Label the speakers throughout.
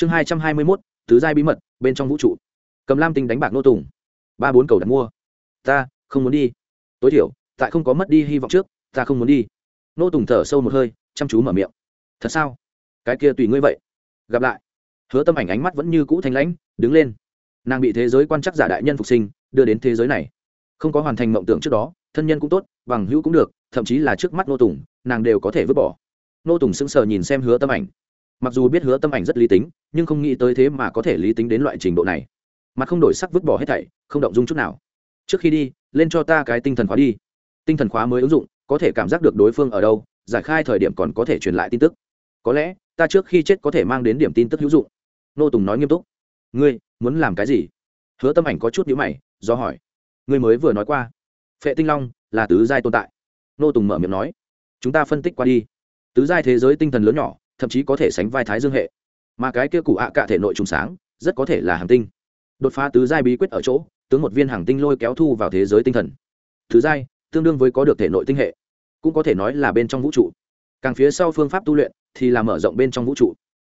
Speaker 1: chương hai trăm hai mươi mốt, tứ giai bí mật, bên trong vũ trụ. Cầm lam tinh đánh bạc nô tùng. Ba bốn cầu đặt mua. Ta, không muốn đi. Tối thiểu, tại không có mất đi hy vọng trước, ta không muốn đi. Nô tùng thở sâu một hơi, chăm chú mở miệng. Thật sao? Cái kia tùy ngươi vậy. Gặp lại. Hứa tâm ảnh ánh mắt vẫn như cũ thanh lãnh, đứng lên. Nàng bị thế giới quan chắc giả đại nhân phục sinh, đưa đến thế giới này. Không có hoàn thành mộng tưởng trước đó, thân nhân cũng tốt, bằng hữu cũng được, thậm chí là trước mắt nô tùng, nàng đều có thể vứt bỏ. Nô tùng sững sờ nhìn xem hứa tâm ảnh mặc dù biết hứa tâm ảnh rất lý tính, nhưng không nghĩ tới thế mà có thể lý tính đến loại trình độ này. Mặt không đổi sắc vứt bỏ hết thảy, không động dung chút nào. Trước khi đi, lên cho ta cái tinh thần khóa đi. Tinh thần khóa mới ứng dụng, có thể cảm giác được đối phương ở đâu, giải khai thời điểm còn có thể truyền lại tin tức. Có lẽ, ta trước khi chết có thể mang đến điểm tin tức hữu dụng. Nô tùng nói nghiêm túc. Ngươi, muốn làm cái gì? Hứa tâm ảnh có chút nhữ mày, do hỏi. Ngươi mới vừa nói qua. Phệ tinh long là tứ giai tồn tại. Nô tùng mở miệng nói. Chúng ta phân tích qua đi. Tứ giai thế giới tinh thần lớn nhỏ thậm chí có thể sánh vai thái dương hệ. Mà cái kia cụ ạ cả thể nội trùng sáng, rất có thể là hàng tinh. Đột phá tứ giai bí quyết ở chỗ, tướng một viên hàng tinh lôi kéo thu vào thế giới tinh thần. Thứ giai, tương đương với có được thể nội tinh hệ. Cũng có thể nói là bên trong vũ trụ. Càng phía sau phương pháp tu luyện thì là mở rộng bên trong vũ trụ.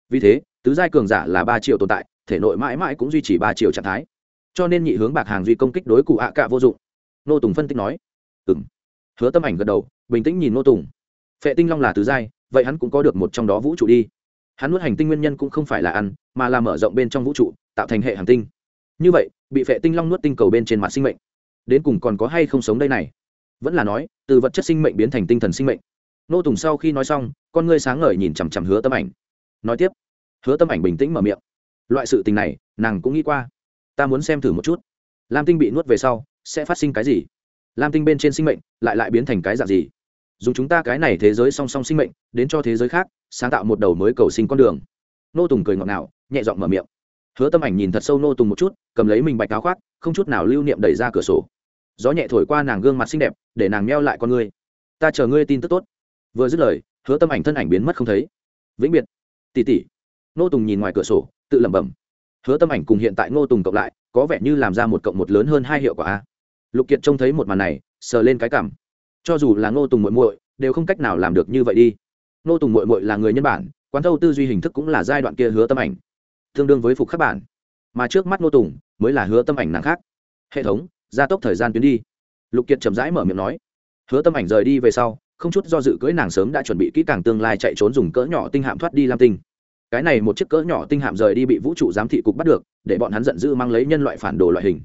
Speaker 1: Vì thế, tứ giai cường giả là ba triệu tồn tại, thể nội mãi mãi cũng duy trì ba triệu trạng thái. Cho nên nhị hướng bạc hàng duy công kích đối cụ ạ à cạ vô dụng. Nô tùng phân tích nói. Ừ m hứa tâm ảnh gật đầu, bình tĩnh nhìn nô tùng. Phệ tinh long là tứ giai vậy hắn cũng có được một trong đó vũ trụ đi. Hắn nuốt hành tinh nguyên nhân cũng không phải là ăn, mà là mở rộng bên trong vũ trụ, tạo thành hệ hành tinh. Như vậy, bị phệ tinh long nuốt tinh cầu bên trên mặt sinh mệnh. Đến cùng còn có hay không sống đây này? Vẫn là nói, từ vật chất sinh mệnh biến thành tinh thần sinh mệnh. Nô tùng sau khi nói xong, con ngươi sáng ngời nhìn chằm chằm hứa tâm ảnh. Nói tiếp, hứa tâm ảnh bình tĩnh mở miệng. Loại sự tình này, nàng cũng nghĩ qua. Ta muốn xem thử một chút. Lam tinh bị nuốt về sau, sẽ phát sinh cái gì? Lam tinh bên trên sinh mệnh, lại lại biến thành cái dạng gì? Dùng chúng ta cái này thế giới song song sinh mệnh, đến cho thế giới khác, sáng tạo một đầu mới cầu sinh con đường. Nô tùng cười ngọt ngào, nhẹ giọng mở miệng. Hứa tâm ảnh nhìn thật sâu nô tùng một chút, cầm lấy mình bạch áo khoác, không chút nào lưu niệm đẩy ra cửa sổ. Gió nhẹ thổi qua nàng gương mặt xinh đẹp, để nàng meo lại con ngươi. Ta chờ ngươi tin tức tốt. Vừa dứt lời, hứa tâm ảnh thân ảnh biến mất không thấy. Vĩnh biệt. Tỉ tỉ nô tùng nhìn ngoài cửa sổ, tự lẩm bẩm. Hứa tâm ảnh cùng hiện tại ngô tùng cộng lại, có vẻ như làm ra một cộng một lớn hơn hai hiệu quả a. Lục kiệt trông thấy một màn này, sờ lên cái cảm cho dù là ngô tùng muội muội, đều không cách nào làm được như vậy đi. Ngô tùng muội muội là người nhân bản, quán thâu tư duy hình thức cũng là giai đoạn kia hứa tâm ảnh. Tương đương với phục khắc bản. Mà trước mắt ngô tùng mới là hứa tâm ảnh nàng khác. Hệ thống, gia tốc thời gian tuyến đi. Lục kiệt chậm rãi mở miệng nói. Hứa tâm ảnh rời đi về sau, không chút do dự cưỡi nàng sớm đã chuẩn bị kỹ càng tương lai chạy trốn dùng cỡ nhỏ tinh hạm thoát đi lam tinh. Cái này một chiếc cỡ nhỏ tinh hạm rời đi bị vũ trụ giám thị cục bắt được, để bọn hắn giận dữ mang lấy nhân loại phản đồ loại hình.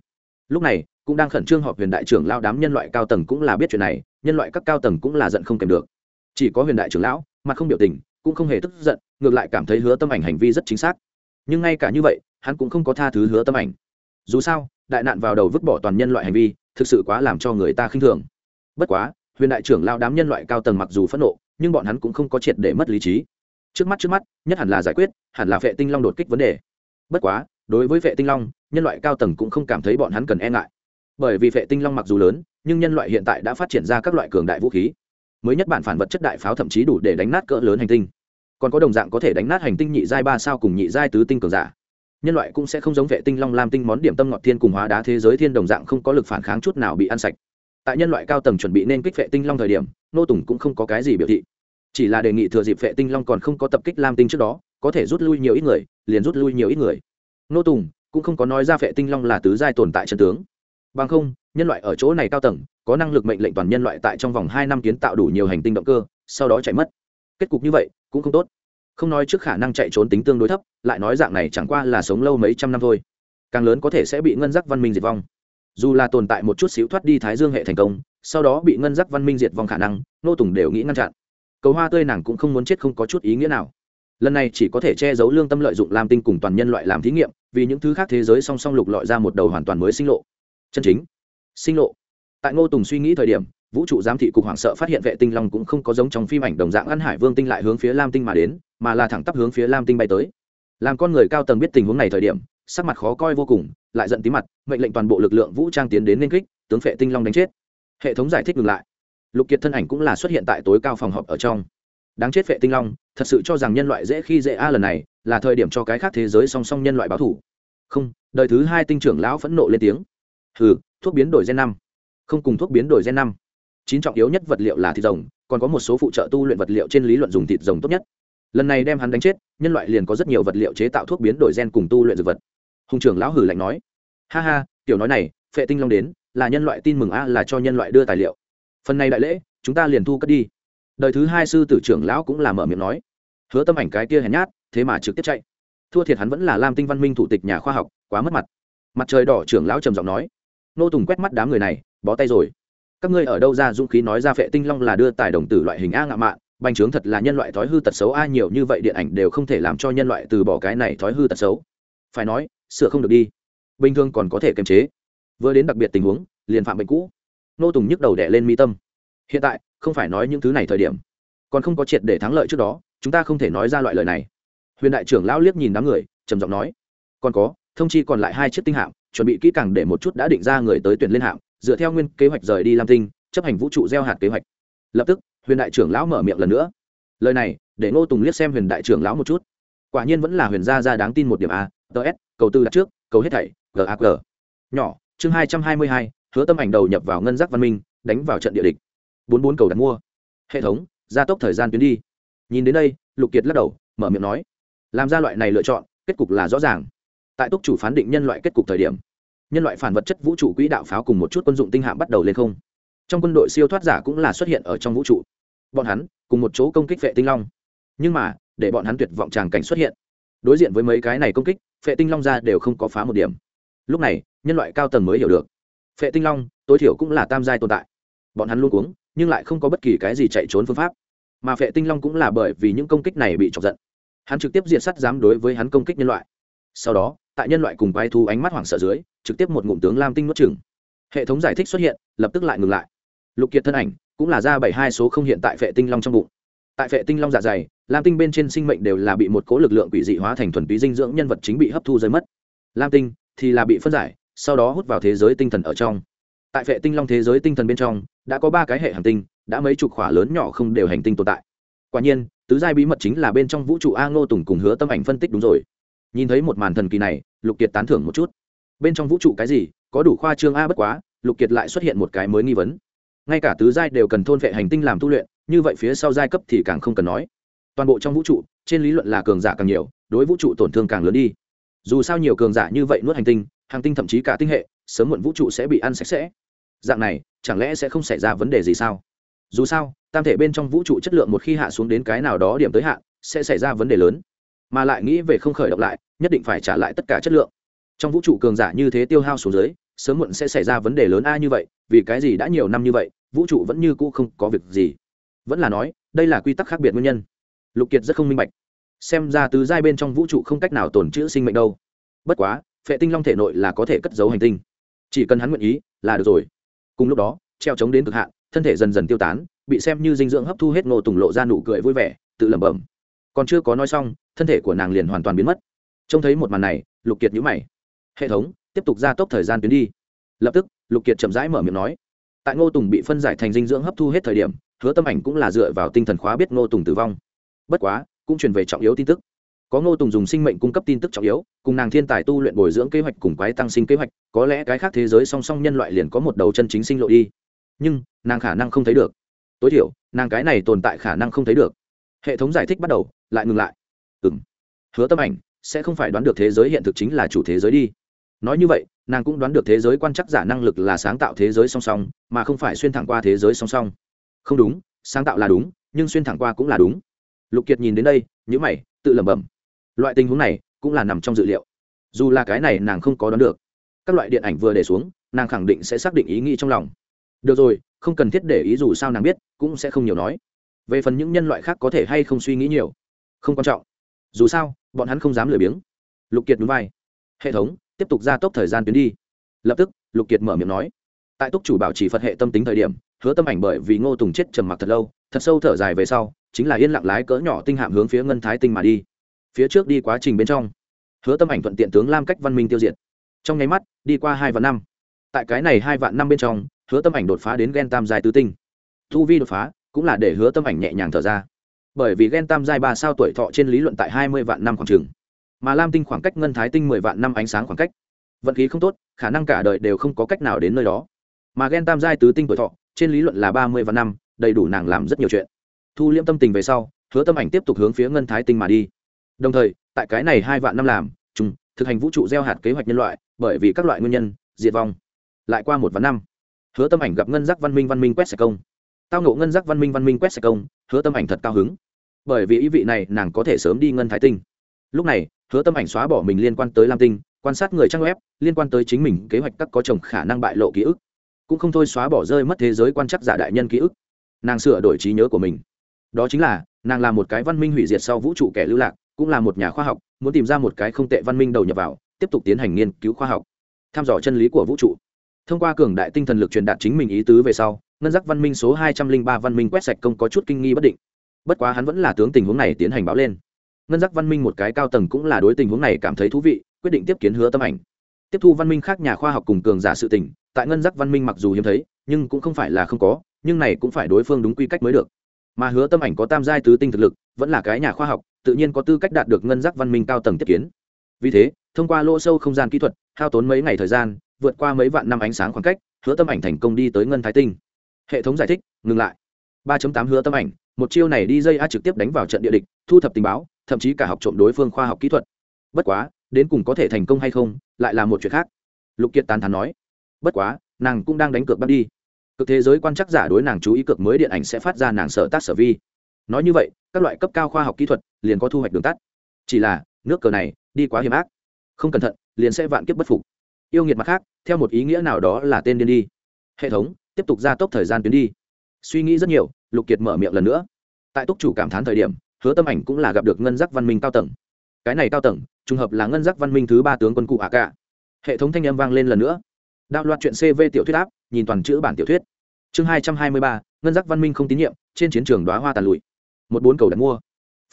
Speaker 1: Lúc này, cũng đang khẩn trương họp huyền đại trưởng lao đám nhân loại cao tầng cũng là biết chuyện này nhân loại các cao tầng cũng là giận không kèm được. Chỉ có huyền đại trưởng lão mà không biểu tình, cũng không hề tức giận, ngược lại cảm thấy hứa tâm ảnh hành vi rất chính xác. Nhưng ngay cả như vậy, hắn cũng không có tha thứ hứa tâm ảnh. Dù sao, đại nạn vào đầu vứt bỏ toàn nhân loại hành vi, thực sự quá làm cho người ta khinh thường. Bất quá, huyền đại trưởng lao đám nhân loại cao tầng mặc dù phẫn nộ, nhưng bọn hắn cũng không có triệt để mất lý trí. Trước mắt trước mắt, nhất hẳn là giải quyết, hẳn là vệ tinh long đột kích vấn đề. Bất quá, đối với vệ tinh long, nhân loại cao tầng cũng không cảm thấy bọn hắn cần e ngại. Bởi vì vệ tinh long mặc dù lớn nhưng nhân loại hiện tại đã phát triển ra các loại cường đại vũ khí. Mới nhất bản phản vật chất đại pháo thậm chí đủ để đánh nát cỡ lớn hành tinh. Còn có đồng dạng có thể đánh nát hành tinh nhị giai ba sao cùng nhị giai tứ tinh cường giả. Nhân loại cũng sẽ không giống vệ tinh long lam tinh món điểm tâm ngọt thiên cùng hóa đá thế giới thiên đồng dạng không có lực phản kháng chút nào bị ăn sạch. Tại nhân loại cao tầng chuẩn bị nên kích vệ tinh long thời điểm, nô tùng cũng không có cái gì biểu thị. Chỉ là đề nghị thừa dịp vệ tinh long còn không có tập kích lam tinh trước đó, có thể rút lui nhiều ít người, liền rút lui nhiều ít người. Nô tùng cũng không có nói ra vệ tinh long là tứ giai tồn tại chân tướng. Bằng không nhân loại ở chỗ này cao tầng, có năng lực mệnh lệnh toàn nhân loại tại trong vòng hai năm kiến tạo đủ nhiều hành tinh động cơ, sau đó chạy mất. Kết cục như vậy, cũng không tốt. Không nói trước khả năng chạy trốn tính tương đối thấp, lại nói dạng này chẳng qua là sống lâu mấy trăm năm thôi. Càng lớn có thể sẽ bị ngân giác văn minh diệt vong. Dù là tồn tại một chút xíu thoát đi thái dương hệ thành công, sau đó bị ngân giác văn minh diệt vong khả năng, nô tùng đều nghĩ ngăn chặn. Cầu hoa tươi nàng cũng không muốn chết không có chút ý nghĩa nào. Lần này chỉ có thể che giấu lương tâm lợi dụng làm tinh cùng toàn nhân loại làm thí nghiệm, vì những thứ khác thế giới song song lục lọi ra một đầu hoàn toàn mới sinh lộ. Chân chính sinh lộ. Tại ngô tùng suy nghĩ thời điểm, vũ trụ giám thị cục hoảng sợ phát hiện vệ tinh long cũng không có giống trong phim ảnh đồng dạng ăn hải vương tinh lại hướng phía lam tinh mà đến, mà là thẳng tắp hướng phía lam tinh bay tới. Làm con người cao tầng biết tình huống này thời điểm, sắc mặt khó coi vô cùng, lại giận tí mặt, mệnh lệnh toàn bộ lực lượng vũ trang tiến đến nên kích, tướng vệ tinh long đánh chết. Hệ thống giải thích ngừng lại. Lục kiệt thân ảnh cũng là xuất hiện tại tối cao phòng họp ở trong. Đáng chết vệ tinh long, thật sự cho rằng nhân loại dễ khi dễ a lần này, là thời điểm cho cái khác thế giới song song nhân loại báo thủ. Không, đời thứ hai tinh trưởng lão phẫn nộ lên tiếng hừ, thuốc biến đổi gen năm. Không cùng thuốc biến đổi gen năm. Chín trọng yếu nhất vật liệu là thịt rồng, còn có một số phụ trợ tu luyện vật liệu trên lý luận dùng thịt rồng tốt nhất. Lần này đem hắn đánh chết, nhân loại liền có rất nhiều vật liệu chế tạo thuốc biến đổi gen cùng tu luyện dược vật. Hùng trưởng lão hử lạnh nói. Ha ha, tiểu nói này, phệ tinh long đến, là nhân loại tin mừng a, là cho nhân loại đưa tài liệu. Phần này đại lễ, chúng ta liền thu cất đi. Đời thứ hai sư tử trưởng lão cũng là mở miệng nói. Hứa tâm ảnh cái kia hèn nhát, thế mà trực tiếp chạy. Thua thiệt hắn vẫn là lam tinh văn minh thủ tịch nhà khoa học, quá mất mặt. Mặt trời đỏ trưởng lão trầm giọng nói nô tùng quét mắt đám người này, bó tay rồi. Các ngươi ở đâu ra dũng khí nói ra phệ tinh long là đưa tài đồng tử loại hình a ngạo mạn, bành trướng thật là nhân loại thói hư tật xấu a, nhiều như vậy điện ảnh đều không thể làm cho nhân loại từ bỏ cái này thói hư tật xấu. Phải nói, sửa không được đi. Bình thường còn có thể kiềm chế. Vừa đến đặc biệt tình huống, liền phạm bệnh cũ. Nô tùng nhức đầu đẻ lên mi tâm. Hiện tại, không phải nói những thứ này thời điểm. Còn không có triệt để thắng lợi trước đó, chúng ta không thể nói ra loại lời này. Huyền đại trưởng lão liếc nhìn đám người, trầm giọng nói. Còn có thông chi còn lại hai chiếc tinh hạm, chuẩn bị kỹ càng để một chút đã định ra người tới tuyển lên hạm, dựa theo nguyên kế hoạch rời đi lam tinh, chấp hành vũ trụ gieo hạt kế hoạch. Lập tức, huyền đại trưởng lão mở miệng lần nữa. Lời này, để ngô tùng liếc xem huyền đại trưởng lão một chút. Quả nhiên vẫn là huyền gia gia đáng tin một điểm a ts cầu tư đặt trước, cầu hết thảy gag nhỏ, chương hai trăm hai mươi hai, hứa tâm ảnh đầu nhập vào ngân giác văn minh, đánh vào trận địa địch. Bốn bốn cầu đặt mua. Hệ thống, gia tốc thời gian tuyến đi. Nhìn đến đây, lục kiệt lắc đầu, mở miệng nói. Làm ra loại này lựa chọn, kết cục là rõ ràng tại túc chủ phán định nhân loại kết cục thời điểm, nhân loại phản vật chất vũ trụ quỹ đạo pháo cùng một chút quân dụng tinh hạm bắt đầu lên không. Trong quân đội siêu thoát giả cũng là xuất hiện ở trong vũ trụ. Bọn hắn cùng một chỗ công kích vệ tinh long. Nhưng mà, để bọn hắn tuyệt vọng tràng cảnh xuất hiện. Đối diện với mấy cái này công kích, vệ tinh long ra đều không có phá một điểm. Lúc này, nhân loại cao tầng mới hiểu được. Vệ tinh long, tối thiểu cũng là tam giai tồn tại. Bọn hắn luôn cuống, nhưng lại không có bất kỳ cái gì chạy trốn phương pháp. Mà vệ tinh long cũng là bởi vì những công kích này bị chọc giận. Hắn trực tiếp diện sắt dám đối với hắn công kích nhân loại sau đó, tại nhân loại cùng quái thu ánh mắt hoảng sợ dưới, trực tiếp một ngụm tướng lam tinh nuốt chừng hệ thống giải thích xuất hiện, lập tức lại ngừng lại. Lục kiệt thân ảnh, cũng là ra bảy hai số không hiện tại vệ tinh long trong bụng. Tại vệ tinh long dạ dày, lam tinh bên trên sinh mệnh đều là bị một cố lực lượng quỷ dị hóa thành thuần túy dinh dưỡng nhân vật chính bị hấp thu rơi mất. Lam tinh thì là bị phân giải, sau đó hút vào thế giới tinh thần ở trong. Tại vệ tinh long thế giới tinh thần bên trong, đã có ba cái hệ hành tinh, đã mấy chục khỏa lớn nhỏ không đều hành tinh tồn tại. Quả nhiên, tứ giai bí mật chính là bên trong vũ trụ a ngô tùng cùng hứa tâm ảnh phân tích đúng rồi nhìn thấy một màn thần kỳ này, lục kiệt tán thưởng một chút. Bên trong vũ trụ cái gì, có đủ khoa trương a bất quá, lục kiệt lại xuất hiện một cái mới nghi vấn. Ngay cả tứ giai đều cần thôn vệ hành tinh làm tu luyện, như vậy phía sau giai cấp thì càng không cần nói. Toàn bộ trong vũ trụ, trên lý luận là cường giả càng nhiều, đối vũ trụ tổn thương càng lớn đi. Dù sao nhiều cường giả như vậy nuốt hành tinh, hàng tinh thậm chí cả tinh hệ, sớm muộn vũ trụ sẽ bị ăn sạch sẽ. Dạng này, chẳng lẽ sẽ không xảy ra vấn đề gì sao? Dù sao, tam thể bên trong vũ trụ chất lượng một khi hạ xuống đến cái nào đó điểm tới hạn, sẽ xảy ra vấn đề lớn. Mà lại nghĩ về không khởi động lại nhất định phải trả lại tất cả chất lượng. Trong vũ trụ cường giả như thế tiêu hao xuống dưới, sớm muộn sẽ xảy ra vấn đề lớn a như vậy, vì cái gì đã nhiều năm như vậy, vũ trụ vẫn như cũ không có việc gì. Vẫn là nói, đây là quy tắc khác biệt nguyên nhân. Lục kiệt rất không minh bạch. Xem ra tứ giai bên trong vũ trụ không cách nào tồn chữ sinh mệnh đâu. Bất quá, phệ tinh long thể nội là có thể cất giấu hành tinh. Chỉ cần hắn nguyện ý, là được rồi. Cùng lúc đó, treo chống đến cực hạn, thân thể dần dần tiêu tán, bị xem như dinh dưỡng hấp thu hết ngô tùng lộ ra nụ cười vui vẻ, tự lẩm bẩm. Còn chưa có nói xong, thân thể của nàng liền hoàn toàn biến mất trông thấy một màn này, lục kiệt nhữ mày. Hệ thống, tiếp tục gia tốc thời gian tuyến đi. Lập tức, lục kiệt chậm rãi mở miệng nói. Tại ngô tùng bị phân giải thành dinh dưỡng hấp thu hết thời điểm, hứa tâm ảnh cũng là dựa vào tinh thần khóa biết ngô tùng tử vong. Bất quá, cũng truyền về trọng yếu tin tức. Có ngô tùng dùng sinh mệnh cung cấp tin tức trọng yếu, cùng nàng thiên tài tu luyện bồi dưỡng kế hoạch cùng quái tăng sinh kế hoạch, có lẽ cái khác thế giới song song nhân loại liền có một đầu chân chính sinh lộ đi. Nhưng, nàng khả năng không thấy được. Tối thiểu, nàng cái này tồn tại khả năng không thấy được. Hệ thống giải thích bắt đầu, lại ngừng lại. Ừ m hứa tâm ảnh sẽ không phải đoán được thế giới hiện thực chính là chủ thế giới đi. Nói như vậy, nàng cũng đoán được thế giới quan chắc giả năng lực là sáng tạo thế giới song song, mà không phải xuyên thẳng qua thế giới song song. Không đúng, sáng tạo là đúng, nhưng xuyên thẳng qua cũng là đúng. Lục kiệt nhìn đến đây nhữ mày, tự lẩm bẩm. Loại tình huống này cũng là nằm trong dự liệu. Dù là cái này nàng không có đoán được, các loại điện ảnh vừa để xuống, nàng khẳng định sẽ xác định ý nghĩ trong lòng. Được rồi, không cần thiết để ý dù sao nàng biết, cũng sẽ không nhiều nói. Về phần những nhân loại khác có thể hay không suy nghĩ nhiều, không quan trọng. Dù sao bọn hắn không dám lười biếng. Lục kiệt núi vai. Hệ thống, tiếp tục gia tốc thời gian tuyến đi. Lập tức, lục kiệt mở miệng nói. Tại túc chủ bảo trì phật hệ tâm tính thời điểm, hứa tâm ảnh bởi vì ngô tùng chết trầm mặc thật lâu, thật sâu thở dài về sau, chính là yên lặng lái cỡ nhỏ tinh hạm hướng phía ngân thái tinh mà đi. Phía trước đi quá trình bên trong, hứa tâm ảnh thuận tiện tướng lam cách văn minh tiêu diệt. Trong nháy mắt, đi qua hai vạn năm. Tại cái này hai vạn năm bên trong, hứa tâm ảnh đột phá đến ghen tam dài tứ tinh. Thu vi đột phá cũng là để hứa tâm ảnh nhẹ nhàng thở ra bởi vì Gen tam giai ba sao tuổi thọ trên lý luận tại hai mươi vạn năm khoảng trường, mà lam tinh khoảng cách ngân thái tinh mười vạn năm ánh sáng khoảng cách. Vận khí không tốt, khả năng cả đời đều không có cách nào đến nơi đó. Mà Gen tam giai tứ tinh tuổi thọ, trên lý luận là ba mươi vạn năm, đầy đủ nàng làm rất nhiều chuyện. Thu liễm tâm tình về sau, hứa tâm ảnh tiếp tục hướng phía ngân thái tinh mà đi. Đồng thời, tại cái này hai vạn năm làm chung thực hành vũ trụ gieo hạt kế hoạch nhân loại, bởi vì các loại nguyên nhân, diệt vong. Lại qua một vạn năm, hứa tâm ảnh gặp ngân giác văn minh văn minh quét sạch công. Tao ngộ ngân giác văn minh văn minh quét sạch công, hứa tâm ảnh thật cao hứng bởi vì ý vị này nàng có thể sớm đi ngân thái tinh. Lúc này, hứa tâm ảnh xóa bỏ mình liên quan tới lam tinh, quan sát người trang web, liên quan tới chính mình kế hoạch các có chồng khả năng bại lộ ký ức. Cũng không thôi xóa bỏ rơi mất thế giới quan chắc giả đại nhân ký ức. Nàng sửa đổi trí nhớ của mình. Đó chính là, nàng là một cái văn minh hủy diệt sau vũ trụ kẻ lưu lạc, cũng là một nhà khoa học, muốn tìm ra một cái không tệ văn minh đầu nhập vào, tiếp tục tiến hành nghiên cứu khoa học. Thăm dò chân lý của vũ trụ. Thông qua cường đại tinh thần lực truyền đạt chính mình ý tứ về sau, ngân giác văn minh số hai trăm linh ba văn minh quét sạch công có chút kinh nghi bất định bất quá hắn vẫn là tướng tình huống này tiến hành báo lên. Ngân giác văn minh một cái cao tầng cũng là đối tình huống này cảm thấy thú vị, quyết định tiếp kiến hứa tâm ảnh. Tiếp thu văn minh khác nhà khoa học cùng cường giả sự tình, tại ngân giác văn minh mặc dù hiếm thấy, nhưng cũng không phải là không có, nhưng này cũng phải đối phương đúng quy cách mới được. Mà hứa tâm ảnh có tam giai tứ tinh thực lực, vẫn là cái nhà khoa học, tự nhiên có tư cách đạt được ngân giác văn minh cao tầng tiếp kiến. Vì thế, thông qua lỗ sâu không gian kỹ thuật, hao tốn mấy ngày thời gian, vượt qua mấy vạn năm ánh sáng khoảng cách, hứa tâm ảnh thành công đi tới ngân thái tinh. Hệ thống giải thích, ngừng lại. 3 tám hứa tâm ảnh một chiêu này đi dây a trực tiếp đánh vào trận địa địch, thu thập tình báo, thậm chí cả học trộm đối phương khoa học kỹ thuật. Bất quá, đến cùng có thể thành công hay không, lại là một chuyện khác. Lục kiệt tàn thắn nói. Bất quá, nàng cũng đang đánh cược bắt đi. Cực thế giới quan chắc giả đối nàng chú ý cược mới điện ảnh sẽ phát ra nàng sở tác sở vi. Nói như vậy, các loại cấp cao khoa học kỹ thuật liền có thu hoạch đường tắt. Chỉ là, nước cờ này, đi quá hiểm ác. Không cẩn thận, liền sẽ vạn kiếp bất phục. Yêu nghiệt mặt khác, theo một ý nghĩa nào đó là tên điên đi. Hệ thống, tiếp tục gia tốc thời gian tuyến đi suy nghĩ rất nhiều, lục kiệt mở miệng lần nữa. Tại túc chủ cảm thán thời điểm, hứa tâm ảnh cũng là gặp được ngân giác văn minh cao tầng. Cái này cao tầng, trùng hợp là ngân giác văn minh thứ ba tướng quân cụ ạ cả hệ thống thanh âm vang lên lần nữa. Đạo loạt chuyện cv tiểu thuyết áp, nhìn toàn chữ bản tiểu thuyết. Chương hai trăm hai mươi ba, ngân giác văn minh không tín nhiệm, trên chiến trường đoá hoa tàn lụi. Một bốn cầu đặt mua.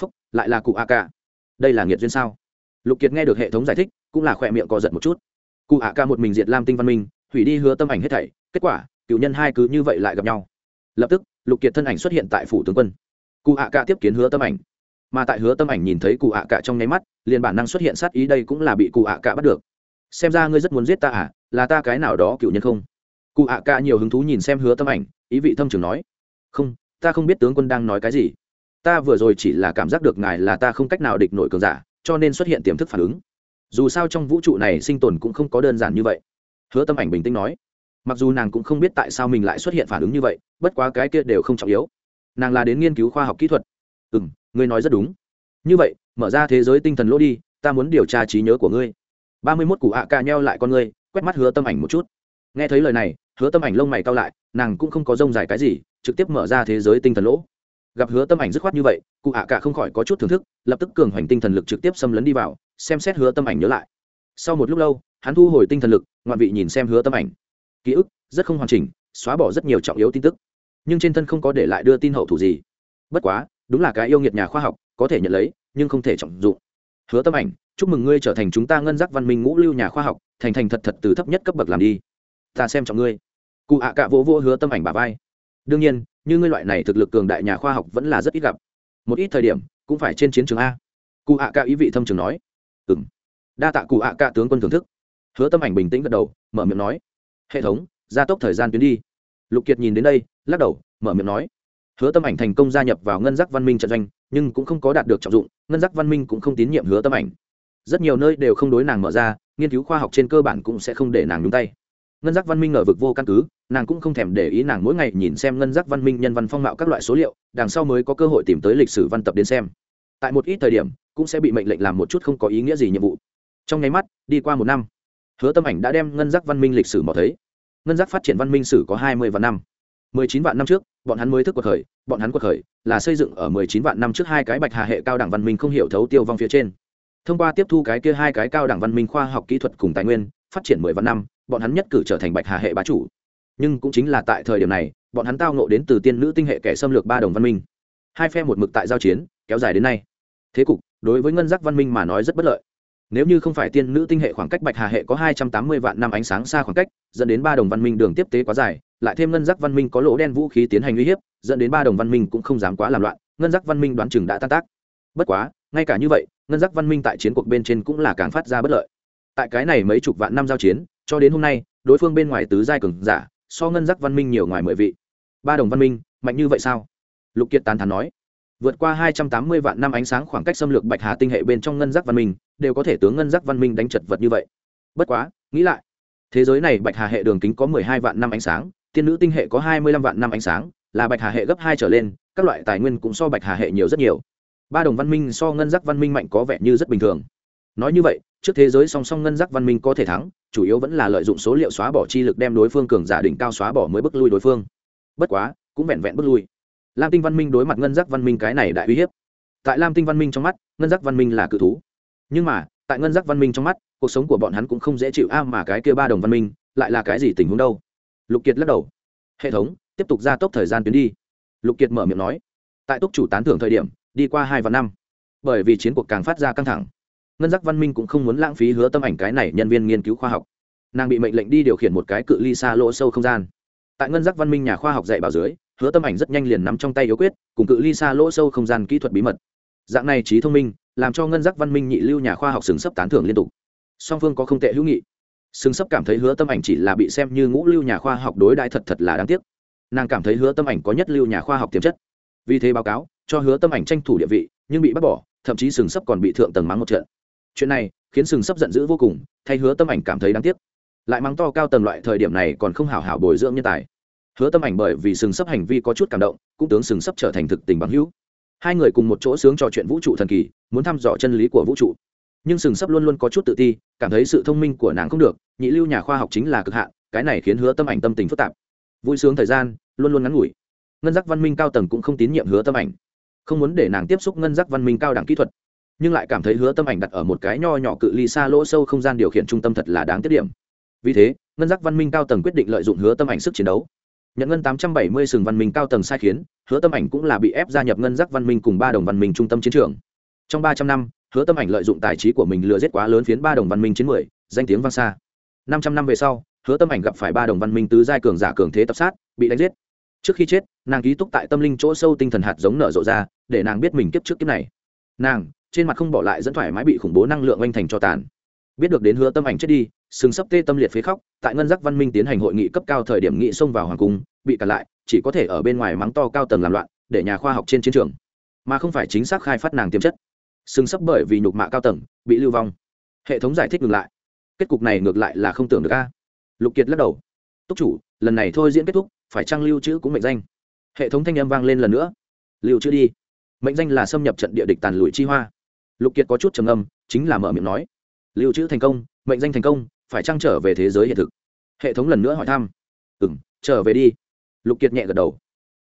Speaker 1: Phúc, lại là cụ ạ cả đây là nghiệt duyên sao? Lục kiệt nghe được hệ thống giải thích, cũng là khỏe miệng co giật một chút. Cụ ạ ca một mình diệt lam tinh văn minh, hủy đi hứa tâm ảnh hết thảy, kết quả, cựu nhân hai cứ như vậy lại gặp nhau lập tức, lục kiệt thân ảnh xuất hiện tại phủ tướng quân. Cụ ạ cả tiếp kiến hứa tâm ảnh. Mà tại hứa tâm ảnh nhìn thấy cụ ạ cả trong nháy mắt, liền bản năng xuất hiện sát ý đây cũng là bị cụ ạ cả bắt được. Xem ra ngươi rất muốn giết ta à là ta cái nào đó cựu nhân không? Cụ ạ cả nhiều hứng thú nhìn xem hứa tâm ảnh, ý vị thâm trường nói. Không, ta không biết tướng quân đang nói cái gì. Ta vừa rồi chỉ là cảm giác được ngài là ta không cách nào địch nổi cường giả, cho nên xuất hiện tiềm thức phản ứng. Dù sao trong vũ trụ này sinh tồn cũng không có đơn giản như vậy. Hứa tâm ảnh bình tĩnh nói mặc dù nàng cũng không biết tại sao mình lại xuất hiện phản ứng như vậy, bất quá cái kia đều không trọng yếu. Nàng là đến nghiên cứu khoa học kỹ thuật. Ừ m ngươi nói rất đúng. Như vậy, mở ra thế giới tinh thần lỗ đi, ta muốn điều tra trí nhớ của ngươi. Ba mươi mốt cụ ạ ca nheo lại con ngươi, quét mắt hứa tâm ảnh một chút. Nghe thấy lời này, hứa tâm ảnh lông mày cao lại, nàng cũng không có rông dài cái gì, trực tiếp mở ra thế giới tinh thần lỗ. Gặp hứa tâm ảnh dứt khoát như vậy, cụ ạ cả không khỏi có chút thưởng thức, lập tức cường hoành tinh thần lực trực tiếp xâm lấn đi vào, xem xét hứa tâm ảnh nhớ lại. Sau một lúc lâu, hắn thu hồi tinh thần lực, ngoạn vị nhìn xem hứa tâm ảnh ký ức rất không hoàn chỉnh, xóa bỏ rất nhiều trọng yếu tin tức. Nhưng trên thân không có để lại đưa tin hậu thủ gì. Bất quá, đúng là cái yêu nghiệt nhà khoa học, có thể nhận lấy, nhưng không thể trọng dụng. Hứa tâm ảnh, chúc mừng ngươi trở thành chúng ta ngân giác văn minh ngũ lưu nhà khoa học, thành thành thật thật từ thấp nhất cấp bậc làm đi. Ta xem trọng ngươi. Cụ ạ à cạ vỗ vỗ hứa tâm ảnh bà vai. Đương nhiên, như ngươi loại này thực lực cường đại nhà khoa học vẫn là rất ít gặp. Một ít thời điểm, cũng phải trên chiến trường a. Cụ ạ à cạ ý vị thâm trường nói. Ừ m đa tạ cụ ạ à cạ tướng quân thưởng thức. Hứa tâm ảnh bình tĩnh gật đầu, mở miệng nói hệ thống, gia tốc thời gian tuyến đi. Lục kiệt nhìn đến đây, lắc đầu, mở miệng nói. Hứa tâm ảnh thành công gia nhập vào ngân giác văn minh trận doanh, nhưng cũng không có đạt được trọng dụng, ngân giác văn minh cũng không tín nhiệm hứa tâm ảnh. Rất nhiều nơi đều không đối nàng mở ra, nghiên cứu khoa học trên cơ bản cũng sẽ không để nàng nhúng tay. Ngân giác văn minh ở vực vô căn cứ, nàng cũng không thèm để ý nàng mỗi ngày nhìn xem ngân giác văn minh nhân văn phong mạo các loại số liệu, đằng sau mới có cơ hội tìm tới lịch sử văn tập đến xem. Tại một ít thời điểm, cũng sẽ bị mệnh lệnh làm một chút không có ý nghĩa gì nhiệm vụ. Trong nháy mắt, đi qua một năm, hứa tâm ảnh đã đem ngân giác văn minh lịch sử mò thấy ngân giác phát triển văn minh sử có hai mươi vạn năm. mười chín vạn năm trước, bọn hắn mới thức cuộc khởi, bọn hắn cuộc khởi là xây dựng ở mười chín vạn năm trước hai cái bạch hà hệ cao đẳng văn minh không hiểu thấu tiêu vong phía trên. Thông qua tiếp thu cái kia hai cái cao đẳng văn minh khoa học kỹ thuật cùng tài nguyên, phát triển mười vạn năm, bọn hắn nhất cử trở thành bạch hà hệ bá chủ. Nhưng cũng chính là tại thời điểm này, bọn hắn tao nộ đến từ tiên nữ tinh hệ kẻ xâm lược ba đồng văn minh. Hai phe một mực tại giao chiến, kéo dài đến nay. Thế cục, đối với ngân giác văn minh mà nói rất bất lợi nếu như không phải tiên nữ tinh hệ khoảng cách bạch hà hệ có hai trăm tám mươi vạn năm ánh sáng xa khoảng cách, dẫn đến ba đồng văn minh đường tiếp tế quá dài, lại thêm ngân giác văn minh có lỗ đen vũ khí tiến hành uy hiếp, dẫn đến ba đồng văn minh cũng không dám quá làm loạn, ngân giác văn minh đoán chừng đã tan tác. Bất quá, ngay cả như vậy, ngân giác văn minh tại chiến cuộc bên trên cũng là càng phát ra bất lợi. Tại cái này mấy chục vạn năm giao chiến, cho đến hôm nay, đối phương bên ngoài tứ giai cường giả, so ngân giác văn minh nhiều ngoài mười vị. Ba đồng văn minh, mạnh như vậy sao? Lục kiệt tán thán nói. Vượt qua hai trăm tám mươi vạn năm ánh sáng khoảng cách xâm lược bạch hà tinh hệ bên trong ngân giác văn minh đều có thể tướng ngân giác văn minh đánh chật vật như vậy. Bất quá, nghĩ lại, thế giới này bạch hà hệ đường kính có mười hai vạn năm ánh sáng, tiên nữ tinh hệ có hai mươi lăm vạn năm ánh sáng, là bạch hà hệ gấp hai trở lên, các loại tài nguyên cũng so bạch hà hệ nhiều rất nhiều. Ba đồng văn minh so ngân giác văn minh mạnh có vẻ như rất bình thường. Nói như vậy, trước thế giới song song ngân giác văn minh có thể thắng, chủ yếu vẫn là lợi dụng số liệu xóa bỏ chi lực đem đối phương cường giả đỉnh cao xóa bỏ mới bước lui đối phương. Bất quá, cũng vẹn vẹn bước lui. Lam tinh văn minh đối mặt ngân giác văn minh cái này đại uy hiếp. Tại lam tinh văn minh trong mắt, ngân giác văn minh là cự thú nhưng mà, tại ngân giác văn minh trong mắt, cuộc sống của bọn hắn cũng không dễ chịu a, mà cái kia ba đồng văn minh, lại là cái gì tình huống đâu? Lục kiệt lắc đầu. Hệ thống, tiếp tục gia tốc thời gian tuyến đi. Lục kiệt mở miệng nói. Tại túc chủ tán thưởng thời điểm, đi qua hai và năm. Bởi vì chiến cuộc càng phát ra căng thẳng, ngân giác văn minh cũng không muốn lãng phí hứa tâm ảnh cái này nhân viên nghiên cứu khoa học. Nàng bị mệnh lệnh đi điều khiển một cái cự ly xa lỗ sâu không gian. Tại ngân giác văn minh nhà khoa học dạy bảo dưới, hứa tâm ảnh rất nhanh liền nắm trong tay yếu quyết, cùng cự ly xa lỗ sâu không gian kỹ thuật bí mật. Dạng này trí thông minh làm cho ngân giác văn minh nhị lưu nhà khoa học sừng sấp tán thưởng liên tục. Song phương có không tệ hữu nghị. Sừng sấp cảm thấy hứa tâm ảnh chỉ là bị xem như ngũ lưu nhà khoa học đối đại thật thật là đáng tiếc. Nàng cảm thấy hứa tâm ảnh có nhất lưu nhà khoa học tiềm chất. Vì thế báo cáo, cho hứa tâm ảnh tranh thủ địa vị, nhưng bị bắt bỏ, thậm chí sừng sấp còn bị thượng tầng mắng một trận. Chuyện này khiến sừng sấp giận dữ vô cùng, thay hứa tâm ảnh cảm thấy đáng tiếc. Lại mắng to cao tầng loại thời điểm này còn không hảo hảo bồi dưỡng nhân tài. Hứa tâm ảnh bởi vì sừng sấp hành vi có chút cảm động, cũng tướng sừng sấp trở thành thực tình bằng hữu hai người cùng một chỗ sướng trò chuyện vũ trụ thần kỳ, muốn thăm dò chân lý của vũ trụ. Nhưng sừng sấp luôn luôn có chút tự ti, cảm thấy sự thông minh của nàng không được, nhị lưu nhà khoa học chính là cực hạn, cái này khiến hứa tâm ảnh tâm tình phức tạp. Vui sướng thời gian, luôn luôn ngắn ngủi. Ngân giác văn minh cao tầng cũng không tín nhiệm hứa tâm ảnh. Không muốn để nàng tiếp xúc ngân giác văn minh cao đẳng kỹ thuật, nhưng lại cảm thấy hứa tâm ảnh đặt ở một cái nho nhỏ cự ly xa lỗ sâu không gian điều khiển trung tâm thật là đáng tiết điểm. Vì thế, ngân giác văn minh cao tầng quyết định lợi dụng hứa tâm ảnh sức chiến đấu nhận ngân tám trăm bảy mươi sừng văn minh cao tầng sai khiến, hứa tâm ảnh cũng là bị ép gia nhập ngân giác văn minh cùng ba đồng văn minh trung tâm chiến trường. Trong ba trăm năm, hứa tâm ảnh lợi dụng tài trí của mình lừa giết quá lớn phiến ba đồng văn minh chiến mười, danh tiếng vang xa. Năm trăm năm về sau, hứa tâm ảnh gặp phải ba đồng văn minh tứ giai cường giả cường thế tập sát, bị đánh giết. Trước khi chết, nàng ký túc tại tâm linh chỗ sâu tinh thần hạt giống nở rộ ra, để nàng biết mình kiếp trước kiếp này. Nàng, trên mặt không bỏ lại dẫn thoải mái bị khủng bố năng lượng oanh thành cho tàn. Biết được đến hứa tâm ảnh chết đi sừng sắp tê tâm liệt phế khóc, tại ngân giác văn minh tiến hành hội nghị cấp cao thời điểm nghị xông vào hoàng cung, bị cản lại, chỉ có thể ở bên ngoài mắng to cao tầng làm loạn, để nhà khoa học trên chiến trường. Mà không phải chính xác khai phát nàng tiềm chất. Sừng sắp bởi vì nhục mạ cao tầng, bị lưu vong. Hệ thống giải thích ngược lại. Kết cục này ngược lại là không tưởng được a. Lục kiệt lắc đầu. Túc chủ, lần này thôi diễn kết thúc, phải trang lưu trữ cũng mệnh danh? Hệ thống thanh âm vang lên lần nữa. Lưu trữ đi. Mệnh danh là xâm nhập trận địa địch tàn lùi chi hoa. Lục kiệt có chút trầm âm chính là mở miệng nói. Lưu trữ thành công, mệnh danh thành công phải trang trở về thế giới hiện thực? Hệ thống lần nữa hỏi thăm. Ừ m trở về đi. Lục kiệt nhẹ gật đầu.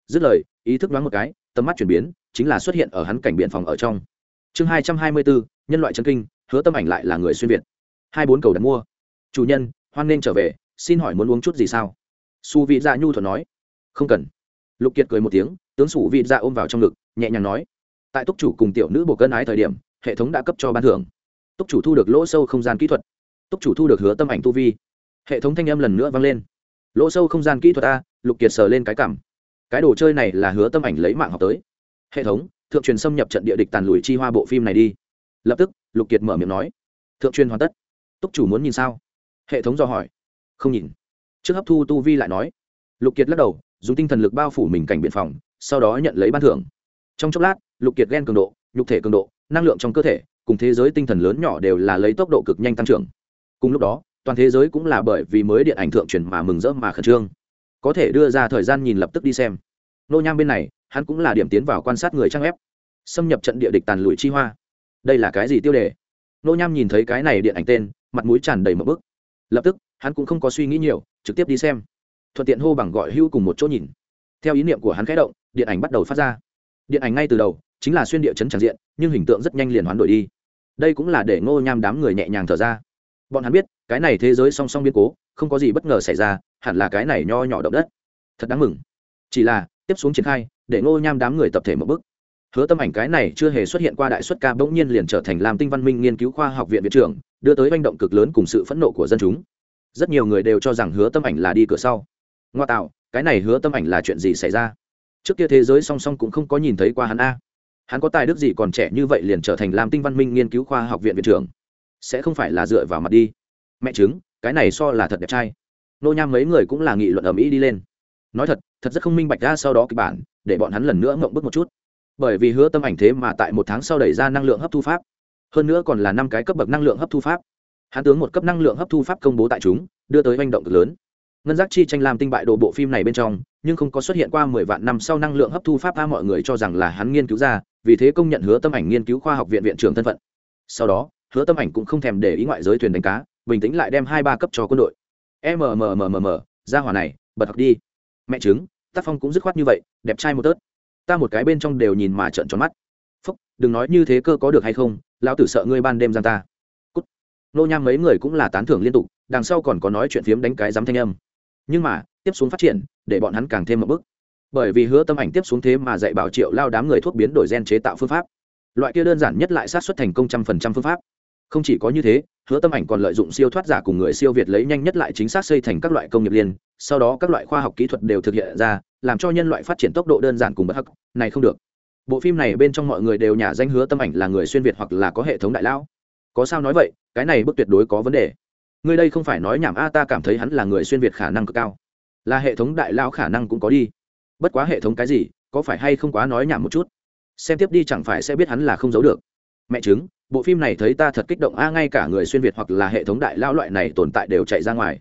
Speaker 1: Dứt lời, ý thức đoán một cái, tầm mắt chuyển biến, chính là xuất hiện ở hắn cảnh biện phòng ở trong. Chương hai trăm hai mươi bốn nhân loại chân kinh, hứa tâm ảnh lại là người xuyên việt. Hai bốn cầu đặt mua. Chủ nhân, hoan nên trở về, xin hỏi muốn uống chút gì sao? Su vị dạ nhu thuận nói. Không cần. Lục kiệt cười một tiếng, tướng sủ vị dạ ôm vào trong ngực, nhẹ nhàng nói. Tại túc chủ cùng tiểu nữ bộ cân ái thời điểm, hệ thống đã cấp cho ban thưởng. Túc chủ thu được lỗ sâu không gian kỹ thuật túc chủ thu được hứa tâm ảnh tu vi. Hệ thống thanh âm lần nữa vang lên. Lỗ sâu không gian kỹ thuật a, lục kiệt sờ lên cái cảm. Cái đồ chơi này là hứa tâm ảnh lấy mạng học tới. Hệ thống, thượng truyền xâm nhập trận địa địch tàn lùi chi hoa bộ phim này đi. Lập tức, lục kiệt mở miệng nói. Thượng truyền hoàn tất. Túc chủ muốn nhìn sao? Hệ thống do hỏi. Không nhìn. Trước hấp thu tu vi lại nói. Lục kiệt lắc đầu, dùng tinh thần lực bao phủ mình cảnh biện phòng, sau đó nhận lấy ban thưởng. Trong chốc lát, lục kiệt ghen cường độ, nhục thể cường độ, năng lượng trong cơ thể, cùng thế giới tinh thần lớn nhỏ đều là lấy tốc độ cực nhanh tăng trưởng cùng lúc đó, toàn thế giới cũng là bởi vì mới điện ảnh thượng truyền mà mừng rỡ mà khẩn trương. Có thể đưa ra thời gian nhìn lập tức đi xem. Nô nham bên này, hắn cũng là điểm tiến vào quan sát người trang ép xâm nhập trận địa địch tàn lụi chi hoa. Đây là cái gì tiêu đề? Nô nham nhìn thấy cái này điện ảnh tên, mặt mũi tràn đầy một bức. Lập tức, hắn cũng không có suy nghĩ nhiều, trực tiếp đi xem. Thuận tiện hô bằng gọi hưu cùng một chỗ nhìn. Theo ý niệm của hắn khẽ động, điện ảnh bắt đầu phát ra. Điện ảnh ngay từ đầu, chính là xuyên địa chấn tràn diện, nhưng hình tượng rất nhanh liền hoán đổi đi. Đây cũng là để ngô nham đám người nhẹ nhàng thở ra bọn hắn biết, cái này thế giới song song biến cố, không có gì bất ngờ xảy ra, hẳn là cái này nho nhỏ động đất. Thật đáng mừng. Chỉ là, tiếp xuống triển khai, để ngô nham đám người tập thể một bước. hứa tâm ảnh cái này chưa hề xuất hiện qua đại xuất ca, bỗng nhiên liền trở thành làm tinh văn minh nghiên cứu khoa học viện viện trưởng, đưa tới manh động cực lớn cùng sự phẫn nộ của dân chúng. Rất nhiều người đều cho rằng hứa tâm ảnh là đi cửa sau. Ngoa tạo, cái này hứa tâm ảnh là chuyện gì xảy ra? Trước kia thế giới song song cũng không có nhìn thấy qua hắn a. Hắn có tài đức gì còn trẻ như vậy liền trở thành làm tinh văn minh nghiên cứu khoa học viện viện trưởng? Sẽ không phải là dựa vào mặt đi. Mẹ chứng cái này so là thật đẹp trai. Nô nham mấy người cũng là nghị luận ầm ĩ đi lên. Nói thật thật rất không minh bạch ra sau đó kịch bản, để bọn hắn lần nữa ngộng bức một chút. Bởi vì hứa tâm ảnh thế mà tại một tháng sau đẩy ra năng lượng hấp thu pháp. Hơn nữa còn là năm cái cấp bậc năng lượng hấp thu pháp. Hắn tướng một cấp năng lượng hấp thu pháp công bố tại chúng, đưa tới manh động cực lớn. Ngân giác chi tranh làm tinh bại đồ bộ phim này bên trong, nhưng không có xuất hiện qua mười vạn năm sau năng lượng hấp thu pháp a, mọi người cho rằng là hắn nghiên cứu ra, vì thế công nhận hứa tâm ảnh nghiên cứu khoa học viện viện trưởng thân phận. Sau đó hứa tâm ảnh cũng không thèm để ý ngoại giới thuyền đánh cá, bình tĩnh lại đem hai ba cấp cho quân đội. Mmmmm ra hỏa này, bật học đi. Mẹ chứng tác phong cũng dứt khoát như vậy, đẹp trai một tớt. Ta một cái bên trong đều nhìn mà trợn tròn mắt. Phúc, đừng nói như thế cơ có được hay không, lão tử sợ ngươi ban đêm giang ta. Cút. Nô nham mấy người cũng là tán thưởng liên tục, đằng sau còn có nói chuyện phiếm đánh cái dám thanh âm. Nhưng mà, tiếp xuống phát triển, để bọn hắn càng thêm một bước. Bởi vì hứa tâm ảnh tiếp xuống thế mà dạy bảo triệu lao đám người thuốc biến đổi gen chế tạo phương pháp. Loại kia đơn giản nhất lại sát xuất thành công trăm phần trăm phương pháp không chỉ có như thế, hứa tâm ảnh còn lợi dụng siêu thoát giả cùng người siêu việt lấy nhanh nhất lại chính xác xây thành các loại công nghiệp liên, sau đó các loại khoa học kỹ thuật đều thực hiện ra, làm cho nhân loại phát triển tốc độ đơn giản cùng bất hắc, này không được. Bộ phim này bên trong mọi người đều nhà danh hứa tâm ảnh là người xuyên việt hoặc là có hệ thống đại lão. Có sao nói vậy, cái này bức tuyệt đối có vấn đề. Người đây không phải nói nhảm a, ta cảm thấy hắn là người xuyên việt khả năng cực cao. Là hệ thống đại lão khả năng cũng có đi. Bất quá hệ thống cái gì, có phải hay không quá nói nhảm một chút? Xem tiếp đi, chẳng phải sẽ biết hắn là không giấu được mẹ chứng bộ phim này thấy ta thật kích động, a, ngay cả người xuyên việt hoặc là hệ thống đại lao loại này tồn tại đều chạy ra ngoài.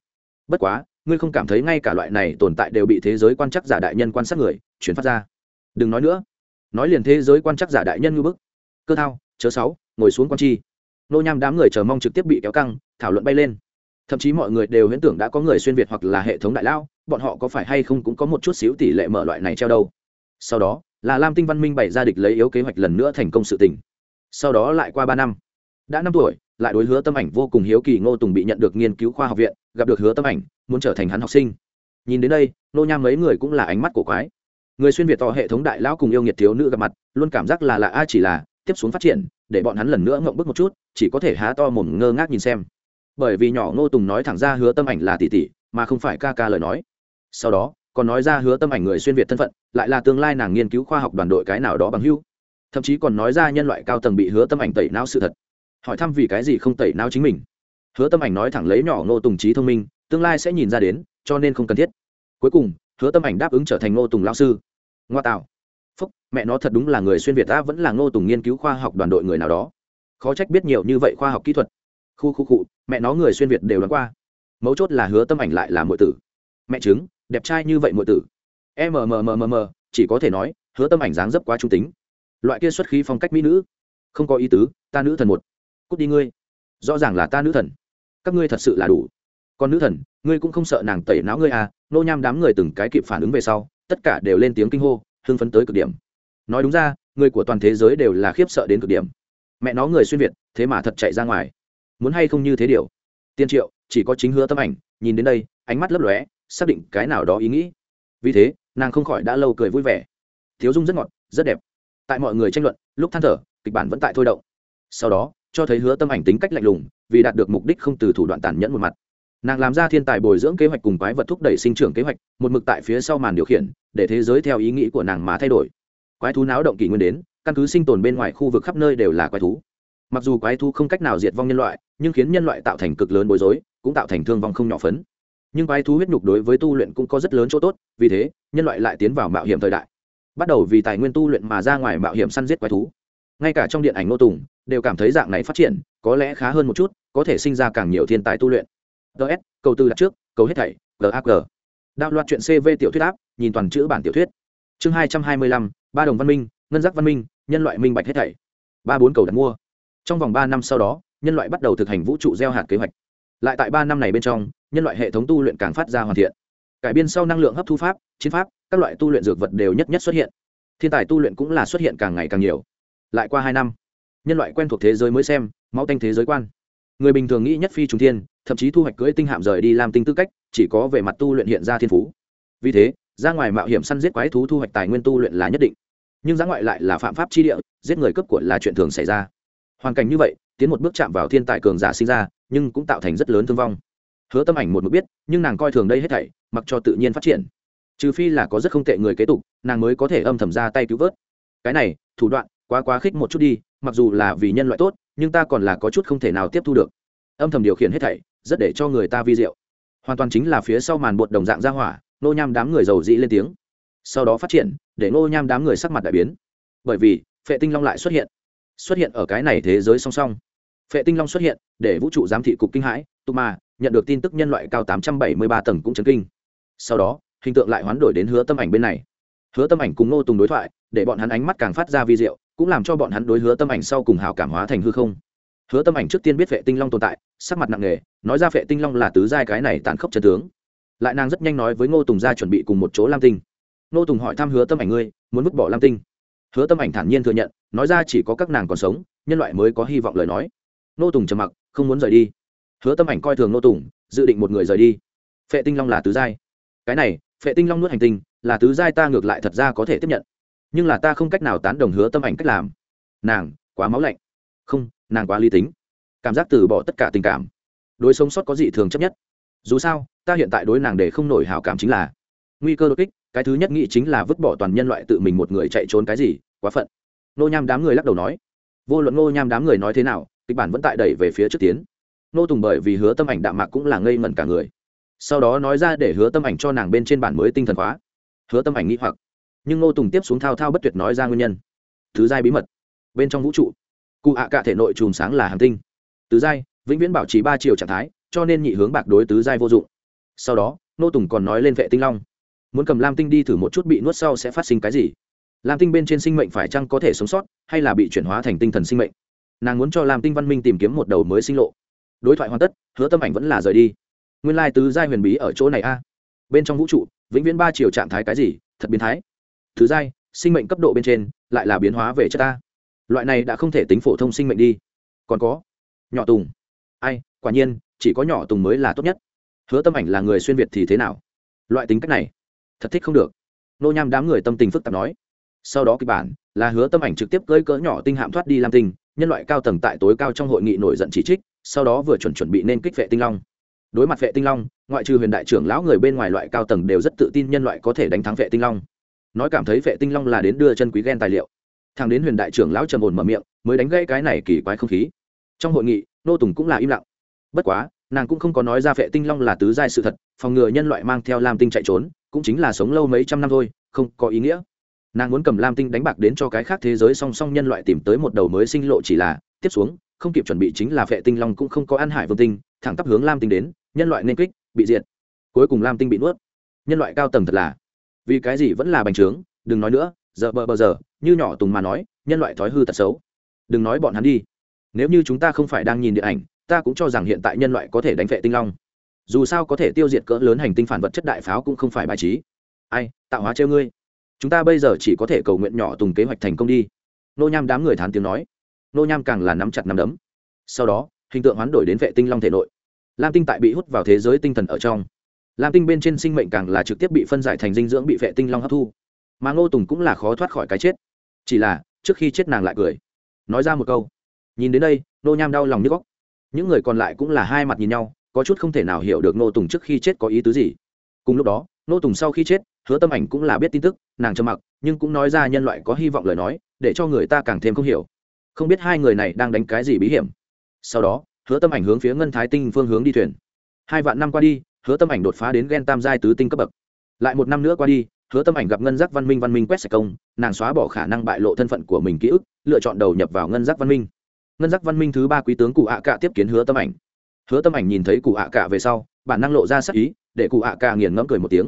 Speaker 1: Bất quá, ngươi không cảm thấy ngay cả loại này tồn tại đều bị thế giới quan chắc giả đại nhân quan sát người, chuyển phát ra. Đừng nói nữa. Nói liền thế giới quan chắc giả đại nhân ngư bức. Cơ thao, chớ sáu, ngồi xuống quan chi. Nô nham đám người chờ mong trực tiếp bị kéo căng, thảo luận bay lên. Thậm chí mọi người đều huyễn tưởng đã có người xuyên việt hoặc là hệ thống đại lao, bọn họ có phải hay không cũng có một chút xíu tỷ lệ mở loại này treo đâu. Sau đó, là lam tinh văn minh bày ra địch lấy yếu kế hoạch lần nữa thành công sự tình sau đó lại qua ba năm. Đã năm tuổi, lại đối hứa tâm ảnh vô cùng hiếu kỳ ngô tùng bị nhận được nghiên cứu khoa học viện, gặp được hứa tâm ảnh, muốn trở thành hắn học sinh. Nhìn đến đây, nô nham mấy người cũng là ánh mắt của quái. Người xuyên việt to hệ thống đại lão cùng yêu nghiệt thiếu nữ gặp mặt, luôn cảm giác là lạ a chỉ là tiếp xuống phát triển, để bọn hắn lần nữa ngậm bức một chút, chỉ có thể há to mồm ngơ ngác nhìn xem. Bởi vì nhỏ ngô tùng nói thẳng ra hứa tâm ảnh là tỷ tỷ, mà không phải ca ca lời nói. Sau đó, còn nói ra hứa tâm ảnh người xuyên việt thân phận, lại là tương lai nàng nghiên cứu khoa học đoàn đội cái nào đó bằng hưu thậm chí còn nói ra nhân loại cao tầng bị hứa tâm ảnh tẩy não sự thật. Hỏi thăm vì cái gì không tẩy não chính mình. Hứa tâm ảnh nói thẳng lấy nhỏ ngô tùng trí thông minh, tương lai sẽ nhìn ra đến, cho nên không cần thiết. Cuối cùng, hứa tâm ảnh đáp ứng trở thành ngô tùng lao sư. Ngoa tạo. Phúc, mẹ nó thật đúng là người xuyên việt ta vẫn là ngô tùng nghiên cứu khoa học đoàn đội người nào đó. Khó trách biết nhiều như vậy khoa học kỹ thuật. Khu khu cụ mẹ nó người xuyên việt đều đoán qua. Mấu chốt là hứa tâm ảnh lại là mọi tử. Mẹ chứng đẹp trai như vậy mọi tử. Mmmmm chỉ có thể nói, hứa tâm ảnh dáng dấp quá trung tính loại kia xuất khí phong cách mỹ nữ. Không có ý tứ, ta nữ thần một. Cút đi ngươi. Rõ ràng là ta nữ thần. Các ngươi thật sự là đủ. Còn nữ thần, ngươi cũng không sợ nàng tẩy não ngươi à? Nô nham đám người từng cái kịp phản ứng về sau, tất cả đều lên tiếng kinh hô, hưng phấn tới cực điểm. Nói đúng ra, người của toàn thế giới đều là khiếp sợ đến cực điểm. Mẹ nó người xuyên việt, thế mà thật chạy ra ngoài. Muốn hay không như thế điều? Tiên triệu, chỉ có chính hứa tâm ảnh, nhìn đến đây, ánh mắt lấp lóe, xác định cái nào đó ý nghĩ. Vì thế, nàng không khỏi đã lâu cười vui vẻ. Thiếu dung rất ngọt, rất đẹp tại mọi người tranh luận, lúc than thở, kịch bản vẫn tại thôi động. Sau đó, cho thấy hứa tâm ảnh tính cách lạnh lùng, vì đạt được mục đích không từ thủ đoạn tàn nhẫn một mặt. Nàng làm ra thiên tài bồi dưỡng kế hoạch cùng quái vật thúc đẩy sinh trưởng kế hoạch, một mực tại phía sau màn điều khiển, để thế giới theo ý nghĩ của nàng mà thay đổi. Quái thú náo động kỷ nguyên đến, căn cứ sinh tồn bên ngoài khu vực khắp nơi đều là quái thú. Mặc dù quái thú không cách nào diệt vong nhân loại, nhưng khiến nhân loại tạo thành cực lớn bối rối, cũng tạo thành thương vong không nhỏ phấn. Nhưng quái thú huyết nhục đối với tu luyện cũng có rất lớn chỗ tốt, vì thế, nhân loại lại tiến vào mạo hiểm thời đại bắt đầu vì tài nguyên tu luyện mà ra ngoài mạo hiểm săn giết quái thú. Ngay cả trong điện ảnh nô tùng, đều cảm thấy dạng này phát triển, có lẽ khá hơn một chút, có thể sinh ra càng nhiều thiên tài tu luyện. Ts cầu tư đặt trước, cầu hết thảy gag đạo loạt chuyện cv tiểu thuyết áp, nhìn toàn chữ bản tiểu thuyết. Chương hai trăm hai mươi lăm, ba đồng văn minh, ngân giác văn minh, nhân loại minh bạch hết thảy. Ba bốn cầu đặt mua. Trong vòng ba năm sau đó, nhân loại bắt đầu thực hành vũ trụ gieo hạt kế hoạch. Lại tại ba năm này bên trong, nhân loại hệ thống tu luyện càng phát ra hoàn thiện cải biên sau năng lượng hấp thu pháp, chiến pháp, các loại tu luyện dược vật đều nhất nhất xuất hiện. Thiên tài tu luyện cũng là xuất hiện càng ngày càng nhiều. Lại qua hai năm, nhân loại quen thuộc thế giới mới xem, máu tanh thế giới quan. Người bình thường nghĩ nhất phi trùng thiên, thậm chí thu hoạch cưỡi tinh hạm rời đi làm tinh tư cách, chỉ có về mặt tu luyện hiện ra thiên phú. Vì thế, ra ngoài mạo hiểm săn giết quái thú thu hoạch tài nguyên tu luyện là nhất định. Nhưng ra ngoại lại là phạm pháp chi địa, giết người cấp của là chuyện thường xảy ra. Hoàn cảnh như vậy, tiến một bước chạm vào thiên tài cường giả sinh ra, nhưng cũng tạo thành rất lớn thương vong hứa tâm ảnh một mực biết, nhưng nàng coi thường đây hết thảy, mặc cho tự nhiên phát triển. Trừ phi là có rất không tệ người kế tục, nàng mới có thể âm thầm ra tay cứu vớt. Cái này, thủ đoạn, quá quá khích một chút đi, mặc dù là vì nhân loại tốt, nhưng ta còn là có chút không thể nào tiếp thu được. Âm thầm điều khiển hết thảy, rất để cho người ta vi diệu. Hoàn toàn chính là phía sau màn bột đồng dạng ra hỏa, nô nham đám người giàu dĩ lên tiếng. Sau đó phát triển, để nô nham đám người sắc mặt đại biến. Bởi vì, phệ tinh long lại xuất hiện. Xuất hiện ở cái này thế giới song song. Phệ tinh long xuất hiện, để vũ trụ giám thị cục kinh hãi, tụ mà nhận được tin tức nhân loại cao tám trăm bảy mươi ba tầng cũng chấn kinh. Sau đó, hình tượng lại hoán đổi đến hứa tâm ảnh bên này. Hứa tâm ảnh cùng ngô tùng đối thoại, để bọn hắn ánh mắt càng phát ra vi diệu, cũng làm cho bọn hắn đối hứa tâm ảnh sau cùng hào cảm hóa thành hư không. Hứa tâm ảnh trước tiên biết vệ tinh long tồn tại, sắc mặt nặng nề, nói ra vệ tinh long là tứ giai cái này tàn khốc chân tướng. Lại nàng rất nhanh nói với ngô tùng ra chuẩn bị cùng một chỗ lam tinh. Ngô tùng hỏi thăm hứa tâm ảnh ngươi, muốn vứt bỏ lam tinh? Hứa tâm ảnh thản nhiên thừa nhận, nói ra chỉ có các nàng còn sống, nhân loại mới có hy vọng lời nói. Ngô tùng trầm mặc, không muốn rời đi hứa tâm ảnh coi thường Nô tùng, dự định một người rời đi. Phệ tinh long là tứ giai. Cái này, phệ tinh long nuốt hành tinh, là tứ giai ta ngược lại thật ra có thể tiếp nhận. Nhưng là ta không cách nào tán đồng hứa tâm ảnh cách làm. Nàng, quá máu lạnh. Không, nàng quá lý tính. Cảm giác từ bỏ tất cả tình cảm. Đối sống sót có dị thường chấp nhất. Dù sao, ta hiện tại đối nàng để không nổi hảo cảm chính là nguy cơ đột kích, cái thứ nhất nghĩ chính là vứt bỏ toàn nhân loại tự mình một người chạy trốn cái gì, quá phận. Nô nham đám người lắc đầu nói. Vô luận nô nham đám người nói thế nào, kịch bản vẫn tại đẩy về phía trước tiến nô tùng bởi vì hứa tâm ảnh đạm mạc cũng là ngây ngẩn cả người. Sau đó nói ra để hứa tâm ảnh cho nàng bên trên bản mới tinh thần khóa hứa tâm ảnh nghĩ hoặc. Nhưng nô tùng tiếp xuống thao thao bất tuyệt nói ra nguyên nhân. Thứ giai bí mật. Bên trong vũ trụ. Cụ ạ cả thể nội chùm sáng là hàng tinh. Tứ giai, vĩnh viễn bảo trì ba chiều trạng thái, cho nên nhị hướng bạc đối tứ giai vô dụng. Sau đó, nô tùng còn nói lên vệ tinh long. Muốn cầm lam tinh đi thử một chút bị nuốt sau sẽ phát sinh cái gì? Lam tinh bên trên sinh mệnh phải chăng có thể sống sót, hay là bị chuyển hóa thành tinh thần sinh mệnh? Nàng muốn cho lam tinh văn minh tìm kiếm một đầu mới sinh lộ đối thoại hoàn tất, hứa tâm ảnh vẫn là rời đi. Nguyên lai tứ giai huyền bí ở chỗ này a. Bên trong vũ trụ, vĩnh viễn ba chiều trạng thái cái gì, thật biến thái. Thứ giai, sinh mệnh cấp độ bên trên, lại là biến hóa về chất ta. Loại này đã không thể tính phổ thông sinh mệnh đi. Còn có, nhỏ tùng. Ai, quả nhiên, chỉ có nhỏ tùng mới là tốt nhất. Hứa tâm ảnh là người xuyên việt thì thế nào? Loại tính cách này, thật thích không được. Nô nham đám người tâm tình phức tạp nói. Sau đó kịch bản, là hứa tâm ảnh trực tiếp cưỡi cỡ nhỏ tinh hạm thoát đi lam tinh, nhân loại cao tầng tại tối cao trong hội nghị nổi giận chỉ trích sau đó vừa chuẩn chuẩn bị nên kích vệ tinh long. Đối mặt vệ tinh long, ngoại trừ huyền đại trưởng lão người bên ngoài loại cao tầng đều rất tự tin nhân loại có thể đánh thắng vệ tinh long. Nói cảm thấy vệ tinh long là đến đưa chân quý ghen tài liệu. Thằng đến huyền đại trưởng lão trầm ổn mở miệng, mới đánh gãy cái này kỳ quái không khí. Trong hội nghị, nô tùng cũng là im lặng. Bất quá, nàng cũng không có nói ra vệ tinh long là tứ giai sự thật, phòng ngừa nhân loại mang theo lam tinh chạy trốn, cũng chính là sống lâu mấy trăm năm thôi, không có ý nghĩa. Nàng muốn cầm lam tinh đánh bạc đến cho cái khác thế giới song song nhân loại tìm tới một đầu mới sinh lộ chỉ là, tiếp xuống không kịp chuẩn bị chính là vệ tinh long cũng không có ăn hải vương tinh, thẳng tắp hướng lam tinh đến, nhân loại nên kích, bị diệt. Cuối cùng lam tinh bị nuốt. Nhân loại cao tầng thật là. Vì cái gì vẫn là bành trướng, đừng nói nữa, giờ bờ bờ giờ, như nhỏ tùng mà nói, nhân loại thói hư tật xấu. Đừng nói bọn hắn đi. Nếu như chúng ta không phải đang nhìn điện ảnh, ta cũng cho rằng hiện tại nhân loại có thể đánh vệ tinh long. Dù sao có thể tiêu diệt cỡ lớn hành tinh phản vật chất đại pháo cũng không phải bài trí. Ai, tạo hóa treo ngươi. Chúng ta bây giờ chỉ có thể cầu nguyện nhỏ tùng kế hoạch thành công đi. Nô nham đám người thán tiếng nói nô nham càng là nắm chặt nắm đấm. Sau đó, hình tượng hoán đổi đến vệ tinh long thể nội. Lam tinh tại bị hút vào thế giới tinh thần ở trong. Lam tinh bên trên sinh mệnh càng là trực tiếp bị phân giải thành dinh dưỡng bị vệ tinh long hấp thu. Mà ngô tùng cũng là khó thoát khỏi cái chết. Chỉ là, trước khi chết nàng lại cười. Nói ra một câu. Nhìn đến đây, nô nham đau lòng như góc. Những người còn lại cũng là hai mặt nhìn nhau, có chút không thể nào hiểu được nô tùng trước khi chết có ý tứ gì. Cùng lúc đó nô tùng sau khi chết, hứa tâm ảnh cũng là biết tin tức, nàng trầm mặc, nhưng cũng nói ra nhân loại có hy vọng lời nói, để cho người ta càng thêm không hiểu không biết hai người này đang đánh cái gì bí hiểm. Sau đó, hứa tâm ảnh hướng phía ngân thái tinh phương hướng đi thuyền. Hai vạn năm qua đi, hứa tâm ảnh đột phá đến ghen tam giai tứ tinh cấp bậc. Lại một năm nữa qua đi, hứa tâm ảnh gặp ngân giác văn minh văn minh quét sạch công, nàng xóa bỏ khả năng bại lộ thân phận của mình ký ức, lựa chọn đầu nhập vào ngân giác văn minh. Ngân giác văn minh thứ ba quý tướng cụ ạ cạ tiếp kiến hứa tâm ảnh. Hứa tâm ảnh nhìn thấy cụ ạ cạ về sau, bản năng lộ ra sắc ý, để cụ ạ cạ nghiền ngẫm cười một tiếng.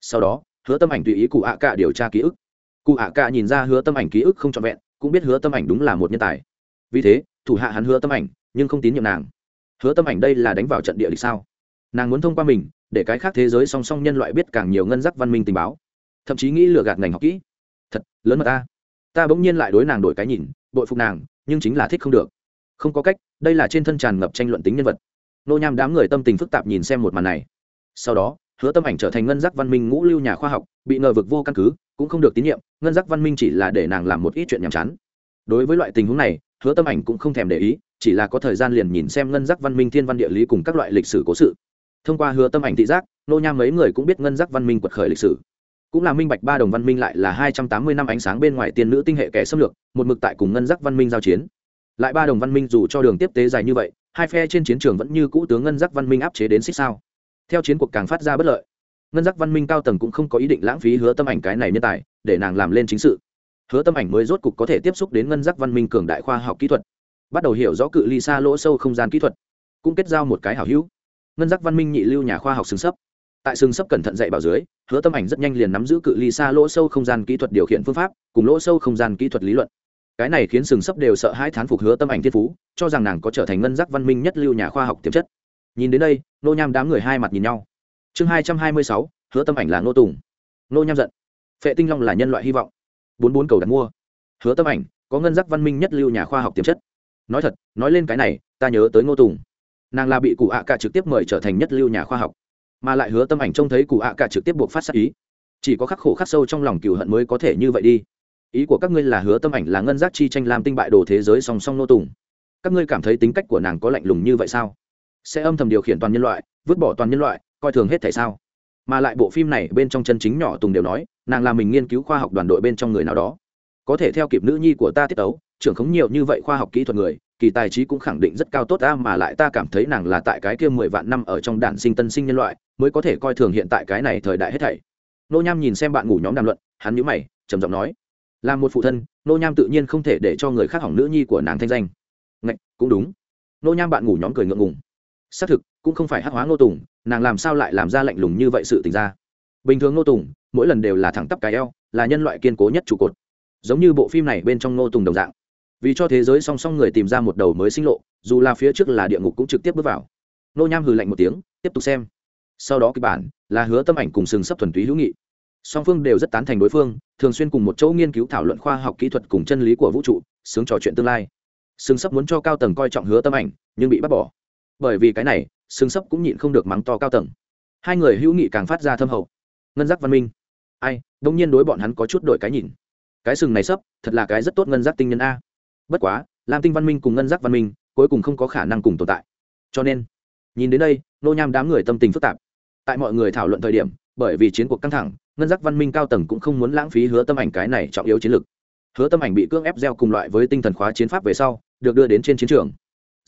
Speaker 1: Sau đó, hứa tâm ảnh tùy ý cụ ạ cạ điều tra ký ức. Cụ ạ cạ nhìn ra hứa tâm ảnh ký ức không trọn vẹn cũng biết hứa tâm ảnh đúng là một nhân tài. Vì thế, thủ hạ hắn hứa tâm ảnh, nhưng không tín nhiệm nàng. Hứa tâm ảnh đây là đánh vào trận địa lịch sao? Nàng muốn thông qua mình, để cái khác thế giới song song nhân loại biết càng nhiều ngân giác văn minh tình báo. Thậm chí nghĩ lừa gạt ngành học kỹ. Thật, lớn mà ta. Ta bỗng nhiên lại đối nàng đổi cái nhìn, bội phục nàng, nhưng chính là thích không được. Không có cách, đây là trên thân tràn ngập tranh luận tính nhân vật. Nô nham đám người tâm tình phức tạp nhìn xem một màn này. Sau đó hứa tâm ảnh trở thành ngân giác văn minh ngũ lưu nhà khoa học, bị ngờ vực vô căn cứ, cũng không được tín nhiệm, ngân giác văn minh chỉ là để nàng làm một ít chuyện nhàm chán. Đối với loại tình huống này, hứa tâm ảnh cũng không thèm để ý, chỉ là có thời gian liền nhìn xem ngân giác văn minh thiên văn địa lý cùng các loại lịch sử cố sự. Thông qua hứa tâm ảnh thị giác, nô nham mấy người cũng biết ngân giác văn minh quật khởi lịch sử. Cũng là minh bạch ba đồng văn minh lại là hai trăm tám mươi năm ánh sáng bên ngoài tiên nữ tinh hệ kẻ xâm lược, một mực tại cùng ngân giác văn minh giao chiến. Lại ba đồng văn minh dù cho đường tiếp tế dài như vậy, hai phe trên chiến trường vẫn như cũ tướng ngân giác văn minh áp chế đến xích sao theo chiến cuộc càng phát ra bất lợi. Ngân giác văn minh cao tầng cũng không có ý định lãng phí hứa tâm ảnh cái này nhân tài, để nàng làm lên chính sự. Hứa tâm ảnh mới rốt cục có thể tiếp xúc đến ngân giác văn minh cường đại khoa học kỹ thuật. Bắt đầu hiểu rõ cự ly xa lỗ sâu không gian kỹ thuật. Cũng kết giao một cái hảo hữu. Ngân giác văn minh nhị lưu nhà khoa học xứng sấp. Tại sừng sấp cẩn thận dạy bảo dưới, hứa tâm ảnh rất nhanh liền nắm giữ cự ly xa lỗ sâu không gian kỹ thuật điều khiển phương pháp, cùng lỗ sâu không gian kỹ thuật lý luận. Cái này khiến sừng sấp đều sợ hai thán phục hứa tâm ảnh thiên phú, cho rằng nàng có trở thành ngân giác văn minh nhất lưu nhà khoa học tiềm chất nhìn đến đây, nô nham đám người hai mặt nhìn nhau. Chương hai trăm hai mươi sáu, hứa tâm ảnh là nô tùng. Nô nham giận. Phệ tinh long là nhân loại hy vọng. Bốn bốn cầu đặt mua. Hứa tâm ảnh, có ngân giác văn minh nhất lưu nhà khoa học tiềm chất. Nói thật, nói lên cái này, ta nhớ tới ngô tùng. Nàng là bị cụ ạ cả trực tiếp mời trở thành nhất lưu nhà khoa học. Mà lại hứa tâm ảnh trông thấy cụ ạ cả trực tiếp buộc phát sát ý. Chỉ có khắc khổ khắc sâu trong lòng cựu hận mới có thể như vậy đi. Ý của các ngươi là hứa tâm ảnh là ngân giác chi tranh làm tinh bại đồ thế giới song song nô tùng. Các ngươi cảm thấy tính cách của nàng có lạnh lùng như vậy sao? Sẽ âm thầm điều khiển toàn nhân loại, vứt bỏ toàn nhân loại, coi thường hết thể sao? Mà lại bộ phim này bên trong chân chính nhỏ tùng đều nói, nàng là mình nghiên cứu khoa học đoàn đội bên trong người nào đó. Có thể theo kịp nữ nhi của ta tiết ấu trưởng khống nhiều như vậy khoa học kỹ thuật người, kỳ tài trí cũng khẳng định rất cao tốt ta mà lại ta cảm thấy nàng là tại cái kia mười vạn năm ở trong đản sinh tân sinh nhân loại, mới có thể coi thường hiện tại cái này thời đại hết thảy. Nô nham nhìn xem bạn ngủ nhóm đàm luận, hắn nhíu mày, trầm giọng nói, là một phụ thân, nô nham tự nhiên không thể để cho người khác hỏng nữ nhi của nàng thanh danh. Ngạch, cũng đúng. Nô nham bạn ngủ nhóm cười ngượng ngùng xác thực, cũng không phải hắc hóa nô tùng, nàng làm sao lại làm ra lạnh lùng như vậy sự tình ra? Bình thường nô tùng, mỗi lần đều là thẳng tắp cái eo, là nhân loại kiên cố nhất trụ cột. Giống như bộ phim này bên trong nô tùng đồng dạng. Vì cho thế giới song song người tìm ra một đầu mới sinh lộ, dù là phía trước là địa ngục cũng trực tiếp bước vào. Nô nham hừ lạnh một tiếng, tiếp tục xem. Sau đó kịch bản, là hứa tâm ảnh cùng sừng sấp thuần túy hữu nghị. Song phương đều rất tán thành đối phương, thường xuyên cùng một chỗ nghiên cứu thảo luận khoa học kỹ thuật cùng chân lý của vũ trụ, sướng trò chuyện tương lai. Sừng sấp muốn cho cao tầng coi trọng hứa tâm ảnh, nhưng bị bắt bỏ bởi vì cái này, sừng sấp cũng nhịn không được mắng to cao tầng. Hai người hữu nghị càng phát ra thâm hậu. Ngân giác văn minh. Ai đông nhiên đối bọn hắn có chút đổi cái nhìn. Cái sừng này sấp, thật là cái rất tốt ngân giác tinh nhân a. Bất quá, lam tinh văn minh cùng ngân giác văn minh, cuối cùng không có khả năng cùng tồn tại. Cho nên, nhìn đến đây, nô nham đám người tâm tình phức tạp. Tại mọi người thảo luận thời điểm, bởi vì chiến cuộc căng thẳng, ngân giác văn minh cao tầng cũng không muốn lãng phí hứa tâm ảnh cái này trọng yếu chiến lược hứa tâm ảnh bị cưỡng ép gieo cùng loại với tinh thần khóa chiến pháp về sau, được đưa đến trên chiến trường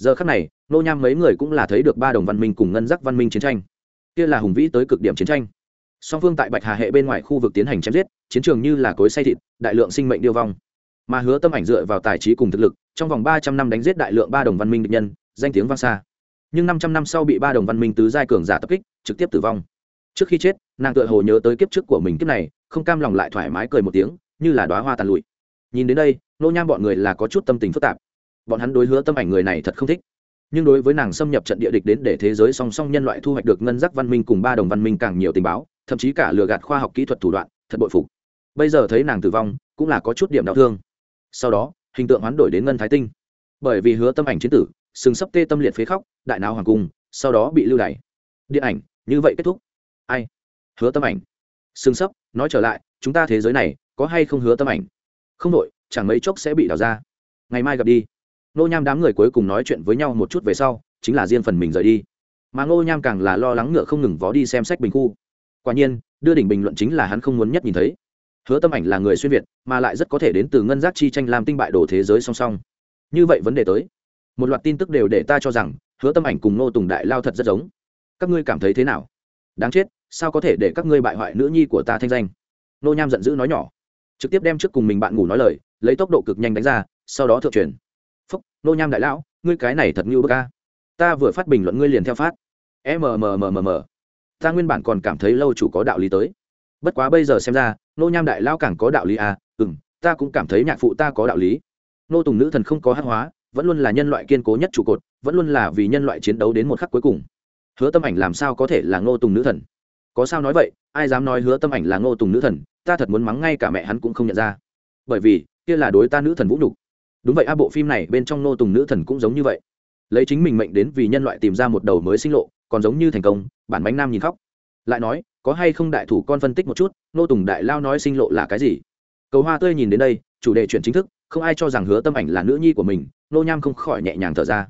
Speaker 1: giờ khắc này, nô nham mấy người cũng là thấy được ba đồng văn minh cùng ngân giác văn minh chiến tranh. Kia là hùng vĩ tới cực điểm chiến tranh. Song phương tại bạch hà hệ bên ngoài khu vực tiến hành chém giết, chiến trường như là cối say thịt, đại lượng sinh mệnh điêu vong. Mà hứa tâm ảnh dựa vào tài trí cùng thực lực, trong vòng ba trăm năm đánh giết đại lượng ba đồng văn minh địch nhân, danh tiếng vang xa. Nhưng năm trăm năm sau bị ba đồng văn minh tứ giai cường giả tập kích, trực tiếp tử vong. Trước khi chết, nàng tựa hồ nhớ tới kiếp trước của mình, kiếp này, không cam lòng lại thoải mái cười một tiếng, như là đoá hoa tàn lụi. Nhìn đến đây, nô nham bọn người là có chút tâm tình phức tạp bọn hắn đối hứa tâm ảnh người này thật không thích. Nhưng đối với nàng xâm nhập trận địa địch đến để thế giới song song nhân loại thu hoạch được ngân giác văn minh cùng ba đồng văn minh càng nhiều tình báo, thậm chí cả lừa gạt khoa học kỹ thuật thủ đoạn, thật bội phục. Bây giờ thấy nàng tử vong, cũng là có chút điểm đau thương. Sau đó, hình tượng hoán đổi đến ngân thái tinh. Bởi vì hứa tâm ảnh chiến tử, sừng sấp tê tâm liệt phế khóc, đại não hoàng cung, sau đó bị lưu đày. Điện ảnh, như vậy kết thúc. Ai? Hứa tâm ảnh. Sừng sấp, nói trở lại, chúng ta thế giới này, có hay không hứa tâm ảnh? Không đội chẳng mấy chốc sẽ bị đào ra. Ngày mai gặp đi nô nham đám người cuối cùng nói chuyện với nhau một chút về sau, chính là riêng phần mình rời đi. Mà ngô nham càng là lo lắng ngựa không ngừng vó đi xem sách bình khu. Quả nhiên, đưa đỉnh bình luận chính là hắn không muốn nhất nhìn thấy. Hứa tâm ảnh là người xuyên việt, mà lại rất có thể đến từ ngân giác chi tranh làm tinh bại đồ thế giới song song. Như vậy vấn đề tới. Một loạt tin tức đều để ta cho rằng, hứa tâm ảnh cùng nô tùng đại lao thật rất giống. Các ngươi cảm thấy thế nào? Đáng chết, sao có thể để các ngươi bại hoại nữ nhi của ta thanh danh? Nô nham giận dữ nói nhỏ. Trực tiếp đem trước cùng mình bạn ngủ nói lời, lấy tốc độ cực nhanh đánh ra, sau đó thượng truyền phúc, nô nham đại lão, ngươi cái này thật như bơ ca ta vừa phát bình luận ngươi liền theo phát. Mmmmm ta nguyên bản còn cảm thấy lâu chủ có đạo lý tới. Bất quá bây giờ xem ra, nô nham đại lão càng có đạo lý à ừ m ta cũng cảm thấy nhạc phụ ta có đạo lý. Nô tùng nữ thần không có hát hóa, vẫn luôn là nhân loại kiên cố nhất trụ cột, vẫn luôn là vì nhân loại chiến đấu đến một khắc cuối cùng. Hứa tâm ảnh làm sao có thể là ngô tùng nữ thần? Có sao nói vậy, ai dám nói hứa tâm ảnh là ngô tùng nữ thần? Ta thật muốn mắng ngay cả mẹ hắn cũng không nhận ra. Bởi vì, kia là đối ta nữ thần vũ nhục đúng vậy a, bộ phim này bên trong nô tùng nữ thần cũng giống như vậy. Lấy chính mình mệnh đến vì nhân loại tìm ra một đầu mới sinh lộ, còn giống như thành công, bản bánh nam nhìn khóc. Lại nói, có hay không đại thủ con phân tích một chút, nô tùng đại lao nói sinh lộ là cái gì? Cầu hoa tươi nhìn đến đây, chủ đề chuyện chính thức, không ai cho rằng hứa tâm ảnh là nữ nhi của mình, nô nham không khỏi nhẹ nhàng thở ra.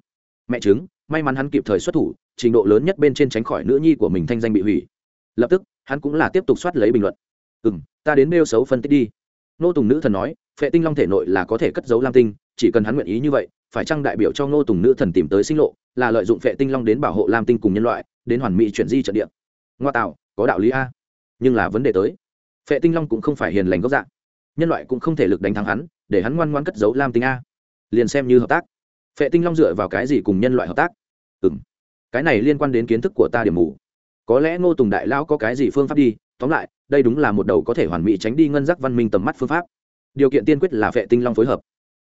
Speaker 1: Mẹ chứng, may mắn hắn kịp thời xuất thủ, trình độ lớn nhất bên trên tránh khỏi nữ nhi của mình thanh danh bị hủy. Lập tức, hắn cũng là tiếp tục soát lấy bình luận. Ừ m ta đến nêu xấu phân tích đi. Nô tùng nữ thần nói phệ tinh long thể nội là có thể cất giấu lam tinh, chỉ cần hắn nguyện ý như vậy, phải chăng đại biểu cho nô tùng nữ thần tìm tới sinh lộ, là lợi dụng phệ tinh long đến bảo hộ lam tinh cùng nhân loại, đến hoàn mỹ chuyển di trận địa? Ngoa tạo, có đạo lý a. Nhưng là vấn đề tới, phệ tinh long cũng không phải hiền lành gốc dạng nhân loại cũng không thể lực đánh thắng hắn, để hắn ngoan ngoan cất giấu lam tinh a. Liền xem như hợp tác. Phệ tinh long dựa vào cái gì cùng nhân loại hợp tác? Ừ m cái này liên quan đến kiến thức của ta điểm mù. Có lẽ ngô tùng đại lão có cái gì phương pháp đi, tóm lại, đây đúng là một đầu có thể hoàn mỹ tránh đi ngân giác văn minh tầm mắt phương pháp điều kiện tiên quyết là vệ tinh long phối hợp.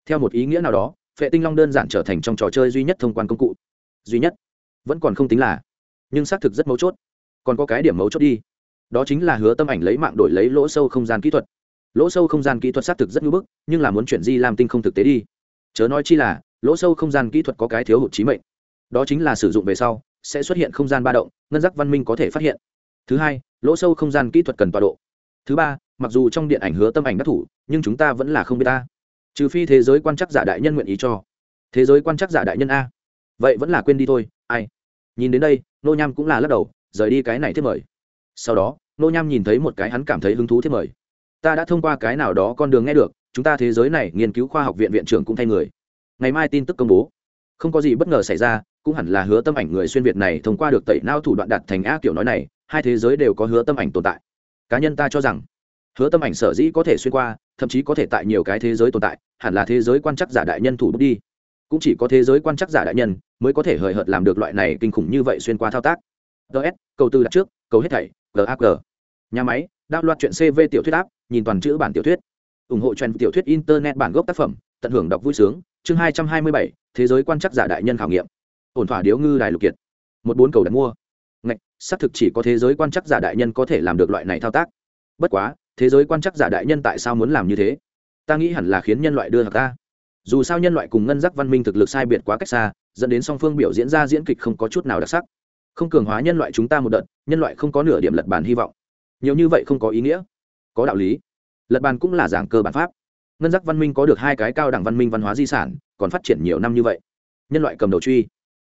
Speaker 1: Theo một ý nghĩa nào đó vệ tinh long đơn giản trở thành trong trò chơi duy nhất thông quan công cụ. Duy nhất. Vẫn còn không tính là. Nhưng xác thực rất mấu chốt. Còn có cái điểm mấu chốt đi. Đó chính là hứa tâm ảnh lấy mạng đổi lấy lỗ sâu không gian kỹ thuật. Lỗ sâu không gian kỹ thuật xác thực rất ngưỡng bức, nhưng là muốn chuyển di làm tinh không thực tế đi. Chớ nói chi là, lỗ sâu không gian kỹ thuật có cái thiếu hụt trí mệnh. Đó chính là sử dụng về sau, sẽ xuất hiện không gian ba động, ngân giác văn minh có thể phát hiện. Thứ hai, lỗ sâu không gian kỹ thuật cần tọa độ. Thứ ba mặc dù trong điện ảnh hứa tâm ảnh đắc thủ, nhưng chúng ta vẫn là không biết ta. Trừ phi thế giới quan chắc giả đại nhân nguyện ý cho. Thế giới quan chắc giả đại nhân a. Vậy vẫn là quên đi thôi, ai? Nhìn đến đây, nô nham cũng là lắc đầu, rời đi cái này thiết mời. Sau đó, nô nham nhìn thấy một cái hắn cảm thấy hứng thú thiết mời. Ta đã thông qua cái nào đó con đường nghe được, chúng ta thế giới này nghiên cứu khoa học viện viện trưởng cũng thay người. Ngày mai tin tức công bố. Không có gì bất ngờ xảy ra, cũng hẳn là hứa tâm ảnh người xuyên việt này thông qua được tẩy não thủ đoạn đặt thành a kiểu nói này, hai thế giới đều có hứa tâm ảnh tồn tại. Cá nhân ta cho rằng hứa tâm ảnh sở dĩ có thể xuyên qua, thậm chí có thể tại nhiều cái thế giới tồn tại, hẳn là thế giới quan chắc giả đại nhân thủ bút đi. Cũng chỉ có thế giới quan chắc giả đại nhân mới có thể hời hợt làm được loại này kinh khủng như vậy xuyên qua thao tác. Ts cầu tư đặt trước, cầu hết thảy gag nhà máy đạo loạt chuyện cv tiểu thuyết áp nhìn toàn chữ bản tiểu thuyết. Ủng hộ truyền tiểu thuyết internet bản gốc tác phẩm, tận hưởng đọc vui sướng. Chương hai trăm hai mươi bảy, thế giới quan chắc giả đại nhân khảo nghiệm. Ổn thỏa điếu ngư đài lục kiệt. Một bốn cầu đặt mua. Ngạch, xác thực chỉ có thế giới quan chắc giả đại nhân có thể làm được loại này thao tác. Bất quá thế giới quan chắc giả đại nhân tại sao muốn làm như thế? Ta nghĩ hẳn là khiến nhân loại đưa hợp ta dù sao nhân loại cùng ngân giác văn minh thực lực sai biệt quá cách xa, dẫn đến song phương biểu diễn ra diễn kịch không có chút nào đặc sắc. Không cường hóa nhân loại chúng ta một đợt, nhân loại không có nửa điểm lật bàn hy vọng. Nhiều như vậy không có ý nghĩa. Có đạo lý. Lật bàn cũng là giảng cơ bản pháp. Ngân giác văn minh có được hai cái cao đẳng văn minh văn hóa di sản, còn phát triển nhiều năm như vậy. Nhân loại cầm đầu truy,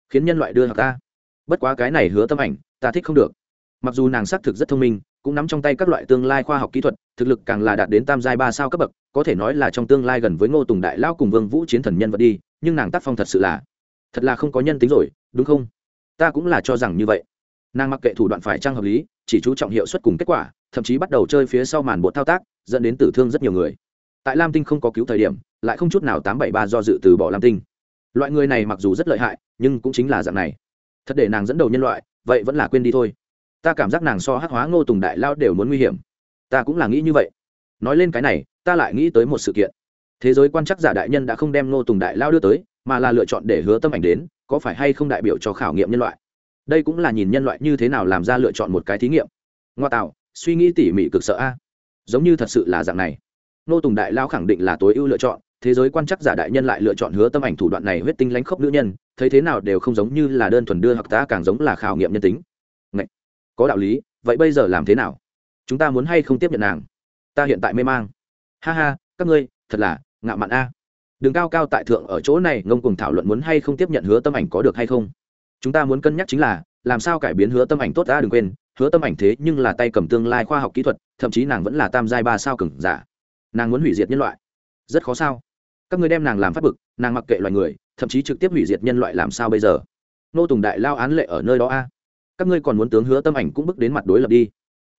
Speaker 1: khiến nhân loại đưa hợp ta bất quá cái này hứa tâm ảnh, ta thích không được. Mặc dù nàng xác thực rất thông minh cũng nắm trong tay các loại tương lai khoa học kỹ thuật, thực lực càng là đạt đến tam giai ba sao cấp bậc, có thể nói là trong tương lai gần với ngô tùng đại lao cùng vương vũ chiến thần nhân vật đi, nhưng nàng tác phong thật sự là, thật là không có nhân tính rồi, đúng không? Ta cũng là cho rằng như vậy. Nàng mặc kệ thủ đoạn phải trang hợp lý, chỉ chú trọng hiệu suất cùng kết quả, thậm chí bắt đầu chơi phía sau màn bột thao tác, dẫn đến tử thương rất nhiều người. Tại lam tinh không có cứu thời điểm, lại không chút nào tám bảy ba do dự từ bỏ lam tinh. Loại người này mặc dù rất lợi hại, nhưng cũng chính là dạng này. Thật để nàng dẫn đầu nhân loại, vậy vẫn là quên đi thôi ta cảm giác nàng so hắc hóa ngô tùng đại lao đều muốn nguy hiểm. Ta cũng là nghĩ như vậy. Nói lên cái này, ta lại nghĩ tới một sự kiện. Thế giới quan chắc giả đại nhân đã không đem ngô tùng đại lao đưa tới, mà là lựa chọn để hứa tâm ảnh đến, có phải hay không đại biểu cho khảo nghiệm nhân loại? Đây cũng là nhìn nhân loại như thế nào làm ra lựa chọn một cái thí nghiệm. Ngoa tạo, suy nghĩ tỉ mỉ cực sợ a. Giống như thật sự là dạng này. Ngô tùng đại lao khẳng định là tối ưu lựa chọn, thế giới quan chắc giả đại nhân lại lựa chọn hứa tâm ảnh thủ đoạn này huyết tinh lánh khốc nữ nhân, thấy thế nào đều không giống như là đơn thuần đưa hoặc ta càng giống là khảo nghiệm nhân tính có đạo lý, vậy bây giờ làm thế nào? Chúng ta muốn hay không tiếp nhận nàng? Ta hiện tại mê mang. Ha ha, các ngươi, thật là ngạo mạn a. Đừng cao cao tại thượng ở chỗ này, ngông cùng thảo luận muốn hay không tiếp nhận hứa tâm ảnh có được hay không? Chúng ta muốn cân nhắc chính là, làm sao cải biến hứa tâm ảnh tốt ta đừng quên, hứa tâm ảnh thế nhưng là tay cầm tương lai khoa học kỹ thuật, thậm chí nàng vẫn là tam giai ba sao cừng giả. Nàng muốn hủy diệt nhân loại. Rất khó sao? Các ngươi đem nàng làm phát bực, nàng mặc kệ loài người, thậm chí trực tiếp hủy diệt nhân loại làm sao bây giờ? Nô tùng đại lao án lệ ở nơi đó a các ngươi còn muốn tướng hứa tâm ảnh cũng bước đến mặt đối lập đi.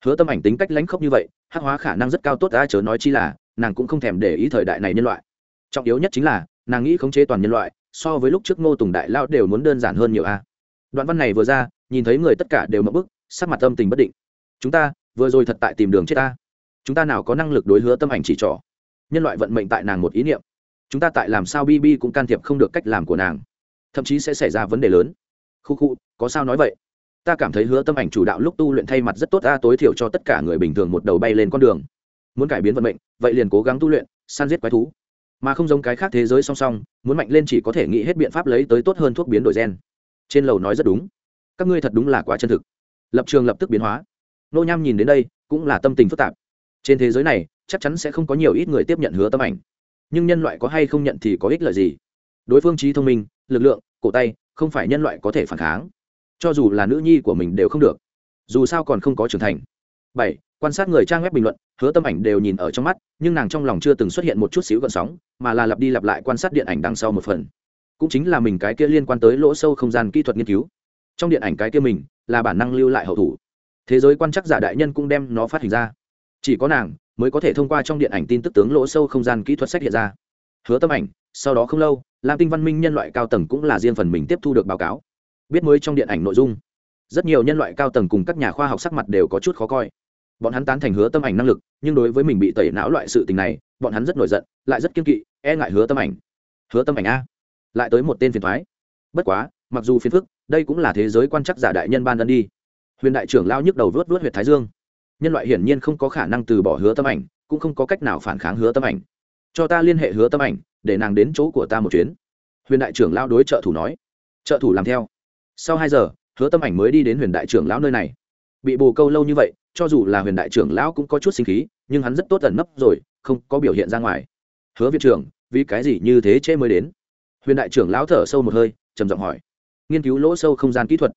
Speaker 1: Hứa tâm ảnh tính cách lãnh khốc như vậy, hắc hóa khả năng rất cao tốt đã chớ nói chi là, nàng cũng không thèm để ý thời đại này nhân loại. Trọng yếu nhất chính là, nàng nghĩ khống chế toàn nhân loại, so với lúc trước ngô tùng đại lao đều muốn đơn giản hơn nhiều a. Đoạn văn này vừa ra, nhìn thấy người tất cả đều mất bức, sắc mặt tâm tình bất định. Chúng ta, vừa rồi thật tại tìm đường chết ta. Chúng ta nào có năng lực đối hứa tâm ảnh chỉ trỏ? Nhân loại vận mệnh tại nàng một ý niệm. Chúng ta tại làm sao bb cũng can thiệp không được cách làm của nàng. Thậm chí sẽ xảy ra vấn đề lớn. Khu khu, có sao nói vậy? Ta cảm thấy hứa tâm ảnh chủ đạo lúc tu luyện thay mặt rất tốt, ta tối thiểu cho tất cả người bình thường một đầu bay lên con đường. Muốn cải biến vận mệnh, vậy liền cố gắng tu luyện, săn giết quái thú. Mà không giống cái khác thế giới song song, muốn mạnh lên chỉ có thể nghĩ hết biện pháp lấy tới tốt hơn thuốc biến đổi gen. Trên lầu nói rất đúng. Các ngươi thật đúng là quá chân thực. Lập trường lập tức biến hóa. Nô nham nhìn đến đây, cũng là tâm tình phức tạp. Trên thế giới này, chắc chắn sẽ không có nhiều ít người tiếp nhận hứa tâm ảnh. Nhưng nhân loại có hay không nhận thì có ích lợi gì? Đối phương trí thông minh, lực lượng, cổ tay, không phải nhân loại có thể phản kháng cho dù là nữ nhi của mình đều không được, dù sao còn không có trưởng thành. Bảy, quan sát người trang web bình luận, hứa tâm ảnh đều nhìn ở trong mắt, nhưng nàng trong lòng chưa từng xuất hiện một chút xíu gợn sóng, mà là lặp đi lặp lại quan sát điện ảnh đằng sau một phần. Cũng chính là mình cái kia liên quan tới lỗ sâu không gian kỹ thuật nghiên cứu. Trong điện ảnh cái kia mình, là bản năng lưu lại hậu thủ. Thế giới quan chắc giả đại nhân cũng đem nó phát hình ra. Chỉ có nàng, mới có thể thông qua trong điện ảnh tin tức tướng lỗ sâu không gian kỹ thuật sách hiện ra. Hứa tâm ảnh, sau đó không lâu, lam tinh văn minh nhân loại cao tầng cũng là riêng phần mình tiếp thu được báo cáo biết mới trong điện ảnh nội dung. Rất nhiều nhân loại cao tầng cùng các nhà khoa học sắc mặt đều có chút khó coi. Bọn hắn tán thành hứa tâm ảnh năng lực, nhưng đối với mình bị tẩy não loại sự tình này, bọn hắn rất nổi giận, lại rất kiên kỵ e ngại hứa tâm ảnh. Hứa tâm ảnh a. Lại tới một tên phiền thoái bất quá, mặc dù phiền phức, đây cũng là thế giới quan chắc giả đại nhân ban ân đi. Huyền đại trưởng lao nhức đầu vớt vớt huyệt thái dương. Nhân loại hiển nhiên không có khả năng từ bỏ hứa tâm ảnh, cũng không có cách nào phản kháng hứa tâm ảnh. Cho ta liên hệ hứa tâm ảnh, để nàng đến chỗ của ta một chuyến. Huyền đại trưởng lao đối trợ thủ nói. Trợ thủ làm theo sau hai giờ, hứa tâm ảnh mới đi đến huyền đại trưởng lão nơi này. Bị bồ câu lâu như vậy, cho dù là huyền đại trưởng lão cũng có chút sinh khí, nhưng hắn rất tốt ẩn nấp rồi, không có biểu hiện ra ngoài. Hứa viện trưởng, vì cái gì như thế trễ mới đến? Huyền đại trưởng lão thở sâu một hơi, trầm giọng hỏi. Nghiên cứu lỗ sâu không gian kỹ thuật.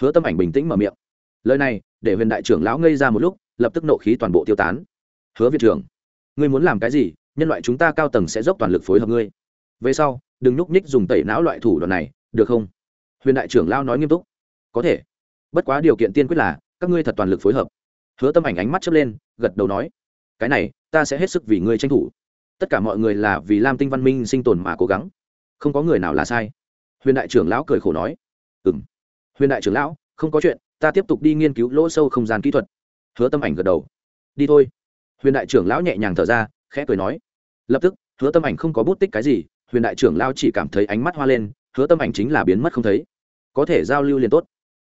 Speaker 1: Hứa tâm ảnh bình tĩnh mở miệng. Lời này, để huyền đại trưởng lão ngây ra một lúc, lập tức nộ khí toàn bộ tiêu tán. Hứa viện trưởng, ngươi muốn làm cái gì? Nhân loại chúng ta cao tầng sẽ dốc toàn lực phối hợp ngươi. Về sau, đừng nhúc nhích dùng tẩy não loại thủ đoạn này, được không? Huyền đại trưởng lão nói nghiêm túc. Có thể. Bất quá điều kiện tiên quyết là, các ngươi thật toàn lực phối hợp. Hứa tâm ảnh ánh mắt chớp lên, gật đầu nói, cái này, ta sẽ hết sức vì ngươi tranh thủ. Tất cả mọi người là vì lam tinh văn minh sinh tồn mà cố gắng. Không có người nào là sai. Huyền đại trưởng lão cười khổ nói ừ m huyền đại trưởng lão, không có chuyện, ta tiếp tục đi nghiên cứu lỗ sâu không gian kỹ thuật. Hứa tâm ảnh gật đầu, đi thôi. Huyền đại trưởng lão nhẹ nhàng thở ra, khẽ cười nói, lập tức, hứa tâm ảnh không có bút tích cái gì, huyền đại trưởng lão chỉ cảm thấy ánh mắt hoa lên, hứa tâm ảnh chính là biến mất không thấy có thể giao lưu liền tốt.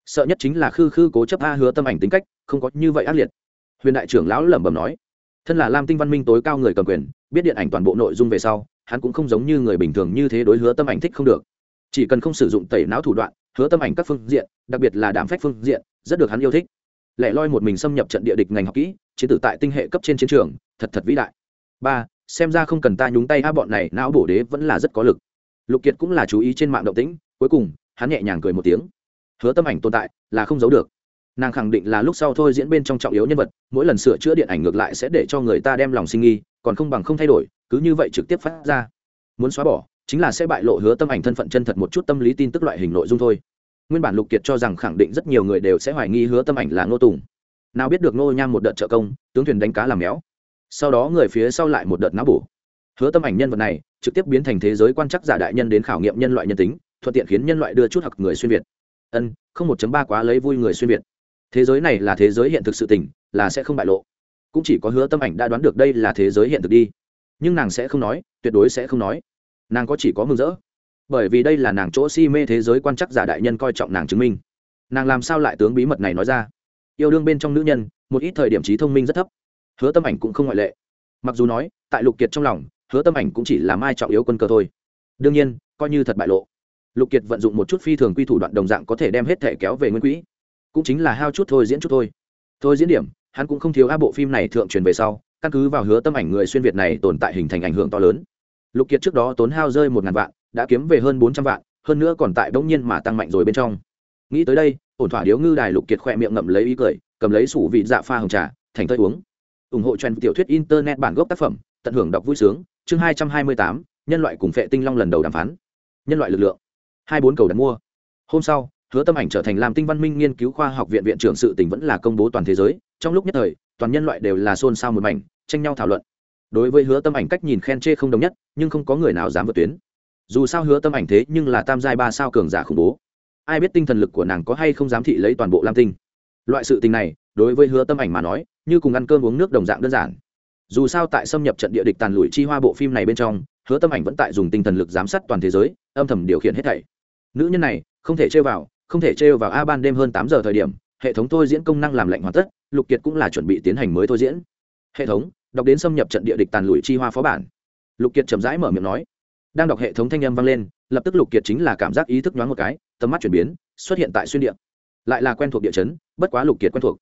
Speaker 1: Sợ nhất chính là khư khư cố chấp a hứa tâm ảnh tính cách, không có như vậy ác liệt. Huyền đại trưởng lão lẩm bẩm nói, thân là lam tinh văn minh tối cao người cầm quyền, biết điện ảnh toàn bộ nội dung về sau, hắn cũng không giống như người bình thường như thế đối hứa tâm ảnh thích không được. Chỉ cần không sử dụng tẩy não thủ đoạn, hứa tâm ảnh các phương diện, đặc biệt là đảm phách phương diện, rất được hắn yêu thích. Lẻ loi một mình xâm nhập trận địa địch ngành học kỹ, chiến tử tại tinh hệ cấp trên chiến trường, thật thật vĩ đại. Ba, xem ra không cần ta nhúng tay a, bọn này não bổ đế vẫn là rất có lực. Lục kiệt cũng là chú ý trên mạng động tĩnh, cuối cùng hắn nhẹ nhàng cười một tiếng. Hứa tâm ảnh tồn tại là không giấu được. Nàng khẳng định là lúc sau thôi diễn bên trong trọng yếu nhân vật, mỗi lần sửa chữa điện ảnh ngược lại sẽ để cho người ta đem lòng sinh nghi, còn không bằng không thay đổi, cứ như vậy trực tiếp phát ra. Muốn xóa bỏ, chính là sẽ bại lộ hứa tâm ảnh thân phận chân thật một chút tâm lý tin tức loại hình nội dung thôi. Nguyên bản lục kiệt cho rằng khẳng định rất nhiều người đều sẽ hoài nghi hứa tâm ảnh là ngô tùng. Nào biết được ngô nham một đợt trợ công, tướng thuyền đánh cá làm méo. Sau đó người phía sau lại một đợt náo bổ. Hứa tâm ảnh nhân vật này trực tiếp biến thành thế giới quan chắc giả đại nhân đến khảo nghiệm nhân loại nhân tính thuận tiện khiến nhân loại đưa chút học người xuyên việt. Ân, không một chấm ba quá lấy vui người xuyên việt. Thế giới này là thế giới hiện thực sự tình, là sẽ không bại lộ. Cũng chỉ có hứa tâm ảnh đã đoán được đây là thế giới hiện thực đi. Nhưng nàng sẽ không nói, tuyệt đối sẽ không nói. Nàng có chỉ có mừng rỡ. Bởi vì đây là nàng chỗ si mê thế giới quan chắc giả đại nhân coi trọng nàng chứng minh. Nàng làm sao lại tướng bí mật này nói ra? Yêu đương bên trong nữ nhân, một ít thời điểm trí thông minh rất thấp. Hứa tâm ảnh cũng không ngoại lệ. Mặc dù nói, tại lục kiệt trong lòng, hứa tâm ảnh cũng chỉ là mai trọng yếu quân cơ thôi. Đương nhiên, coi như thật bại lộ lục kiệt vận dụng một chút phi thường quy thủ đoạn đồng dạng có thể đem hết thể kéo về nguyên quỹ. Cũng chính là hao chút thôi diễn chút thôi. Thôi diễn điểm, hắn cũng không thiếu a bộ phim này thượng truyền về sau, căn cứ vào hứa tâm ảnh người xuyên việt này tồn tại hình thành ảnh hưởng to lớn. Lục kiệt trước đó tốn hao rơi một ngàn vạn, đã kiếm về hơn bốn trăm vạn, hơn nữa còn tại bỗng nhiên mà tăng mạnh rồi bên trong. Nghĩ tới đây, ổn thỏa điếu ngư đài lục kiệt khỏe miệng ngậm lấy ý cười, cầm lấy sủ vị dạ pha hồng trà, thành tơi uống. Ủng hộ trend tiểu thuyết internet bản gốc tác phẩm, tận hưởng đọc vui sướng, chương hai trăm hai mươi tám, nhân loại cùng phệ tinh long lần đầu đàm phán. Nhân loại lực lượng hai bốn cầu đặt mua. Hôm sau, hứa tâm ảnh trở thành làm tinh văn minh nghiên cứu khoa học viện viện trưởng sự tỉnh vẫn là công bố toàn thế giới. Trong lúc nhất thời, toàn nhân loại đều là xôn xao một mảnh, tranh nhau thảo luận. Đối với hứa tâm ảnh cách nhìn khen chê không đồng nhất, nhưng không có người nào dám vượt tuyến. Dù sao hứa tâm ảnh thế nhưng là tam giai ba sao cường giả khủng bố. Ai biết tinh thần lực của nàng có hay không dám thị lấy toàn bộ lam tinh. Loại sự tình này, đối với hứa tâm ảnh mà nói, như cùng ăn cơm uống nước đồng dạng đơn giản. Dù sao tại xâm nhập trận địa địch tàn lụi chi hoa bộ phim này bên trong, hứa tâm ảnh vẫn tại dùng tinh thần lực giám sát toàn thế giới, âm thầm điều khiển hết thảy nữ nhân này, không thể trêu vào, không thể trêu vào a ban đêm hơn tám giờ thời điểm, hệ thống thôi diễn công năng làm lạnh hoàn tất, lục kiệt cũng là chuẩn bị tiến hành mới thôi diễn. Hệ thống, đọc đến xâm nhập trận địa địch tàn lụi chi hoa phó bản. Lục kiệt chậm rãi mở miệng nói. Đang đọc hệ thống thanh âm vang lên, lập tức lục kiệt chính là cảm giác ý thức nhoáng một cái, tầm mắt chuyển biến, xuất hiện tại xuyên địa. Lại là quen thuộc địa chấn, bất quá lục kiệt quen thuộc.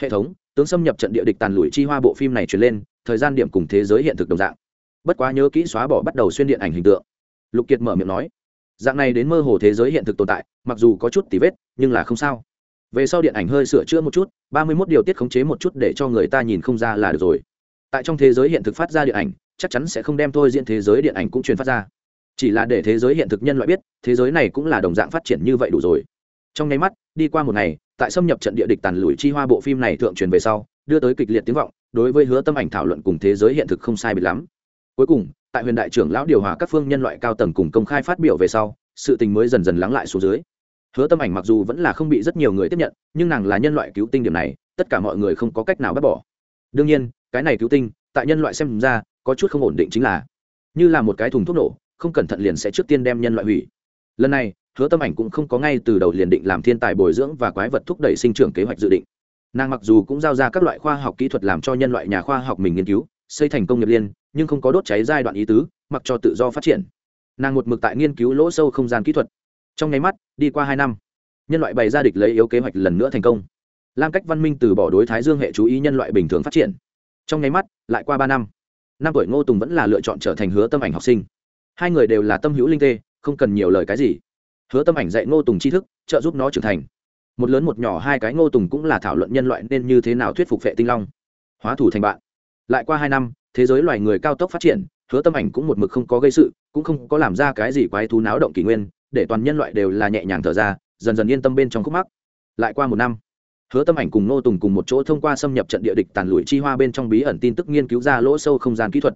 Speaker 1: Hệ thống, tướng xâm nhập trận địa địch tàn lụi chi hoa bộ phim này chuyển lên, thời gian điểm cùng thế giới hiện thực đồng dạng. Bất quá nhớ kỹ xóa bỏ bắt đầu xuyên điện ảnh hình tượng. Lục kiệt mở miệng nói dạng này đến mơ hồ thế giới hiện thực tồn tại, mặc dù có chút tì vết, nhưng là không sao. Về sau điện ảnh hơi sửa chữa một chút, ba mươi mốt điều tiết khống chế một chút để cho người ta nhìn không ra là được rồi. Tại trong thế giới hiện thực phát ra điện ảnh, chắc chắn sẽ không đem thôi diễn thế giới điện ảnh cũng truyền phát ra. Chỉ là để thế giới hiện thực nhân loại biết, thế giới này cũng là đồng dạng phát triển như vậy đủ rồi. Trong nháy mắt, đi qua một ngày, tại xâm nhập trận địa địch tàn lùi chi hoa bộ phim này thượng truyền về sau, đưa tới kịch liệt tiếng vọng, đối với hứa tâm ảnh thảo luận cùng thế giới hiện thực không sai bị lắm. Cuối cùng tại huyền đại trưởng lão điều hòa các phương nhân loại cao tầng cùng công khai phát biểu về sau, sự tình mới dần dần lắng lại xuống dưới. Hứa tâm ảnh mặc dù vẫn là không bị rất nhiều người tiếp nhận, nhưng nàng là nhân loại cứu tinh điểm này, tất cả mọi người không có cách nào bác bỏ. Đương nhiên, cái này cứu tinh, tại nhân loại xem ra, có chút không ổn định chính là, như là một cái thùng thuốc nổ, không cẩn thận liền sẽ trước tiên đem nhân loại hủy. Lần này, hứa tâm ảnh cũng không có ngay từ đầu liền định làm thiên tài bồi dưỡng và quái vật thúc đẩy sinh trưởng kế hoạch dự định. Nàng mặc dù cũng giao ra các loại khoa học kỹ thuật làm cho nhân loại nhà khoa học mình nghiên cứu xây thành công nghiệp liên, nhưng không có đốt cháy giai đoạn ý tứ, mặc cho tự do phát triển. Nàng một mực tại nghiên cứu lỗ sâu không gian kỹ thuật. Trong nháy mắt, đi qua hai năm, nhân loại bày ra địch lấy yếu kế hoạch lần nữa thành công. Lam cách văn minh từ bỏ đối thái dương hệ chú ý nhân loại bình thường phát triển. Trong nháy mắt, lại qua ba năm năm tuổi ngô tùng vẫn là lựa chọn trở thành hứa tâm ảnh học sinh. Hai người đều là tâm hữu linh tê, không cần nhiều lời cái gì. Hứa tâm ảnh dạy ngô tùng tri thức, trợ giúp nó trưởng thành. Một lớn một nhỏ, hai cái ngô tùng cũng là thảo luận nhân loại nên như thế nào thuyết phục vệ tinh long. Hóa thủ thành bạn lại qua hai năm, thế giới loài người cao tốc phát triển, hứa tâm ảnh cũng một mực không có gây sự, cũng không có làm ra cái gì quái thú náo động kỷ nguyên, để toàn nhân loại đều là nhẹ nhàng thở ra, dần dần yên tâm bên trong khúc mắc. Lại qua một năm, hứa tâm ảnh cùng Nô tùng cùng một chỗ thông qua xâm nhập trận địa địch tàn lụi chi hoa bên trong bí ẩn tin tức nghiên cứu ra lỗ sâu không gian kỹ thuật.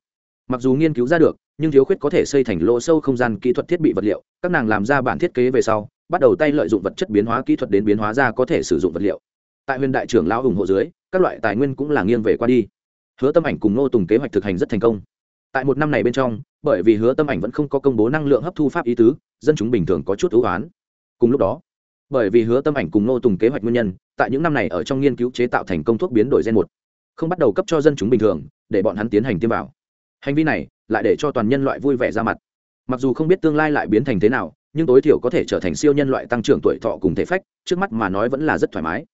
Speaker 1: Mặc dù nghiên cứu ra được, nhưng thiếu khuyết có thể xây thành lỗ sâu không gian kỹ thuật thiết bị vật liệu, các nàng làm ra bản thiết kế về sau, bắt đầu tay lợi dụng vật chất biến hóa kỹ thuật đến biến hóa ra có thể sử dụng vật liệu. Tại huyền đại trưởng lão ủng hộ dưới, các loại tài nguyên cũng là nghiêng về qua đi hứa tâm ảnh cùng ngô tùng kế hoạch thực hành rất thành công. Tại một năm này bên trong, bởi vì hứa tâm ảnh vẫn không có công bố năng lượng hấp thu pháp ý tứ, dân chúng bình thường có chút ưu oán. Cùng lúc đó, bởi vì hứa tâm ảnh cùng ngô tùng kế hoạch nguyên nhân, tại những năm này ở trong nghiên cứu chế tạo thành công thuốc biến đổi gen một, không bắt đầu cấp cho dân chúng bình thường, để bọn hắn tiến hành tiêm vào. Hành vi này lại để cho toàn nhân loại vui vẻ ra mặt. Mặc dù không biết tương lai lại biến thành thế nào, nhưng tối thiểu có thể trở thành siêu nhân loại tăng trưởng tuổi thọ cùng thể phách, trước mắt mà nói vẫn là rất thoải mái.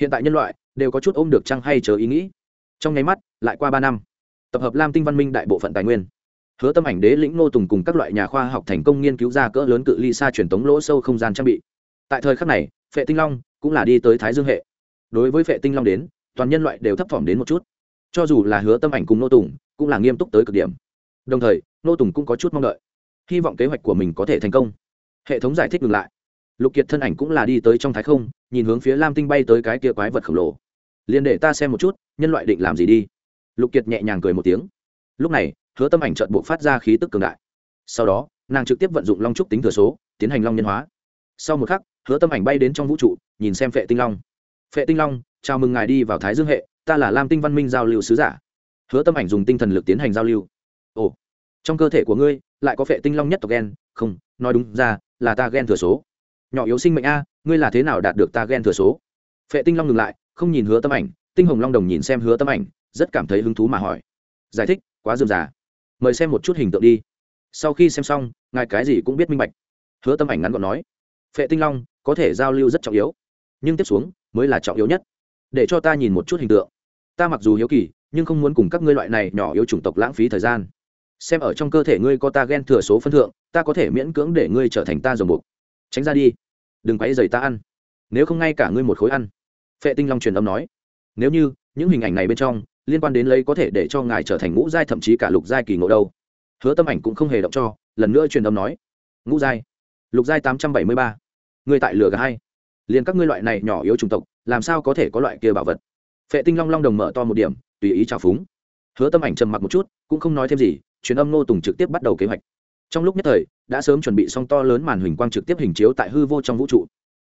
Speaker 1: Hiện tại nhân loại đều có chút ôm được trăng hay chờ ý nghĩ trong nháy mắt, lại qua ba năm. Tập hợp lam tinh văn minh đại bộ phận tài nguyên. Hứa tâm ảnh đế, lĩnh nô tùng cùng các loại nhà khoa học thành công nghiên cứu ra cỡ lớn cự ly xa truyền tống lỗ sâu không gian trang bị. Tại thời khắc này, phệ tinh long cũng là đi tới thái dương hệ. Đối với phệ tinh long đến, toàn nhân loại đều thấp thỏm đến một chút. Cho dù là hứa tâm ảnh cùng nô tùng cũng là nghiêm túc tới cực điểm. Đồng thời, nô tùng cũng có chút mong đợi. Hy vọng kế hoạch của mình có thể thành công. Hệ thống giải thích ngừng lại. Lục kiệt thân ảnh cũng là đi tới trong thái không, nhìn hướng phía lam tinh bay tới cái kia quái vật khổng lồ liền để ta xem một chút, nhân loại định làm gì đi. Lục kiệt nhẹ nhàng cười một tiếng. Lúc này, hứa tâm ảnh trợn buộc phát ra khí tức cường đại. Sau đó, nàng trực tiếp vận dụng long trúc tính thừa số, tiến hành long nhân hóa. Sau một khắc, hứa tâm ảnh bay đến trong vũ trụ, nhìn xem phệ tinh long. Phệ tinh long, chào mừng ngài đi vào thái dương hệ, ta là lam tinh văn minh giao lưu sứ giả. Hứa tâm ảnh dùng tinh thần lực tiến hành giao lưu. Ồ, trong cơ thể của ngươi, lại có phệ tinh long nhất tộc gen, không, nói đúng ra, là ta gen thừa số. Nhỏ yếu sinh mệnh a, ngươi là thế nào đạt được ta gen thừa số? Phệ tinh long ngừng lại không nhìn hứa tâm ảnh, tinh hồng long đồng nhìn xem hứa tâm ảnh, rất cảm thấy hứng thú mà hỏi. Giải thích, quá dườm già. Mời xem một chút hình tượng đi. Sau khi xem xong, ngài cái gì cũng biết minh bạch. Hứa tâm ảnh ngắn gọn nói. Phệ tinh long, có thể giao lưu rất trọng yếu. Nhưng tiếp xuống, mới là trọng yếu nhất. Để cho ta nhìn một chút hình tượng. Ta mặc dù hiếu kỳ, nhưng không muốn cùng các ngươi loại này nhỏ yếu chủng tộc lãng phí thời gian. Xem ở trong cơ thể ngươi có ta ghen thừa số phân thượng, ta có thể miễn cưỡng để ngươi trở thành ta dòng buộc. Tránh ra đi. Đừng quấy dày ta ăn. Nếu không ngay cả ngươi một khối ăn phệ tinh long truyền âm nói, nếu như những hình ảnh này bên trong liên quan đến lấy có thể để cho ngài trở thành ngũ giai thậm chí cả lục giai kỳ ngộ đâu. Hứa tâm ảnh cũng không hề động cho, lần nữa truyền âm nói, ngũ giai, lục giai tám trăm bảy mươi ba, người tại lửa gà hai. Liền các ngươi loại này nhỏ yếu chủng tộc, làm sao có thể có loại kia bảo vật? Phệ tinh long long đồng mở to một điểm, tùy ý trào phúng. Hứa tâm ảnh trầm mặc một chút, cũng không nói thêm gì, truyền âm nô tùng trực tiếp bắt đầu kế hoạch. Trong lúc nhất thời, đã sớm chuẩn bị xong to lớn màn hình quang trực tiếp hình chiếu tại hư vô trong vũ trụ.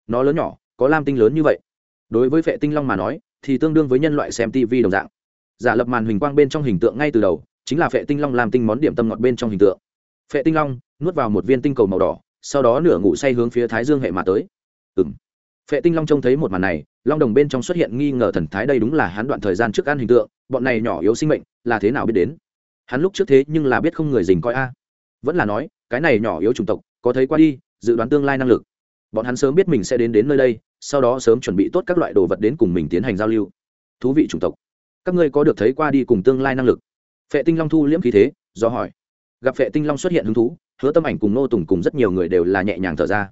Speaker 1: Nó lớn nhỏ, có lam tinh lớn như vậy đối với phệ tinh long mà nói, thì tương đương với nhân loại xem tv đồng dạng. Giả lập màn hình quang bên trong hình tượng ngay từ đầu, chính là phệ tinh long làm tinh món điểm tâm ngọt bên trong hình tượng. Phệ tinh long nuốt vào một viên tinh cầu màu đỏ, sau đó nửa ngủ say hướng phía thái dương hệ mà tới. Ừ m phệ tinh long trông thấy một màn này, long đồng bên trong xuất hiện nghi ngờ thần thái đây đúng là hắn đoạn thời gian trước ăn hình tượng, bọn này nhỏ yếu sinh mệnh, là thế nào biết đến? Hắn lúc trước thế nhưng là biết không người dình coi a. Vẫn là nói, cái này nhỏ yếu chủng tộc, có thấy qua đi, dự đoán tương lai năng lực. Bọn hắn sớm biết mình sẽ đến đến nơi đây sau đó sớm chuẩn bị tốt các loại đồ vật đến cùng mình tiến hành giao lưu. Thú vị chủng tộc. Các ngươi có được thấy qua đi cùng tương lai năng lực? Phệ tinh long thu liễm khí thế, do hỏi. Gặp phệ tinh long xuất hiện hứng thú, hứa tâm ảnh cùng nô tùng cùng rất nhiều người đều là nhẹ nhàng thở ra.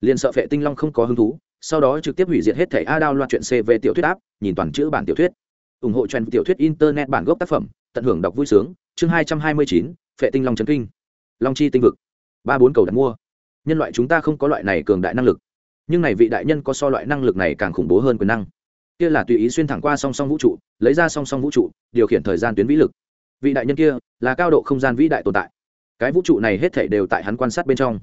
Speaker 1: Liền sợ phệ tinh long không có hứng thú, sau đó trực tiếp hủy diệt hết thẻ a đao loạt chuyện c về tiểu thuyết áp nhìn toàn chữ bản tiểu thuyết. Ủng hộ trend tiểu thuyết internet bản gốc tác phẩm, tận hưởng đọc vui sướng. Chương hai trăm hai mươi chín, phệ tinh long trấn kinh. Long chi tinh vực. Ba bốn cầu đặt mua. Nhân loại chúng ta không có loại này cường đại năng lực nhưng này vị đại nhân có so loại năng lực này càng khủng bố hơn quyền năng. Kia là tùy ý xuyên thẳng qua song song vũ trụ, lấy ra song song vũ trụ, điều khiển thời gian tuyến vĩ lực. Vị đại nhân kia là cao độ không gian vĩ đại tồn tại. Cái vũ trụ này hết thể đều tại hắn quan sát bên trong.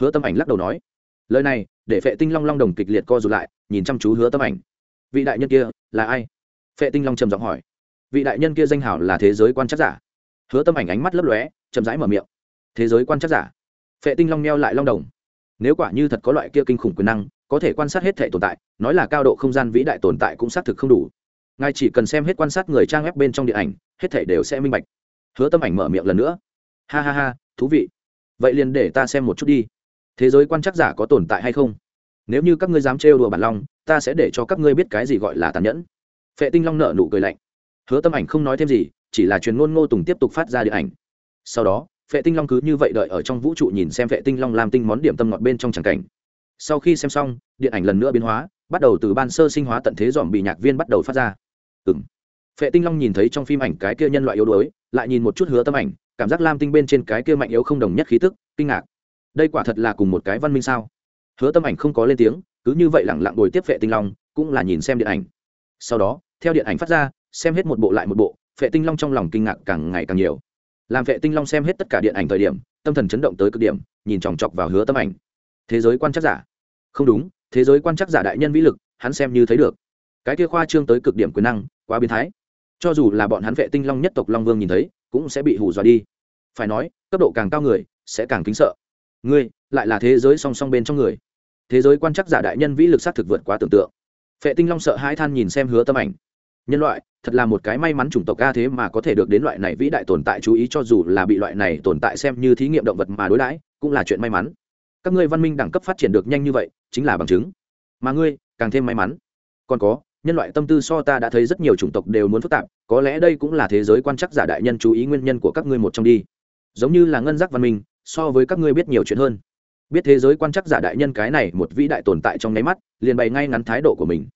Speaker 1: Hứa tâm ảnh lắc đầu nói, lời này, để phệ tinh long long đồng kịch liệt co rụt lại, nhìn chăm chú hứa tâm ảnh. Vị đại nhân kia là ai? Phệ tinh long trầm giọng hỏi. Vị đại nhân kia danh hảo là thế giới quan chắc giả. Hứa tâm ảnh ánh mắt lấp lóe, chậm rãi mở miệng. Thế giới quan chắc giả? Phệ tinh long neo lại long đồng nếu quả như thật có loại kia kinh khủng quyền năng, có thể quan sát hết thể tồn tại, nói là cao độ không gian vĩ đại tồn tại cũng xác thực không đủ. Ngài chỉ cần xem hết quan sát người trang web bên trong điện ảnh, hết thể đều sẽ minh bạch. Hứa tâm ảnh mở miệng lần nữa. Ha ha ha, thú vị. Vậy liền để ta xem một chút đi. Thế giới quan chắc giả có tồn tại hay không? Nếu như các ngươi dám trêu đùa bản long, ta sẽ để cho các ngươi biết cái gì gọi là tàn nhẫn. Phệ tinh long nợ nụ cười lạnh. Hứa tâm ảnh không nói thêm gì, chỉ là truyền ngôn ngô tùng tiếp tục phát ra điện ảnh. Sau đó phệ tinh long cứ như vậy đợi ở trong vũ trụ nhìn xem phệ tinh long làm tinh món điểm tâm ngọt bên trong tràng cảnh. Sau khi xem xong, điện ảnh lần nữa biến hóa, bắt đầu từ ban sơ sinh hóa tận thế dòm bị nhạc viên bắt đầu phát ra. Ừ m phệ tinh long nhìn thấy trong phim ảnh cái kia nhân loại yếu đuối, lại nhìn một chút hứa tâm ảnh, cảm giác lam tinh bên trên cái kia mạnh yếu không đồng nhất khí tức, kinh ngạc. Đây quả thật là cùng một cái văn minh sao? Hứa tâm ảnh không có lên tiếng, cứ như vậy lẳng lặng ngồi tiếp phệ tinh long, cũng là nhìn xem điện ảnh. Sau đó, theo điện ảnh phát ra, xem hết một bộ lại một bộ, phệ tinh long trong lòng kinh ngạc càng ngày càng nhiều làm vệ tinh long xem hết tất cả điện ảnh thời điểm, tâm thần chấn động tới cực điểm, nhìn chòng chọc vào hứa tâm ảnh. Thế giới quan chắc giả. Không đúng, thế giới quan chắc giả đại nhân vĩ lực, hắn xem như thấy được. Cái kia khoa trương tới cực điểm quyền năng, quá biến thái. Cho dù là bọn hắn vệ tinh long nhất tộc long vương nhìn thấy, cũng sẽ bị hù dọa đi. Phải nói, cấp độ càng cao người, sẽ càng kính sợ. Ngươi, lại là thế giới song song bên trong người. Thế giới quan chắc giả đại nhân vĩ lực s á t thực vượt quá tưởng tượng. Phệ tinh long sợ hai than nhìn xem hứa tâm ảnh. Nhân loại thật là một cái may mắn chủng tộc ca thế mà có thể được đến loại này vĩ đại tồn tại, chú ý cho dù là bị loại này tồn tại xem như thí nghiệm động vật mà đối đãi, cũng là chuyện may mắn. Các ngươi văn minh đẳng cấp phát triển được nhanh như vậy, chính là bằng chứng. Mà ngươi, càng thêm may mắn. Còn có, nhân loại tâm tư so ta đã thấy rất nhiều chủng tộc đều muốn phức tạp, có lẽ đây cũng là thế giới quan chắc giả đại nhân chú ý nguyên nhân của các ngươi một trong đi. Giống như là ngân giác văn minh, so với các ngươi biết nhiều chuyện hơn. Biết thế giới quan chắc giả đại nhân cái này một vĩ đại tồn tại trong nháy mắt, liền bày ngay ngắn thái độ của mình.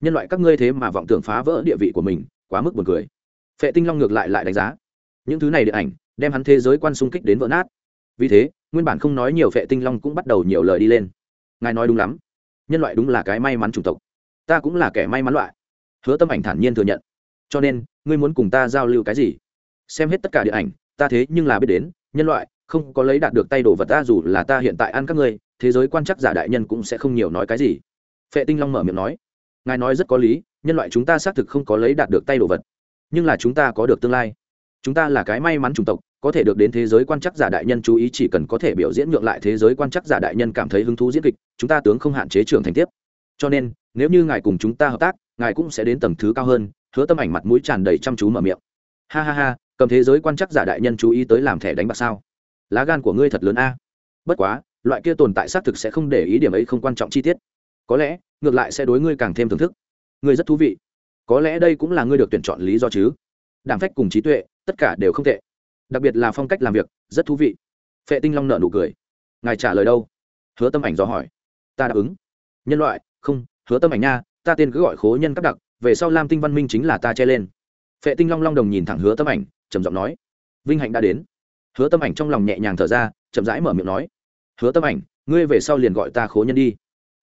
Speaker 1: Nhân loại các ngươi thế mà vọng tưởng phá vỡ địa vị của mình quá mức buồn cười. Phệ tinh long ngược lại lại đánh giá. Những thứ này điện ảnh, đem hắn thế giới quan xung kích đến vỡ nát. Vì thế, nguyên bản không nói nhiều phệ tinh long cũng bắt đầu nhiều lời đi lên. Ngài nói đúng lắm. Nhân loại đúng là cái may mắn chủng tộc. Ta cũng là kẻ may mắn loại. Hứa tâm ảnh thản nhiên thừa nhận. Cho nên, ngươi muốn cùng ta giao lưu cái gì? Xem hết tất cả điện ảnh, ta thế nhưng là biết đến, nhân loại không có lấy đạt được tay đồ vật ta, dù là ta hiện tại ăn các ngươi, thế giới quan chắc giả đại nhân cũng sẽ không nhiều nói cái gì. Phệ tinh long mở miệng nói. Ngài nói rất có lý nhân loại chúng ta xác thực không có lấy đạt được tay đồ vật, nhưng là chúng ta có được tương lai. Chúng ta là cái may mắn chủng tộc, có thể được đến thế giới quan chắc giả đại nhân chú ý chỉ cần có thể biểu diễn ngược lại thế giới quan chắc giả đại nhân cảm thấy hứng thú diễn kịch, chúng ta tướng không hạn chế trưởng thành tiếp. Cho nên, nếu như ngài cùng chúng ta hợp tác, ngài cũng sẽ đến tầng thứ cao hơn, hứa tâm ảnh mặt mũi tràn đầy chăm chú mở miệng. Ha ha ha, cầm thế giới quan chắc giả đại nhân chú ý tới làm thẻ đánh bạc sao? Lá gan của ngươi thật lớn a. Bất quá, loại kia tồn tại xác thực sẽ không để ý điểm ấy không quan trọng chi tiết. Có lẽ, ngược lại sẽ đối ngươi càng thêm thưởng thức ngươi rất thú vị. Có lẽ đây cũng là ngươi được tuyển chọn lý do chứ. Đảm phách cùng trí tuệ, tất cả đều không tệ. Đặc biệt là phong cách làm việc, rất thú vị. Phệ tinh long nợ nụ cười. Ngài trả lời đâu? Hứa tâm ảnh do hỏi. Ta đáp ứng. Nhân loại, không, hứa tâm ảnh nha, ta tên cứ gọi khố nhân cấp đặc, về sau lam tinh văn minh chính là ta che lên. Phệ tinh long long đồng nhìn thẳng hứa tâm ảnh, trầm giọng nói. Vinh hạnh đã đến. Hứa tâm ảnh trong lòng nhẹ nhàng thở ra, chậm rãi mở miệng nói. Hứa tâm ảnh, ngươi về sau liền gọi ta khố nhân đi.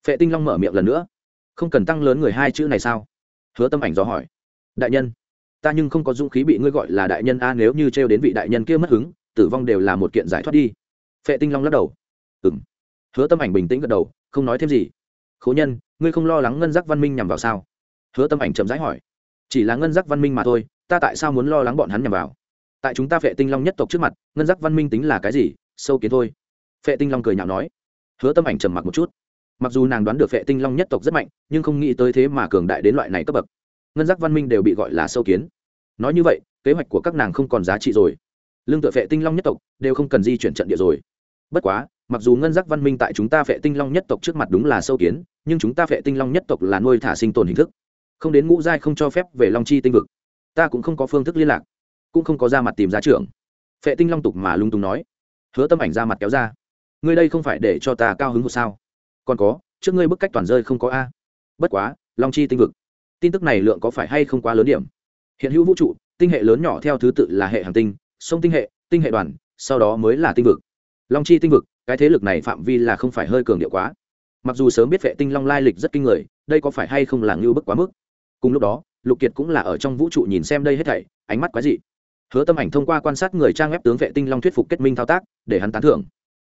Speaker 1: Phệ tinh long mở miệng lần nữa không cần tăng lớn người hai chữ này sao? Hứa tâm ảnh do hỏi. Đại nhân, ta nhưng không có dũng khí bị ngươi gọi là đại nhân a, nếu như trêu đến vị đại nhân kia mất hứng, tử vong đều là một kiện giải thoát đi. Phệ tinh long lắc đầu. Ừng hứa tâm ảnh bình tĩnh gật đầu, không nói thêm gì. Khố nhân, ngươi không lo lắng ngân giác văn minh nhằm vào sao? Hứa tâm ảnh chậm rãi hỏi. Chỉ là ngân giác văn minh mà thôi, ta tại sao muốn lo lắng bọn hắn nhằm vào? Tại chúng ta phệ tinh long nhất tộc trước mặt, ngân giác văn minh tính là cái gì? Sâu kiến thôi. Phệ tinh long cười nhạo nói. Hứa tâm ảnh trầm mặc một chút mặc dù nàng đoán được vệ tinh long nhất tộc rất mạnh, nhưng không nghĩ tới thế mà cường đại đến loại này cấp bậc. Ngân giác văn minh đều bị gọi là sâu kiến. Nói như vậy, kế hoạch của các nàng không còn giá trị rồi. Lương tựa vệ tinh long nhất tộc đều không cần di chuyển trận địa rồi. Bất quá, mặc dù ngân giác văn minh tại chúng ta vệ tinh long nhất tộc trước mặt đúng là sâu kiến, nhưng chúng ta vệ tinh long nhất tộc là nuôi thả sinh tồn hình thức. Không đến ngũ giai không cho phép về long chi tinh vực. Ta cũng không có phương thức liên lạc, cũng không có ra mặt tìm giá trưởng. Phệ tinh long tục mà lung tung nói. Hứa tâm ảnh ra mặt kéo ra. Ngươi đây không phải để cho ta cao hứng một sao? Còn có, trước ngươi bức cách toàn rơi không có a. Bất quá, long chi tinh vực. Tin tức này lượng có phải hay không quá lớn điểm? Hiện hữu vũ trụ, tinh hệ lớn nhỏ theo thứ tự là hệ hành tinh, sông tinh hệ tinh hệ đoàn, sau đó mới là tinh vực. Long chi tinh vực, cái thế lực này phạm vi là không phải hơi cường điệu quá. Mặc dù sớm biết vệ tinh long lai lịch rất kinh người, đây có phải hay không là ngưu bức quá mức? Cùng lúc đó, lục kiệt cũng là ở trong vũ trụ nhìn xem đây hết thảy, ánh mắt quái dị. Hứa tâm ảnh thông qua quan sát người trang web tướng vệ tinh long thuyết phục kết minh thao tác, để hắn tán thưởng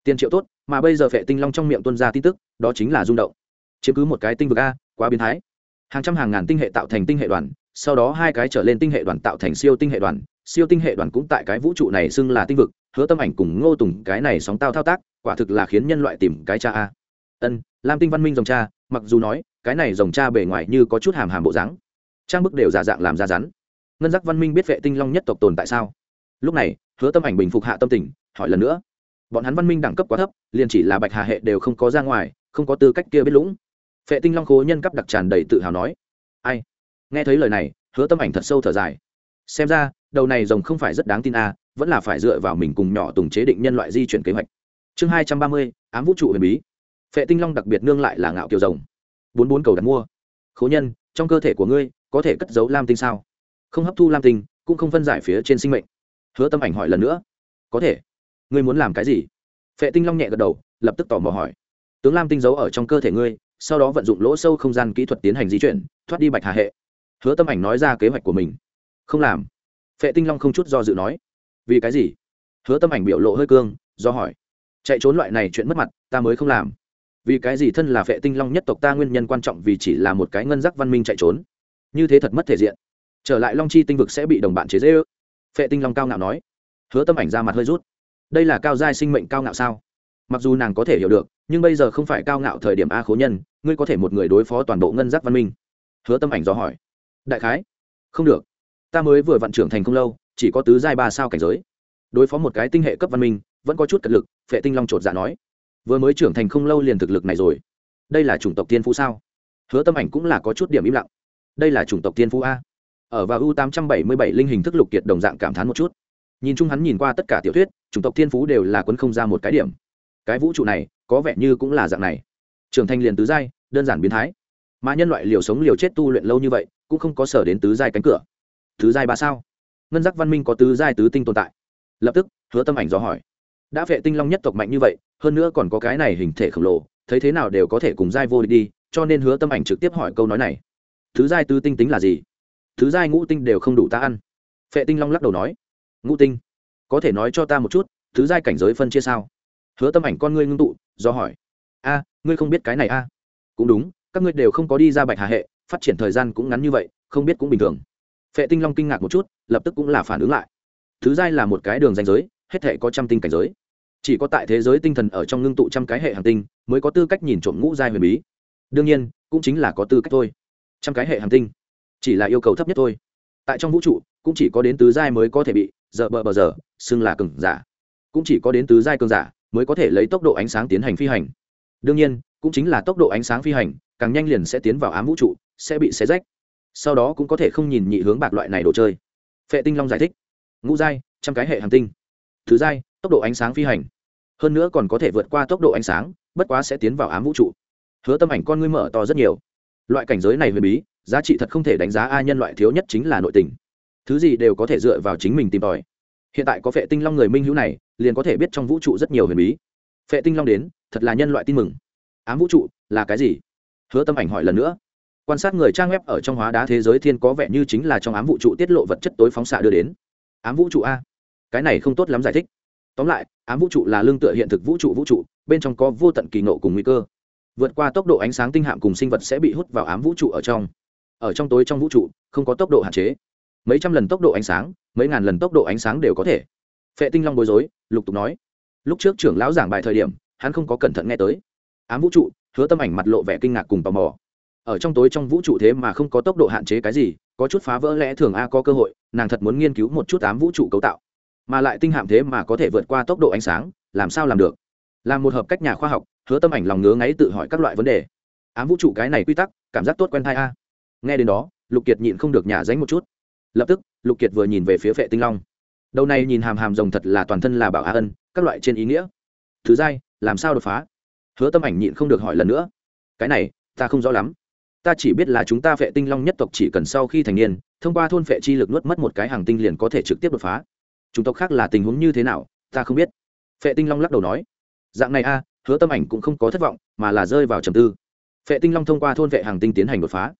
Speaker 1: tiền triệu tốt, mà bây giờ vệ tinh long trong miệng tuân ra tin tức, đó chính là rung động. Chiếm cứ một cái tinh vực a, quá biến thái. Hàng trăm hàng ngàn tinh hệ tạo thành tinh hệ đoàn, sau đó hai cái trở lên tinh hệ đoàn tạo thành siêu tinh hệ đoàn, siêu tinh hệ đoàn cũng tại cái vũ trụ này xưng là tinh vực, hứa tâm ảnh cùng ngô tùng cái này sóng tao thao tác, quả thực là khiến nhân loại tìm cái cha a. Ân, lam tinh văn minh dòng cha, mặc dù nói, cái này dòng cha bề ngoài như có chút hàm hàm bộ dáng, trang bức đều giả dạng làm ra rắn. Ngân giác văn minh biết vệ tinh long nhất tộc tồn tại sao? Lúc này, hứa tâm ảnh bình phục hạ tâm tình, hỏi lần nữa bọn hắn văn minh đẳng cấp quá thấp, liền chỉ là bạch hà hệ đều không có ra ngoài, không có tư cách kia biết lũng. Phệ tinh long khố nhân cấp đặc tràn đầy tự hào nói, ai? Nghe thấy lời này, hứa tâm ảnh thật sâu thở dài. Xem ra, đầu này rồng không phải rất đáng tin à? vẫn là phải dựa vào mình cùng nhỏ tùng chế định nhân loại di chuyển kế hoạch. Chương hai trăm ba mươi, ám vũ trụ huyền bí. Phệ tinh long đặc biệt nương lại là ngạo kiều rồng. Bốn bốn cầu đặt mua. Khố nhân, trong cơ thể của ngươi có thể cất giấu lam tinh sao? Không hấp thu lam tinh, cũng không phân giải phía trên sinh mệnh. Hứa tâm ảnh hỏi lần nữa. Có thể ngươi muốn làm cái gì? Phệ tinh long nhẹ gật đầu, lập tức tỏ mò hỏi. Tướng lam tinh giấu ở trong cơ thể ngươi, sau đó vận dụng lỗ sâu không gian kỹ thuật tiến hành di chuyển, thoát đi bạch hà hệ. Hứa tâm ảnh nói ra kế hoạch của mình. Không làm. Phệ tinh long không chút do dự nói. Vì cái gì? Hứa tâm ảnh biểu lộ hơi cương, do hỏi. Chạy trốn loại này chuyện mất mặt, ta mới không làm. Vì cái gì thân là phệ tinh long nhất tộc ta nguyên nhân quan trọng vì chỉ là một cái ngân giác văn minh chạy trốn? Như thế thật mất thể diện. Trở lại long chi tinh vực sẽ bị đồng bạn chế dễ ư phệ tinh long cao ngạo nói. Hứa tâm ảnh ra mặt hơi rút đây là cao giai sinh mệnh cao ngạo sao? Mặc dù nàng có thể hiểu được, nhưng bây giờ không phải cao ngạo thời điểm a khố nhân, ngươi có thể một người đối phó toàn bộ ngân giác văn minh. Hứa tâm ảnh do hỏi. Đại khái, không được. Ta mới vừa vận trưởng thành không lâu, chỉ có tứ giai ba sao cảnh giới. Đối phó một cái tinh hệ cấp văn minh, vẫn có chút cật lực, phệ tinh long chột dạ nói. Vừa mới trưởng thành không lâu liền thực lực này rồi. Đây là chủng tộc tiên phú sao? Hứa tâm ảnh cũng là có chút điểm im lặng. Đây là chủng tộc tiên phú a. Ở và u tám trăm bảy mươi bảy linh hình thức lục kiệt đồng dạng cảm thán một chút nhìn chung hắn nhìn qua tất cả tiểu thuyết, chủng tộc thiên phú đều là quấn không ra một cái điểm. Cái vũ trụ này, có vẻ như cũng là dạng này. Trưởng thành liền tứ giai, đơn giản biến thái. Mà nhân loại liều sống liều chết tu luyện lâu như vậy, cũng không có sở đến tứ giai cánh cửa. Tứ giai ba sao? Ngân giác văn minh có tứ giai tứ tinh tồn tại. Lập tức, hứa tâm ảnh do hỏi. Đã vệ tinh long nhất tộc mạnh như vậy, hơn nữa còn có cái này hình thể khổng lồ, thấy thế nào đều có thể cùng giai vô địch đi, cho nên hứa tâm ảnh trực tiếp hỏi câu nói này. Thứ giai tứ tinh tính là gì? Thứ giai ngũ tinh đều không đủ ta ăn. Phệ tinh long lắc đầu nói ngũ tinh. Có thể nói cho ta một chút, thứ giai cảnh giới phân chia sao? Hứa tâm ảnh con ngươi ngưng tụ, do hỏi. A, ngươi không biết cái này a? Cũng đúng, các ngươi đều không có đi ra bạch hà hệ, phát triển thời gian cũng ngắn như vậy, không biết cũng bình thường. Phệ tinh long kinh ngạc một chút, lập tức cũng là phản ứng lại. Thứ giai là một cái đường danh giới, hết thể có trăm tinh cảnh giới. Chỉ có tại thế giới tinh thần ở trong ngưng tụ trăm cái hệ hành tinh, mới có tư cách nhìn trộm ngũ giai huyền bí. Đương nhiên, cũng chính là có tư cách thôi. Trăm cái hệ hành tinh, chỉ là yêu cầu thấp nhất thôi. Tại trong vũ trụ, cũng chỉ có đến tứ giai mới có thể bị giờ bờ bờ giờ, xưng là cường giả. Cũng chỉ có đến tứ giai cường giả mới có thể lấy tốc độ ánh sáng tiến hành phi hành. Đương nhiên, cũng chính là tốc độ ánh sáng phi hành, càng nhanh liền sẽ tiến vào ám vũ trụ, sẽ bị xé rách. Sau đó cũng có thể không nhìn nhị hướng bạc loại này đồ chơi. Phệ tinh long giải thích. Ngũ giai, trăm cái hệ hành tinh. Thứ giai, tốc độ ánh sáng phi hành. Hơn nữa còn có thể vượt qua tốc độ ánh sáng, bất quá sẽ tiến vào ám vũ trụ. Hứa tâm ảnh con ngươi mở to rất nhiều. Loại cảnh giới này huyền bí, giá trị thật không thể đánh giá ai nhân loại thiếu nhất chính là nội tình thứ gì đều có thể dựa vào chính mình tìm tòi. Hiện tại có phệ tinh long người minh hữu này, liền có thể biết trong vũ trụ rất nhiều huyền bí. Phệ tinh long đến, thật là nhân loại tin mừng. Ám vũ trụ, là cái gì? Hứa tâm ảnh hỏi lần nữa. Quan sát người trang web ở trong hóa đá thế giới thiên có vẻ như chính là trong ám vũ trụ tiết lộ vật chất tối phóng xạ đưa đến. Ám vũ trụ a. Cái này không tốt lắm giải thích. Tóm lại, ám vũ trụ là lương tựa hiện thực vũ trụ vũ trụ, bên trong có vô tận kỳ nộ cùng nguy cơ. Vượt qua tốc độ ánh sáng tinh hạm cùng sinh vật sẽ bị hút vào ám vũ trụ ở trong. Ở trong tối trong vũ trụ, không có tốc độ hạn chế mấy trăm lần tốc độ ánh sáng, mấy ngàn lần tốc độ ánh sáng đều có thể. Phệ tinh long bối rối, lục tục nói. Lúc trước trưởng lão giảng bài thời điểm, hắn không có cẩn thận nghe tới. Ám vũ trụ, hứa tâm ảnh mặt lộ vẻ kinh ngạc cùng tò mò. Ở trong tối trong vũ trụ thế mà không có tốc độ hạn chế cái gì, có chút phá vỡ lẽ thường a có cơ hội, nàng thật muốn nghiên cứu một chút ám vũ trụ cấu tạo. Mà lại tinh hạm thế mà có thể vượt qua tốc độ ánh sáng, làm sao làm được? Làm một hợp cách nhà khoa học, hứa tâm ảnh lòng ngứa ngáy tự hỏi các loại vấn đề. Ám vũ trụ cái này quy tắc, cảm giác tốt quen thai a. Nghe đến đó, lục kiệt nhịn không được nhả dánh một chút lập tức, lục kiệt vừa nhìn về phía vệ tinh long. Đầu này nhìn hàm hàm rồng thật là toàn thân là bảo a ân, các loại trên ý nghĩa. Thứ dai làm sao đột phá? Hứa tâm ảnh nhịn không được hỏi lần nữa. Cái này, ta không rõ lắm. Ta chỉ biết là chúng ta vệ tinh long nhất tộc chỉ cần sau khi thành niên, thông qua thôn vệ chi lực nuốt mất một cái hàng tinh liền có thể trực tiếp đột phá. Chúng tộc khác là tình huống như thế nào, ta không biết. Vệ tinh long lắc đầu nói. Dạng này a, hứa tâm ảnh cũng không có thất vọng, mà là rơi vào trầm tư. Vệ tinh long thông qua thôn vệ hàng tinh tiến hành đột phá.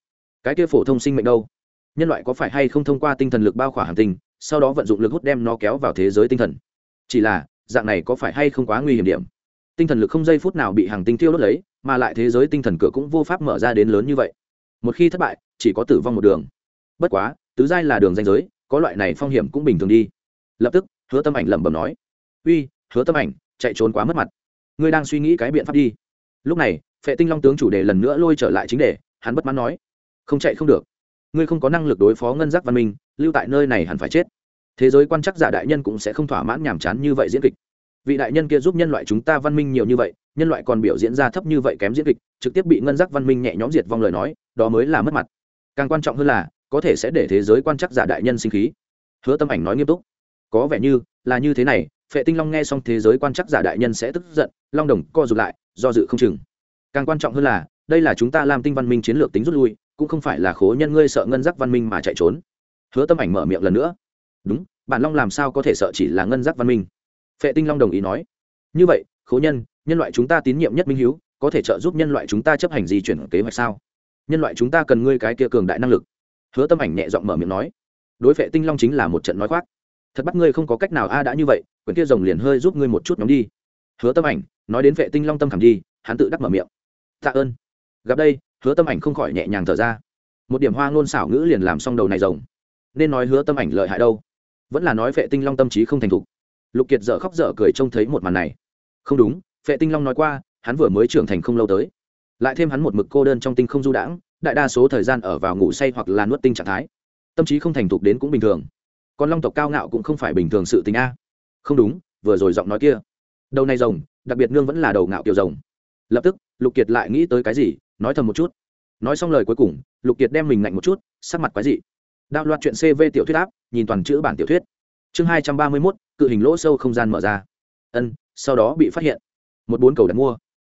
Speaker 1: Cái kia phổ thông sinh mệnh đâu? Nhân loại có phải hay không thông qua tinh thần lực bao khỏa hành tinh, sau đó vận dụng lực hút đem nó kéo vào thế giới tinh thần? Chỉ là, dạng này có phải hay không quá nguy hiểm điểm? Tinh thần lực không giây phút nào bị hàng tinh tiêu đốt lấy, mà lại thế giới tinh thần cửa cũng vô pháp mở ra đến lớn như vậy. Một khi thất bại, chỉ có tử vong một đường. Bất quá, tứ giai là đường danh giới, có loại này phong hiểm cũng bình thường đi. Lập tức, hứa tâm ảnh lẩm bẩm nói, uy, hứa tâm ảnh, chạy trốn quá mất mặt. Ngươi đang suy nghĩ cái biện pháp đi. Lúc này, phệ tinh long tướng chủ đề lần nữa lôi trở lại chính đề, hắn bất mãn nói, không chạy không được ngươi không có năng lực đối phó ngân giác văn minh, lưu tại nơi này hẳn phải chết. Thế giới quan chắc giả đại nhân cũng sẽ không thỏa mãn nhàm chán như vậy diễn kịch. Vị đại nhân kia giúp nhân loại chúng ta văn minh nhiều như vậy, nhân loại còn biểu diễn ra thấp như vậy kém diễn kịch, trực tiếp bị ngân giác văn minh nhẹ nhõm diệt vong lời nói, đó mới là mất mặt. Càng quan trọng hơn là, có thể sẽ để thế giới quan chắc giả đại nhân sinh khí. Hứa tâm ảnh nói nghiêm túc. Có vẻ như, là như thế này, phệ tinh long nghe xong thế giới quan chắc giả đại nhân sẽ tức giận, long đồng co rụt lại, do dự không chừng. Càng quan trọng hơn là, đây là chúng ta làm tinh văn minh chiến lược tính rút lui cũng không phải là khố nhân ngươi sợ ngân giác văn minh mà chạy trốn. Hứa tâm ảnh mở miệng lần nữa. Đúng, bản long làm sao có thể sợ chỉ là ngân giác văn minh? Phệ tinh long đồng ý nói. Như vậy, khố nhân nhân loại chúng ta tín nhiệm nhất minh hiếu, có thể trợ giúp nhân loại chúng ta chấp hành di chuyển kế hoạch sao? Nhân loại chúng ta cần ngươi cái kia cường đại năng lực. Hứa tâm ảnh nhẹ giọng mở miệng nói. Đối phệ tinh long chính là một trận nói khoác. Thật bắt ngươi không có cách nào a à đã như vậy, quyển kia rồng liền hơi giúp ngươi một chút nhóm đi. Hứa tâm ảnh, nói đến phệ tinh long tâm khảm đi, hắn tự đắc mở miệng. Tạ ơn. Gặp đây hứa tâm ảnh không khỏi nhẹ nhàng thở ra. Một điểm hoa ngôn xảo ngữ liền làm xong đầu này rồng. Nên nói hứa tâm ảnh lợi hại đâu? Vẫn là nói vệ tinh long tâm trí không thành thục. Lục kiệt dở khóc dở cười trông thấy một màn này. Không đúng vệ tinh long nói qua, hắn vừa mới trưởng thành không lâu tới. Lại thêm hắn một mực cô đơn trong tinh không du đãng, đại đa số thời gian ở vào ngủ say hoặc là nuốt tinh trạng thái. Tâm trí không thành thục đến cũng bình thường. Còn long tộc cao ngạo cũng không phải bình thường sự tình a. Không đúng, vừa rồi giọng nói kia. Đầu này rồng, đặc biệt nương vẫn là đầu ngạo kiểu rồng. Lập tức, lục kiệt lại nghĩ tới cái gì nói thầm một chút. Nói xong lời cuối cùng, lục kiệt đem mình ngạnh một chút, sắc mặt quái dị. Đạo loạt chuyện cv tiểu thuyết áp, nhìn toàn chữ bản tiểu thuyết. Chương hai trăm ba mươi mốt, cự hình lỗ sâu không gian mở ra. Ân, sau đó bị phát hiện. Một bốn cầu đặt mua.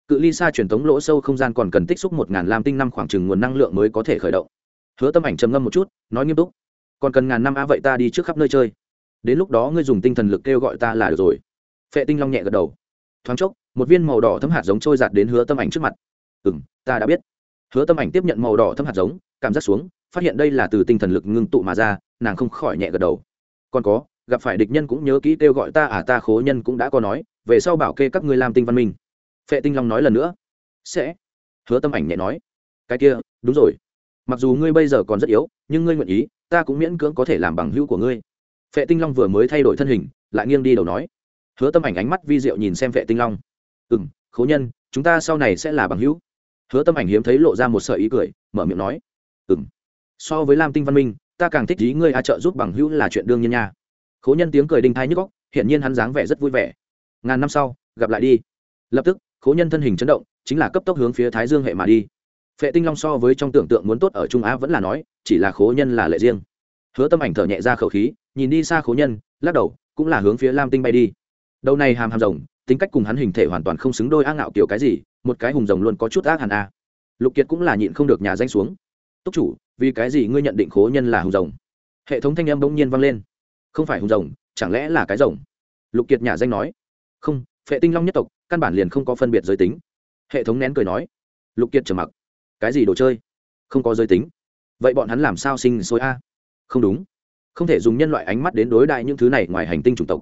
Speaker 1: Cự ly xa truyền thống lỗ sâu không gian còn cần tích xúc một ngàn lam tinh năm khoảng trừng nguồn năng lượng mới có thể khởi động. Hứa tâm ảnh trầm ngâm một chút, nói nghiêm túc. Còn cần ngàn năm a vậy ta đi trước khắp nơi chơi. Đến lúc đó ngươi dùng tinh thần lực kêu gọi ta là được rồi. Phệ tinh long nhẹ gật đầu. Thoáng chốc, một viên màu đỏ thấm hạt giống trôi giạt đến hứa tâm ảnh trước mặt ừ m ta đã biết. Hứa tâm ảnh tiếp nhận màu đỏ thâm hạt giống, cảm giác xuống, phát hiện đây là từ tinh thần lực ngưng tụ mà ra, nàng không khỏi nhẹ gật đầu. Còn có, gặp phải địch nhân cũng nhớ kỹ kêu gọi ta à ta khố nhân cũng đã có nói, về sau bảo kê các ngươi làm tinh văn minh. Phệ tinh long nói lần nữa. Sẽ. Hứa tâm ảnh nhẹ nói. Cái kia, đúng rồi. Mặc dù ngươi bây giờ còn rất yếu, nhưng ngươi nguyện ý, ta cũng miễn cưỡng có thể làm bằng hữu của ngươi. Phệ tinh long vừa mới thay đổi thân hình, lại nghiêng đi đầu nói. Hứa tâm ảnh ánh mắt vi diệu nhìn xem phệ tinh long. Ừ m khố nhân, chúng ta sau này sẽ là bằng hữu hứa tâm ảnh hiếm thấy lộ ra một sợi ý cười, mở miệng nói ừ m so với lam tinh văn minh, ta càng thích ý ngươi a trợ giúp bằng hữu là chuyện đương nhiên nha. Khố nhân tiếng cười đinh thai nhức góc hiện nhiên hắn dáng vẻ rất vui vẻ. Ngàn năm sau, gặp lại đi. Lập tức, khố nhân thân hình chấn động, chính là cấp tốc hướng phía thái dương hệ mà đi. Phệ tinh long so với trong tưởng tượng muốn tốt ở trung á vẫn là nói, chỉ là khố nhân là lệ riêng. Hứa tâm ảnh thở nhẹ ra khẩu khí, nhìn đi xa khố nhân, lắc đầu, cũng là hướng phía lam tinh bay đi. Đầu này hàm hàm rồng, tính cách cùng hắn hình thể hoàn toàn không xứng đôi ác ngạo kiểu cái gì một cái hùng rồng luôn có chút ác hẳn a lục kiệt cũng là nhịn không được nhà danh xuống. Túc chủ, vì cái gì ngươi nhận định khố nhân là hùng rồng? Hệ thống thanh âm bỗng nhiên vang lên. Không phải hùng rồng, chẳng lẽ là cái rồng? Lục kiệt nhà danh nói. Không, phệ tinh long nhất tộc, căn bản liền không có phân biệt giới tính. Hệ thống nén cười nói. Lục kiệt trầm mặc. Cái gì đồ chơi? Không có giới tính. Vậy bọn hắn làm sao sinh sôi a? Không đúng. Không thể dùng nhân loại ánh mắt đến đối đại những thứ này ngoài hành tinh chủng tộc.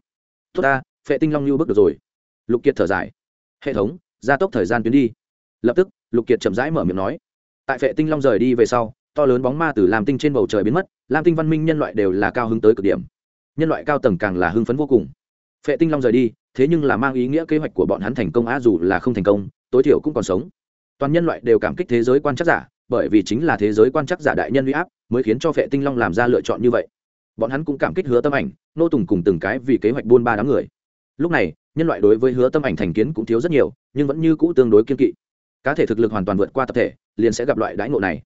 Speaker 1: Tốt ta, phệ tinh long lưu bước được rồi. Lục kiệt thở dài. Hệ thống gia tốc thời gian tuyến đi. Lập tức, lục kiệt chậm rãi mở miệng nói. Tại vệ tinh long rời đi về sau, to lớn bóng ma từ làm tinh trên bầu trời biến mất, lam tinh văn minh nhân loại đều là cao hứng tới cực điểm. Nhân loại cao tầng càng là hưng phấn vô cùng. Vệ tinh long rời đi, thế nhưng là mang ý nghĩa kế hoạch của bọn hắn thành công á dù là không thành công, tối thiểu cũng còn sống. Toàn nhân loại đều cảm kích thế giới quan chắc giả, bởi vì chính là thế giới quan chắc giả đại nhân huy áp mới khiến cho vệ tinh long làm ra lựa chọn như vậy. Bọn hắn cũng cảm kích hứa tâm ảnh, nô tùng cùng từng cái vì kế hoạch buôn ba đám người. Lúc này nhân loại đối với hứa tâm ảnh thành kiến cũng thiếu rất nhiều, nhưng vẫn như cũ tương đối kiên kỵ. Cá thể thực lực hoàn toàn vượt qua tập thể, liền sẽ gặp loại đãi ngộ này.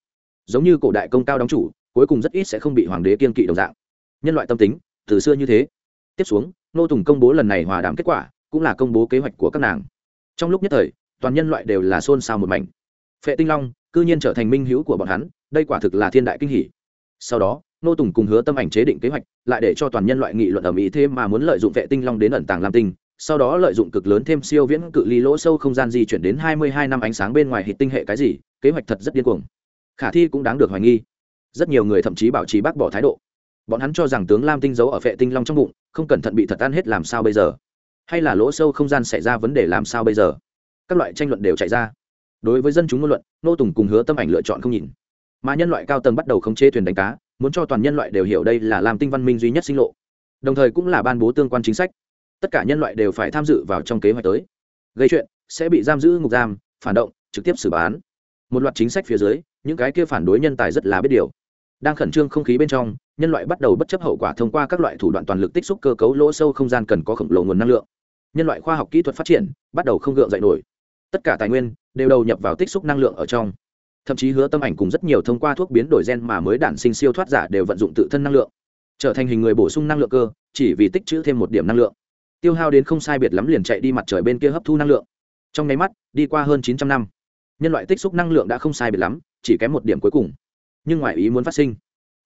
Speaker 1: Giống như cổ đại công cao đóng chủ, cuối cùng rất ít sẽ không bị hoàng đế kiên kỵ đồng dạng. Nhân loại tâm tính, từ xưa như thế. Tiếp xuống nô tùng công bố lần này hòa đàm kết quả, cũng là công bố kế hoạch của các nàng. Trong lúc nhất thời, toàn nhân loại đều là xôn xao một mảnh. Phệ tinh long, cư nhiên trở thành minh hữu của bọn hắn, đây quả thực là thiên đại kinh hỷ sau đó nô tùng cùng hứa tâm ảnh chế định kế hoạch, lại để cho toàn nhân loại nghị luận ở mỹ thế mà muốn lợi dụng vệ tinh long đến ẩn tàng lam tinh sau đó lợi dụng cực lớn thêm siêu viễn cự ly lỗ sâu không gian di chuyển đến hai mươi hai năm ánh sáng bên ngoài hệ tinh hệ cái gì, kế hoạch thật rất điên cuồng. Khả thi cũng đáng được hoài nghi. Rất nhiều người thậm chí bảo trì bác bỏ thái độ. Bọn hắn cho rằng tướng lam tinh giấu ở phệ tinh long trong bụng, không cẩn thận bị thật ăn hết làm sao bây giờ? Hay là lỗ sâu không gian xảy ra vấn đề làm sao bây giờ? Các loại tranh luận đều chạy ra. Đối với dân chúng ngôn luận nô tùng cùng hứa tâm ảnh lựa chọn không nhìn. Mà nhân loại cao tầng bắt đầu khống chế thuyền đánh cá, muốn cho toàn nhân loại đều hiểu đây là làm tinh văn minh duy nhất sinh lộ. Đồng thời cũng là ban bố tương quan chính sách tất cả nhân loại đều phải tham dự vào trong kế hoạch tới. Gây chuyện sẽ bị giam giữ ngục giam, phản động, trực tiếp xử bán. Một loạt chính sách phía dưới, những cái kia phản đối nhân tài rất là biết điều. Đang khẩn trương không khí bên trong, nhân loại bắt đầu bất chấp hậu quả thông qua các loại thủ đoạn toàn lực tích xúc cơ cấu lỗ sâu không gian cần có khổng lồ nguồn năng lượng. Nhân loại khoa học kỹ thuật phát triển, bắt đầu không gượng dậy nổi. Tất cả tài nguyên đều đầu nhập vào tích xúc năng lượng ở trong. Thậm chí hứa tâm ảnh cùng rất nhiều thông qua thuốc biến đổi gen mà mới đản sinh siêu thoát giả đều vận dụng tự thân năng lượng. Trở thành hình người bổ sung năng lượng cơ, chỉ vì tích trữ thêm một điểm năng lượng tiêu hao đến không sai biệt lắm liền chạy đi mặt trời bên kia hấp thu năng lượng. Trong nháy mắt, đi qua hơn chín trăm năm, nhân loại tích xúc năng lượng đã không sai biệt lắm, chỉ kém một điểm cuối cùng. Nhưng ngoài ý muốn phát sinh,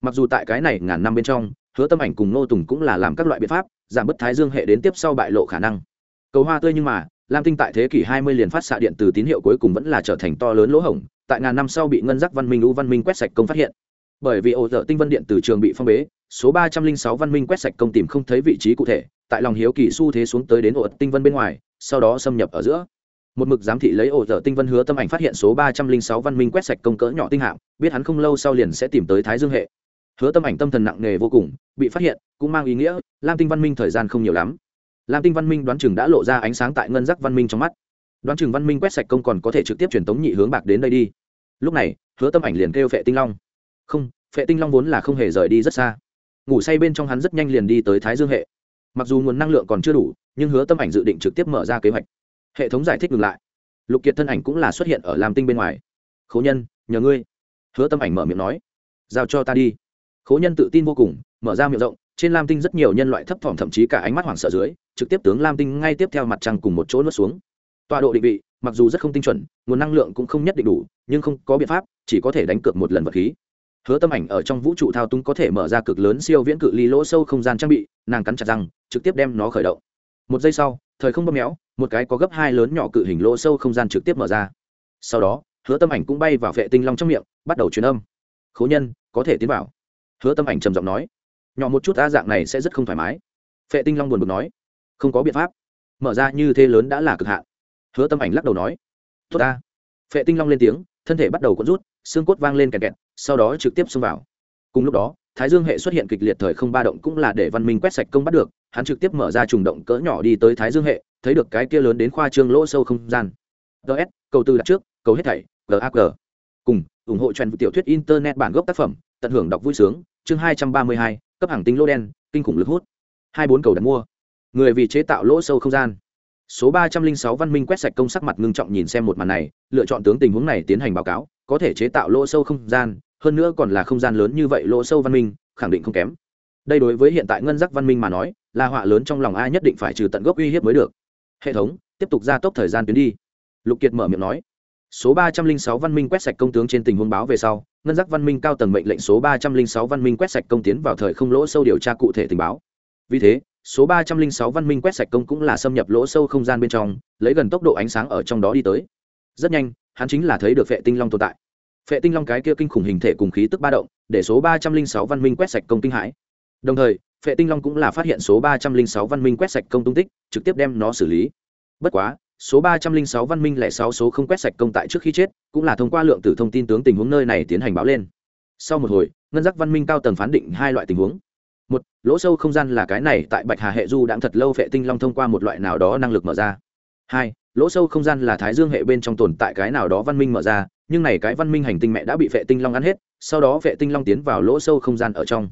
Speaker 1: mặc dù tại cái này ngàn năm bên trong, hứa tâm ảnh cùng nô tùng cũng là làm các loại biện pháp, giảm bớt thái dương hệ đến tiếp sau bại lộ khả năng. Cầu hoa tươi nhưng mà, lam tinh tại thế kỷ 20 liền phát xạ điện từ tín hiệu cuối cùng vẫn là trở thành to lớn lỗ hổng, tại ngàn năm sau bị ngân giác văn minh u văn minh quét sạch công phát hiện. Bởi vì ổ dở tinh vân điện từ trường bị phong bế số 306 văn minh quét sạch công tìm không thấy vị trí cụ thể, tại lòng hiếu kỳ xu thế xuống tới đến ổ tinh vân bên ngoài, sau đó xâm nhập ở giữa. Một mực giám thị lấy ổ dở tinh vân hứa tâm ảnh phát hiện số 306 văn minh quét sạch công cỡ nhỏ tinh hạng, biết hắn không lâu sau liền sẽ tìm tới thái dương hệ. Hứa tâm ảnh tâm thần nặng nề vô cùng, bị phát hiện, cũng mang ý nghĩa, lam tinh văn minh thời gian không nhiều lắm. Lam tinh văn minh đoán chừng đã lộ ra ánh sáng tại ngân giác văn minh trong mắt. Đoán chừng văn minh quét sạch công còn có thể trực tiếp truyền tống nhị hướng bạc đến đây đi. Lúc này, hứa tâm ảnh liền kêu phệ tinh long. Không, phệ tinh long vốn là không hề rời đi rất xa ngủ say bên trong hắn rất nhanh liền đi tới thái dương hệ. Mặc dù nguồn năng lượng còn chưa đủ, nhưng hứa tâm ảnh dự định trực tiếp mở ra kế hoạch. Hệ thống giải thích ngược lại. Lục kiệt thân ảnh cũng là xuất hiện ở lam tinh bên ngoài. Khố nhân, nhờ ngươi. Hứa tâm ảnh mở miệng nói. Giao cho ta đi. Khố nhân tự tin vô cùng, mở ra miệng rộng, trên lam tinh rất nhiều nhân loại thấp thỏm, thậm chí cả ánh mắt hoảng sợ dưới, trực tiếp tướng lam tinh ngay tiếp theo mặt trăng cùng một chỗ nuốt xuống. Tọa độ định vị, mặc dù rất không tinh chuẩn, nguồn năng lượng cũng không nhất định đủ, nhưng không có biện pháp, chỉ có thể đánh cược một lần vật khí hứa tâm ảnh ở trong vũ trụ thao túng có thể mở ra cực lớn siêu viễn cự ly lỗ sâu không gian trang bị, nàng cắn chặt răng, trực tiếp đem nó khởi động. Một giây sau, thời không bóp méo, một cái có gấp hai lớn nhỏ cự hình lỗ sâu không gian trực tiếp mở ra. Sau đó, hứa tâm ảnh cũng bay vào vệ tinh long trong miệng, bắt đầu truyền âm. Khố nhân, có thể tiến vào. Hứa tâm ảnh trầm giọng nói. Nhỏ một chút a dạng này sẽ rất không thoải mái. Vệ tinh long buồn bực nói. Không có biện pháp. Mở ra như thế lớn đã là cực hạn. Hứa tâm ảnh lắc đầu nói. Tốt ta Vệ tinh long lên tiếng, thân thể bắt đầu cuộn rút xương cốt vang lên kẹt kẹt, sau đó trực tiếp xông vào. Cùng lúc đó, thái dương hệ xuất hiện kịch liệt thời không ba động cũng là để văn minh quét sạch công bắt được, hắn trực tiếp mở ra trùng động cỡ nhỏ đi tới thái dương hệ, thấy được cái kia lớn đến khoa trương lỗ sâu không gian. Ts cầu tư đặt trước, cầu hết thảy gag cùng, ủng hộ truyền tiểu thuyết internet bản gốc tác phẩm, tận hưởng đọc vui sướng, chương hai trăm ba mươi hai, cấp hàng tinh lô đen, kinh khủng lực hút. Hai bốn cầu đặt mua. Người vì chế tạo lỗ sâu không gian. Số ba trăm linh sáu văn minh quét sạch công sắc mặt ngưng trọng nhìn xem một màn này, lựa chọn tướng tình huống này tiến hành báo cáo có thể chế tạo lỗ sâu không gian, hơn nữa còn là không gian lớn như vậy lỗ sâu văn minh, khẳng định không kém. Đây đối với hiện tại ngân giác văn minh mà nói, là họa lớn trong lòng ai nhất định phải trừ tận gốc uy hiếp mới được. Hệ thống, tiếp tục gia tốc thời gian tuyến đi. Lục kiệt mở miệng nói. Số ba trăm linh sáu văn minh quét sạch công tướng trên tình huống báo về sau, ngân giác văn minh cao tầng mệnh lệnh số ba trăm linh sáu văn minh quét sạch công tiến vào thời không lỗ sâu điều tra cụ thể tình báo. Vì thế, số ba trăm linh sáu văn minh quét sạch công cũng là xâm nhập lỗ sâu không gian bên trong, lấy gần tốc độ ánh sáng ở trong đó đi tới. Rất nhanh hắn chính là thấy được vệ tinh long tồn tại. Vệ tinh long cái kia kinh khủng hình thể cùng khí tức ba động, để số ba trăm linh sáu văn minh quét sạch công kinh hãi. Đồng thời vệ tinh long cũng là phát hiện số ba trăm linh sáu văn minh quét sạch công tung tích, trực tiếp đem nó xử lý. Bất quá, số ba trăm linh sáu văn minh lẻ sáu số không quét sạch công tại trước khi chết, cũng là thông qua lượng tử thông tin tướng tình huống nơi này tiến hành báo lên. Sau một hồi, ngân giác văn minh cao tầng phán định hai loại tình huống. Một, lỗ sâu không gian là cái này tại bạch hà hệ du đã thật lâu vệ tinh long thông qua một loại nào đó năng lực mở ra. Hai lỗ sâu không gian là thái dương hệ bên trong tồn tại cái nào đó văn minh mở ra, nhưng này cái văn minh hành tinh mẹ đã bị vệ tinh long ăn hết, sau đó vệ tinh long tiến vào lỗ sâu không gian ở trong.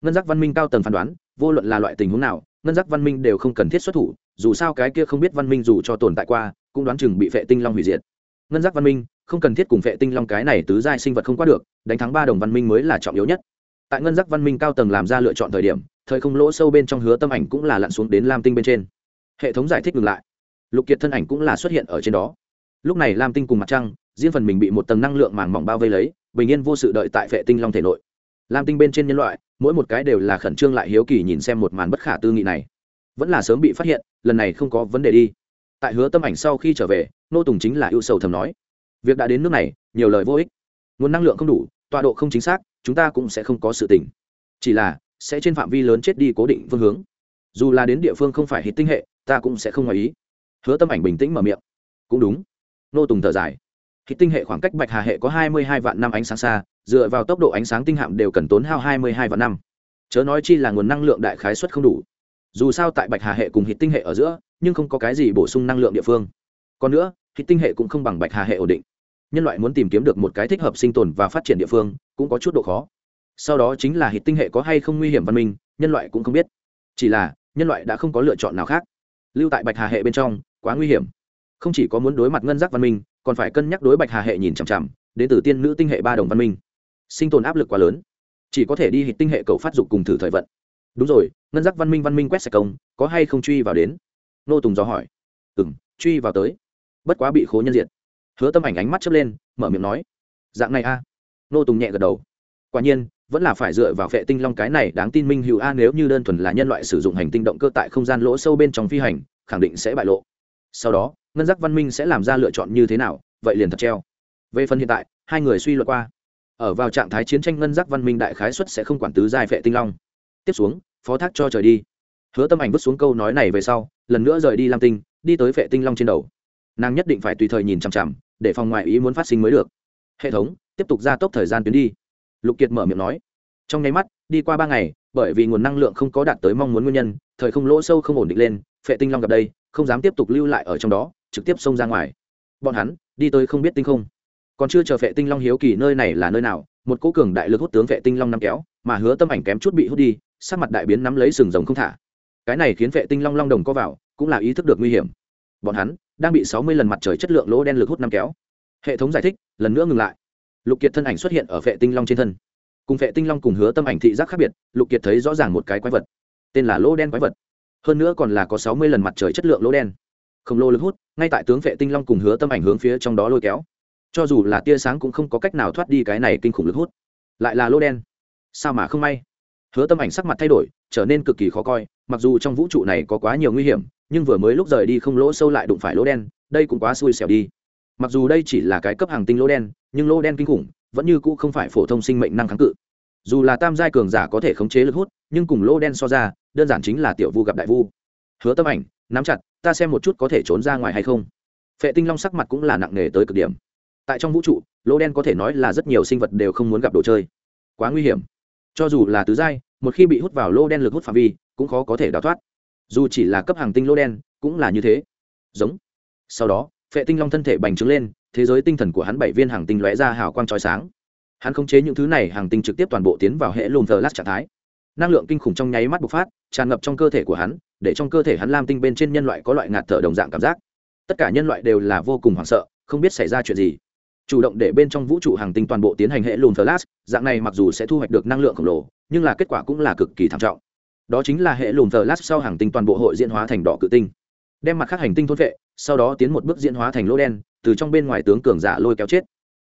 Speaker 1: Ngân giác văn minh cao tầng phán đoán, vô luận là loại tình huống nào, ngân giác văn minh đều không cần thiết xuất thủ, dù sao cái kia không biết văn minh dù cho tồn tại qua, cũng đoán chừng bị vệ tinh long hủy diệt. Ngân giác văn minh, không cần thiết cùng vệ tinh long cái này tứ giai sinh vật không qua được, đánh thắng ba đồng văn minh mới là trọng yếu nhất. Tại ngân giác văn minh cao tầng làm ra lựa chọn thời điểm, thời không lỗ sâu bên trong hứa tâm ảnh cũng là lặn xuống đến lam tinh bên trên. Hệ thống giải thích ngừng lại lục kiệt thân ảnh cũng là xuất hiện ở trên đó. Lúc này lam tinh cùng mặt trăng, riêng phần mình bị một tầng năng lượng màng mỏng bao vây lấy, bình yên vô sự đợi tại vệ tinh long thể nội. Lam tinh bên trên nhân loại, mỗi một cái đều là khẩn trương lại hiếu kỳ nhìn xem một màn bất khả tư nghị này. Vẫn là sớm bị phát hiện, lần này không có vấn đề đi. Tại hứa tâm ảnh sau khi trở về, nô tùng chính là ưu sầu thầm nói, việc đã đến nước này, nhiều lời vô ích. Nguồn năng lượng không đủ, tọa độ không chính xác, chúng ta cũng sẽ không có sự tỉnh chỉ là, sẽ trên phạm vi lớn chết đi cố định phương hướng. Dù là đến địa phương không phải hít tinh hệ, ta cũng sẽ không ngoài ý hứa tâm ảnh bình tĩnh mở miệng. Cũng đúng. Nô tùng thở dài. Khi tinh hệ khoảng cách bạch hà hệ có hai mươi hai vạn năm ánh sáng xa, dựa vào tốc độ ánh sáng tinh hạm đều cần tốn hao hai mươi hai vạn năm. Chớ nói chi là nguồn năng lượng đại khái suất không đủ. Dù sao tại bạch hà hệ cùng hít tinh hệ ở giữa, nhưng không có cái gì bổ sung năng lượng địa phương. Còn nữa hít tinh hệ cũng không bằng bạch hà hệ ổn định. Nhân loại muốn tìm kiếm được một cái thích hợp sinh tồn và phát triển địa phương, cũng có chút độ khó. Sau đó chính là hít tinh hệ có hay không nguy hiểm văn minh, nhân loại cũng không biết. Chỉ là, nhân loại đã không có lựa chọn nào khác. Lưu tại bạch hà hệ bên trong quá nguy hiểm. Không chỉ có muốn đối mặt ngân giác văn minh, còn phải cân nhắc đối bạch hà hệ nhìn chằm chằm, đến từ tiên nữ tinh hệ ba đồng văn minh. Sinh tồn áp lực quá lớn, chỉ có thể đi hịch tinh hệ cầu phát dục cùng thử thời vận. Đúng rồi, ngân giác văn minh văn minh quét sạch công, có hay không truy vào đến? Nô tùng dò hỏi. Ừ m truy vào tới. Bất quá bị khố nhân diện hứa tâm ảnh ánh mắt chớp lên, mở miệng nói. Dạng này a. Nô tùng nhẹ gật đầu. Quả nhiên, vẫn là phải dựa vào vệ tinh long cái này đáng tin minh hữu a, nếu như đơn thuần là nhân loại sử dụng hành tinh động cơ tại không gian lỗ sâu bên trong phi hành, khẳng định sẽ bại lộ sau đó, ngân giác văn minh sẽ làm ra lựa chọn như thế nào, vậy liền thật treo. Về phần hiện tại, hai người suy luận qua. Ở vào trạng thái chiến tranh ngân giác văn minh đại khái xuất sẽ không quản tứ giai vệ tinh long. Tiếp xuống, phó thác cho trời đi. Hứa tâm ảnh vứt xuống câu nói này về sau, lần nữa rời đi lam tinh, đi tới vệ tinh long trên đầu. Nàng nhất định phải tùy thời nhìn chằm chằm, để phòng ngoại ý muốn phát sinh mới được. Hệ thống, tiếp tục gia tốc thời gian tuyến đi. Lục kiệt mở miệng nói. Trong nháy mắt, đi qua ba ngày, bởi vì nguồn năng lượng không có đạt tới mong muốn nguyên nhân, thời không lỗ sâu không ổn định lên phệ tinh long gặp đây không dám tiếp tục lưu lại ở trong đó, trực tiếp xông ra ngoài. Bọn hắn, đi tới không biết tinh không. Còn chưa chờ vệ tinh long hiếu kỳ nơi này là nơi nào, một cố cường đại lực hút tướng vệ tinh long nắm kéo, mà hứa tâm ảnh kém chút bị hút đi, sắc mặt đại biến nắm lấy sừng rồng không thả. Cái này khiến vệ tinh long long đồng có vào, cũng là ý thức được nguy hiểm. Bọn hắn, đang bị sáu mươi lần mặt trời chất lượng lỗ đen lực hút nắm kéo. Hệ thống giải thích, lần nữa ngừng lại. Lục kiệt thân ảnh xuất hiện ở vệ tinh long trên thân. Cùng vệ tinh long cùng hứa tâm ảnh thị giác khác biệt, lục kiệt thấy rõ ràng một cái quái vật. Tên là lỗ đen quái vật hơn nữa còn là có sáu mươi lần mặt trời chất lượng lỗ đen. Khổng lồ lực hút, ngay tại tướng phệ tinh long cùng hứa tâm ảnh hướng phía trong đó lôi kéo. Cho dù là tia sáng cũng không có cách nào thoát đi cái này kinh khủng lực hút. Lại là lỗ đen. Sao mà không may? Hứa tâm ảnh sắc mặt thay đổi, trở nên cực kỳ khó coi, mặc dù trong vũ trụ này có quá nhiều nguy hiểm, nhưng vừa mới lúc rời đi không lỗ sâu lại đụng phải lỗ đen, đây cũng quá xui xẻo đi. Mặc dù đây chỉ là cái cấp hàng tinh lỗ đen, nhưng lỗ đen kinh khủng, vẫn như cũ không phải phổ thông sinh mệnh năng kháng cự. Dù là tam giai cường giả có thể khống chế lực hút, nhưng cùng lỗ đen so ra đơn giản chính là tiểu vu gặp đại vu. Hứa tâm ảnh, nắm chặt, ta xem một chút có thể trốn ra ngoài hay không. Phệ tinh long sắc mặt cũng là nặng nề tới cực điểm. Tại trong vũ trụ, lỗ đen có thể nói là rất nhiều sinh vật đều không muốn gặp đồ chơi. Quá nguy hiểm. Cho dù là tứ giai, một khi bị hút vào lỗ đen lực hút phạm vi, cũng khó có thể đào thoát. Dù chỉ là cấp hàng tinh lỗ đen, cũng là như thế. Giống. Sau đó, phệ tinh long thân thể bành trướng lên, thế giới tinh thần của hắn bảy viên hàng tinh lóe ra hào quang trói sáng. Hắn khống chế những thứ này, hàng tinh trực tiếp toàn bộ tiến vào hệ lùm thờ lát trạng thái năng lượng kinh khủng trong nháy mắt bộc phát, tràn ngập trong cơ thể của hắn, để trong cơ thể hắn lam tinh bên trên nhân loại có loại ngạt thở đồng dạng cảm giác. Tất cả nhân loại đều là vô cùng hoảng sợ, không biết xảy ra chuyện gì. Chủ động để bên trong vũ trụ hàng tinh toàn bộ tiến hành hệ lùm flash, dạng này mặc dù sẽ thu hoạch được năng lượng khổng lồ, nhưng là kết quả cũng là cực kỳ thảm trọng. Đó chính là hệ lùm flash sau hàng tinh toàn bộ hội diễn hóa thành đỏ cự tinh. Đem mặt khác hành tinh thôn vệ, sau đó tiến một bước diễn hóa thành lỗ đen, từ trong bên ngoài tướng cường giả lôi kéo chết.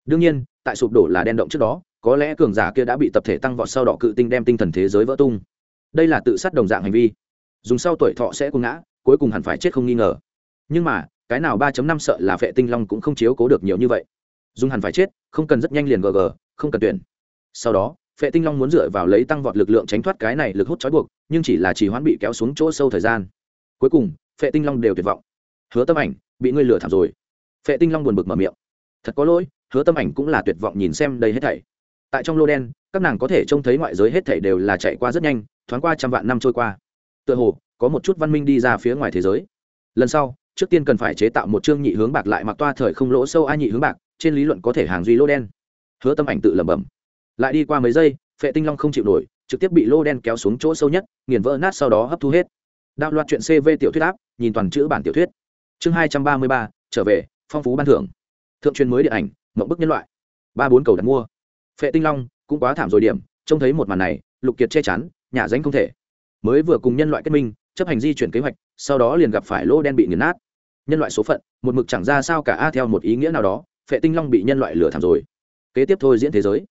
Speaker 1: Đương nhiên, tại sụp đổ là đen động trước đó có lẽ cường giả kia đã bị tập thể tăng vọt sau đỏ cự tinh đem tinh thần thế giới vỡ tung. Đây là tự sát đồng dạng hành vi. Dùng sau tuổi thọ sẽ cuồng ngã, cuối cùng hẳn phải chết không nghi ngờ. Nhưng mà, cái nào ba năm sợ là vệ tinh long cũng không chiếu cố được nhiều như vậy. Dùng hẳn phải chết, không cần rất nhanh liền gg không cần tuyển. Sau đó, phệ tinh long muốn dựa vào lấy tăng vọt lực lượng tránh thoát cái này lực hút trói buộc, nhưng chỉ là chỉ hoãn bị kéo xuống chỗ sâu thời gian. Cuối cùng, phệ tinh long đều tuyệt vọng. Hứa tâm ảnh bị ngươi lừa thảm rồi. Phệ tinh long buồn bực mở miệng. Thật có lỗi, hứa tâm ảnh cũng là tuyệt vọng nhìn xem đây hết thảy tại trong lô đen, các nàng có thể trông thấy ngoại giới hết thảy đều là chạy qua rất nhanh, thoáng qua trăm vạn năm trôi qua. Tựa hồ, có một chút văn minh đi ra phía ngoài thế giới. Lần sau, trước tiên cần phải chế tạo một chương nhị hướng bạc lại mặc toa thời không lỗ sâu ai nhị hướng bạc, trên lý luận có thể hàng duy lô đen. Hứa tâm ảnh tự lẩm bẩm. Lại đi qua mấy giây, phệ tinh long không chịu nổi, trực tiếp bị lô đen kéo xuống chỗ sâu nhất, nghiền vỡ nát sau đó hấp thu hết. Đạo loạt chuyện cv tiểu thuyết áp, nhìn toàn chữ bản tiểu thuyết. Chương hai trăm ba mươi ba, trở về, phong phú ban thưởng. Thượng truyền mới điện ảnh, mộng bức nhân loại. Ba bốn cầu đặt mua phệ tinh long cũng quá thảm rồi điểm, trông thấy một màn này, lục kiệt che chắn nhà danh không thể. Mới vừa cùng nhân loại kết minh, chấp hành di chuyển kế hoạch, sau đó liền gặp phải lỗ đen bị nghiền nát. Nhân loại số phận, một mực chẳng ra sao cả a, theo một ý nghĩa nào đó, phệ tinh long bị nhân loại lừa thảm rồi. Kế tiếp thôi diễn thế giới.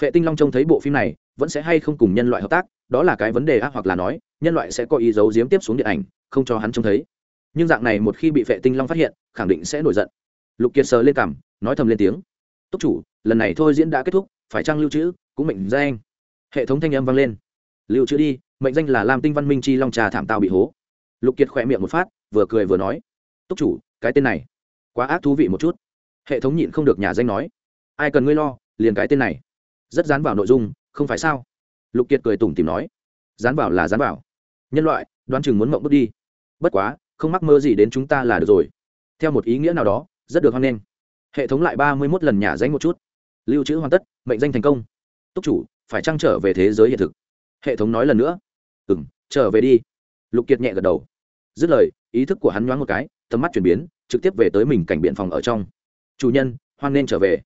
Speaker 1: Phệ tinh long trông thấy bộ phim này, vẫn sẽ hay không cùng nhân loại hợp tác, đó là cái vấn đề a, hoặc là nói, nhân loại sẽ có ý giấu giếm tiếp xuống điện ảnh, không cho hắn trông thấy. Nhưng dạng này một khi bị phệ tinh long phát hiện, khẳng định sẽ nổi giận. Lục kiệt sờ lên cằm, nói thầm lên tiếng. Túc chủ lần này thôi diễn đã kết thúc, phải trang lưu trữ, cũng mệnh danh. Hệ thống thanh âm vang lên. Lưu trữ đi, mệnh danh là lam tinh văn minh chi long trà thảm tao bị hố. Lục kiệt khỏe miệng một phát, vừa cười vừa nói. Túc chủ, cái tên này, quá ác thú vị một chút. Hệ thống nhịn không được nhà danh nói. Ai cần ngươi lo, liền cái tên này. Rất dán vào nội dung, không phải sao? Lục kiệt cười tủm tìm nói. Dán vào là dán vào. Nhân loại, đoán chừng muốn mộng bước đi. Bất quá, không mắc mơ gì đến chúng ta là được rồi. Theo một ý nghĩa nào đó, rất được hoan nghênh. Hệ thống lại ba mươi mốt lần nhà danh một chút lưu trữ hoàn tất, mệnh danh thành công. Túc chủ, phải trăng trở về thế giới hiện thực? Hệ thống nói lần nữa. Ừ m trở về đi. Lục kiệt nhẹ gật đầu. Dứt lời, ý thức của hắn nhoáng một cái, tầm mắt chuyển biến, trực tiếp về tới mình cảnh biện phòng ở trong. Chủ nhân, hoan nên trở về.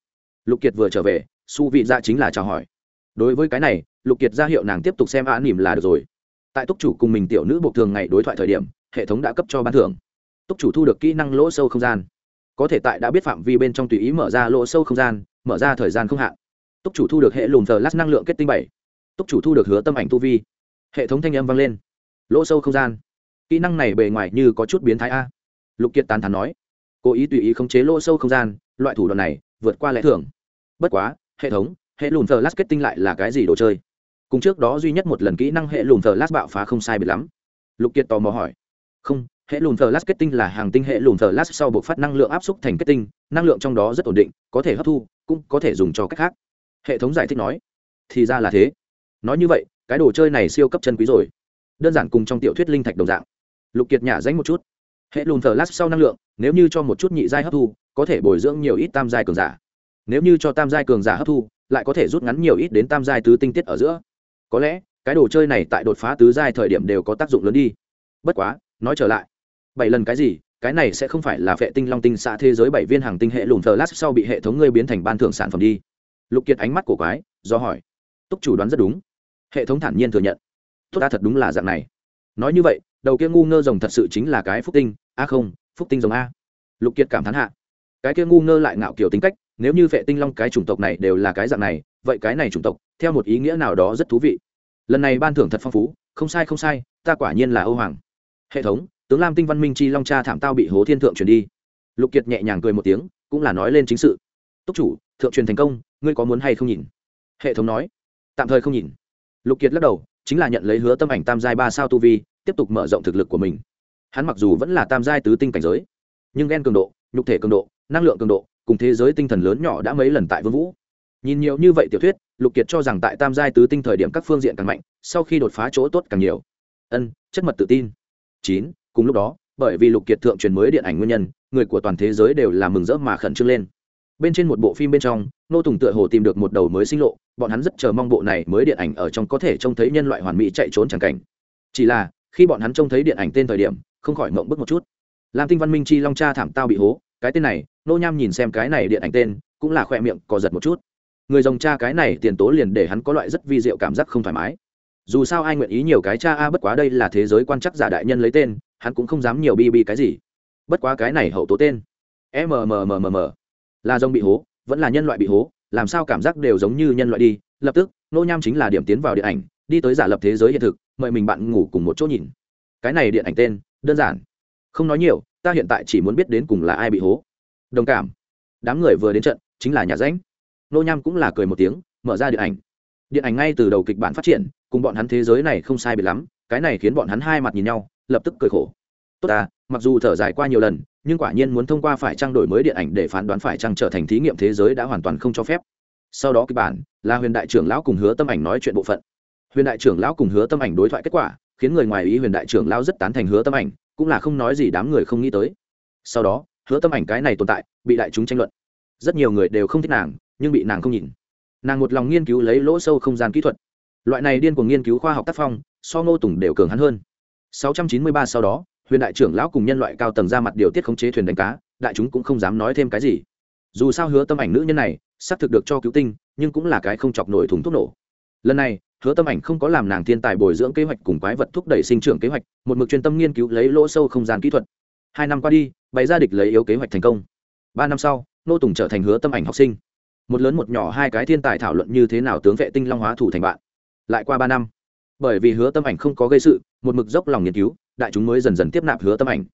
Speaker 1: Lục kiệt vừa trở về, su vị ra chính là chào hỏi. Đối với cái này, lục kiệt ra hiệu nàng tiếp tục xem á nỉm là được rồi. Tại túc chủ cùng mình tiểu nữ bộ thường ngày đối thoại thời điểm, hệ thống đã cấp cho ban thưởng. Túc chủ thu được kỹ năng lỗ sâu không gian có thể tại đã biết phạm vi bên trong tùy ý mở ra lỗ sâu không gian, mở ra thời gian không hạn. Túc chủ thu được hệ lùm thờ lát năng lượng kết tinh bảy. Túc chủ thu được hứa tâm ảnh tu vi. Hệ thống thanh âm vang lên. Lỗ sâu không gian. Kỹ năng này bề ngoài như có chút biến thái a. Lục kiệt tán thán nói. Cố ý tùy ý khống chế lỗ sâu không gian, loại thủ đoạn này vượt qua lẽ thường. Bất quá, hệ thống, hệ lùn thờ lát kết tinh lại là cái gì đồ chơi? Cùng trước đó duy nhất một lần kỹ năng hệ lùn thờ lát bạo phá không sai biệt lắm. Lục kiệt tò mò hỏi. Không hệ lùn thờ lát kết tinh là hàng tinh hệ lùn thờ lát sau buộc phát năng lượng áp xúc thành kết tinh, năng lượng trong đó rất ổn định, có thể hấp thu, cũng có thể dùng cho cách khác. Hệ thống giải thích nói, thì ra là thế. Nói như vậy, cái đồ chơi này siêu cấp chân quý rồi. Đơn giản cùng trong tiểu thuyết linh thạch đồng dạng. Lục kiệt nhả danh một chút. Hệ lùn thờ lát sau năng lượng, nếu như cho một chút nhị giai hấp thu, có thể bồi dưỡng nhiều ít tam giai cường giả. Nếu như cho tam giai cường giả hấp thu, lại có thể rút ngắn nhiều ít đến tam giai tứ tinh tiết ở giữa. Có lẽ, cái đồ chơi này tại đột phá tứ giai thời điểm đều có tác dụng lớn đi. Bất quá, nói trở lại bảy lần cái gì, cái này sẽ không phải là vệ tinh long tinh xã thế giới bảy viên hàng tinh hệ lùn thờ lát sau bị hệ thống ngươi biến thành ban thưởng sản phẩm đi. Lục kiệt ánh mắt của quái, do hỏi. Túc chủ đoán rất đúng. Hệ thống thản nhiên thừa nhận. Tốt ta thật đúng là dạng này. Nói như vậy, đầu kia ngu ngơ rồng thật sự chính là cái phúc tinh. A không, phúc tinh rồng a. Lục kiệt cảm thán hạ. Cái kia ngu ngơ lại ngạo kiểu tính cách, nếu như vệ tinh long cái chủng tộc này đều là cái dạng này, vậy cái này chủng tộc, theo một ý nghĩa nào đó rất thú vị. Lần này ban thưởng thật phong phú, không sai không sai, ta quả nhiên là âu hoàng. Hệ thống tướng lam tinh văn minh chi long cha thảm tao bị hố thiên thượng truyền đi. Lục kiệt nhẹ nhàng cười một tiếng, cũng là nói lên chính sự. Túc chủ, thượng truyền thành công, ngươi có muốn hay không nhìn? Hệ thống nói. Tạm thời không nhìn. Lục kiệt lắc đầu, chính là nhận lấy hứa tâm ảnh tam giai ba sao tu vi, tiếp tục mở rộng thực lực của mình. Hắn mặc dù vẫn là tam giai tứ tinh cảnh giới, nhưng ghen cường độ, nhục thể cường độ, năng lượng cường độ, cùng thế giới tinh thần lớn nhỏ đã mấy lần tại vương vũ. Nhìn nhiều như vậy tiểu thuyết, lục kiệt cho rằng tại tam giai tứ tinh thời điểm các phương diện càng mạnh, sau khi đột phá chỗ tốt càng nhiều. Ân, chất mật tự tin. Chín cùng lúc đó, bởi vì lục kiệt thượng truyền mới điện ảnh nguyên nhân, người của toàn thế giới đều là mừng rỡ mà khẩn trương lên. Bên trên một bộ phim bên trong, nô tùng tựa hồ tìm được một đầu mới sinh lộ, bọn hắn rất chờ mong bộ này mới điện ảnh ở trong có thể trông thấy nhân loại hoàn mỹ chạy trốn chẳng cảnh. Chỉ là, khi bọn hắn trông thấy điện ảnh tên thời điểm, không khỏi mộng bức một chút. Lam tinh văn minh chi long cha thảm tao bị hố, cái tên này, nô nham nhìn xem cái này điện ảnh tên, cũng là khoe miệng cò giật một chút. Người dòng cha cái này tiền tố liền để hắn có loại rất vi diệu cảm giác không thoải mái. Dù sao ai nguyện ý nhiều cái cha a, bất quá đây là thế giới quan chắc giả đại nhân lấy tên hắn cũng không dám nhiều bi bi cái gì. Bất quá cái này hậu tố tên. Mmmm là dòng bị hố, vẫn là nhân loại bị hố, làm sao cảm giác đều giống như nhân loại đi. Lập tức, nô nham chính là điểm tiến vào điện ảnh, đi tới giả lập thế giới hiện thực, mời mình bạn ngủ cùng một chỗ nhìn. Cái này điện ảnh tên, đơn giản. Không nói nhiều, ta hiện tại chỉ muốn biết đến cùng là ai bị hố. Đồng cảm. Đám người vừa đến trận, chính là nhà ránh nô nham cũng là cười một tiếng, mở ra điện ảnh. Điện ảnh ngay từ đầu kịch bản phát triển, cùng bọn hắn thế giới này không sai biệt lắm, cái này khiến bọn hắn hai mặt nhìn nhau lập tức cười khổ. Tốt à mặc dù thở dài qua nhiều lần, nhưng quả nhiên muốn thông qua phải trang đổi mới điện ảnh để phán đoán phải trang trở thành thí nghiệm thế giới đã hoàn toàn không cho phép. Sau đó kịch bản, là huyền đại trưởng lão cùng hứa tâm ảnh nói chuyện bộ phận. Huyền đại trưởng lão cùng hứa tâm ảnh đối thoại kết quả, khiến người ngoài ý huyền đại trưởng lão rất tán thành hứa tâm ảnh, cũng là không nói gì đám người không nghĩ tới. Sau đó, hứa tâm ảnh cái này tồn tại, bị đại chúng tranh luận. Rất nhiều người đều không thích nàng, nhưng bị nàng không nhìn. Nàng một lòng nghiên cứu lấy lỗ sâu không gian kỹ thuật. Loại này điên cuồng nghiên cứu khoa học tác phong, so ngô tùng đều cường hắn hơn. 693 sau đó, huyền đại trưởng lão cùng nhân loại cao tầng ra mặt điều tiết khống chế thuyền đánh cá, đại chúng cũng không dám nói thêm cái gì. Dù sao hứa tâm ảnh nữ nhân này, xác thực được cho cứu tinh, nhưng cũng là cái không chọc nổi thùng thuốc nổ. Lần này, hứa tâm ảnh không có làm nàng thiên tài bồi dưỡng kế hoạch cùng quái vật thúc đẩy sinh trưởng kế hoạch, một mực chuyên tâm nghiên cứu lấy lỗ sâu không gian kỹ thuật. Hai năm qua đi, bày ra địch lấy yếu kế hoạch thành công. Ba năm sau, nô tùng trở thành hứa tâm ảnh học sinh. Một lớn một nhỏ hai cái thiên tài thảo luận như thế nào tướng vệ tinh long hóa thủ thành bạn. Lại qua ba năm, bởi vì hứa tâm ảnh không có gây sự một mực dốc lòng nghiên cứu, đại chúng mới dần dần tiếp nạp hứa tâm ảnh.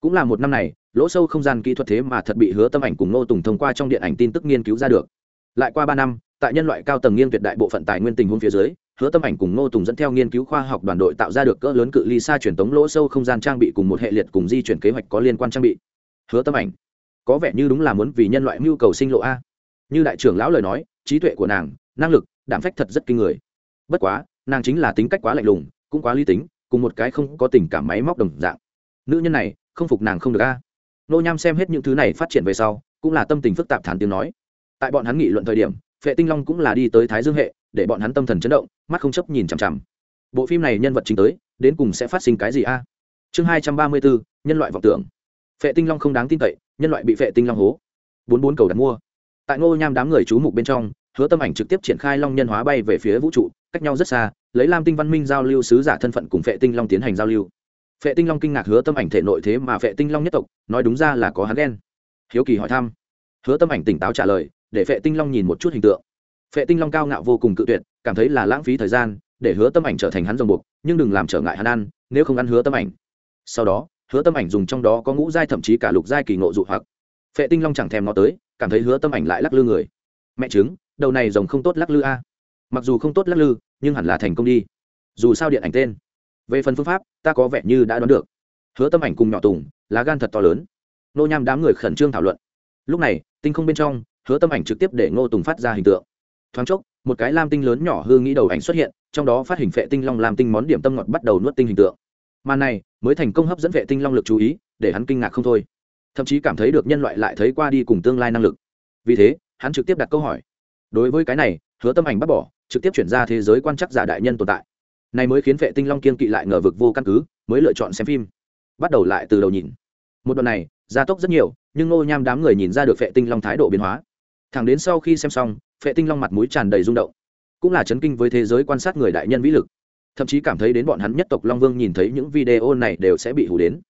Speaker 1: Cũng là một năm này, lỗ sâu không gian kỹ thuật thế mà thật bị hứa tâm ảnh cùng Ngô tùng thông qua trong điện ảnh tin tức nghiên cứu ra được. Lại qua ba năm, tại nhân loại cao tầng nghiêng tuyệt đại bộ phận tài nguyên tình huống phía dưới, hứa tâm ảnh cùng ngô tùng dẫn theo nghiên cứu khoa học đoàn đội tạo ra được cỡ lớn cự ly xa truyền tống lỗ sâu không gian trang bị cùng một hệ liệt cùng di chuyển kế hoạch có liên quan trang bị. Hứa tâm ảnh, có vẻ như đúng là muốn vì nhân loại mưu cầu sinh lộ a. Như đại trưởng lão lời nói, trí tuệ của nàng, năng lực đảm phách thật rất kinh người. Bất quá, nàng chính là tính cách quá lạnh lùng, cũng quá lý tính cùng một cái không có tình cảm máy móc đồng dạng. Nữ nhân này, không phục nàng không được a. Nô nham xem hết những thứ này phát triển về sau, cũng là tâm tình phức tạp thản tiếng nói. Tại bọn hắn nghị luận thời điểm, phệ tinh long cũng là đi tới thái dương hệ, để bọn hắn tâm thần chấn động, mắt không chấp nhìn chằm chằm. Bộ phim này nhân vật chính tới, đến cùng sẽ phát sinh cái gì a? Chương hai trăm ba mươi bốn, nhân loại vọng tưởng. Phệ tinh long không đáng tin cậy, nhân loại bị phệ tinh long hố. Bốn bốn cầu đặt mua. Tại ngô nham đám người chú mục bên trong, hứa tâm ảnh trực tiếp triển khai long nhân hóa bay về phía vũ trụ, cách nhau rất xa lấy lam tinh văn minh giao lưu sứ giả thân phận cùng phệ tinh long tiến hành giao lưu. Phệ tinh long kinh ngạc hứa tâm ảnh thể nội thế mà phệ tinh long nhất tộc, nói đúng ra là có hắn đen hiếu kỳ hỏi thăm. Hứa tâm ảnh tỉnh táo trả lời, để phệ tinh long nhìn một chút hình tượng. Phệ tinh long cao ngạo vô cùng cự tuyệt, cảm thấy là lãng phí thời gian, để hứa tâm ảnh trở thành hắn rồng buộc, nhưng đừng làm trở ngại hắn ăn, nếu không ăn hứa tâm ảnh. Sau đó, hứa tâm ảnh dùng trong đó có ngũ giai thậm chí cả lục giai kỳ ngộ dụ hoặc. Phệ tinh long chẳng thèm nó tới, cảm thấy hứa tâm ảnh lại lắc lư người. Mẹ chứng đầu này rồng không tốt lắc lư a mặc dù không tốt lắc lư, nhưng hẳn là thành công đi. Dù sao điện ảnh tên. Về phần phương pháp, ta có vẻ như đã đoán được. Hứa tâm ảnh cùng nhỏ tùng, lá gan thật to lớn. Nô nham đám người khẩn trương thảo luận. Lúc này, tinh không bên trong, hứa tâm ảnh trực tiếp để ngô tùng phát ra hình tượng. Thoáng chốc, một cái lam tinh lớn nhỏ hư nghĩ đầu ảnh xuất hiện, trong đó phát hình vệ tinh long làm tinh món điểm tâm ngọt bắt đầu nuốt tinh hình tượng. Màn này, mới thành công hấp dẫn vệ tinh long lực chú ý, để hắn kinh ngạc không thôi. Thậm chí cảm thấy được nhân loại lại thấy qua đi cùng tương lai năng lực. Vì thế, hắn trực tiếp đặt câu hỏi. Đối với cái này, hứa tâm ảnh bắt bỏ trực tiếp chuyển ra thế giới quan chắc giả đại nhân tồn tại. Này mới khiến vệ tinh long kiên kỵ lại ngờ vực vô căn cứ, mới lựa chọn xem phim. Bắt đầu lại từ đầu nhìn. Một đoạn này, gia tốc rất nhiều, nhưng ngô nham đám người nhìn ra được vệ tinh long thái độ biến hóa. Thẳng đến sau khi xem xong, vệ tinh long mặt mũi tràn đầy rung động. Cũng là chấn kinh với thế giới quan sát người đại nhân vĩ lực. Thậm chí cảm thấy đến bọn hắn nhất tộc long vương nhìn thấy những video này đều sẽ bị hủ đến.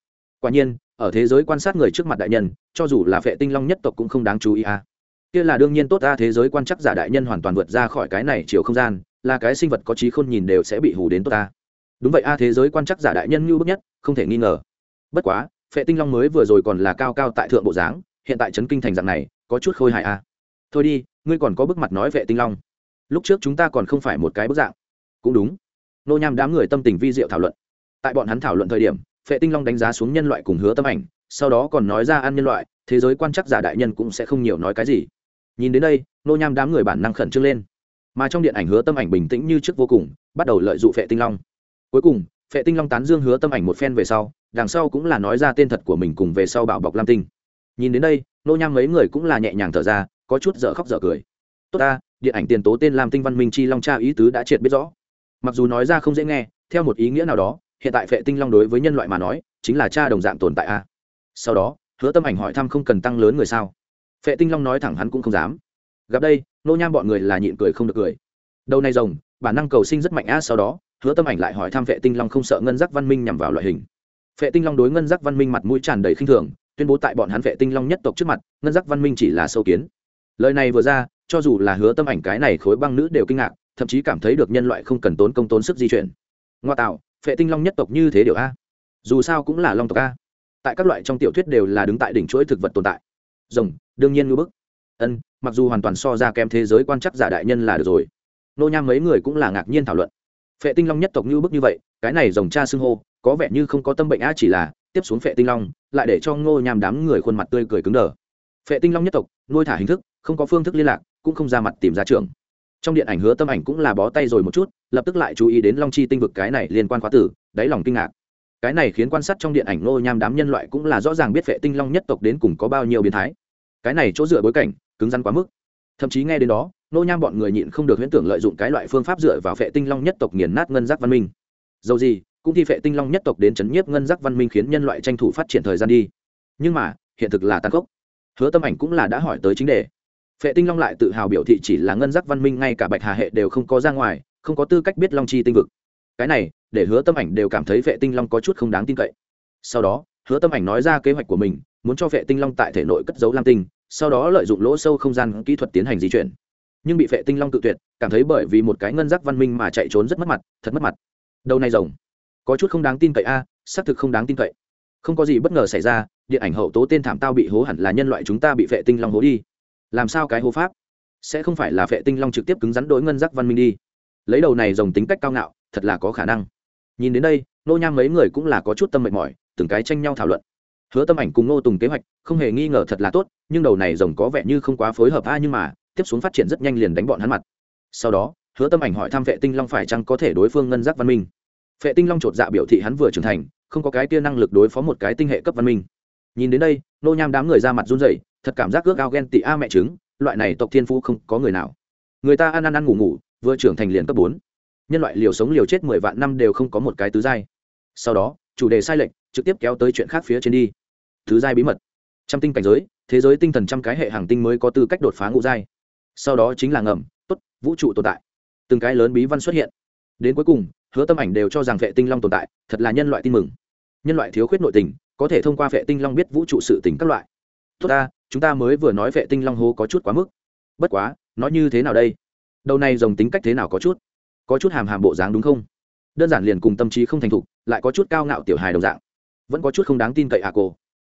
Speaker 1: Quả nhiên, ở thế giới quan sát người trước mặt đại nhân, cho dù là vệ tinh long nhất tộc cũng không đáng chú ý à kia là đương nhiên tốt, ta thế giới quan chắc giả đại nhân hoàn toàn vượt ra khỏi cái này chiều không gian, là cái sinh vật có trí khôn nhìn đều sẽ bị hù đến tốt ta. Đúng vậy a, thế giới quan chắc giả đại nhân như bức nhất, không thể nghi ngờ. Bất quá, phệ tinh long mới vừa rồi còn là cao cao tại thượng bộ dáng, hiện tại trấn kinh thành dạng này, có chút khôi hài a. Thôi đi, ngươi còn có bức mặt nói vệ tinh long. Lúc trước chúng ta còn không phải một cái bức dạng. Cũng đúng. Nô nham đám người tâm tình vi diệu thảo luận. Tại bọn hắn thảo luận thời điểm, phệ tinh long đánh giá xuống nhân loại cùng hứa tâm ảnh, sau đó còn nói ra ăn nhân loại, thế giới quan chắc giả đại nhân cũng sẽ không nhiều nói cái gì nhìn đến đây, nô nham đám người bản năng khẩn trương lên. Mà trong điện ảnh hứa tâm ảnh bình tĩnh như trước vô cùng, bắt đầu lợi dụng phệ tinh long. Cuối cùng, phệ tinh long tán dương hứa tâm ảnh một phen về sau, đằng sau cũng là nói ra tên thật của mình cùng về sau bảo bọc lam tinh. Nhìn đến đây, nô nham mấy người cũng là nhẹ nhàng thở ra, có chút dở khóc dở cười. Tốt ta, điện ảnh tiền tố tên lam tinh văn minh chi long cha ý tứ đã triệt biết rõ. Mặc dù nói ra không dễ nghe, theo một ý nghĩa nào đó, hiện tại phệ tinh long đối với nhân loại mà nói, chính là cha đồng dạng tồn tại a. Sau đó, hứa tâm ảnh hỏi thăm không cần tăng lớn người sao phệ tinh long nói thẳng hắn cũng không dám. Gặp đây, nô nham bọn người là nhịn cười không được cười. Đầu này rồng, bản năng cầu sinh rất mạnh a sau đó, hứa tâm ảnh lại hỏi thăm phệ tinh long không sợ ngân giác văn minh nhằm vào loại hình. Phệ tinh long đối ngân giác văn minh mặt mũi tràn đầy khinh thường, tuyên bố tại bọn hắn phệ tinh long nhất tộc trước mặt, ngân giác văn minh chỉ là sâu kiến. Lời này vừa ra, cho dù là hứa tâm ảnh cái này khối băng nữ đều kinh ngạc, thậm chí cảm thấy được nhân loại không cần tốn công tốn sức di chuyển. Ngoa tạo, phệ tinh long nhất tộc như thế điều a dù sao cũng là long tộc a tại các loại trong tiểu thuyết đều là đứng tại đỉnh chuỗi thực vật tồn tại. Rồng đương nhiên ngư bức. Ân, mặc dù hoàn toàn so ra kém thế giới quan chắc giả đại nhân là được rồi. Nô nham mấy người cũng là ngạc nhiên thảo luận. Phệ tinh long nhất tộc như bức như vậy, cái này rồng cha xưng hô, có vẻ như không có tâm bệnh a chỉ là, tiếp xuống phệ tinh long, lại để cho ngô nham đám người khuôn mặt tươi cười cứng đờ. Phệ tinh long nhất tộc, nuôi thả hình thức, không có phương thức liên lạc, cũng không ra mặt tìm ra trường trong điện ảnh hứa tâm ảnh cũng là bó tay rồi một chút, lập tức lại chú ý đến long chi tinh vực cái này liên quan khóa tử, đáy lòng kinh ngạc. Cái này khiến quan sát trong điện ảnh nô nham đám nhân loại cũng là rõ ràng biết vệ tinh long nhất tộc đến cùng có bao nhiêu biến thái cái này chỗ dựa bối cảnh, cứng rắn quá mức. Thậm chí nghe đến đó, nô nham bọn người nhịn không được huyễn tưởng lợi dụng cái loại phương pháp dựa vào vệ tinh long nhất tộc nghiền nát ngân giác văn minh. Dầu gì, cũng thi vệ tinh long nhất tộc đến chấn nhiếp ngân giác văn minh khiến nhân loại tranh thủ phát triển thời gian đi. Nhưng mà, hiện thực là tàn cốc hứa tâm ảnh cũng là đã hỏi tới chính đề. Phệ tinh long lại tự hào biểu thị chỉ là ngân giác văn minh ngay cả bạch hà hệ đều không có ra ngoài, không có tư cách biết long chi tinh vực. Cái này, để hứa tâm ảnh đều cảm thấy phệ tinh long có chút không đáng tin cậy. Sau đó, hứa tâm ảnh nói ra kế hoạch của mình muốn cho vệ tinh long tại thể nội cất giấu lam tinh, sau đó lợi dụng lỗ sâu không gian kỹ thuật tiến hành di chuyển. Nhưng bị vệ tinh long tự tuyệt, cảm thấy bởi vì một cái ngân giác văn minh mà chạy trốn rất mất mặt, thật mất mặt. Đầu này rồng, có chút không đáng tin cậy a, xác thực không đáng tin cậy. Không có gì bất ngờ xảy ra, điện ảnh hậu tố tên thảm tao bị hố hẳn là nhân loại chúng ta bị vệ tinh long hố đi. Làm sao cái hô pháp? Sẽ không phải là vệ tinh long trực tiếp cứng rắn đối ngân giác văn minh đi. Lấy đầu này rồng tính cách cao ngạo, thật là có khả năng. Nhìn đến đây, nô nham mấy người cũng là có chút tâm mệt mỏi, từng cái tranh nhau thảo luận hứa tâm ảnh cùng nô tùng kế hoạch, không hề nghi ngờ thật là tốt, nhưng đầu này rồng có vẻ như không quá phối hợp a, nhưng mà, tiếp xuống phát triển rất nhanh liền đánh bọn hắn mặt. Sau đó, hứa tâm ảnh hỏi thăm vệ tinh long phải chăng có thể đối phương ngân giác văn minh. Vệ tinh long chột dạ biểu thị hắn vừa trưởng thành, không có cái tia năng lực đối phó một cái tinh hệ cấp văn minh. Nhìn đến đây, nô nham đám người ra mặt run rẩy, thật cảm giác ước ao ghen tị a mẹ trứng, loại này tộc thiên phú không có người nào. Người ta ăn ăn ăn ngủ ngủ, vừa trưởng thành liền cấp bốn. Nhân loại liều sống liều chết mười vạn năm đều không có một cái tứ giai. Sau đó, chủ đề sai lệch, trực tiếp kéo tới chuyện khác phía trên đi thứ giai bí mật. Trăm tinh cảnh giới, thế giới tinh thần trăm cái hệ hàng tinh mới có tư cách đột phá ngũ giai. Sau đó chính là ngầm, tốt, vũ trụ tồn tại. Từng cái lớn bí văn xuất hiện. Đến cuối cùng, hứa tâm ảnh đều cho rằng vệ tinh long tồn tại, thật là nhân loại tin mừng. Nhân loại thiếu khuyết nội tình, có thể thông qua vệ tinh long biết vũ trụ sự tình các loại. Tốt ta, chúng ta mới vừa nói vệ tinh long hố có chút quá mức. Bất quá nói như thế nào đây? Đầu này dòng tính cách thế nào có chút? Có chút hàm hàm bộ dáng đúng không? Đơn giản liền cùng tâm trí không thành thục, lại có chút cao ngạo tiểu hài đồng dạng. Vẫn có chút không đáng tin cậy à cô?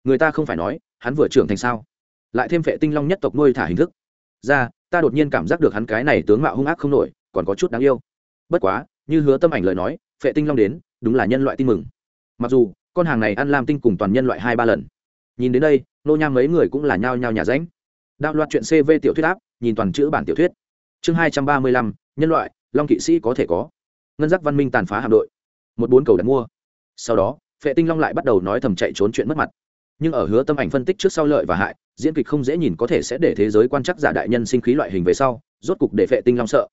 Speaker 1: Người ta không phải nói, hắn vừa trưởng thành sao? Lại thêm vệ tinh long nhất tộc nuôi thả hình thức. Ra, ta đột nhiên cảm giác được hắn cái này tướng mạo hung ác không nổi, còn có chút đáng yêu. Bất quá, như hứa tâm ảnh lời nói vệ tinh long đến, đúng là nhân loại tin mừng. Mặc dù, con hàng này ăn làm tinh cùng toàn nhân loại hai ba lần. Nhìn đến đây, nô nham mấy người cũng là nhao nhao nhà ránh. Đạo loạt chuyện cv tiểu thuyết áp, nhìn toàn chữ bản tiểu thuyết. Chương hai trăm ba mươi lăm, nhân loại, long kỵ sĩ có thể có. Ngân giác văn minh tàn phá hạm đội. Một bốn cầu đặt mua. Sau đó, phệ tinh long lại bắt đầu nói thầm chạy trốn chuyện mất mặt nhưng ở hứa tâm ảnh phân tích trước sau lợi và hại, diễn kịch không dễ nhìn có thể sẽ để thế giới quan chắc giả đại nhân sinh khí loại hình về sau, rốt cục để phệ tinh long sợ.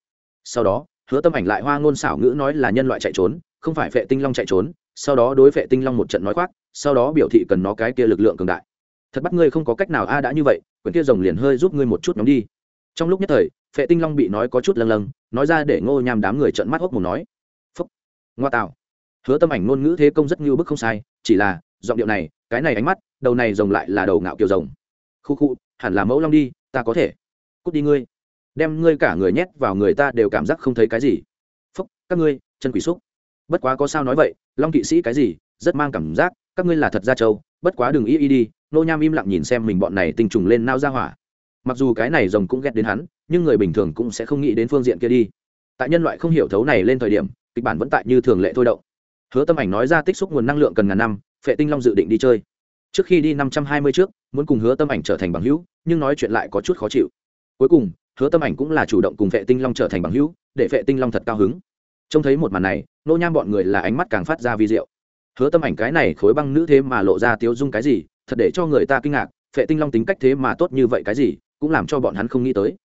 Speaker 1: Sau đó, hứa tâm ảnh lại hoa ngôn xảo ngữ nói là nhân loại chạy trốn, không phải phệ tinh long chạy trốn, sau đó đối phệ tinh long một trận nói khoác, sau đó biểu thị cần nó cái kia lực lượng cường đại. Thật bắt ngươi không có cách nào a, đã như vậy, quyển kia rồng liền hơi giúp ngươi một chút nhóm đi. Trong lúc nhất thời phệ tinh long bị nói có chút lâng lâng, nói ra để ngô nham đám người trận mắt hốc mù nói, phúc, ngoa tạo. Hứa tâm ảnh ngôn ngữ thế công rất ngưu bức không sai, chỉ là giọng điệu này, cái này ánh mắt, đầu này rồng lại là đầu ngạo kiều rồng. Khu khu, hẳn là mẫu long đi, ta có thể. Cút đi ngươi. Đem ngươi cả người nhét vào người ta đều cảm giác không thấy cái gì. Phúc, các ngươi, chân quỷ xúc. Bất quá có sao nói vậy, long kỵ sĩ cái gì, rất mang cảm giác, các ngươi là thật ra châu bất quá đừng y y đi, nô nham im lặng nhìn xem mình bọn này tinh trùng lên nao ra hỏa. Mặc dù cái này rồng cũng ghét đến hắn, nhưng người bình thường cũng sẽ không nghĩ đến phương diện kia đi. Tại nhân loại không hiểu thấu này lên thời điểm, kịch bản vẫn tại như thường lệ thôi động. Hứa tâm ảnh nói ra tích xúc nguồn năng lượng cần ngàn năm phệ tinh long dự định đi chơi. Trước khi đi năm trăm hai mươi trước, muốn cùng hứa tâm ảnh trở thành bằng hữu, nhưng nói chuyện lại có chút khó chịu. Cuối cùng, hứa tâm ảnh cũng là chủ động cùng phệ tinh long trở thành bằng hữu, để phệ tinh long thật cao hứng. Trông thấy một màn này, nô nham bọn người là ánh mắt càng phát ra vi diệu. Hứa tâm ảnh cái này khối băng nữ thế mà lộ ra tiếu dung cái gì, thật để cho người ta kinh ngạc, phệ tinh long tính cách thế mà tốt như vậy cái gì, cũng làm cho bọn hắn không nghĩ tới.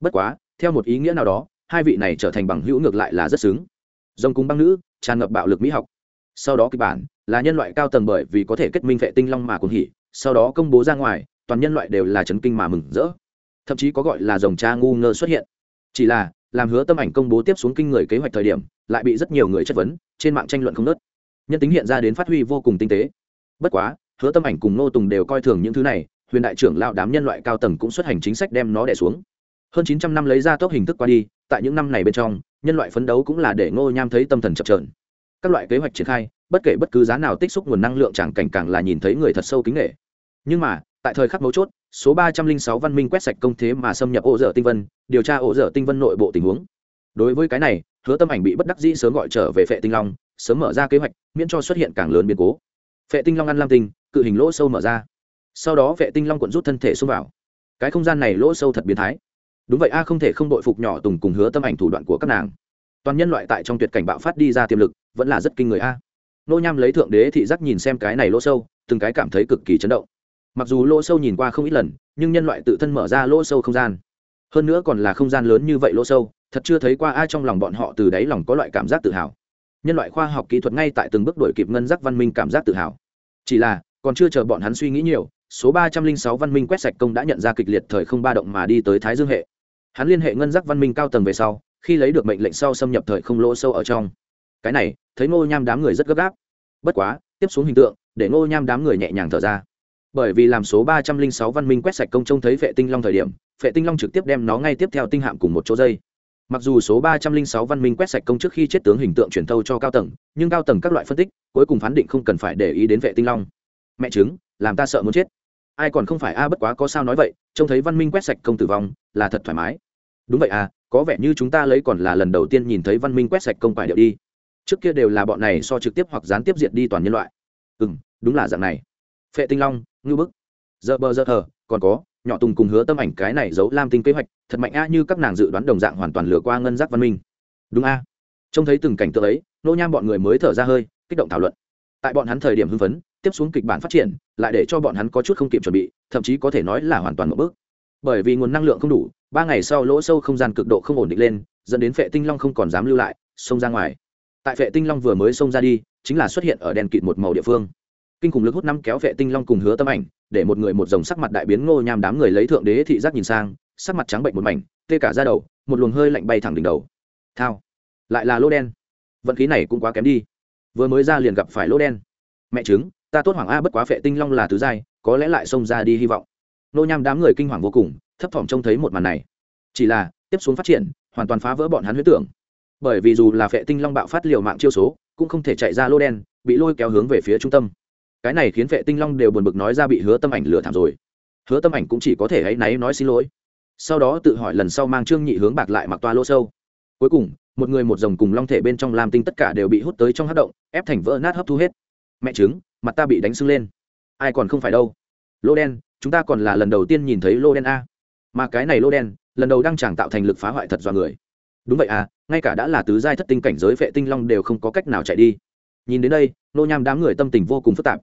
Speaker 1: Bất quá, theo một ý nghĩa nào đó, hai vị này trở thành bằng hữu ngược lại là rất xứng. Dòng cung băng nữ, tràn ngập bạo lực mỹ học sau đó kịch bản là nhân loại cao tầng bởi vì có thể kết minh vệ tinh long mà cuồng hỉ, sau đó công bố ra ngoài, toàn nhân loại đều là chấn kinh mà mừng rỡ. Thậm chí có gọi là dòng cha ngu ngơ xuất hiện. Chỉ là, làm hứa tâm ảnh công bố tiếp xuống kinh người kế hoạch thời điểm, lại bị rất nhiều người chất vấn, trên mạng tranh luận không nớt nhân tính hiện ra đến phát huy vô cùng tinh tế. Bất quá, hứa tâm ảnh cùng nô tùng đều coi thường những thứ này, huyền đại trưởng lao đám nhân loại cao tầng cũng xuất hành chính sách đem nó đẻ xuống. Hơn chín trăm năm lấy ra tốc hình thức qua đi, tại những năm này bên trong, nhân loại phấn đấu cũng là để ngô nham thấy tâm thần chập trờn các loại kế hoạch triển khai, bất kể bất cứ giá nào tích xúc nguồn năng lượng chẳng cảnh càng là nhìn thấy người thật sâu kính nghệ nhưng mà, tại thời khắc mấu chốt, số ba trăm linh sáu văn minh quét sạch công thế mà xâm nhập ổ dở tinh vân, điều tra ổ dở tinh vân nội bộ tình huống. Đối với cái này, hứa tâm ảnh bị bất đắc dĩ sớm gọi trở về phệ tinh long, sớm mở ra kế hoạch, miễn cho xuất hiện càng lớn biến cố. Phệ tinh long ăn lam tinh, cự hình lỗ sâu mở ra. Sau đó vệ tinh long quận rút thân thể xông vào. Cái không gian này lỗ sâu thật biến thái. Đúng vậy a, không thể không đội phục nhỏ tùng cùng hứa tâm ảnh thủ đoạn của các nàng toàn nhân loại tại trong tuyệt cảnh bạo phát đi ra tiềm lực, vẫn là rất kinh người a. Nô nham lấy thượng đế thị giác nhìn xem cái này lỗ sâu, từng cái cảm thấy cực kỳ chấn động. Mặc dù lỗ sâu nhìn qua không ít lần, nhưng nhân loại tự thân mở ra lỗ sâu không gian. Hơn nữa còn là không gian lớn như vậy lỗ sâu, thật chưa thấy qua ai trong lòng bọn họ từ đáy lòng có loại cảm giác tự hào. Nhân loại khoa học kỹ thuật ngay tại từng bước đổi kịp ngân giác văn minh cảm giác tự hào. Chỉ là, còn chưa chờ bọn hắn suy nghĩ nhiều, số ba trăm linh sáu văn minh quét sạch công đã nhận ra kịch liệt thời không ba động mà đi tới thái dương hệ. Hắn liên hệ ngân giác văn minh cao tầng về sau khi lấy được mệnh lệnh sau xâm nhập thời không lỗ sâu ở trong. Cái này, thấy ngô nham đám người rất gấp gáp. Bất quá, tiếp xuống hình tượng, để ngô nham đám người nhẹ nhàng thở ra. Bởi vì làm số ba trăm linh sáu văn minh quét sạch công trông thấy vệ tinh long thời điểm vệ tinh long trực tiếp đem nó ngay tiếp theo tinh hạm cùng một chỗ dây. Mặc dù số ba trăm linh sáu văn minh quét sạch công trước khi chết tướng hình tượng truyền thâu cho cao tầng, nhưng cao tầng các loại phân tích, cuối cùng phán định không cần phải để ý đến vệ tinh long. Mẹ chứng làm ta sợ muốn chết. Ai còn không phải a, bất quá có sao nói vậy, trông thấy văn minh quét sạch công tử vong, là thật thoải mái. Đúng vậy à có vẻ như chúng ta lấy còn là lần đầu tiên nhìn thấy văn minh quét sạch công phải điệu đi. Trước kia đều là bọn này so trực tiếp hoặc gián tiếp diệt đi toàn nhân loại. Ừ m đúng là dạng này. Phệ tinh long ngư bức. Giờ bờ giờ thờ, còn có, nhỏ tùng cùng hứa tâm ảnh cái này giấu lam tinh kế hoạch, thật mạnh a như các nàng dự đoán đồng dạng hoàn toàn lừa qua ngân giác văn minh. Đúng a. Trông thấy từng cảnh tượng ấy, nô nham bọn người mới thở ra hơi, kích động thảo luận. Tại bọn hắn thời điểm hưng phấn, tiếp xuống kịch bản phát triển, lại để cho bọn hắn có chút không kịp chuẩn bị, thậm chí có thể nói là hoàn toàn một bước bởi vì nguồn năng lượng không đủ, ba ngày sau lỗ sâu không gian cực độ không ổn định lên, dẫn đến phệ tinh long không còn dám lưu lại, xông ra ngoài. Tại phệ tinh long vừa mới xông ra đi, chính là xuất hiện ở đèn kịt một màu địa phương. Kinh khủng lực hút năm kéo phệ tinh long cùng hứa tâm ảnh, để một người một dòng sắc mặt đại biến ngô nham đám người lấy thượng đế thị giác nhìn sang, sắc mặt trắng bệnh một mảnh, tê cả ra đầu, một luồng hơi lạnh bay thẳng đỉnh đầu. Thao. Lại là lô đen. Vận khí này cũng quá kém đi. Vừa mới ra liền gặp phải lô đen. Mẹ chứng ta tốt hoàng a, bất quá phệ tinh long là tứ giai, có lẽ lại xông ra đi hy vọng nô nham đám người kinh hoàng vô cùng thấp thỏm trông thấy một màn này. Chỉ là tiếp xuống phát triển hoàn toàn phá vỡ bọn hắn huyết tưởng. Bởi vì dù là phệ tinh long bạo phát liều mạng chiêu số cũng không thể chạy ra lô đen bị lôi kéo hướng về phía trung tâm. Cái này khiến phệ tinh long đều buồn bực nói ra bị hứa tâm ảnh lừa thảm rồi. Hứa tâm ảnh cũng chỉ có thể hãy náy nói xin lỗi. Sau đó tự hỏi lần sau mang trương nhị hướng bạc lại mặc toa lô sâu. Cuối cùng một người một dòng cùng long thể bên trong lam tinh tất cả đều bị hút tới trong hát động ép thành vỡ nát hấp thu hết. Mẹ trứng, mặt ta bị đánh sưng lên. Ai còn không phải đâu. Lô đen chúng ta còn là lần đầu tiên nhìn thấy lô đen a. Mà cái này lô đen, lần đầu đang chẳng tạo thành lực phá hoại thật do người. Đúng vậy à ngay cả đã là tứ giai thất tinh cảnh giới vệ tinh long đều không có cách nào chạy đi. Nhìn đến đây, nô nham đám người tâm tình vô cùng phức tạp.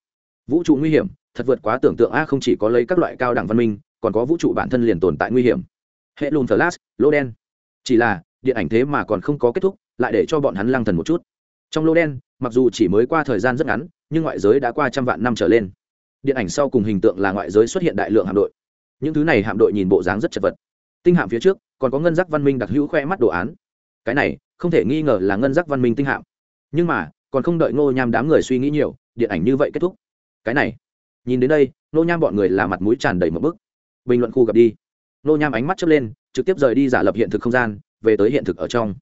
Speaker 1: Vũ trụ nguy hiểm, thật vượt quá tưởng tượng a, không chỉ có lấy các loại cao đẳng văn minh, còn có vũ trụ bản thân liền tồn tại nguy hiểm. Hệ lùn flash, lô đen. Chỉ là, điện ảnh thế mà còn không có kết thúc, lại để cho bọn hắn lang thần một chút. Trong lô đen, mặc dù chỉ mới qua thời gian rất ngắn, nhưng ngoại giới đã qua trăm vạn năm trở lên điện ảnh sau cùng hình tượng là ngoại giới xuất hiện đại lượng hạm đội. Những thứ này hạm đội nhìn bộ dáng rất chật vật. Tinh hạm phía trước, còn có ngân giác văn minh đặc hữu khoe mắt đồ án. Cái này, không thể nghi ngờ là ngân giác văn minh tinh hạm. Nhưng mà, còn không đợi ngô nham đám người suy nghĩ nhiều, điện ảnh như vậy kết thúc. Cái này, nhìn đến đây, ngô nham bọn người là mặt mũi tràn đầy một bức. Bình luận khu gặp đi. Ngô nham ánh mắt chớp lên, trực tiếp rời đi giả lập hiện thực không gian, về tới hiện thực ở trong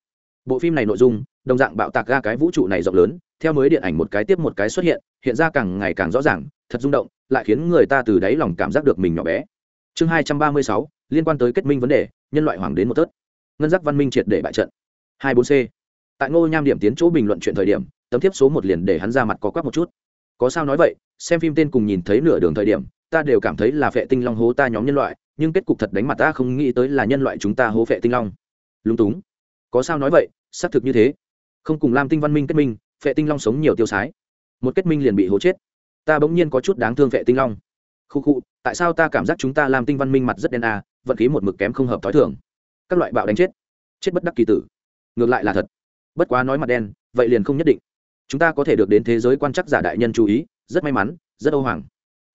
Speaker 1: bộ phim này nội dung, đồng dạng bạo tạc ra cái vũ trụ này rộng lớn, theo mới điện ảnh một cái tiếp một cái xuất hiện hiện ra càng ngày càng rõ ràng, thật rung động, lại khiến người ta từ đáy lòng cảm giác được mình nhỏ bé. Chương hai trăm ba mươi sáu, liên quan tới kết minh vấn đề, nhân loại hoàng đến một tớt. Ngân giác văn minh triệt để bại trận. Hai bốn c. Tại ngô nham điểm tiến chỗ bình luận chuyện thời điểm, tấm thiếp số một liền để hắn ra mặt có quắc một chút. Có sao nói vậy, xem phim tên cùng nhìn thấy nửa đường thời điểm, ta đều cảm thấy là vệ tinh long hố ta nhóm nhân loại, nhưng kết cục thật đánh mặt ta không nghĩ tới là nhân loại chúng ta hố vệ tinh long. Lúng túng có sao nói vậy xác thực như thế. Không cùng lam tinh văn minh kết minh phệ tinh long sống nhiều tiêu sái. Một kết minh liền bị hố chết. Ta bỗng nhiên có chút đáng thương phệ tinh long. Khu khu tại sao ta cảm giác chúng ta làm tinh văn minh mặt rất đen à, vận khí một mực kém không hợp t h ó i thường. Các loại bạo đánh chết. Chết bất đắc kỳ tử. Ngược lại là thật. Bất quá nói mặt đen vậy liền không nhất định. Chúng ta có thể được đến thế giới quan chắc giả đại nhân chú ý rất may mắn rất âu hoàng.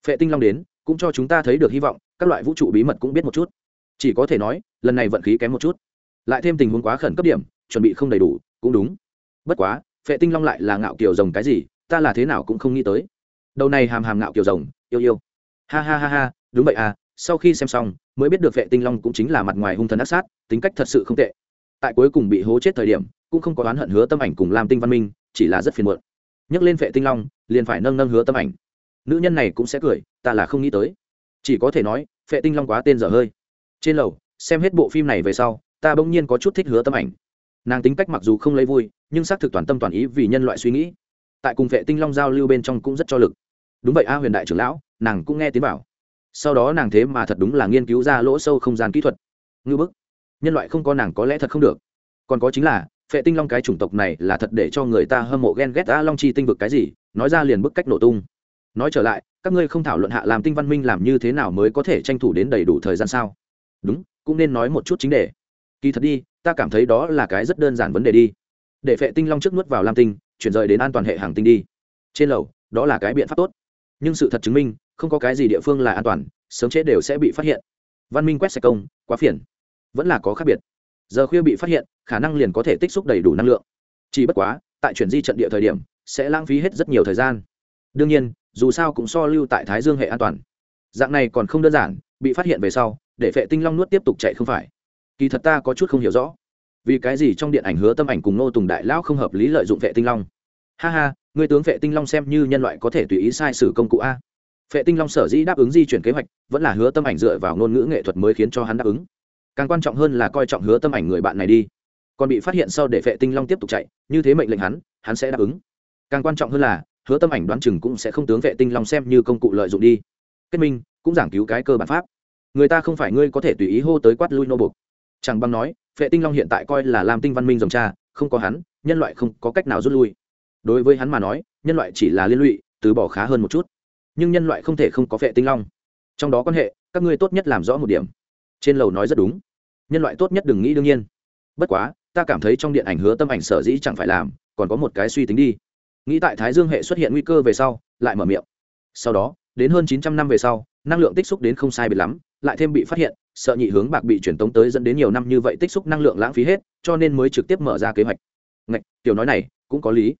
Speaker 1: Phệ tinh long đến cũng cho chúng ta thấy được hy vọng các loại vũ trụ bí mật cũng biết một chút. Chỉ có thể nói lần này vận khí kém một chút lại thêm tình huống quá khẩn cấp điểm, chuẩn bị không đầy đủ, cũng đúng. Bất quá, phệ tinh long lại là ngạo kiều rồng cái gì, ta là thế nào cũng không nghĩ tới. Đầu này hàm hàm ngạo kiều rồng, yêu yêu. Ha ha ha ha, đúng vậy à sau khi xem xong, mới biết được vệ tinh long cũng chính là mặt ngoài hung thần ác sát, tính cách thật sự không tệ. Tại cuối cùng bị hố chết thời điểm, cũng không có oán hận hứa tâm ảnh cùng làm tinh văn minh, chỉ là rất phiền muộn. Nhắc lên vệ tinh long, liền phải nâng nâng hứa tâm ảnh. Nữ nhân này cũng sẽ cười, ta là không nghĩ tới. Chỉ có thể nói vệ tinh long quá tên dở hơi. Trên lầu, xem hết bộ phim này về sau ta bỗng nhiên có chút thích hứa tâm ảnh. Nàng tính cách mặc dù không lấy vui, nhưng xác thực toàn tâm toàn ý vì nhân loại suy nghĩ. Tại cùng vệ tinh long giao lưu bên trong cũng rất cho lực. Đúng vậy a huyền đại trưởng lão, nàng cũng nghe tiếng bảo. Sau đó nàng thế mà thật đúng là nghiên cứu ra lỗ sâu không gian kỹ thuật. Ngư bức. Nhân loại không có nàng có lẽ thật không được. Còn có chính là phệ tinh long cái chủng tộc này là thật để cho người ta hâm mộ ghen ghét a long chi tinh vực cái gì, nói ra liền bức cách nổ tung. Nói trở lại, các ngươi không thảo luận hạ làm tinh văn minh làm như thế nào mới có thể tranh thủ đến đầy đủ thời gian sao? Đúng, cũng nên nói một chút chính đề kỳ thật đi, ta cảm thấy đó là cái rất đơn giản vấn đề đi. Để phệ tinh long trước nuốt vào lam tinh, chuyển rời đến an toàn hệ hàng tinh đi. Trên lầu, đó là cái biện pháp tốt. Nhưng sự thật chứng minh, không có cái gì địa phương là an toàn, sớm chết đều sẽ bị phát hiện. Văn minh quét xe công, quá phiền. Vẫn là có khác biệt. Giờ khuya bị phát hiện, khả năng liền có thể tích xúc đầy đủ năng lượng. Chỉ bất quá, tại chuyển di trận địa thời điểm, sẽ lãng phí hết rất nhiều thời gian. Đương nhiên, dù sao cũng so lưu tại thái dương hệ an toàn. Dạng này còn không đơn giản, bị phát hiện về sau, để phệ tinh long nuốt tiếp tục chạy không phải kỳ thật ta có chút không hiểu rõ. Vì cái gì trong điện ảnh hứa tâm ảnh cùng nô tùng đại lão không hợp lý lợi dụng vệ tinh long? Ha ha, người tướng vệ tinh long xem như nhân loại có thể tùy ý sai sử công cụ a. Vệ tinh long sở dĩ đáp ứng di chuyển kế hoạch, vẫn là hứa tâm ảnh dựa vào ngôn ngữ nghệ thuật mới khiến cho hắn đáp ứng. Càng quan trọng hơn là coi trọng hứa tâm ảnh người bạn này đi. Còn bị phát hiện sau để vệ tinh long tiếp tục chạy, như thế mệnh lệnh hắn hắn sẽ đáp ứng. Càng quan trọng hơn là, hứa tâm ảnh đoán chừng cũng sẽ không tướng vệ tinh long xem như công cụ lợi dụng đi. Kết minh, cũng giảng cứu cái cơ bản pháp. Người ta không phải ngươi có thể tùy ý hô tới quát lui nô bục chẳng bằng nói vệ tinh long hiện tại coi là làm tinh văn minh dòng cha, không có hắn, nhân loại không có cách nào rút lui. Đối với hắn mà nói, nhân loại chỉ là liên lụy, từ bỏ khá hơn một chút. Nhưng nhân loại không thể không có vệ tinh long. Trong đó quan hệ, các ngươi tốt nhất làm rõ một điểm. Trên lầu nói rất đúng. Nhân loại tốt nhất đừng nghĩ đương nhiên. Bất quá, ta cảm thấy trong điện ảnh hứa tâm ảnh sở dĩ chẳng phải làm, còn có một cái suy tính đi. Nghĩ tại thái dương hệ xuất hiện nguy cơ về sau, lại mở miệng. Sau đó, đến hơn chín trăm năm về sau, năng lượng tích xúc đến không sai biệt lắm lại thêm bị phát hiện, sợ nhị hướng bạc bị truyền tống tới dẫn đến nhiều năm như vậy tích xúc năng lượng lãng phí hết, cho nên mới trực tiếp mở ra kế hoạch. Ngạch, tiểu nói này, cũng có lý.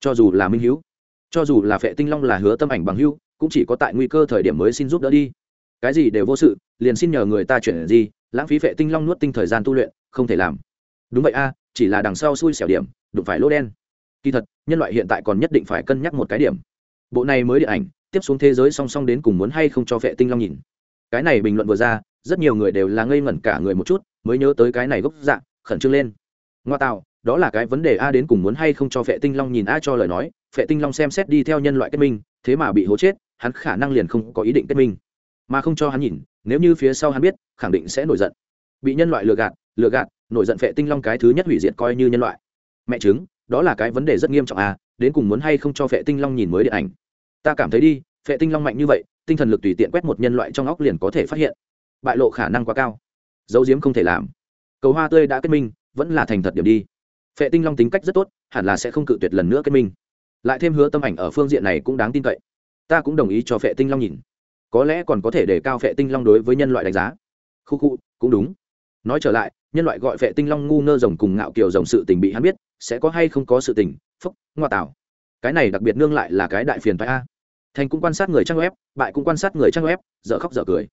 Speaker 1: Cho dù là minh hữu cho dù là phệ tinh long là hứa tâm ảnh bằng hữu cũng chỉ có tại nguy cơ thời điểm mới xin giúp đỡ đi. Cái gì đều vô sự, liền xin nhờ người ta chuyển gì, lãng phí phệ tinh long nuốt tinh thời gian tu luyện, không thể làm. Đúng vậy a, chỉ là đằng sau xui xẻo điểm, đụng phải lỗ đen. Kỳ thật, nhân loại hiện tại còn nhất định phải cân nhắc một cái điểm. Bộ này mới điện ảnh, tiếp xuống thế giới song song đến cùng muốn hay không cho phệ tinh long nhìn cái này bình luận vừa ra, rất nhiều người đều là ngây ngẩn cả người một chút, mới nhớ tới cái này gốc dạng khẩn trương lên. Ngoa tạo, đó là cái vấn đề a đến cùng muốn hay không cho phệ tinh long nhìn a cho lời nói, phệ tinh long xem xét đi theo nhân loại kết minh, thế mà bị hố chết, hắn khả năng liền không có ý định kết minh. Mà không cho hắn nhìn, nếu như phía sau hắn biết, khẳng định sẽ nổi giận. Bị nhân loại lừa gạt lừa gạt, nổi giận phệ tinh long cái thứ nhất hủy diệt coi như nhân loại. Mẹ chứng đó là cái vấn đề rất nghiêm trọng à đến cùng muốn hay không cho phệ tinh long nhìn mới điện ảnh. Ta cảm thấy đi, phệ tinh long mạnh như vậy tinh thần lực tùy tiện quét một nhân loại trong óc liền có thể phát hiện. Bại lộ khả năng quá cao. Dấu diếm không thể làm. Cầu hoa tươi đã kết minh, vẫn là thành thật điểm đi. Phệ tinh long tính cách rất tốt, hẳn là sẽ không cự tuyệt lần nữa kết minh. Lại thêm hứa tâm ảnh ở phương diện này cũng đáng tin cậy. Ta cũng đồng ý cho phệ tinh long nhìn. Có lẽ còn có thể để cao phệ tinh long đối với nhân loại đánh giá. Khu khu, cũng đúng. Nói trở lại, nhân loại gọi phệ tinh long ngu ngơ rồng cùng ngạo kiều rồng sự tình bị hắn biết, sẽ có hay không có sự tình, phúc, ngoa tạo. Cái này đặc biệt nương lại là cái đại phiền phái a thành cũng quan sát người trang web, bại cũng quan sát người trang web, dở khóc dở cười.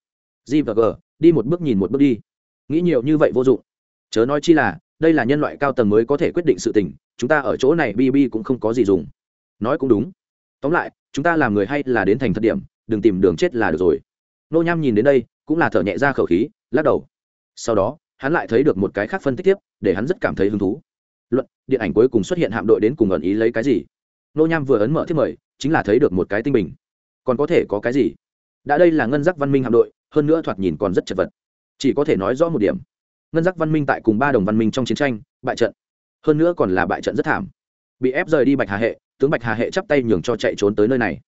Speaker 1: G và g, đi một bước nhìn một bước đi. Nghĩ nhiều như vậy vô dụng. Chớ nói chi là, đây là nhân loại cao tầng mới có thể quyết định sự tình, chúng ta ở chỗ này bb cũng không có gì dùng. Nói cũng đúng. Tóm lại, chúng ta làm người hay là đến thành thật điểm, đừng tìm đường chết là được rồi. Nô nham nhìn đến đây, cũng là thở nhẹ ra khẩu khí, lắc đầu. Sau đó, hắn lại thấy được một cái khác phân tích tiếp, để hắn rất cảm thấy hứng thú. Luận, điện ảnh cuối cùng xuất hiện hạm đội đến cùng ẩn ý lấy cái gì? Nô nham vừa ấn mở thiết mời chính là thấy được một cái tinh bình. Còn có thể có cái gì? Đã đây là ngân giác văn minh hạm đội, hơn nữa thoạt nhìn còn rất chật vật. Chỉ có thể nói rõ một điểm. Ngân giác văn minh tại cùng ba đồng văn minh trong chiến tranh, bại trận. Hơn nữa còn là bại trận rất thảm. Bị ép rời đi bạch hà hệ, tướng bạch hà hệ chắp tay nhường cho chạy trốn tới nơi này.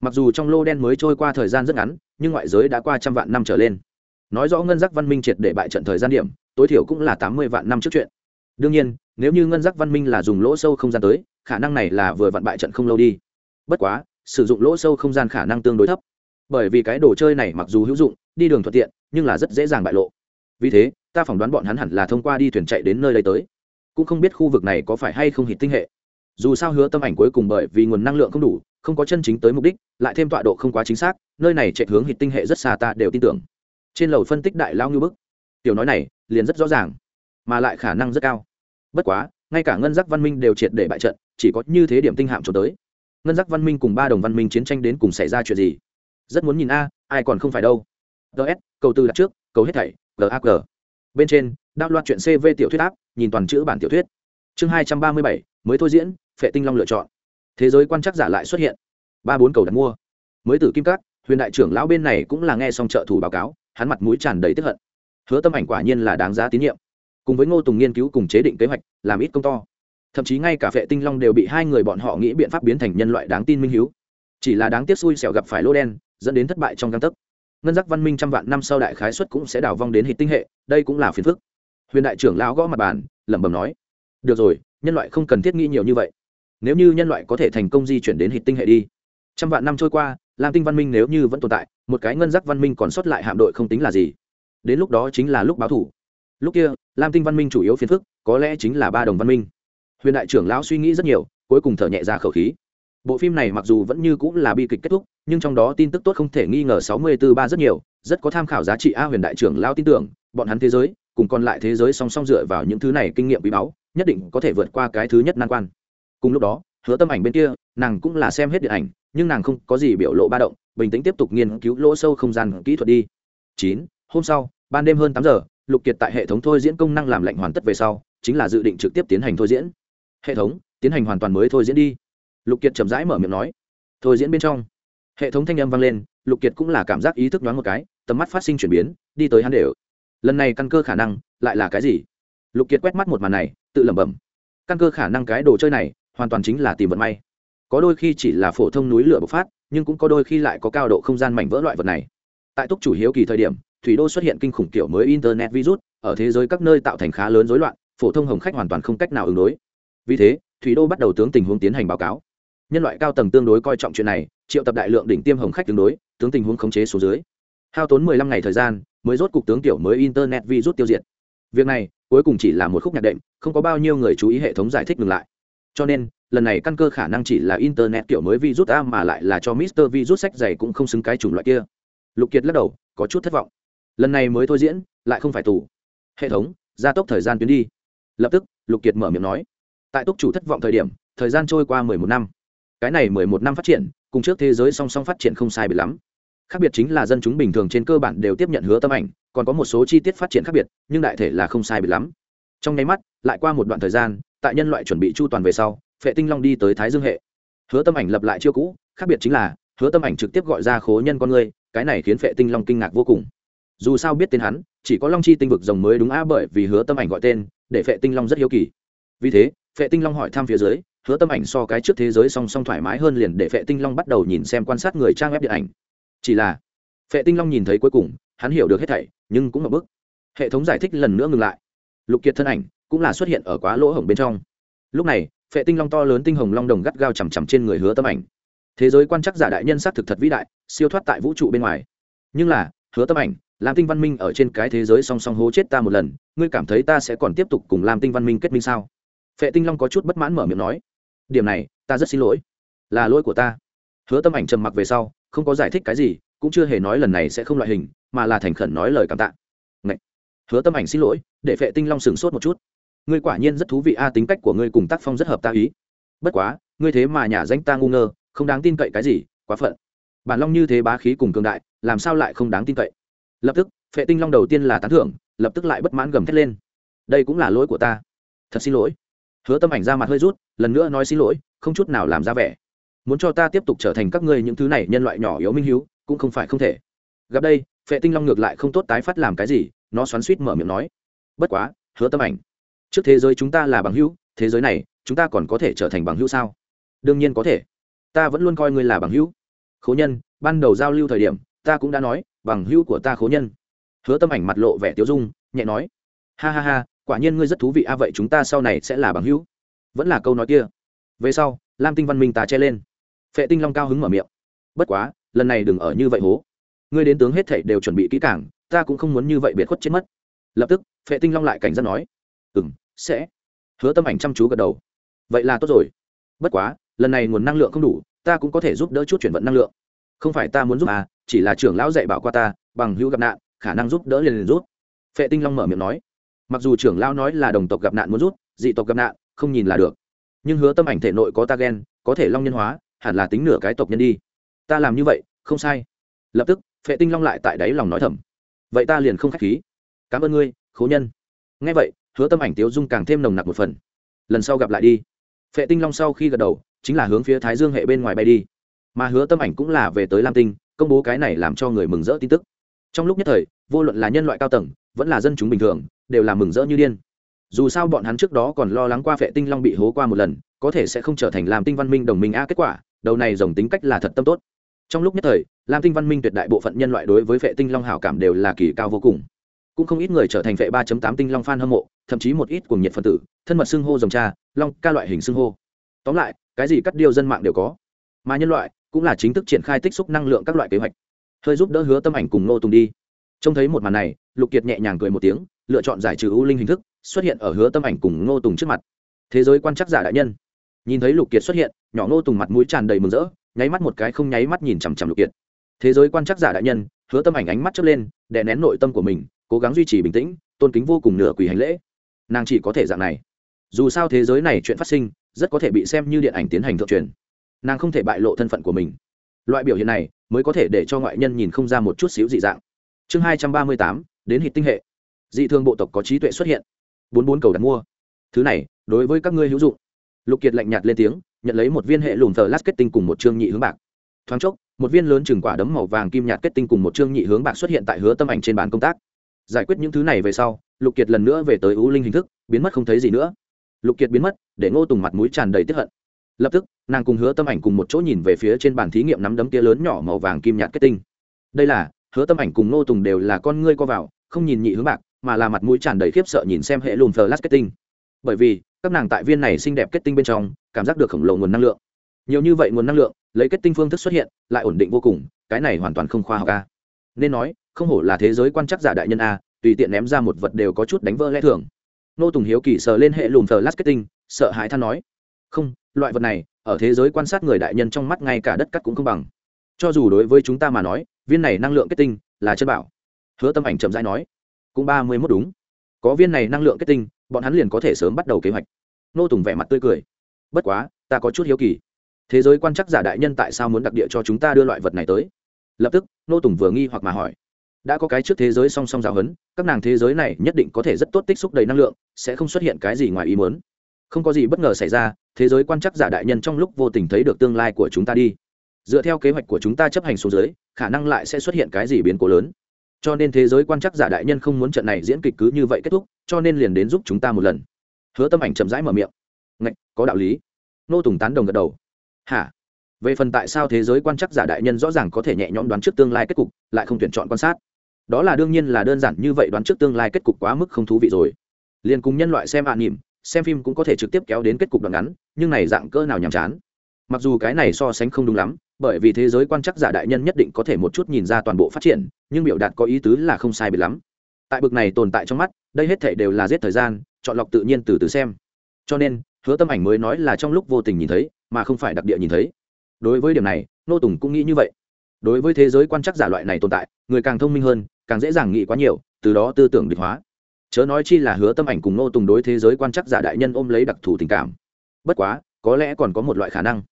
Speaker 1: Mặc dù trong lô đen mới trôi qua thời gian rất ngắn, nhưng ngoại giới đã qua trăm vạn năm trở lên. Nói rõ ngân giác văn minh triệt để bại trận thời gian điểm, tối thiểu cũng là tám mươi vạn năm trước chuyện. Đương nhiên, nếu như ngân giác văn minh là dùng lỗ sâu không gian tới, khả năng này là vừa vặn bại trận không lâu đi bất quá, sử dụng lỗ sâu không gian khả năng tương đối thấp. Bởi vì cái đồ chơi này mặc dù hữu dụng, đi đường thuận tiện, nhưng là rất dễ dàng bại lộ. Vì thế, ta phỏng đoán bọn hắn hẳn là thông qua đi thuyền chạy đến nơi đây tới. Cũng không biết khu vực này có phải hay không hít tinh hệ. Dù sao hứa tâm ảnh cuối cùng bởi vì nguồn năng lượng không đủ, không có chân chính tới mục đích, lại thêm tọa độ không quá chính xác, nơi này chạy hướng hít tinh hệ rất xa ta đều tin tưởng. Trên lầu phân tích đại lao như bức. Tiểu nói này, liền rất rõ ràng, mà lại khả năng rất cao. Bất quá, ngay cả ngân giác văn minh đều triệt để bại trận, chỉ có như thế điểm tinh hạm trốn tới ngân giác văn minh cùng ba đồng văn minh chiến tranh đến cùng xảy ra chuyện gì? Rất muốn nhìn a, ai còn không phải đâu. Ts cầu tư đặt trước, cầu hết thảy gag bên trên đạo loạt chuyện cv tiểu thuyết áp, nhìn toàn chữ bản tiểu thuyết. Chương hai trăm ba mươi bảy, mới thôi diễn, phệ tinh long lựa chọn. Thế giới quan trắc giả lại xuất hiện. Ba bốn cầu đặt mua. Mới từ kim cát, huyền đại trưởng lão bên này cũng là nghe xong trợ thủ báo cáo, hắn mặt mũi tràn đầy tức hận. Hứa tâm ảnh quả nhiên là đáng giá tín nhiệm. Cùng với ngô tùng nghiên cứu cùng chế định kế hoạch, làm ít công to thậm chí ngay cả vệ tinh long đều bị hai người bọn họ nghĩ biện pháp biến thành nhân loại đáng tin minh hiếu. Chỉ là đáng tiếc xui xẻo gặp phải lô đen, dẫn đến thất bại trong căn tấc. Ngân giác văn minh trăm vạn năm sau đại khái xuất cũng sẽ đào vong đến hệ tinh hệ, đây cũng là phiền phức. Huyền đại trưởng lão gõ mặt bàn, lẩm bẩm nói, được rồi, nhân loại không cần thiết nghĩ nhiều như vậy. Nếu như nhân loại có thể thành công di chuyển đến hệ tinh hệ đi. Trăm vạn năm trôi qua, lam tinh văn minh nếu như vẫn tồn tại, một cái ngân giác văn minh còn sót lại hạm đội không tính là gì. Đến lúc đó chính là lúc báo thủ. Lúc kia, lam tinh văn minh chủ yếu phiền phức, có lẽ chính là ba đồng văn minh huyền đại trưởng lão suy nghĩ rất nhiều, cuối cùng thở nhẹ ra khẩu khí. Bộ phim này mặc dù vẫn như cũng là bi kịch kết thúc, nhưng trong đó tin tức tốt không thể nghi ngờ sáu mươi tư ba rất nhiều, rất có tham khảo giá trị a huyền đại trưởng lão tin tưởng, bọn hắn thế giới, cùng còn lại thế giới song song dựa vào những thứ này kinh nghiệm quý báu, nhất định có thể vượt qua cái thứ nhất nan quan. Cùng lúc đó, hứa tâm ảnh bên kia, nàng cũng là xem hết điện ảnh, nhưng nàng không có gì biểu lộ ba động, bình tĩnh tiếp tục nghiên cứu lỗ sâu không gian kỹ thuật đi. Chín, hôm sau, ban đêm hơn tám giờ, lục kiệt tại hệ thống thôi diễn công năng làm lạnh hoàn tất về sau, chính là dự định trực tiếp tiến hành thôi diễn hệ thống, tiến hành hoàn toàn mới thôi diễn đi. Lục kiệt chậm rãi mở miệng nói. Thôi diễn bên trong. Hệ thống thanh âm vang lên, lục kiệt cũng là cảm giác ý thức đoán một cái, tầm mắt phát sinh chuyển biến, đi tới hắn đều. Lần này căn cơ khả năng lại là cái gì? Lục kiệt quét mắt một màn này, tự lẩm bẩm. Căn cơ khả năng cái đồ chơi này, hoàn toàn chính là tìm vận may. Có đôi khi chỉ là phổ thông núi lửa bộc phát, nhưng cũng có đôi khi lại có cao độ không gian mảnh vỡ loại vật này. Tại túc chủ hiếu kỳ thời điểm, thủy đô xuất hiện kinh khủng kiểu mới internet virus, ở thế giới các nơi tạo thành khá lớn rối loạn, phổ thông hồng khách hoàn toàn không cách nào ứng đối vì thế, thủy đô bắt đầu tướng tình huống tiến hành báo cáo. Nhân loại cao tầng tương đối coi trọng chuyện này, triệu tập đại lượng đỉnh tiêm hồng khách tương đối, tướng tình huống khống chế số dưới. Hao tốn mười lăm ngày thời gian, mới rốt cục tướng tiểu mới internet virus tiêu diệt. Việc này, cuối cùng chỉ là một khúc nhạc đệm, không có bao nhiêu người chú ý hệ thống giải thích ngừng lại. Cho nên, lần này căn cơ khả năng chỉ là internet kiểu mới virus a mà lại là cho mister virus sách dày cũng không xứng cái chủng loại kia. Lục kiệt lắc đầu, có chút thất vọng. Lần này mới thôi diễn, lại không phải tù. Hệ thống, gia tốc thời gian tuyến đi. Lập tức, lục kiệt mở miệng nói tại túc chủ thất vọng thời điểm, thời gian trôi qua mười một năm. Cái này mười một năm phát triển, cùng trước thế giới song song phát triển không sai biệt lắm. Khác biệt chính là dân chúng bình thường trên cơ bản đều tiếp nhận hứa tâm ảnh, còn có một số chi tiết phát triển khác biệt, nhưng đại thể là không sai biệt lắm. Trong nháy mắt, lại qua một đoạn thời gian, tại nhân loại chuẩn bị chu toàn về sau, phệ tinh long đi tới thái dương hệ. Hứa tâm ảnh lập lại chiêu cũ, khác biệt chính là, hứa tâm ảnh trực tiếp gọi ra khố nhân con người, cái này khiến phệ tinh long kinh ngạc vô cùng. Dù sao biết tên hắn, chỉ có long chi tinh vực rồng mới đúng a bởi vì hứa tâm ảnh gọi tên, để phệ tinh long rất hiếu kỳ. Vì thế phệ tinh long hỏi thăm phía dưới, hứa tâm ảnh so cái trước thế giới song song thoải mái hơn liền để phệ tinh long bắt đầu nhìn xem quan sát người trang web điện ảnh. Chỉ là, phệ tinh long nhìn thấy cuối cùng, hắn hiểu được hết thảy, nhưng cũng ngập bức. Hệ thống giải thích lần nữa ngừng lại. Lục kiệt thân ảnh cũng là xuất hiện ở quá lỗ hổng bên trong. Lúc này, phệ tinh long to lớn tinh hồng long đồng gắt gao chằm chằm trên người hứa tâm ảnh. Thế giới quan chắc giả đại nhân xác thực thật vĩ đại, siêu thoát tại vũ trụ bên ngoài. Nhưng là, hứa tâm ảnh, lam tinh văn minh ở trên cái thế giới song song hố chết ta một lần, ngươi cảm thấy ta sẽ còn tiếp tục cùng lam tinh văn minh kết minh sao? Phệ tinh long có chút bất mãn mở miệng nói, điểm này, ta rất xin lỗi. Là lỗi của ta. Hứa tâm ảnh trầm mặc về sau, không có giải thích cái gì, cũng chưa hề nói lần này sẽ không loại hình, mà là thành khẩn nói lời cảm tạ. Ngậy! hứa tâm ảnh xin lỗi, để phệ tinh long sửng sốt một chút. Ngươi quả nhiên rất thú vị a, tính cách của ngươi cùng tác phong rất hợp ta ý. Bất quá, ngươi thế mà nhà danh ta ngu ngơ, không đáng tin cậy cái gì, quá phận. Bản long như thế bá khí cùng cường đại, làm sao lại không đáng tin cậy? Lập tức, phệ tinh long đầu tiên là tán thưởng, lập tức lại bất mãn gầm thét lên. Đây cũng là lỗi của ta. Thật xin lỗi hứa tâm ảnh ra mặt hơi rút, lần nữa nói xin lỗi, không chút nào làm ra vẻ. Muốn cho ta tiếp tục trở thành các ngươi những thứ này nhân loại nhỏ yếu minh hiếu, cũng không phải không thể. Gặp đây, phệ tinh long ngược lại không tốt tái phát làm cái gì, nó xoắn suýt mở miệng nói. Bất quá, hứa tâm ảnh, trước thế giới chúng ta là bằng hữu, thế giới này, chúng ta còn có thể trở thành bằng hữu sao? Đương nhiên có thể. Ta vẫn luôn coi ngươi là bằng hữu. Khố nhân, ban đầu giao lưu thời điểm, ta cũng đã nói, bằng hữu của ta khố nhân. Hứa tâm ảnh mặt lộ vẻ tiêu dung, nhẹ nói. Ha ha ha quả nhiên ngươi rất thú vị a, vậy chúng ta sau này sẽ là bằng hữu. Vẫn là câu nói kia. Về sau, lam tinh văn minh ta che lên. Phệ tinh long cao hứng mở miệng. Bất quá, lần này đừng ở như vậy hố. Ngươi đến tướng hết thảy đều chuẩn bị kỹ càng, ta cũng không muốn như vậy biệt khuất chết mất. Lập tức, phệ tinh long lại cảnh giác nói. Ừ m sẽ. Hứa tâm ảnh chăm chú gật đầu. Vậy là tốt rồi. Bất quá, lần này nguồn năng lượng không đủ, ta cũng có thể giúp đỡ chút chuyển vận năng lượng. Không phải ta muốn giúp à chỉ là trưởng lão dạy bảo qua ta, bằng hữu gặp nạn, khả năng giúp đỡ liền liền rút phệ tinh long mở miệng nói mặc dù trưởng lão nói là đồng tộc gặp nạn muốn rút, dị tộc gặp nạn, không nhìn là được. Nhưng hứa tâm ảnh thể nội có ta ghen có thể long nhân hóa, hẳn là tính nửa cái tộc nhân đi. Ta làm như vậy, không sai. Lập tức, phệ tinh long lại tại đáy lòng nói thầm. Vậy ta liền không k h á c h khí. Cảm ơn ngươi, khố nhân. Ngay vậy, hứa tâm ảnh tiếu dung càng thêm nồng nặc một phần. Lần sau gặp lại đi. Phệ tinh long sau khi gật đầu, chính là hướng phía thái dương hệ bên ngoài bay đi. Mà hứa tâm ảnh cũng là về tới lam tinh, công bố cái này làm cho người mừng rỡ tin tức. Trong lúc nhất thời, vô luận là nhân loại cao tầng, vẫn là dân chúng bình thường đều là mừng rỡ như điên. Dù sao bọn hắn trước đó còn lo lắng qua phệ tinh long bị hố qua một lần, có thể sẽ không trở thành làm tinh văn minh đồng minh a kết quả, đầu này dòng tính cách là thật tâm tốt. Trong lúc nhất thời, lam tinh văn minh tuyệt đại bộ phận nhân loại đối với phệ tinh long hảo cảm đều là kỳ cao vô cùng. Cũng không ít người trở thành phệ ba tám tinh long f hâm mộ, thậm chí một ít cùng nhiệt phân tử, thân mật xưng hô dòng cha, long ca loại hình xưng hô. Tóm lại, cái gì cắt điều dân mạng đều có. Mà nhân loại cũng là chính thức triển khai tích xúc năng lượng các loại kế hoạch. Hơi giúp đỡ hứa tâm ảnh cùng nô tùng đi. Trông thấy một màn này, lục kiệt nhẹ nhàng cười một tiếng lựa chọn giải trừ u linh hình thức, xuất hiện ở hứa tâm ảnh cùng ngô tùng trước mặt. Thế giới quan chắc giả đại nhân. Nhìn thấy lục kiệt xuất hiện, nhỏ ngô tùng mặt mũi tràn đầy mừng rỡ, nháy mắt một cái không nháy mắt nhìn chằm chằm lục kiệt. Thế giới quan chắc giả đại nhân, hứa tâm ảnh ánh mắt chớp lên, đè nén nội tâm của mình, cố gắng duy trì bình tĩnh, tôn kính vô cùng nửa quỳ hành lễ. Nàng chỉ có thể dạng này. Dù sao thế giới này chuyện phát sinh, rất có thể bị xem như điện ảnh tiến hành thượng truyền. Nàng không thể bại lộ thân phận của mình. Loại biểu hiện này, mới có thể để cho ngoại nhân nhìn không ra một chút xíu dị dạng. Chương hai trăm ba mươi tám, đến hít tinh hệ dị thường bộ tộc có trí tuệ xuất hiện. Bốn bốn cầu đặt mua. Thứ này, đối với các ngươi hữu dụng. Lục kiệt lạnh nhạt lên tiếng, nhận lấy một viên hệ lùn thờ lát kết tinh cùng một chương nhị hướng bạc. Thoáng chốc, một viên lớn chừng quả đấm màu vàng kim nhạt kết tinh cùng một chương nhị hướng bạc xuất hiện tại hứa tâm ảnh trên bàn công tác. Giải quyết những thứ này về sau, lục kiệt lần nữa về tới ưu linh hình thức, biến mất không thấy gì nữa. Lục kiệt biến mất, để ngô tùng mặt mũi tràn đầy tiếp hận. Lập tức, nàng cùng hứa tâm ảnh cùng một chỗ nhìn về phía trên bàn thí nghiệm nắm đấm kia lớn nhỏ màu vàng kim nhạt kết tinh. Đây là, hứa tâm ảnh cùng ngô tùng đều là con ngươi co vào, không nhìn nhị hướng bạc mà là mặt mũi tràn đầy khiếp sợ nhìn xem hệ lùn flash kết tinh. Bởi vì, các nàng tại viên này xinh đẹp kết tinh bên trong, cảm giác được khổng lồ nguồn năng lượng. Nhiều như vậy nguồn năng lượng, lấy kết tinh phương thức xuất hiện, lại ổn định vô cùng, cái này hoàn toàn không khoa học a. Nên nói, không hổ là thế giới quan chắc giả đại nhân a, tùy tiện ném ra một vật đều có chút đánh vỡ lẽ thường. Nô tùng hiếu kỳ sờ lên hệ lùm thờ lát kết tinh, sợ hãi than nói, không, loại vật này, ở thế giới quan sát người đại nhân trong mắt ngay cả đất cắt cũng không bằng. Cho dù đối với chúng ta mà nói, viên này năng lượng kết tinh là chân bảo. Hứa tâm ảnh chậm rãi nói cũng ba mươi mốt đúng. Có viên này năng lượng kết tinh, bọn hắn liền có thể sớm bắt đầu kế hoạch. Nô tùng vẻ mặt tươi cười. Bất quá, ta có chút hiếu kỳ. Thế giới quan chắc giả đại nhân tại sao muốn đặc địa cho chúng ta đưa loại vật này tới? Lập tức, nô tùng vừa nghi hoặc mà hỏi. Đã có cái trước thế giới song song giáo huấn, các nàng thế giới này nhất định có thể rất tốt tích xúc đầy năng lượng, sẽ không xuất hiện cái gì ngoài ý muốn. Không có gì bất ngờ xảy ra, thế giới quan chắc giả đại nhân trong lúc vô tình thấy được tương lai của chúng ta đi. Dựa theo kế hoạch của chúng ta chấp hành số giới khả năng lại sẽ xuất hiện cái gì biến cố lớn cho nên thế giới quan chắc giả đại nhân không muốn trận này diễn kịch cứ như vậy kết thúc, cho nên liền đến giúp chúng ta một lần. Hứa tâm ảnh chậm rãi mở miệng. Ngạch, có đạo lý. Nô tùng tán đồng gật đầu. Hả? Về phần tại sao thế giới quan chắc giả đại nhân rõ ràng có thể nhẹ nhõm đoán trước tương lai kết cục, lại không tuyển chọn quan sát? Đó là đương nhiên là đơn giản như vậy đoán trước tương lai kết cục quá mức không thú vị rồi. Liền cùng nhân loại xem ạ à nỉm, xem phim cũng có thể trực tiếp kéo đến kết cục đoạn ngắn, nhưng này dạng cỡ nào nhàm chán. Mặc dù cái này so sánh không đúng lắm bởi vì thế giới quan chắc giả đại nhân nhất định có thể một chút nhìn ra toàn bộ phát triển, nhưng biểu đạt có ý tứ là không sai biệt lắm. Tại bực này tồn tại trong mắt, đây hết thể đều là giết thời gian, chọn lọc tự nhiên từ từ xem. Cho nên, hứa tâm ảnh mới nói là trong lúc vô tình nhìn thấy, mà không phải đặc địa nhìn thấy. Đối với điểm này, nô tùng cũng nghĩ như vậy. Đối với thế giới quan chắc giả loại này tồn tại, người càng thông minh hơn, càng dễ dàng nghĩ quá nhiều, từ đó tư tưởng địch hóa. Chớ nói chi là hứa tâm ảnh cùng nô tùng đối thế giới quan chắc giả đại nhân ôm lấy đặc thù tình cảm. Bất quá, có lẽ còn có một loại khả năng.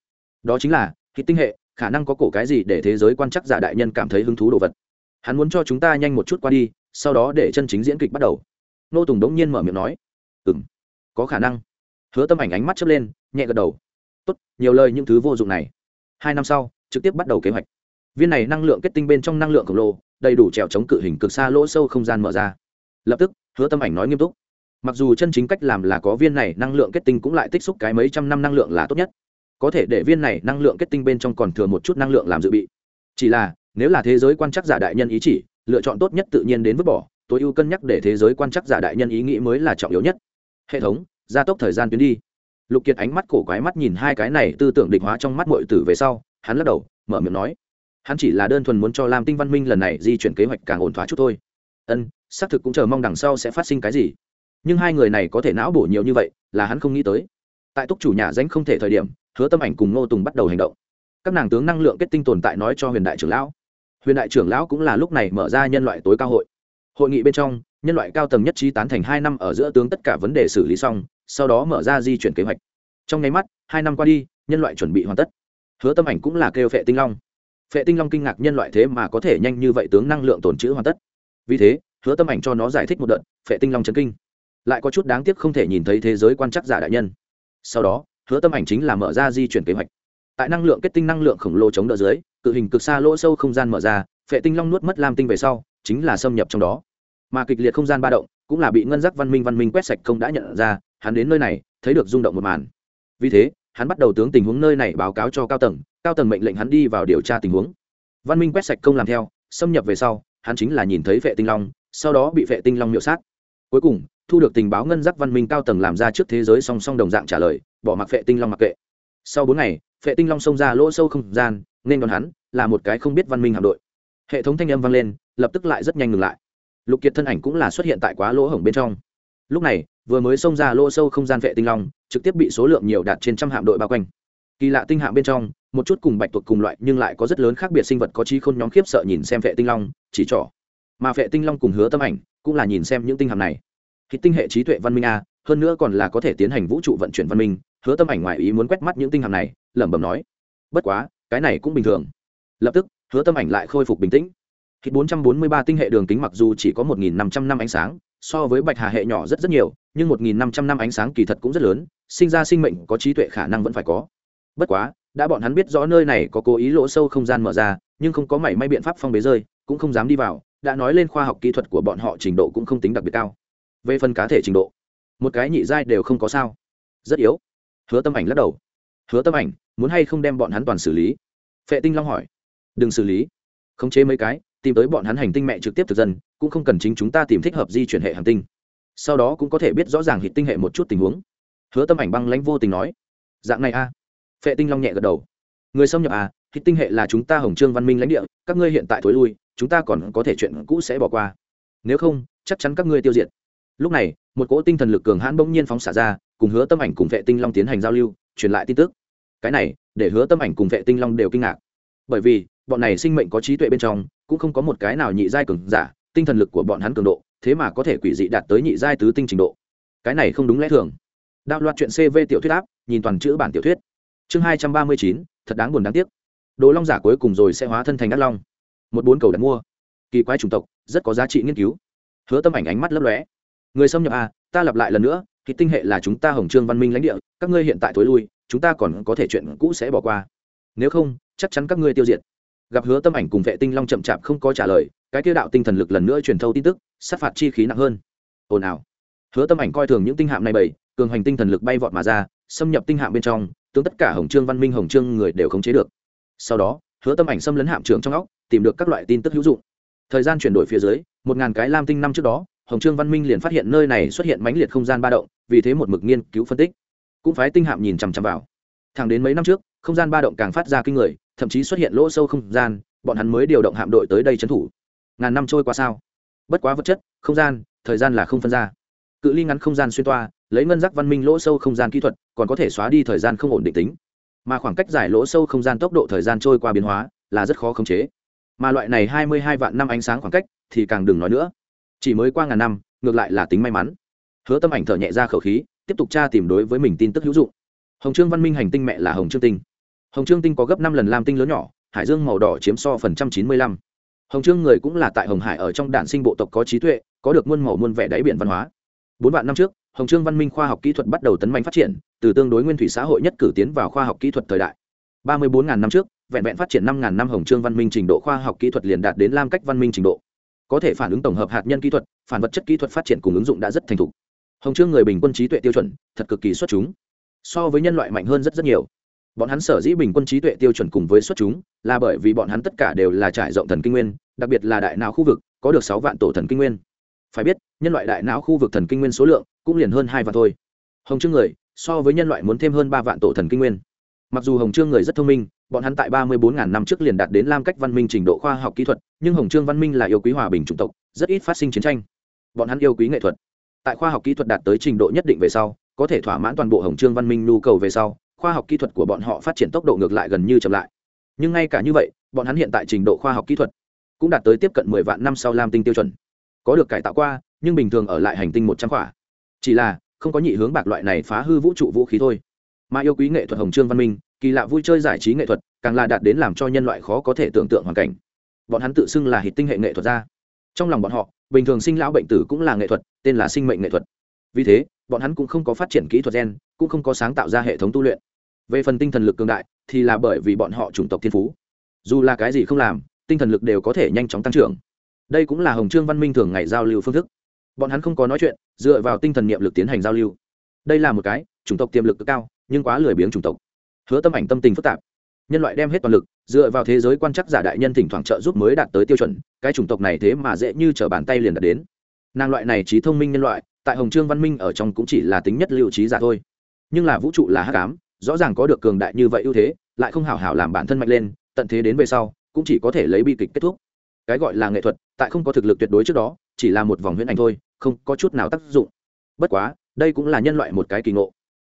Speaker 1: Đó chính là, khi tinh hệ khả năng có cổ cái gì để thế giới quan chắc giả đại nhân cảm thấy hứng thú đồ vật. Hắn muốn cho chúng ta nhanh một chút qua đi, sau đó để chân chính diễn kịch bắt đầu. Nô tùng đống nhiên mở miệng nói. Ừ m có khả năng. Hứa tâm ảnh ánh mắt chớp lên, nhẹ gật đầu. Tốt, nhiều lời những thứ vô dụng này. Hai năm sau, trực tiếp bắt đầu kế hoạch. Viên này năng lượng kết tinh bên trong năng lượng khổng lồ, đầy đủ trèo chống cự hình cực xa lỗ sâu không gian mở ra. Lập tức, hứa tâm ảnh nói nghiêm túc. Mặc dù chân chính cách làm là có viên này năng lượng kết tinh cũng lại tích xúc cái mấy trăm năm năng lượng là tốt nhất có thể để viên này năng lượng kết tinh bên trong còn thừa một chút năng lượng làm dự bị. Chỉ là, nếu là thế giới quan chắc giả đại nhân ý chỉ, lựa chọn tốt nhất tự nhiên đến vứt bỏ, tối ưu cân nhắc để thế giới quan chắc giả đại nhân ý nghĩ mới là trọng yếu nhất. Hệ thống, gia tốc thời gian tuyến đi. Lục kiệt ánh mắt cổ quái mắt nhìn hai cái này tư tưởng định hóa trong mắt mọi tử về sau, hắn lắc đầu, mở miệng nói. Hắn chỉ là đơn thuần muốn cho lam tinh văn minh lần này di chuyển kế hoạch càng ổn thỏa chút thôi. Ân, xác thực cũng chờ mong đằng sau sẽ phát sinh cái gì. Nhưng hai người này có thể não bổ nhiều như vậy, là hắn không nghĩ tới. Tại túc chủ nhà danh không thể thời điểm hứa tâm ảnh cùng ngô tùng bắt đầu hành động. Các nàng tướng năng lượng kết tinh tồn tại nói cho huyền đại trưởng lão. Huyền đại trưởng lão cũng là lúc này mở ra nhân loại tối cao hội. Hội nghị bên trong, nhân loại cao tầng nhất trí tán thành hai năm ở giữa tướng tất cả vấn đề xử lý xong, sau đó mở ra di chuyển kế hoạch. Trong nháy mắt, hai năm qua đi, nhân loại chuẩn bị hoàn tất. Hứa tâm ảnh cũng là kêu phệ tinh long. Phệ tinh long kinh ngạc nhân loại thế mà có thể nhanh như vậy tướng năng lượng tồn trữ hoàn tất. Vì thế, hứa tâm ảnh cho nó giải thích một đợt, phệ tinh long chấn kinh. Lại có chút đáng tiếc không thể nhìn thấy thế giới quan chắc giả đại nhân. Sau đó hứa tâm ảnh chính là mở ra di chuyển kế hoạch. Tại năng lượng kết tinh năng lượng khổng lồ chống đỡ dưới, cự hình cực xa lỗ sâu không gian mở ra, phệ tinh long nuốt mất lam tinh về sau, chính là xâm nhập trong đó. Mà kịch liệt không gian ba động cũng là bị ngân giác văn minh văn minh quét sạch không đã nhận ra, hắn đến nơi này, thấy được rung động một màn. Vì thế, hắn bắt đầu tướng tình huống nơi này báo cáo cho cao tầng cao tầng mệnh lệnh hắn đi vào điều tra tình huống. Văn minh quét sạch công làm theo, xâm nhập về sau, hắn chính là nhìn thấy vệ tinh long, sau đó bị vệ tinh long miễu sát cuối cùng, thu được tình báo ngân giác văn minh cao tầng làm ra trước thế giới song song đồng dạng trả lời, bỏ mặc vệ tinh long mặc kệ. Sau bốn ngày vệ tinh long xông ra lỗ sâu không gian, nên đón hắn là một cái không biết văn minh hạm đội. Hệ thống thanh âm vang lên, lập tức lại rất nhanh ngừng lại. Lục kiệt thân ảnh cũng là xuất hiện tại quá lỗ hổng bên trong. Lúc này, vừa mới xông ra lỗ sâu không gian vệ tinh long, trực tiếp bị số lượng nhiều đạt trên trăm hạm đội bao quanh. Kỳ lạ tinh hạm bên trong, một chút cùng bạch tuộc cùng loại nhưng lại có rất lớn khác biệt sinh vật có trí khôn nhóm khiếp sợ nhìn xem vệ tinh long, chỉ trỏ mà vệ tinh long cùng hứa tâm ảnh cũng là nhìn xem những tinh hàm này. Khi tinh hệ trí tuệ văn minh a hơn nữa còn là có thể tiến hành vũ trụ vận chuyển văn minh hứa tâm ảnh ngoài ý muốn quét mắt những tinh hàm này lẩm bẩm nói. Bất quá cái này cũng bình thường. Lập tức hứa tâm ảnh lại khôi phục bình tĩnh. Khi 443 tinh hệ đường kính mặc dù chỉ có 1500 năm ánh sáng, so với bạch hà hệ nhỏ rất rất nhiều nhưng một nghìn năm trăm năm ánh sáng kỳ thật cũng rất lớn sinh ra sinh mệnh có trí tuệ khả năng vẫn phải có. Bất quá đã bọn hắn biết rõ nơi này có cố ý lỗ sâu không gian mở ra nhưng không có mảy may biện pháp phong bế rơi cũng không dám đi vào đã nói lên khoa học kỹ thuật của bọn họ trình độ cũng không tính đặc biệt cao. Về phần cá thể trình độ, một cái nhị giai đều không có sao. Rất yếu. Hứa tâm ảnh lắc đầu. Hứa tâm ảnh, muốn hay không đem bọn hắn toàn xử lý? Phệ tinh long hỏi. Đừng xử lý. Khống chế mấy cái, tìm tới bọn hắn hành tinh mẹ trực tiếp thực dân, cũng không cần chính chúng ta tìm thích hợp di chuyển hệ hành tinh. Sau đó cũng có thể biết rõ ràng hít tinh hệ một chút tình huống. Hứa tâm ảnh băng lãnh vô tình nói. Dạng này a. Phệ tinh long nhẹ gật đầu. Người xâm nhập à hít tinh hệ là chúng ta hồng trương văn minh lãnh địa, các ngươi hiện tại thối lui chúng ta còn có thể chuyện cũ sẽ bỏ qua. Nếu không, chắc chắn các ngươi tiêu diệt. Lúc này, một cỗ tinh thần lực cường hãn bỗng nhiên phóng xả ra, cùng hứa tâm ảnh cùng vệ tinh long tiến hành giao lưu, truyền lại tin tức. Cái này, để hứa tâm ảnh cùng vệ tinh long đều kinh ngạc. Bởi vì, bọn này sinh mệnh có trí tuệ bên trong, cũng không có một cái nào nhị giai cường giả, tinh thần lực của bọn hắn cường độ, thế mà có thể quỷ dị đạt tới nhị giai tứ tinh trình độ. Cái này không đúng lẽ thường. Đạo loạt chuyện cv tiểu thuyết áp, nhìn toàn chữ bản tiểu thuyết. Chương hai trăm ba mươi chín, thật đáng buồn đáng tiếc. Đồ long giả cuối cùng rồi sẽ hóa thân thành ác long một bốn cầu đặt mua. Kỳ quái chủng tộc, rất có giá trị nghiên cứu. Hứa tâm ảnh ánh mắt lấp lóe. Người xâm nhập à ta lặp lại lần nữa, thì tinh hệ là chúng ta hồng trương văn minh lãnh địa, các ngươi hiện tại thối lui, chúng ta còn có thể chuyện cũ sẽ bỏ qua. Nếu không, chắc chắn các ngươi tiêu diệt. Gặp hứa tâm ảnh cùng vệ tinh long chậm chạp không có trả lời, cái tiêu đạo tinh thần lực lần nữa truyền thâu tin tức, sát phạt chi khí nặng hơn. Ồn ào. Hứa tâm ảnh coi thường những tinh hạm này bảy cường hành tinh thần lực bay vọt mà ra, xâm nhập tinh hạm bên trong tướng tất cả hồng trương văn minh hồng trương người đều khống chế được. Sau đó hứa tâm ảnh xâm lấn hạm trưởng trong óc, tìm được các loại tin tức hữu dụng. Thời gian chuyển đổi phía dưới, một ngàn cái lam tinh năm trước đó, hồng trương văn minh liền phát hiện nơi này xuất hiện mãnh liệt không gian ba động, vì thế một mực nghiên cứu phân tích. Cũng phái tinh hạm nhìn chằm chằm vào. Thẳng đến mấy năm trước, không gian ba động càng phát ra kinh người, thậm chí xuất hiện lỗ sâu không gian, bọn hắn mới điều động hạm đội tới đây trấn thủ. Ngàn năm trôi qua sao? Bất quá vật chất, không gian, thời gian là không phân ra. Cự ly ngắn không gian xuyên toa, lấy ngân giác văn minh lỗ sâu không gian kỹ thuật, còn có thể xóa đi thời gian không ổn định tính mà khoảng cách giải lỗ sâu không gian tốc độ thời gian trôi qua biến hóa là rất khó khống chế. Mà loại này hai mươi hai vạn năm ánh sáng khoảng cách thì càng đừng nói nữa. Chỉ mới qua ngàn năm, ngược lại là tính may mắn. Hứa tâm ảnh thở nhẹ ra khẩu khí, tiếp tục tra tìm đối với mình tin tức hữu dụng. Hồng trương văn minh hành tinh mẹ là hồng trương tinh. Hồng trương tinh có gấp năm lần lam tinh lớn nhỏ, hải dương màu đỏ chiếm so phần trăm chín mươi lăm. Hồng trương người cũng là tại hồng hải ở trong đản sinh bộ tộc có trí tuệ, có được muôn màu muôn vẻ đáy biển văn hóa. Bốn vạn năm trước, hồng trương văn minh khoa học kỹ thuật bắt đầu tấn mạnh phát triển từ tương đối nguyên thủy xã hội nhất cử tiến vào khoa học kỹ thuật thời đại. Ba mươi bốn năm trước, vẹn vẹn phát triển năm năm hồng trương văn minh trình độ khoa học kỹ thuật liền đạt đến lam cách văn minh trình độ. Có thể phản ứng tổng hợp hạt nhân kỹ thuật, phản vật chất kỹ thuật phát triển cùng ứng dụng đã rất thành thục. Hồng trương người bình quân trí tuệ tiêu chuẩn, thật cực kỳ xuất chúng. So với nhân loại mạnh hơn rất rất nhiều. Bọn hắn sở dĩ bình quân trí tuệ tiêu chuẩn cùng với xuất chúng, là bởi vì bọn hắn tất cả đều là trải rộng thần kinh nguyên, đặc biệt là đại não khu vực, có được sáu vạn tổ thần kinh nguyên. Phải biết, nhân loại đại não khu vực thần kinh nguyên số lượng cũng liền hơn hai vạn thôi. Hồng trương người so với nhân loại muốn thêm hơn ba vạn tổ thần kinh nguyên. Mặc dù hồng trương người rất thông minh, bọn hắn tại ba mươi bốn ngàn năm trước liền đạt đến lam cách văn minh trình độ khoa học kỹ thuật, nhưng hồng trương văn minh là yêu quý hòa bình chủng tộc, rất ít phát sinh chiến tranh. Bọn hắn yêu quý nghệ thuật. Tại khoa học kỹ thuật đạt tới trình độ nhất định về sau, có thể thỏa mãn toàn bộ hồng trương văn minh nhu cầu về sau, khoa học kỹ thuật của bọn họ phát triển tốc độ ngược lại gần như chậm lại. Nhưng ngay cả như vậy, bọn hắn hiện tại trình độ khoa học kỹ thuật cũng đạt tới tiếp cận mười vạn năm sau lam tinh tiêu chuẩn. Có được cải tạo qua, nhưng bình thường ở lại hành tinh một trăm quả. Chỉ là không có nhị hướng bạc loại này phá hư vũ trụ vũ khí thôi. Mà yêu quý nghệ thuật hồng trương văn minh, kỳ lạ vui chơi giải trí nghệ thuật, càng là đạt đến làm cho nhân loại khó có thể tưởng tượng hoàn cảnh. Bọn hắn tự xưng là hít tinh hệ nghệ thuật gia. Trong lòng bọn họ, bình thường sinh lão bệnh tử cũng là nghệ thuật, tên là sinh mệnh nghệ thuật. Vì thế, bọn hắn cũng không có phát triển kỹ thuật gen, cũng không có sáng tạo ra hệ thống tu luyện. Về phần tinh thần lực cường đại, thì là bởi vì bọn họ chủng tộc thiên phú. Dù là cái gì không làm, tinh thần lực đều có thể nhanh chóng tăng trưởng. Đây cũng là hồng trương văn minh thường ngày giao lưu phương thức bọn hắn không có nói chuyện, dựa vào tinh thần niệm lực tiến hành giao lưu. Đây là một cái, chủng tộc tiềm lực cực cao, nhưng quá lười biếng chủng tộc. Hứa tâm ảnh tâm tình phức tạp. Nhân loại đem hết toàn lực, dựa vào thế giới quan chắc giả đại nhân thỉnh thoảng trợ giúp mới đạt tới tiêu chuẩn, cái chủng tộc này thế mà dễ như t bàn tay liền đạt đến. Nàng loại này trí thông minh nhân loại, tại hồng trương văn minh ở trong cũng chỉ là tính nhất liệu trí giả thôi. Nhưng là vũ trụ là hắc ám, rõ ràng có được cường đại như vậy ưu thế, lại không hảo hảo làm bản thân mạnh lên, tận thế đến về sau, cũng chỉ có thể lấy bi kịch kết thúc. Cái gọi là nghệ thuật, tại không có thực lực tuyệt đối trước đó chỉ là một vòng huyễn ảnh thôi, không có chút nào tác dụng. Bất quá, đây cũng là nhân loại một cái kỳ ngộ.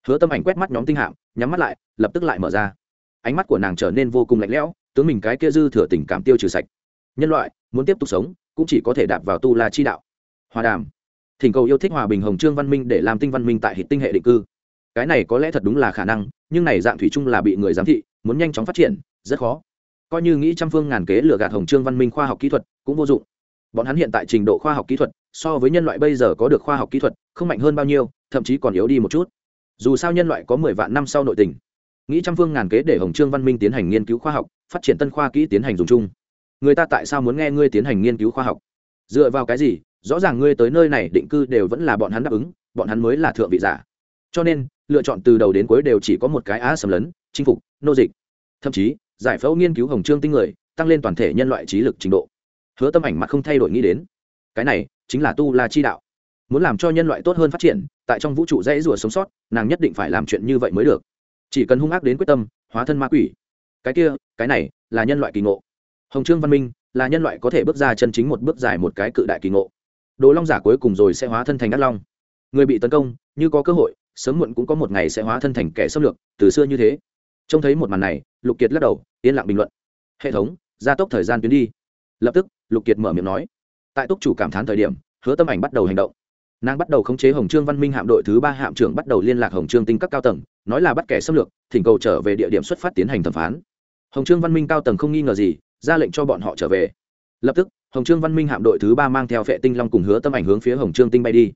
Speaker 1: Hứa tâm ảnh quét mắt nhóm tinh hạm, nhắm mắt lại, lập tức lại mở ra. Ánh mắt của nàng trở nên vô cùng lạnh lẽo, tướng mình cái kia dư thừa tình cảm tiêu trừ sạch. Nhân loại, muốn tiếp tục sống, cũng chỉ có thể đạp vào tu la chi đạo. Hòa đàm. Thỉnh cầu yêu thích hòa bình hồng trương văn minh để làm tinh văn minh tại hệ tinh hệ định cư. Cái này có lẽ thật đúng là khả năng, nhưng này dạng thủy chung là bị người giám thị, muốn nhanh chóng phát triển, rất khó. Coi như nghĩ trăm phương ngàn kế lừa gạt hồng trương văn minh khoa học kỹ thuật, cũng vô dụng bọn hắn hiện tại trình độ khoa học kỹ thuật, so với nhân loại bây giờ có được khoa học kỹ thuật, không mạnh hơn bao nhiêu, thậm chí còn yếu đi một chút. Dù sao nhân loại có mười vạn năm sau nội tình. Nghĩ trăm phương ngàn kế để hồng trương văn minh tiến hành nghiên cứu khoa học, phát triển tân khoa kỹ tiến hành dùng chung. Người ta tại sao muốn nghe ngươi tiến hành nghiên cứu khoa học? Dựa vào cái gì? Rõ ràng ngươi tới nơi này định cư đều vẫn là bọn hắn đáp ứng, bọn hắn mới là thượng vị giả. Cho nên, lựa chọn từ đầu đến cuối đều chỉ có một cái á sầm lấn, chinh phục, nô dịch. Thậm chí, giải phẫu nghiên cứu hồng trương tinh người, tăng lên toàn thể nhân loại trí lực trình độ hứa tâm ảnh mặt không thay đổi nghĩ đến. Cái này chính là tu la chi đạo. Muốn làm cho nhân loại tốt hơn phát triển, tại trong vũ trụ dễ rùa sống sót, nàng nhất định phải làm chuyện như vậy mới được. Chỉ cần hung ác đến quyết tâm, hóa thân ma quỷ. Cái kia, cái này là nhân loại kỳ ngộ. Hồng trương văn minh là nhân loại có thể bước ra chân chính một bước dài một cái cự đại kỳ ngộ. Đồ long giả cuối cùng rồi sẽ hóa thân thành ác long. Người bị tấn công, như có cơ hội, sớm muộn cũng có một ngày sẽ hóa thân thành kẻ xâm lược, từ xưa như thế. Trông thấy một màn này, lục kiệt lắc đầu, yên lặng bình luận. Hệ thống, gia tốc thời gian tuyến đi lập tức, lục kiệt mở miệng nói. Tại túc chủ cảm thán thời điểm, hứa tâm ảnh bắt đầu hành động. Nàng bắt đầu khống chế hồng trương văn minh hạm đội thứ ba hạm trưởng bắt đầu liên lạc hồng trương tinh các cao tầng, nói là bắt kẻ xâm lược, thỉnh cầu trở về địa điểm xuất phát tiến hành thẩm phán. Hồng trương văn minh cao tầng không nghi ngờ gì, ra lệnh cho bọn họ trở về. Lập tức, hồng trương văn minh hạm đội thứ ba mang theo vệ tinh long cùng hứa tâm ảnh hướng phía hồng trương tinh bay đi.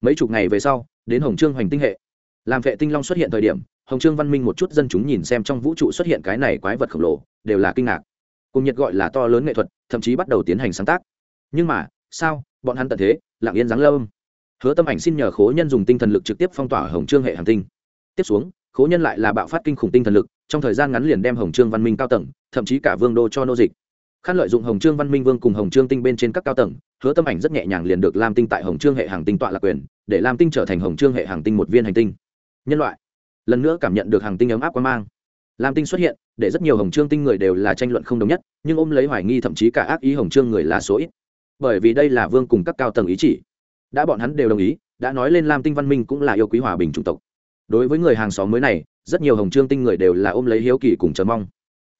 Speaker 1: Mấy chục ngày về sau, đến hồng trương hoành tinh hệ. Làm vệ tinh long xuất hiện thời điểm, hồng trương văn minh một chút dân chúng nhìn xem trong vũ trụ xuất hiện cái này quái vật khổng lồ, đều là kinh ngạc cùng nhiệt gọi là to lớn nghệ thuật, thậm chí bắt đầu tiến hành sáng tác. Nhưng mà, sao, bọn hắn tận thế, lặng yên giáng lâm. Hứa tâm ảnh xin nhờ khố nhân dùng tinh thần lực trực tiếp phong tỏa hồng trương hệ hành tinh. Tiếp xuống, khố nhân lại là bạo phát kinh khủng tinh thần lực, trong thời gian ngắn liền đem hồng trương văn minh cao tầng, thậm chí cả vương đô cho nô dịch. Khăn lợi dụng hồng trương văn minh vương cùng hồng trương tinh bên trên các cao tầng, hứa tâm ảnh rất nhẹ nhàng liền được lam tinh tại hồng trương hệ hàng tinh tọa lạc quyền, để lam tinh trở thành hồng trương hệ hàng tinh một viên hành tinh. Nhân loại, lần nữa cảm nhận được hàng tinh ấm áp quan mang lam tinh xuất hiện, để rất nhiều hồng trương tinh người đều là tranh luận không đồng nhất, nhưng ôm lấy hoài nghi thậm chí cả ác ý hồng trương người là số ít. Bởi vì đây là vương cùng các cao tầng ý chỉ. Đã bọn hắn đều đồng ý, đã nói lên lam tinh văn minh cũng là yêu quý hòa bình chủng tộc. Đối với người hàng xóm mới này, rất nhiều hồng trương tinh người đều là ôm lấy hiếu kỳ cùng chờ mong.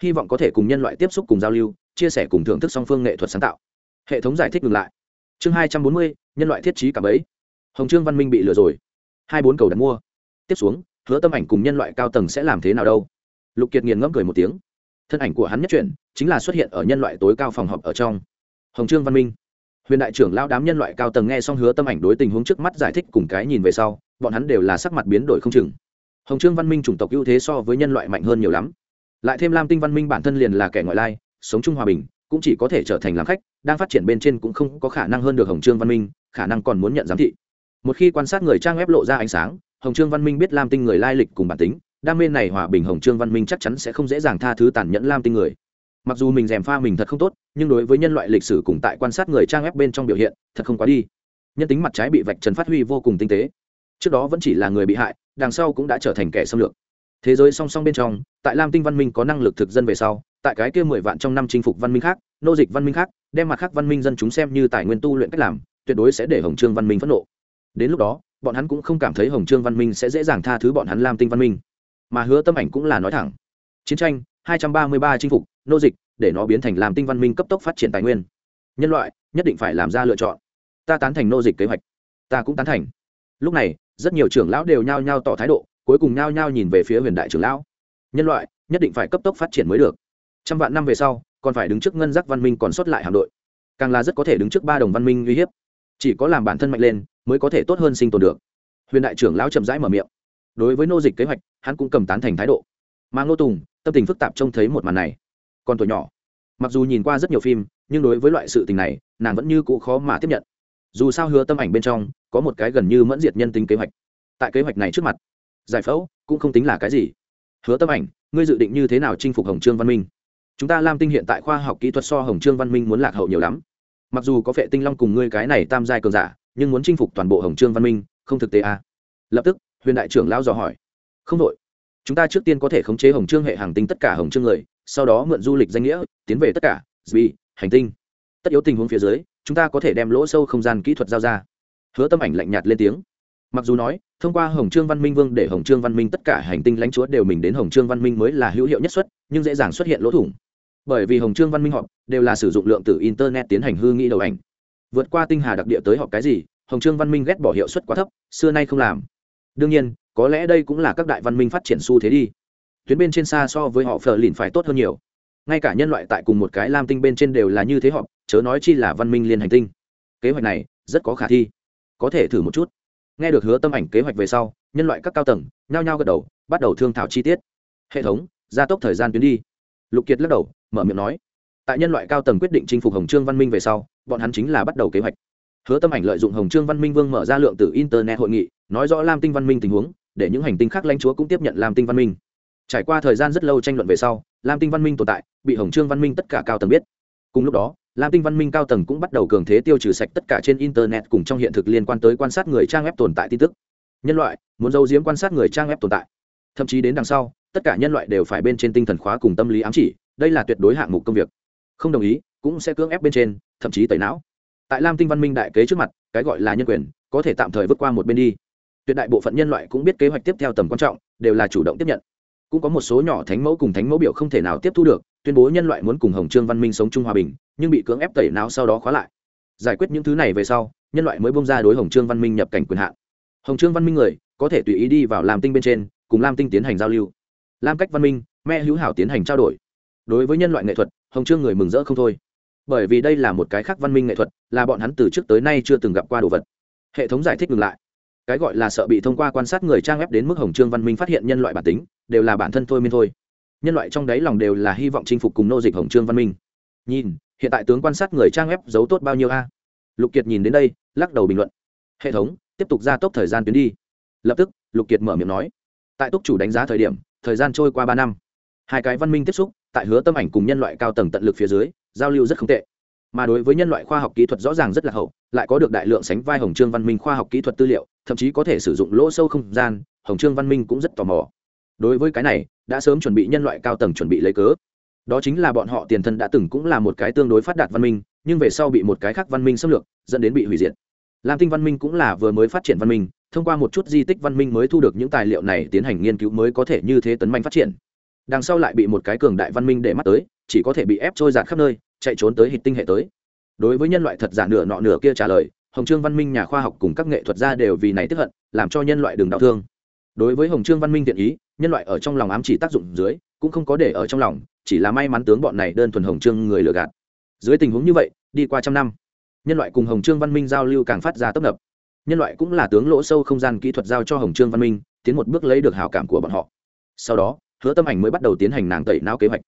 Speaker 1: Hy vọng có thể cùng nhân loại tiếp xúc cùng giao lưu, chia sẻ cùng thưởng thức song phương nghệ thuật sáng tạo. Hệ thống giải thích ngược lại. Chương hai trăm bốn mươi, nhân loại thiết trí cả bấy hồng trương văn minh bị lừa rồi. Hai bốn cầu đặt mua. Tiếp xuống, hứa tâm ảnh cùng nhân loại cao tầng sẽ làm thế nào đâu? Lục kiệt nghiền ngẫm cười một tiếng. Thân ảnh của hắn nhất chuyển, chính là xuất hiện ở nhân loại tối cao phòng họp ở trong. Hồng trương văn minh. Huyền đại trưởng lao đám nhân loại cao tầng nghe xong hứa tâm ảnh đối tình huống trước mắt giải thích cùng cái nhìn về sau, bọn hắn đều là sắc mặt biến đổi không chừng. Hồng trương văn minh chủng tộc ưu thế so với nhân loại mạnh hơn nhiều lắm. Lại thêm lam tinh văn minh bản thân liền là kẻ ngoại lai, sống chung hòa bình, cũng chỉ có thể trở thành làm khách, đang phát triển bên trên cũng không có khả năng hơn được hồng trương văn minh, khả năng còn muốn nhận giám thị. Một khi quan sát người trang web lộ ra ánh sáng, hồng trương văn minh biết lam tinh người lai lịch cùng bản tính đam mê này hòa bình hồng trương văn minh chắc chắn sẽ không dễ dàng tha thứ tàn nhẫn lam tinh người. Mặc dù mình dèm pha mình thật không tốt, nhưng đối với nhân loại lịch sử cùng tại quan sát người trang web bên trong biểu hiện, thật không quá đi. Nhân tính mặt trái bị vạch trần phát huy vô cùng tinh tế. Trước đó vẫn chỉ là người bị hại, đằng sau cũng đã trở thành kẻ xâm lược. Thế giới song song bên trong, tại lam tinh văn minh có năng lực thực dân về sau, tại cái kia mười vạn trong năm chinh phục văn minh khác, nô dịch văn minh khác, đem mặt khác văn minh dân chúng xem như tài nguyên tu luyện cách làm, tuyệt đối sẽ để hồng trương văn minh phẫn nộ. Đến lúc đó, bọn hắn cũng không cảm thấy hồng trương văn minh sẽ dễ dàng tha thứ bọn hắn lam tinh văn minh mà hứa tâm ảnh cũng là nói thẳng. Chiến tranh 233 chinh phục, nô dịch, để nó biến thành làm tinh văn minh cấp tốc phát triển tài nguyên. Nhân loại, nhất định phải làm ra lựa chọn. Ta tán thành nô dịch kế hoạch. Ta cũng tán thành. Lúc này, rất nhiều trưởng lão đều nhao nhao tỏ thái độ, cuối cùng nhao nhao nhìn về phía huyền đại trưởng lão. Nhân loại, nhất định phải cấp tốc phát triển mới được. Trăm vạn năm về sau, còn phải đứng trước ngân giác văn minh còn sót lại hạm đội. Càng là rất có thể đứng trước ba đồng văn minh uy hiếp. Chỉ có làm bản thân mạnh lên, mới có thể tốt hơn sinh tồn được. Huyền đại trưởng lão chậm rãi mở miệng. Đối với nô dịch kế hoạch hắn cũng cầm tán thành thái độ. Mà ngô tùng, tâm tình phức tạp trông thấy một màn này. Còn tuổi nhỏ, mặc dù nhìn qua rất nhiều phim, nhưng đối với loại sự tình này, nàng vẫn như cũ khó mà tiếp nhận. Dù sao hứa tâm ảnh bên trong, có một cái gần như mẫn diệt nhân tính kế hoạch. Tại kế hoạch này trước mặt, giải phẫu cũng không tính là cái gì. Hứa tâm ảnh, ngươi dự định như thế nào chinh phục hồng trương văn minh? Chúng ta lam tinh hiện tại khoa học kỹ thuật so hồng trương văn minh muốn lạc hậu nhiều lắm. Mặc dù có vệ tinh long cùng ngươi cái này tam giai cường giả, nhưng muốn chinh phục toàn bộ hồng trương văn minh, không thực tế à. lập tức, huyền đại trưởng lao dò hỏi không đội. Chúng ta trước tiên có thể khống chế hồng trương hệ hàng tinh tất cả hồng trương người, sau đó mượn du lịch danh nghĩa, tiến về tất cả vì hành tinh. Tất yếu tình huống phía dưới, chúng ta có thể đem lỗ sâu không gian kỹ thuật giao ra. Hứa tâm ảnh lạnh nhạt lên tiếng. Mặc dù nói, thông qua hồng trương văn minh vương để hồng trương văn minh tất cả hành tinh lãnh chúa đều mình đến hồng trương văn minh mới là hữu hiệu nhất xuất, nhưng dễ dàng xuất hiện lỗ thủng. Bởi vì hồng trương văn minh họp đều là sử dụng lượng từ internet tiến hành hư nghĩ đầu ảnh. Vượt qua tinh hà đặc địa tới họp cái gì, hồng trương văn minh ghét bỏ hiệu suất quá thấp, xưa nay không làm. Đương nhiên có lẽ đây cũng là các đại văn minh phát triển xu thế đi. Tuyến bên trên xa so với họ phờ lìn phải tốt hơn nhiều. Ngay cả nhân loại tại cùng một cái lam tinh bên trên đều là như thế họ, chớ nói chi là văn minh liên hành tinh. Kế hoạch này rất có khả thi. Có thể thử một chút. Nghe được hứa tâm ảnh kế hoạch về sau, nhân loại các cao tầng nhao nhao gật đầu, bắt đầu thương thảo chi tiết. Hệ thống, gia tốc thời gian tuyến đi. Lục kiệt lắc đầu, mở miệng nói. Tại nhân loại cao tầng quyết định chinh phục hồng trương văn minh về sau, bọn hắn chính là bắt đầu kế hoạch. Hứa tâm ảnh lợi dụng hồng trương văn minh vương mở ra lượng từ internet hội nghị, nói rõ lam tinh văn minh tình huống để những hành tinh khác lãnh chúa cũng tiếp nhận lam tinh văn minh. Trải qua thời gian rất lâu tranh luận về sau, lam tinh văn minh tồn tại, bị hồng trương văn minh tất cả cao tầng biết. Cùng lúc đó, lam tinh văn minh cao tầng cũng bắt đầu cường thế tiêu trừ sạch tất cả trên internet cùng trong hiện thực liên quan tới quan sát người trang web tồn tại tin tức. Nhân loại muốn giấu giếm quan sát người trang web tồn tại. Thậm chí đến đằng sau, tất cả nhân loại đều phải bên trên tinh thần khóa cùng tâm lý ám chỉ, đây là tuyệt đối hạng mục công việc. Không đồng ý, cũng sẽ cưỡng ép bên trên, thậm chí tẩy não. Tại lam tinh văn minh đại kế trước mặt, cái gọi là nhân quyền, có thể tạm thời vượt qua một bên đi tuyệt đại bộ phận nhân loại cũng biết kế hoạch tiếp theo tầm quan trọng, đều là chủ động tiếp nhận. Cũng có một số nhỏ thánh mẫu cùng thánh mẫu biểu không thể nào tiếp thu được, tuyên bố nhân loại muốn cùng hồng trương văn minh sống chung hòa bình, nhưng bị cưỡng ép tẩy não sau đó khóa lại. Giải quyết những thứ này về sau, nhân loại mới bông ra đối hồng trương văn minh nhập cảnh quyền hạn. Hồng trương văn minh người, có thể tùy ý đi vào làm tinh bên trên, cùng lam tinh tiến hành giao lưu. Lam cách văn minh, mẹ hữu hảo tiến hành trao đổi. Đối với nhân loại nghệ thuật, hồng trương người mừng rỡ không thôi. Bởi vì đây là một cái khác văn minh nghệ thuật, là bọn hắn từ trước tới nay chưa từng gặp qua đồ vật. Hệ thống giải thích ngừng lại cái gọi là sợ bị thông qua quan sát người trang ép đến mức hồng trương văn minh phát hiện nhân loại bản tính, đều là bản thân thôi miên thôi. Nhân loại trong đáy lòng đều là hy vọng chinh phục cùng nô dịch hồng trương văn minh. Nhìn, hiện tại tướng quan sát người trang ép giấu tốt bao nhiêu a? Lục kiệt nhìn đến đây, lắc đầu bình luận. Hệ thống, tiếp tục gia tốc thời gian tuyến đi. Lập tức, lục kiệt mở miệng nói. Tại túc chủ đánh giá thời điểm, thời gian trôi qua ba năm. Hai cái văn minh tiếp xúc, tại hứa tâm ảnh cùng nhân loại cao tầng tận lực phía dưới, giao lưu rất không tệ. Mà đối với nhân loại khoa học kỹ thuật rõ ràng rất là hậu, lại có được đại lượng sánh vai hồng trương văn minh khoa học kỹ thuật tư liệu thậm chí có thể sử dụng lỗ sâu không gian, hồng trương văn minh cũng rất tò mò. Đối với cái này, đã sớm chuẩn bị nhân loại cao tầng chuẩn bị lấy cớ. Đó chính là bọn họ tiền thân đã từng cũng là một cái tương đối phát đạt văn minh, nhưng về sau bị một cái khác văn minh xâm lược, dẫn đến bị hủy diệt. Lam tinh văn minh cũng là vừa mới phát triển văn minh, thông qua một chút di tích văn minh mới thu được những tài liệu này tiến hành nghiên cứu mới có thể như thế tấn mạnh phát triển. Đằng sau lại bị một cái cường đại văn minh để mắt tới, chỉ có thể bị ép trôi giạt khắp nơi, chạy trốn tới hịch tinh hệ tới. Đối với nhân loại thật giả nửa nọ nửa kia trả lời hồng trương văn minh nhà khoa học cùng các nghệ thuật gia đều vì này tiếp hận, làm cho nhân loại đừng đau thương. Đối với hồng trương văn minh thiện ý, nhân loại ở trong lòng ám chỉ tác dụng dưới, cũng không có để ở trong lòng, chỉ là may mắn tướng bọn này đơn thuần hồng trương người lừa gạt. Dưới tình huống như vậy, đi qua trăm năm, nhân loại cùng hồng trương văn minh giao lưu càng phát ra tấp nập. Nhân loại cũng là tướng lỗ sâu không gian kỹ thuật giao cho hồng trương văn minh, tiến một bước lấy được hảo cảm của bọn họ. Sau đó, hứa tâm ảnh mới bắt đầu tiến hành nàng tẩy não kế hoạch.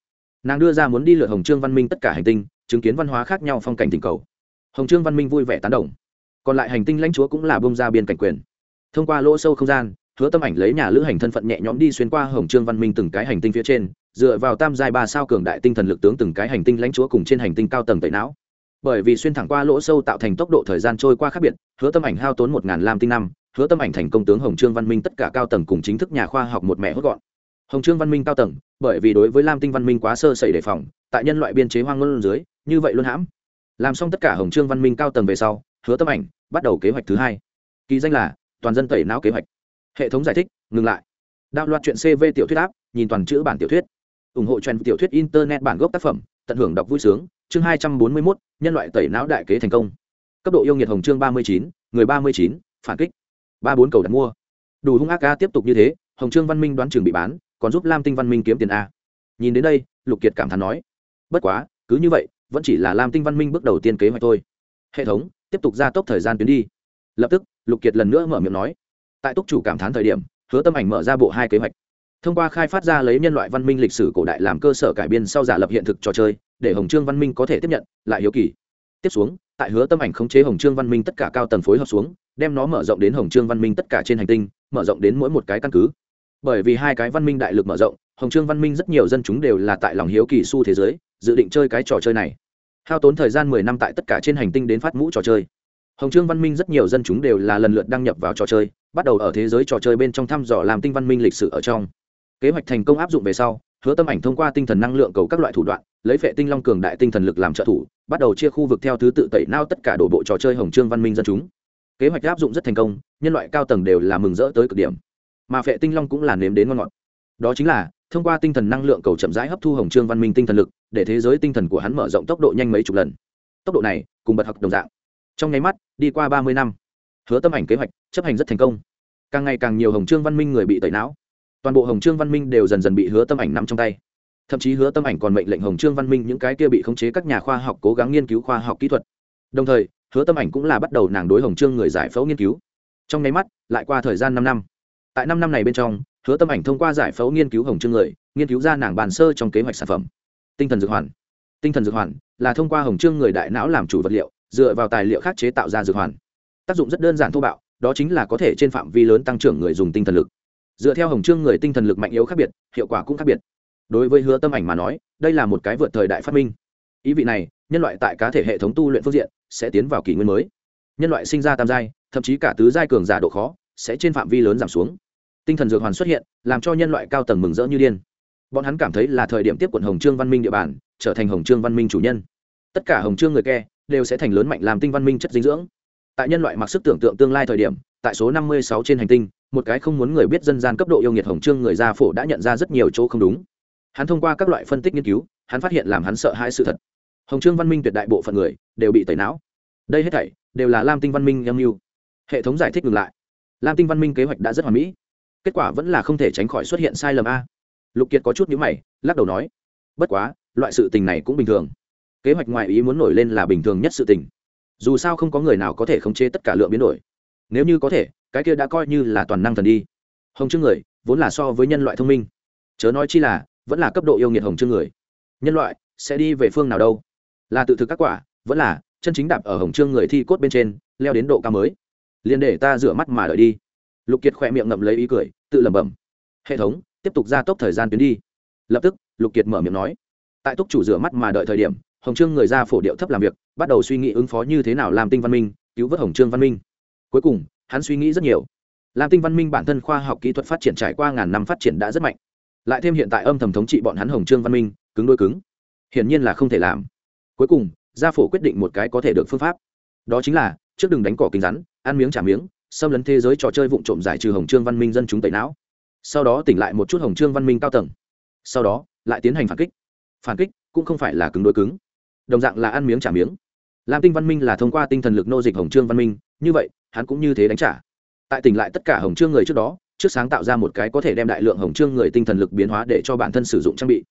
Speaker 1: Nàng đưa ra muốn đi lượt hồng trương văn minh tất cả hành tinh, chứng kiến văn hóa khác nhau phong cảnh tình cầu. Hồng trương văn minh vui vẻ tán đồng còn lại hành tinh lãnh chúa cũng là bông ra biên cảnh quyền. Thông qua lỗ sâu không gian, hứa tâm ảnh lấy nhà lữ hành thân phận nhẹ nhõm đi xuyên qua hồng trương văn minh từng cái hành tinh phía trên, dựa vào tam giai ba sao cường đại tinh thần lực tướng từng cái hành tinh lãnh chúa cùng trên hành tinh cao tầng tẩy não. Bởi vì xuyên thẳng qua lỗ sâu tạo thành tốc độ thời gian trôi qua khác biệt, hứa tâm ảnh hao tốn một ngàn lam tinh năm, hứa tâm ảnh thành công tướng hồng trương văn minh tất cả cao tầng cùng chính thức nhà khoa học một mẹ hốt gọn. Hồng trương văn minh cao tầng, bởi vì đối với lam tinh văn minh quá sơ sẩy đề phòng, tại nhân loại biên chế hoang ngôn dưới, như vậy luôn hãm. Làm xong tất cả hồng trương văn minh cao tầng về sau, hứa tâm ảnh bắt đầu kế hoạch thứ hai. Kỳ danh là, toàn dân tẩy não kế hoạch. Hệ thống giải thích, ngừng lại. Đạo loạt chuyện cv tiểu thuyết áp nhìn toàn chữ bản tiểu thuyết. Ủng hộ trend tiểu thuyết internet bản gốc tác phẩm, tận hưởng đọc vui sướng. Chương hai trăm bốn mươi mốt, nhân loại tẩy não đại kế thành công. Cấp độ yêu nghiệt hồng chương ba mươi chín, người ba mươi chín, phản kích. Ba bốn cầu đặt mua. Đủ hung ác ca tiếp tục như thế, hồng trương văn minh đoán trường bị bán, còn giúp lam tinh văn minh kiếm tiền a. Nhìn đến đây, lục kiệt cảm thán nói, bất quá, cứ như vậy, vẫn chỉ là lam tinh văn minh bước đầu tiên kế hoạch thôi. Hệ thống tiếp tục gia tốc thời gian tuyến đi. Lập tức, lục kiệt lần nữa mở miệng nói. Tại túc chủ cảm thán thời điểm, hứa tâm ảnh mở ra bộ hai kế hoạch. Thông qua khai phát ra lấy nhân loại văn minh lịch sử cổ đại làm cơ sở cải biên sau giả lập hiện thực trò chơi, để hồng trương văn minh có thể tiếp nhận, lại hiếu kỳ. Tiếp xuống, tại hứa tâm ảnh khống chế hồng trương văn minh tất cả cao tầng phối hợp xuống, đem nó mở rộng đến hồng trương văn minh tất cả trên hành tinh, mở rộng đến mỗi một cái căn cứ. Bởi vì hai cái văn minh đại lực mở rộng, hồng trương văn minh rất nhiều dân chúng đều là tại lòng hiếu kỳ s u thế giới, dự định chơi cái trò chơi này hao tốn thời gian mười năm tại tất cả trên hành tinh đến phát mũ trò chơi. Hồng trương văn minh rất nhiều dân chúng đều là lần lượt đăng nhập vào trò chơi, bắt đầu ở thế giới trò chơi bên trong thăm dò làm tinh văn minh lịch sử ở trong. Kế hoạch thành công áp dụng về sau, hứa tâm ảnh thông qua tinh thần năng lượng cầu các loại thủ đoạn, lấy phệ tinh long cường đại tinh thần lực làm trợ thủ, bắt đầu chia khu vực theo thứ tự tẩy nao tất cả đổ bộ trò chơi hồng trương văn minh dân chúng. Kế hoạch áp dụng rất thành công, nhân loại cao tầng đều là mừng rỡ tới cực điểm. Mà phệ tinh long cũng là nếm đến ngon ngọt. Đó chính là thông qua tinh thần năng lượng cầu chậm rãi hấp thu hồng trương văn minh tinh thần lực, để thế giới tinh thần của hắn mở rộng tốc độ nhanh mấy chục lần. Tốc độ này, cùng bật học đồng dạng. Trong nháy mắt, đi qua ba mươi năm, hứa tâm ảnh kế hoạch chấp hành rất thành công. Càng ngày càng nhiều hồng trương văn minh người bị tẩy não. Toàn bộ hồng trương văn minh đều dần dần bị hứa tâm ảnh nắm trong tay. Thậm chí hứa tâm ảnh còn mệnh lệnh hồng trương văn minh những cái kia bị khống chế các nhà khoa học cố gắng nghiên cứu khoa học kỹ thuật. Đồng thời, hứa tâm ảnh cũng là bắt đầu nàng đối hồng trương người giải phẫu nghiên cứu. Trong nháy mắt, lại qua thời gian năm năm. Tại năm năm này bên trong hứa tâm ảnh thông qua giải phẫu nghiên cứu hồng trương người, nghiên cứu ra nàng bàn sơ trong kế hoạch sản phẩm. Tinh thần dược hoàn. Tinh thần dược hoàn là thông qua hồng trương người đại não làm chủ vật liệu, dựa vào tài liệu khác chế tạo ra dược hoàn. Tác dụng rất đơn giản thô bạo, đó chính là có thể trên phạm vi lớn tăng trưởng người dùng tinh thần lực. Dựa theo hồng trương người tinh thần lực mạnh yếu khác biệt, hiệu quả cũng khác biệt. Đối với hứa tâm ảnh mà nói, đây là một cái vượt thời đại phát minh. Ý vị này, nhân loại tại cá thể hệ thống tu luyện phương diện sẽ tiến vào kỷ nguyên mới. Nhân loại sinh ra tam giai, thậm chí cả tứ giai cường giả độ khó sẽ trên phạm vi lớn giảm xuống tinh thần dược hoàn xuất hiện, làm cho nhân loại cao tầng mừng rỡ như điên. Bọn hắn cảm thấy là thời điểm tiếp quận hồng trương văn minh địa bàn, trở thành hồng trương văn minh chủ nhân. Tất cả hồng trương người ke đều sẽ thành lớn mạnh làm tinh văn minh chất dinh dưỡng. Tại nhân loại mặc sức tưởng tượng tương lai thời điểm, tại số năm mươi sáu trên hành tinh, một cái không muốn người biết dân gian cấp độ yêu nghiệt hồng trương người gia phổ đã nhận ra rất nhiều chỗ không đúng. Hắn thông qua các loại phân tích nghiên cứu, hắn phát hiện làm hắn sợ hãi sự thật. Hồng trương văn minh tuyệt đại bộ phận người đều bị tẩy não. Đây hết thảy đều là lam tinh văn minh âm mưu. Hệ thống giải thích ngược lại. Lam tinh văn minh kế hoạch đã rất hoàn mỹ kết quả vẫn là không thể tránh khỏi xuất hiện sai lầm a. Lục kiệt có chút nhữ mày, lắc đầu nói, bất quá, loại sự tình này cũng bình thường. Kế hoạch ngoại ý muốn nổi lên là bình thường nhất sự tình. Dù sao không có người nào có thể khống chế tất cả lượng biến đổi. Nếu như có thể, cái kia đã coi như là toàn năng thần đi. Hồng chương người, vốn là so với nhân loại thông minh. Chớ nói chi là, vẫn là cấp độ yêu nghiệt hồng chương người. Nhân loại, sẽ đi về phương nào đâu? Là tự thực các quả, vẫn là chân chính đạp ở hồng chương người thi cốt bên trên, leo đến độ cao mới. Liền để ta rửa mắt mà đợi đi. Lục kiệt khỏe miệng ngậm lấy ý cười tự lẩm bẩm. Hệ thống, tiếp tục gia tốc thời gian tuyến đi. Lập tức, lục kiệt mở miệng nói. Tại túc chủ rửa mắt mà đợi thời điểm, hồng trương người ra phổ điệu thấp làm việc, bắt đầu suy nghĩ ứng phó như thế nào làm tinh văn minh, cứu vớt hồng trương văn minh. Cuối cùng, hắn suy nghĩ rất nhiều. Làm tinh văn minh bản thân khoa học kỹ thuật phát triển trải qua ngàn năm phát triển đã rất mạnh. Lại thêm hiện tại âm thầm thống trị bọn hắn hồng trương văn minh, cứng đôi cứng. Hiển nhiên là không thể làm. Cuối cùng, gia phổ quyết định một cái có thể được phương pháp. Đó chính là, trước đừng đánh cỏ kính rắn, ăn miếng trả miếng xâm lấn thế giới trò chơi vụ trộm giải trừ hồng trương văn minh dân chúng tẩy não. Sau đó tỉnh lại một chút hồng trương văn minh cao tầng. Sau đó, lại tiến hành phản kích. Phản kích cũng không phải là cứng đối cứng. Đồng dạng là ăn miếng trả miếng. Lam tinh văn minh là thông qua tinh thần lực nô dịch hồng trương văn minh, như vậy, hắn cũng như thế đánh trả. Tại tỉnh lại tất cả hồng trương người trước đó, trước sáng tạo ra một cái có thể đem đại lượng hồng trương người tinh thần lực biến hóa để cho bản thân sử dụng trang bị.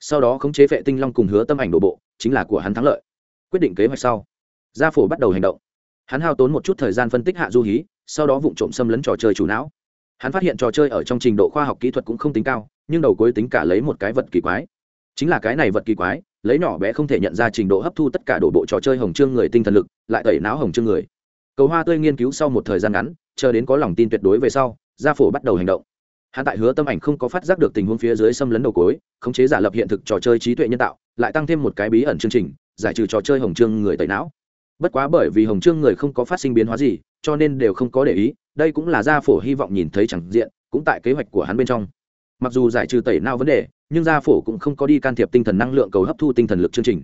Speaker 1: Sau đó khống chế vệ tinh long cùng hứa tâm ảnh đổ bộ, chính là của hắn thắng lợi. Quyết định kế hoạch sau, gia phổ bắt đầu hành động. Hắn hao tốn một chút thời gian phân tích hạ du hí sau đó vụ trộm xâm lấn trò chơi chủ não. Hắn phát hiện trò chơi ở trong trình độ khoa học kỹ thuật cũng không tính cao, nhưng đầu cuối tính cả lấy một cái vật kỳ quái. Chính là cái này vật kỳ quái, lấy nhỏ bé không thể nhận ra trình độ hấp thu tất cả đổ bộ trò chơi hồng trương người tinh thần lực, lại tẩy não hồng trương người. Cầu hoa tươi nghiên cứu sau một thời gian ngắn, chờ đến có lòng tin tuyệt đối về sau, gia phổ bắt đầu hành động. Hắn tại hứa tâm ảnh không có phát giác được tình huống phía dưới xâm lấn đầu cối khống chế giả lập hiện thực trò chơi trí tuệ nhân tạo, lại tăng thêm một cái bí ẩn chương trình, giải trừ trò chơi hồng trương người tẩy não bất quá bởi vì hồng trương người không có phát sinh biến hóa gì, cho nên đều không có để ý, đây cũng là gia phổ hy vọng nhìn thấy chẳng diện, cũng tại kế hoạch của hắn bên trong. Mặc dù giải trừ tẩy não vấn đề, nhưng gia phổ cũng không có đi can thiệp tinh thần năng lượng cầu hấp thu tinh thần lực chương trình.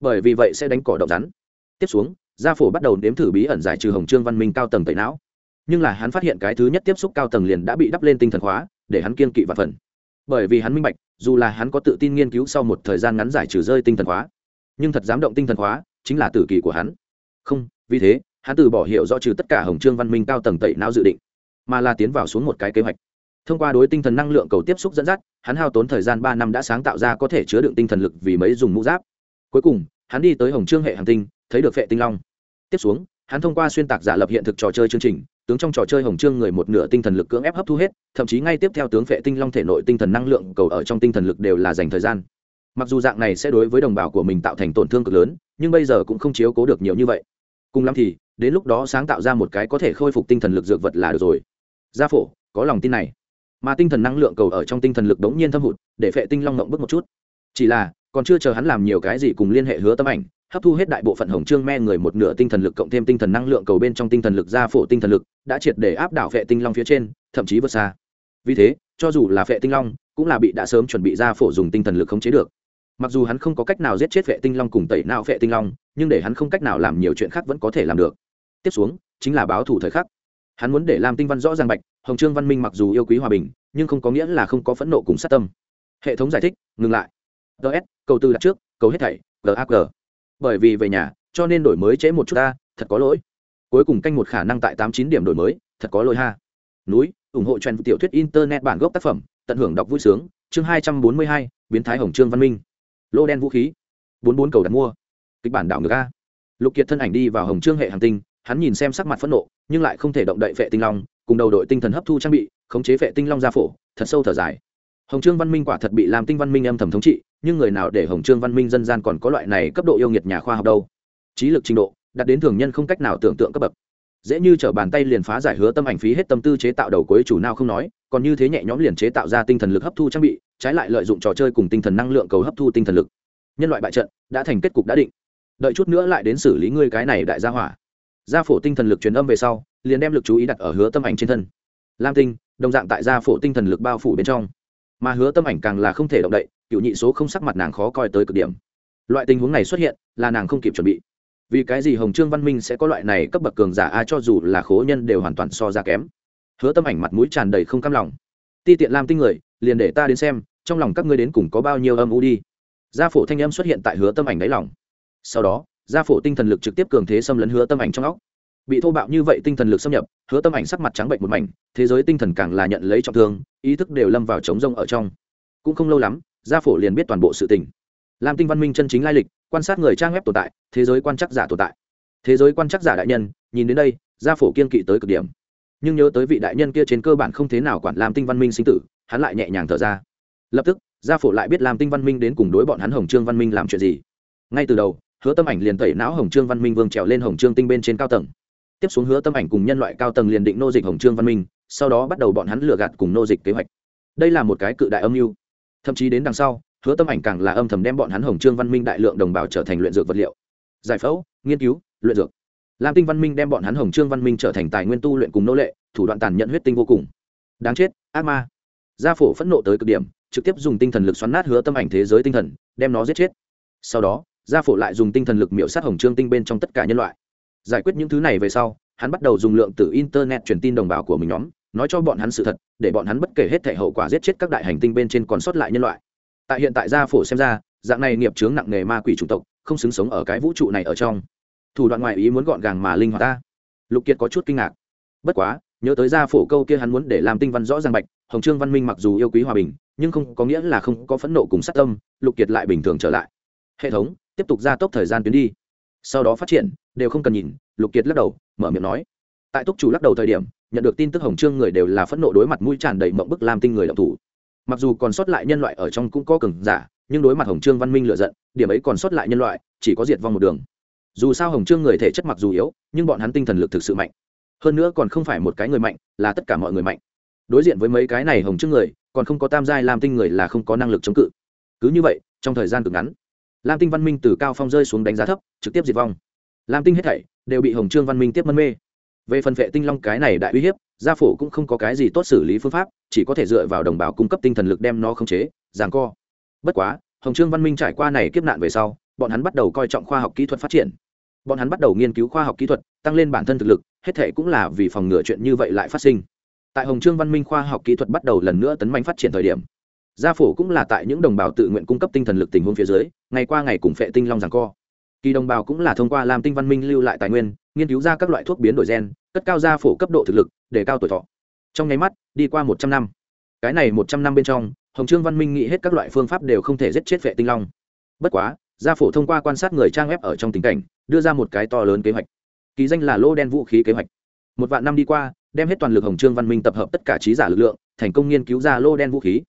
Speaker 1: Bởi vì vậy sẽ đánh cỏ động rắn. Tiếp xuống, gia phổ bắt đầu nếm thử bí ẩn giải trừ hồng trương văn minh cao tầng tẩy não. Nhưng là hắn phát hiện cái thứ nhất tiếp xúc cao tầng liền đã bị đắp lên tinh thần khóa để hắn kiên kỵ và phần. Bởi vì hắn minh bạch, dù là hắn có tự tin nghiên cứu sau một thời gian ngắn giải trừ rơi tinh thần khóa nhưng thật dám động tinh thần khóa chính là tử kỳ của hắn không, vì thế, hắn từ bỏ hiệu rõ trừ tất cả hồng trương văn minh cao tầng tẩy não dự định, mà là tiến vào xuống một cái kế hoạch. Thông qua đối tinh thần năng lượng cầu tiếp xúc dẫn dắt, hắn hao tốn thời gian ba năm đã sáng tạo ra có thể chứa đựng tinh thần lực vì mấy dùng mũ giáp. Cuối cùng, hắn đi tới hồng trương hệ hành tinh, thấy được vệ tinh long. Tiếp xuống, hắn thông qua xuyên tạc giả lập hiện thực trò chơi chương trình, tướng trong trò chơi hồng trương người một nửa tinh thần lực cưỡng ép hấp thu hết, thậm chí ngay tiếp theo tướng vệ tinh long thể nội tinh thần năng lượng cầu ở trong tinh thần lực đều là dành thời gian. Mặc dù dạng này sẽ đối với đồng bào của mình tạo thành tổn thương cực lớn, nhưng bây giờ cũng không chiếu cố được nhiều như vậy cùng lắm thì, đến lúc đó sáng tạo ra một cái có thể khôi phục tinh thần lực dược vật là được rồi. Gia phổ, có lòng tin này. Mà tinh thần năng lượng cầu ở trong tinh thần lực đống nhiên thâm hụt, để phệ tinh long ngộng bước một chút. Chỉ là, còn chưa chờ hắn làm nhiều cái gì cùng liên hệ hứa tâm ảnh, hấp thu hết đại bộ phận hồng trương me người một nửa tinh thần lực cộng thêm tinh thần năng lượng cầu bên trong tinh thần lực gia phổ tinh thần lực, đã triệt để áp đảo phệ tinh long phía trên, thậm chí vượt xa. Vì thế, cho dù là phệ tinh long, cũng là bị đã sớm chuẩn bị gia phổ dùng tinh thần lực khống chế được mặc dù hắn không có cách nào giết chết vệ tinh long cùng tẩy não vệ tinh long, nhưng để hắn không cách nào làm nhiều chuyện khác vẫn có thể làm được. Tiếp xuống, chính là báo thủ thời khắc. Hắn muốn để làm tinh văn rõ ràng bạch, hồng trương văn minh mặc dù yêu quý hòa bình, nhưng không có nghĩa là không có phẫn nộ cùng sát tâm. Hệ thống giải thích, ngừng lại. Ts cầu tư đặt trước, cầu hết thảy gag bởi vì về nhà, cho nên đổi mới trễ một chút ta, thật có lỗi. Cuối cùng canh một khả năng tại tám chín điểm đổi mới, thật có lỗi ha. Núi, ủng hộ trend tiểu thuyết internet bản gốc tác phẩm, tận hưởng đọc vui sướng. Chương hai trăm bốn mươi hai, biến thái hồng trương văn minh lô đen vũ khí. Bốn bốn cầu đặt mua. Kịch bản đảo ngược a. Lục kiệt thân ảnh đi vào hồng trương hệ hàng tinh, hắn nhìn xem sắc mặt phẫn nộ, nhưng lại không thể động đậy vệ tinh long, cùng đầu đội tinh thần hấp thu trang bị, khống chế vệ tinh long ra phổ, thật sâu thở dài. Hồng trương văn minh quả thật bị làm tinh văn minh âm thầm thống trị, nhưng người nào để hồng trương văn minh dân gian còn có loại này cấp độ yêu nghiệt nhà khoa học đâu? Trí lực trình độ đạt đến thường nhân không cách nào tưởng tượng cấp bậc. Dễ như t r ở bàn tay liền phá giải hứa tâm ảnh phí hết tâm tư chế tạo đầu cuối chủ nào không nói còn như thế nhẹ nhõm liền chế tạo ra tinh thần lực hấp thu trang bị, trái lại lợi dụng trò chơi cùng tinh thần năng lượng cầu hấp thu tinh thần lực. Nhân loại bại trận, đã thành kết cục đã định. Đợi chút nữa lại đến xử lý ngươi cái này đại gia hỏa. Gia phổ tinh thần lực truyền âm về sau, liền đem lực chú ý đặt ở hứa tâm ảnh trên thân. Lam tinh, đồng dạng tại gia phổ tinh thần lực bao phủ bên trong. Mà hứa tâm ảnh càng là không thể động đậy, cựu nhị số không sắc mặt nàng khó coi tới cực điểm. Loại tình huống này xuất hiện, là nàng không kịp chuẩn bị. Vì cái gì hồng trương văn minh sẽ có loại này cấp bậc cường giả, a cho dù là khố nhân đều hoàn toàn so ra kém hứa tâm ảnh mặt mũi tràn đầy không cam lòng. Ti tiện lam tinh người, liền để ta đến xem, trong lòng các ngươi đến cùng có bao nhiêu âm u đi. Gia phổ thanh âm xuất hiện tại hứa tâm ảnh đáy lòng. Sau đó, gia phổ tinh thần lực trực tiếp cường thế xâm lấn hứa tâm ảnh trong óc. Bị thô bạo như vậy tinh thần lực xâm nhập, hứa tâm ảnh sắc mặt trắng bệnh một mảnh, thế giới tinh thần càng là nhận lấy trọng thương, ý thức đều lâm vào trống rông ở trong. Cũng không lâu lắm, gia phổ liền biết toàn bộ sự tình. Lam tinh văn minh chân chính lai lịch, quan sát người trang web tồn tại, thế giới quan chắc giả tồn tại. Thế giới quan chắc giả đại nhân, nhìn đến đây, gia phổ kiên kỵ tới cực điểm nhưng nhớ tới vị đại nhân kia trên cơ bản không thế nào quản làm tinh văn minh sinh tử, hắn lại nhẹ nhàng thở ra. Lập tức, gia phổ lại biết làm tinh văn minh đến cùng đối bọn hắn hồng trương văn minh làm chuyện gì. Ngay từ đầu, hứa tâm ảnh liền tẩy não hồng trương văn minh vương trèo lên hồng trương tinh bên trên cao tầng. Tiếp xuống hứa tâm ảnh cùng nhân loại cao tầng liền định nô dịch hồng trương văn minh, sau đó bắt đầu bọn hắn lừa gạt cùng nô dịch kế hoạch. Đây là một cái cự đại âm mưu. Thậm chí đến đằng sau, hứa tâm ảnh càng là âm thầm đem bọn hắn hồng trương văn minh đại lượng đồng bào trở thành luyện dược vật liệu. Giải phẫu, nghiên cứu, luyện dược lam tinh văn minh đem bọn hắn hồng trương văn minh trở thành tài nguyên tu luyện cùng nô lệ, thủ đoạn tàn nhẫn huyết tinh vô cùng. Đáng chết, ác ma. Gia phổ phẫn nộ tới cực điểm, trực tiếp dùng tinh thần lực xoắn nát hứa tâm ảnh thế giới tinh thần, đem nó giết chết. Sau đó, gia phổ lại dùng tinh thần lực miễu sát hồng trương tinh bên trong tất cả nhân loại. Giải quyết những thứ này về sau, hắn bắt đầu dùng lượng từ internet truyền tin đồng bào của mình nhóm, nói cho bọn hắn sự thật, để bọn hắn bất kể hết thể hậu quả giết chết các đại hành tinh bên trên còn sót lại nhân loại. Tại hiện tại gia phổ xem ra, dạng này nghiệp chướng nặng nề ma quỷ chủng tộc, không xứng sống ở cái vũ trụ này ở trong thủ đoạn ngoại ý muốn gọn gàng mà linh hoạt ta. Lục kiệt có chút kinh ngạc. Bất quá, nhớ tới gia phổ câu kia hắn muốn để làm tinh văn rõ ràng bạch, hồng trương văn minh mặc dù yêu quý hòa bình, nhưng không có nghĩa là không có phẫn nộ cùng sát tâm, lục kiệt lại bình thường trở lại. Hệ thống, tiếp tục gia tốc thời gian tuyến đi. Sau đó phát triển, đều không cần nhìn, lục kiệt lắc đầu, mở miệng nói. Tại túc chủ lắc đầu thời điểm, nhận được tin tức hồng trương người đều là phẫn nộ đối mặt mũi tràn đầy mộng bức làm tinh người động thủ. Mặc dù còn sót lại nhân loại ở trong cũng có cường giả, nhưng đối mặt hồng trương văn minh lựa giận, điểm ấy còn sót lại nhân loại, chỉ có diệt vong một đường dù sao hồng trương người thể chất mặc dù yếu, nhưng bọn hắn tinh thần lực thực sự mạnh. Hơn nữa còn không phải một cái người mạnh, là tất cả mọi người mạnh. Đối diện với mấy cái này hồng trương người, còn không có tam giai lam tinh người là không có năng lực chống cự. Cứ như vậy, trong thời gian cực ngắn, lam tinh văn minh từ cao phong rơi xuống đánh giá thấp, trực tiếp diệt vong. Lam tinh hết thảy đều bị hồng trương văn minh tiếp mân mê. Về phần vệ tinh long cái này đại uy hiếp, gia phổ cũng không có cái gì tốt xử lý phương pháp, chỉ có thể dựa vào đồng bào cung cấp tinh thần lực đem nó khống chế giảng co. Bất quá, hồng trương văn minh trải qua này kiếp nạn về sau, bọn hắn bắt đầu coi trọng khoa học kỹ thuật phát triển bọn hắn bắt đầu nghiên cứu khoa học kỹ thuật, tăng lên bản thân thực lực, hết thể cũng là vì phòng ngừa chuyện như vậy lại phát sinh. Tại hồng trương văn minh khoa học kỹ thuật bắt đầu lần nữa tấn mạnh phát triển thời điểm, gia phổ cũng là tại những đồng bào tự nguyện cung cấp tinh thần lực tình huống phía dưới, ngày qua ngày cùng phệ tinh long rằng co. Kỳ đồng bào cũng là thông qua làm tinh văn minh lưu lại tài nguyên, nghiên cứu ra các loại thuốc biến đổi gen, cất cao gia phổ cấp độ thực lực, để cao tuổi thọ. Trong nháy mắt, đi qua một trăm năm. Cái này một trăm năm bên trong, hồng trương văn minh nghĩ hết các loại phương pháp đều không thể giết chết phệ tinh long. Bất quá gia phổ thông qua quan sát người trang web ở trong tình cảnh, đưa ra một cái to lớn kế hoạch. Ký danh là lô đen vũ khí kế hoạch. Một vạn năm đi qua, đem hết toàn lực hồng trương văn minh tập hợp tất cả trí giả lực lượng, thành công nghiên cứu ra lô đen vũ khí.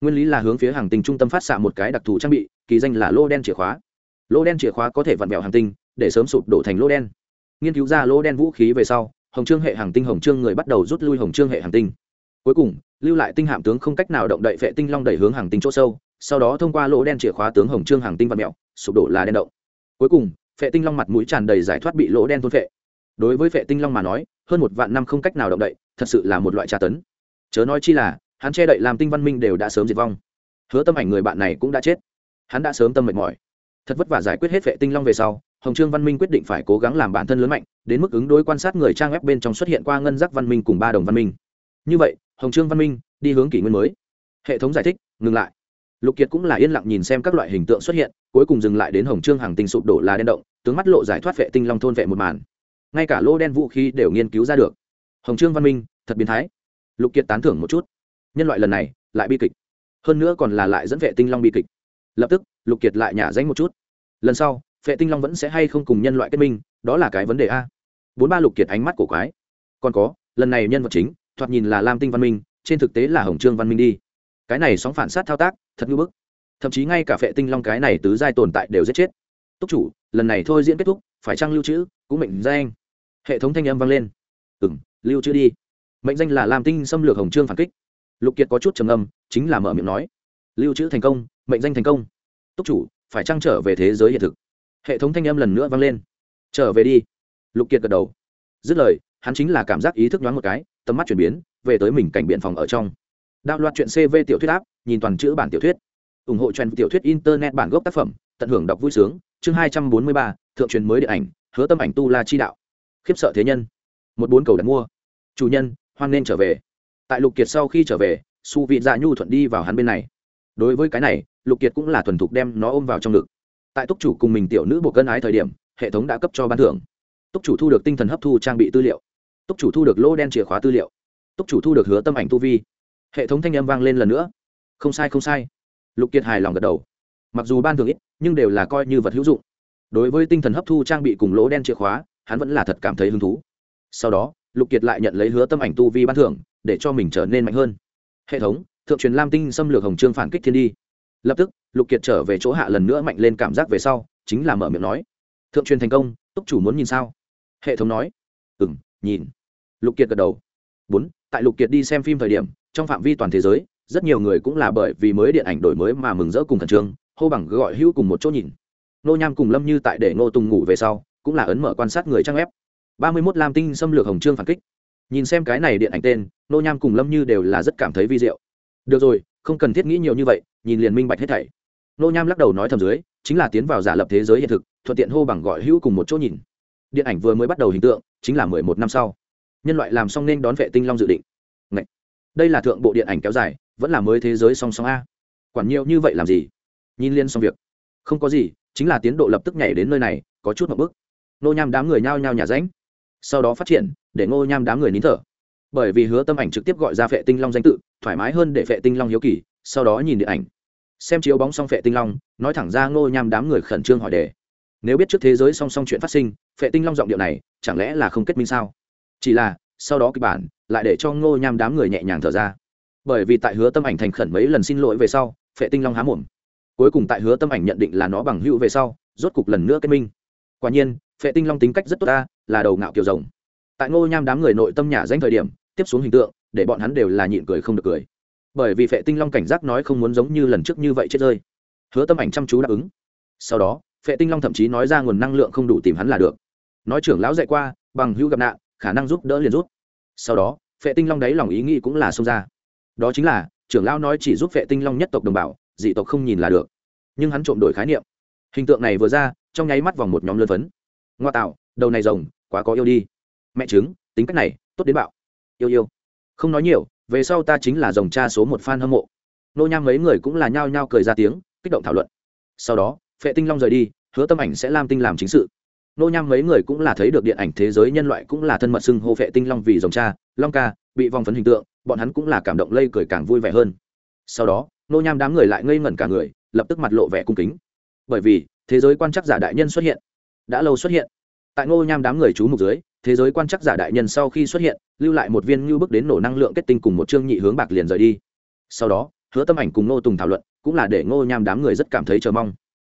Speaker 1: Nguyên lý là hướng phía hàng tinh trung tâm phát xạ một cái đặc thù trang bị, kỳ danh là lô đen chìa khóa. Lô đen chìa khóa có thể vặn vẹo hàng tinh, để sớm sụp đổ thành lô đen. Nghiên cứu ra lô đen vũ khí về sau, hồng trương hệ hàng tinh hồng trương người bắt đầu rút lui hồng trương hệ hàng tinh. Cuối cùng, lưu lại tinh hạm tướng không cách nào động đậy vệ tinh long đẩy hướng hàng tinh chỗ sâu, sau đó thông qua lỗ đen chìa khóa tướng hồng trương hàng tinh vặn mẹo sụp đổ là đen động. Cuối cùng vệ tinh long mặt mũi tràn đầy giải thoát bị lỗ đen thôn phệ. đối với vệ tinh long mà nói, hơn một vạn năm không cách nào động đậy, thật sự là một loại tra tấn. Chớ nói chi là, hắn che đậy làm tinh văn minh đều đã sớm diệt vong. Hứa tâm ảnh người bạn này cũng đã chết. Hắn đã sớm tâm mệt mỏi. Thật vất vả giải quyết hết vệ tinh long về sau, hồng trương văn minh quyết định phải cố gắng làm bản thân lớn mạnh, đến mức ứng đối quan sát người trang web bên trong xuất hiện qua ngân giác văn minh cùng ba đồng văn minh. Như vậy, hồng trương văn minh đi hướng kỷ nguyên mới. Hệ thống giải thích, ngừng lại. Lục kiệt cũng là yên lặng nhìn xem các loại hình tượng xuất hiện cuối cùng dừng lại đến hồng trương hàng tinh sụp đổ là đen động, tướng mắt lộ giải thoát vệ tinh long thôn vệ một màn. Ngay cả lô đen vũ khí đều nghiên cứu ra được. Hồng trương văn minh, thật biến thái. Lục kiệt tán thưởng một chút. Nhân loại lần này, lại bi kịch. Hơn nữa còn là lại dẫn vệ tinh long bi kịch. Lập tức, lục kiệt lại nhả danh một chút. Lần sau, vệ tinh long vẫn sẽ hay không cùng nhân loại kết minh, đó là cái vấn đề a. Bốn ba lục kiệt ánh mắt cổ quái. Còn có, lần này nhân vật chính, thoạt nhìn là lam tinh văn minh, trên thực tế là hồng trương văn minh đi. Cái này sóng phản sát thao tác, thật ngưỡng bức thậm chí ngay cả phệ tinh long cái này tứ giai tồn tại đều giết chết. Túc chủ, lần này thôi diễn kết thúc, phải trăng lưu trữ, cũng mệnh danh. Hệ thống thanh âm vang lên. Ừ m lưu trữ đi. Mệnh danh là làm tinh xâm lược hồng trương phản kích. Lục kiệt có chút trầm âm chính là mở miệng nói. Lưu trữ thành công, mệnh danh thành công. Túc chủ, phải trăng trở về thế giới hiện thực? Hệ thống thanh âm lần nữa vang lên. Trở về đi. Lục kiệt gật đầu. Dứt lời, hắn chính là cảm giác ý thức nhoáng một cái, tầm mắt chuyển biến, về tới mình cảnh biện phòng ở trong. Đạo loạt chuyện cv tiểu thuyết áp, nhìn toàn chữ bản tiểu thuyết ủng hộ truyền tiểu thuyết internet bản gốc tác phẩm, tận hưởng đọc vui sướng. Chương hai trăm bốn mươi ba, thượng truyền mới điện ảnh, hứa tâm ảnh tu la chi đạo. Khiếp sợ thế nhân. Một bốn cầu đặt mua. Chủ nhân, hoan nên trở về. Tại lục kiệt sau khi trở về, su vị dạ nhu thuận đi vào hắn bên này. Đối với cái này, lục kiệt cũng là thuần thục đem nó ôm vào trong ngực. Tại túc chủ cùng mình tiểu nữ buộc cân ái thời điểm, hệ thống đã cấp cho ban thưởng. Túc chủ thu được tinh thần hấp thu trang bị tư liệu. Túc chủ thu được lô đen chìa khóa tư liệu. Túc chủ thu được hứa tâm ảnh tu vi. Hệ thống thanh âm vang lên lần nữa. Không sai không sai lục kiệt hài lòng gật đầu. Mặc dù ban thưởng ít, nhưng đều là coi như vật hữu dụng. Đối với tinh thần hấp thu trang bị cùng lỗ đen chìa khóa, hắn vẫn là thật cảm thấy hứng thú. Sau đó, lục kiệt lại nhận lấy hứa tâm ảnh tu vi ban thưởng, để cho mình trở nên mạnh hơn. Hệ thống, thượng truyền lam tinh xâm lược hồng trương phản kích thiên đi. Lập tức, lục kiệt trở về chỗ hạ lần nữa mạnh lên cảm giác về sau, chính là mở miệng nói, thượng truyền thành công, túc chủ muốn nhìn sao? Hệ thống nói ừ m nhìn. Lục kiệt gật đầu. Bốn, tại lục kiệt đi xem phim thời điểm, trong phạm vi toàn thế giới rất nhiều người cũng là bởi vì mới điện ảnh đổi mới mà mừng rỡ cùng thần trương, hô bằng gọi hữu cùng một chỗ nhìn. Nô nham cùng lâm như tại để ngô tùng ngủ về sau, cũng là ấn mở quan sát người trang web. Ba mươi mốt lam tinh xâm lược hồng trương phản kích. Nhìn xem cái này điện ảnh tên, nô nham cùng lâm như đều là rất cảm thấy vi diệu. Được rồi, không cần thiết nghĩ nhiều như vậy, nhìn liền minh bạch hết thảy. Nô nham lắc đầu nói thầm dưới, chính là tiến vào giả lập thế giới hiện thực, thuận tiện hô bằng gọi hữu cùng một chỗ nhìn. Điện ảnh vừa mới bắt đầu hình tượng, chính là mười một năm sau. Nhân loại làm xong nên đón vệ tinh long dự định. Ngậy! đây là thượng bộ điện ảnh kéo dài vẫn là mới thế giới song song a. Quản nhiều như vậy làm gì? Nhìn liên xong việc. Không có gì, chính là tiến độ lập tức nhảy đến nơi này, có chút một bước. Nô nham đám người nhao nhao nhà ránh. Sau đó phát triển, để ngô nham đám người nín thở. Bởi vì hứa tâm ảnh trực tiếp gọi ra phệ tinh long danh tự, thoải mái hơn để phệ tinh long hiếu kỳ, sau đó nhìn điện ảnh. Xem chiếu bóng xong phệ tinh long, nói thẳng ra ngô nham đám người khẩn trương hỏi đề. Nếu biết trước thế giới song song chuyện phát sinh, phệ tinh long giọng điệu này, chẳng lẽ là không kết minh sao? Chỉ là, sau đó kịch bản, lại để cho ngô nham đám người nhẹ nhàng thở ra bởi vì tại hứa tâm ảnh thành khẩn mấy lần xin lỗi về sau, phệ tinh long há mồm. Cuối cùng tại hứa tâm ảnh nhận định là nó bằng hữu về sau, rốt cục lần nữa kết minh. Quả nhiên, phệ tinh long tính cách rất tốt ta, là đầu ngạo kiểu rồng. Tại ngô nham đám người nội tâm nhà danh thời điểm, tiếp xuống hình tượng, để bọn hắn đều là nhịn cười không được cười. Bởi vì phệ tinh long cảnh giác nói không muốn giống như lần trước như vậy chết rơi. Hứa tâm ảnh chăm chú đáp ứng. Sau đó, phệ tinh long thậm chí nói ra nguồn năng lượng không đủ tìm hắn là được. Nói trưởng lão dạy qua, bằng hữu gặp nạn, khả năng giúp đỡ liền rút sau đó, phệ tinh long đấy lòng ý nghĩ cũng là xông ra đó chính là, trưởng lão nói chỉ giúp vệ tinh long nhất tộc đồng bào, dị tộc không nhìn là được. Nhưng hắn trộm đổi khái niệm. Hình tượng này vừa ra, trong nháy mắt vòng một nhóm lân phấn. Ngoa tạo, đầu này rồng, quá có yêu đi. Mẹ chứng tính cách này, tốt đến bạo. Yêu yêu. Không nói nhiều, về sau ta chính là dòng cha số một fan hâm mộ. Nô nham mấy người cũng là nhao nhao cười ra tiếng, kích động thảo luận. Sau đó phệ tinh long rời đi, hứa tâm ảnh sẽ làm tinh làm chính sự. Nô nham mấy người cũng là thấy được điện ảnh thế giới nhân loại cũng là thân mật xưng hô phệ tinh long vì dòng cha, long ca, bị vòng phấn hình tượng bọn hắn cũng là cảm động lây cười càng vui vẻ hơn. Sau đó, nô nham đám người lại ngây ngẩn cả người, lập tức mặt lộ vẻ cung kính. Bởi vì, thế giới quan chắc giả đại nhân xuất hiện. Đã lâu xuất hiện. Tại nô nham đám người chú mục dưới, thế giới quan chắc giả đại nhân sau khi xuất hiện, lưu lại một viên ngưu bức đến nổ năng lượng kết tinh cùng một chương nhị hướng bạc liền rời đi. Sau đó, hứa tâm ảnh cùng nô tùng thảo luận, cũng là để ngô nham đám người rất cảm thấy chờ mong.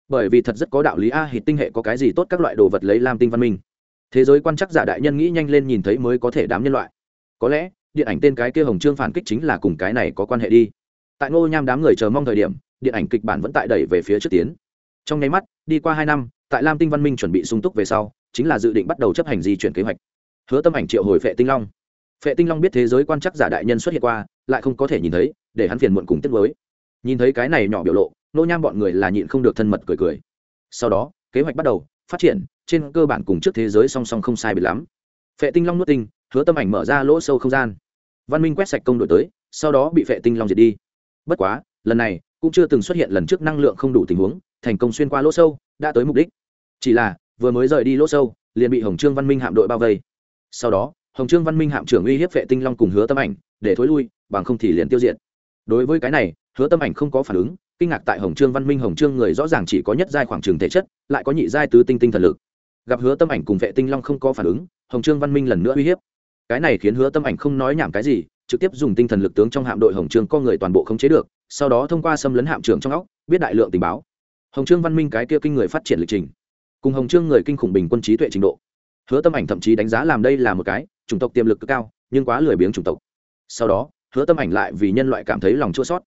Speaker 1: Bởi vì thật rất có đạo lý a hít tinh hệ có cái gì tốt các loại đồ vật lấy lam tinh văn minh. Thế giới quan chắc giả đại nhân nghĩ nhanh lên nhìn thấy mới có thể đám nhân loại. Có lẽ điện ảnh tên cái kia hồng trương phản kích chính là cùng cái này có quan hệ đi. Tại ngô nham đám người chờ mong thời điểm, điện ảnh kịch bản vẫn tại đẩy về phía trước tiến. Trong nháy mắt, đi qua hai năm, tại lam tinh văn minh chuẩn bị sung túc về sau, chính là dự định bắt đầu chấp hành di chuyển kế hoạch. Hứa tâm ảnh triệu hồi phệ tinh long. Phệ tinh long biết thế giới quan chắc giả đại nhân xuất hiện qua, lại không có thể nhìn thấy, để hắn phiền muộn cùng tiết với nhìn thấy cái này nhỏ biểu lộ nô nham bọn người là nhịn không được thân mật cười cười. Sau đó, kế hoạch bắt đầu, phát triển, trên cơ bản cùng trước thế giới song song không sai biệt lắm. Phệ tinh long nuốt tinh, hứa tâm ảnh mở ra lỗ sâu không gian văn minh quét sạch công đội tới, sau đó bị vệ tinh long diệt đi. Bất quá, lần này cũng chưa từng xuất hiện lần trước năng lượng không đủ tình huống, thành công xuyên qua lỗ sâu, đã tới mục đích. Chỉ là, vừa mới rời đi lỗ sâu, liền bị hồng trương văn minh hạm đội bao vây. Sau đó, hồng trương văn minh hạm trưởng uy hiếp vệ tinh long cùng hứa tâm ảnh, để thối lui, bằng không thì liền tiêu diệt. Đối với cái này, hứa tâm ảnh không có phản ứng, kinh ngạc tại hồng trương văn minh hồng trương người rõ ràng chỉ có nhất giai khoảng trường thể chất, lại có nhị giai tứ tinh tinh thần lực. Gặp hứa tâm ảnh cùng vệ tinh long không có phản ứng, hồng trương văn minh lần nữa uy hiếp cái này khiến hứa tâm ảnh không nói nhảm cái gì, trực tiếp dùng tinh thần lực tướng trong hạm đội hồng trương con người toàn bộ khống chế được, sau đó thông qua xâm lấn hạm trưởng trong óc, biết đại lượng tình báo. Hồng trương văn minh cái kia kinh người phát triển lịch trình, cùng hồng trương người kinh khủng bình quân trí tuệ trình độ. Hứa tâm ảnh thậm chí đánh giá làm đây là một cái, chủng tộc tiềm lực cực cao, nhưng quá lười biếng chủng tộc. Sau đó, hứa tâm ảnh lại vì nhân loại cảm thấy lòng chua sót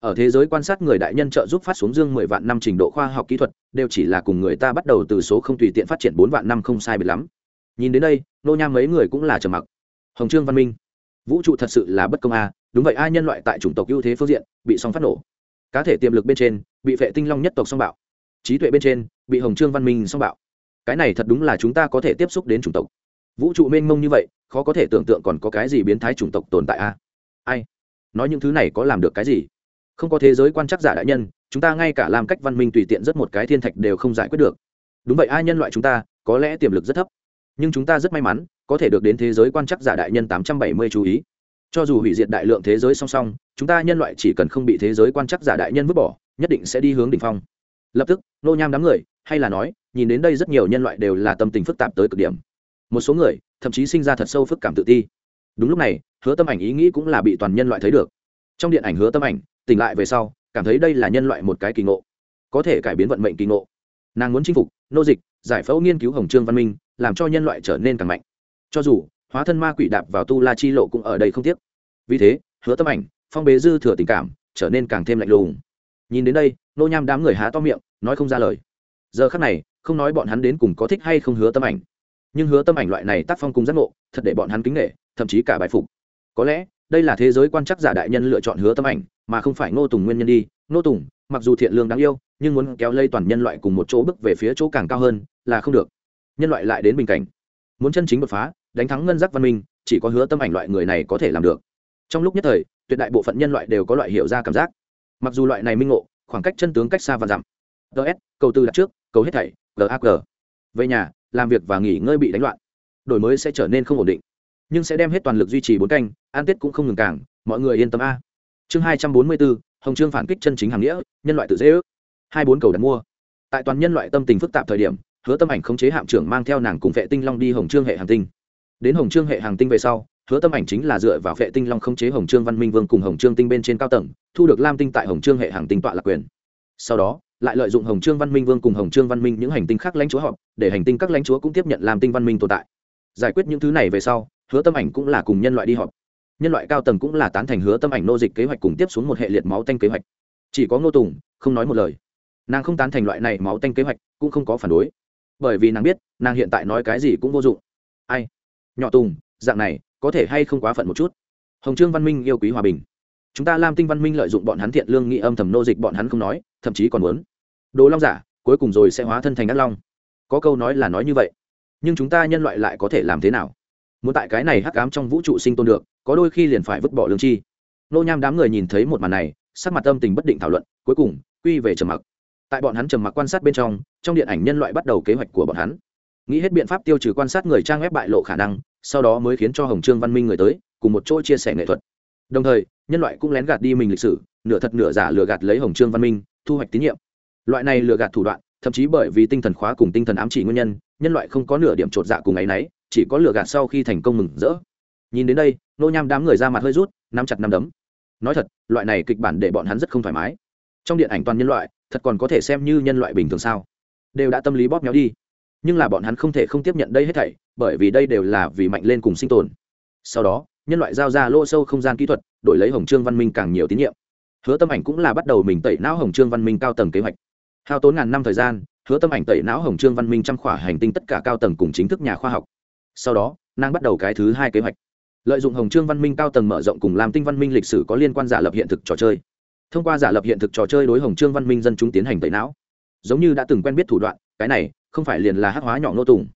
Speaker 1: ở thế giới quan sát người đại nhân trợ giúp phát xuống dương mười vạn năm trình độ khoa học kỹ thuật, đều chỉ là cùng người ta bắt đầu từ số không tùy tiện phát triển bốn vạn năm không sai biệt lắm. Nhìn đến đây, nô nham mấy người cũng là trầm mặc hồng trương văn minh. Vũ trụ thật sự là bất công a, đúng vậy, ai nhân loại tại chủng tộc ưu thế phương diện, bị song phát nổ. Cá thể tiềm lực bên trên, bị vệ tinh long nhất tộc song bạo. Trí tuệ bên trên, bị hồng trương văn minh song bạo. Cái này thật đúng là chúng ta có thể tiếp xúc đến chủng tộc. Vũ trụ mênh mông như vậy, khó có thể tưởng tượng còn có cái gì biến thái chủng tộc tồn tại a. Ai? Nói những thứ này có làm được cái gì? Không có thế giới quan chắc giả đại nhân, chúng ta ngay cả làm cách văn minh tùy tiện rất một cái thiên thạch đều không giải quyết được. Đúng vậy, ai nhân loại chúng ta, có lẽ tiềm lực rất thấp. Nhưng chúng ta rất may mắn có thể được đến thế giới quan chắc giả đại nhân tám trăm bảy mươi chú ý. Cho dù hủy diệt đại lượng thế giới song song, chúng ta nhân loại chỉ cần không bị thế giới quan chắc giả đại nhân vứt bỏ, nhất định sẽ đi hướng đ ỉ n h phong. Lập tức, nô nham đám người, hay là nói, nhìn đến đây rất nhiều nhân loại đều là tâm tình phức tạp tới cực điểm. Một số người, thậm chí sinh ra thật sâu phức cảm tự ti. Đúng lúc này, hứa tâm ảnh ý nghĩ cũng là bị toàn nhân loại thấy được. Trong điện ảnh hứa tâm ảnh, tỉnh lại về sau, cảm thấy đây là nhân loại một cái kỳ ngộ. Có thể cải biến vận mệnh kỳ ngộ. Nàng muốn chinh phục, nô dịch, giải phẫu nghiên cứu hồng trương văn minh, làm cho nhân loại trở nên càng mạnh cho dù, hóa thân ma quỷ đạp vào tu la chi lộ cũng ở đây không tiếc. Vì thế, hứa tâm ảnh, phong bế dư thừa tình cảm, trở nên càng thêm lạnh lùng. Nhìn đến đây, nô nham đám người há to miệng, nói không ra lời. Giờ khắc này, không nói bọn hắn đến cùng có thích hay không hứa tâm ảnh. Nhưng hứa tâm ảnh loại này tác phong cùng giác ngộ, thật để bọn hắn kính nghệ thậm chí cả bài phục. Có lẽ, đây là thế giới quan chắc giả đại nhân lựa chọn hứa tâm ảnh, mà không phải ngô tùng nguyên nhân đi. Ngô tùng, mặc dù thiện lương đáng yêu, nhưng muốn kéo lây toàn nhân loại cùng một chỗ bước về phía chỗ càng cao hơn, là không được. Nhân loại lại đến bình cảnh muốn chân chính đột phá, đánh thắng ngân giác văn minh, chỉ có hứa tâm ảnh loại người này có thể làm được. Trong lúc nhất thời, tuyệt đại bộ phận nhân loại đều có loại hiểu ra cảm giác. Mặc dù loại này minh ngộ, khoảng cách chân tướng cách xa và dặm. Ts cầu tư đặt trước, cầu hết thảy gag về nhà, làm việc và nghỉ ngơi bị đánh loạn. Đổi mới sẽ trở nên không ổn định. Nhưng sẽ đem hết toàn lực duy trì bốn canh, an tết cũng không ngừng càng mọi người yên tâm a. Chương hai trăm bốn mươi bốn, hồng trương phản kích chân chính hàng nghĩa, nhân loại tự dễ ước. Hai bốn cầu đặt mua. Tại toàn nhân loại tâm tình phức tạp thời điểm hứa tâm ảnh khống chế hạm trưởng mang theo nàng cùng vệ tinh long đi hồng trương hệ hàng tinh. Đến hồng trương hệ hàng tinh về sau, hứa tâm ảnh chính là dựa vào vệ tinh long khống chế hồng trương văn minh vương cùng hồng trương tinh bên trên cao tầng, thu được lam tinh tại hồng trương hệ hàng tinh tọa lạc quyền. Sau đó, lại lợi dụng hồng trương văn minh vương cùng hồng trương văn minh những hành tinh khác lãnh chúa họp, để hành tinh các lãnh chúa cũng tiếp nhận lam tinh văn minh tồn tại. Giải quyết những thứ này về sau, hứa tâm ảnh cũng là cùng nhân loại đi họp. Nhân loại cao tầng cũng là tán thành hứa tâm ảnh nô dịch kế hoạch cùng tiếp xuống một hệ liệt máu tanh kế hoạch. Chỉ có ngô tùng không nói một lời. Nàng không tán thành loại này máu tanh kế hoạch, cũng không có phản đối bởi vì nàng biết, nàng hiện tại nói cái gì cũng vô dụng. Ai? Nhỏ tùng, dạng này, có thể hay không quá phận một chút? Hồng trương văn minh yêu quý hòa bình. Chúng ta lam tinh văn minh lợi dụng bọn hắn thiện lương nghĩ âm thầm nô dịch bọn hắn không nói, thậm chí còn muốn. Đồ long giả, cuối cùng rồi sẽ hóa thân thành ác long. Có câu nói là nói như vậy. Nhưng chúng ta nhân loại lại có thể làm thế nào? Muốn tại cái này hắc ám trong vũ trụ sinh tồn được, có đôi khi liền phải vứt bỏ lương chi. Nô nham đám người nhìn thấy một màn này, sắc mặt âm tình bất định thảo luận, cuối cùng, quy về trầm mặc tại bọn hắn trầm mặc quan sát bên trong trong điện ảnh nhân loại bắt đầu kế hoạch của bọn hắn. Nghĩ hết biện pháp tiêu trừ quan sát người trang web bại lộ khả năng, sau đó mới khiến cho hồng trương văn minh người tới, cùng một chỗ chia sẻ nghệ thuật. Đồng thời, nhân loại cũng lén gạt đi mình lịch sử, nửa thật nửa giả lừa gạt lấy hồng trương văn minh, thu hoạch tín nhiệm. Loại này lừa gạt thủ đoạn, thậm chí bởi vì tinh thần khóa cùng tinh thần ám chỉ nguyên nhân nhân loại không có nửa điểm chột dạ cùng ấ y n ấ y chỉ có lừa gạt sau khi thành công mừng rỡ. Nhìn đến đây, nô nham đám người ra mặt hơi rút, nắm chặt nắm đấm. Nói thật, loại này kịch bản để bọn hắn rất không thoải mái. Trong điện ảnh toàn nhân loại thật còn có thể xem như nhân loại bình thường sao? Đều đã tâm lý bóp méo đi. Nhưng là bọn hắn không thể không tiếp nhận đây hết thảy, bởi vì đây đều là vì mạnh lên cùng sinh tồn. Sau đó, nhân loại giao ra lỗ sâu không gian kỹ thuật, đổi lấy hồng trương văn minh càng nhiều tín nhiệm. Hứa tâm ảnh cũng là bắt đầu mình tẩy não hồng trương văn minh cao tầng kế hoạch. Hao tốn ngàn năm thời gian, hứa tâm ảnh tẩy não hồng trương văn minh trăm khỏa hành tinh tất cả cao tầng cùng chính thức nhà khoa học. Sau đó, nàng bắt đầu cái thứ hai kế hoạch. Lợi dụng hồng trương văn minh cao tầng mở rộng cùng làm tinh văn minh lịch sử có liên quan giả lập hiện thực trò chơi thông qua giả lập hiện thực trò chơi đối hồng trương văn minh dân chúng tiến hành tẩy não. Giống như đã từng quen biết thủ đoạn, cái này không phải liền là hắc hóa nhỏ nô tùng.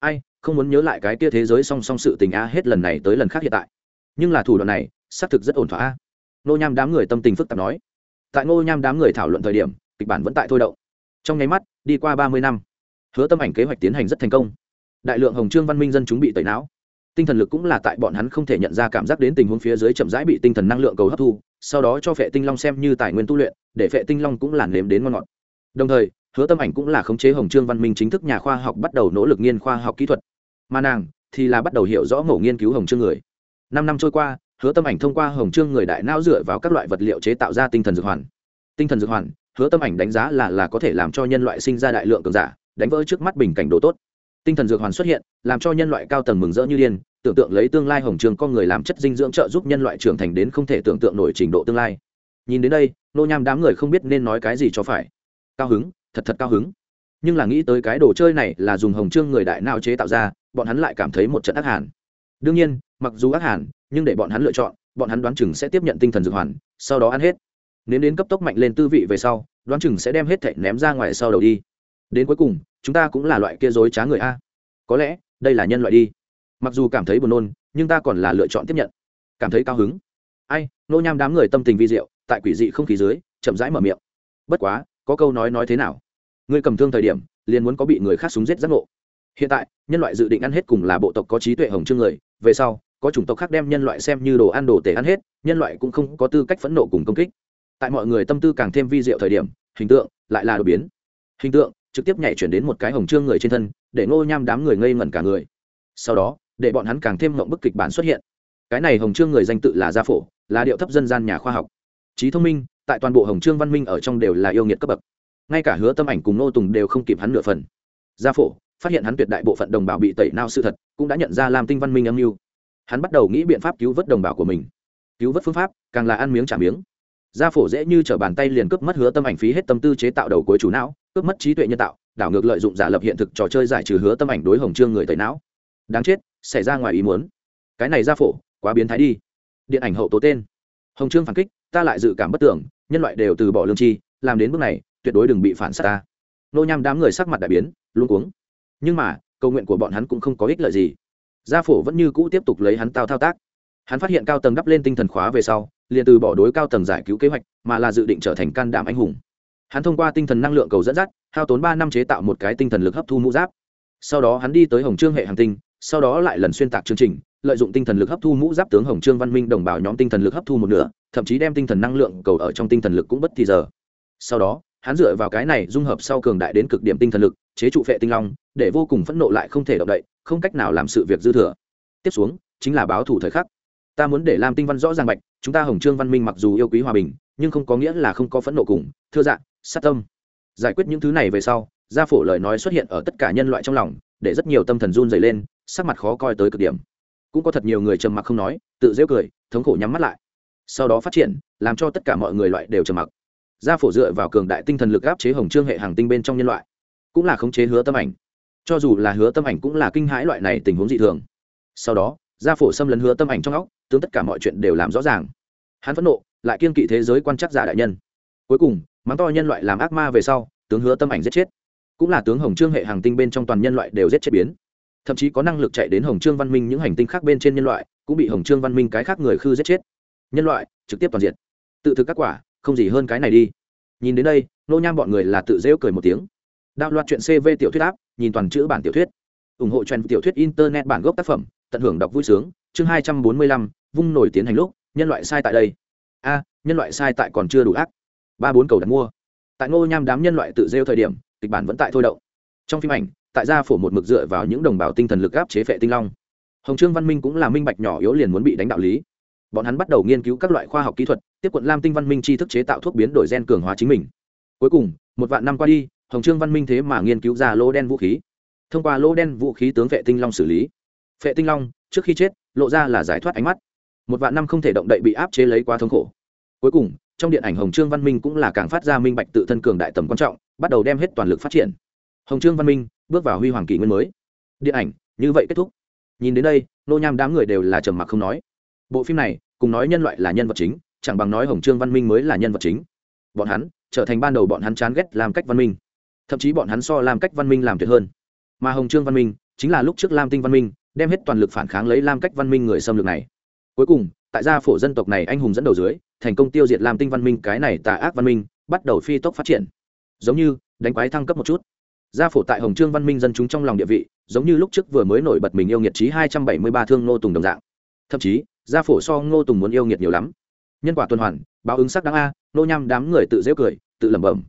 Speaker 1: Ai, không muốn nhớ lại cái kia thế giới song song sự tình a, hết lần này tới lần khác hiện tại. Nhưng là thủ đoạn này, xác thực rất ổn thỏa a. Nô nham đám người tâm tình phức tạp nói. Tại ngô nham đám người thảo luận thời điểm, kịch bản vẫn tại thôi động. Trong nháy mắt, đi qua ba mươi năm, hứa tâm ảnh kế hoạch tiến hành rất thành công. Đại lượng hồng trương văn minh dân chúng bị tẩy não. Tinh thần lực cũng là tại bọn hắn không thể nhận ra cảm giác đến tình huống phía dưới chậm rãi bị tinh thần năng lượng cầu hấp thu sau đó cho phệ tinh long xem như tài nguyên tu luyện, để phệ tinh long cũng làn nếm đến ngon ngọt. Đồng thời, hứa tâm ảnh cũng là khống chế hồng trương văn minh chính thức nhà khoa học bắt đầu nỗ lực nghiên khoa học kỹ thuật. Mà nàng thì là bắt đầu hiểu rõ ngẫu nghiên cứu hồng trương người. Năm năm trôi qua, hứa tâm ảnh thông qua hồng trương người đại não dựa vào các loại vật liệu chế tạo ra tinh thần dược hoàn. Tinh thần dược hoàn, hứa tâm ảnh đánh giá là là có thể làm cho nhân loại sinh ra đại lượng cường giả, đánh vỡ trước mắt bình cảnh đồ tốt. Tinh thần dược hoàn xuất hiện, làm cho nhân loại cao tầng mừng rỡ như điên tưởng tượng lấy tương lai hồng trường con người làm chất dinh dưỡng trợ giúp nhân loại trưởng thành đến không thể tưởng tượng nổi trình độ tương lai. Nhìn đến đây, nô nham đám người không biết nên nói cái gì cho phải. Cao hứng, thật thật cao hứng. Nhưng là nghĩ tới cái đồ chơi này là dùng hồng trương người đại nào chế tạo ra, bọn hắn lại cảm thấy một trận ác hàn. Đương nhiên, mặc dù ác hàn, nhưng để bọn hắn lựa chọn, bọn hắn đoán chừng sẽ tiếp nhận tinh thần dược hoàn, sau đó ăn hết. Nếu đến cấp tốc mạnh lên tư vị về sau, đoán chừng sẽ đem hết thảy ném ra ngoài sau đầu đi. Đến cuối cùng, chúng ta cũng là loại kia dối trá người a. Có lẽ, đây là nhân loại đi mặc dù cảm thấy buồn nôn, nhưng ta còn là lựa chọn tiếp nhận. Cảm thấy cao hứng. Ai, nô nham đám người tâm tình vi diệu, tại quỷ dị không khí dưới, chậm rãi mở miệng. Bất quá, có câu nói nói thế nào? Ngươi cầm thương thời điểm, liền muốn có bị người khác súng giết giác ngộ. Hiện tại, nhân loại dự định ăn hết cùng là bộ tộc có trí tuệ hồng chương người, về sau, có chủng tộc khác đem nhân loại xem như đồ ăn đồ tể ăn hết, nhân loại cũng không có tư cách phẫn nộ cùng công kích. Tại mọi người tâm tư càng thêm vi diệu thời điểm, hình tượng lại là đột biến. Hình tượng trực tiếp nhảy chuyển đến một cái hồng trương người trên thân, để ngô nham đám người ngây ngẩn cả người. Sau đó để bọn hắn càng thêm mộng bức kịch bản xuất hiện. Cái này hồng trương người danh tự là gia phổ, là điệu thấp dân gian nhà khoa học. Trí thông minh, tại toàn bộ hồng trương văn minh ở trong đều là yêu nghiệt cấp bậc. Ngay cả hứa tâm ảnh cùng nô tùng đều không kịp hắn nửa phần. Gia phổ phát hiện hắn tuyệt đại bộ phận đồng bào bị tẩy nao sự thật, cũng đã nhận ra làm tinh văn minh âm mưu. Hắn bắt đầu nghĩ biện pháp cứu vớt đồng bào của mình. Cứu vớt phương pháp, càng là ăn miếng trả miếng. Gia phổ dễ như t r ở bàn tay liền cướp mất hứa tâm ảnh phí hết tâm tư chế tạo đầu cuối chủ não, cướp mất trí tuệ nhân tạo, đảo ngược lợi dụng giả lập hiện thực trò chơi giải trừ hứa tâm ảnh đối hồng trương người tẩy não. Đáng chết xảy ra ngoài ý muốn. Cái này gia phổ, quá biến thái đi. Điện ảnh hậu tố tên. Hồng trương phản kích, ta lại dự cảm bất tưởng, nhân loại đều từ bỏ lương chi làm đến bước này, tuyệt đối đừng bị phản s á ta. Nô nham đám người sắc mặt đại biến luôn cuống. Nhưng mà, cầu nguyện của bọn hắn cũng không có ích lợi gì. Gia phổ vẫn như cũ tiếp tục lấy hắn tao thao tác. Hắn phát hiện cao tầng đắp lên tinh thần khóa về sau, liền từ bỏ đối cao tầng giải cứu kế hoạch, mà là dự định trở thành can đảm anh hùng. Hắn thông qua tinh thần năng lượng cầu dẫn dắt, hao tốn ba năm chế tạo một cái tinh thần lực hấp thu mũ giáp. Sau đó hắn đi tới hồng trương hệ hành tinh sau đó lại lần xuyên tạc chương trình, lợi dụng tinh thần lực hấp thu mũ giáp tướng hồng trương văn minh đồng bào nhóm tinh thần lực hấp thu một nửa, thậm chí đem tinh thần năng lượng cầu ở trong tinh thần lực cũng bất thì giờ. Sau đó, hắn dựa vào cái này dung hợp sau cường đại đến cực điểm tinh thần lực, chế trụ phệ tinh long, để vô cùng phẫn nộ lại không thể động đậy, không cách nào làm sự việc dư thừa. Tiếp xuống, chính là báo thủ thời khắc. Ta muốn để làm tinh văn rõ ràng bạch, chúng ta hồng trương văn minh mặc dù yêu quý hòa bình, nhưng không có nghĩa là không có phẫn nộ cùng, thưa dạng sát tâm. Giải quyết những thứ này về sau, gia phổ lời nói xuất hiện ở tất cả nhân loại trong lòng, để rất nhiều tâm thần run dày lên sắc mặt khó coi tới cực điểm. Cũng có thật nhiều người trầm mặc không nói, tự rêu cười, thống khổ nhắm mắt lại. Sau đó phát triển, làm cho tất cả mọi người loại đều trầm mặc. Gia phổ dựa vào cường đại tinh thần lực áp chế hồng trương hệ hàng tinh bên trong nhân loại, cũng là khống chế hứa tâm ảnh. Cho dù là hứa tâm ảnh cũng là kinh hãi loại này tình huống dị thường. Sau đó, gia phổ xâm lấn hứa tâm ảnh trong óc tướng tất cả mọi chuyện đều làm rõ ràng. Hắn phẫn nộ, lại kiên kỵ thế giới quan chắc giả đại nhân. Cuối cùng, mắng to nhân loại làm ác ma về sau, tướng hứa tâm ảnh giết chết. Cũng là tướng hồng trương hệ hàng tinh bên trong toàn nhân loại đều giết chết biến thậm chí có năng lực chạy đến hồng trương văn minh những hành tinh khác bên trên nhân loại, cũng bị hồng trương văn minh cái khác người khư giết chết. Nhân loại, trực tiếp toàn diện tự thực các quả, không gì hơn cái này đi. Nhìn đến đây, nô nham bọn người là tự rêu cười một tiếng. Đạo loạt chuyện cv tiểu thuyết áp, nhìn toàn chữ bản tiểu thuyết. Ủng hộ trend tiểu thuyết internet bản gốc tác phẩm, tận hưởng đọc vui sướng. Chương hai trăm bốn mươi lăm, vung nổi tiến hành lúc, nhân loại sai tại đây. A, nhân loại sai tại còn chưa đủ ác. Ba bốn cầu đặt mua. Tại ngô nham đám nhân loại tự rêu thời điểm, kịch bản vẫn tại thôi động. Trong phim ảnh tại gia phổ một mực dựa vào những đồng bào tinh thần lực áp chế phệ tinh long. Hồng trương văn minh cũng là minh bạch nhỏ yếu liền muốn bị đánh đạo lý. Bọn hắn bắt đầu nghiên cứu các loại khoa học kỹ thuật, tiếp quận lam tinh văn minh tri thức chế tạo thuốc biến đổi gen cường hóa chính mình. Cuối cùng, một vạn năm qua đi, hồng trương văn minh thế mà nghiên cứu ra lô đen vũ khí. Thông qua lô đen vũ khí tướng vệ tinh long xử lý. Phệ tinh long, trước khi chết, lộ ra là giải thoát ánh mắt. Một vạn năm không thể động đậy bị áp chế lấy quá thống khổ. Cuối cùng, trong điện ảnh hồng trương văn minh cũng là càng phát ra minh bạch tự thân cường đại tầm quan trọng, bắt đầu đem hết toàn lực phát triển. Hồng trương văn minh bước vào huy hoàng kỷ nguyên mới. Điện ảnh, như vậy kết thúc. Nhìn đến đây, nô nham đám người đều là trầm mặc không nói. Bộ phim này, cùng nói nhân loại là nhân vật chính, chẳng bằng nói hồng trương văn minh mới là nhân vật chính. Bọn hắn, trở thành ban đầu bọn hắn chán ghét làm cách văn minh. Thậm chí bọn hắn so làm cách văn minh làm tuyệt hơn. Mà hồng trương văn minh, chính là lúc trước lam tinh văn minh, đem hết toàn lực phản kháng lấy lam cách văn minh người xâm lược này. Cuối cùng, tại gia phổ dân tộc này anh hùng dẫn đầu dưới, thành công tiêu diệt lam tinh văn minh cái này tà ác văn minh, bắt đầu phi tốc phát triển. Giống như, đánh quái thăng cấp một chút gia phổ tại hồng trương văn minh dân chúng trong lòng địa vị, giống như lúc trước vừa mới nổi bật mình yêu nghiệt trí hai trăm bảy mươi ba thương ngô tùng đồng dạng. Thậm chí, gia phổ so ngô tùng muốn yêu nghiệt nhiều lắm. Nhân quả tuần hoàn, báo ứng sắc đáng a nô nham đám người tự dễ cười, tự lẩm bẩm.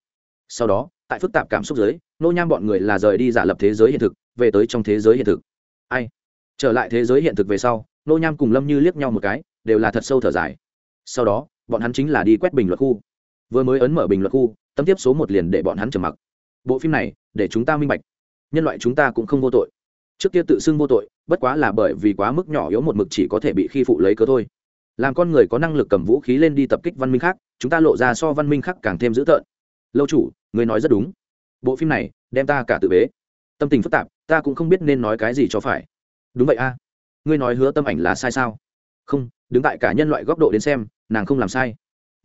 Speaker 1: Sau đó, tại phức tạp cảm xúc giới nô nham bọn người là rời đi giả lập thế giới hiện thực, về tới trong thế giới hiện thực. Ai? Trở lại thế giới hiện thực về sau nô nham cùng lâm như liếc nhau một cái, đều là thật sâu thở dài. Sau đó, bọn hắn chính là đi quét bình luận khu. Vừa mới ấn mở bình luận khu, tấm tiếp số một liền để bọn hắn trầm mặc. Bộ phim này để chúng ta minh bạch. Nhân loại chúng ta cũng không vô tội. Trước kia tự xưng vô tội, bất quá là bởi vì quá mức nhỏ yếu một mực chỉ có thể bị khi phụ lấy cớ thôi. Làm con người có năng lực cầm vũ khí lên đi tập kích văn minh khác, chúng ta lộ ra so văn minh khác càng thêm dữ tợn. Lâu chủ người nói rất đúng. Bộ phim này, đem ta cả tự bế. Tâm tình phức tạp, ta cũng không biết nên nói cái gì cho phải. Đúng vậy a. Ngươi nói hứa tâm ảnh là sai sao? Không, đứng tại cả nhân loại góc độ đến xem, nàng không làm sai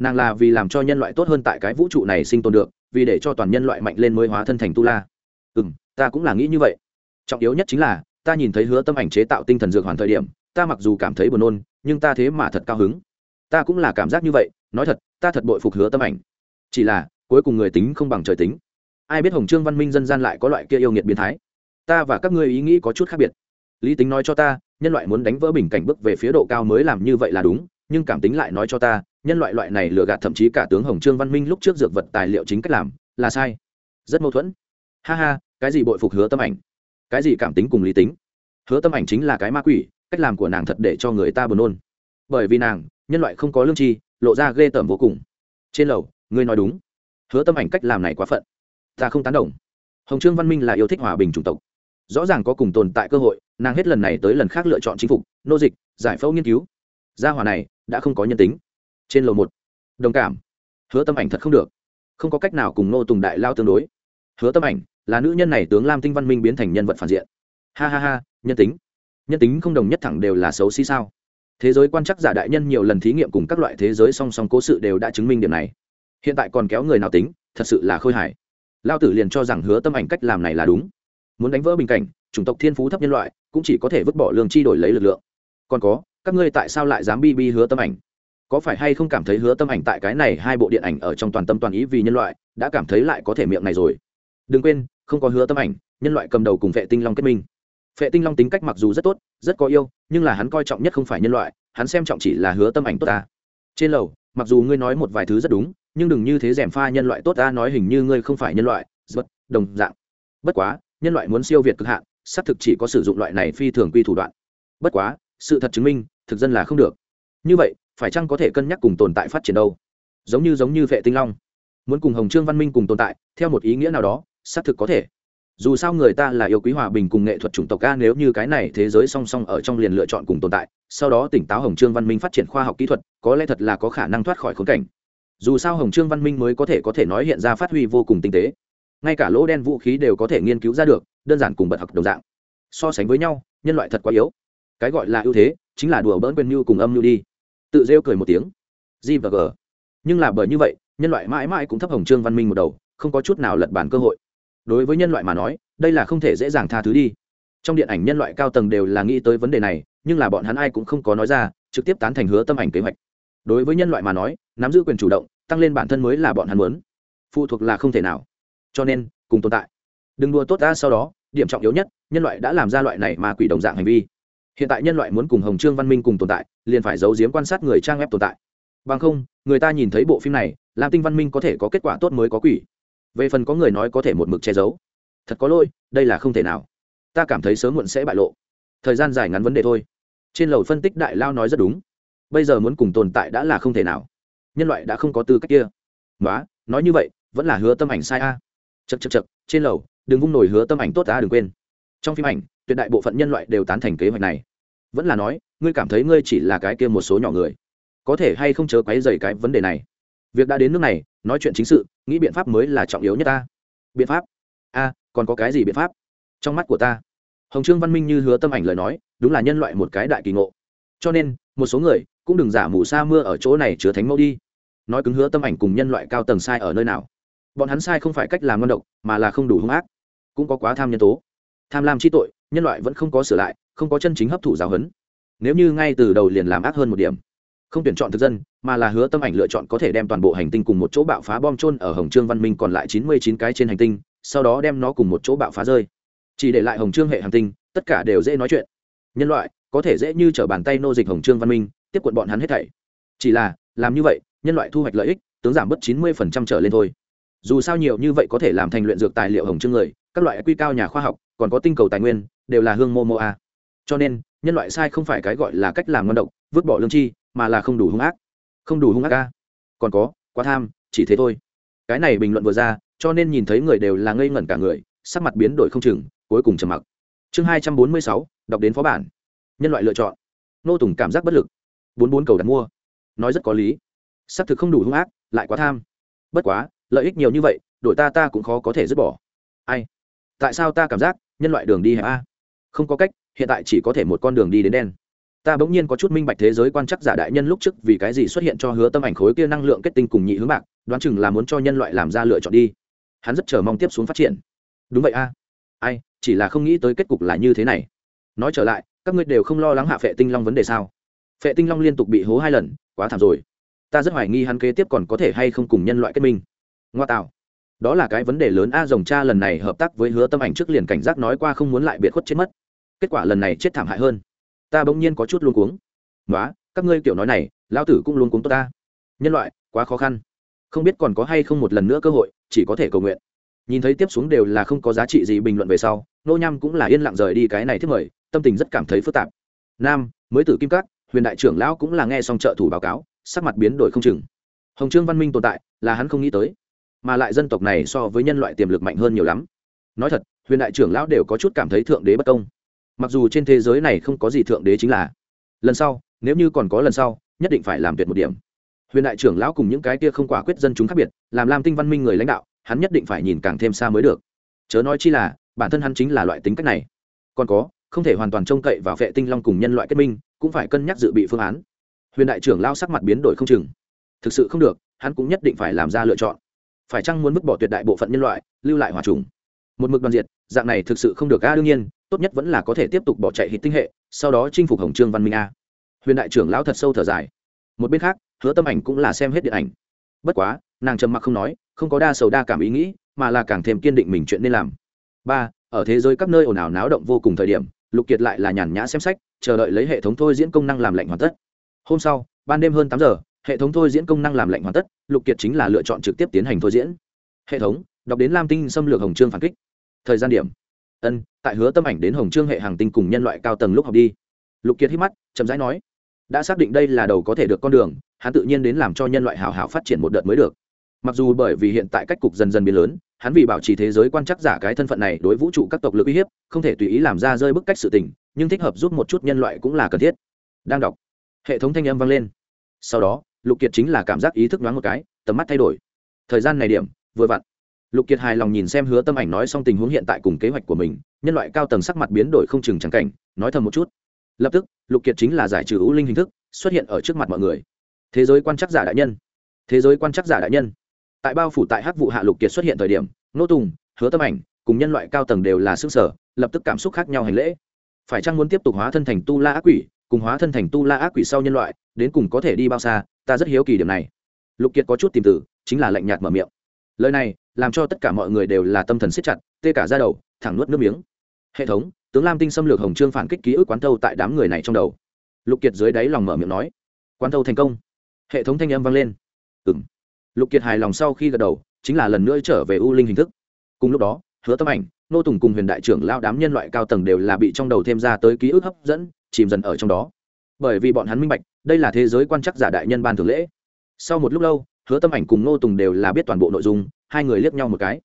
Speaker 1: nàng là vì làm cho nhân loại tốt hơn tại cái vũ trụ này sinh tồn được, vì để cho toàn nhân loại mạnh lên mới hóa thân thành tu la. Ừ m ta cũng là nghĩ như vậy. Trọng yếu nhất chính là, ta nhìn thấy hứa tâm ảnh chế tạo tinh thần dược hoàn thời điểm, ta mặc dù cảm thấy buồn nôn, nhưng ta thế mà thật cao hứng. Ta cũng là cảm giác như vậy, nói thật, ta thật bội phục hứa tâm ảnh. Chỉ là, cuối cùng người tính không bằng trời tính. Ai biết hồng trương văn minh dân gian lại có loại kia yêu nghiệt biến thái? Ta và các ngươi ý nghĩ có chút khác biệt. Lý tính nói cho ta, nhân loại muốn đánh vỡ bình cảnh bước về phía độ cao mới làm như vậy là đúng, nhưng cảm tính lại nói cho ta nhân loại loại này lừa gạt thậm chí cả tướng hồng trương văn minh lúc trước dược vật tài liệu chính cách làm, là sai. Rất mâu thuẫn. Ha ha, cái gì bội phục hứa tâm ảnh? Cái gì cảm tính cùng lý tính? Hứa tâm ảnh chính là cái ma quỷ, cách làm của nàng thật để cho người ta buồn nôn. Bởi vì nàng, nhân loại không có lương tri, lộ ra ghê tởm vô cùng. Trên lầu, ngươi nói đúng. Hứa tâm ảnh cách làm này quá phận. Ta không tán đồng. Hồng trương văn minh là yêu thích hòa bình chủng tộc. Rõ ràng có cùng tồn tại cơ hội, nàng hết lần này tới lần khác lựa chọn chính phục, nô dịch, giải phẫu nghiên cứu. Gia hòa này, đã không có nhân tính trên lầu một. Đồng cảm. Hứa tâm ảnh thật không được. Không có cách nào cùng nô tùng đại lao tương đối. Hứa tâm ảnh, là nữ nhân này tướng lam tinh văn minh biến thành nhân vật phản diện. Ha ha ha, nhân tính. Nhân tính không đồng nhất thẳng đều là xấu xí sao? Thế giới quan chắc giả đại nhân nhiều lần thí nghiệm cùng các loại thế giới song song cố sự đều đã chứng minh điểm này. Hiện tại còn kéo người nào tính, thật sự là khôi hài. Lao tử liền cho rằng hứa tâm ảnh cách làm này là đúng. Muốn đánh vỡ bình cảnh, chủng tộc thiên phú thấp nhân loại, cũng chỉ có thể vứt bỏ lương chi đổi lấy lực lượng. Còn có, các ngươi tại sao lại dám bi bi hứa tâm ảnh? Có phải hay không cảm thấy hứa tâm ảnh tại cái này hai bộ điện ảnh ở trong toàn tâm toàn ý vì nhân loại, đã cảm thấy lại có thể miệng này rồi. Đừng quên, không có hứa tâm ảnh, nhân loại cầm đầu cùng vệ tinh long kết minh. Vệ tinh long tính cách mặc dù rất tốt, rất có yêu, nhưng là hắn coi trọng nhất không phải nhân loại, hắn xem trọng chỉ là hứa tâm ảnh tốt ta. Trên lầu, mặc dù ngươi nói một vài thứ rất đúng, nhưng đừng như thế rèm pha nhân loại tốt ta nói hình như ngươi không phải nhân loại rất đồng dạng. Bất quá, nhân loại muốn siêu việt cực hạn, xác thực chỉ có sử dụng loại này phi thường quy thủ đoạn. Bất quá, sự thật chứng minh, thực dân là không được. Như vậy phải chăng có thể cân nhắc cùng tồn tại phát triển đâu? Giống như giống như vệ tinh long. Muốn cùng hồng trương văn minh cùng tồn tại, theo một ý nghĩa nào đó, xác thực có thể. Dù sao người ta là yêu quý hòa bình cùng nghệ thuật chủng tộc ca nếu như cái này thế giới song song ở trong liền lựa chọn cùng tồn tại, sau đó tỉnh táo hồng trương văn minh phát triển khoa học kỹ thuật, có lẽ thật là có khả năng thoát khỏi khốn cảnh. Dù sao hồng trương văn minh mới có thể có thể nói hiện ra phát huy vô cùng tinh tế. Ngay cả lỗ đen vũ khí đều có thể nghiên cứu ra được, đơn giản cùng bật học đồng dạng. So sánh với nhau, nhân loại thật quá yếu. Cái gọi là ưu thế, chính là đùa bỡn quên mưu cùng âm mưu đi tự rêu cười một tiếng. G và g. Nhưng là bởi như vậy, nhân loại mãi mãi cũng thấp hồng trương văn minh một đầu, không có chút nào lật bản cơ hội. Đối với nhân loại mà nói, đây là không thể dễ dàng tha thứ đi. Trong điện ảnh nhân loại cao tầng đều là nghĩ tới vấn đề này, nhưng là bọn hắn ai cũng không có nói ra, trực tiếp tán thành hứa tâm ảnh kế hoạch. Đối với nhân loại mà nói, nắm giữ quyền chủ động, tăng lên bản thân mới là bọn hắn muốn. Phụ thuộc là không thể nào. Cho nên, cùng tồn tại. Đừng đua tốt ta sau đó, điểm trọng yếu nhất, nhân loại đã làm ra loại này mà quỷ đồng dạng hành vi hiện tại nhân loại muốn cùng hồng trương văn minh cùng tồn tại, liền phải giấu giếm quan sát người trang web tồn tại. Bằng không, người ta nhìn thấy bộ phim này làm tinh văn minh có thể có kết quả tốt mới có quỷ. Về phần có người nói có thể một mực che giấu. Thật có lỗi, đây là không thể nào. Ta cảm thấy sớm muộn sẽ bại lộ. Thời gian dài ngắn vấn đề thôi. Trên lầu phân tích đại lao nói rất đúng. Bây giờ muốn cùng tồn tại đã là không thể nào. Nhân loại đã không có tư cách kia. Nói nói như vậy, vẫn là hứa tâm ảnh sai a. À. chật chật chật trên lầu, đừng vung nổi hứa tâm ảnh tốt ta đừng quên. Trong phim ảnh tuyệt đại bộ phận nhân loại đều tán thành kế hoạch này. Vẫn là nói, ngươi cảm thấy ngươi chỉ là cái kia một số nhỏ người. Có thể hay không chớ quấy dày cái vấn đề này. Việc đã đến nước này, nói chuyện chính sự, nghĩ biện pháp mới là trọng yếu nhất ta. Biện pháp? A, còn có cái gì biện pháp? Trong mắt của ta. Hồng trương văn minh như hứa tâm ảnh lời nói, đúng là nhân loại một cái đại kỳ ngộ. Cho nên, một số người cũng đừng giả mù sa mưa ở chỗ này chứa thánh mẫu đi. Nói cứng hứa tâm ảnh cùng nhân loại cao tầng sai ở nơi nào? Bọn hắn sai không phải cách làm ngon độc, mà là không đủ hung ác. Cũng có quá tham nhân tố. Tham lam chi tội nhân loại vẫn không có sửa lại, không có chân chính hấp thụ giáo huấn. Nếu như ngay từ đầu liền làm ác hơn một điểm, không tuyển chọn thực dân, mà là hứa tâm ảnh lựa chọn có thể đem toàn bộ hành tinh cùng một chỗ bạo phá bom trôn ở hồng trương văn minh còn lại chín mươi chín cái trên hành tinh, sau đó đem nó cùng một chỗ bạo phá rơi. Chỉ để lại hồng trương hệ hành tinh, tất cả đều dễ nói chuyện. Nhân loại, có thể dễ như t r ở bàn tay nô dịch hồng trương văn minh, tiếp quận bọn hắn hết thảy. Chỉ là, làm như vậy, nhân loại thu hoạch lợi ích, tướng giảm bớt chín mươi phần trăm trở lên thôi. Dù sao nhiều như vậy có thể làm thành luyện dược tài liệu hồng Trương người các loại quy cao nhà khoa học, còn có tinh cầu tài nguyên, đều là hương mô mô a. Cho nên, nhân loại sai không phải cái gọi là cách làm ngon độc, vứt bỏ lương chi mà là không đủ hung ác. Không đủ hung ác a. Còn có, quá tham, chỉ thế thôi. Cái này bình luận vừa ra, cho nên nhìn thấy người đều là ngây ngẩn cả người, sắc mặt biến đổi không chừng, cuối cùng trầm mặc. Chương hai trăm bốn mươi sáu, đọc đến phó bản. Nhân loại lựa chọn. Nô tùng cảm giác bất lực. Bốn bốn cầu đặt mua. Nói rất có lý. Xác thực không đủ hung ác, lại quá tham. Bất quá, lợi ích nhiều như vậy đội ta ta cũng khó có thể dứt bỏ. Ai? Tại sao ta cảm giác nhân loại đường đi hẹp a? Không có cách, hiện tại chỉ có thể một con đường đi đến đen. Ta bỗng nhiên có chút minh bạch thế giới quan chắc giả đại nhân lúc trước vì cái gì xuất hiện cho hứa tâm ảnh khối kia năng lượng kết tinh cùng nhị hướng bạc, đoán chừng là muốn cho nhân loại làm ra lựa chọn đi. Hắn rất chờ mong tiếp xuống phát triển. Đúng vậy a. Ai, chỉ là không nghĩ tới kết cục là như thế này. Nói trở lại, các ngươi đều không lo lắng hạ phệ tinh long vấn đề sao? Phệ tinh long liên tục bị hố hai lần, quá thảm rồi. Ta rất hoài nghi hắn kế tiếp còn có thể hay không cùng nhân loại kết minh. Ngoa tạo đó là cái vấn đề lớn. A rồng cha lần này hợp tác với hứa tâm ảnh trước liền cảnh giác nói qua không muốn lại biệt khuất chết mất. Kết quả lần này chết thảm hại hơn. Ta bỗng nhiên có chút luôn cuống. Nói các ngươi kiểu nói này, lão tử cũng luôn cuống tốt ta. Nhân loại, quá khó khăn. Không biết còn có hay không một lần nữa cơ hội, chỉ có thể cầu nguyện. Nhìn thấy tiếp xuống đều là không có giá trị gì bình luận về sau, nô nham cũng là yên lặng rời đi cái này thiết mời, tâm tình rất cảm thấy phức tạp. Nam, mới tử kim cát huyền đại trưởng lão cũng là nghe xong trợ thủ báo cáo, sắc mặt biến đổi không chừng. Hồng trương văn minh tồn tại, là hắn không nghĩ tới mà lại dân tộc này so với nhân loại tiềm lực mạnh hơn nhiều lắm. Nói thật, huyền đại trưởng lão đều có chút cảm thấy thượng đế bất công. Mặc dù trên thế giới này không có gì thượng đế chính là, lần sau, nếu như còn có lần sau, nhất định phải làm tuyệt một điểm. Huyền đại trưởng lão cùng những cái kia không quả quyết dân chúng khác biệt, làm lam tinh văn minh người lãnh đạo, hắn nhất định phải nhìn càng thêm xa mới được. Chớ nói chi là, bản thân hắn chính là loại tính cách này. Còn có, không thể hoàn toàn trông cậy vào vệ tinh long cùng nhân loại kết minh, cũng phải cân nhắc dự bị phương án. Huyền đại trưởng lao sắc mặt biến đổi không chừng. Thực sự không được, hắn cũng nhất định phải làm ra lựa chọn phải chăng muốn vứt bỏ tuyệt đại bộ phận nhân loại, lưu lại hòa trùng? Một mực đoàn diệt, dạng này thực sự không được, a, đương nhiên, tốt nhất vẫn là có thể tiếp tục bỏ chạy hít tinh hệ, sau đó chinh phục hồng trương văn minh a. Huyền đại trưởng lão thật sâu thở dài. Một bên khác, hứa tâm ảnh cũng là xem hết điện ảnh. Bất quá, nàng trầm mặc không nói, không có đa sầu đa cảm ý nghĩ, mà là càng thêm kiên định mình chuyện nên làm. Ba, ở thế giới các nơi ồn ào náo động vô cùng thời điểm, lục kiệt lại là nhàn nhã xem sách, chờ đợi lấy hệ thống thôi diễn công năng làm lạnh hoàn tất. Hôm sau, ban đêm hơn tám giờ hệ thống thôi diễn công năng làm lệnh hoàn tất, lục kiệt chính là lựa chọn trực tiếp tiến hành thôi diễn. Hệ thống, đọc đến lam tinh xâm lược hồng trương phản kích. Thời gian điểm. Ân, tại hứa tâm ảnh đến hồng trương hệ hàng tinh cùng nhân loại cao tầng lúc học đi. Lục kiệt hít mắt, chậm rãi nói, đã xác định đây là đầu có thể được con đường, hắn tự nhiên đến làm cho nhân loại hào hào phát triển một đợt mới được. Mặc dù bởi vì hiện tại cách cục dần dần biến lớn, hắn vì bảo trì thế giới quan chắc giả cái thân phận này đối vũ trụ các tộc lực uy hiếp, không thể tùy ý làm ra rơi bức cách sự tình, nhưng thích hợp giúp một chút nhân loại cũng là cần thiết. Đang đọc, hệ thống thanh âm vang lên. Sau đó lục kiệt chính là cảm giác ý thức đoán một cái, tầm mắt thay đổi. Thời gian này điểm, vừa vặn. Lục kiệt hài lòng nhìn xem hứa tâm ảnh nói xong tình huống hiện tại cùng kế hoạch của mình, nhân loại cao tầng sắc mặt biến đổi không chừng trắng cảnh, nói thầm một chút. Lập tức, lục kiệt chính là giải trừ ưu linh hình thức, xuất hiện ở trước mặt mọi người. Thế giới quan trắc giả đại nhân. Thế giới quan trắc giả đại nhân. Tại bao phủ tại hắc vụ hạ lục kiệt xuất hiện thời điểm, nô tùng, hứa tâm ảnh cùng nhân loại cao tầng đều là xương sở lập tức cảm xúc khác nhau hành lễ. Phải chăng muốn tiếp tục hóa thân thành tu la ác quỷ cùng hóa thân thành tu la ác quỷ sau nhân loại, đến cùng có thể đi bao xa, ta rất hiếu kỳ điểm này. Lục kiệt có chút tìm tử chính là lạnh nhạt mở miệng. Lời này, làm cho tất cả mọi người đều là tâm thần siết chặt, tê cả ra đầu, thẳng nuốt nước miếng. Hệ thống, tướng lam tinh xâm lược hồng trương phản kích ký ức quán thâu tại đám người này trong đầu. Lục kiệt dưới đáy lòng mở miệng nói, quán thâu thành công. Hệ thống thanh âm vang lên. Ừ m lục kiệt hài lòng sau khi gật đầu, chính là lần nữa trở về u linh hình thức. Cùng lúc đó, hứa tâm ảnh, nô tùng cùng huyền đại trưởng lao đám nhân loại cao tầng đều là bị trong đầu thêm ra tới ký ức hấp dẫn chìm dần ở trong đó. Bởi vì bọn hắn minh bạch, đây là thế giới quan chắc giả đại nhân ban thường lễ. Sau một lúc lâu, hứa tâm ảnh cùng Ngô tùng đều là biết toàn bộ nội dung, hai người liếc nhau một cái.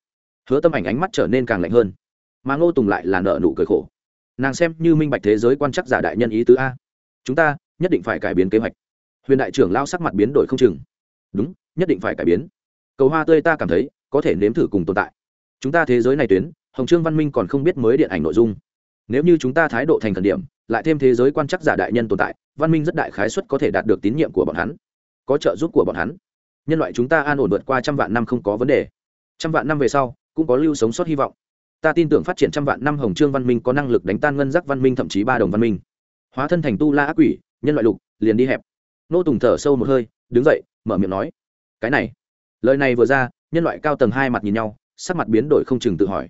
Speaker 1: Hứa tâm ảnh ánh mắt trở nên càng lạnh hơn, mà ngô tùng lại là nợ nụ cười khổ. Nàng xem như minh bạch thế giới quan chắc giả đại nhân ý tứ a. Chúng ta nhất định phải cải biến kế hoạch. Huyền đại trưởng lao sắc mặt biến đổi không chừng. Đúng, nhất định phải cải biến. Cầu hoa tươi ta cảm thấy, có thể nếm thử cùng tồn tại. Chúng ta thế giới này tuyến, hồng trương văn minh còn không biết mới điện ảnh nội dung. Nếu như chúng ta thái độ thành thần điểm lại thêm thế giới quan chắc giả đại nhân tồn tại, văn minh rất đại khái suất có thể đạt được tín nhiệm của bọn hắn, có trợ giúp của bọn hắn. Nhân loại chúng ta an ổn vượt qua trăm vạn năm không có vấn đề. Trăm vạn năm về sau, cũng có lưu sống sót hy vọng. Ta tin tưởng phát triển trăm vạn năm hồng trương văn minh có năng lực đánh tan ngân giác văn minh thậm chí ba đồng văn minh. Hóa thân thành tu la ác quỷ, nhân loại lục, liền đi hẹp. Nô tùng thở sâu một hơi, đứng dậy, mở miệng nói, cái này. Lời này vừa ra, nhân loại cao tầng hai mặt nhìn nhau, sắc mặt biến đổi không chừng tự hỏi,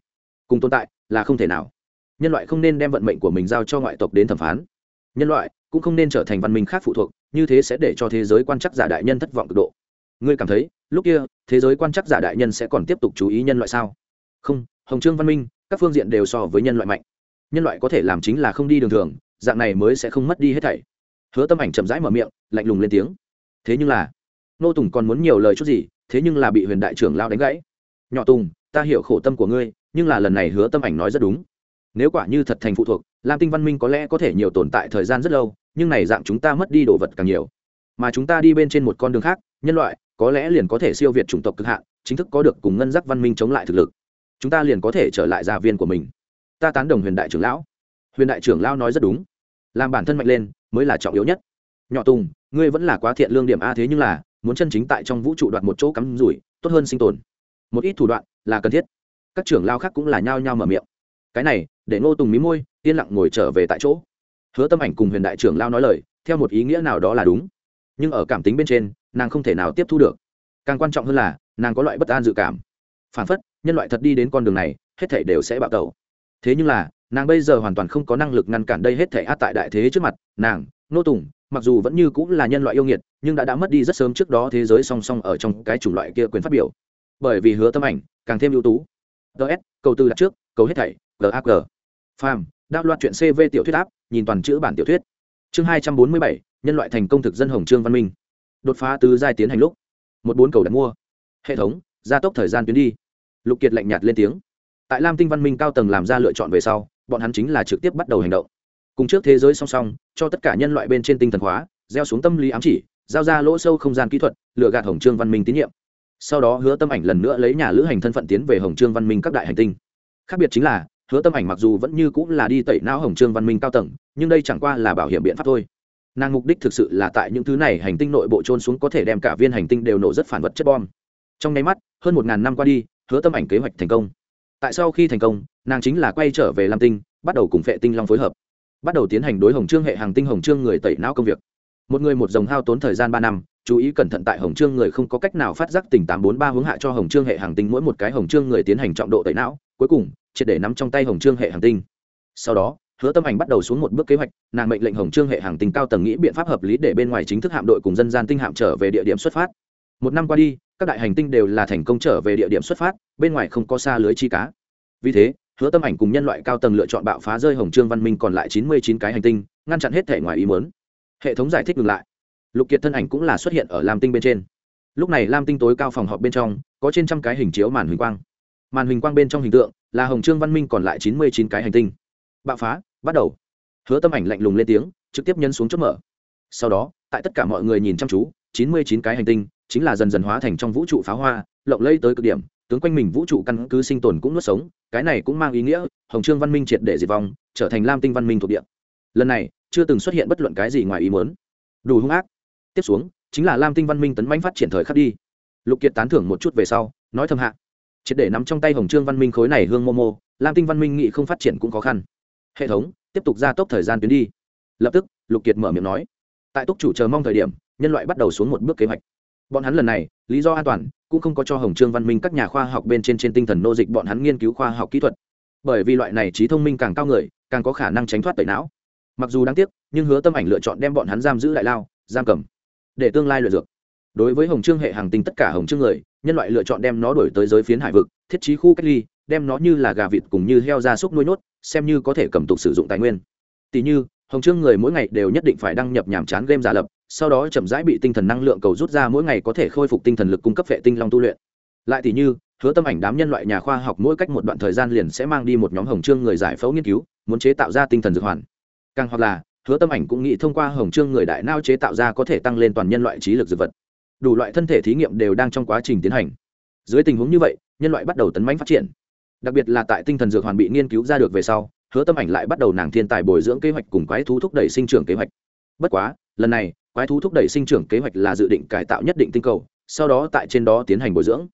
Speaker 1: cùng tồn tại là không thể nào nhân loại không nên đem vận mệnh của mình giao cho ngoại tộc đến thẩm phán. Nhân loại cũng không nên trở thành văn minh khác phụ thuộc, như thế sẽ để cho thế giới quan chắc giả đại nhân thất vọng cực độ. Ngươi cảm thấy, lúc kia, thế giới quan chắc giả đại nhân sẽ còn tiếp tục chú ý nhân loại sao? Không, hồng trương văn minh, các phương diện đều so với nhân loại mạnh. Nhân loại có thể làm chính là không đi đường thường, dạng này mới sẽ không mất đi hết thảy. Hứa tâm ảnh chậm rãi mở miệng, lạnh lùng lên tiếng. Thế nhưng là, nô tùng còn muốn nhiều lời chút gì, thế nhưng là bị huyền đại trưởng lao đánh gãy. Nhỏ tùng, ta hiểu khổ tâm của ngươi, nhưng là lần này hứa tâm ảnh nói rất đúng nếu quả như thật thành phụ thuộc, lam tinh văn minh có lẽ có thể nhiều tồn tại thời gian rất lâu, nhưng này dạng chúng ta mất đi đồ vật càng nhiều. Mà chúng ta đi bên trên một con đường khác, nhân loại, có lẽ liền có thể siêu việt chủng tộc cực hạn, chính thức có được cùng ngân giác văn minh chống lại thực lực. Chúng ta liền có thể trở lại gia viên của mình. Ta tán đồng huyền đại trưởng lão. Huyền đại trưởng lão nói rất đúng. Làm bản thân mạnh lên, mới là trọng yếu nhất. Nhỏ tùng, ngươi vẫn là quá thiện lương điểm a thế nhưng là, muốn chân chính tại trong vũ trụ đoạt một chỗ cắm rủi, tốt hơn sinh tồn. Một ít thủ đoạn là cần thiết. Các trưởng lao khác cũng là nhao nhao mở miệng cái này, để ngô tùng mí môi, yên lặng ngồi trở về tại chỗ. Hứa tâm ảnh cùng huyền đại trưởng lao nói lời, theo một ý nghĩa nào đó là đúng. Nhưng ở cảm tính bên trên, nàng không thể nào tiếp thu được. Càng quan trọng hơn là, nàng có loại bất an dự cảm. Phản phất, nhân loại thật đi đến con đường này, hết thể đều sẽ bạo tẩu. Thế nhưng là, nàng bây giờ hoàn toàn không có năng lực ngăn cản đây hết thể át tại đại thế trước mặt, nàng nô tùng, mặc dù vẫn như cũng là nhân loại yêu nghiệt, nhưng đã đã mất đi rất sớm trước đó thế giới song song ở trong cái chủng loại kia quyền phát biểu. Bởi vì hứa tâm ảnh càng thêm ưu tú. Ts cầu tư đặt trước cầu hết thảy gag phàm, đạo loạt chuyện cv tiểu thuyết áp, nhìn toàn chữ bản tiểu thuyết. Chương hai trăm bốn mươi bảy, nhân loại thành công thực dân hồng trương văn minh. Đột phá tứ giai tiến hành lúc. Một bốn cầu đặt mua. Hệ thống, gia tốc thời gian tuyến đi. Lục kiệt lạnh nhạt lên tiếng. Tại lam tinh văn minh cao tầng làm ra lựa chọn về sau, bọn hắn chính là trực tiếp bắt đầu hành động. Cùng trước thế giới song song, cho tất cả nhân loại bên trên tinh thần hóa, gieo xuống tâm lý ám chỉ, giao ra lỗ sâu không gian kỹ thuật lựa gạt hồng trương văn minh tín nhiệm. Sau đó hứa tâm ảnh lần nữa lấy nhà lữ hành thân phận tiến về hồng trương văn minh các đại hành tinh khác biệt chính là, hứa tâm ảnh mặc dù vẫn như cũng là đi tẩy não hồng trương văn minh cao tầng, nhưng đây chẳng qua là bảo hiểm biện pháp thôi. Nàng mục đích thực sự là tại những thứ này hành tinh nội bộ trôn xuống có thể đem cả viên hành tinh đều nổ rất phản vật chất bom. Trong nháy mắt, hơn một ngàn năm qua đi, hứa tâm ảnh kế hoạch thành công. Tại sau khi thành công, nàng chính là quay trở về lam tinh, bắt đầu cùng phệ tinh long phối hợp. Bắt đầu tiến hành đối hồng trương hệ hàng tinh hồng trương người tẩy não công việc. Một người một dòng hao tốn thời gian ba năm, chú ý cẩn thận tại hồng trương người không có cách nào phát giác tỉnh tám bốn ba hướng hạ cho hồng trương hệ hàng tinh mỗi một cái hồng trương người tiến hành trọng độ tẩy não cuối cùng, triệt để nắm trong tay hồng trương hệ hàng tinh. Sau đó, hứa tâm ảnh bắt đầu xuống một bước kế hoạch, nàng mệnh lệnh hồng trương hệ hàng tinh cao tầng nghĩ biện pháp hợp lý để bên ngoài chính thức hạm đội cùng dân gian tinh hạm trở về địa điểm xuất phát. Một năm qua đi, các đại hành tinh đều là thành công trở về địa điểm xuất phát, bên ngoài không có xa lưới chi cá. Vì thế, hứa tâm ảnh cùng nhân loại cao tầng lựa chọn bạo phá rơi hồng trương văn minh còn lại chín mươi chín cái hành tinh, ngăn chặn hết thể ngoài ý mớn hệ thống giải thích ngược lại. Lục kiệt thân ảnh cũng là xuất hiện ở lam tinh bên trên. Lúc này lam tinh tối cao phòng họp bên trong, có trên trăm cái hình chiếu màn huỳnh quang màn hình quang bên trong hình tượng là hồng trương văn minh còn lại chín mươi chín cái hành tinh. Bạo phá, bắt đầu. Hứa tâm ảnh lạnh lùng lên tiếng, trực tiếp nhân xuống chớp mở. Sau đó, tại tất cả mọi người nhìn chăm chú, chín mươi chín cái hành tinh chính là dần dần hóa thành trong vũ trụ pháo hoa, lộng lây tới cực điểm, tướng quanh mình vũ trụ căn cứ sinh tồn cũng nuốt sống, cái này cũng mang ý nghĩa, hồng trương văn minh triệt để diệt vong, trở thành lam tinh văn minh thuộc địa. Lần này, chưa từng xuất hiện bất luận cái gì ngoài ý muốn. Đủ hung ác. Tiếp xuống, chính là lam tinh văn minh tấn manh phát triển thời khắc đi. Lục kiệt tán thưởng một chút về sau, nói thầm hạ triệt để nắm trong tay hồng trương văn minh khối này hương momo, lam tinh văn minh nghị không phát triển cũng khó khăn. Hệ thống, tiếp tục gia tốc thời gian tuyến đi. Lập tức, lục kiệt mở miệng nói. Tại túc chủ chờ mong thời điểm, nhân loại bắt đầu xuống một bước kế hoạch. Bọn hắn lần này, lý do an toàn, cũng không có cho hồng trương văn minh các nhà khoa học bên trên trên tinh thần nô dịch bọn hắn nghiên cứu khoa học kỹ thuật. Bởi vì loại này trí thông minh càng cao người, càng có khả năng tránh thoát tẩy não. Mặc dù đáng tiếc, nhưng hứa tâm ảnh lựa chọn đem bọn hắn giam giữ lại lao, giam cầm, để tương lai luyện dược. Đối với hồng trương hệ hàng tinh tất cả hồng trương người nhân loại lựa chọn đem nó đổi tới giới phiến hải vực, thiết trí khu cách ly, đem nó như là gà vịt cùng như heo gia súc nuôi nhốt, xem như có thể cầm tục sử dụng tài nguyên. Tỷ như, hồng trương người mỗi ngày đều nhất định phải đăng nhập nhàm chán game giả lập, sau đó chậm rãi bị tinh thần năng lượng cầu rút ra mỗi ngày có thể khôi phục tinh thần lực cung cấp vệ tinh long tu luyện. Lại tỷ như, hứa tâm ảnh đám nhân loại nhà khoa học mỗi cách một đoạn thời gian liền sẽ mang đi một nhóm hồng trương người giải phẫu nghiên cứu, muốn chế tạo ra tinh thần dược hoàn. Càng hoặc là, hứa tâm ảnh cũng nghĩ thông qua hồng trương người đại nao chế tạo ra có thể tăng lên toàn nhân loại trí lực dược vật đủ loại thân thể thí nghiệm đều đang trong quá trình tiến hành. Dưới tình huống như vậy, nhân loại bắt đầu tấn mãnh phát triển. Đặc biệt là tại tinh thần dược hoàn bị nghiên cứu ra được về sau, hứa tâm ảnh lại bắt đầu nàng thiên tài bồi dưỡng kế hoạch cùng quái thú thúc đẩy sinh trưởng kế hoạch. Bất quá, lần này, quái thú thúc đẩy sinh trưởng kế hoạch là dự định cải tạo nhất định tinh cầu, sau đó tại trên đó tiến hành bồi dưỡng.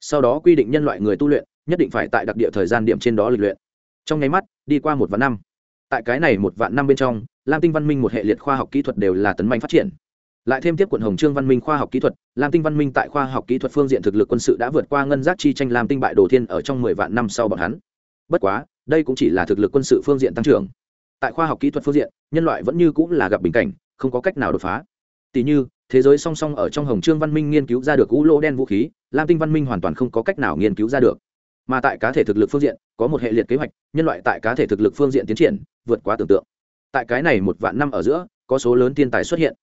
Speaker 1: Sau đó quy định nhân loại người tu luyện, nhất định phải tại đặc địa thời gian điểm trên đó lịch luyện. Trong nháy mắt, đi qua một vạn năm. Tại cái này một vạn năm bên trong, lam tinh văn minh một hệ liệt khoa học kỹ thuật đều là tấn mạnh phát triển lại thêm tiếp quận hồng trương văn minh khoa học kỹ thuật, lam tinh văn minh tại khoa học kỹ thuật phương diện thực lực quân sự đã vượt qua ngân giác chi tranh lam tinh bại đồ thiên ở trong mười vạn năm sau bọn hắn. Bất quá, đây cũng chỉ là thực lực quân sự phương diện tăng trưởng. Tại khoa học kỹ thuật phương diện, nhân loại vẫn như cũng là gặp bình cảnh, không có cách nào đột phá. Tỷ như, thế giới song song ở trong hồng trương văn minh nghiên cứu ra được cũ lỗ đen vũ khí, lam tinh văn minh hoàn toàn không có cách nào nghiên cứu ra được. Mà tại cá thể thực lực phương diện, có một hệ liệt kế hoạch, nhân loại tại cá thể thực lực phương diện tiến triển, vượt quá tưởng tượng. Tại cái này một vạn năm ở giữa, có số lớn thiên tài xuất hiện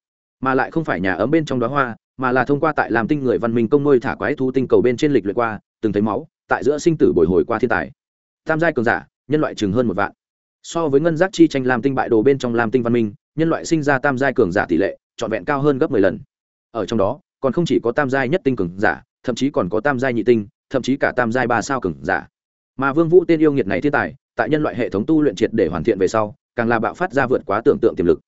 Speaker 1: mà lại không phải nhà ấm bên trong đó hoa, mà là thông qua tại làm tinh người văn minh công nuôi thả quái thu tinh cầu bên trên lịch luyện qua, từng thấy máu, tại giữa sinh tử bồi hồi qua thiên tài. Tam giai cường giả, nhân loại chừng hơn một vạn. So với ngân giác chi tranh làm tinh bại đồ bên trong làm tinh văn minh, nhân loại sinh ra tam giai cường giả tỷ lệ, trọn vẹn cao hơn gấp mười lần. Ở trong đó, còn không chỉ có tam giai nhất tinh cường giả, thậm chí còn có tam giai nhị tinh, thậm chí cả tam giai ba sao cường giả. Mà vương vũ tên yêu nghiệt này thiên tài, tại nhân loại hệ thống tu luyện triệt để hoàn thiện về sau, càng là bạo phát ra vượt quá tưởng tượng tiềm lực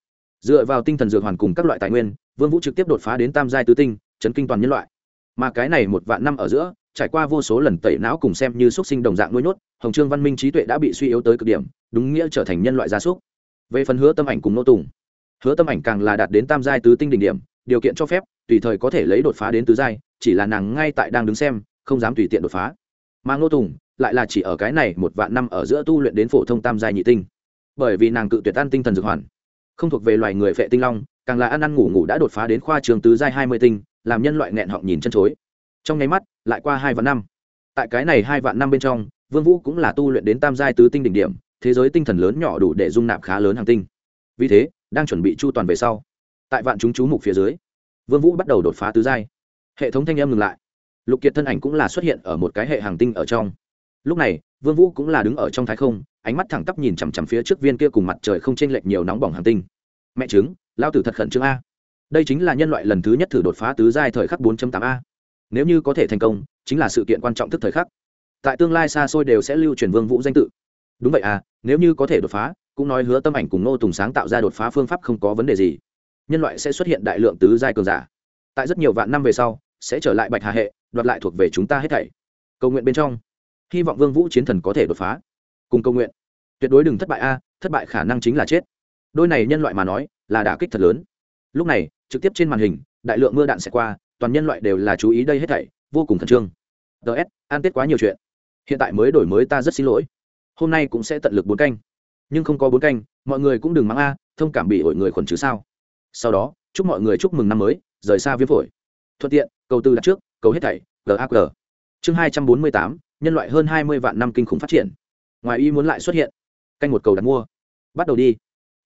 Speaker 1: dựa vào tinh thần dược hoàn cùng các loại tài nguyên, vương vũ trực tiếp đột phá đến tam giai tứ tinh, chấn kinh toàn nhân loại. Mà cái này một vạn năm ở giữa, trải qua vô số lần tẩy não cùng xem như xuất sinh đồng dạng nuôi nhốt, hồng trương văn minh trí tuệ đã bị suy yếu tới cực điểm, đúng nghĩa trở thành nhân loại gia súc. Về phần hứa tâm ảnh cùng nô tùng, hứa tâm ảnh càng là đạt đến tam giai tứ tinh đỉnh điểm, điều kiện cho phép, tùy thời có thể lấy đột phá đến tứ giai, chỉ là nàng ngay tại đang đứng xem, không dám tùy tiện đột phá. Mà nô tùng lại là chỉ ở cái này một vạn năm ở giữa tu luyện đến phổ thông tam giai nhị tinh. Bởi vì nàng cự tuyệt ăn tinh thần dược hoàn không thuộc về loài người phệ tinh long, càng là ăn ăn ngủ ngủ đã đột phá đến khoa trường tứ giai hai mươi tinh, làm nhân loại nghẹn họng nhìn chân chối. Trong nháy mắt, lại qua hai vạn năm. Tại cái này hai vạn năm bên trong, vương vũ cũng là tu luyện đến tam giai tứ tinh đỉnh điểm, thế giới tinh thần lớn nhỏ đủ để dung nạp khá lớn hàng tinh. Vì thế, đang chuẩn bị chu toàn về sau, tại vạn chúng chú mục phía dưới, vương vũ bắt đầu đột phá tứ giai. Hệ thống thanh âm ngừng lại. Lục kiệt thân ảnh cũng là xuất hiện ở một cái hệ hàng tinh ở trong lúc này, vương vũ cũng là đứng ở trong thái không, ánh mắt thẳng tắp nhìn chằm chằm phía trước viên kia cùng mặt trời không chênh lệch nhiều nóng bỏng hàng tinh. Mẹ chứng lao tử thật khẩn trương a. Đây chính là nhân loại lần thứ nhất thử đột phá tứ giai thời khắc 4.8 a. Nếu như có thể thành công, chính là sự kiện quan trọng thức thời khắc. Tại tương lai xa xôi đều sẽ lưu truyền vương vũ danh tự. Đúng vậy à nếu như có thể đột phá, cũng nói hứa tâm ảnh cùng nô tùng sáng tạo ra đột phá phương pháp không có vấn đề gì. Nhân loại sẽ xuất hiện đại lượng tứ giai cường giả. Tại rất nhiều vạn năm về sau, sẽ trở lại bạch hà hệ, đoạt lại thuộc về chúng ta hết thảy. Cầu nguyện bên trong hy vọng vương vũ chiến thần có thể đột phá. Cùng cầu nguyện. Tuyệt đối đừng thất bại a, thất bại khả năng chính là chết. Đôi này nhân loại mà nói, là đả kích thật lớn. Lúc này, trực tiếp trên màn hình, đại lượng mưa đạn sẽ qua, toàn nhân loại đều là chú ý đây hết thảy, vô cùng khẩn trương. Ts an tết quá nhiều chuyện. Hiện tại mới đổi mới ta rất xin lỗi. Hôm nay cũng sẽ tận lực bốn canh. Nhưng không có bốn canh, mọi người cũng đừng mắng a, thông cảm bị hội người khuẩn chứ sao. Sau đó, chúc mọi người chúc mừng năm mới, rời xa viêm phổi. Thuận tiện, cầu tư đặt trước, cầu hết thảy gag chương hai trăm bốn mươi tám nhân loại hơn hai mươi vạn năm kinh khủng phát triển. Ngoài ý muốn lại xuất hiện. Canh một cầu đặt mua. Bắt đầu đi.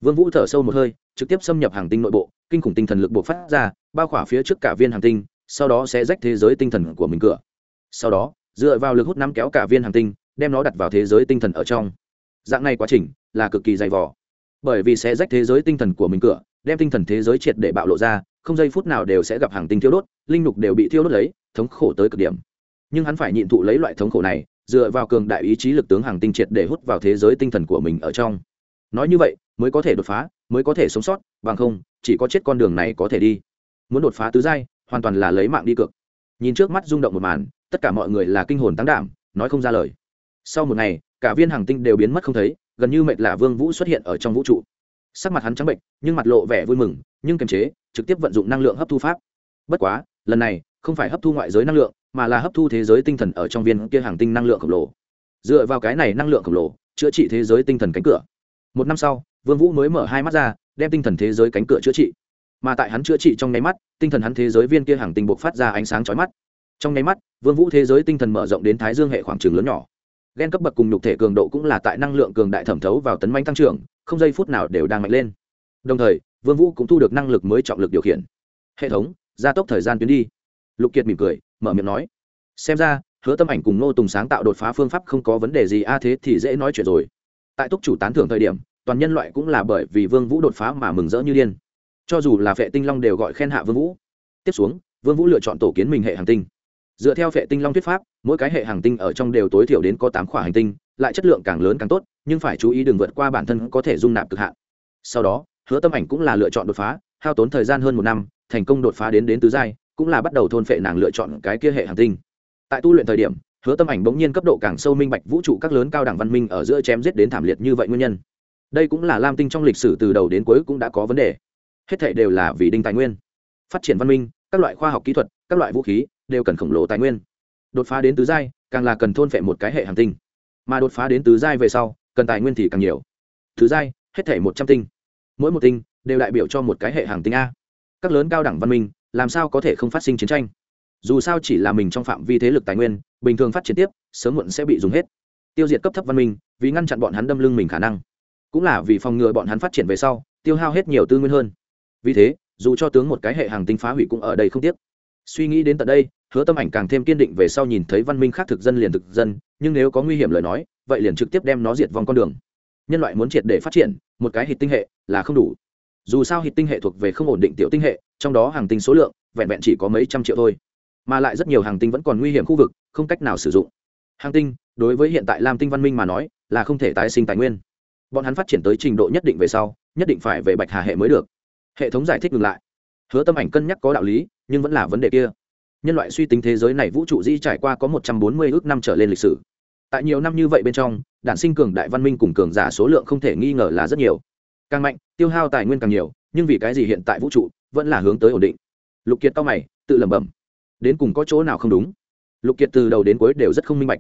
Speaker 1: Vương vũ thở sâu một hơi, trực tiếp xâm nhập hàng tinh nội bộ, kinh khủng tinh thần lực buộc phát ra, bao khỏa phía trước cả viên hàng tinh, sau đó sẽ rách thế giới tinh thần của mình cửa. Sau đó, dựa vào lực hút nắm kéo cả viên hàng tinh, đem nó đặt vào thế giới tinh thần ở trong. Dạng này quá trình là cực kỳ dày vò. Bởi vì sẽ rách thế giới tinh thần của mình cửa, đem tinh thần thế giới triệt để bạo lộ ra, không giây phút nào đều sẽ gặp hàng tinh thiêu đốt, linh nhục đều bị thiêu đốt lấy, thống khổ tới cực điểm nhưng hắn phải nhịn thụ lấy loại thống khổ này, dựa vào cường đại ý chí lực tướng hàng tinh triệt để hút vào thế giới tinh thần của mình ở trong. Nói như vậy, mới có thể đột phá, mới có thể sống sót, bằng không, chỉ có chết con đường này có thể đi. Muốn đột phá tứ giai, hoàn toàn là lấy mạng đi cược. Nhìn trước mắt rung động một màn, tất cả mọi người là kinh hồn tăng đảm, nói không ra lời. Sau một ngày, cả viên hàng tinh đều biến mất không thấy, gần như mệt là vương vũ xuất hiện ở trong vũ trụ. Sắc mặt hắn trắng bệnh nhưng mặt lộ vẻ vui mừng, nhưng kiềm chế, trực tiếp vận dụng năng lượng hấp thu pháp. Bất quá, lần này, không phải hấp thu ngoại giới năng lượng mà là hấp thu thế giới tinh thần ở trong viên kia hàng tinh năng lượng khổng lồ. Dựa vào cái này năng lượng khổng lồ, chữa trị thế giới tinh thần cánh cửa. Một năm sau, vương vũ mới mở hai mắt ra, đem tinh thần thế giới cánh cửa chữa trị. Mà tại hắn chữa trị trong nháy mắt, tinh thần hắn thế giới viên kia hàng tinh buộc phát ra ánh sáng chói mắt. Trong nháy mắt, vương vũ thế giới tinh thần mở rộng đến thái dương hệ khoảng trường lớn nhỏ. Gen cấp bậc cùng nhục thể cường độ cũng là tại năng lượng cường đại thẩm thấu vào tấn manh tăng trưởng, không giây phút nào đều đang mạnh lên. Đồng thời, vương vũ cũng thu được năng lực mới trọng lực điều khiển. Hệ thống, gia tốc thời gian tuyến đi. Lục kiệt mỉm cười mở miệng nói. Xem ra, hứa tâm ảnh cùng nô tùng sáng tạo đột phá phương pháp không có vấn đề gì, a, thế thì dễ nói chuyện rồi. Tại túc chủ tán thưởng thời điểm, toàn nhân loại cũng là bởi vì vương vũ đột phá mà mừng rỡ như điên. Cho dù là phệ tinh long đều gọi khen hạ vương vũ. Tiếp xuống, vương vũ lựa chọn tổ kiến mình hệ hành tinh. Dựa theo phệ tinh long thuyết pháp, mỗi cái hệ hành tinh ở trong đều tối thiểu đến có tám khỏa hành tinh, lại chất lượng càng lớn càng tốt, nhưng phải chú ý đừng vượt qua bản thân có thể dung nạp cực hạn. Sau đó, hứa tâm ảnh cũng là lựa chọn đột phá, hao tốn thời gian hơn một năm, thành công đột phá đến đến tứ giai cũng là bắt đầu thôn phệ nàng lựa chọn cái kia hệ hành tinh. Tại tu luyện thời điểm, hứa tâm ảnh bỗng nhiên cấp độ càng sâu minh bạch vũ trụ các lớn cao đẳng văn minh ở giữa chém giết đến thảm liệt như vậy nguyên nhân. Đây cũng là lam tinh trong lịch sử từ đầu đến cuối cũng đã có vấn đề. Hết thảy đều là vì đinh tài nguyên. Phát triển văn minh, các loại khoa học kỹ thuật, các loại vũ khí đều cần khổng lồ tài nguyên. Đột phá đến tứ giai, càng là cần thôn phệ một cái hệ hành tinh. Mà đột phá đến tứ giai về sau, cần tài nguyên thì càng nhiều. Thứ giai, hết thể một trăm tinh. Mỗi một tinh đều đại biểu cho một cái hệ hàng tinh a. Các lớn cao đẳng văn minh làm sao có thể không phát sinh chiến tranh? Dù sao chỉ là mình trong phạm vi thế lực tài nguyên, bình thường phát triển tiếp, sớm muộn sẽ bị dùng hết. Tiêu diệt cấp thấp văn minh, vì ngăn chặn bọn hắn đâm lưng mình khả năng. Cũng là vì phòng ngừa bọn hắn phát triển về sau, tiêu hao hết nhiều tư nguyên hơn. Vì thế, dù cho tướng một cái hệ hàng tinh phá hủy cũng ở đây không tiếc. Suy nghĩ đến tận đây, hứa tâm ảnh càng thêm kiên định về sau nhìn thấy văn minh khác thực dân liền thực dân, nhưng nếu có nguy hiểm lời nói, vậy liền trực tiếp đem nó diệt vòng con đường. Nhân loại muốn triệt để phát triển, một cái hít tinh hệ là không đủ dù sao hít tinh hệ thuộc về không ổn định tiểu tinh hệ, trong đó hàng tinh số lượng vẹn vẹn chỉ có mấy trăm triệu thôi. Mà lại rất nhiều hàng tinh vẫn còn nguy hiểm khu vực, không cách nào sử dụng. Hàng tinh, đối với hiện tại lam tinh văn minh mà nói, là không thể tái sinh tài nguyên. Bọn hắn phát triển tới trình độ nhất định về sau, nhất định phải về bạch hà hệ mới được. Hệ thống giải thích ngược lại. Hứa tâm ảnh cân nhắc có đạo lý, nhưng vẫn là vấn đề kia. Nhân loại suy tính thế giới này vũ trụ di trải qua có một trăm bốn mươi ước năm trở lên lịch sử. Tại nhiều năm như vậy bên trong, đản sinh cường đại văn minh cùng cường giả số lượng không thể nghi ngờ là rất nhiều càng mạnh, tiêu hao tài nguyên càng nhiều, nhưng vì cái gì hiện tại vũ trụ vẫn là hướng tới ổn định? Lục kiệt to mày, tự lẩm bẩm. Đến cùng có chỗ nào không đúng? Lục kiệt từ đầu đến cuối đều rất không minh bạch.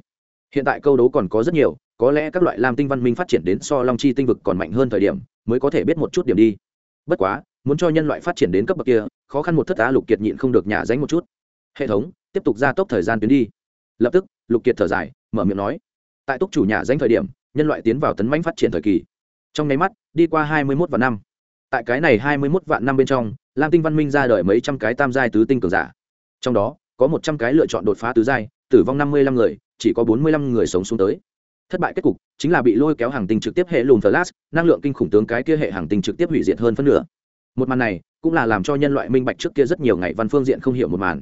Speaker 1: Hiện tại câu đấu còn có rất nhiều, có lẽ các loại lam tinh văn minh phát triển đến so long chi tinh vực còn mạnh hơn thời điểm, mới có thể biết một chút điểm đi. Bất quá, muốn cho nhân loại phát triển đến cấp bậc kia, khó khăn một thất tá lục kiệt nhịn không được nhà dánh một chút. Hệ thống, tiếp tục gia tốc thời gian tuyến đi. Lập tức, lục kiệt thở dài, mở miệng nói. Tại túc chủ nhà danh thời điểm, nhân loại tiến vào tấn mãnh phát triển thời kỳ trong nháy mắt, đi qua hai mươi mốt vạn năm. Tại cái này hai mươi mốt vạn năm bên trong, lam tinh văn minh ra đời mấy trăm cái tam giai tứ tinh cường giả. Trong đó, có một trăm cái lựa chọn đột phá tứ giai, tử vong năm mươi lăm người, chỉ có bốn mươi lăm người sống xuống tới. Thất bại kết cục chính là bị lôi kéo hàng tinh trực tiếp hệ lùn flash, năng lượng kinh khủng tướng cái kia hệ hàng tinh trực tiếp hủy diệt hơn phân nửa. Một màn này cũng là làm cho nhân loại minh bạch trước kia rất nhiều ngày văn phương diện không hiểu một màn.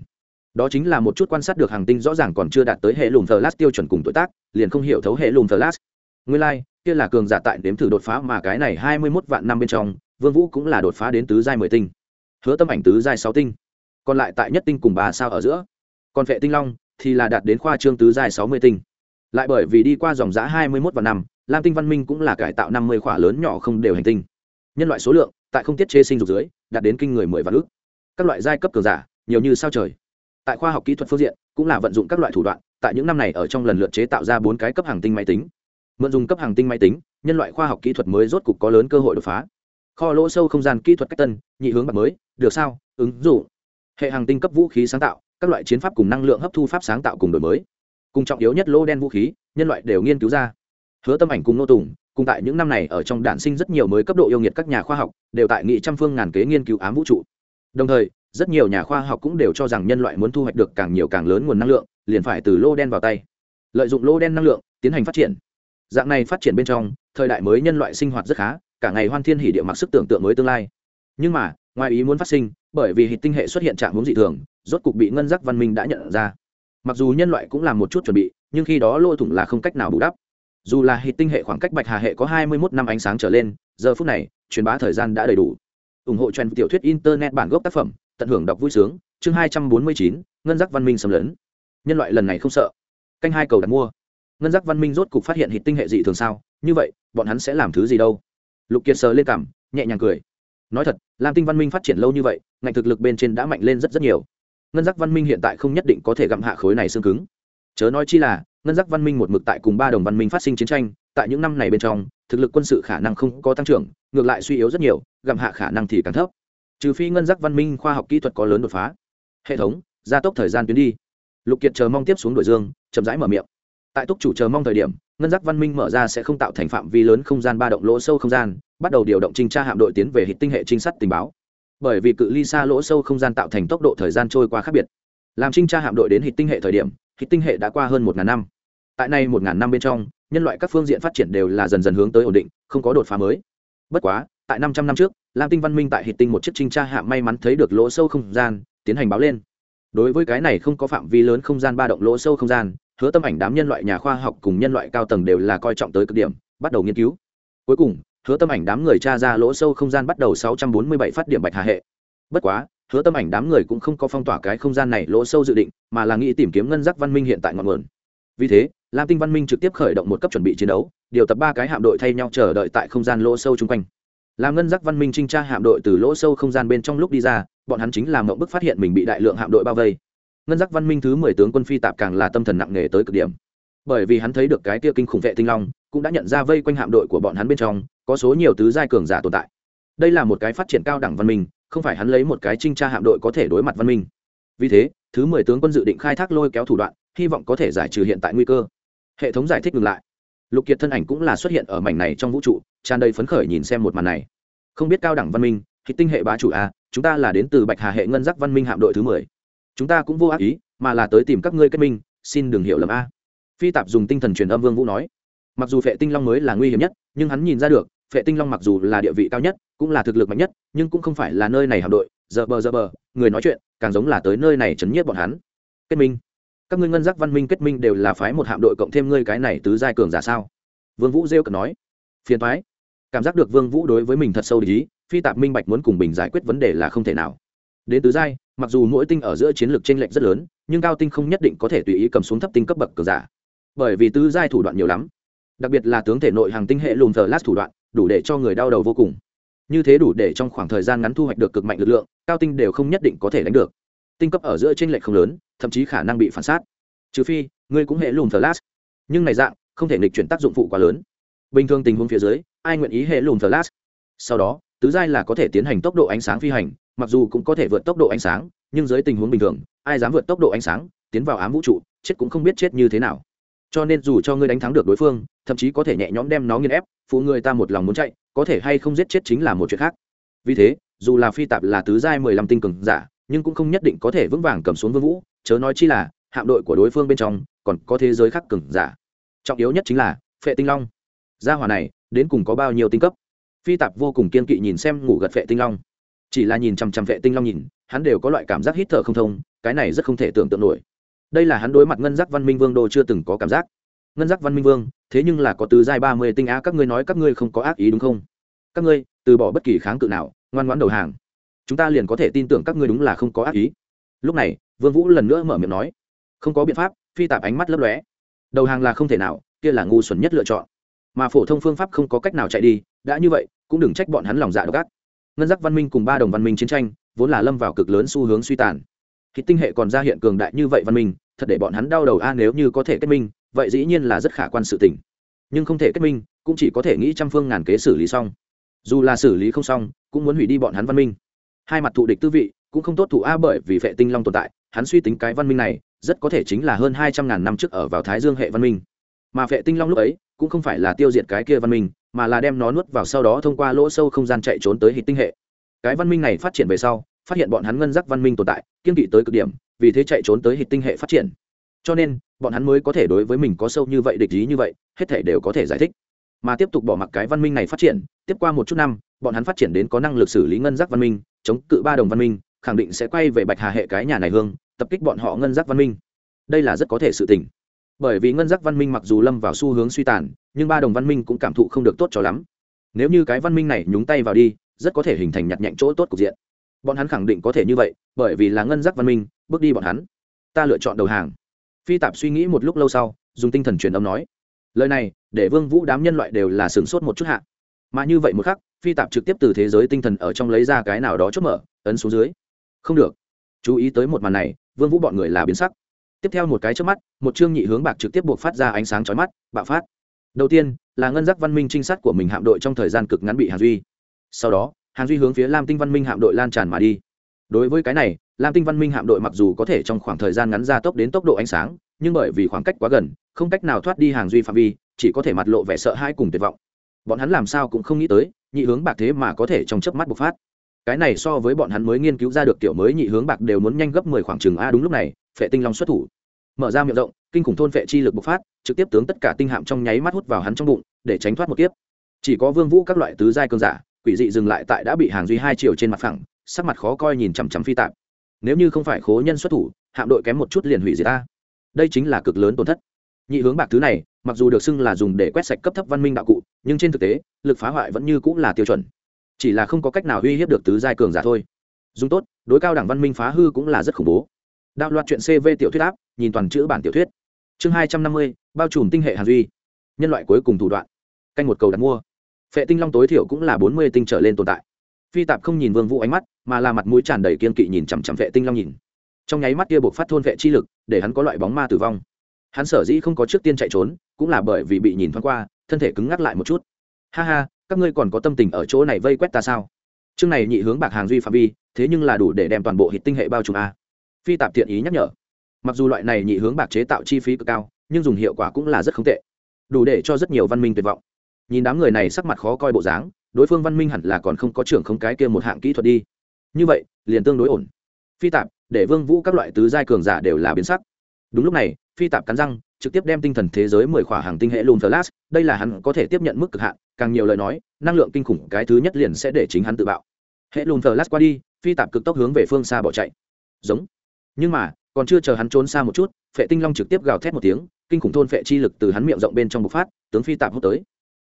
Speaker 1: Đó chính là một chút quan sát được hàng tinh rõ ràng còn chưa đạt tới hệ lùn flash tiêu chuẩn cùng tuổi tác, liền không hiểu thấu hệ lùn flash nguyên lai、like, kia là cường giả tại đếm thử đột phá mà cái này hai mươi mốt vạn năm bên trong vương vũ cũng là đột phá đến tứ giai mười tinh. Hứa tâm ảnh tứ giai sáu tinh. Còn lại tại nhất tinh cùng bà sao ở giữa. Còn vệ tinh long thì là đạt đến khoa trương tứ giai sáu mươi tinh. Lại bởi vì đi qua dòng giã hai mươi mốt và năm lam tinh văn minh cũng là cải tạo năm mươi khỏa lớn nhỏ không đều hành tinh. Nhân loại số lượng tại không tiết chế sinh dục dưới đạt đến kinh người mười vạn ước các loại giai cấp cường giả nhiều như sao trời. Tại khoa học kỹ thuật phương diện cũng là vận dụng các loại thủ đoạn tại những năm này ở trong lần lượt chế tạo ra bốn cái cấp hàng tinh máy tính mượn dùng cấp hàng tinh máy tính, nhân loại khoa học kỹ thuật mới rốt cục có lớn cơ hội đột phá. Kho lỗ sâu không gian kỹ thuật cách tân, nhị hướng bạc mới, được sao? Ứng dụng. Hệ hàng tinh cấp vũ khí sáng tạo, các loại chiến pháp cùng năng lượng hấp thu pháp sáng tạo cùng đổi mới. Cùng trọng yếu nhất lô đen vũ khí, nhân loại đều nghiên cứu ra. Hứa tâm ảnh cùng nô tùng, cùng tại những năm này ở trong đạn sinh rất nhiều mới cấp độ yêu nghiệt các nhà khoa học, đều tại nghị trăm phương ngàn kế nghiên cứu ám vũ trụ. Đồng thời, rất nhiều nhà khoa học cũng đều cho rằng nhân loại muốn thu hoạch được càng nhiều càng lớn nguồn năng lượng, liền phải từ lô đen vào tay. Lợi dụng lô đen năng lượng, tiến hành phát triển dạng này phát triển bên trong, thời đại mới nhân loại sinh hoạt rất khá, cả ngày hoan thiên hỉ địa mặc sức tưởng tượng mới tương lai. Nhưng mà, ngoài ý muốn phát sinh, bởi vì hịt tinh hệ xuất hiện trạng hướng dị thường, rốt cục bị ngân giác văn minh đã nhận ra. Mặc dù nhân loại cũng làm một chút chuẩn bị, nhưng khi đó lỗ thủng là không cách nào bù đắp. Dù là hịt tinh hệ khoảng cách bạch hà hệ có hai mươi mốt năm ánh sáng trở lên, giờ phút này, truyền bá thời gian đã đầy đủ. Ủng hộ truyền tiểu thuyết internet bản gốc tác phẩm, tận hưởng đọc vui sướng, chương hai trăm bốn mươi chín, ngân giác văn minh xâm lấn. Nhân loại lần này không sợ. Canh hai cầu đặt mua ngân giác văn minh rốt cục phát hiện hịt tinh hệ dị thường sao? Như vậy, bọn hắn sẽ làm thứ gì đâu? Lục kiệt sờ lên cảm, nhẹ nhàng cười. Nói thật, lam tinh văn minh phát triển lâu như vậy ngành thực lực bên trên đã mạnh lên rất rất nhiều. Ngân giác văn minh hiện tại không nhất định có thể gặm hạ khối này xương cứng. Chớ nói chi là, ngân giác văn minh một mực tại cùng ba đồng văn minh phát sinh chiến tranh, tại những năm này bên trong, thực lực quân sự khả năng không có tăng trưởng, ngược lại suy yếu rất nhiều, gặm hạ khả năng thì càng thấp. Trừ phi ngân giác văn minh khoa học kỹ thuật có lớn đột phá. Hệ thống, gia tốc thời gian tuyến đi. Lục kiệt chờ mong tiếp xuống đội dương, chậm rãi mở miệng tại túc chủ chờ mong thời điểm, ngân giác văn minh mở ra sẽ không tạo thành phạm vi lớn không gian ba động lỗ sâu không gian, bắt đầu điều động trinh tra hạm đội tiến về hệ tinh hệ trinh sát tình báo. Bởi vì cự ly xa lỗ sâu không gian tạo thành tốc độ thời gian trôi qua khác biệt. Làm trinh tra hạm đội đến hệ tinh hệ thời điểm hệ tinh hệ đã qua hơn một ngàn năm. Tại nay một ngàn năm bên trong, nhân loại các phương diện phát triển đều là dần dần hướng tới ổn định, không có đột phá mới. Bất quá, tại năm trăm năm trước, lam tinh văn minh tại hệ tinh một chiếc trinh tra hạm may mắn thấy được lỗ sâu không gian, tiến hành báo lên. Đối với cái này không có phạm vi lớn không gian ba động lỗ sâu không gian hứa tâm ảnh đám nhân loại nhà khoa học cùng nhân loại cao tầng đều là coi trọng tới cực điểm, bắt đầu nghiên cứu. Cuối cùng, hứa tâm ảnh đám người tra ra lỗ sâu không gian bắt đầu 647 phát điểm bạch hà hệ. Bất quá, hứa tâm ảnh đám người cũng không có phong tỏa cái không gian này lỗ sâu dự định, mà là nghĩ tìm kiếm ngân giác văn minh hiện tại ngọn nguồn. Vì thế, lam tinh văn minh trực tiếp khởi động một cấp chuẩn bị chiến đấu, điều tập ba cái hạm đội thay nhau chờ đợi tại không gian lỗ sâu chung quanh. Làm ngân giác văn minh trinh tra hạm đội từ lỗ sâu không gian bên trong lúc đi ra, bọn hắn chính là mộng bức phát hiện mình bị đại lượng hạm đội bao vây ngân giác văn minh thứ mười tướng quân phi tạp càng là tâm thần nặng nề tới cực điểm. Bởi vì hắn thấy được cái kia kinh khủng vệ tinh long, cũng đã nhận ra vây quanh hạm đội của bọn hắn bên trong, có số nhiều tứ giai cường giả tồn tại. Đây là một cái phát triển cao đẳng văn minh, không phải hắn lấy một cái trinh tra hạm đội có thể đối mặt văn minh. Vì thế, thứ mười tướng quân dự định khai thác lôi kéo thủ đoạn, hy vọng có thể giải trừ hiện tại nguy cơ. Hệ thống giải thích ngừng lại. Lục kiệt thân ảnh cũng là xuất hiện ở mảnh này trong vũ trụ, tràn đầy phấn khởi nhìn xem một màn này. Không biết cao đẳng văn minh, thì tinh hệ bá chủ a, chúng ta là đến từ bạch hà hệ ngân giác văn minh hạm đội thứ mười chúng ta cũng vô ác ý, mà là tới tìm các ngươi kết minh, xin đừng hiểu lầm a. Phi tạp dùng tinh thần truyền âm vương vũ nói. Mặc dù phệ tinh long mới là nguy hiểm nhất, nhưng hắn nhìn ra được, phệ tinh long mặc dù là địa vị cao nhất, cũng là thực lực mạnh nhất, nhưng cũng không phải là nơi này hạm đội, giờ bờ giờ bờ, người nói chuyện, càng giống là tới nơi này chấn nhiếp bọn hắn. Kết minh. Các ngươi ngân giác văn minh kết minh đều là phái một hạm đội cộng thêm ngươi cái này tứ giai cường giả sao? Vương vũ rêu cần nói. Phiền thoái cảm giác được vương vũ đối với mình thật sâu lý phi tạp minh bạch muốn cùng bình giải quyết vấn đề là không thể nào. Đến tứ giai mặc dù mỗi tinh ở giữa chiến lược trên lệch rất lớn, nhưng cao tinh không nhất định có thể tùy ý cầm xuống thấp tinh cấp bậc cường giả. Bởi vì tứ giai thủ đoạn nhiều lắm. Đặc biệt là tướng thể nội hàng tinh hệ lùm thờ lát thủ đoạn, đủ để cho người đau đầu vô cùng. Như thế đủ để trong khoảng thời gian ngắn thu hoạch được cực mạnh lực lượng, cao tinh đều không nhất định có thể đánh được. Tinh cấp ở giữa trên lệch không lớn, thậm chí khả năng bị phản sát. Trừ phi, ngươi cũng hệ lùm thờ lát. Nhưng này dạng, không thể nghịch chuyển tác dụng phụ quá lớn. Bình thường tình huống phía dưới, ai nguyện ý hệ lùm thờ lát? Sau đó, tứ giai là có thể tiến hành tốc độ ánh sáng phi hành mặc dù cũng có thể vượt tốc độ ánh sáng, nhưng dưới tình huống bình thường, ai dám vượt tốc độ ánh sáng, tiến vào ám vũ trụ, chết cũng không biết chết như thế nào. Cho nên dù cho ngươi đánh thắng được đối phương, thậm chí có thể nhẹ nhõm đem nó nghiên ép, phụ người ta một lòng muốn chạy, có thể hay không giết chết chính là một chuyện khác. Vì thế, dù là phi tạp là tứ giai mười lăm tinh cường giả, nhưng cũng không nhất định có thể vững vàng cầm xuống vương vũ, chớ nói chi là, hạm đội của đối phương bên trong, còn có thế giới khác cường giả. Trọng yếu nhất chính là, phệ tinh long. Gia hỏa này, đến cùng có bao nhiêu tinh cấp? Phi tạp vô cùng kiên kỵ nhìn xem ngủ gật phệ tinh long chỉ là nhìn chằm chằm vệ tinh long nhìn, hắn đều có loại cảm giác hít thở không thông, cái này rất không thể tưởng tượng nổi. Đây là hắn đối mặt ngân giác văn minh vương đô chưa từng có cảm giác. Ngân giác văn minh vương, thế nhưng là có từ giai ba mươi tinh á, các ngươi nói các ngươi không có ác ý đúng không? Các ngươi, từ bỏ bất kỳ kháng cự nào, ngoan ngoãn đầu hàng. Chúng ta liền có thể tin tưởng các ngươi đúng là không có ác ý. Lúc này, vương vũ lần nữa mở miệng nói. Không có biện pháp, phi tạp ánh mắt lấp lóe. Đầu hàng là không thể nào, kia là ngu xuẩn nhất lựa chọn. Mà phổ thông phương pháp không có cách nào chạy đi, đã như vậy, cũng đừng trách bọn hắn lòng dạ độc ác ngân giác văn minh cùng ba đồng văn minh chiến tranh, vốn là lâm vào cực lớn xu hướng suy tàn. Thì tinh hệ còn ra hiện cường đại như vậy văn minh, thật để bọn hắn đau đầu a à, nếu như có thể kết minh, vậy dĩ nhiên là rất khả quan sự tình. Nhưng không thể kết minh, cũng chỉ có thể nghĩ trăm phương ngàn kế xử lý xong. Dù là xử lý không xong, cũng muốn hủy đi bọn hắn văn minh. Hai mặt thụ địch tư vị, cũng không tốt thủ a bởi vì vệ tinh long tồn tại, hắn suy tính cái văn minh này, rất có thể chính là hơn hai trăm ngàn năm trước ở vào thái dương hệ văn minh. Mà vệ tinh long lúc ấy cũng không phải là tiêu diệt cái kia văn minh, mà là đem nó nuốt vào sau đó thông qua lỗ sâu không gian chạy trốn tới hệ tinh hệ. Cái văn minh này phát triển về sau, phát hiện bọn hắn ngân giác văn minh tồn tại, kiên kỵ tới cực điểm, vì thế chạy trốn tới hệ tinh hệ phát triển. Cho nên, bọn hắn mới có thể đối với mình có sâu như vậy địch ý như vậy, hết thể đều có thể giải thích. Mà tiếp tục bỏ mặc cái văn minh này phát triển, tiếp qua một chút năm, bọn hắn phát triển đến có năng lực xử lý ngân giác văn minh, chống cự ba đồng văn minh, khẳng định sẽ quay về bạch hà hệ cái nhà này hương, tập kích bọn họ ngân giác văn minh. Đây là rất có thể sự tình bởi vì ngân giác văn minh mặc dù lâm vào xu hướng suy tàn, nhưng ba đồng văn minh cũng cảm thụ không được tốt cho lắm. Nếu như cái văn minh này nhúng tay vào đi, rất có thể hình thành nhặt nhạnh chỗ tốt cục diện. Bọn hắn khẳng định có thể như vậy, bởi vì là ngân giác văn minh, bước đi bọn hắn. Ta lựa chọn đầu hàng. Phi tạp suy nghĩ một lúc lâu sau, dùng tinh thần truyền âm nói. Lời này, để vương vũ đám nhân loại đều là sửng sốt một chút hạ. Mà như vậy một khắc, phi tạp trực tiếp từ thế giới tinh thần ở trong lấy ra cái nào đó chốt mở, ấn xuống dưới. Không được. Chú ý tới một màn này, vương vũ bọn người là biến sắc tiếp theo một cái trước mắt, một chương nhị hướng bạc trực tiếp buộc phát ra ánh sáng chói mắt, bạo phát. Đầu tiên, là ngân giác văn minh trinh sát của mình hạm đội trong thời gian cực ngắn bị hàn duy. Sau đó, hàn duy hướng phía lam tinh văn minh hạm đội lan tràn mà đi. Đối với cái này, lam tinh văn minh hạm đội mặc dù có thể trong khoảng thời gian ngắn ra tốc đến tốc độ ánh sáng, nhưng bởi vì khoảng cách quá gần, không cách nào thoát đi hàng duy phạm vi, chỉ có thể mặt lộ vẻ sợ hãi cùng tuyệt vọng. Bọn hắn làm sao cũng không nghĩ tới, nhị hướng bạc thế mà có thể trong chớp mắt bộc phát. Cái này so với bọn hắn mới nghiên cứu ra được kiểu mới nhị hướng bạc đều muốn nhanh gấp mười khoảng chừng a đúng lúc này phệ tinh long xuất thủ. Mở ra miệng rộng, kinh khủng thôn phệ chi lực bộc phát, trực tiếp tướng tất cả tinh hạm trong nháy mắt hút vào hắn trong bụng, để tránh thoát một kiếp. Chỉ có vương vũ các loại tứ giai cường giả, quỷ dị dừng lại tại đã bị hàng duy hai chiều trên mặt phẳng, sắc mặt khó coi nhìn chằm chằm phi tạp. Nếu như không phải khố nhân xuất thủ, hạm đội kém một chút liền hủy diệt ta. Đây chính là cực lớn tổn thất. Nhị hướng bạc thứ này, mặc dù được xưng là dùng để quét sạch cấp thấp văn minh đạo cụ, nhưng trên thực tế, lực phá hoại vẫn như cũng là tiêu chuẩn. Chỉ là không có cách nào uy hiếp được tứ giai cường giả thôi. Dùng tốt, đối cao đẳng văn minh phá hư cũng là rất khủng bố đạo loạt chuyện cv tiểu thuyết áp, nhìn toàn chữ bản tiểu thuyết. Chương hai trăm năm mươi, bao trùm tinh hệ hàn duy. Nhân loại cuối cùng thủ đoạn. Canh một cầu đặt mua. Phệ tinh long tối thiểu cũng là bốn mươi tinh trở lên tồn tại. Phi tạp không nhìn vương vũ ánh mắt, mà là mặt mũi tràn đầy kiên kỵ nhìn chằm chằm phệ tinh long nhìn. Trong nháy mắt kia buộc phát thôn vệ chi lực, để hắn có loại bóng ma tử vong. Hắn sở dĩ không có trước tiên chạy trốn, cũng là bởi vì bị nhìn thoáng qua, thân thể cứng ngắc lại một chút. Ha ha, các ngươi còn có tâm tình ở chỗ này vây quét ta sao? Chương này nhị hướng bạc hàng duy phạm vi, thế nhưng là đủ để đem toàn bộ hít tinh hệ bao trùm a phi tạp thiện ý nhắc nhở. Mặc dù loại này nhị hướng bạc chế tạo chi phí cực cao, nhưng dùng hiệu quả cũng là rất không tệ. Đủ để cho rất nhiều văn minh tuyệt vọng. Nhìn đám người này sắc mặt khó coi bộ dáng, đối phương văn minh hẳn là còn không có trưởng không cái kia một hạng kỹ thuật đi. Như vậy, liền tương đối ổn. Phi tạp, để vương vũ các loại tứ giai cường giả đều là biến sắc. Đúng lúc này, phi tạp cắn răng, trực tiếp đem tinh thần thế giới mười khỏa hàng tinh hệ lùn flash, đây là hắn có thể tiếp nhận mức cực hạn, càng nhiều lời nói, năng lượng kinh khủng cái thứ nhất liền sẽ để chính hắn tự bạo. Hệ lùn flash qua đi, phi tạp cực tốc hướng về phương xa bỏ chạy. Giống nhưng mà, còn chưa chờ hắn trốn xa một chút, phệ tinh long trực tiếp gào thét một tiếng, kinh khủng thôn phệ chi lực từ hắn miệng rộng bên trong bộc phát, tướng phi tạp hút tới.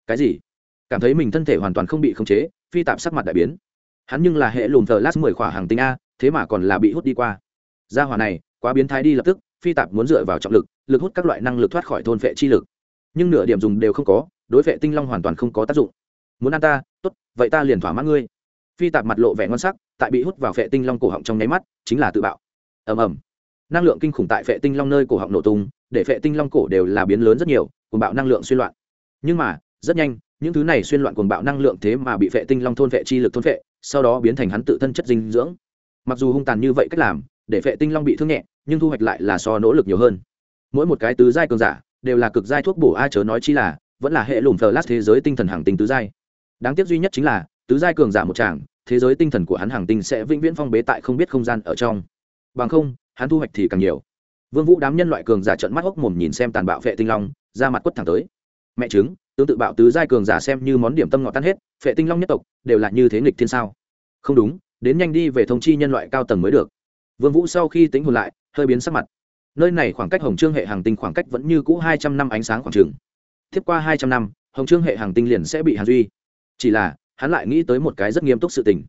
Speaker 1: Cái gì? Cảm thấy mình thân thể hoàn toàn không bị khống chế, phi tạp sắc mặt đại biến. Hắn nhưng là hệ lùn thờ lát mười khỏa hàng tinh a, thế mà còn là bị hút đi qua. Gia hỏa này, quá biến thái đi lập tức, phi tạp muốn dựa vào trọng lực lực hút các loại năng lực thoát khỏi thôn phệ chi lực. Nhưng nửa điểm dùng đều không có, đối phệ tinh long hoàn toàn không có tác dụng. Muốn ăn ta, tốt, vậy ta liền thỏa mãn ngươi. Phi tạp mặt lộ vẻ ngon sắc, tại bị hút vào phệ tinh long cổ họng trong nháy mắt, chính là tự bạo ầm ầm. Năng lượng kinh khủng tại phệ tinh long nơi cổ họng nổ tung, để phệ tinh long cổ đều là biến lớn rất nhiều, cuồng bạo năng lượng xuyên loạn. Nhưng mà, rất nhanh, những thứ này xuyên loạn cuồng bạo năng lượng thế mà bị phệ tinh long thôn phệ chi lực thôn phệ, sau đó biến thành hắn tự thân chất dinh dưỡng. Mặc dù hung tàn như vậy cách làm, để phệ tinh long bị thương nhẹ, nhưng thu hoạch lại là so nỗ lực nhiều hơn. Mỗi một cái tứ giai cường giả, đều là cực giai thuốc bổ ai chớ nói chi là, vẫn là hệ lùm thờ lát thế giới tinh thần hàng tinh tứ giai. Đáng tiếc duy nhất chính là, tứ giai cường giả một chàng thế giới tinh thần của hắn hàng tinh sẽ vĩnh viễn phong bế tại không biết không gian ở trong bằng không, hắn thu hoạch thì càng nhiều. Vương vũ đám nhân loại cường giả trợn mắt hốc mồm nhìn xem tàn bạo phệ tinh long, ra mặt quất thẳng tới. Mẹ chứng tương tự bạo tứ giai cường giả xem như món điểm tâm ngọt tan hết, phệ tinh long nhất tộc đều là như thế nghịch thiên sao? Không đúng, đến nhanh đi về thông chi nhân loại cao tầng mới được. Vương vũ sau khi tính hồn lại, hơi biến sắc mặt. Nơi này khoảng cách hồng trương hệ hàng tinh khoảng cách vẫn như cũ hai trăm năm ánh sáng khoảng trường tiếp qua hai trăm năm, hồng trương hệ hàng tinh liền sẽ bị hàng duy. Chỉ là, hắn lại nghĩ tới một cái rất nghiêm túc sự tình.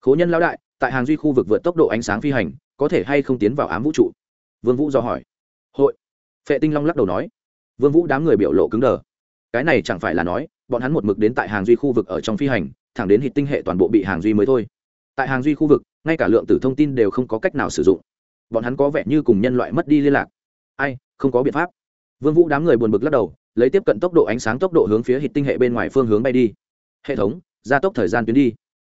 Speaker 1: Khố nhân lão đại, tại hàng duy khu vực vượt tốc độ ánh sáng phi hành có thể hay không tiến vào ám vũ trụ? Vương vũ do hỏi. Hội. Phệ tinh long lắc đầu nói. Vương vũ đám người biểu lộ cứng đờ. Cái này chẳng phải là nói, bọn hắn một mực đến tại hàng duy khu vực ở trong phi hành, thẳng đến hịt tinh hệ toàn bộ bị hàng duy mới thôi. Tại hàng duy khu vực, ngay cả lượng tử thông tin đều không có cách nào sử dụng. Bọn hắn có vẻ như cùng nhân loại mất đi liên lạc. Ai, không có biện pháp. Vương vũ đám người buồn bực lắc đầu, lấy tiếp cận tốc độ ánh sáng tốc độ hướng phía hịt tinh hệ bên ngoài phương hướng bay đi. Hệ thống, gia tốc thời gian tuyến đi.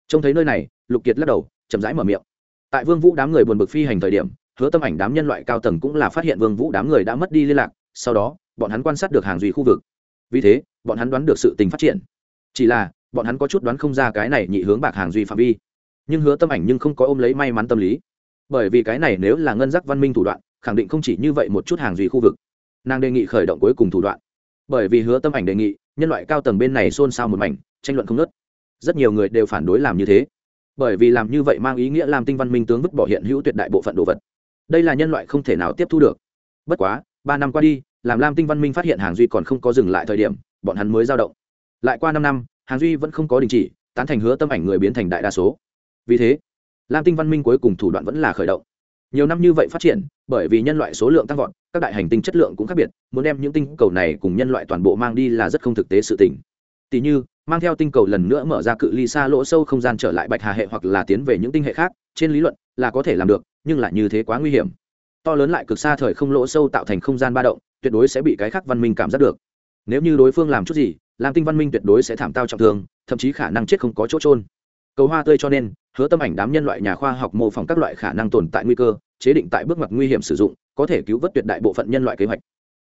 Speaker 1: Trông thấy nơi này, lục kiệt lắc đầu, chậm rãi mở miệng tại vương vũ đám người buồn bực phi hành thời điểm, hứa tâm ảnh đám nhân loại cao tầng cũng là phát hiện vương vũ đám người đã mất đi liên lạc, sau đó, bọn hắn quan sát được hàng duy khu vực. Vì thế, bọn hắn đoán được sự tình phát triển. Chỉ là, bọn hắn có chút đoán không ra cái này nhị hướng bạc hàng duy phạm vi. Nhưng hứa tâm ảnh nhưng không có ôm lấy may mắn tâm lý. Bởi vì cái này nếu là ngân giác văn minh thủ đoạn, khẳng định không chỉ như vậy một chút hàng duy khu vực. Nàng đề nghị khởi động cuối cùng thủ đoạn. Bởi vì hứa tâm ảnh đề nghị, nhân loại cao tầng bên này xôn xao một mảnh, tranh luận không nớt rất nhiều người đều phản đối làm như thế bởi vì làm như vậy mang ý nghĩa làm tinh văn minh tướng vứt bỏ hiện hữu tuyệt đại bộ phận đồ vật. Đây là nhân loại không thể nào tiếp thu được. Bất quá, ba năm qua đi, làm lam tinh văn minh phát hiện hàng duy còn không có dừng lại thời điểm, bọn hắn mới giao động. Lại qua năm năm, hàng duy vẫn không có đình chỉ, tán thành hứa tâm ảnh người biến thành đại đa số. Vì thế, lam tinh văn minh cuối cùng thủ đoạn vẫn là khởi động. Nhiều năm như vậy phát triển, bởi vì nhân loại số lượng tăng vọt, các đại hành tinh chất lượng cũng khác biệt, muốn đem những tinh cầu này cùng nhân loại toàn bộ mang đi là rất không thực tế sự tình. Tỷ như mang theo tinh cầu lần nữa mở ra cự ly xa lỗ sâu không gian trở lại bạch hà hệ hoặc là tiến về những tinh hệ khác, trên lý luận là có thể làm được, nhưng lại như thế quá nguy hiểm. To lớn lại cực xa thời không lỗ sâu tạo thành không gian ba động, tuyệt đối sẽ bị cái khác văn minh cảm giác được. Nếu như đối phương làm chút gì, làm tinh văn minh tuyệt đối sẽ thảm tao trọng thương, thậm chí khả năng chết không có chỗ trôn cầu hoa tươi cho nên, hứa tâm ảnh đám nhân loại nhà khoa học mô phỏng các loại khả năng tồn tại nguy cơ, chế định tại bước ngoặt nguy hiểm sử dụng, có thể cứu vớt tuyệt đại bộ phận nhân loại kế hoạch.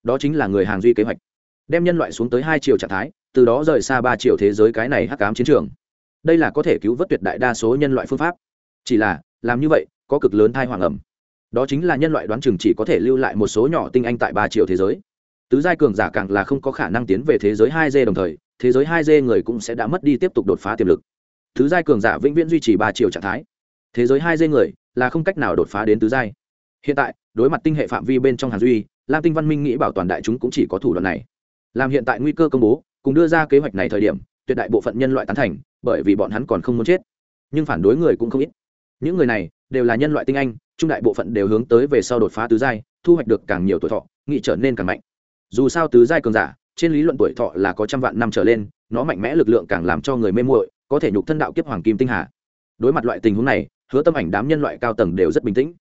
Speaker 1: Đó chính là người hàng duy kế hoạch. Đem nhân loại xuống tới hai chiều trạng thái từ đó rời xa ba triệu thế giới cái này hắc ám chiến trường. Đây là có thể cứu vớt tuyệt đại đa số nhân loại phương pháp. Chỉ là, làm như vậy, có cực lớn thai hoàng ẩm. Đó chính là nhân loại đoán chừng chỉ có thể lưu lại một số nhỏ tinh anh tại ba triệu thế giới. Tứ giai cường giả càng là không có khả năng tiến về thế giới hai d đồng thời, thế giới hai d người cũng sẽ đã mất đi tiếp tục đột phá tiềm lực. Tứ giai cường giả vĩnh viễn duy trì ba triệu trạng thái. Thế giới hai d người là không cách nào đột phá đến tứ giai. Hiện tại, đối mặt tinh hệ phạm vi bên trong hàn duy, lam tinh văn minh nghĩ bảo toàn đại chúng cũng chỉ có thủ đoạn này. Làm hiện tại nguy cơ công bố cùng đưa ra kế hoạch này thời điểm, tuyệt đại bộ phận nhân loại tán thành, bởi vì bọn hắn còn không muốn chết. Nhưng phản đối người cũng không ít. Những người này đều là nhân loại tinh anh, trung đại bộ phận đều hướng tới về sau đột phá tứ giai, thu hoạch được càng nhiều tuổi thọ nghị trở nên càng mạnh. Dù sao tứ giai cường giả, trên lý luận tuổi thọ là có trăm vạn năm trở lên, nó mạnh mẽ lực lượng càng làm cho người mê muội, có thể nhục thân đạo kiếp hoàng kim tinh hà. Đối mặt loại tình huống này, hứa tâm ảnh đám nhân loại cao tầng đều rất bình tĩnh.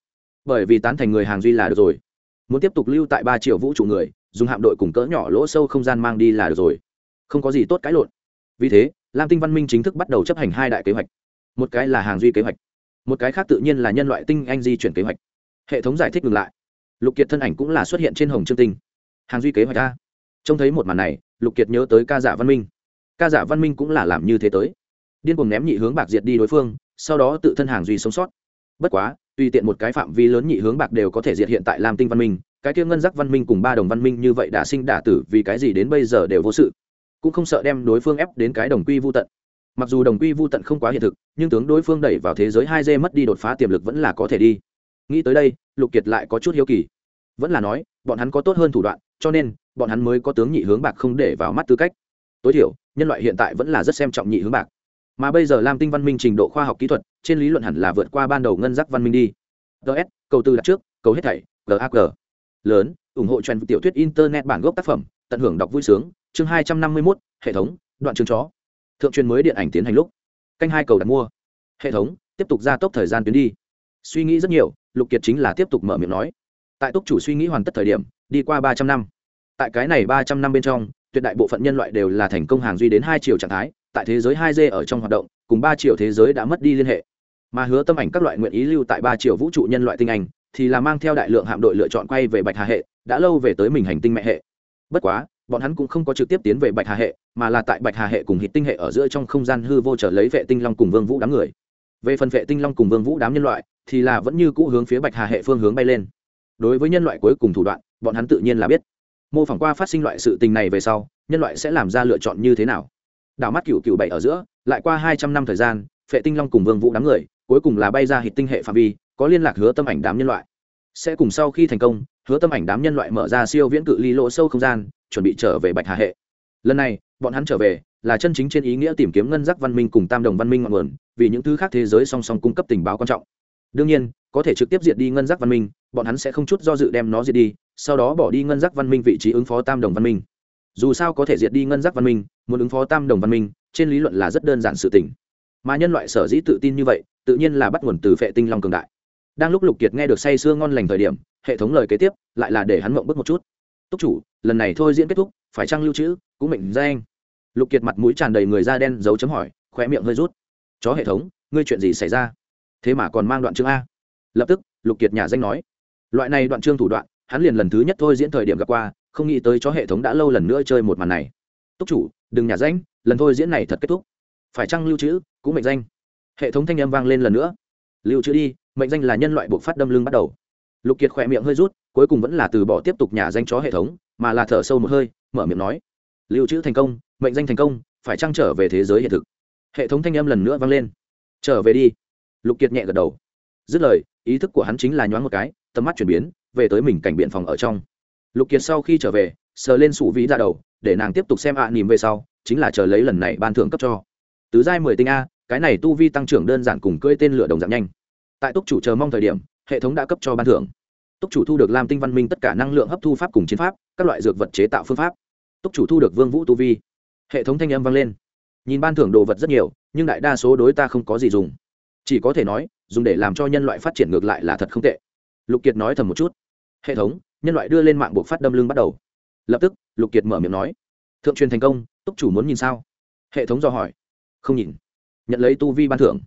Speaker 1: Bởi vì tán thành người hàng duy là được rồi. Muốn tiếp tục lưu tại ba triệu vũ trụ người, dùng hạm đội cùng cỡ nhỏ lỗ sâu không gian mang đi là được rồi không có gì tốt cãi lộn. Vì thế, lam tinh văn minh chính thức bắt đầu chấp hành hai đại kế hoạch. Một cái là hàng duy kế hoạch, một cái khác tự nhiên là nhân loại tinh anh di chuyển kế hoạch. Hệ thống giải thích ngừng lại. Lục kiệt thân ảnh cũng là xuất hiện trên hồng trương tinh. Hàng duy kế hoạch a. Trông thấy một màn này, lục kiệt nhớ tới ca giả văn minh. Ca giả văn minh cũng là làm như thế tới. Điên cuồng ném nhị hướng bạc diệt đi đối phương, sau đó tự thân hàng duy sống sót. Bất quá, tùy tiện một cái phạm vi lớn nhị hướng bạc đều có thể diệt hiện tại lam tinh văn minh, cái kia ngân giác văn minh cùng ba đồng văn minh như vậy đã sinh đả tử vì cái gì đến bây giờ đều vô sự cũng không sợ đem đối phương ép đến cái đồng quy vô tận. Mặc dù đồng quy vô tận không quá hiện thực, nhưng tướng đối phương đẩy vào thế giới hai d mất đi đột phá tiềm lực vẫn là có thể đi. Nghĩ tới đây, lục kiệt lại có chút hiếu kỳ. Vẫn là nói, bọn hắn có tốt hơn thủ đoạn, cho nên, bọn hắn mới có tướng nhị hướng bạc không để vào mắt tư cách. Tối thiểu, nhân loại hiện tại vẫn là rất xem trọng nhị hướng bạc. Mà bây giờ lam tinh văn minh trình độ khoa học kỹ thuật, trên lý luận hẳn là vượt qua ban đầu ngân giác văn minh đi. Ts cầu từ đặt trước, cầu hết thảy gag lớn, ủng hộ truyện tiểu thuyết internet bản gốc tác phẩm, tận hưởng đọc vui sướng chương hai trăm năm mươi mốt, hệ thống, đoạn chương chó. Thượng truyền mới điện ảnh tiến hành lúc. Canh hai cầu đặt mua. Hệ thống, tiếp tục gia tốc thời gian tuyến đi. Suy nghĩ rất nhiều, lục kiệt chính là tiếp tục mở miệng nói. Tại túc chủ suy nghĩ hoàn tất thời điểm, đi qua ba trăm năm. Tại cái này ba trăm năm bên trong, tuyệt đại bộ phận nhân loại đều là thành công hàng duy đến hai triệu trạng thái, tại thế giới hai d ở trong hoạt động, cùng ba triệu thế giới đã mất đi liên hệ. Mà hứa tâm ảnh các loại nguyện ý lưu tại ba triệu vũ trụ nhân loại tinh anh thì là mang theo đại lượng hạm đội lựa chọn quay về bạch hà hệ, đã lâu về tới mình hành tinh mẹ hệ. Bất quá bọn hắn cũng không có trực tiếp tiến về bạch hà hệ, mà là tại bạch hà hệ cùng hít tinh hệ ở giữa trong không gian hư vô trở lấy vệ tinh long cùng vương vũ đám người. Về phần vệ tinh long cùng vương vũ đám nhân loại, thì là vẫn như cũ hướng phía bạch hà hệ phương hướng bay lên. Đối với nhân loại cuối cùng thủ đoạn, bọn hắn tự nhiên là biết. Mô phỏng qua phát sinh loại sự tình này về sau, nhân loại sẽ làm ra lựa chọn như thế nào? Đảo mắt cựu cựu bảy ở giữa, lại qua hai trăm năm thời gian phệ tinh long cùng vương vũ đám người, cuối cùng là bay ra hít tinh hệ phạm vi, có liên lạc hứa tâm ảnh đám nhân loại. Sẽ cùng sau khi thành công, hứa tâm ảnh đám nhân loại mở ra siêu viễn cự ly lỗ sâu không gian chuẩn bị trở về bạch hà hệ. Lần này, bọn hắn trở về là chân chính trên ý nghĩa tìm kiếm ngân giác văn minh cùng tam đồng văn minh ngọn nguồn, vì những thứ khác thế giới song song cung cấp tình báo quan trọng. Đương nhiên, có thể trực tiếp diệt đi ngân giác văn minh, bọn hắn sẽ không chút do dự đem nó diệt đi, sau đó bỏ đi ngân giác văn minh vị trí ứng phó tam đồng văn minh. Dù sao có thể diệt đi ngân giác văn minh, muốn ứng phó tam đồng văn minh, trên lý luận là rất đơn giản sự tình. Mà nhân loại sở dĩ tự tin như vậy, tự nhiên là bắt nguồn từ phệ tinh long cường đại. Đang lúc lục kiệt nghe được say sưa ngon lành thời điểm, hệ thống lời kế tiếp lại là để hắn mộng bức một chút túc chủ, lần này thôi diễn kết thúc, phải trăng lưu trữ, cũng mệnh ra anh lục kiệt mặt mũi tràn đầy người da đen dấu chấm hỏi khoe miệng hơi rút. Chó hệ thống, ngươi chuyện gì xảy ra? Thế mà còn mang đoạn chương a. Lập tức, lục kiệt nhà danh nói. Loại này đoạn chương thủ đoạn, hắn liền lần thứ nhất thôi diễn thời điểm gặp qua, không nghĩ tới chó hệ thống đã lâu lần nữa chơi một màn này. Túc chủ, đừng nhà danh, lần thôi diễn này thật kết thúc. Phải chăng lưu trữ, cũng mệnh danh? Hệ thống thanh âm vang lên lần nữa. Lưu trữ đi, mệnh danh là nhân loại buộc phát đâm lưng bắt đầu. Lục kiệt khỏe miệng hơi rút cuối cùng vẫn là từ bỏ tiếp tục nhà danh chó hệ thống, mà là thở sâu một hơi, mở miệng nói, lưu trữ thành công, mệnh danh thành công, phải trăng trở về thế giới hiện thực? Hệ thống thanh âm lần nữa vang lên. Trở về đi. Lục kiệt nhẹ gật đầu. Dứt lời, ý thức của hắn chính là nhoáng một cái, tầm mắt chuyển biến, về tới mình cảnh biện phòng ở trong. Lục kiệt sau khi trở về, sờ lên sủ vĩ ra đầu, để nàng tiếp tục xem ạ à nỉm về sau, chính là chờ lấy lần này ban thưởng cấp cho. Tứ giai mười tinh a, cái này tu vi tăng trưởng đơn giản cùng cưỡi tên lửa đồng giảm nhanh. Tại túc chủ chờ mong thời điểm, hệ thống đã cấp cho ban thưởng túc chủ thu được lam tinh văn minh tất cả năng lượng hấp thu pháp cùng chiến pháp, các loại dược vật chế tạo phương pháp. Túc chủ thu được vương vũ tu vi. Hệ thống thanh âm vang lên. Nhìn ban thưởng đồ vật rất nhiều, nhưng đại đa số đối ta không có gì dùng. Chỉ có thể nói, dùng để làm cho nhân loại phát triển ngược lại là thật không tệ. Lục kiệt nói thầm một chút. Hệ thống, nhân loại đưa lên mạng buộc phát đâm lưng bắt đầu. Lập tức, lục kiệt mở miệng nói. Thượng truyền thành công, túc chủ muốn nhìn sao? Hệ thống do hỏi. Không nhìn. Nhận lấy tu vi ban thưởng.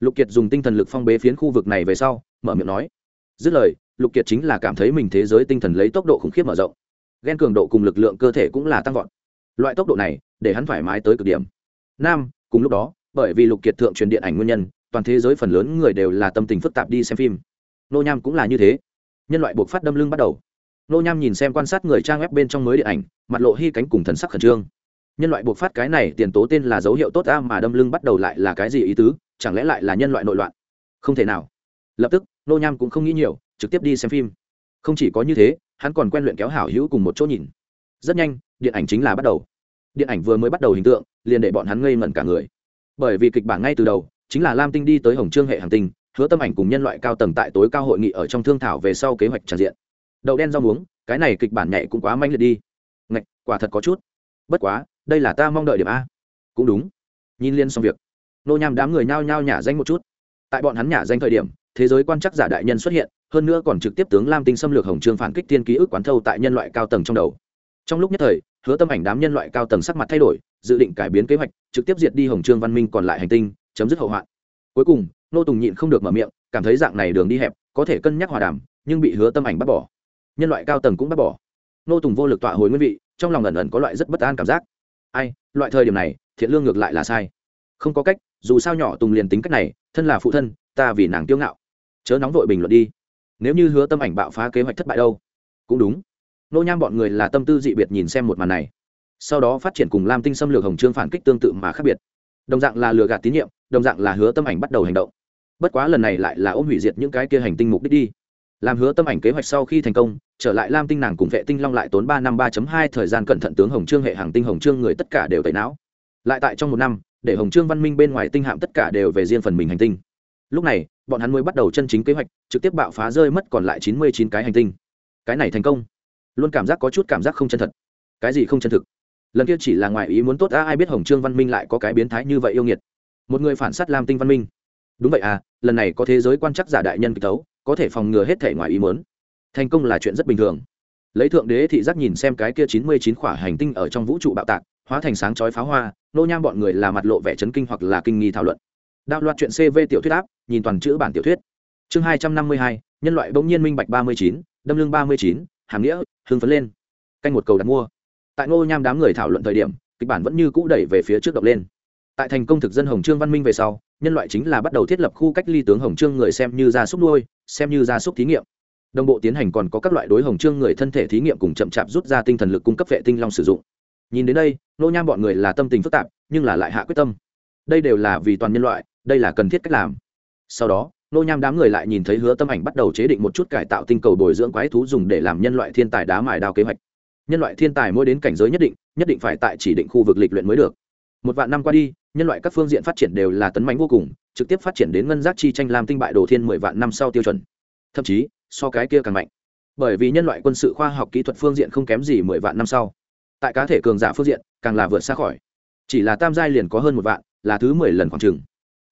Speaker 1: Lục kiệt dùng tinh thần lực phong bế phiến khu vực này về sau, mở miệng nói. Dứt lời lục kiệt chính là cảm thấy mình thế giới tinh thần lấy tốc độ khủng khiếp mở rộng. Ghen cường độ cùng lực lượng cơ thể cũng là tăng vọt. Loại tốc độ này, để hắn thoải mái tới cực điểm. Nam, cùng lúc đó, bởi vì lục kiệt thượng truyền điện ảnh nguyên nhân, toàn thế giới phần lớn người đều là tâm tình phức tạp đi xem phim. Nô nham cũng là như thế. Nhân loại buộc phát đâm lưng bắt đầu. Nô nham nhìn xem quan sát người trang web bên trong mới điện ảnh, mặt lộ hy cánh cùng thần sắc khẩn trương. Nhân loại buộc phát cái này tiền tố tên là dấu hiệu tốt ta mà đâm lưng bắt đầu lại là cái gì ý tứ? Chẳng lẽ lại là nhân loại nội loạn? Không thể nào. Lập tức, nô nham cũng không nghĩ nhiều trực tiếp đi xem phim. Không chỉ có như thế, hắn còn quen luyện kéo hảo hữu cùng một chỗ nhìn. Rất nhanh, điện ảnh chính là bắt đầu. Điện ảnh vừa mới bắt đầu hình tượng, liền để bọn hắn ngây ngẩn cả người. Bởi vì kịch bản ngay từ đầu, chính là lam tinh đi tới hồng trương hệ hàng tinh, hứa tâm ảnh cùng nhân loại cao tầng tại tối cao hội nghị ở trong thương thảo về sau kế hoạch tràn diện. Đậu đen rau muống, cái này kịch bản nhạy cũng quá manh liệt đi. Ngạch, quả thật có chút. Bất quá, đây là ta mong đợi điểm a. Cũng đúng. Nhìn liên xong việc. Nô nham đám người nhao nhao nhả danh một chút. Tại bọn hắn nhả danh thời điểm thế giới quan chắc giả đại nhân xuất hiện, hơn nữa còn trực tiếp tướng lam tinh xâm lược hồng trương phản kích tiên ký ức quán thâu tại nhân loại cao tầng trong đầu. Trong lúc nhất thời, hứa tâm ảnh đám nhân loại cao tầng sắc mặt thay đổi, dự định cải biến kế hoạch, trực tiếp diệt đi hồng trương văn minh còn lại hành tinh, chấm dứt hậu hoạn. Cuối cùng, nô tùng nhịn không được mở miệng, cảm thấy dạng này đường đi hẹp, có thể cân nhắc hòa đàm, nhưng bị hứa tâm ảnh bắt bỏ. Nhân loại cao tầng cũng bắt bỏ. Nô tùng vô lực tọa hồi nguyên vị, trong lòng ẩn ẩn có loại rất bất an cảm giác. Ai, loại thời điểm này, thiện lương ngược lại là sai. Không có cách, dù sao nhỏ tùng liền tính cách này, thân là phụ thân, ta vì nàng kiêu ngạo chớ nóng vội bình luận đi. Nếu như hứa tâm ảnh bạo phá kế hoạch thất bại đâu? Cũng đúng. Nô nham bọn người là tâm tư dị biệt nhìn xem một màn này. Sau đó phát triển cùng lam tinh xâm lược hồng trương phản kích tương tự mà khác biệt. Đồng dạng là lừa gạt tín nhiệm, đồng dạng là hứa tâm ảnh bắt đầu hành động. Bất quá lần này lại là ôm hủy diệt những cái kia hành tinh mục đích đi. Làm hứa tâm ảnh kế hoạch sau khi thành công, trở lại lam tinh nàng cùng vệ tinh long lại tốn ba năm ba hai thời gian cẩn thận tướng hồng trương hệ hàng tinh hồng trương người tất cả đều tẩy não. Lại tại trong một năm, để hồng trương văn minh bên ngoài tinh hạm tất cả đều về riêng phần mình hành tinh lúc này, bọn hắn mới bắt đầu chân chính kế hoạch, trực tiếp bạo phá rơi mất còn lại chín mươi chín cái hành tinh. Cái này thành công. Luôn cảm giác có chút cảm giác không chân thật. Cái gì không chân thực? Lần kia chỉ là ngoài ý muốn tốt đã ai biết hồng trương văn minh lại có cái biến thái như vậy yêu nghiệt. Một người phản s á t lam tinh văn minh. Đúng vậy à lần này có thế giới quan chắc giả đại nhân kịch tấu, có thể phòng ngừa hết thể ngoài ý muốn. Thành công là chuyện rất bình thường. Lấy thượng đế thị giác nhìn xem cái kia chín mươi chín khỏa hành tinh ở trong vũ trụ bạo tạc, hóa thành sáng chói pháo hoa, nô nham bọn người là mặt lộ vẻ chấn kinh hoặc là kinh nghi thảo luận đạo loạt chuyện cv tiểu thuyết áp, nhìn toàn chữ bản tiểu thuyết. Chương hai trăm năm mươi hai, nhân loại bỗng nhiên minh bạch ba mươi chín, đâm lương ba mươi chín, hàm nghĩa, hưng phấn lên. Canh một cầu đặt mua. Tại ngô nham đám người thảo luận thời điểm, kịch bản vẫn như cũ đẩy về phía trước động lên. Tại thành công thực dân hồng trương văn minh về sau, nhân loại chính là bắt đầu thiết lập khu cách ly tướng hồng trương người xem như gia súc nuôi, xem như gia súc thí nghiệm. Đồng bộ tiến hành còn có các loại đối hồng trương người thân thể thí nghiệm cùng chậm chạp rút ra tinh thần lực cung cấp vệ tinh long sử dụng. Nhìn đến đây nô nham bọn người là tâm tình phức tạp, nhưng là lại hạ quyết tâm. Đây đều là vì toàn nhân loại đây là cần thiết cách làm. Sau đó, nô nham đám người lại nhìn thấy hứa tâm ảnh bắt đầu chế định một chút cải tạo tinh cầu bồi dưỡng quái thú dùng để làm nhân loại thiên tài đá mài đao kế hoạch. Nhân loại thiên tài mỗi đến cảnh giới nhất định nhất định phải tại chỉ định khu vực lịch luyện mới được. Một vạn năm qua đi, nhân loại các phương diện phát triển đều là tấn mánh vô cùng, trực tiếp phát triển đến ngân giác chi tranh làm tinh bại đồ thiên mười vạn năm sau tiêu chuẩn. Thậm chí, so cái kia càng mạnh. Bởi vì nhân loại quân sự khoa học kỹ thuật phương diện không kém gì mười vạn năm sau. Tại cá thể cường giả phương diện, càng là vượt xa khỏi. Chỉ là tam giai liền có hơn một vạn, là thứ mười lần khoảng trừng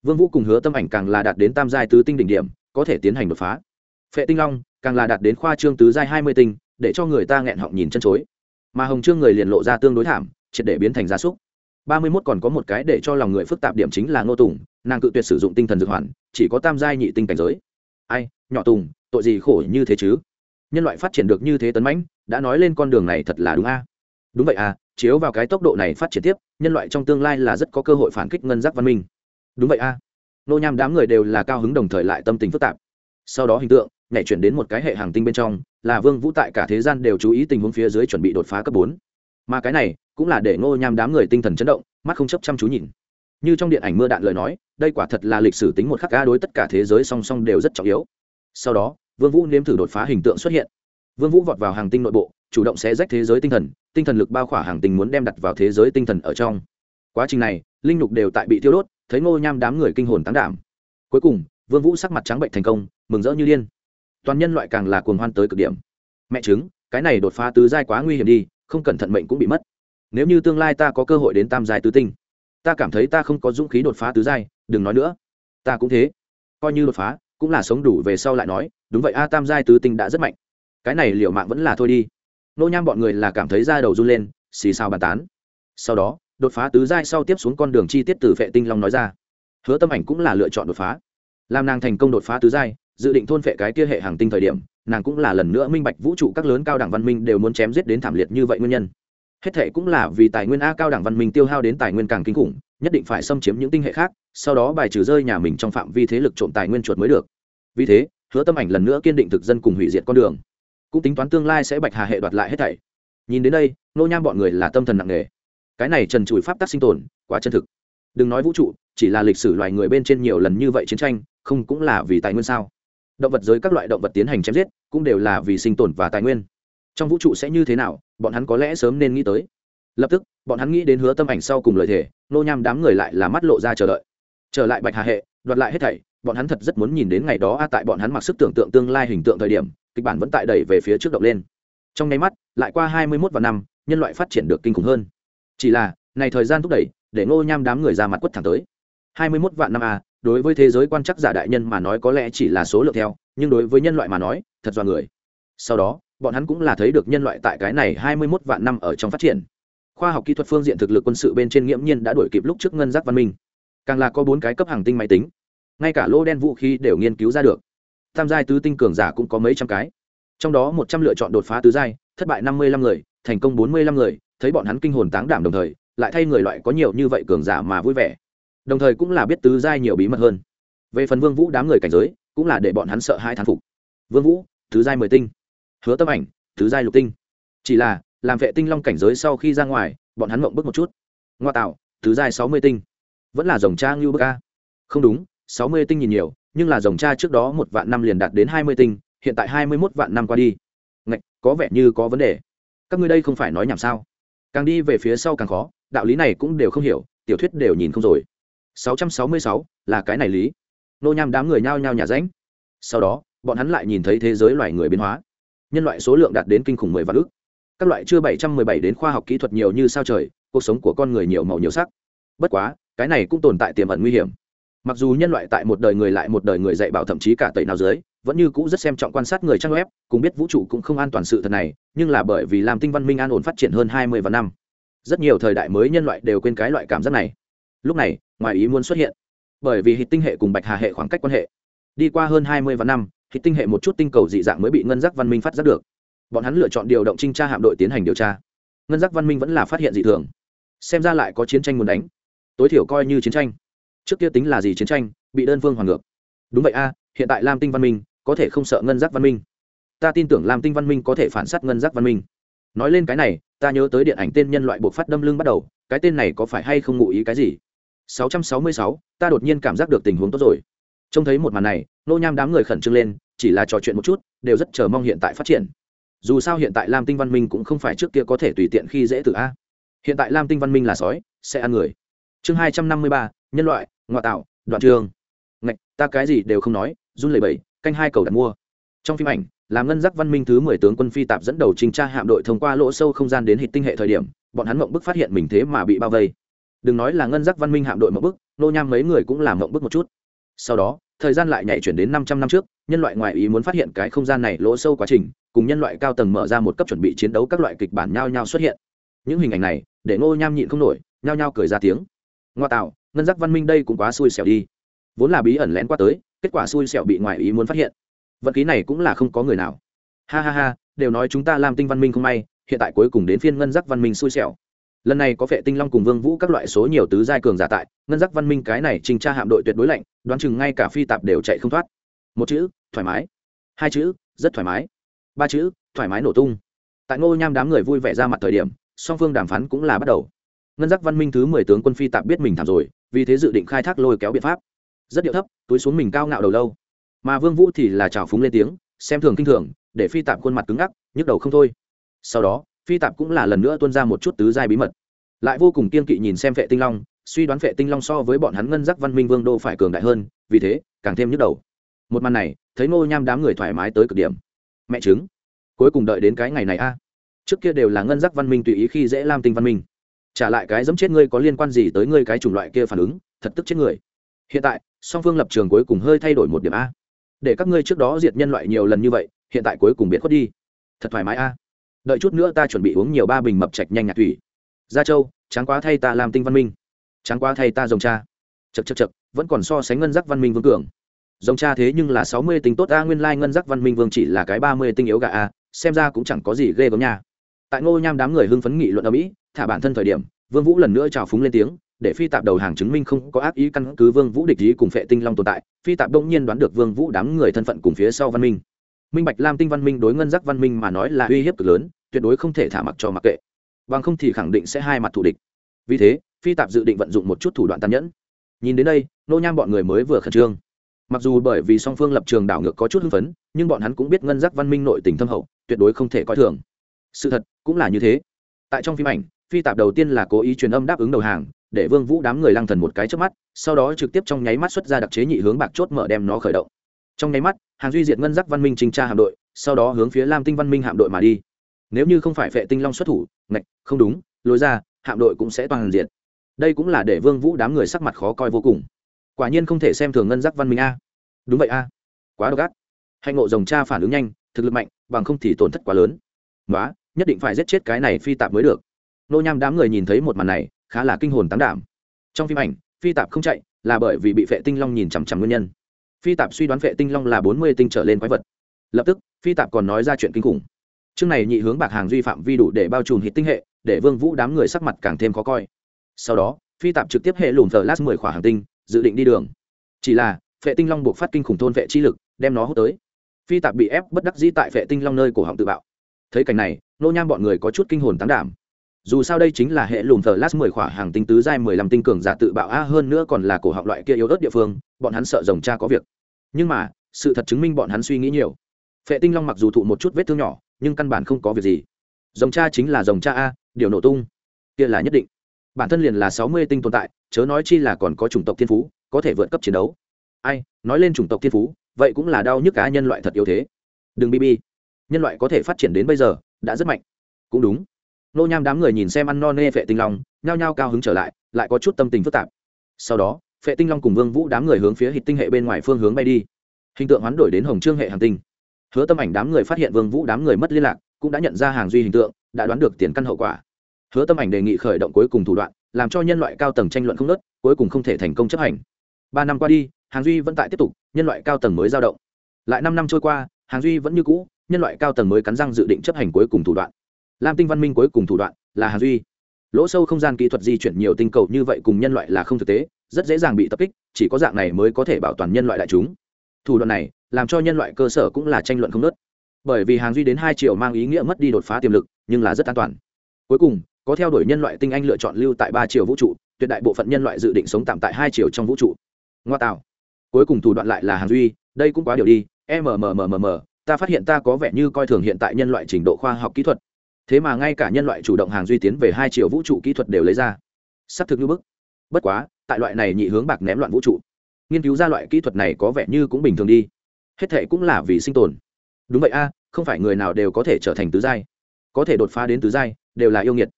Speaker 1: vương vũ cùng hứa tâm ảnh càng là đạt đến tam giai tứ tinh đỉnh điểm, có thể tiến hành đột phá. Phệ tinh long càng là đạt đến khoa trương tứ giai hai mươi tinh, để cho người ta nghẹn họng nhìn chân chối. Mà hồng trương người liền lộ ra tương đối thảm, triệt để biến thành gia súc. Ba mươi mốt còn có một cái để cho lòng người phức tạp điểm chính là ngô tùng, nàng cự tuyệt sử dụng tinh thần dược hoàn, chỉ có tam giai nhị tinh cảnh giới. Ai, nhỏ tùng, tội gì khổ như thế chứ? Nhân loại phát triển được như thế tấn mãnh, đã nói lên con đường này thật là đúng a. Đúng vậy à chiếu vào cái tốc độ này phát triển tiếp, nhân loại trong tương lai là rất có cơ hội phản kích ngân giác văn minh đúng vậy a. Nô nham đám người đều là cao hứng đồng thời lại tâm tình phức tạp. Sau đó hình tượng, nhảy chuyển đến một cái hệ hàng tinh bên trong, là vương vũ tại cả thế gian đều chú ý tình huống phía dưới chuẩn bị đột phá cấp bốn. Mà cái này, cũng là để ngô nham đám người tinh thần chấn động, mắt không chấp chăm chú nhìn. Như trong điện ảnh mưa đạn lời nói, đây quả thật là lịch sử tính một khắc ga đối tất cả thế giới song song đều rất trọng yếu. Sau đó, vương vũ nếm thử đột phá hình tượng xuất hiện. Vương vũ vọt vào hàng tinh nội bộ, chủ động xé rách thế giới tinh thần tinh thần lực bao khỏa hàng tinh muốn đem đặt vào thế giới tinh thần ở trong. Quá trình này, linh lục đều tại bị tiêu đốt thấy ngô nham đám người kinh hồn tán đảm. Cuối cùng, vương vũ sắc mặt trắng bệnh thành công, mừng rỡ như điên. Toàn nhân loại càng là cuồng hoan tới cực điểm. Mẹ chứng cái này đột phá tứ giai quá nguy hiểm đi, không cẩn thận mệnh cũng bị mất. Nếu như tương lai ta có cơ hội đến tam giai tứ tinh, ta cảm thấy ta không có dũng khí đột phá tứ giai, đừng nói nữa. Ta cũng thế. Coi như đột phá, cũng là sống đủ về sau lại nói, đúng vậy a, tam giai tứ tinh đã rất mạnh. Cái này liệu mạng vẫn là thôi đi. Nô nham bọn người là cảm thấy da đầu run lên, xì xào bàn tán. Sau đó đột phá tứ giai sau tiếp xuống con đường chi tiết từ vệ tinh long nói ra. Hứa tâm ảnh cũng là lựa chọn đột phá. Làm nàng thành công đột phá tứ giai, dự định thôn vệ cái kia hệ hàng tinh thời điểm, nàng cũng là lần nữa minh bạch vũ trụ các lớn cao đẳng văn minh đều muốn chém giết đến thảm liệt như vậy nguyên nhân. Hết thệ cũng là vì tài nguyên a cao đẳng văn minh tiêu hao đến tài nguyên càng kinh khủng, nhất định phải xâm chiếm những tinh hệ khác, sau đó bài trừ rơi nhà mình trong phạm vi thế lực trộm tài nguyên chuột mới được. Vì thế, hứa tâm ảnh lần nữa kiên định thực dân cùng hủy diệt con đường. Cũng tính toán tương lai sẽ bạch hà hệ đoạt lại hết thảy. Nhìn đến đây, nô nham bọn người là tâm thần nặng nề cái này trần trụi pháp tắc sinh tồn, quá chân thực. Đừng nói vũ trụ, chỉ là lịch sử loài người bên trên nhiều lần như vậy chiến tranh, không cũng là vì tài nguyên sao? Động vật giới các loại động vật tiến hành chém giết, cũng đều là vì sinh tồn và tài nguyên. Trong vũ trụ sẽ như thế nào, bọn hắn có lẽ sớm nên nghĩ tới. Lập tức, bọn hắn nghĩ đến hứa tâm ảnh sau cùng lời thề, nô nham đám người lại là mắt lộ ra chờ đợi. Trở lại bạch hà hệ, đoạt lại hết thảy, bọn hắn thật rất muốn nhìn đến ngày đó a tại bọn hắn mặc sức tưởng tượng tương lai hình tượng thời điểm, kịch bản vẫn tại đẩy về phía trước động lên. Trong nháy mắt, lại qua hai mươi mốt và năm, nhân loại phát triển được kinh khủng hơn chỉ là, này thời gian thúc đẩy, để ngô nham đám người ra mặt quất thẳng tới. Hai mươi mốt vạn năm a đối với thế giới quan chắc giả đại nhân mà nói có lẽ chỉ là số lượng theo, nhưng đối với nhân loại mà nói, thật do người. Sau đó, bọn hắn cũng là thấy được nhân loại tại cái này hai mươi mốt vạn năm ở trong phát triển. Khoa học kỹ thuật phương diện thực lực quân sự bên trên nghiễm nhiên đã đuổi kịp lúc trước ngân giác văn minh. Càng là có bốn cái cấp hàng tinh máy tính. Ngay cả lô đen vũ khí đều nghiên cứu ra được. Tam giai tứ tinh cường giả cũng có mấy trăm cái. Trong đó một trăm lựa chọn đột phá tứ giai, thất bại năm mươi lăm người, thành công bốn mươi lăm người thấy bọn hắn kinh hồn táng đảm đồng thời, lại thay người loại có nhiều như vậy cường giả mà vui vẻ. Đồng thời cũng là biết tứ giai nhiều bí mật hơn. Về phần vương vũ đám người cảnh giới, cũng là để bọn hắn sợ hai thán phục. Vương vũ, tứ giai mười tinh. Hứa tâm ảnh, tứ giai lục tinh. Chỉ là, làm vệ tinh long cảnh giới sau khi ra ngoài, bọn hắn mộng bước một chút. Ngoa tạo, tứ giai sáu mươi tinh. Vẫn là dòng cha ngưu bức a. Không đúng, sáu mươi tinh nhìn nhiều, nhưng là dòng cha trước đó một vạn năm liền đạt đến hai mươi tinh, hiện tại hai mươi mốt vạn năm qua đi. Ngạch, có vẻ như có vấn đề. Các ngươi đây không phải nói nhảm sao? Càng đi về phía sau càng khó, đạo lý này cũng đều không hiểu, tiểu thuyết đều nhìn không rồi. 666 là cái này lý. Nô nham đám người nhao nhao nhà ránh. Sau đó, bọn hắn lại nhìn thấy thế giới loài người biến hóa. Nhân loại số lượng đạt đến kinh khủng mười vạn ước các loại chưa bảy trăm mười bảy đến khoa học kỹ thuật nhiều như sao trời, cuộc sống của con người nhiều màu nhiều sắc. Bất quá, cái này cũng tồn tại tiềm ẩn nguy hiểm. Mặc dù nhân loại tại một đời người lại một đời người dạy bảo thậm chí cả tẩy nào dưới vẫn như cũ rất xem trọng quan sát người trang web, cùng biết vũ trụ cũng không an toàn sự thật này, nhưng là bởi vì làm tinh văn minh an ổn phát triển hơn hai mươi vạn năm. Rất nhiều thời đại mới nhân loại đều quên cái loại cảm giác này. Lúc này, ngoài ý muốn xuất hiện. Bởi vì hít tinh hệ cùng bạch hà hệ khoảng cách quan hệ. Đi qua hơn hai mươi vạn năm hít tinh hệ một chút tinh cầu dị dạng mới bị ngân giác văn minh phát giác được. Bọn hắn lựa chọn điều động trinh tra hạm đội tiến hành điều tra. Ngân giác văn minh vẫn là phát hiện dị thường. Xem ra lại có chiến tranh muốn đánh. Tối thiểu coi như chiến tranh. Trước kia tính là gì chiến tranh, bị đơn phương hoàn ngược. Đúng vậy a, hiện tại lam tinh văn minh có thể không sợ ngân giác văn minh. Ta tin tưởng lam tinh văn minh có thể phản s á t ngân giác văn minh. Nói lên cái này ta nhớ tới điện ảnh tên nhân loại buộc phát đâm lưng bắt đầu cái tên này có phải hay không ngụ ý cái gì? 666, ta đột nhiên cảm giác được tình huống tốt rồi. Trông thấy một màn này nô nham đám người khẩn trương lên chỉ là trò chuyện một chút đều rất chờ mong hiện tại phát triển. Dù sao hiện tại lam tinh văn minh cũng không phải trước kia có thể tùy tiện khi dễ từ a. Hiện tại lam tinh văn minh là sói sẽ ăn người. Chương hai trăm năm mươi ba nhân loại ngoại tạo đoạn trường. Ngạch ta cái gì đều không nói run lẩy bẩy canh hai cầu đặt mua. Trong phim ảnh, làm ngân giác văn minh thứ mười tướng quân phi tạp dẫn đầu trình tra hạm đội thông qua lỗ sâu không gian đến hịt tinh hệ thời điểm, bọn hắn mộng bức phát hiện mình thế mà bị bao vây. Đừng nói là ngân giác văn minh hạm đội mộng bức, nô nham mấy người cũng làm mộng bức một chút. Sau đó, thời gian lại nhảy chuyển đến năm trăm năm trước, nhân loại ngoại ý muốn phát hiện cái không gian này lỗ sâu quá trình, cùng nhân loại cao tầng mở ra một cấp chuẩn bị chiến đấu các loại kịch bản nhao nhao xuất hiện. Những hình ảnh này, để ngô nham nhịn không nổi, nhao nhao cười ra tiếng. Ngoa tạo, ngân giác văn minh đây cũng quá xui xẻo đi. Vốn là bí ẩn lén qua tới kết quả xui xẻo bị ngoại ý muốn phát hiện. Vật khí này cũng là không có người nào. Ha ha ha, đều nói chúng ta làm tinh văn minh không may, hiện tại cuối cùng đến phiên ngân giác văn minh xui xẻo. Lần này có vệ tinh long cùng vương vũ các loại số nhiều tứ giai cường giả tại, ngân giác văn minh cái này trình tra hạm đội tuyệt đối lạnh, đoán chừng ngay cả phi tạp đều chạy không thoát. Một chữ, thoải mái. Hai chữ, rất thoải mái. Ba chữ, thoải mái nổ tung. Tại ngô nham đám người vui vẻ ra mặt thời điểm, song phương đàm phán cũng là bắt đầu. Ngân giác văn minh thứ mười tướng quân phi tạp biết mình thảm rồi, vì thế dự định khai thác lôi kéo biện pháp rất điệu thấp, túi xuống mình cao ngạo đầu lâu. Mà vương vũ thì là trào phúng lên tiếng, xem thường kinh thường, để phi tạp khuôn mặt cứng ngắc, nhức đầu không thôi. Sau đó, phi tạp cũng là lần nữa tuôn ra một chút tứ giai bí mật. Lại vô cùng kiên kỵ nhìn xem vệ tinh long, suy đoán vệ tinh long so với bọn hắn ngân giác văn minh vương đô phải cường đại hơn, vì thế, càng thêm nhức đầu. Một màn này, thấy ngô nham đám người thoải mái tới cực điểm. Mẹ chứng cuối cùng đợi đến cái ngày này a. Trước kia đều là ngân giác văn minh tùy ý khi dễ lam tinh văn minh. Trả lại cái giấm chết ngươi có liên quan gì tới ngươi cái chủng loại kia phản ứng, thật tức chết người hiện tại, song phương lập trường cuối cùng hơi thay đổi một điểm a. Để các ngươi trước đó diệt nhân loại nhiều lần như vậy, hiện tại cuối cùng biệt khuất đi. Thật thoải mái a. Đợi chút nữa ta chuẩn bị uống nhiều ba bình mập trạch nhanh nhạt thủy. Gia châu tráng quá thay ta làm tinh văn minh. Tráng quá thay ta dòng cha. Chật chật chật vẫn còn so sánh ngân giác văn minh vương cường. Dòng cha thế nhưng là sáu mươi tính tốt a, nguyên lai ngân giác văn minh vương chỉ là cái ba mươi tinh yếu gà a, xem ra cũng chẳng có gì ghê gớm nha. Tại ngô nham đám người hưng phấn nghị luận ở mỹ, thả bản thân thời điểm, vương vũ lần nữa chào phúng lên tiếng để phi tạp đầu hàng chứng minh không có ác ý căn cứ vương vũ địch ý cùng phệ tinh long tồn tại, phi tạp đông nhiên đoán được vương vũ đám người thân phận cùng phía sau văn minh. Minh bạch lam tinh văn minh đối ngân giác văn minh mà nói là uy hiếp cực lớn, tuyệt đối không thể thả mặc cho mặc kệ. Bằng không thì khẳng định sẽ hai mặt thủ địch. Vì thế, phi tạp dự định vận dụng một chút thủ đoạn tàn nhẫn. Nhìn đến đây, nô nham bọn người mới vừa khẩn trương. Mặc dù bởi vì song phương lập trường đảo ngược có chút hưng phấn, nhưng bọn hắn cũng biết ngân giác văn minh nội tình thâm hậu, tuyệt đối không thể coi thường. Sự thật cũng là như thế. Tại trong phim ảnh, phi tạp đầu tiên là cố ý truyền âm đáp ứng đầu hàng để vương vũ đám người lăng thần một cái trước mắt sau đó trực tiếp trong nháy mắt xuất ra đặc chế nhị hướng bạc chốt mở đem nó khởi động. Trong nháy mắt hàng duy diệt ngân giác văn minh trình tra hạm đội sau đó hướng phía lam tinh văn minh hạm đội mà đi. Nếu như không phải vệ tinh long xuất thủ ngạch không đúng lối ra hạm đội cũng sẽ toàn diệt. Đây cũng là để vương vũ đám người sắc mặt khó coi vô cùng. Quả nhiên không thể xem thường ngân giác văn minh a. Đúng vậy a. Quá độc ác. Hạnh ngộ rồng cha phản ứng nhanh thực lực mạnh bằng không thì tổn thất quá lớn. Quá, nhất định phải giết chết cái này phi tạp mới được. Nô nham đám người nhìn thấy một màn này khá là kinh hồn tán đảm. Trong phim ảnh, phi tạp không chạy là bởi vì bị vệ tinh long nhìn chằm chằm nguyên nhân. Phi tạp suy đoán vệ tinh long là bốn mươi tinh trở lên quái vật. Lập tức, phi tạp còn nói ra chuyện kinh khủng. Chương này nhị hướng bạc hàng duy phạm vi đủ để bao trùm hít tinh hệ, để vương vũ đám người sắc mặt càng thêm khó coi. Sau đó, phi tạp trực tiếp hệ lùm thờ lát mười khỏa hàng tinh, dự định đi đường. Chỉ là vệ tinh long buộc phát kinh khủng thôn vệ chi lực, đem nó hút tới. Phi tạp bị ép bất đắc dĩ tại vệ tinh long nơi cổ họng tự bạo. Thấy cảnh này, nô nham bọn người có chút kinh hồn tán đảm dù sao đây chính là hệ lùm thờ lát mười khỏa hàng tinh tứ giai mười lăm tinh cường giả tự bạo a hơn nữa còn là cổ học loại kia yếu ớt địa phương, bọn hắn sợ rồng cha có việc. Nhưng mà, sự thật chứng minh bọn hắn suy nghĩ nhiều. Phệ tinh long mặc dù thụ một chút vết thương nhỏ, nhưng căn bản không có việc gì. Rồng cha chính là rồng cha a, điều nổ tung. Kia là nhất định. Bản thân liền là sáu mươi tinh tồn tại, chớ nói chi là còn có chủng tộc thiên phú, có thể vượt cấp chiến đấu. Ai, nói lên chủng tộc thiên phú, vậy cũng là đau nhức cá nhân loại thật yếu thế. Đừng bb nhân loại có thể phát triển đến bây giờ, đã rất mạnh. Cũng đúng nô nham đám người nhìn xem ăn no nê phệ tinh long, nhao nhao cao hứng trở lại lại có chút tâm tình phức tạp. Sau đó, phệ tinh long cùng vương vũ đám người hướng phía hít tinh hệ bên ngoài phương hướng bay đi. Hình tượng hoán đổi đến hồng trương hệ hàng tinh. Hứa tâm ảnh đám người phát hiện vương vũ đám người mất liên lạc, cũng đã nhận ra hàng duy hình tượng, đã đoán được tiền căn hậu quả. Hứa tâm ảnh đề nghị khởi động cuối cùng thủ đoạn, làm cho nhân loại cao tầng tranh luận không nớt cuối cùng không thể thành công chấp hành. Ba năm qua đi, hàng duy vẫn tại tiếp tục, nhân loại cao tầng mới dao động. Lại năm năm trôi qua, hàng duy vẫn như cũ, nhân loại cao tầng mới cắn răng dự định chấp hành cuối cùng thủ đoạn lam tinh văn minh cuối cùng thủ đoạn là hàn duy. Lỗ sâu không gian kỹ thuật di chuyển nhiều tinh cầu như vậy cùng nhân loại là không thực tế, rất dễ dàng bị tập kích, chỉ có dạng này mới có thể bảo toàn nhân loại đại chúng. Thủ đoạn này làm cho nhân loại cơ sở cũng là tranh luận không nớt bởi vì hàng duy đến hai triệu mang ý nghĩa mất đi đột phá tiềm lực, nhưng là rất an toàn. Cuối cùng, có theo đuổi nhân loại tinh anh lựa chọn lưu tại ba triệu vũ trụ, tuyệt đại bộ phận nhân loại dự định sống tạm tại hai triệu trong vũ trụ. Ngoa tạo. Cuối cùng thủ đoạn lại là hàng duy, đây cũng quá điều đi. Mmmmm ta phát hiện ta có vẻ như coi thường hiện tại nhân loại trình độ khoa học kỹ thuật thế mà ngay cả nhân loại chủ động hàng duy tiến về hai triệu vũ trụ kỹ thuật đều lấy ra. S ắ c thực như bức. Bất quá, tại loại này nhị hướng bạc ném loạn vũ trụ, nghiên cứu ra loại kỹ thuật này có vẻ như cũng bình thường đi. Hết thệ cũng là vì sinh tồn. Đúng vậy a, không phải người nào đều có thể trở thành tứ giai. Có thể đột phá đến tứ giai, đều là yêu nghiệt.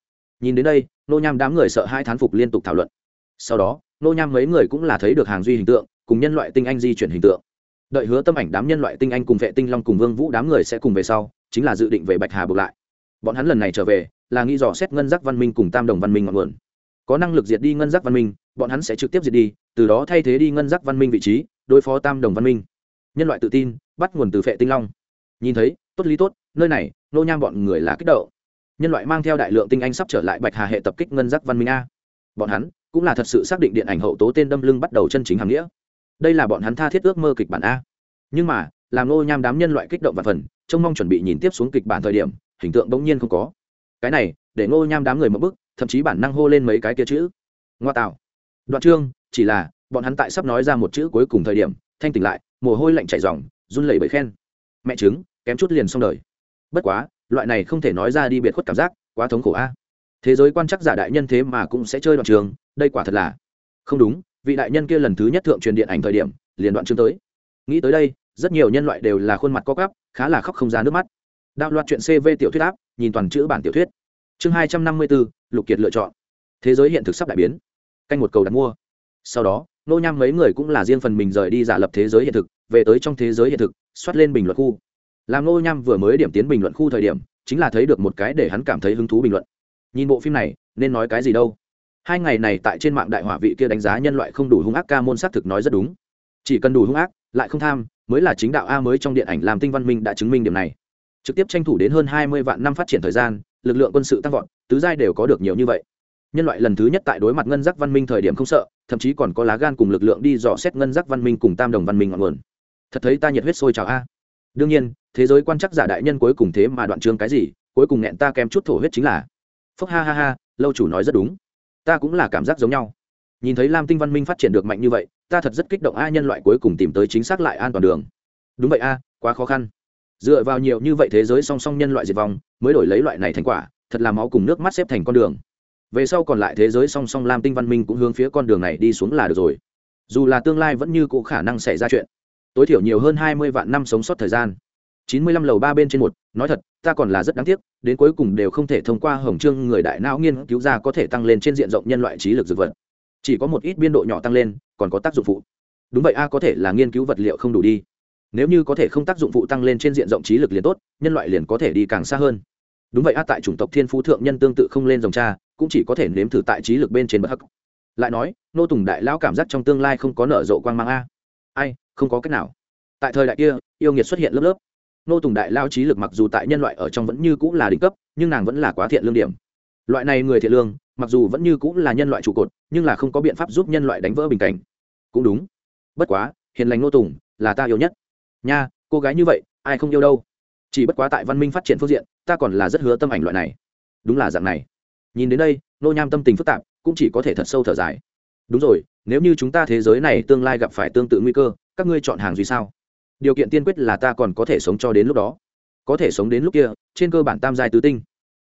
Speaker 1: Nhìn đến đây, nô nham đám người sợ hai thán phục liên tục thảo luận. Sau đó, nô nham mấy người cũng là thấy được hàng duy hình tượng, cùng nhân loại tinh anh di chuyển hình tượng. Đợi hứa tâm ảnh đám nhân loại tinh anh cùng vệ tinh long cùng vương vũ đám người sẽ cùng về sau, chính là dự định về bạch hà bực lại bọn hắn lần này trở về là nghĩ dò xét ngân giác văn minh cùng tam đồng văn minh ngọn nguồn. Có năng lực diệt đi ngân giác văn minh, bọn hắn sẽ trực tiếp diệt đi, từ đó thay thế đi ngân giác văn minh vị trí, đối phó tam đồng văn minh. Nhân loại tự tin, bắt nguồn từ phệ tinh long. Nhìn thấy, tốt lý tốt, nơi này, nô nham bọn người là kích động. Nhân loại mang theo đại lượng tinh anh sắp trở lại bạch hà hệ tập kích ngân giác văn minh a. Bọn hắn, cũng là thật sự xác định điện ảnh hậu tố tên đâm lưng bắt đầu chân chính hàng nghĩa. Đây là bọn hắn tha thiết ước mơ kịch bản a. Nhưng mà, làm nô nham đám nhân loại kích động và phần, trông mong chuẩn bị nhìn tiếp xuống kịch bản thời điểm hình tượng bỗng nhiên không có. Cái này, để ngô nham đám người mất bức, thậm chí bản năng hô lên mấy cái kia chữ. Ngoa tạo. Đoạn chương, chỉ là, bọn hắn tại sắp nói ra một chữ cuối cùng thời điểm, thanh tỉnh lại, mồ hôi lạnh chảy ròng, run lẩy bẩy khen. Mẹ chứng kém chút liền xong đời. Bất quá, loại này không thể nói ra đi biệt khuất cảm giác, quá thống khổ a. Thế giới quan chắc giả đại nhân thế mà cũng sẽ chơi đoạn trường đây quả thật là không đúng, vị đại nhân kia lần thứ nhất thượng truyền điện ảnh thời điểm, liền đoạn chương tới. Nghĩ tới đây, rất nhiều nhân loại đều là khuôn mặt co cắp khá là khóc không ra nước mắt đạo loạt chuyện cv tiểu thuyết áp, nhìn toàn chữ bản tiểu thuyết. Chương hai trăm năm mươi bốn, lục kiệt lựa chọn. Thế giới hiện thực sắp đại biến. Canh một cầu đặt mua. Sau đó, nô nham mấy người cũng là riêng phần mình rời đi giả lập thế giới hiện thực, về tới trong thế giới hiện thực xoát lên bình luận khu. Làm nô nham vừa mới điểm tiến bình luận khu thời điểm, chính là thấy được một cái để hắn cảm thấy hứng thú bình luận. Nhìn bộ phim này, nên nói cái gì đâu? Hai ngày này tại trên mạng đại hỏa vị kia đánh giá nhân loại không đủ hung ác ca môn xác thực nói rất đúng. Chỉ cần đủ hung ác, lại không tham, mới là chính đạo a mới trong điện ảnh làm tinh văn minh đã chứng minh điểm này trực tiếp tranh thủ đến hơn hai mươi vạn năm phát triển thời gian, lực lượng quân sự tăng vọt, tứ giai đều có được nhiều như vậy. Nhân loại lần thứ nhất tại đối mặt ngân giác văn minh thời điểm không sợ, thậm chí còn có lá gan cùng lực lượng đi dò xét ngân giác văn minh cùng tam đồng văn minh ngọn nguồn. Thật thấy ta nhiệt huyết sôi trào a. Đương nhiên, thế giới quan chắc giả đại nhân cuối cùng thế mà đoạn chương cái gì, cuối cùng nghẹn ta kém chút thổ huyết chính là. Phúc ha ha ha, lâu chủ nói rất đúng. Ta cũng là cảm giác giống nhau. Nhìn thấy lam tinh văn minh phát triển được mạnh như vậy, ta thật rất kích động a, nhân loại cuối cùng tìm tới chính xác lại an toàn đường. Đúng vậy a, quá khó khăn dựa vào nhiều như vậy thế giới song song nhân loại diệt vong, mới đổi lấy loại này thành quả, thật là máu cùng nước mắt xếp thành con đường. Về sau còn lại thế giới song song lam tinh văn minh cũng hướng phía con đường này đi xuống là được rồi. Dù là tương lai vẫn như cũ khả năng xảy ra chuyện, tối thiểu nhiều hơn hai mươi vạn năm sống sót thời gian. Chín mươi lăm lầu ba bên trên một, nói thật, ta còn là rất đáng tiếc, đến cuối cùng đều không thể thông qua hồng trương người đại não nghiên cứu ra có thể tăng lên trên diện rộng nhân loại trí lực dược vật. Chỉ có một ít biên độ nhỏ tăng lên, còn có tác dụng phụ. Đúng vậy a, có thể là nghiên cứu vật liệu không đủ đi nếu như có thể không tác dụng phụ tăng lên trên diện rộng trí lực liền tốt, nhân loại liền có thể đi càng xa hơn. Đúng vậy a tại chủng tộc thiên phú thượng nhân tương tự không lên dòng cha, cũng chỉ có thể nếm thử tại trí lực bên trên bậc hắc. Lại nói, nô tùng đại lão cảm giác trong tương lai không có nở rộ quang mang a. Ai, không có cách nào. Tại thời đại kia, yêu nghiệt xuất hiện lớp lớp. Nô tùng đại lao trí lực mặc dù tại nhân loại ở trong vẫn như cũng là đỉnh cấp, nhưng nàng vẫn là quá thiện lương điểm. Loại này người thiện lương, mặc dù vẫn như cũng là nhân loại trụ cột, nhưng là không có biện pháp giúp nhân loại đánh vỡ bình cảnh. Cũng đúng. Bất quá, hiền lành nô tùng là ta yêu nhất nha, cô gái như vậy, ai không yêu đâu. Chỉ bất quá tại văn minh phát triển phương diện, ta còn là rất hứa tâm ảnh loại này. Đúng là dạng này. Nhìn đến đây, nô nham tâm tình phức tạp, cũng chỉ có thể thật sâu thở dài. Đúng rồi, nếu như chúng ta thế giới này tương lai gặp phải tương tự nguy cơ, các ngươi chọn hàng duy sao? Điều kiện tiên quyết là ta còn có thể sống cho đến lúc đó. Có thể sống đến lúc kia, trên cơ bản tam giai tứ tinh.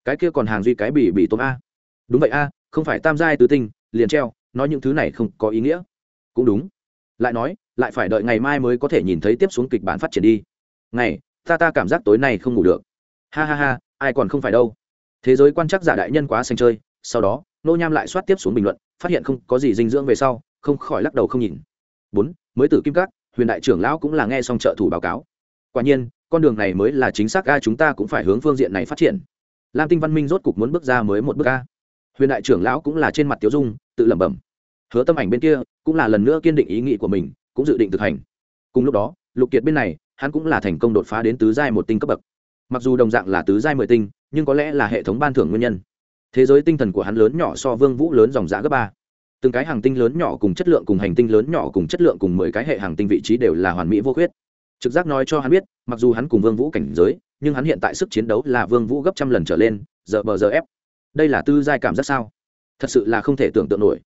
Speaker 1: Cái kia còn hàng duy cái bỉ bị tôm a. Đúng vậy a, không phải tam giai tứ tinh, liền treo, nói những thứ này không có ý nghĩa. Cũng đúng. Lại nói lại phải đợi ngày mai mới có thể nhìn thấy tiếp xuống kịch bản phát triển đi. Ngày, ta ta cảm giác tối nay không ngủ được. Ha ha ha, ai còn không phải đâu. Thế giới quan chắc giả đại nhân quá xanh chơi, sau đó, nô nham lại soát tiếp xuống bình luận, phát hiện không có gì dinh dưỡng về sau, không khỏi lắc đầu không nhìn. Bốn, mới tử kim các, huyền đại trưởng lão cũng là nghe xong trợ thủ báo cáo. Quả nhiên, con đường này mới là chính xác, a, chúng ta cũng phải hướng phương diện này phát triển. Lam tinh văn minh rốt cục muốn bước ra mới một bước, a. Huyền đại trưởng lão cũng là trên mặt tiếu dung, tự lẩm bẩm. Hứa tâm ảnh bên kia cũng là lần nữa kiên định ý nghĩ của mình cũng dự định thực hành. Cùng lúc đó, lục kiệt bên này, hắn cũng là thành công đột phá đến tứ giai một tinh cấp bậc. Mặc dù đồng dạng là tứ giai mười tinh, nhưng có lẽ là hệ thống ban thưởng nguyên nhân. Thế giới tinh thần của hắn lớn nhỏ so vương vũ lớn dòng dã gấp ba. Từng cái hàng tinh lớn nhỏ cùng chất lượng cùng hành tinh lớn nhỏ cùng chất lượng cùng mười cái hệ hàng tinh vị trí đều là hoàn mỹ vô khuyết. Trực giác nói cho hắn biết, mặc dù hắn cùng vương vũ cảnh giới, nhưng hắn hiện tại sức chiến đấu là vương vũ gấp trăm lần trở lên, giờ bờ giờ ép. Đây là tư giai cảm giác sao? Thật sự là không thể tưởng tượng nổi.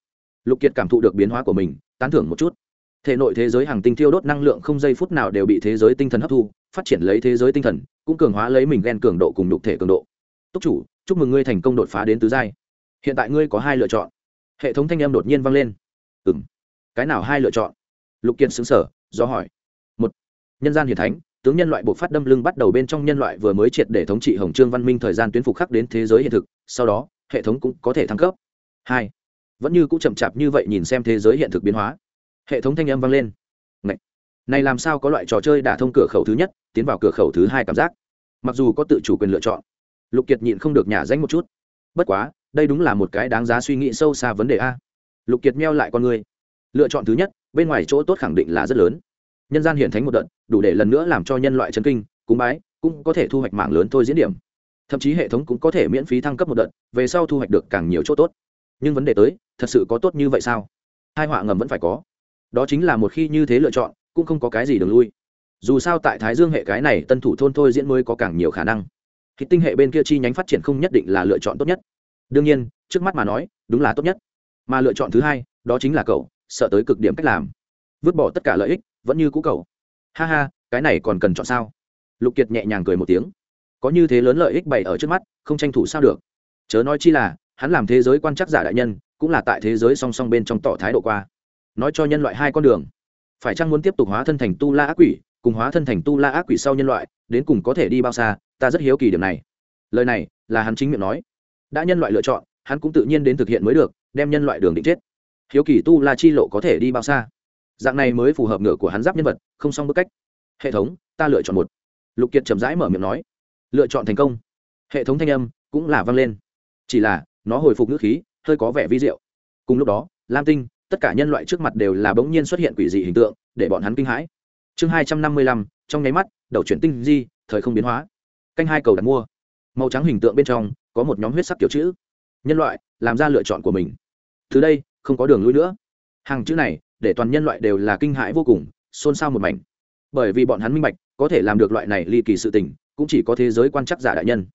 Speaker 1: Lục kiệt cảm thụ được biến hóa của mình, tán thưởng một chút thể nội thế giới hàng tinh thiêu đốt năng lượng không giây phút nào đều bị thế giới tinh thần hấp thu, phát triển lấy thế giới tinh thần, cũng cường hóa lấy mình ghen cường độ cùng đục thể cường độ. Túc chủ, chúc mừng ngươi thành công đột phá đến tứ giai. Hiện tại ngươi có hai lựa chọn. Hệ thống thanh âm đột nhiên vang lên. Ừ m cái nào hai lựa chọn? Lục kiệt xứng sở do hỏi. Một. Nhân gian hiền thánh, tướng nhân loại buộc phát đâm lưng bắt đầu bên trong nhân loại vừa mới triệt để thống trị hồng trương văn minh thời gian tuyến phục khắc đến thế giới hiện thực, sau đó, hệ thống cũng có thể thăng cấp. Hai. Vẫn như cũng chậm chạp như vậy nhìn xem thế giới hiện thực biến hóa hệ thống thanh âm vang lên. Này, này làm sao có loại trò chơi đả thông cửa khẩu thứ nhất tiến vào cửa khẩu thứ hai cảm giác? Mặc dù có tự chủ quyền lựa chọn lục kiệt nhịn không được nhả danh một chút. Bất quá đây đúng là một cái đáng giá suy nghĩ sâu xa vấn đề a. Lục kiệt meo lại con người. Lựa chọn thứ nhất bên ngoài chỗ tốt khẳng định là rất lớn. Nhân gian hiện thánh một đợt đủ để lần nữa làm cho nhân loại chân kinh cúng bái cũng có thể thu hoạch mạng lớn thôi diễn điểm. Thậm chí hệ thống cũng có thể miễn phí thăng cấp một đợt về sau thu hoạch được càng nhiều chỗ tốt. Nhưng vấn đề tới thật sự có tốt như vậy sao? Hai họa ngầm vẫn phải có đó chính là một khi như thế lựa chọn, cũng không có cái gì đường lui. Dù sao tại thái dương hệ cái này tân thủ thôn thôi diễn mới có càng nhiều khả năng. Thì tinh hệ bên kia chi nhánh phát triển không nhất định là lựa chọn tốt nhất. Đương nhiên, trước mắt mà nói, đúng là tốt nhất. Mà lựa chọn thứ hai, đó chính là cậu, sợ tới cực điểm cách làm. Vứt bỏ tất cả lợi ích, vẫn như cũ cậu. Ha ha, cái này còn cần chọn sao? Lục kiệt nhẹ nhàng cười một tiếng. Có như thế lớn lợi ích bày ở trước mắt, không tranh thủ sao được. Chớ nói chi là, hắn làm thế giới quan chắc giả đại nhân, cũng là tại thế giới song song bên trong tỏ thái độ qua nói cho nhân loại hai con đường. Phải chăng muốn tiếp tục hóa thân thành tu la ác quỷ, cùng hóa thân thành tu la ác quỷ sau nhân loại, đến cùng có thể đi bao xa, ta rất hiếu kỳ điểm này. Lời này là hắn chính miệng nói. Đã nhân loại lựa chọn, hắn cũng tự nhiên đến thực hiện mới được, đem nhân loại đường định chết. Hiếu kỳ tu la chi lộ có thể đi bao xa? Dạng này mới phù hợp ngựa của hắn giáp nhân vật, không xong bức cách. Hệ thống, ta lựa chọn một. Lục kiệt chậm rãi mở miệng nói. Lựa chọn thành công. Hệ thống thanh âm cũng là vang lên. Chỉ là, nó hồi phục ngữ khí, hơi có vẻ vi diệu. Cùng lúc đó, lam tinh tất cả nhân loại trước mặt đều là bỗng nhiên xuất hiện quỷ dị hình tượng, để bọn hắn kinh hãi. Chương hai trăm năm mươi lăm, trong nháy mắt, đầu chuyển tinh di, thời không biến hóa. Canh hai cầu đặt mua. Màu trắng hình tượng bên trong, có một nhóm huyết sắc kiểu chữ. Nhân loại, làm ra lựa chọn của mình. Từ đây, không có đường lui nữa. Hàng chữ này, để toàn nhân loại đều là kinh hãi vô cùng, xôn xao một mảnh. Bởi vì bọn hắn minh bạch, có thể làm được loại này ly kỳ sự tình, cũng chỉ có thế giới quan chắc giả đại nhân.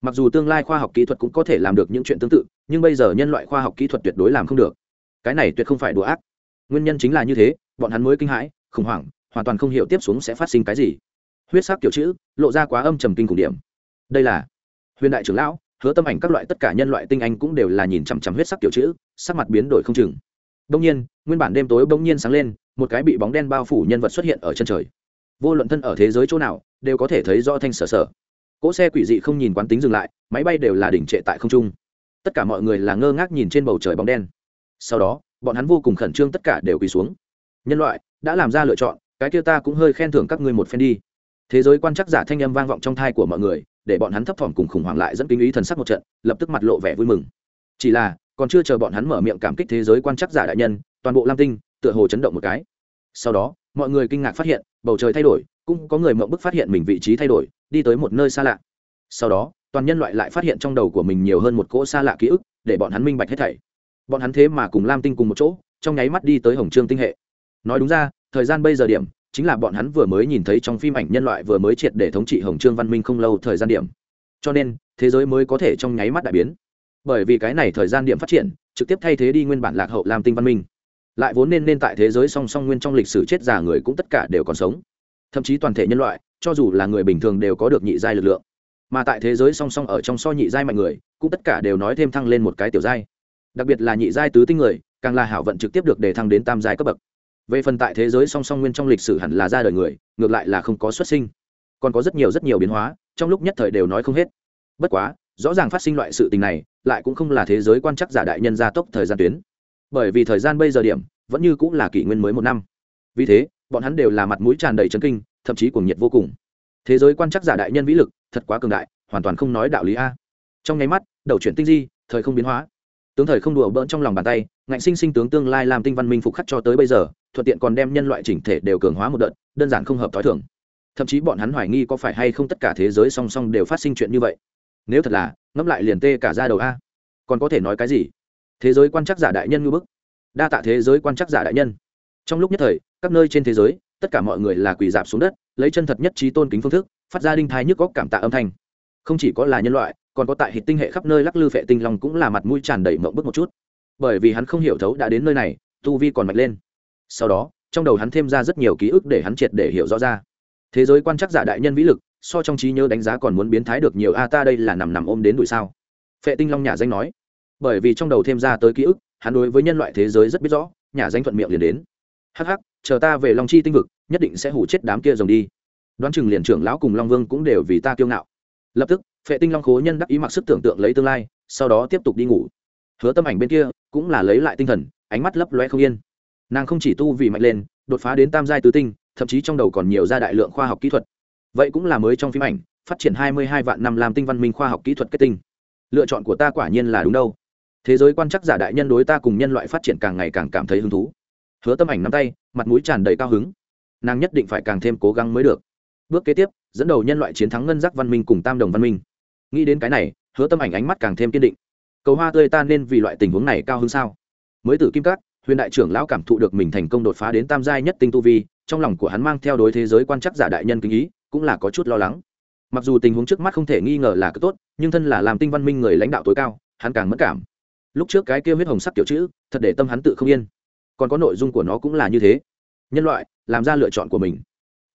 Speaker 1: Mặc dù tương lai khoa học kỹ thuật cũng có thể làm được những chuyện tương tự, nhưng bây giờ nhân loại khoa học kỹ thuật tuyệt đối làm không được cái này tuyệt không phải đùa ác. Nguyên nhân chính là như thế, bọn hắn mới kinh hãi, khủng hoảng, hoàn toàn không hiểu tiếp xuống sẽ phát sinh cái gì. Huyết sắc kiểu chữ, lộ ra quá âm trầm kinh khủng điểm. Đây là huyền đại trưởng lão, hứa tâm ảnh các loại tất cả nhân loại tinh anh cũng đều là nhìn chằm chằm huyết sắc kiểu chữ, sắc mặt biến đổi không chừng. Đông nhiên, nguyên bản đêm tối bỗng nhiên sáng lên, một cái bị bóng đen bao phủ nhân vật xuất hiện ở chân trời. Vô luận thân ở thế giới chỗ nào, đều có thể thấy do thanh sở sở. Cỗ xe quỷ dị không nhìn quán tính dừng lại, máy bay đều là đỉnh trệ tại không trung. Tất cả mọi người là ngơ ngác nhìn trên bầu trời bóng đen sau đó, bọn hắn vô cùng khẩn trương tất cả đều quỳ xuống. Nhân loại, đã làm ra lựa chọn, cái kia ta cũng hơi khen thưởng các ngươi một phen đi. Thế giới quan chắc giả thanh âm vang vọng trong thai của mọi người, để bọn hắn thấp thỏm cùng khủng hoảng lại dẫn kinh ý thần sắc một trận, lập tức mặt lộ vẻ vui mừng. Chỉ là, còn chưa chờ bọn hắn mở miệng cảm kích thế giới quan chắc giả đại nhân, toàn bộ lam tinh, tựa hồ chấn động một cái. Sau đó, mọi người kinh ngạc phát hiện, bầu trời thay đổi, cũng có người mộng bức phát hiện mình vị trí thay đổi, đi tới một nơi xa lạ. Sau đó, toàn nhân loại lại phát hiện trong đầu của mình nhiều hơn một cỗ xa lạ ký ức, để bọn hắn minh bạch hết thảy bọn hắn thế mà cùng lam tinh cùng một chỗ, trong nháy mắt đi tới hồng trương tinh hệ. Nói đúng ra, thời gian bây giờ điểm, chính là bọn hắn vừa mới nhìn thấy trong phim ảnh nhân loại vừa mới triệt để thống trị hồng trương văn minh không lâu thời gian điểm. Cho nên, thế giới mới có thể trong nháy mắt đại biến. Bởi vì cái này thời gian điểm phát triển, trực tiếp thay thế đi nguyên bản lạc hậu lam tinh văn minh. Lại vốn nên nên tại thế giới song song nguyên trong lịch sử chết già người cũng tất cả đều còn sống. Thậm chí toàn thể nhân loại, cho dù là người bình thường đều có được nhị giai lực lượng. Mà tại thế giới song song ở trong so nhị giai mạnh người, cũng tất cả đều nói thêm thăng lên một cái tiểu giai đặc biệt là nhị giai tứ tinh người, càng là hảo vận trực tiếp được đề thăng đến tam giai cấp bậc. Về phần tại thế giới song song nguyên trong lịch sử hẳn là ra đời người, ngược lại là không có xuất sinh. Còn có rất nhiều rất nhiều biến hóa, trong lúc nhất thời đều nói không hết. Bất quá, rõ ràng phát sinh loại sự tình này, lại cũng không là thế giới quan chắc giả đại nhân gia tốc thời gian tuyến. Bởi vì thời gian bây giờ điểm, vẫn như cũng là kỷ nguyên mới một năm. Vì thế, bọn hắn đều là mặt mũi tràn đầy trấn kinh, thậm chí cuồng nhiệt vô cùng. Thế giới quan chắc giả đại nhân vĩ lực, thật quá cường đại, hoàn toàn không nói đạo lý a. Trong nháy mắt, đầu chuyển tinh di, thời không biến hóa tướng thời không đùa bỡn trong lòng bàn tay, ngạnh sinh sinh tướng tương lai làm tinh văn minh phục khắc cho tới bây giờ, thuận tiện còn đem nhân loại chỉnh thể đều cường hóa một đợt, đơn giản không hợp t h o i thưởng thậm chí bọn hắn hoài nghi có phải hay không tất cả thế giới song song đều phát sinh chuyện như vậy. Nếu thật là, ngẫm lại liền tê cả ra đầu a. Còn có thể nói cái gì? Thế giới quan chắc giả đại nhân ngư bức. Đa tạ thế giới quan chắc giả đại nhân. Trong lúc nhất thời, các nơi trên thế giới, tất cả mọi người là quỳ dạp xuống đất, lấy chân thật nhất trí tôn kính phương thức, phát ra đinh thái nhức góc cảm tạ âm thanh không chỉ có là nhân loại, còn có tại hệ tinh hệ khắp nơi lắc lư phệ tinh long cũng là mặt mũi tràn đầy mộng bức một chút. Bởi vì hắn không hiểu thấu đã đến nơi này, tu vi còn mạnh lên. Sau đó, trong đầu hắn thêm ra rất nhiều ký ức để hắn triệt để hiểu rõ ra. Thế giới quan chắc giả đại nhân vĩ lực, so trong trí nhớ đánh giá còn muốn biến thái được nhiều. A, ta đây là nằm nằm ôm đến đuổi sao? Phệ tinh long nhà danh nói. Bởi vì trong đầu thêm ra tới ký ức, hắn đối với nhân loại thế giới rất biết rõ, nhà danh thuận miệng liền đến. Hắc hắc, chờ ta về long chi tinh vực, nhất định sẽ hủ chết đám kia rồng đi. Đoán chừng liền trưởng lão cùng long vương cũng đều vì ta kiêu ngạo lập tức, phệ tinh long khố nhân đắc ý mặc sức tưởng tượng lấy tương lai, sau đó tiếp tục đi ngủ. Hứa tâm ảnh bên kia cũng là lấy lại tinh thần, ánh mắt lấp loe không yên. Nàng không chỉ tu vì mạnh lên, đột phá đến tam giai tứ tinh, thậm chí trong đầu còn nhiều ra đại lượng khoa học kỹ thuật. Vậy cũng là mới trong phim ảnh, phát triển hai mươi hai vạn năm làm tinh văn minh khoa học kỹ thuật kết tinh. Lựa chọn của ta quả nhiên là đúng đâu. Thế giới quan chắc giả đại nhân đối ta cùng nhân loại phát triển càng ngày càng cảm thấy hứng thú. Hứa tâm ảnh nắm tay, mặt mũi tràn đầy cao hứng. Nàng nhất định phải càng thêm cố gắng mới được bước kế tiếp, dẫn đầu nhân loại chiến thắng ngân giác văn minh cùng tam đồng văn minh. Nghĩ đến cái này, hứa tâm ảnh ánh mắt càng thêm kiên định. Cầu hoa tươi ta nên vì loại tình huống này cao hơn sao? Mới từ kim cát, huyền đại trưởng lão cảm thụ được mình thành công đột phá đến tam giai nhất tinh tu vi, trong lòng của hắn mang theo đối thế giới quan chắc giả đại nhân kinh ý, cũng là có chút lo lắng. Mặc dù tình huống trước mắt không thể nghi ngờ là cứ tốt, nhưng thân là làm tinh văn minh người lãnh đạo tối cao, hắn càng mất cảm. Lúc trước cái kia huyết hồng sắc kiểu chữ, thật để tâm hắn tự không yên. Còn có nội dung của nó cũng là như thế. Nhân loại, làm ra lựa chọn của mình.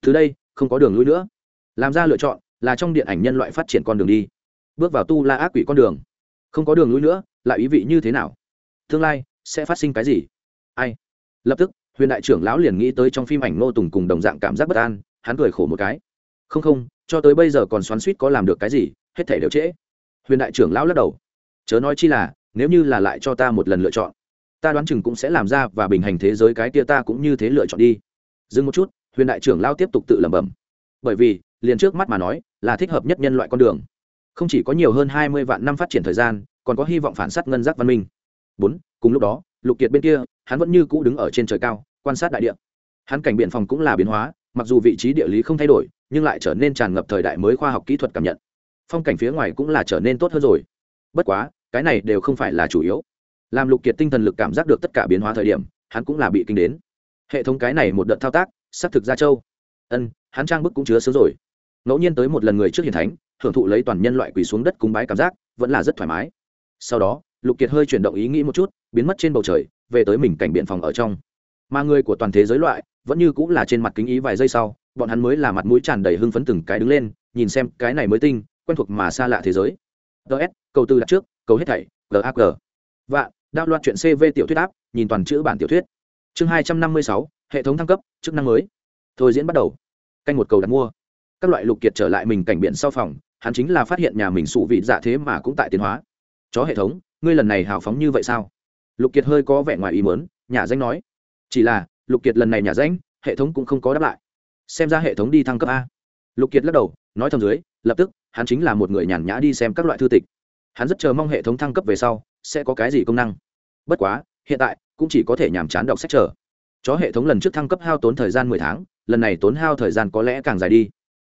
Speaker 1: Từ đây không có đường lui nữa. Làm ra lựa chọn là trong điện ảnh nhân loại phát triển con đường đi. Bước vào tu la ác quỷ con đường. Không có đường lui nữa, lại ý vị như thế nào? Tương lai sẽ phát sinh cái gì? Ai? Lập tức, huyền đại trưởng lão liền nghĩ tới trong phim ảnh ngô tùng cùng đồng dạng cảm giác bất an, hắn cười khổ một cái. Không không, cho tới bây giờ còn xoắn suýt có làm được cái gì, hết thể đều trễ. Huyền đại trưởng lão lắc đầu. Chớ nói chi là, nếu như là lại cho ta một lần lựa chọn, ta đoán chừng cũng sẽ làm ra và bình hành thế giới cái kia ta cũng như thế lựa chọn đi. Dừng một chút huyền đại trưởng lao tiếp tục tự lẩm bẩm. Bởi vì, liền trước mắt mà nói, là thích hợp nhất nhân loại con đường. Không chỉ có nhiều hơn hai mươi vạn năm phát triển thời gian, còn có hy vọng phản s á t ngân giác văn minh. Bốn, cùng lúc đó, lục kiệt bên kia, hắn vẫn như cũ đứng ở trên trời cao, quan sát đại địa. Hắn cảnh biện phòng cũng là biến hóa, mặc dù vị trí địa lý không thay đổi, nhưng lại trở nên tràn ngập thời đại mới khoa học kỹ thuật cảm nhận. Phong cảnh phía ngoài cũng là trở nên tốt hơn rồi. Bất quá, cái này đều không phải là chủ yếu. Làm lục kiệt tinh thần lực cảm giác được tất cả biến hóa thời điểm, hắn cũng là bị kinh đến. Hệ thống cái này một đợt thao tác xác thực ra châu. Ân, hắn trang bức cũng chứa sớm rồi. Ngẫu nhiên tới một lần người trước hiền thánh, hưởng thụ lấy toàn nhân loại quỳ xuống đất cúng bái cảm giác, vẫn là rất thoải mái. Sau đó, lục kiệt hơi chuyển động ý nghĩ một chút, biến mất trên bầu trời, về tới mình cảnh biện phòng ở trong. Mà người của toàn thế giới loại, vẫn như cũng là trên mặt kính ý vài giây sau, bọn hắn mới là mặt mũi tràn đầy hưng phấn từng cái đứng lên, nhìn xem cái này mới tinh, quen thuộc mà xa lạ thế giới. Ts câu tư đặt trước câu hết thảy gag và đao loạt chuyện cv tiểu thuyết áp, nhìn toàn chữ bản tiểu thuyết chương hai trăm năm mươi sáu, hệ thống thăng cấp, chức năng mới. Thôi diễn bắt đầu. Canh một cầu đặt mua. Các loại lục kiệt trở lại mình cảnh biển sau phòng, hắn chính là phát hiện nhà mình sụ vị dạ thế mà cũng tại tiến hóa. Chó hệ thống, ngươi lần này hào phóng như vậy sao? Lục kiệt hơi có vẻ ngoài ý mớn nhà danh nói. Chỉ là, lục kiệt lần này nhà danh, hệ thống cũng không có đáp lại. Xem ra hệ thống đi thăng cấp a. Lục kiệt lắc đầu, nói thầm dưới, lập tức, hắn chính là một người nhàn nhã đi xem các loại thư tịch. Hắn rất chờ mong hệ thống thăng cấp về sau, sẽ có cái gì công năng. Bất quá hiện tại cũng chỉ có thể nhàm chán đọc sách chờ. Chó hệ thống lần trước thăng cấp hao tốn thời gian mười tháng, lần này tốn hao thời gian có lẽ càng dài đi.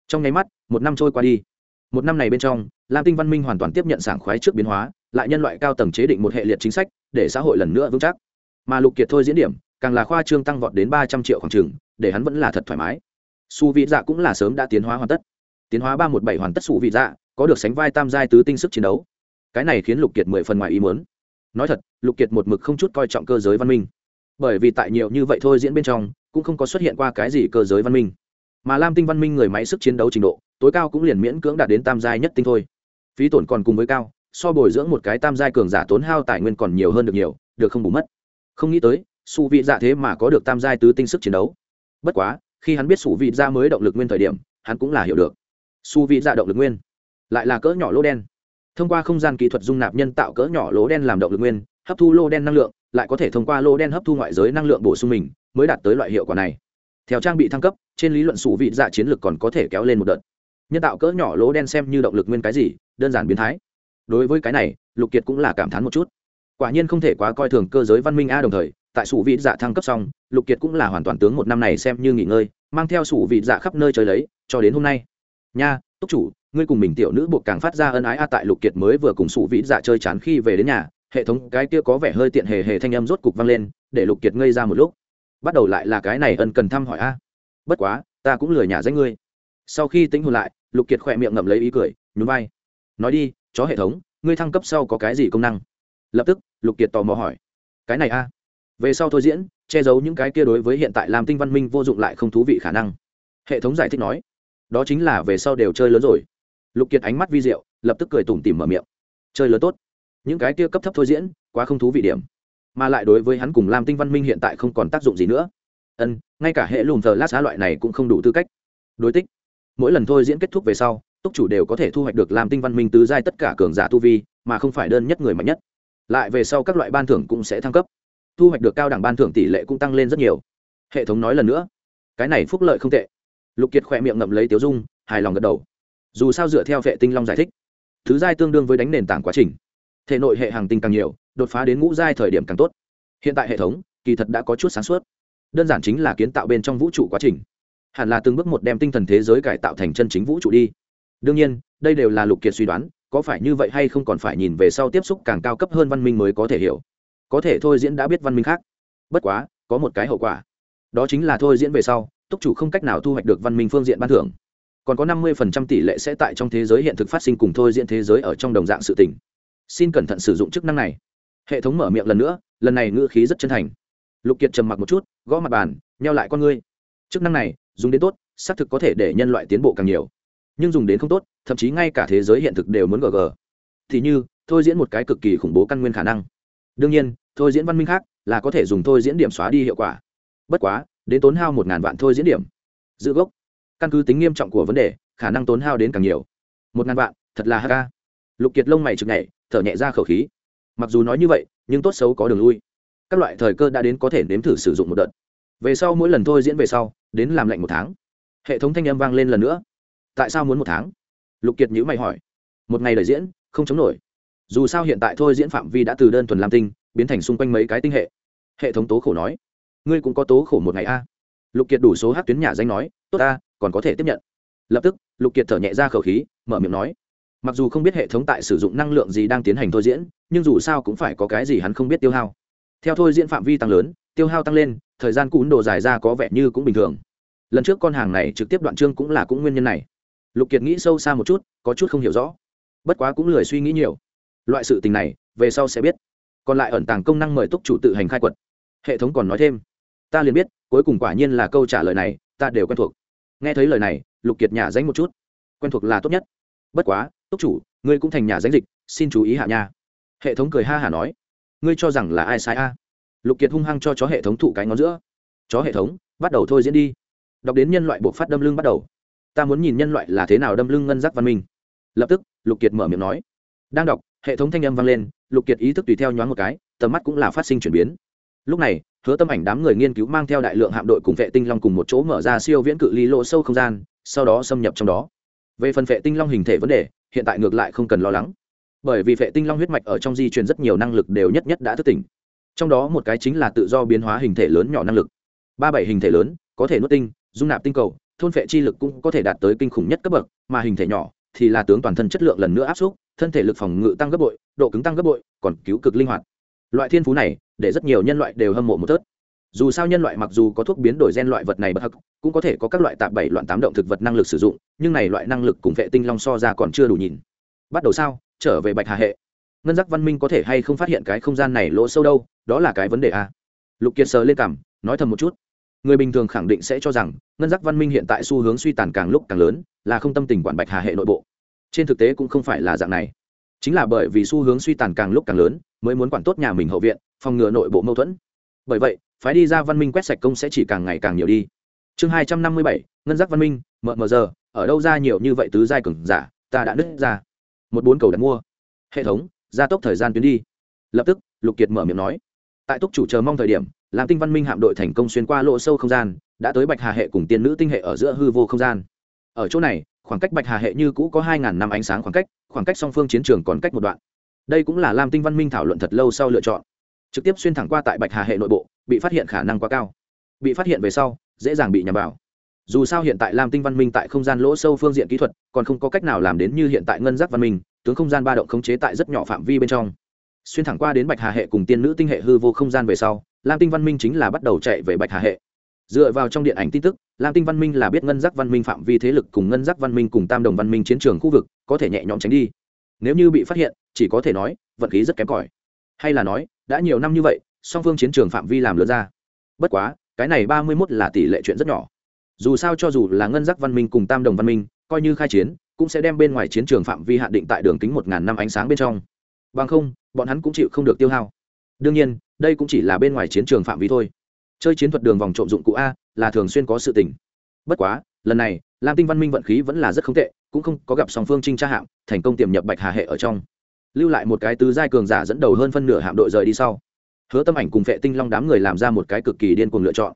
Speaker 1: Trong nháy mắt, một năm trôi qua đi. Một năm này bên trong, lam tinh văn minh hoàn toàn tiếp nhận sảng khoái trước biến hóa, lại nhân loại cao tầng chế định một hệ liệt chính sách để xã hội lần nữa vững chắc. Mà lục kiệt thôi diễn điểm, càng là khoa trương tăng vọt đến ba trăm triệu khoảng trừng để hắn vẫn là thật thoải mái. Su vị dạ cũng là sớm đã tiến hóa hoàn tất. Tiến hóa ba một bảy hoàn tất su vị dạ có được sánh vai tam giai tứ tinh sức chiến đấu. Cái này khiến lục kiệt mười phần ngoài ý muốn nói thật, lục kiệt một mực không chút coi trọng cơ giới văn minh. Bởi vì tại nhiều như vậy thôi diễn bên trong, cũng không có xuất hiện qua cái gì cơ giới văn minh. Mà lam tinh văn minh người máy sức chiến đấu trình độ, tối cao cũng liền miễn cưỡng đạt đến tam giai nhất tinh thôi. Phí tổn còn cùng với cao, so bồi dưỡng một cái tam giai cường giả tốn hao tài nguyên còn nhiều hơn được nhiều, được không bù mất. Không nghĩ tới su vị dạ thế mà có được tam giai tứ tinh sức chiến đấu. Bất quá, khi hắn biết su vị dạ mới động lực nguyên thời điểm, hắn cũng là hiểu được. Su vị dạ động lực nguyên, lại là cỡ nhỏ lỗ đen thông qua không gian kỹ thuật dung nạp nhân tạo cỡ nhỏ lỗ đen làm động lực nguyên, hấp thu lô đen năng lượng, lại có thể thông qua lô đen hấp thu ngoại giới năng lượng bổ sung mình, mới đạt tới loại hiệu quả này. Theo trang bị thăng cấp, trên lý luận sủ vị dạ chiến lược còn có thể kéo lên một đợt. Nhân tạo cỡ nhỏ lỗ đen xem như động lực nguyên cái gì, đơn giản biến thái. Đối với cái này, lục kiệt cũng là cảm thán một chút. Quả nhiên không thể quá coi thường cơ giới văn minh a đồng thời, tại sủ vị dạ thăng cấp xong, lục kiệt cũng là hoàn toàn tướng một năm này xem như nghỉ ngơi, mang theo sủ vị dạ khắp nơi chơi lấy, cho đến hôm nay. Nha, túc chủ ngươi cùng mình tiểu nữ buộc càng phát ra ân ái a tại lục kiệt mới vừa cùng sụ vĩ dạ chơi chán khi về đến nhà, hệ thống cái kia có vẻ hơi tiện hề hề thanh âm rốt cục vang lên, để lục kiệt ngây ra một lúc. Bắt đầu lại là cái này ân cần thăm hỏi a. Bất quá, ta cũng lười nhà danh ngươi. Sau khi tính hồn lại, lục kiệt khỏe miệng ngậm lấy ý cười, nhún vai. Nói đi, chó hệ thống, ngươi thăng cấp sau có cái gì công năng? Lập tức, lục kiệt tò mò hỏi. Cái này a. Về sau thôi diễn, che giấu những cái kia đối với hiện tại làm tinh văn minh vô dụng lại không thú vị khả năng. Hệ thống giải thích nói, đó chính là về sau đều chơi lớn rồi lục kiệt ánh mắt vi diệu, lập tức cười tủm tỉm mở miệng. Chơi lớn tốt. Những cái kia cấp thấp thôi diễn, quá không thú vị điểm. Mà lại đối với hắn cùng lam tinh văn minh hiện tại không còn tác dụng gì nữa. Ân, ngay cả hệ lùm thờ lát xá loại này cũng không đủ tư cách. Đối tích. Mỗi lần thôi diễn kết thúc về sau, túc chủ đều có thể thu hoạch được lam tinh văn minh tứ giai tất cả cường giả tu vi, mà không phải đơn nhất người mạnh nhất. Lại về sau các loại ban thưởng cũng sẽ thăng cấp. Thu hoạch được cao đẳng ban thưởng tỷ lệ cũng tăng lên rất nhiều. Hệ thống nói lần nữa. Cái này phúc lợi không tệ. Lục kiệt khỏe miệng ngậm lấy tiếu dung, hài lòng gật đầu dù sao dựa theo vệ tinh long giải thích, thứ giai tương đương với đánh nền tảng quá trình. Thể nội hệ hàng tinh càng nhiều, đột phá đến ngũ giai thời điểm càng tốt. Hiện tại hệ thống, kỳ thật đã có chút sáng suốt. Đơn giản chính là kiến tạo bên trong vũ trụ quá trình. Hẳn là từng bước một đem tinh thần thế giới cải tạo thành chân chính vũ trụ đi. Đương nhiên, đây đều là lục kiệt suy đoán, có phải như vậy hay không còn phải nhìn về sau tiếp xúc càng cao cấp hơn văn minh mới có thể hiểu. Có thể thôi diễn đã biết văn minh khác. Bất quá, có một cái hậu quả. Đó chính là thôi diễn về sau, túc chủ không cách nào thu hoạch được văn minh phương diện ban thưởng còn có năm mươi tỷ lệ sẽ tại trong thế giới hiện thực phát sinh cùng thôi diễn thế giới ở trong đồng dạng sự tỉnh xin cẩn thận sử dụng chức năng này. Hệ thống mở miệng lần nữa, lần này ngữ khí rất chân thành. Lục kiệt trầm mặc một chút, gõ mặt bàn neo lại con ngươi. Chức năng này, dùng đến tốt, xác thực có thể để nhân loại tiến bộ càng nhiều. Nhưng dùng đến không tốt, thậm chí ngay cả thế giới hiện thực đều muốn gg thì như, thôi diễn một cái cực kỳ khủng bố căn nguyên khả năng. Đương nhiên, thôi diễn văn minh khác là có thể dùng thôi diễn điểm xóa đi hiệu quả. Bất quá, đến tốn hao một ngàn vạn thôi diễn điểm. Giữ gốc căn cứ tính nghiêm trọng của vấn đề, khả năng tốn hao đến càng nhiều. Một ngàn vạn, thật là hk lục kiệt lông mày chực nhảy, thở nhẹ ra khẩu khí. Mặc dù nói như vậy, nhưng tốt xấu có đường lui. Các loại thời cơ đã đến có thể nếm thử sử dụng một đợt. Về sau mỗi lần thôi diễn về sau, đến làm lạnh một tháng. Hệ thống thanh âm vang lên lần nữa. Tại sao muốn một tháng? Lục kiệt nhữ mày hỏi. Một ngày lời diễn, không chống nổi. Dù sao hiện tại thôi diễn phạm vi đã từ đơn thuần làm tinh, biến thành xung quanh mấy cái tinh hệ. Hệ thống tố khổ nói. Ngươi cũng có tố khổ một ngày a. Lục kiệt đủ số hát tuyến nhà danh nói, tốt a còn có thể tiếp nhận. Lập tức, lục kiệt thở nhẹ ra khẩu khí, mở miệng nói, mặc dù không biết hệ thống tại sử dụng năng lượng gì đang tiến hành thôi diễn, nhưng dù sao cũng phải có cái gì hắn không biết tiêu hao. Theo thôi diễn phạm vi tăng lớn, tiêu hao tăng lên, thời gian cún đồ dài ra có vẻ như cũng bình thường. Lần trước con hàng này trực tiếp đoạn chương cũng là cũng nguyên nhân này. Lục kiệt nghĩ sâu xa một chút, có chút không hiểu rõ. Bất quá cũng lười suy nghĩ nhiều. Loại sự tình này, về sau sẽ biết. Còn lại ẩn tàng công năng mời túc chủ tự hành khai quật. Hệ thống còn nói thêm, ta liền biết, cuối cùng quả nhiên là câu trả lời này, ta đều quen thuộc nghe thấy lời này, lục kiệt nhả danh một chút. Quen thuộc là tốt nhất. Bất quá, túc chủ, ngươi cũng thành nhà danh dịch, xin chú ý hạ nha. Hệ thống cười ha hả nói. Ngươi cho rằng là ai sai a? Lục kiệt hung hăng cho chó hệ thống thụ cái ngón giữa. Chó hệ thống, bắt đầu thôi diễn đi. Đọc đến nhân loại buộc phát đâm lưng bắt đầu. Ta muốn nhìn nhân loại là thế nào đâm lưng ngân giác văn minh. Lập tức, lục kiệt mở miệng nói. Đang đọc, hệ thống thanh âm vang lên, lục kiệt ý thức tùy theo nhoáng một cái, tầm mắt cũng là phát sinh chuyển biến. Lúc này hứa tâm ảnh đám người nghiên cứu mang theo đại lượng hạm đội cùng vệ tinh long cùng một chỗ mở ra siêu viễn cự ly lỗ sâu không gian, sau đó xâm nhập trong đó. Về phần vệ tinh long hình thể vấn đề, hiện tại ngược lại không cần lo lắng. Bởi vì vệ tinh long huyết mạch ở trong di truyền rất nhiều năng lực đều nhất nhất đã thức tỉnh. Trong đó một cái chính là tự do biến hóa hình thể lớn nhỏ năng lực. Ba bảy hình thể lớn, có thể nuốt tinh, dung nạp tinh cầu, thôn phệ chi lực cũng có thể đạt tới kinh khủng nhất cấp bậc, mà hình thể nhỏ thì là tướng toàn thân chất lượng lần nữa áp xúc thân thể lực phòng ngự tăng gấp bội, độ cứng tăng gấp bội, còn cứu cực linh hoạt. Loại thiên phú này để rất nhiều nhân loại đều hâm mộ một tớt. Dù sao nhân loại mặc dù có thuốc biến đổi gen loại vật này bất hắc, cũng có thể có các loại tạp bảy loạn tám động thực vật năng lực sử dụng, nhưng này loại năng lực cùng vệ tinh long so ra còn chưa đủ nhìn. Bắt đầu sao? Trở về bạch hà hệ. Ngân giác văn minh có thể hay không phát hiện cái không gian này lỗ sâu đâu? Đó là cái vấn đề a. Lục kiệt sờ lên cảm nói thầm một chút. Người bình thường khẳng định sẽ cho rằng, ngân giác văn minh hiện tại xu hướng suy tàn càng lúc càng lớn, là không tâm tình quản bạch hà hệ nội bộ. Trên thực tế cũng không phải là dạng này. Chính là bởi vì xu hướng suy tàn càng lúc càng lớn, mới muốn quản tốt nhà mình hậu viện phòng ngừa nội bộ mâu thuẫn. Bởi vậy, phái đi ra văn minh quét sạch công sẽ chỉ càng ngày càng nhiều đi. Chương hai trăm năm mươi bảy, ngân giác văn minh, mờ mờ giờ, ở đâu ra nhiều như vậy tứ giai cường giả, ta đã nứt ra. Một bốn cầu đặt mua. Hệ thống, gia tốc thời gian tuyến đi. Lập tức, lục kiệt mở miệng nói. Tại túc chủ chờ mong thời điểm làm tinh văn minh hạm đội thành công xuyên qua lỗ sâu không gian, đã tới bạch hà hệ cùng tiên nữ tinh hệ ở giữa hư vô không gian. Ở chỗ này, khoảng cách bạch hà hệ như cũ có hai ngàn năm ánh sáng khoảng cách khoảng cách song phương chiến trường còn cách một đoạn. Đây cũng là lam tinh văn minh thảo luận thật lâu sau lựa chọn trực tiếp xuyên thẳng qua tại bạch hà hệ nội bộ, bị phát hiện khả năng quá cao. Bị phát hiện về sau, dễ dàng bị nhằm vào. Dù sao hiện tại lam tinh văn minh tại không gian lỗ sâu phương diện kỹ thuật, còn không có cách nào làm đến như hiện tại ngân giác văn minh, tướng không gian ba động khống chế tại rất nhỏ phạm vi bên trong. Xuyên thẳng qua đến bạch hà hệ cùng tiên nữ tinh hệ hư vô không gian về sau, lam tinh văn minh chính là bắt đầu chạy về bạch hà hệ. Dựa vào trong điện ảnh tin tức, lam tinh văn minh là biết ngân giác văn minh phạm vi thế lực cùng ngân giác văn minh cùng tam đồng văn minh chiến trường khu vực có thể nhẹ nhõm tránh đi. Nếu như bị phát hiện, chỉ có thể nói, vận khí rất kém cỏi hay là nói, đã nhiều năm như vậy, song phương chiến trường phạm vi làm lớn ra. Bất quá, cái này ba mươi mốt là tỷ lệ chuyện rất nhỏ. Dù sao cho dù là ngân giác văn minh cùng tam đồng văn minh, coi như khai chiến, cũng sẽ đem bên ngoài chiến trường phạm vi hạn định tại đường kính một ngàn năm ánh sáng bên trong. Bằng không, bọn hắn cũng chịu không được tiêu hao. Đương nhiên, đây cũng chỉ là bên ngoài chiến trường phạm vi thôi. Chơi chiến thuật đường vòng trộm dụng cụ a là thường xuyên có sự tình. Bất quá, lần này, lam tinh văn minh vận khí vẫn là rất không tệ, cũng không có gặp song phương trinh tra hạm thành công tiềm nhập bạch hà hệ ở trong lưu lại một cái tứ giai cường giả dẫn đầu hơn phân nửa hạm đội rời đi sau. Hứa tâm ảnh cùng vệ tinh long đám người làm ra một cái cực kỳ điên cuồng lựa chọn.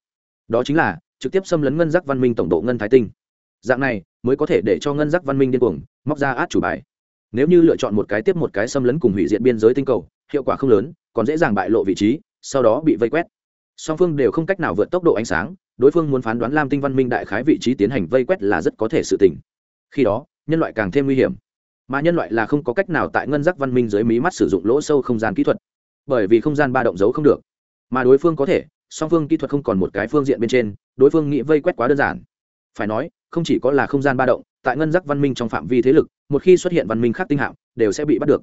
Speaker 1: Đó chính là trực tiếp xâm lấn ngân giác văn minh tổng độ ngân thái tinh. Dạng này mới có thể để cho ngân giác văn minh điên cuồng, móc ra át chủ bài. Nếu như lựa chọn một cái tiếp một cái xâm lấn cùng hủy diệt biên giới tinh cầu, hiệu quả không lớn, còn dễ dàng bại lộ vị trí, sau đó bị vây quét. Song phương đều không cách nào vượt tốc độ ánh sáng, đối phương muốn phán đoán lam tinh văn minh đại khái vị trí tiến hành vây quét là rất có thể sự tỉnh khi đó, nhân loại càng thêm nguy hiểm mà nhân loại là không có cách nào tại ngân giác văn minh dưới mí mắt sử dụng lỗ sâu không gian kỹ thuật, bởi vì không gian ba động giấu không được. Mà đối phương có thể, song phương kỹ thuật không còn một cái phương diện bên trên, đối phương nghĩ vây quét quá đơn giản. Phải nói, không chỉ có là không gian ba động, tại ngân giác văn minh trong phạm vi thế lực, một khi xuất hiện văn minh khác tinh hạm, đều sẽ bị bắt được.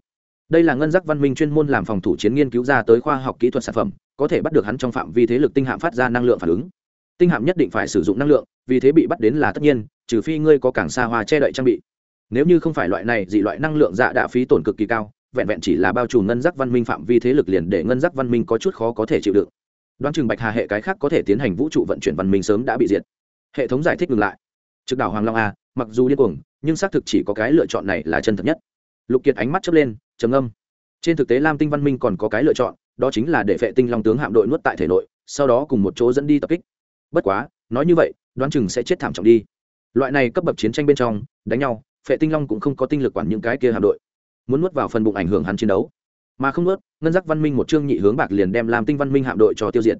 Speaker 1: Đây là ngân giác văn minh chuyên môn làm phòng thủ chiến nghiên cứu ra tới khoa học kỹ thuật sản phẩm, có thể bắt được hắn trong phạm vi thế lực tinh hạm phát ra năng lượng phản ứng. Tinh hạm nhất định phải sử dụng năng lượng, vì thế bị bắt đến là tất nhiên, trừ phi ngươi có cảng xa hoa che đậy trang bị nếu như không phải loại này, dị loại năng lượng dạ đã phí tổn cực kỳ cao, vẹn vẹn chỉ là bao trùm ngân giác văn minh phạm vi thế lực liền để ngân giác văn minh có chút khó có thể chịu đựng. Đoán chừng bạch hà hệ cái khác có thể tiến hành vũ trụ vận chuyển văn minh sớm đã bị diệt. Hệ thống giải thích ngừng lại. Trực đảo hoàng long a, mặc dù điên cuồng, nhưng xác thực chỉ có cái lựa chọn này là chân thật nhất. Lục kiệt ánh mắt chớp lên, trầm âm trên thực tế lam tinh văn minh còn có cái lựa chọn, đó chính là để vệ tinh long tướng hạm đội nuốt tại thể nội, sau đó cùng một chỗ dẫn đi tập kích. Bất quá, nói như vậy, đoán chừng sẽ chết thảm trọng đi. Loại này cấp bậc chiến tranh bên trong, đánh nhau phệ tinh long cũng không có tinh lực quản những cái kia hạm đội. Muốn nuốt vào phần bụng ảnh hưởng hắn chiến đấu. Mà không nuốt, ngân giác văn minh một chương nhị hướng bạc liền đem làm tinh văn minh hạm đội cho tiêu diệt.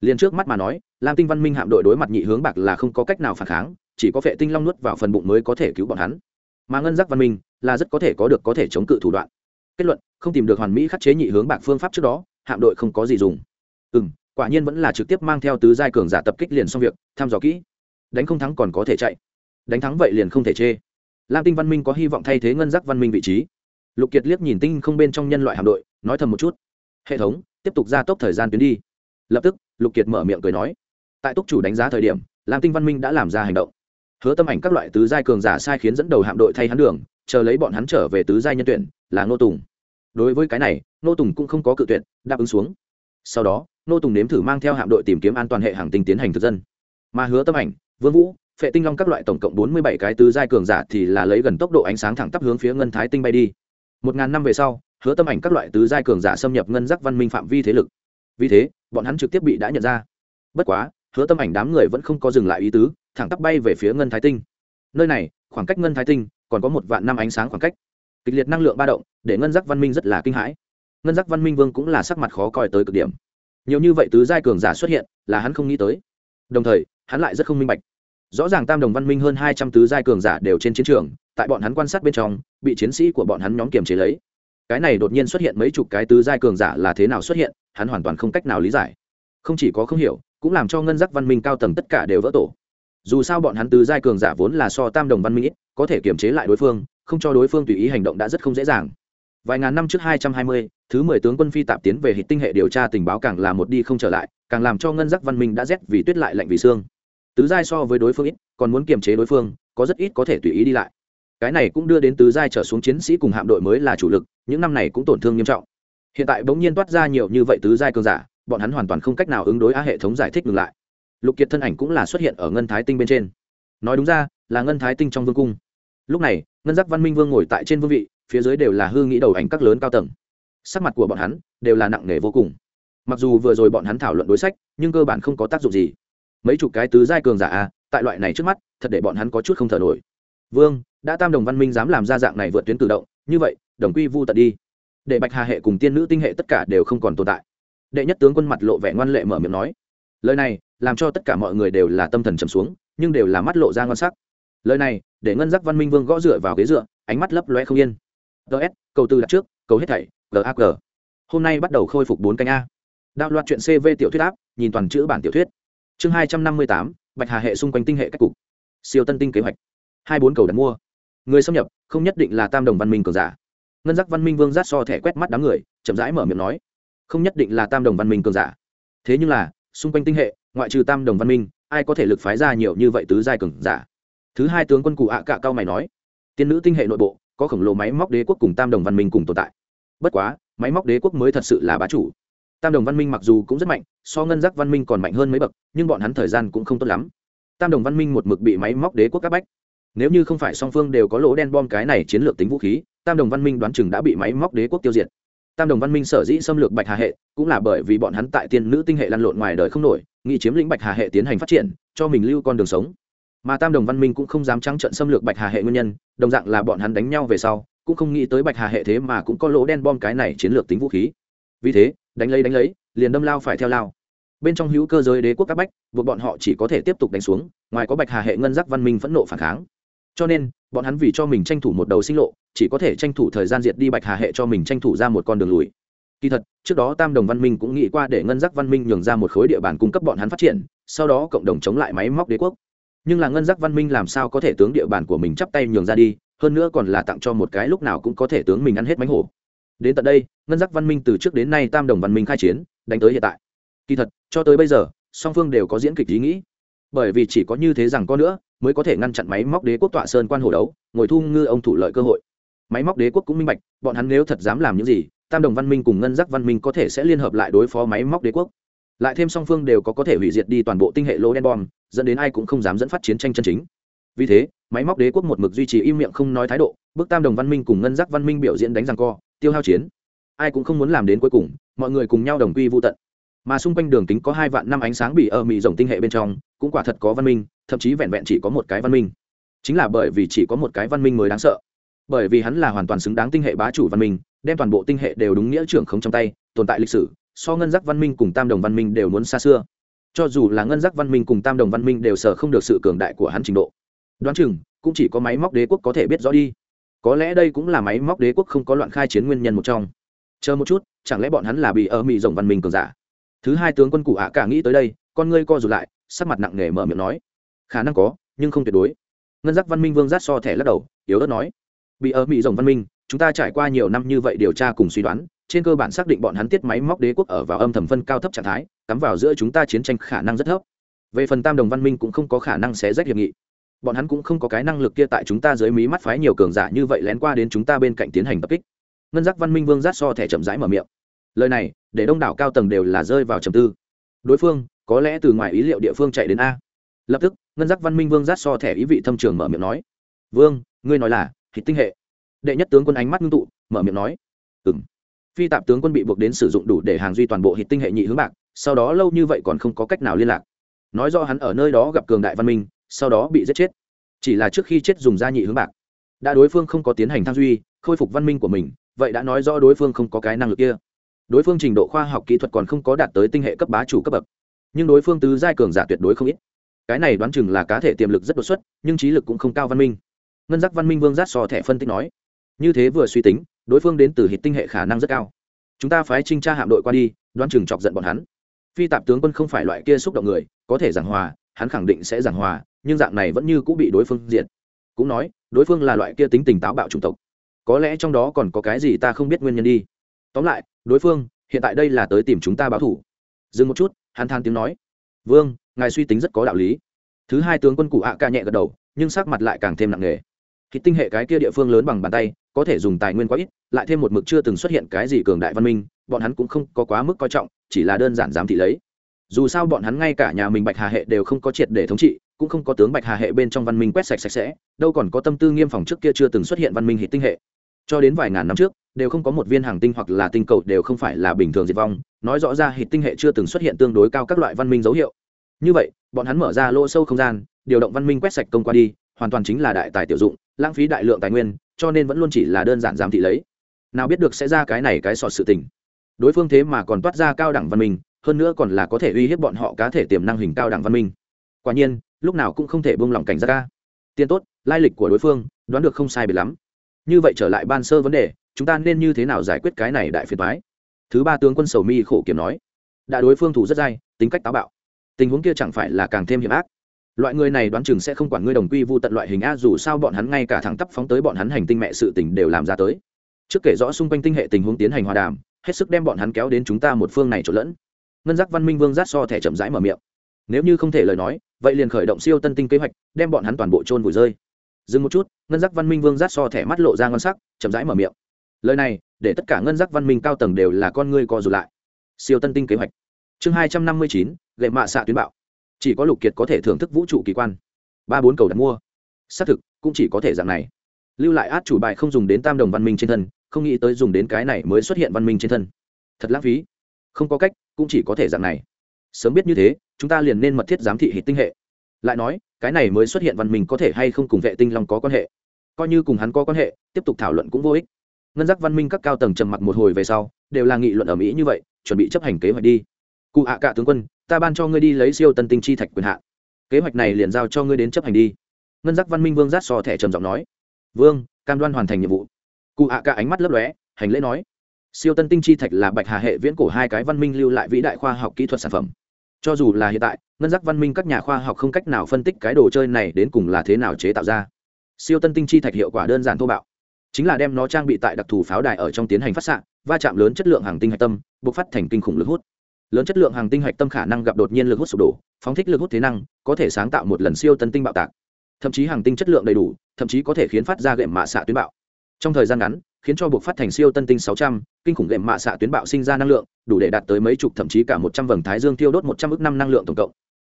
Speaker 1: Liền trước mắt mà nói, lam tinh văn minh hạm đội đối mặt nhị hướng bạc là không có cách nào phản kháng, chỉ có phệ tinh long nuốt vào phần bụng mới có thể cứu bọn hắn. Mà ngân giác văn minh là rất có thể có được có thể chống cự thủ đoạn. Kết luận, không tìm được hoàn mỹ khắc chế nhị hướng bạc phương pháp trước đó, hạm đội không có gì dùng. Ừ m quả nhiên vẫn là trực tiếp mang theo tứ giai cường giả tập kích liền xong việc, thăm dò kỹ. Đánh không thắng còn có thể chạy. Đánh thắng vậy liền không thể chê lam tinh văn minh có hy vọng thay thế ngân giác văn minh vị trí. Lục kiệt liếc nhìn tinh không bên trong nhân loại hạm đội, nói thầm một chút. Hệ thống, tiếp tục gia tốc thời gian tuyến đi. Lập tức, lục kiệt mở miệng cười nói. Tại túc chủ đánh giá thời điểm, lam tinh văn minh đã làm ra hành động. Hứa tâm ảnh các loại tứ giai cường giả sai khiến dẫn đầu hạm đội thay hắn đường, chờ lấy bọn hắn trở về tứ giai nhân tuyển, là ngô tùng. Đối với cái này, ngô tùng cũng không có cự tuyệt, đáp ứng xuống. Sau đó, ngô tùng nếm thử mang theo hạm đội tìm kiếm an toàn hệ hàng tinh tiến hành thực dân. Mà hứa tâm ảnh, vương vũ phệ tinh long các loại tổng cộng bốn mươi bảy cái tứ giai cường giả thì là lấy gần tốc độ ánh sáng thẳng tắp hướng phía ngân thái tinh bay đi. Một ngàn năm về sau, hứa tâm ảnh các loại tứ giai cường giả xâm nhập ngân giác văn minh phạm vi thế lực. Vì thế, bọn hắn trực tiếp bị đã nhận ra. Bất quá, hứa tâm ảnh đám người vẫn không có dừng lại ý tứ, thẳng tắp bay về phía ngân thái tinh. Nơi này, khoảng cách ngân thái tinh còn có một vạn năm ánh sáng khoảng cách. Kịch liệt năng lượng ba động, để ngân giác văn minh rất là kinh hãi. Ngân giác văn minh vương cũng là sắc mặt khó coi tới cực điểm. Nhiều như vậy tứ giai cường giả xuất hiện, là hắn không nghĩ tới. Đồng thời, hắn lại rất không minh bạch rõ ràng tam đồng văn minh hơn hai trăm tứ giai cường giả đều trên chiến trường, tại bọn hắn quan sát bên trong, bị chiến sĩ của bọn hắn nhóm kiềm chế lấy. Cái này đột nhiên xuất hiện mấy chục cái tứ giai cường giả là thế nào xuất hiện, hắn hoàn toàn không cách nào lý giải. Không chỉ có không hiểu, cũng làm cho ngân giác văn minh cao tầng tất cả đều vỡ tổ. Dù sao bọn hắn tứ giai cường giả vốn là so tam đồng văn minh ít, có thể kiềm chế lại đối phương, không cho đối phương tùy ý hành động đã rất không dễ dàng. Vài ngàn năm trước hai trăm hai mươi, thứ mười tướng quân phi tạp tiến về hệ tinh hệ điều tra tình báo càng là một đi không trở lại, càng làm cho ngân giác văn minh đã rét vì tuyết lại lạnh vì xương tứ giai so với đối phương ít, còn muốn kiềm chế đối phương, có rất ít có thể tùy ý đi lại. Cái này cũng đưa đến tứ giai trở xuống chiến sĩ cùng hạm đội mới là chủ lực, những năm này cũng tổn thương nghiêm trọng. Hiện tại bỗng nhiên toát ra nhiều như vậy tứ giai cường giả, bọn hắn hoàn toàn không cách nào ứng đối á hệ thống giải thích ngừng lại. Lục kiệt thân ảnh cũng là xuất hiện ở ngân thái tinh bên trên. Nói đúng ra, là ngân thái tinh trong vương cung. Lúc này, ngân giác văn minh vương ngồi tại trên vương vị, phía dưới đều là hư nghĩ đầu ảnh các lớn cao tầng. Sắc mặt của bọn hắn đều là nặng nề vô cùng. Mặc dù vừa rồi bọn hắn thảo luận đối sách, nhưng cơ bản không có tác dụng gì mấy chục cái tứ giai cường giả a, tại loại này trước mắt, thật để bọn hắn có chút không thở nổi. Vương, đã tam đồng văn minh dám làm ra dạng này vượt tuyến tự động, như vậy, đồng quy vu tận đi. Để bạch hà hệ cùng tiên nữ tinh hệ tất cả đều không còn tồn tại. Đệ nhất tướng quân mặt lộ vẻ ngoan lệ mở miệng nói. Lời này, làm cho tất cả mọi người đều là tâm thần trầm xuống, nhưng đều là mắt lộ ra ngon sắc. Lời này, để ngân giác văn minh vương gõ dựa vào ghế dựa, ánh mắt lấp loe không yên. Ts cầu tư đặt trước, cầu hết thảy gag hôm nay bắt đầu khôi phục bốn canh a. Đạo loạt chuyện cv tiểu thuyết áp, nhìn toàn chữ bản tiểu thuyết chương hai trăm năm mươi tám, bạch hà hệ xung quanh tinh hệ cách cục. Siêu tân tinh kế hoạch. Hai bốn cầu đặt mua. Người xâm nhập, không nhất định là tam đồng văn minh cường giả. Ngân giác văn minh vương rát so thẻ quét mắt đám người, chậm rãi mở miệng nói, không nhất định là tam đồng văn minh cường giả. Thế nhưng là, xung quanh tinh hệ, ngoại trừ tam đồng văn minh, ai có thể lực phái ra nhiều như vậy tứ giai cường giả? Thứ hai tướng quân cụ ạ cạ cao mày nói, tiên nữ tinh hệ nội bộ, có khổng lồ máy móc đế quốc cùng tam đồng văn minh cùng tồn tại. Bất quá, máy móc đế quốc mới thật sự là bá chủ tam đồng văn minh mặc dù cũng rất mạnh, so ngân giác văn minh còn mạnh hơn mấy bậc, nhưng bọn hắn thời gian cũng không tốt lắm. Tam đồng văn minh một mực bị máy móc đế quốc các bách. Nếu như không phải song phương đều có lỗ đen bom cái này chiến lược tính vũ khí, tam đồng văn minh đoán chừng đã bị máy móc đế quốc tiêu diệt. Tam đồng văn minh sở dĩ xâm lược bạch hà hệ, cũng là bởi vì bọn hắn tại tiên nữ tinh hệ lăn lộn ngoài đời không nổi nghị chiếm lĩnh bạch hà hệ tiến hành phát triển, cho mình lưu con đường sống. Mà tam đồng văn minh cũng không dám trắng trận xâm lược bạch hà hệ nguyên nhân, đồng dạng là bọn hắn đánh nhau về sau, cũng không nghĩ tới bạch hà hệ thế mà cũng có lỗ đen bom cái này chiến lược tính vũ khí. Vì thế đánh lấy đánh lấy, liền đâm lao phải theo lao. Bên trong hữu cơ giới đế quốc các bách, buộc bọn họ chỉ có thể tiếp tục đánh xuống, ngoài có bạch hà hệ ngân giác văn minh phẫn nộ phản kháng. Cho nên, bọn hắn vì cho mình tranh thủ một đầu sinh lộ, chỉ có thể tranh thủ thời gian diệt đi bạch hà hệ cho mình tranh thủ ra một con đường lùi. Kỳ thật, trước đó tam đồng văn minh cũng nghĩ qua để ngân giác văn minh nhường ra một khối địa bàn cung cấp bọn hắn phát triển, sau đó cộng đồng chống lại máy móc đế quốc. Nhưng là ngân giác văn minh làm sao có thể tướng địa bàn của mình chắp tay nhường ra đi, hơn nữa còn là tặng cho một cái lúc nào cũng có thể tướng mình ăn hết mánh hổ đến tận đây, ngân giác văn minh từ trước đến nay tam đồng văn minh khai chiến, đánh tới hiện tại. Kỳ thật, cho tới bây giờ, song phương đều có diễn kịch ý nghĩ. Bởi vì chỉ có như thế rằng có nữa, mới có thể ngăn chặn máy móc đế quốc tọa sơn quan hồ đấu, ngồi thu ngư ông thủ lợi cơ hội. Máy móc đế quốc cũng minh bạch, bọn hắn nếu thật dám làm những gì, tam đồng văn minh cùng ngân giác văn minh có thể sẽ liên hợp lại đối phó máy móc đế quốc. Lại thêm song phương đều có có thể hủy diệt đi toàn bộ tinh hệ lô đen bom, dẫn đến ai cũng không dám dẫn phát chiến tranh chân chính. Vì thế, máy móc đế quốc một mực duy trì im miệng không nói thái độ, bước tam đồng văn minh cùng ngân giác văn minh biểu diễn đánh rằng co tiêu hao chiến. Ai cũng không muốn làm đến cuối cùng, mọi người cùng nhau đồng quy vô tận. Mà xung quanh đường kính có hai vạn năm ánh sáng bị ở mị rồng tinh hệ bên trong, cũng quả thật có văn minh, thậm chí vẹn vẹn chỉ có một cái văn minh. Chính là bởi vì chỉ có một cái văn minh mới đáng sợ. Bởi vì hắn là hoàn toàn xứng đáng tinh hệ bá chủ văn minh, đem toàn bộ tinh hệ đều đúng nghĩa trưởng không trong tay, tồn tại lịch sử, so ngân giác văn minh cùng tam đồng văn minh đều muốn xa xưa. Cho dù là ngân giác văn minh cùng tam đồng văn minh đều sở không được sự cường đại của hắn trình độ. Đoán chừng, cũng chỉ có máy móc đế quốc có thể biết rõ đi có lẽ đây cũng là máy móc đế quốc không có loạn khai chiến nguyên nhân một trong. Chờ một chút, chẳng lẽ bọn hắn là bị ở mỹ rồng văn minh cường giả? Thứ hai tướng quân cụ ạ cả nghĩ tới đây, con ngươi co rụt lại, sắc mặt nặng nề mở miệng nói. Khả năng có, nhưng không tuyệt đối. Ngân giác văn minh vương giác so thẻ lắc đầu, yếu ớt nói. Bị ở mỹ rồng văn minh, chúng ta trải qua nhiều năm như vậy điều tra cùng suy đoán, trên cơ bản xác định bọn hắn tiết máy móc đế quốc ở vào âm thầm phân cao thấp trạng thái, cắm vào giữa chúng ta chiến tranh khả năng rất thấp. Về phần tam đồng văn minh cũng không có khả năng xé rách hiệp nghị bọn hắn cũng không có cái năng lực kia tại chúng ta dưới mí mắt phái nhiều cường giả như vậy lén qua đến chúng ta bên cạnh tiến hành tập kích. Ngân giác văn minh vương giác so thẻ chậm rãi mở miệng. Lời này, để đông đảo cao tầng đều là rơi vào trầm tư. Đối phương, có lẽ từ ngoài ý liệu địa phương chạy đến a. Lập tức, ngân giác văn minh vương giác so thẻ ý vị thâm trường mở miệng nói. Vương, ngươi nói là thịt tinh hệ. Đệ nhất tướng quân ánh mắt ngưng tụ, mở miệng nói. Ừ m phi tạp tướng quân bị buộc đến sử dụng đủ để hàng duy toàn bộ hệ tinh hệ nhị hướng bạc, sau đó lâu như vậy còn không có cách nào liên lạc. Nói do hắn ở nơi đó gặp cường đại văn minh sau đó bị giết chết. Chỉ là trước khi chết dùng da nhị hướng bạc. Đã đối phương không có tiến hành tham duy, khôi phục văn minh của mình, vậy đã nói rõ đối phương không có cái năng lực kia. Đối phương trình độ khoa học kỹ thuật còn không có đạt tới tinh hệ cấp bá chủ cấp bậc. Nhưng đối phương tứ giai cường giả tuyệt đối không ít. Cái này đoán chừng là cá thể tiềm lực rất đột xuất, nhưng trí lực cũng không cao văn minh. Ngân giác văn minh vương giác so thẻ phân tích nói, như thế vừa suy tính, đối phương đến từ hít tinh hệ khả năng rất cao. Chúng ta phái trinh tra hạm đội qua đi, đoán chừng chọc giận bọn hắn. Phi tạp tướng quân không phải loại kia xúc động người, có thể giảng hòa, hắn khẳng định sẽ giảng hòa nhưng dạng này vẫn như cũng bị đối phương diệt. Cũng nói, đối phương là loại kia tính tình táo bạo chủng tộc. Có lẽ trong đó còn có cái gì ta không biết nguyên nhân đi. Tóm lại, đối phương, hiện tại đây là tới tìm chúng ta báo thủ. Dừng một chút, hắn than tiếng nói. Vương, ngài suy tính rất có đạo lý. Thứ hai tướng quân cụ ạ ca nhẹ gật đầu, nhưng sắc mặt lại càng thêm nặng nề. Khi tinh hệ cái kia địa phương lớn bằng bàn tay, có thể dùng tài nguyên quá ít, lại thêm một mực chưa từng xuất hiện cái gì cường đại văn minh, bọn hắn cũng không có quá mức coi trọng, chỉ là đơn giản giám thị lấy dù sao bọn hắn ngay cả nhà mình bạch hà hệ đều không có triệt để thống trị, cũng không có tướng bạch hà hệ bên trong văn minh quét sạch sạch sẽ, đâu còn có tâm tư nghiêm phòng trước kia chưa từng xuất hiện văn minh hệ tinh hệ. Cho đến vài ngàn năm trước, đều không có một viên hàng tinh hoặc là tinh cầu đều không phải là bình thường diệt vong, nói rõ ra hệ tinh hệ chưa từng xuất hiện tương đối cao các loại văn minh dấu hiệu. Như vậy, bọn hắn mở ra lỗ sâu không gian, điều động văn minh quét sạch công qua đi, hoàn toàn chính là đại tài tiểu dụng, lãng phí đại lượng tài nguyên, cho nên vẫn luôn chỉ là đơn giản giám thị lấy. Nào biết được sẽ ra cái này cái sọt sự tình. Đối phương thế mà còn toát ra cao đẳng văn minh hơn nữa còn là có thể uy hiếp bọn họ cá thể tiềm năng hình cao đẳng văn minh. Quả nhiên, lúc nào cũng không thể buông lỏng cảnh giác ca tiên tốt, lai lịch của đối phương, đoán được không sai biệt lắm. Như vậy trở lại ban sơ vấn đề, chúng ta nên như thế nào giải quyết cái này đại phiền thoái thứ ba tướng quân sầu mi khổ kiểm nói. Đã đối phương thủ rất dai, tính cách táo bạo. Tình huống kia chẳng phải là càng thêm hiểm ác. Loại người này đoán chừng sẽ không quản ngươi đồng quy vu tận loại hình a, dù sao bọn hắn ngay cả thẳng tắp phóng tới bọn hắn hành tinh mẹ sự tình đều làm ra tới. Trước kể rõ xung quanh tinh hệ tình huống tiến hành hòa đàm, hết sức đem bọn hắn kéo đến chúng ta một phương này trộn lẫn ngân giác văn minh vương giác so thẻ chậm rãi mở miệng. Nếu như không thể lời nói, vậy liền khởi động siêu tân tinh kế hoạch, đem bọn hắn toàn bộ trôn vùi rơi. Dừng một chút, ngân giác văn minh vương giác so thẻ mắt lộ ra ngon sắc, chậm rãi mở miệng. Lời này, để tất cả ngân giác văn minh cao tầng đều là con ngươi co rụt lại. Siêu tân tinh kế hoạch. Chương hai trăm năm mươi chín gậy mạ xạ tuyến bạo. Chỉ có lục kiệt có thể thưởng thức vũ trụ kỳ quan. Ba bốn cầu đặt mua. Xác thực, cũng chỉ có thể dạng này. Lưu lại át chủ bài không dùng đến tam đồng văn minh trên thân, không nghĩ tới dùng đến cái này mới xuất hiện văn minh trên thân. Thật lãng phí không có cách, cũng chỉ có thể dạng này. Sớm biết như thế, chúng ta liền nên mật thiết giám thị hệ tinh hệ. Lại nói, cái này mới xuất hiện văn minh có thể hay không cùng vệ tinh long có quan hệ? Coi như cùng hắn có quan hệ, tiếp tục thảo luận cũng vô ích. Ngân giác văn minh các cao tầng trầm mặc một hồi về sau, đều là nghị luận ở mỹ như vậy, chuẩn bị chấp hành kế hoạch đi. Cụ hạ cả tướng quân, ta ban cho ngươi đi lấy siêu tân tinh chi thạch quyền hạn. Kế hoạch này liền giao cho ngươi đến chấp hành đi. Ngân giác văn minh vương giác so thẻ trầm giọng nói. Vương, cam đoan hoàn thành nhiệm vụ. Cụ hạ cả ánh mắt lấp lóe, hành lễ nói siêu tân tinh chi thạch là bạch hà hệ viễn cổ hai cái văn minh lưu lại vĩ đại khoa học kỹ thuật sản phẩm. Cho dù là hiện tại, ngân giác văn minh các nhà khoa học không cách nào phân tích cái đồ chơi này đến cùng là thế nào chế tạo ra. Siêu tân tinh chi thạch hiệu quả đơn giản thô bạo. Chính là đem nó trang bị tại đặc thù pháo đài ở trong tiến hành phát xạ, va chạm lớn chất lượng hàng tinh hạch tâm, bộc phát thành kinh khủng lực hút. Lớn chất lượng hàng tinh hạch tâm khả năng gặp đột nhiên lực hút sụp đổ, phóng thích lực hút thế năng, có thể sáng tạo một lần siêu tân tinh bạo tạc. Thậm chí hàng tinh chất lượng đầy đủ, thậm chí có thể khiến phát ra gệm mạ xạ tuyến bạo. Trong thời gian ngắn khiến cho buộc phát thành siêu tân tinh 600, kinh khủng gệm mạ xạ tuyến bạo sinh ra năng lượng đủ để đạt tới mấy chục thậm chí cả một trăm vầng thái dương tiêu đốt một trăm năm năng lượng tổng cộng.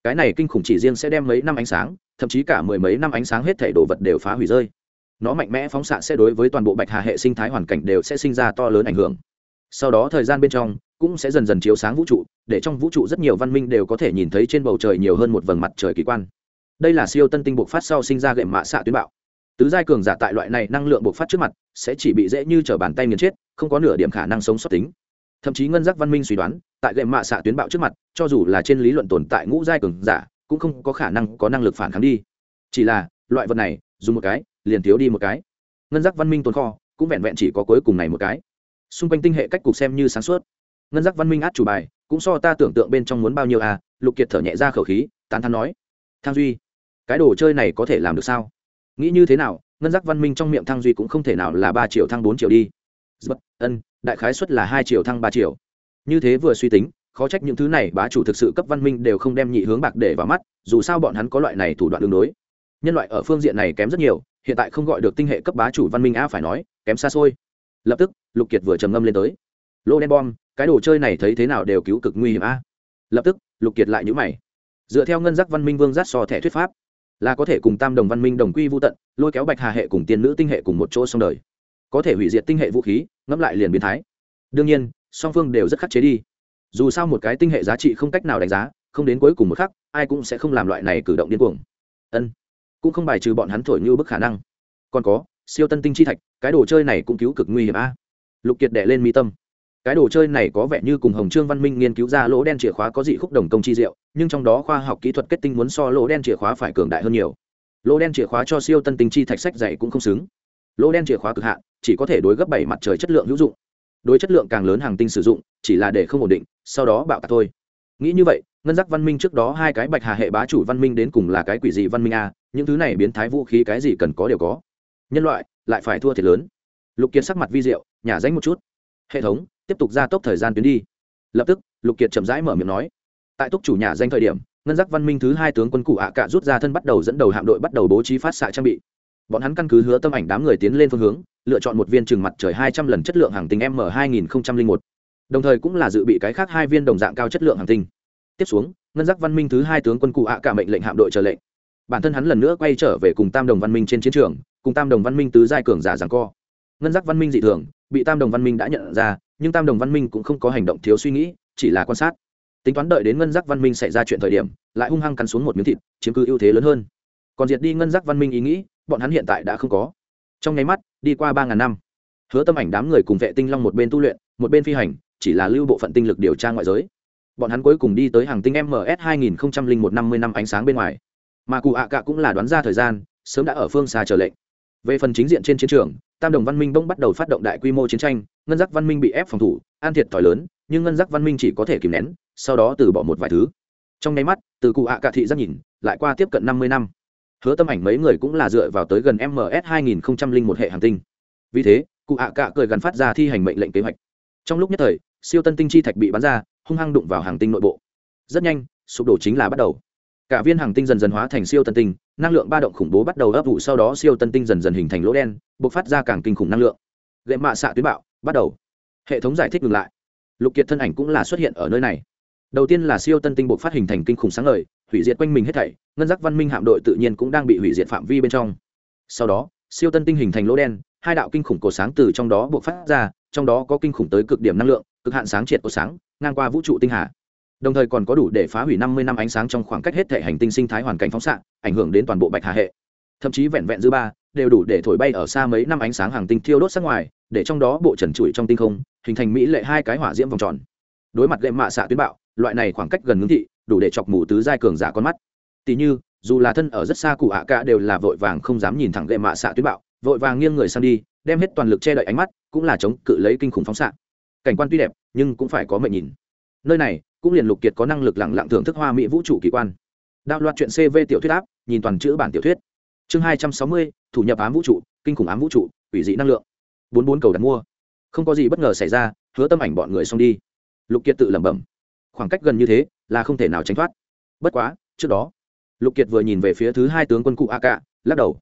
Speaker 1: Cái này kinh khủng chỉ riêng sẽ đem mấy năm ánh sáng thậm chí cả mười mấy năm ánh sáng hết thể đồ vật đều phá hủy rơi. Nó mạnh mẽ phóng xạ sẽ đối với toàn bộ bạch hà hệ sinh thái hoàn cảnh đều sẽ sinh ra to lớn ảnh hưởng. Sau đó thời gian bên trong cũng sẽ dần dần chiếu sáng vũ trụ để trong vũ trụ rất nhiều văn minh đều có thể nhìn thấy trên bầu trời nhiều hơn một vầng mặt trời kỳ quan. Đây là siêu tân tinh buộc phát sau sinh ra gệm mạ xạ tuyến bạo tứ giai cường giả tại loại này năng lượng bộc phát trước mặt, sẽ chỉ bị dễ như t r ở bàn tay nghiền chết, không có nửa điểm khả năng sống sót tính. Thậm chí ngân giác văn minh suy đoán, tại gậy mạ xạ tuyến bạo trước mặt, cho dù là trên lý luận tồn tại ngũ giai cường giả, cũng không có khả năng có năng lực phản kháng đi. Chỉ là, loại vật này, dùng một cái, liền thiếu đi một cái. Ngân giác văn minh tồn kho, cũng vẹn vẹn chỉ có cuối cùng này một cái. Xung quanh tinh hệ cách cục xem như sáng suốt. Ngân giác văn minh át chủ bài, cũng so ta tưởng tượng bên trong muốn bao nhiêu à? Lục kiệt thở nhẹ ra khẩu khí, tán thắn nói, thang duy, cái đồ chơi này có thể làm được sao? Nghĩ như thế nào, ngân giác văn minh trong miệng thăng duy cũng không thể nào là ba triệu thăng bốn triệu đi. Ân, đại khái suất là hai triệu thăng ba triệu. Như thế vừa suy tính, khó trách những thứ này bá chủ thực sự cấp văn minh đều không đem nhị hướng bạc để vào mắt, dù sao bọn hắn có loại này thủ đoạn tương đối. Nhân loại ở phương diện này kém rất nhiều, hiện tại không gọi được tinh hệ cấp bá chủ văn minh a phải nói, kém xa xôi. Lập tức, lục kiệt vừa trầm ngâm lên tới. Lô đen bom, cái đồ chơi này thấy thế nào đều cứu cực nguy hiểm a lập tức, lục kiệt lại nhíu mày. Dựa theo ngân giác văn minh vương giác so thẻ thuyết pháp là có thể cùng tam đồng văn minh đồng quy vô tận, lôi kéo bạch hà hệ cùng tiên nữ tinh hệ cùng một chỗ xong đời. Có thể hủy diệt tinh hệ vũ khí, ngẫm lại liền biến thái. Đương nhiên, song phương đều rất khắc chế đi. Dù sao một cái tinh hệ giá trị không cách nào đánh giá, không đến cuối cùng một khắc, ai cũng sẽ không làm loại này cử động điên cuồng. Ân, cũng không bài trừ bọn hắn thổi như bức khả năng. Còn có, siêu tân tinh chi thạch, cái đồ chơi này cũng cứu cực nguy hiểm a. Lục kiệt đệ lên mi tâm cái đồ chơi này có vẻ như cùng hồng trương văn minh nghiên cứu ra lỗ đen chìa khóa có dị khúc đồng công chi diệu, nhưng trong đó khoa học kỹ thuật kết tinh muốn so lỗ đen chìa khóa phải cường đại hơn nhiều. Lỗ đen chìa khóa cho siêu tân tinh chi thạch sách dạy cũng không xứng. Lỗ đen chìa khóa cực hạn, chỉ có thể đối gấp bảy mặt trời chất lượng hữu dụng. Đối chất lượng càng lớn hàng tinh sử dụng, chỉ là để không ổn định, sau đó bạo tạc thôi. Nghĩ như vậy, ngân giác văn minh trước đó hai cái bạch hà hệ bá chủ văn minh đến cùng là cái quỷ gì văn minh a, những thứ này biến thái vũ khí cái gì cần có đều có. Nhân loại, lại phải thua thiệt lớn. Lục kiệt sắc mặt vi diệu, nhả danh một chút. Hệ thống tiếp tục gia tốc thời gian tuyến đi. Lập tức, lục kiệt chậm rãi mở miệng nói. Tại túc chủ nhà danh thời điểm, ngân giác văn minh thứ hai tướng quân cụ ạ cạ rút ra thân bắt đầu dẫn đầu hạm đội bắt đầu bố trí phát xạ trang bị. Bọn hắn căn cứ hứa tâm ảnh đám người tiến lên phương hướng, lựa chọn một viên trừng mặt trời hai trăm lần chất lượng hàng tinh m hai nghìn một. Đồng thời cũng là dự bị cái khác hai viên đồng dạng cao chất lượng hàng tinh. Tiếp xuống, ngân giác văn minh thứ hai tướng quân cụ ạ cả mệnh lệnh hạm đội chờ lệnh. Bản thân hắn lần nữa quay trở về cùng tam đồng văn minh trên chiến trường, cùng tam đồng văn minh tứ giai cường giả giảng co. Ngân giác văn minh dị thường bị tam đồng văn minh đã nhận ra, nhưng tam đồng văn minh cũng không có hành động thiếu suy nghĩ, chỉ là quan sát. Tính toán đợi đến ngân giác văn minh xảy ra chuyện thời điểm, lại hung hăng cắn xuống một miếng thịt, chiếm cứ ưu thế lớn hơn. Còn diệt đi ngân giác văn minh ý nghĩ, bọn hắn hiện tại đã không có. Trong nháy mắt, đi qua ba ngàn năm, hứa tâm ảnh đám người cùng vệ tinh long một bên tu luyện, một bên phi hành, chỉ là lưu bộ phận tinh lực điều tra ngoại giới. Bọn hắn cuối cùng đi tới hàng tinh ms hai nghìn một năm mươi năm ánh sáng bên ngoài. Mà cụ ạ cạ cũng là đoán ra thời gian, sớm đã ở phương xa chờ lệnh. Về phần chính diện trên chiến trường tam đồng văn minh bỗng bắt đầu phát động đại quy mô chiến tranh, ngân giác văn minh bị ép phòng thủ, an thiệt thòi lớn, nhưng ngân giác văn minh chỉ có thể kìm nén, sau đó từ bỏ một vài thứ. Trong nháy mắt, từ cụ ạ cạ thị giác nhìn, lại qua tiếp cận năm mươi năm. Hứa tâm ảnh mấy người cũng là dựa vào tới gần ms hai nghìn một hệ hành tinh. Vì thế, cụ ạ cạ cười gắn phát ra thi hành mệnh lệnh kế hoạch. Trong lúc nhất thời, siêu tân tinh chi thạch bị bắn ra, hung hăng đụng vào hàng tinh nội bộ. Rất nhanh, sụp đổ chính là bắt đầu. Cả viên hàng tinh dần dần hóa thành siêu tân tinh năng lượng ba động khủng bố bắt đầu ấp ủ, sau đó siêu tân tinh dần dần hình thành lỗ đen buộc phát ra càng kinh khủng năng lượng. Gậy mạ xạ tuyến bạo, bắt đầu. Hệ thống giải thích ngừng lại. Lục kiệt thân ảnh cũng là xuất hiện ở nơi này. Đầu tiên là siêu tân tinh buộc phát hình thành kinh khủng sáng lời hủy diệt quanh mình hết thảy, ngân giác văn minh hạm đội tự nhiên cũng đang bị hủy diệt phạm vi bên trong. Sau đó, siêu tân tinh hình thành lỗ đen, hai đạo kinh khủng cổ sáng từ trong đó buộc phát ra, trong đó có kinh khủng tới cực điểm năng lượng, cực hạn sáng triệt của sáng, ngang qua vũ trụ tinh hà đồng thời còn có đủ để phá hủy năm mươi năm ánh sáng trong khoảng cách hết thể hành tinh sinh thái hoàn cảnh phóng xạ, ảnh hưởng đến toàn bộ bạch hà hệ. Thậm chí vẹn vẹn dư ba, đều đủ để thổi bay ở xa mấy năm ánh sáng hàng tinh thiêu đốt sát ngoài, để trong đó bộ trần trụi trong tinh không, hình thành mỹ lệ hai cái hỏa diễm vòng tròn. Đối mặt gệm mạ xạ tuyến bạo, loại này khoảng cách gần ngưng thị, đủ để chọc mù tứ giai cường giả con mắt. Tỷ như, dù là thân ở rất xa cụ ạ cả đều là vội vàng không dám nhìn thẳng gệm mạ xạ tuyến bạo, vội vàng nghiêng người sang đi, đem hết toàn lực che đậy ánh mắt, cũng là chống cự lấy kinh khủng phóng xạ. Cảnh quan tuy đẹp, nhưng cũng phải có mệnh nhìn. Nơi này cũng liền lục kiệt có năng lực lẳng lặng thưởng thức hoa mỹ vũ trụ kỳ quan. Đạo loạt chuyện cv tiểu thuyết áp, nhìn toàn chữ bản tiểu thuyết. Chương hai trăm sáu mươi, thủ nhập ám vũ trụ, kinh khủng ám vũ trụ ủy dị năng lượng. Bốn bốn cầu đặt mua. Không có gì bất ngờ xảy ra, hứa tâm ảnh bọn người xong đi. Lục kiệt tự lẩm bẩm. Khoảng cách gần như thế, là không thể nào tránh thoát. Bất quá, trước đó, lục kiệt vừa nhìn về phía thứ hai tướng quân cụ a cạ lắc đầu.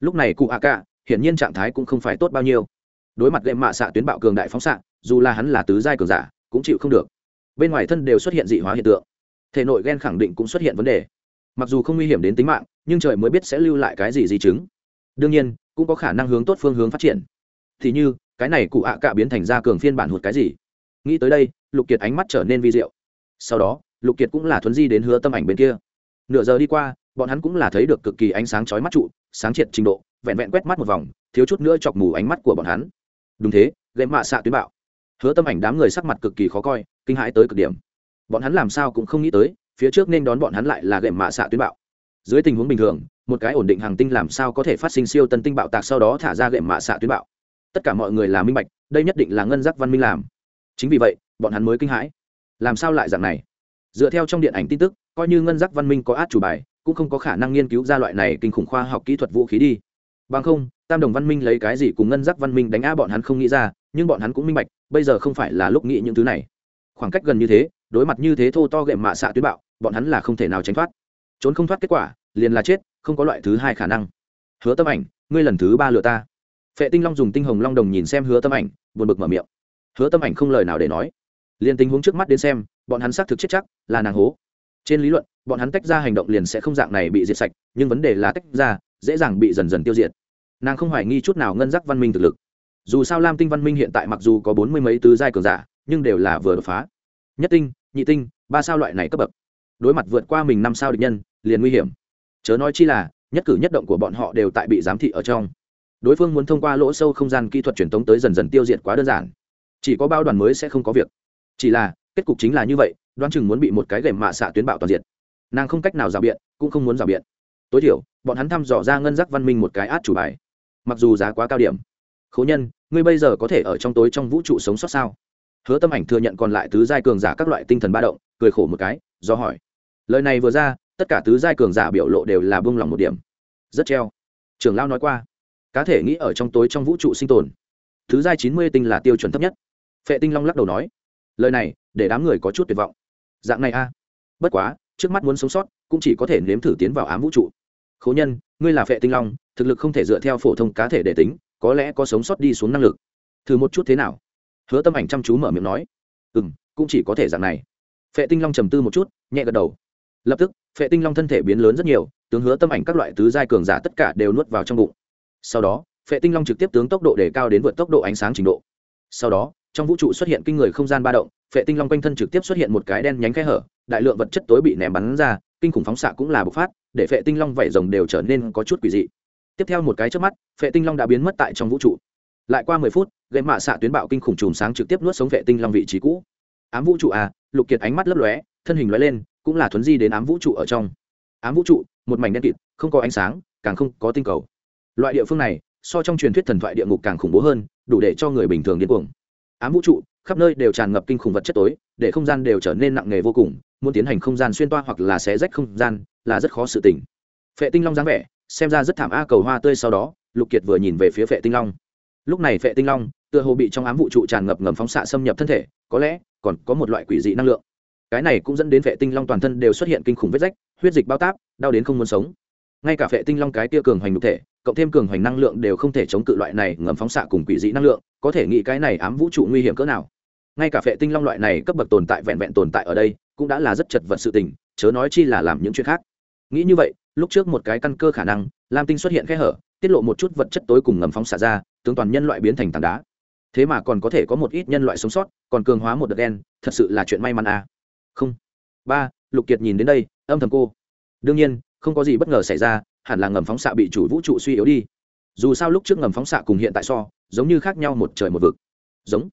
Speaker 1: Lúc này cụ a cạ hiển nhiên trạng thái cũng không phải tốt bao nhiêu. Đối mặt lệ mạ xạ tuyến bạo cường đại phóng xạ, dù là hắn là tứ giai cường giả, cũng chịu không được bên ngoài thân đều xuất hiện dị hóa hiện tượng. Thể nội gen khẳng định cũng xuất hiện vấn đề. Mặc dù không nguy hiểm đến tính mạng, nhưng trời mới biết sẽ lưu lại cái gì di chứng. Đương nhiên, cũng có khả năng hướng tốt phương hướng phát triển. Thì như, cái này cụ ạ à cạ biến thành ra cường phiên bản hụt cái gì? Nghĩ tới đây, lục kiệt ánh mắt trở nên vi diệu. Sau đó, lục kiệt cũng là thuấn di đến hứa tâm ảnh bên kia. Nửa giờ đi qua, bọn hắn cũng là thấy được cực kỳ ánh sáng chói mắt trụ, sáng triệt trình độ, vẹn vẹn quét mắt một vòng, thiếu chút nữa chọc mù ánh mắt của bọn hắn. Đúng thế, gậy mạ xạ tuyến bạo. Hứa tâm ảnh đám người sắc mặt cực kỳ khó coi kinh hãi tới cực điểm. Bọn hắn làm sao cũng không nghĩ tới, phía trước nên đón bọn hắn lại là gậy mạ xạ tuyến bạo. Dưới tình huống bình thường, một cái ổn định hàng tinh làm sao có thể phát sinh siêu tân tinh bạo tạc sau đó thả ra gậy mạ xạ tuyến bạo. Tất cả mọi người là minh bạch, đây nhất định là ngân giác văn minh làm. Chính vì vậy, bọn hắn mới kinh hãi. Làm sao lại dạng này? Dựa theo trong điện ảnh tin tức, coi như ngân giác văn minh có át chủ bài, cũng không có khả năng nghiên cứu ra loại này kinh khủng khoa học kỹ thuật vũ khí đi. Bằng không, tam đồng văn minh lấy cái gì cùng ngân giác văn minh đánh á bọn hắn không nghĩ ra, nhưng bọn hắn cũng minh bạch, bây giờ không phải là lúc nghĩ những thứ này khoảng cách gần như thế, đối mặt như thế thô to gệm mạ xạ tuyến bạo, bọn hắn là không thể nào tránh thoát. Trốn không thoát kết quả, liền là chết, không có loại thứ hai khả năng. Hứa tâm ảnh, ngươi lần thứ ba lừa ta. Phệ tinh long dùng tinh hồng long đồng nhìn xem hứa tâm ảnh, buồn bực mở miệng. Hứa tâm ảnh không lời nào để nói. Liền tình huống trước mắt đến xem, bọn hắn xác thực chết chắc, là nàng hố. Trên lý luận, bọn hắn tách ra hành động liền sẽ không dạng này bị diệt sạch, nhưng vấn đề là tách ra, dễ dàng bị dần dần tiêu diệt. Nàng không hoài nghi chút nào ngân giác văn minh thực lực. Dù sao lam tinh văn minh hiện tại mặc dù có bốn mươi mấy tứ giai cường giả nhưng đều là vừa đột phá. Nhất tinh, nhị tinh, ba sao loại này cấp bậc. Đối mặt vượt qua mình năm sao địch nhân, liền nguy hiểm. Chớ nói chi là, nhất cử nhất động của bọn họ đều tại bị giám thị ở trong. Đối phương muốn thông qua lỗ sâu không gian kỹ thuật truyền thống tới dần dần tiêu diệt quá đơn giản. Chỉ có bao đoàn mới sẽ không có việc. Chỉ là, kết cục chính là như vậy, đoán chừng muốn bị một cái gềm mạ xạ tuyến bạo toàn diện. Nàng không cách nào rào biện, cũng không muốn rào biện. Tối thiểu, bọn hắn thăm dò ra ngân giác văn minh một cái át chủ bài. Mặc dù giá quá cao điểm. Khố nhân, ngươi bây giờ có thể ở trong tối trong vũ trụ sống sót sao? Hứa tâm ảnh thừa nhận còn lại tứ giai cường giả các loại tinh thần ba động, cười khổ một cái, do hỏi. Lời này vừa ra, tất cả tứ giai cường giả biểu lộ đều là buông lòng một điểm. Rất treo. Trường lao nói qua, cá thể nghĩ ở trong tối trong vũ trụ sinh tồn. Thứ giai chín mươi tinh là tiêu chuẩn thấp nhất. Phệ tinh long lắc đầu nói, lời này, để đám người có chút tuyệt vọng. Dạng này a. Bất quá, trước mắt muốn sống sót, cũng chỉ có thể nếm thử tiến vào ám vũ trụ. Khố nhân, ngươi là phệ tinh long, thực lực không thể dựa theo phổ thông cá thể để tính, có lẽ có sống sót đi xuống năng lực. Thử một chút thế nào? Hứa tâm ảnh chăm chú mở miệng nói ừ m cũng chỉ có thể dạng này. Phệ tinh long trầm tư một chút, nhẹ gật đầu. Lập tức, phệ tinh long thân thể biến lớn rất nhiều, tướng hứa tâm ảnh các loại tứ giai cường giả tất cả đều nuốt vào trong bụng. Sau đó, phệ tinh long trực tiếp tướng tốc độ để cao đến vượt tốc độ ánh sáng trình độ. Sau đó, trong vũ trụ xuất hiện kinh người không gian ba động, phệ tinh long quanh thân trực tiếp xuất hiện một cái đen nhánh khe hở, đại lượng vật chất tối bị ném bắn ra, kinh khủng phóng xạ cũng là bộc phát, để phệ tinh long vảy rồng đều trở nên có chút quỷ dị. Tiếp theo một cái trước mắt, phệ tinh long đã biến mất tại trong vũ trụ lại qua mười phút gây mạ xạ tuyến bạo kinh khủng chùm sáng trực tiếp nuốt sống vệ tinh long vị trí cũ. Ám vũ trụ à lục kiệt ánh mắt lấp lóe, thân hình lóe lên, cũng là thuấn di đến ám vũ trụ ở trong. Ám vũ trụ, một mảnh đen kịt, không có ánh sáng, càng không có tinh cầu. Loại địa phương này, so trong truyền thuyết thần thoại địa ngục càng khủng bố hơn, đủ để cho người bình thường điên cuồng. Ám vũ trụ, khắp nơi đều tràn ngập kinh khủng vật chất tối, để không gian đều trở nên nặng nề vô cùng, muốn tiến hành không gian xuyên toa hoặc là xé rách không gian, là rất khó sự tình. phệ tinh long dáng vẻ, xem ra rất thảm a, cầu hoa tươi sau đó, lục kiệt vừa nhìn về phía phệ tinh long lúc này vệ tinh long, tựa hồ bị trong ám vũ trụ tràn ngập ngầm phóng xạ xâm nhập thân thể, có lẽ còn có một loại quỷ dị năng lượng. Cái này cũng dẫn đến vệ tinh long toàn thân đều xuất hiện kinh khủng vết rách, huyết dịch bao táp, đau đến không muốn sống. Ngay cả vệ tinh long cái tia cường hoành nhục thể, cộng thêm cường hoành năng lượng đều không thể chống cự loại này ngầm phóng xạ cùng quỷ dị năng lượng, có thể nghĩ cái này ám vũ trụ nguy hiểm cỡ nào. Ngay cả vệ tinh long loại này cấp bậc tồn tại vẹn vẹn tồn tại ở đây, cũng đã là rất chật vật sự tình, chớ nói chi là làm những chuyện khác. Nghĩ như vậy, lúc trước một cái căn cơ khả năng, lam tinh xuất hiện khe hở tiết lộ một chút vật chất tối cùng ngầm phóng xạ ra, tướng toàn nhân loại biến thành tảng đá. Thế mà còn có thể có một ít nhân loại sống sót, còn cường hóa một đợt đen, thật sự là chuyện may mắn à. không. Ba, lục kiệt nhìn đến đây, âm thầm cô. Đương nhiên, không có gì bất ngờ xảy ra, hẳn là ngầm phóng xạ bị chủ vũ trụ suy yếu đi. Dù sao lúc trước ngầm phóng xạ cùng hiện tại so, giống như khác nhau một trời một vực. Giống.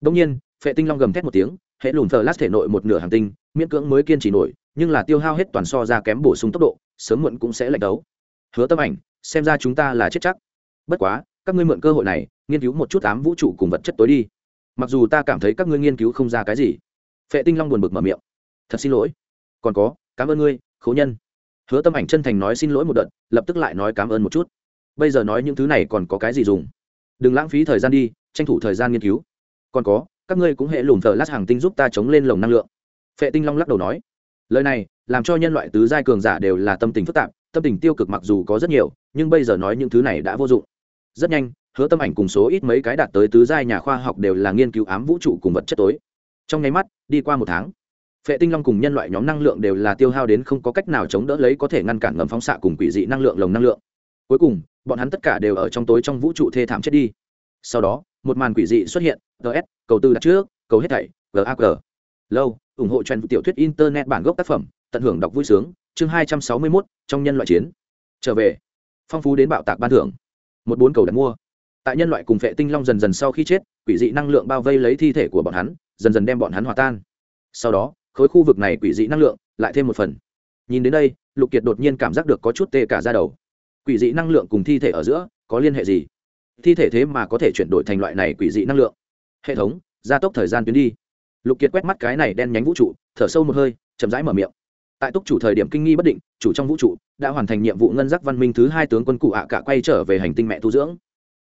Speaker 1: Đông nhiên, phệ tinh long gầm thét một tiếng, hệ lùn thờ lát thể nội một nửa hàng tinh, miễn cưỡng mới kiên trì nổi, nhưng là tiêu hao hết toàn so ra kém bổ sung tốc độ, sớm muộn cũng sẽ lạnh đấu hứa tâm ảnh, xem ra chúng ta là chết chắc. Bất quá, các ngươi mượn cơ hội này, nghiên cứu một chút tám vũ trụ cùng vật chất tối đi. Mặc dù ta cảm thấy các ngươi nghiên cứu không ra cái gì. Phệ tinh long buồn bực mở miệng. Thật xin lỗi. Còn có, cảm ơn ngươi, khố nhân. Hứa tâm ảnh chân thành nói xin lỗi một đợt, lập tức lại nói cảm ơn một chút. Bây giờ nói những thứ này còn có cái gì dùng? Đừng lãng phí thời gian đi, tranh thủ thời gian nghiên cứu. Còn có, các ngươi cũng hệ lùm thờ lát hàng tinh giúp ta chống lên lồng năng lượng. Phệ tinh long lắc đầu nói. Lời này, làm cho nhân loại tứ giai cường giả đều là tâm tình phức tạp tâm tình tiêu cực mặc dù có rất nhiều, nhưng bây giờ nói những thứ này đã vô dụng. Rất nhanh, hứa tâm ảnh cùng số ít mấy cái đạt tới tứ giai nhà khoa học đều là nghiên cứu ám vũ trụ cùng vật chất tối. Trong nháy mắt, đi qua một tháng, phệ tinh long cùng nhân loại nhóm năng lượng đều là tiêu hao đến không có cách nào chống đỡ lấy có thể ngăn cản ngầm phóng xạ cùng quỷ dị năng lượng lồng năng lượng. Cuối cùng, bọn hắn tất cả đều ở trong tối trong vũ trụ thê thảm chết đi. Sau đó, một màn quỷ dị xuất hiện ts cầu tư đặt trước, cầu hết thảy gag lâu, ủng hộ trend tiểu thuyết internet bản gốc tác phẩm, tận hưởng đọc vui sướng chương hai trăm sáu mươi 261, trong nhân loại chiến. Trở về. Phong phú đến bạo tạc ban thưởng. Một bốn cầu đặt mua. Tại nhân loại cùng phệ tinh long dần dần sau khi chết quỷ dị năng lượng bao vây lấy thi thể của bọn hắn dần dần đem bọn hắn hòa tan. Sau đó khối khu vực này quỷ dị năng lượng lại thêm một phần. Nhìn đến đây lục kiệt đột nhiên cảm giác được có chút tê cả ra đầu. Quỷ dị năng lượng cùng thi thể ở giữa có liên hệ gì? Thi thể thế mà có thể chuyển đổi thành loại này quỷ dị năng lượng? Hệ thống gia tốc thời gian tuyến đi. Lục kiệt quét mắt cái này đen nhánh vũ trụ thở sâu một hơi chậm rãi mở miệng tại túc chủ thời điểm kinh nghi bất định, chủ trong vũ trụ đã hoàn thành nhiệm vụ ngân giác văn minh thứ hai tướng quân cụ ạ cả quay trở về hành tinh mẹ tu dưỡng.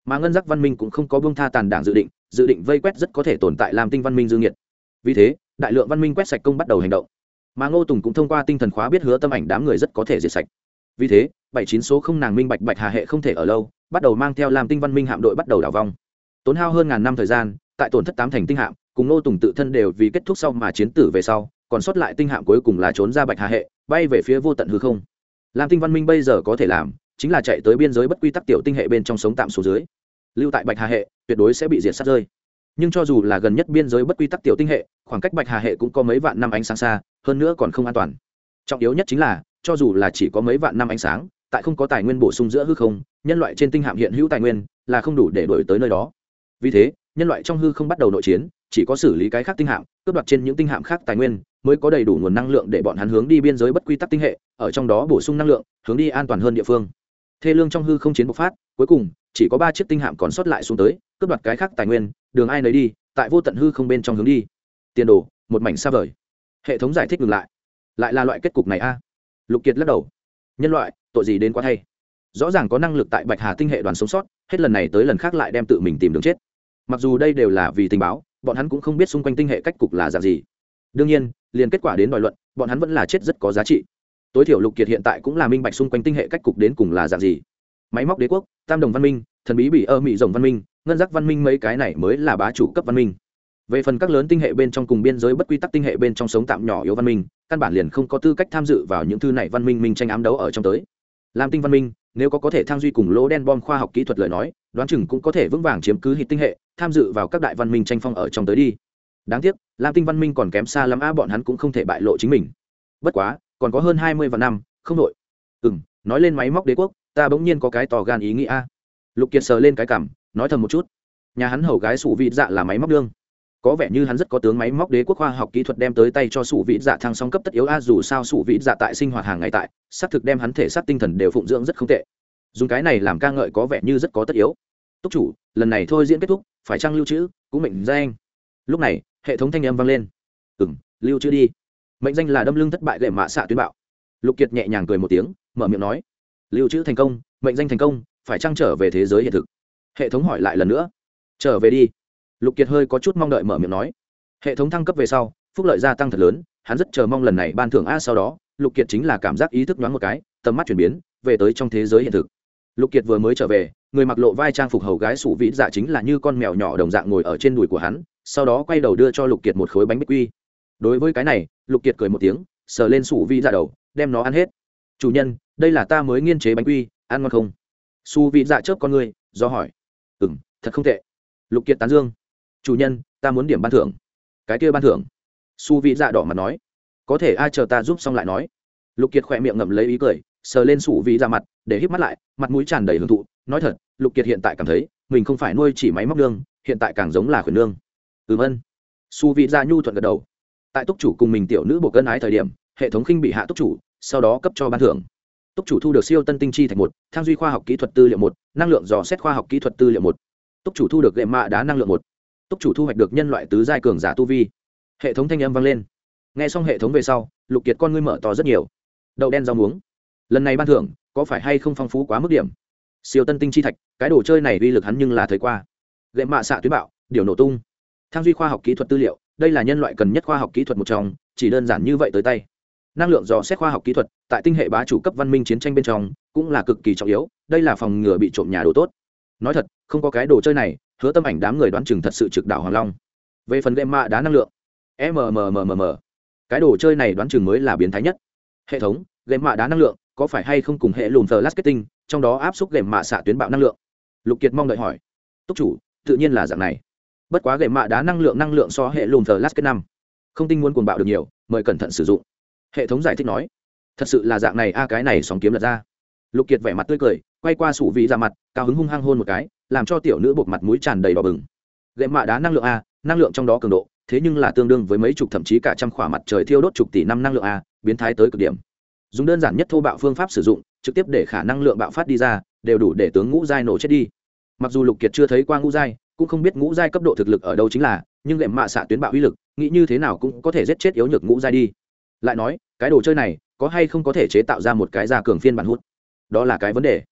Speaker 1: Mà ngân giác văn minh cũng không có bông tha tàn đảng dự định dự định vây quét rất có thể tồn tại làm tinh văn minh dương nhiệt vì thế, đại lượng văn minh quét sạch công bắt đầu hành động. Mà ngô tùng cũng thông qua tinh thần khóa biết hứa tâm ảnh đám người rất có thể diệt sạch. Vì thế, bảy chín số không nàng minh bạch bạch hà hệ không thể ở lâu, bắt đầu mang theo làm tinh văn minh hạm đội bắt đầu đảo vong tốn hao hơn ngàn năm thời gian, tại tổn thất tám thành tinh hạm, cùng ngô tùng tự thân đều vì kết thúc sau mà chiến tử về sau còn sót lại tinh hạm cuối cùng là trốn ra bạch hà hệ, bay về phía vô tận hư không. Làm tinh văn minh bây giờ có thể làm, chính là chạy tới biên giới bất quy tắc tiểu tinh hệ bên trong sống tạm số dưới. Lưu tại bạch hà hệ, tuyệt đối sẽ bị diệt sát rơi. Nhưng cho dù là gần nhất biên giới bất quy tắc tiểu tinh hệ, khoảng cách bạch hà hệ cũng có mấy vạn năm ánh sáng xa, hơn nữa còn không an toàn. Trọng yếu nhất chính là, cho dù là chỉ có mấy vạn năm ánh sáng, tại không có tài nguyên bổ sung giữa hư không, nhân loại trên tinh hạm hiện hữu tài nguyên là không đủ để đổi tới nơi đó. Vì thế, nhân loại trong hư không bắt đầu nội chiến, chỉ có xử lý cái khác tinh hạm, cướp đoạt trên những tinh hạm khác tài nguyên mới có đầy đủ nguồn năng lượng để bọn hắn hướng đi biên giới bất quy tắc tinh hệ, ở trong đó bổ sung năng lượng, hướng đi an toàn hơn địa phương. Thê lương trong hư không chiến bộc phát, cuối cùng, chỉ có ba chiếc tinh hạm còn sót lại xuống tới, cướp đoạt cái khác tài nguyên, đường ai nấy đi, tại vô tận hư không bên trong hướng đi. Tiền đồ, một mảnh xa vời. Hệ thống giải thích ngừng lại. Lại là loại kết cục này a. Lục kiệt lắc đầu. Nhân loại, tội gì đến quá thay. Rõ ràng có năng lực tại bạch hà tinh hệ đoàn sống sót, hết lần này tới lần khác lại đem tự mình tìm đường chết. Mặc dù đây đều là vì tình báo, bọn hắn cũng không biết xung quanh tinh hệ cách cục là dạng gì. Đương nhiên liền kết quả đến đòi luận, bọn hắn vẫn là chết rất có giá trị. Tối thiểu lục kiệt hiện tại cũng là minh bạch xung quanh tinh hệ cách cục đến cùng là dạng gì. Máy móc đế quốc, tam đồng văn minh, thần bí bị ơ mị rồng văn minh, ngân giác văn minh mấy cái này mới là bá chủ cấp văn minh. Về phần các lớn tinh hệ bên trong cùng biên giới bất quy tắc tinh hệ bên trong sống tạm nhỏ yếu văn minh, căn bản liền không có tư cách tham dự vào những thư này văn minh minh tranh ám đấu ở trong tới. Làm tinh văn minh, nếu có có thể tham duy cùng lỗ đen bom khoa học kỹ thuật lời nói, đoán chừng cũng có thể vững vàng chiếm cứ hít tinh hệ, tham dự vào các đại văn minh tranh phong ở trong tới đi đáng tiếc, lam tinh văn minh còn kém xa lắm a bọn hắn cũng không thể bại lộ chính mình. Bất quá, còn có hơn hai mươi vạn năm, không đội ừ m nói lên máy móc đế quốc, ta bỗng nhiên có cái tò gan ý nghĩ a lục kiệt sờ lên cái cảm nói thầm một chút. Nhà hắn hầu gái sủ vị dạ là máy móc đương. Có vẻ như hắn rất có tướng máy móc đế quốc khoa học kỹ thuật đem tới tay cho sủ vị dạ thăng song cấp tất yếu a dù sao sủ vị dạ tại sinh hoạt hàng ngày tại, xác thực đem hắn thể xác tinh thần đều phụng dưỡng rất không tệ. Dùng cái này làm ca ngợi có vẻ như rất có tất yếu. Túc chủ, lần này thôi diễn kết thúc, phải trăng lưu trữ, cũng mệnh danh. Lúc này hệ thống thanh âm vang lên. Ừ m lưu trữ đi. Mệnh danh là đâm lưng thất bại gậy mạ xạ tuyến bạo. Lục kiệt nhẹ nhàng cười một tiếng, mở miệng nói, lưu trữ thành công, mệnh danh thành công, phải trăng trở về thế giới hiện thực? Hệ thống hỏi lại lần nữa, trở về đi. Lục kiệt hơi có chút mong đợi mở miệng nói, hệ thống thăng cấp về sau, phúc lợi gia tăng thật lớn, hắn rất chờ mong lần này ban thưởng a sau đó. Lục kiệt chính là cảm giác ý thức nhoáng một cái, tầm mắt chuyển biến, về tới trong thế giới hiện thực. Lục kiệt vừa mới trở về người mặc lộ vai trang phục hầu gái sủ vĩ dạ chính là như con mèo nhỏ đồng dạng ngồi ở trên đùi của hắn, sau đó quay đầu đưa cho lục kiệt một khối bánh bích quy. Đối với cái này, lục kiệt cười một tiếng, sờ lên sủ vĩ dạ đầu, đem nó ăn hết. Chủ nhân, đây là ta mới nghiên chế bánh quy, ăn ngon không? Su vĩ dạ chớp con người, do hỏi. Ừ m thật không tệ. Lục kiệt tán dương. Chủ nhân, ta muốn điểm ban thưởng. Cái kia ban thưởng? Su vĩ dạ đỏ mặt nói. Có thể ai chờ ta giúp xong lại nói. Lục kiệt khỏe miệng ngậm lấy ý cười, sờ lên sủ vĩ dạ mặt, để hít mắt lại, mặt mũi tràn đầy hưởng thụ nói thật, lục kiệt hiện tại cảm thấy, mình không phải nuôi chỉ máy móc nương, hiện tại càng giống là khuyển nương. Ừm ân. Su vị gia nhu thuận gật đầu. Tại túc chủ cùng mình tiểu nữ bộ cân ái thời điểm, hệ thống khinh bị hạ túc chủ, sau đó cấp cho ban thưởng. Túc chủ thu được siêu tân tinh chi thành một, thang duy khoa học kỹ thuật tư liệu một, năng lượng dò xét khoa học kỹ thuật tư liệu một. Túc chủ thu được gệm mạ đá năng lượng một. Túc chủ thu hoạch được nhân loại tứ giai cường giả tu vi. Hệ thống thanh âm vang lên. N g h e xong hệ thống về sau, lục kiệt con ngươi mở to rất nhiều. Đậu đen rau muống. Lần này ban thưởng, có phải hay không phong phú quá mức điểm? Siêu tân tinh chi thạch, cái đồ chơi này uy lực hắn nhưng là thấy qua. Gậy mạ xạ tuyến bạo, điều nổ tung. Thang duy khoa học kỹ thuật tư liệu, đây là nhân loại cần nhất khoa học kỹ thuật một trong, chỉ đơn giản như vậy tới tay. Năng lượng dò xét khoa học kỹ thuật, tại tinh hệ bá chủ cấp văn minh chiến tranh bên trong, cũng là cực kỳ trọng yếu, đây là phòng ngừa bị trộm nhà đồ tốt. Nói thật, không có cái đồ chơi này, hứa tâm ảnh đám người đoán chừng thật sự trực đảo hoàng long. Về phần game mạ đá năng lượng mmmm cái đồ chơi này đoán chừng mới là biến thái nhất. Hệ thống game mạ đá năng lượng, có phải hay không cùng hệ lùn thờ lasketing trong đó áp xúc gềm mạ xạ tuyến bạo năng lượng. Lục kiệt mong đợi hỏi. Túc chủ, tự nhiên là dạng này. Bất quá gềm mạ đá năng lượng năng lượng so hệ lùm thờ lát kết năm. Không tinh muốn cuồng bạo được nhiều, mời cẩn thận sử dụng. Hệ thống giải thích nói. Thật sự là dạng này, a, cái này sóng kiếm lật ra. Lục kiệt vẻ mặt tươi cười, quay qua sủ vị ra mặt, cao hứng hung hăng hôn một cái, làm cho tiểu nữ buộc mặt mũi tràn đầy đỏ bừng. Gệm mạ đá năng lượng, a, năng lượng trong đó cường độ, thế nhưng là tương đương với mấy chục thậm chí cả trăm khỏa mặt trời thiêu đốt chục tỷ năm năng lượng, a, biến thái tới cực điểm dùng đơn giản nhất thô bạo phương pháp sử dụng, trực tiếp để khả năng lượng bạo phát đi ra, đều đủ để tướng ngũ giai nổ chết đi. Mặc dù lục kiệt chưa thấy qua ngũ giai, cũng không biết ngũ giai cấp độ thực lực ở đâu chính là, nhưng lệm mạ xạ tuyến bạo uy lực, nghĩ như thế nào cũng có thể giết chết yếu nhược ngũ giai đi. Lại nói, cái đồ chơi này, có hay không có thể chế tạo ra một cái gia cường phiên bản hút? Đó là cái vấn đề.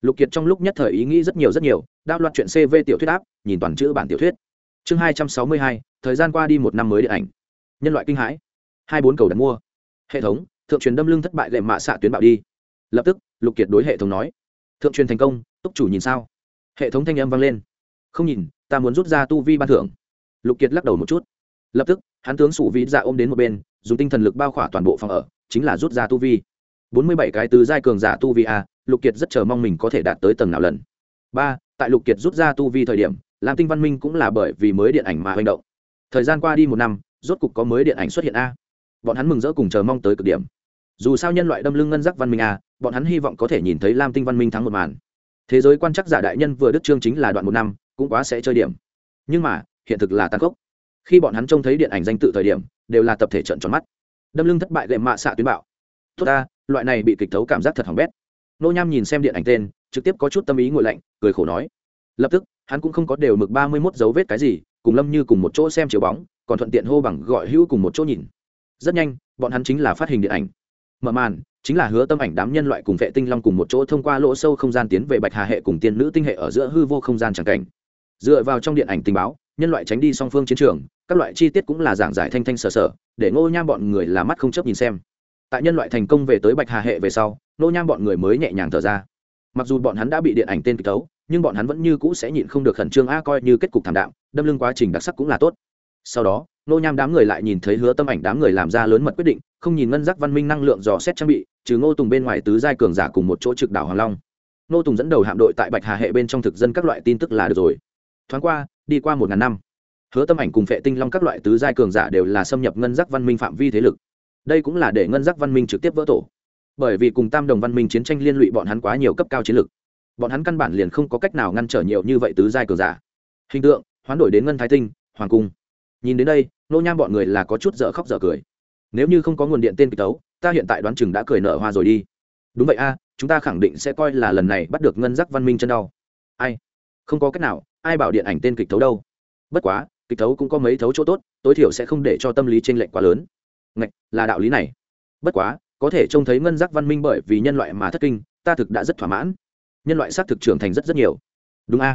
Speaker 1: Lục kiệt trong lúc nhất thời ý nghĩ rất nhiều rất nhiều đáp loạt chuyện cv tiểu thuyết áp, nhìn toàn chữ bản tiểu thuyết. Chương hai trăm sáu mươi hai, thời gian qua đi một năm mới điện ảnh. Nhân loại kinh hãi. Hai bốn cầu đặt mua. Hệ thống thượng truyền đâm lưng thất bại lệm mạ xạ tuyến bạo đi. Lập tức, lục kiệt đối hệ thống nói, thượng truyền thành công, túc chủ nhìn sao? Hệ thống thanh âm vang lên, không nhìn, ta muốn rút ra tu vi ban thưởng. Lục kiệt lắc đầu một chút. Lập tức, hắn tướng sủ vĩ dạ ôm đến một bên, dùng tinh thần lực bao khỏa toàn bộ phòng ở, chính là rút ra tu vi. Bốn mươi bảy cái từ giai cường giả tu vi a, lục kiệt rất chờ mong mình có thể đạt tới tầng nào lần. Ba, tại lục kiệt rút ra tu vi thời điểm làm tinh văn minh cũng là bởi vì mới điện ảnh mà hành động. Thời gian qua đi một năm, rốt cục có mới điện ảnh xuất hiện a. Bọn hắn mừng rỡ cùng chờ mong tới cực điểm dù sao nhân loại đâm lưng ngân giác văn minh à, bọn hắn hy vọng có thể nhìn thấy lam tinh văn minh thắng một màn. Thế giới quan chắc giả đại nhân vừa đức chương chính là đoạn một năm cũng quá sẽ chơi điểm. Nhưng mà hiện thực là tàn khốc. Khi bọn hắn trông thấy điện ảnh danh tự thời điểm đều là tập thể trận tròn mắt. Đâm lưng thất bại gậy mạ xạ tuyến bạo. Tốt ta loại này bị kịch thấu cảm giác thật hỏng bét. Nô nham nhìn xem điện ảnh tên trực tiếp có chút tâm ý ngồi lạnh cười khổ nói. Lập tức hắn cũng không có đều mực ba mươi mốt dấu vết cái gì cùng lâm như cùng một chỗ xem chiếu bóng còn thuận tiện hô bằng gọi hữu cùng một chỗ nhìn. Rất nhanh bọn hắn chính là phát hình điện ảnh mở màn, chính là hứa tâm ảnh đám nhân loại cùng vệ tinh long cùng một chỗ thông qua lỗ sâu không gian tiến về bạch hà hệ cùng tiên nữ tinh hệ ở giữa hư vô không gian tràng cảnh. Dựa vào trong điện ảnh tình báo, nhân loại tránh đi song phương chiến trường, các loại chi tiết cũng là giảng giải thanh thanh sở sở, để ngô nham bọn người là mắt không chấp nhìn xem. Tại nhân loại thành công về tới bạch hà hệ về sau, ngô nham bọn người mới nhẹ nhàng thở ra. Mặc dù bọn hắn đã bị điện ảnh tên kịch tấu, nhưng bọn hắn vẫn như cũ sẽ nhịn không được khẩn trương, a, coi như kết cục thảm đạm, đâm lưng quá trình đặc sắc cũng là tốt sau đó, nô nham đám người lại nhìn thấy hứa tâm ảnh đám người làm ra lớn mật quyết định, không nhìn ngân giác văn minh năng lượng dò xét trang bị, trừ ngô tùng bên ngoài tứ giai cường giả cùng một chỗ trực đảo hoàng long. Ngô tùng dẫn đầu hạm đội tại bạch hà hệ bên trong thực dân các loại tin tức là được rồi. Thoáng qua, đi qua một ngàn năm, hứa tâm ảnh cùng phệ tinh long các loại tứ giai cường giả đều là xâm nhập ngân giác văn minh phạm vi thế lực. Đây cũng là để ngân giác văn minh trực tiếp vỡ tổ. Bởi vì cùng tam đồng văn minh chiến tranh liên lụy bọn hắn quá nhiều cấp cao chiến lực, bọn hắn căn bản liền không có cách nào ngăn trở nhiều như vậy tứ giai cường giả. Hình tượng, hoán đổi đến ngân thái tinh, hoàng cung nhìn đến đây, nô nham bọn người là có chút dở khóc dở cười. Nếu như không có nguồn điện tên kịch tấu, ta hiện tại đoán chừng đã cười nở hoa rồi đi. Đúng vậy a, chúng ta khẳng định sẽ coi là lần này bắt được ngân giác văn minh chân đau. Ai? Không có cách nào, ai bảo điện ảnh tên kịch thấu đâu? Bất quá, kịch thấu cũng có mấy thấu chỗ tốt, tối thiểu sẽ không để cho tâm lý t r ê n lệch quá lớn. Ngạch, là đạo lý này. Bất quá, có thể trông thấy ngân giác văn minh bởi vì nhân loại mà thất kinh, ta thực đã rất thỏa mãn. Nhân loại xác thực trưởng thành rất rất nhiều. Đúng a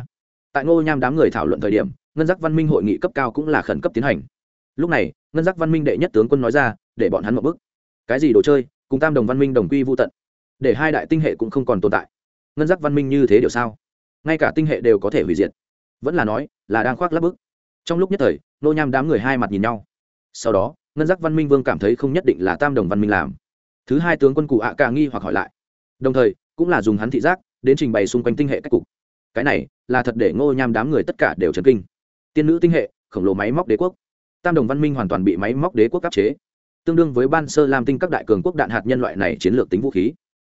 Speaker 1: tại ngô nham đám người thảo luận thời điểm, ngân giác văn minh hội nghị cấp cao cũng là khẩn cấp tiến hành. Lúc này, ngân giác văn minh đệ nhất tướng quân nói ra, để bọn hắn một bức cái gì đồ chơi? Cùng tam đồng văn minh đồng quy vô tận. Để hai đại tinh hệ cũng không còn tồn tại. Ngân giác văn minh như thế điều sao? Ngay cả tinh hệ đều có thể hủy diệt. Vẫn là nói, là đang khoác lắp bức. Trong lúc nhất thời nô nham đám người hai mặt nhìn nhau. Sau đó, ngân giác văn minh vương cảm thấy không nhất định là tam đồng văn minh làm. Thứ hai tướng quân cụ ạ ca nghi hoặc hỏi lại. Đồng thời, cũng là dùng hắn thị giác, đến trình bày xung quanh tinh hệ cách cục cái này là thật để ngô nham đám người tất cả đều chấn kinh. Tiên nữ tinh hệ, khổng lồ máy móc đế quốc. Tam đồng văn minh hoàn toàn bị máy móc đế quốc áp chế. Tương đương với ban sơ làm tinh các đại cường quốc đạn hạt nhân loại này chiến lược tính vũ khí.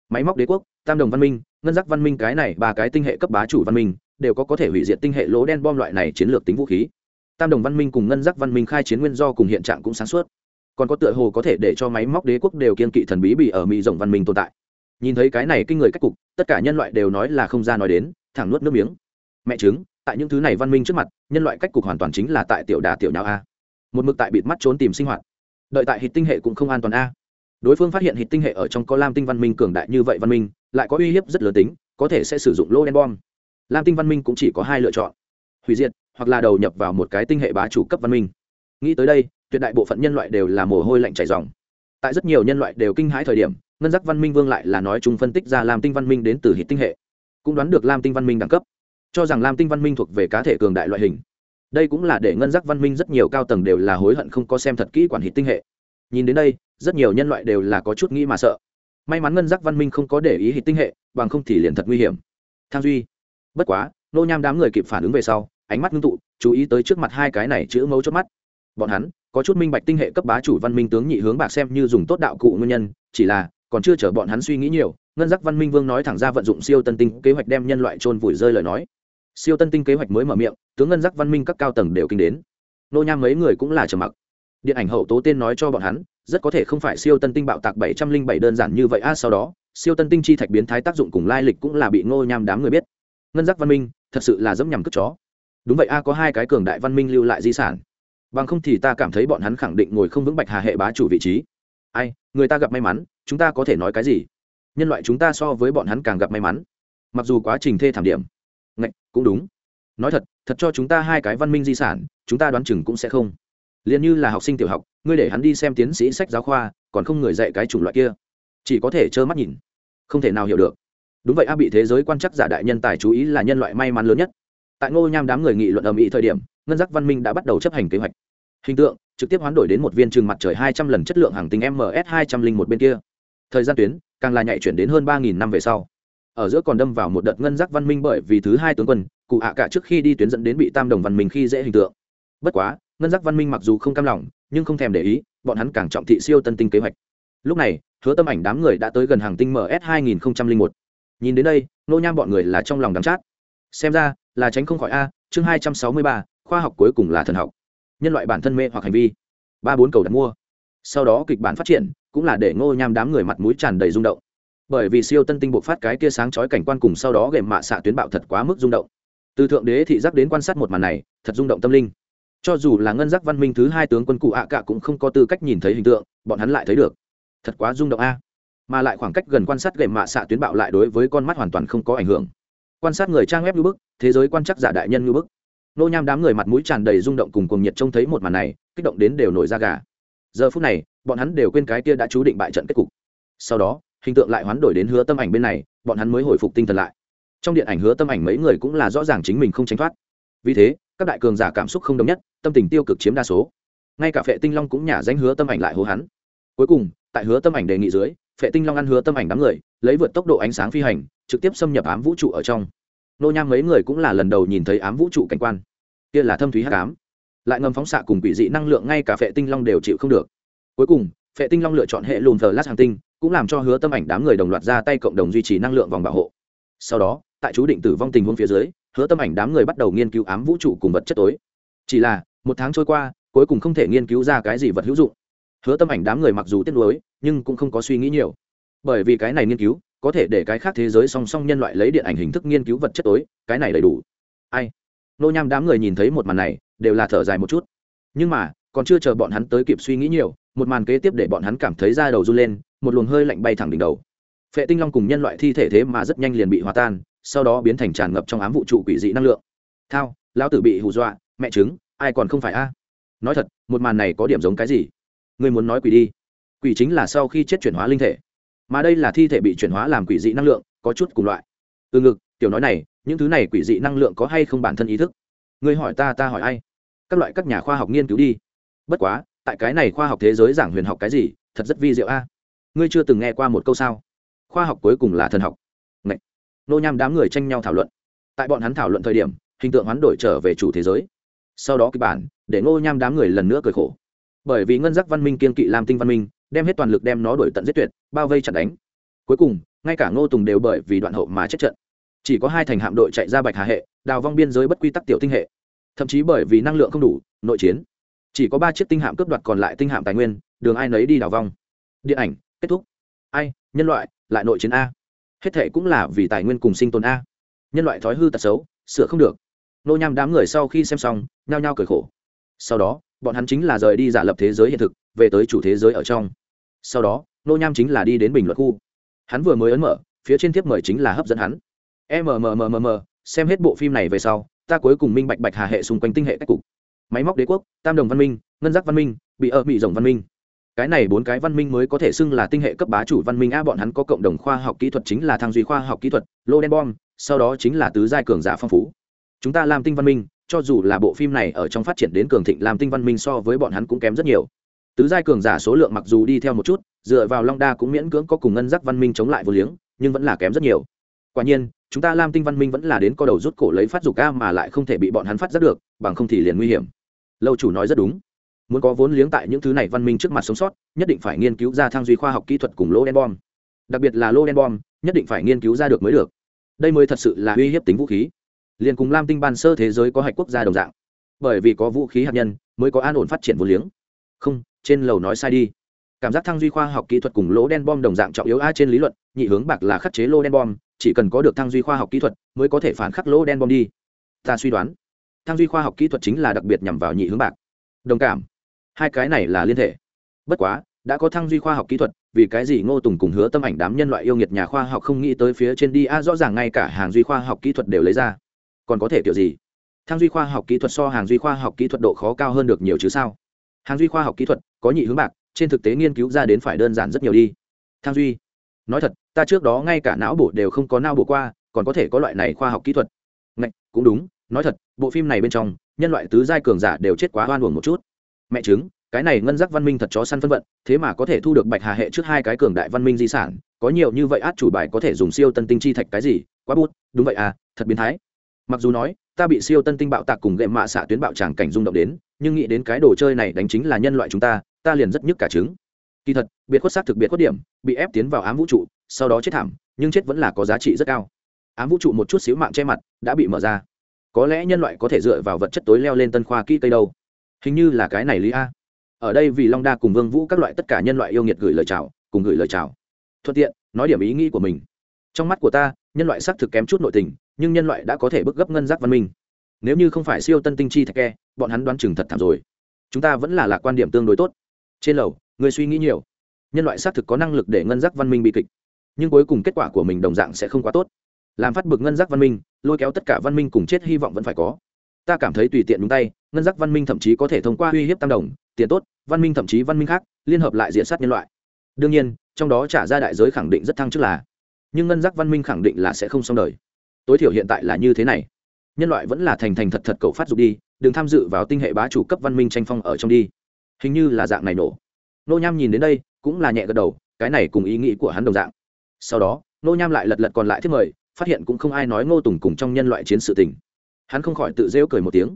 Speaker 1: Máy móc đế quốc, tam đồng văn minh, ngân giác văn minh cái này, ba cái tinh hệ cấp bá chủ văn minh, đều có có thể hủy diệt tinh hệ lỗ đen bom loại này chiến lược tính vũ khí. Tam đồng văn minh cùng ngân giác văn minh khai chiến nguyên do cùng hiện trạng cũng sáng suốt. Còn có tựa hồ có thể để cho máy móc đế quốc đều kiên kỵ thần bí bị ở mỹ rộng văn minh tồn tại. Nhìn thấy cái này kinh người cách cục, tất cả nhân loại đều nói là không ra nói đến thẳng nuốt nước miếng. Mẹ chứng tại những thứ này văn minh trước mặt, nhân loại cách cục hoàn toàn chính là tại tiểu đà tiểu nhạo a. Một mực tại bịt mắt trốn tìm sinh hoạt. Đợi tại hít tinh hệ cũng không an toàn a. Đối phương phát hiện hít tinh hệ ở trong có lam tinh văn minh cường đại như vậy văn minh, lại có uy hiếp rất lớn tính, có thể sẽ sử dụng lô đen bom. Lam tinh văn minh cũng chỉ có hai lựa chọn. Hủy diệt, hoặc là đầu nhập vào một cái tinh hệ bá chủ cấp văn minh. Nghĩ tới đây, tuyệt đại bộ phận nhân loại đều là mồ hôi lạnh chảy dòng tại rất nhiều nhân loại đều kinh hãi thời điểm, ngân giác văn minh vương lại là nói chúng phân tích ra lam tinh văn minh đến từ hít tinh hệ cũng đoán được lam tinh văn minh đẳng cấp, cho rằng lam tinh văn minh thuộc về cá thể cường đại loại hình. Đây cũng là để ngân giác văn minh rất nhiều cao tầng đều là hối hận không có xem thật kỹ quản hít tinh hệ. Nhìn đến đây, rất nhiều nhân loại đều là có chút nghĩ mà sợ. May mắn ngân giác văn minh không có để ý hít tinh hệ, bằng không thì liền thật nguy hiểm. Thang duy, bất quá, nô nham đám người kịp phản ứng về sau, ánh mắt ngưng tụ, chú ý tới trước mặt hai cái này chữ mấu chốt mắt. Bọn hắn, có chút minh bạch tinh hệ cấp bá chủ văn minh tướng nhị hướng bạc xem như dùng tốt đạo cụ nguyên nhân, chỉ là còn chưa chở bọn hắn suy nghĩ nhiều ngân giác văn minh vương nói thẳng ra vận dụng siêu tân tinh kế hoạch đem nhân loại trôn vùi rơi lời nói. Siêu tân tinh kế hoạch mới mở miệng, tướng ngân giác văn minh các cao tầng đều kinh đến. Nô nham mấy người cũng là trầm mặc. Điện ảnh hậu tố tên nói cho bọn hắn, rất có thể không phải siêu tân tinh bạo tạc bảy trăm linh bảy đơn giản như vậy. A, sau đó, siêu tân tinh chi thạch biến thái tác dụng cùng lai lịch cũng là bị ngô nham đám người biết. Ngân giác văn minh, thật sự là dẫm nhằm cướp chó. Đúng vậy, a, có hai cái cường đại văn minh lưu lại di sản. Bằng không thì ta cảm thấy bọn hắn khẳng định ngồi không vững bạch hà hệ bá chủ vị trí. Ai, người ta gặp may mắn, chúng ta có thể nói cái gì? Nhân loại chúng ta so với bọn hắn càng gặp may mắn. Mặc dù quá trình thê thảm điểm. Ngạch, cũng đúng. Nói thật thật cho chúng ta hai cái văn minh di sản, chúng ta đoán chừng cũng sẽ không. Liền như là học sinh tiểu học, ngươi để hắn đi xem tiến sĩ sách giáo khoa, còn không người dạy cái chủng loại kia. Chỉ có thể trơ mắt nhìn. Không thể nào hiểu được. Đúng vậy a, bị thế giới quan chắc giả đại nhân tài chú ý là nhân loại may mắn lớn nhất. Tại ngô nham đám người nghị luận ầm ĩ thời điểm, ngân giác văn minh đã bắt đầu chấp hành kế hoạch. Hình tượng, trực tiếp hoán đổi đến một viên trường mặt trời hai trăm lần chất lượng hàng tinh ms hai trăm linh một bên kia thời gian tuyến càng là nhạy chuyển đến hơn ba nghìn năm về sau. Ở giữa còn đâm vào một đợt ngân giác văn minh bởi vì thứ hai tướng quân cụ ạ cả trước khi đi tuyến dẫn đến bị tam đồng văn minh khi dễ hình tượng. Bất quá ngân giác văn minh mặc dù không cam lòng nhưng không thèm để ý bọn hắn càng trọng thị siêu tân tinh kế hoạch. Lúc này hứa tâm ảnh đám người đã tới gần hàng tinh ms 2001 nhìn đến đây nô nham bọn người là trong lòng đắm chát. Xem ra là tránh không khỏi a chương 263, khoa học cuối cùng là thần học. Nhân loại bản thân mê hoặc hành vi. Ba bốn cầu đặt mua. Sau đó kịch bản phát triển cũng là để ngô nham đám người mặt mũi tràn đầy rung động. Bởi vì siêu tân tinh buộc phát cái kia sáng chói cảnh quan cùng sau đó gệm mạ xạ tuyến bạo thật quá mức rung động. Từ thượng đế thị giác đến quan sát một màn này, thật rung động tâm linh. Cho dù là ngân giác văn minh thứ hai tướng quân cụ ạ à cả cũng không có tư cách nhìn thấy hình tượng, bọn hắn lại thấy được. Thật quá rung động a. Mà lại khoảng cách gần quan sát gệm mạ xạ tuyến bạo lại đối với con mắt hoàn toàn không có ảnh hưởng. Quan sát người trang web như bức thế giới quan chắc giả đại nhân như bức nô nham đám người mặt mũi tràn đầy rung động cùng cùng nhiệt trông thấy một màn này, kích động đến đều nổi da gà giờ phút này, bọn hắn đều quên cái kia đã chú định bại trận kết cục. Sau đó, hình tượng lại hoán đổi đến hứa tâm ảnh bên này, bọn hắn mới hồi phục tinh thần lại. Trong điện ảnh hứa tâm ảnh mấy người cũng là rõ ràng chính mình không tránh thoát. Vì thế, các đại cường giả cảm xúc không đồng nhất, tâm tình tiêu cực chiếm đa số. Ngay cả phệ tinh long cũng nhả danh hứa tâm ảnh lại hô hắn. Cuối cùng, tại hứa tâm ảnh đề nghị dưới, phệ tinh long ăn hứa tâm ảnh đám người, lấy vượt tốc độ ánh sáng phi hành, trực tiếp xâm nhập ám vũ trụ ở trong. Nô nham mấy người cũng là lần đầu nhìn thấy ám vũ trụ cảnh quan. Kia là thâm thúy hắc ám lại ngầm phóng xạ cùng quỷ dị năng lượng ngay cả phệ tinh long đều chịu không được. Cuối cùng, phệ tinh long lựa chọn hệ lùm thờ lát hàng tinh, cũng làm cho hứa tâm ảnh đám người đồng loạt ra tay cộng đồng duy trì năng lượng vòng bảo hộ. Sau đó, tại chú định tử vong tình huống phía dưới, hứa tâm ảnh đám người bắt đầu nghiên cứu ám vũ trụ cùng vật chất tối. Chỉ là, một tháng trôi qua, cuối cùng không thể nghiên cứu ra cái gì vật hữu dụng. Hứa tâm ảnh đám người mặc dù tiếc nuối, nhưng cũng không có suy nghĩ nhiều. Bởi vì cái này nghiên cứu, có thể để cái khác thế giới song song nhân loại lấy điện ảnh hình thức nghiên cứu vật chất tối, cái này đầy đủ. Ai? Nô nham đám người nhìn thấy một màn này, đều là thở dài một chút. Nhưng mà, còn chưa chờ bọn hắn tới kịp suy nghĩ nhiều, một màn kế tiếp để bọn hắn cảm thấy da đầu run lên, một luồng hơi lạnh bay thẳng đỉnh đầu. Phệ tinh long cùng nhân loại thi thể thế mà rất nhanh liền bị hòa tan, sau đó biến thành tràn ngập trong ám vũ trụ quỷ dị năng lượng. Thao, lão tử bị hù dọa, mẹ chứng ai còn không phải a? Nói thật, một màn này có điểm giống cái gì? Ngươi muốn nói quỷ đi. Quỷ chính là sau khi chết chuyển hóa linh thể. Mà đây là thi thể bị chuyển hóa làm quỷ dị năng lượng, có chút cùng loại. Từ ngực, tiểu nói này những thứ này quỷ dị năng lượng có hay không bản thân ý thức? Ngươi hỏi ta ta hỏi ai? Các loại các nhà khoa học nghiên cứu đi. Bất quá, tại cái này khoa học thế giới giảng huyền học cái gì, thật rất vi diệu a. Ngươi chưa từng nghe qua một câu sao? Khoa học cuối cùng là thần học. Ngậy. nô nham đám người tranh nhau thảo luận. Tại bọn hắn thảo luận thời điểm, hình tượng hoán đổi trở về chủ thế giới. Sau đó kịch bản, để ngô nham đám người lần nữa cười khổ. Bởi vì ngân giác văn minh kiên kỵ làm tinh văn minh, đem hết toàn lực đem nó đổi tận giết tuyệt, bao vây chặt đánh. Cuối cùng, ngay cả ngô tùng đều bởi vì đoạn hậu mà chết trận chỉ có hai thành hạm đội chạy ra bạch hà hệ, đào vong biên giới bất quy tắc tiểu tinh hệ. Thậm chí bởi vì năng lượng không đủ, nội chiến. Chỉ có ba chiếc tinh hạm cướp đoạt còn lại tinh hạm tài nguyên, đường ai nấy đi đào vong. Điện ảnh, kết thúc. Ai, nhân loại, lại nội chiến a. Hết thệ cũng là vì tài nguyên cùng sinh tồn a. Nhân loại thói hư tật xấu, sửa không được. Nô nham đám người sau khi xem xong, nhao nhao cười khổ. Sau đó, bọn hắn chính là rời đi giả lập thế giới hiện thực, về tới chủ thế giới ở trong. Sau đó, nô nham chính là đi đến bình luận khu. Hắn vừa mới ấn mở, phía trên tiếp mời chính là hấp dẫn hắn mmmmm xem hết bộ phim này về sau, ta cuối cùng minh bạch bạch hà hệ xung quanh tinh hệ cách cục. Máy móc đế quốc, tam đồng văn minh, ngân giác văn minh, bị ở bị rồng văn minh. Cái này bốn cái văn minh mới có thể xưng là tinh hệ cấp bá chủ văn minh a, bọn hắn có cộng đồng khoa học kỹ thuật chính là thang duy khoa học kỹ thuật, lô đen bom, sau đó chính là tứ giai cường giả phong phú. Chúng ta làm tinh văn minh, cho dù là bộ phim này ở trong phát triển đến cường thịnh, làm tinh văn minh so với bọn hắn cũng kém rất nhiều. Tứ giai cường giả số lượng mặc dù đi theo một chút, dựa vào long đa cũng miễn cưỡng có cùng ngân giác văn minh chống lại vô liếng, nhưng vẫn là kém rất nhiều. Quả nhiên chúng ta lam tinh văn minh vẫn là đến co đầu rút cổ lấy phát dục ca mà lại không thể bị bọn hắn phát giác được, bằng không thì liền nguy hiểm. Lâu chủ nói rất đúng. Muốn có vốn liếng tại những thứ này văn minh trước mặt sống sót, nhất định phải nghiên cứu ra thang duy khoa học kỹ thuật cùng lô đen bom. Đặc biệt là lô đen bom, nhất định phải nghiên cứu ra được mới được. Đây mới thật sự là uy hiếp tính vũ khí. Liền cùng lam tinh ban sơ thế giới có hạch quốc gia đồng dạng. Bởi vì có vũ khí hạt nhân, mới có an ổn phát triển vốn liếng. Không, trên lầu nói sai đi. Cảm giác thăng duy khoa học kỹ thuật cùng lỗ đen bom đồng dạng trọng yếu a trên lý luận, nhị hướng bạc là khắc chế lô đen bom chỉ cần có được thang duy khoa học kỹ thuật mới có thể phản khắc lỗ đen bom đi. Ta suy đoán thang duy khoa học kỹ thuật chính là đặc biệt nhằm vào nhị hướng bạc. Đồng cảm. Hai cái này là liên thể bất quá, đã có thăng duy khoa học kỹ thuật, vì cái gì ngô tùng cùng hứa tâm ảnh đám nhân loại yêu nghiệt nhà khoa học không nghĩ tới phía trên đi, a, rõ ràng ngay cả hàng duy khoa học kỹ thuật đều lấy ra. Còn có thể kiểu gì? Thăng duy khoa học kỹ thuật so hàng duy khoa học kỹ thuật độ khó cao hơn được nhiều chứ sao? Hàng duy khoa học kỹ thuật có nhị hướng bạc, trên thực tế nghiên cứu ra đến phải đơn giản rất nhiều đi. Thang duy. Nói thật ta trước đó ngay cả não bộ đều không có não bộ qua còn có thể có loại này khoa học kỹ thuật. Ngạch, cũng đúng nói thật bộ phim này bên trong nhân loại tứ giai cường giả đều chết quá hoan uổng một chút. Mẹ chứng cái này ngân giác văn minh thật chó săn phân vận thế mà có thể thu được bạch hà hệ trước hai cái cường đại văn minh di sản có nhiều như vậy át chủ bài có thể dùng siêu tân tinh chi thạch cái gì quá bút đúng vậy à thật biến thái. Mặc dù nói ta bị siêu tân tinh bạo tạc cùng gệm mạ xạ tuyến bạo tràng cảnh rung động đến nhưng nghĩ đến cái đồ chơi này đánh chính là nhân loại chúng ta ta liền rất nhức cả trứng. Kỳ thật biệt khuất xác thực biệt khuất điểm bị ép tiến vào ám vũ trụ sau đó chết thảm, nhưng chết vẫn là có giá trị rất cao. Ám vũ trụ một chút xíu mạng che mặt đã bị mở ra. Có lẽ nhân loại có thể dựa vào vật chất tối leo lên tân khoa kỹ cây đâu. Hình như là cái này lý a. Ở đây vì long đa cùng vương vũ các loại tất cả nhân loại yêu nghiệt gửi lời chào, cùng gửi lời chào. Thuận tiện, nói điểm ý nghĩ của mình. Trong mắt của ta, nhân loại xác thực kém chút nội tình, nhưng nhân loại đã có thể bước gấp ngân giác văn minh. Nếu như không phải siêu tân tinh chi thạch ke, bọn hắn đoán chừng thật thảm rồi. Chúng ta vẫn là lạc quan điểm tương đối tốt. Trên lầu, người suy nghĩ nhiều. Nhân loại xác thực có năng lực để ngân giác văn minh bị kịch nhưng cuối cùng kết quả của mình đồng dạng sẽ không quá tốt. Làm phát bực ngân giác văn minh, lôi kéo tất cả văn minh cùng chết hy vọng vẫn phải có. Ta cảm thấy tùy tiện đúng tay, ngân giác văn minh thậm chí có thể thông qua uy hiếp tam đồng, tiền tốt, văn minh thậm chí văn minh khác, liên hợp lại diện sát nhân loại. Đương nhiên, trong đó trả ra đại giới khẳng định rất thăng chức là, nhưng ngân giác văn minh khẳng định là sẽ không xong đời. Tối thiểu hiện tại là như thế này. Nhân loại vẫn là thành thành thật thật cầu phát dục đi, đừng tham dự vào tinh hệ bá chủ cấp văn minh tranh phong ở trong đi. Hình như là dạng này nổ. Nô nham nhìn đến đây, cũng là nhẹ gật đầu, cái này cùng ý nghĩ của hắn đồng dạng sau đó nô nham lại lật lật còn lại thiết mời, phát hiện cũng không ai nói ngô tùng cùng trong nhân loại chiến sự tình. Hắn không khỏi tự rêu cười một tiếng.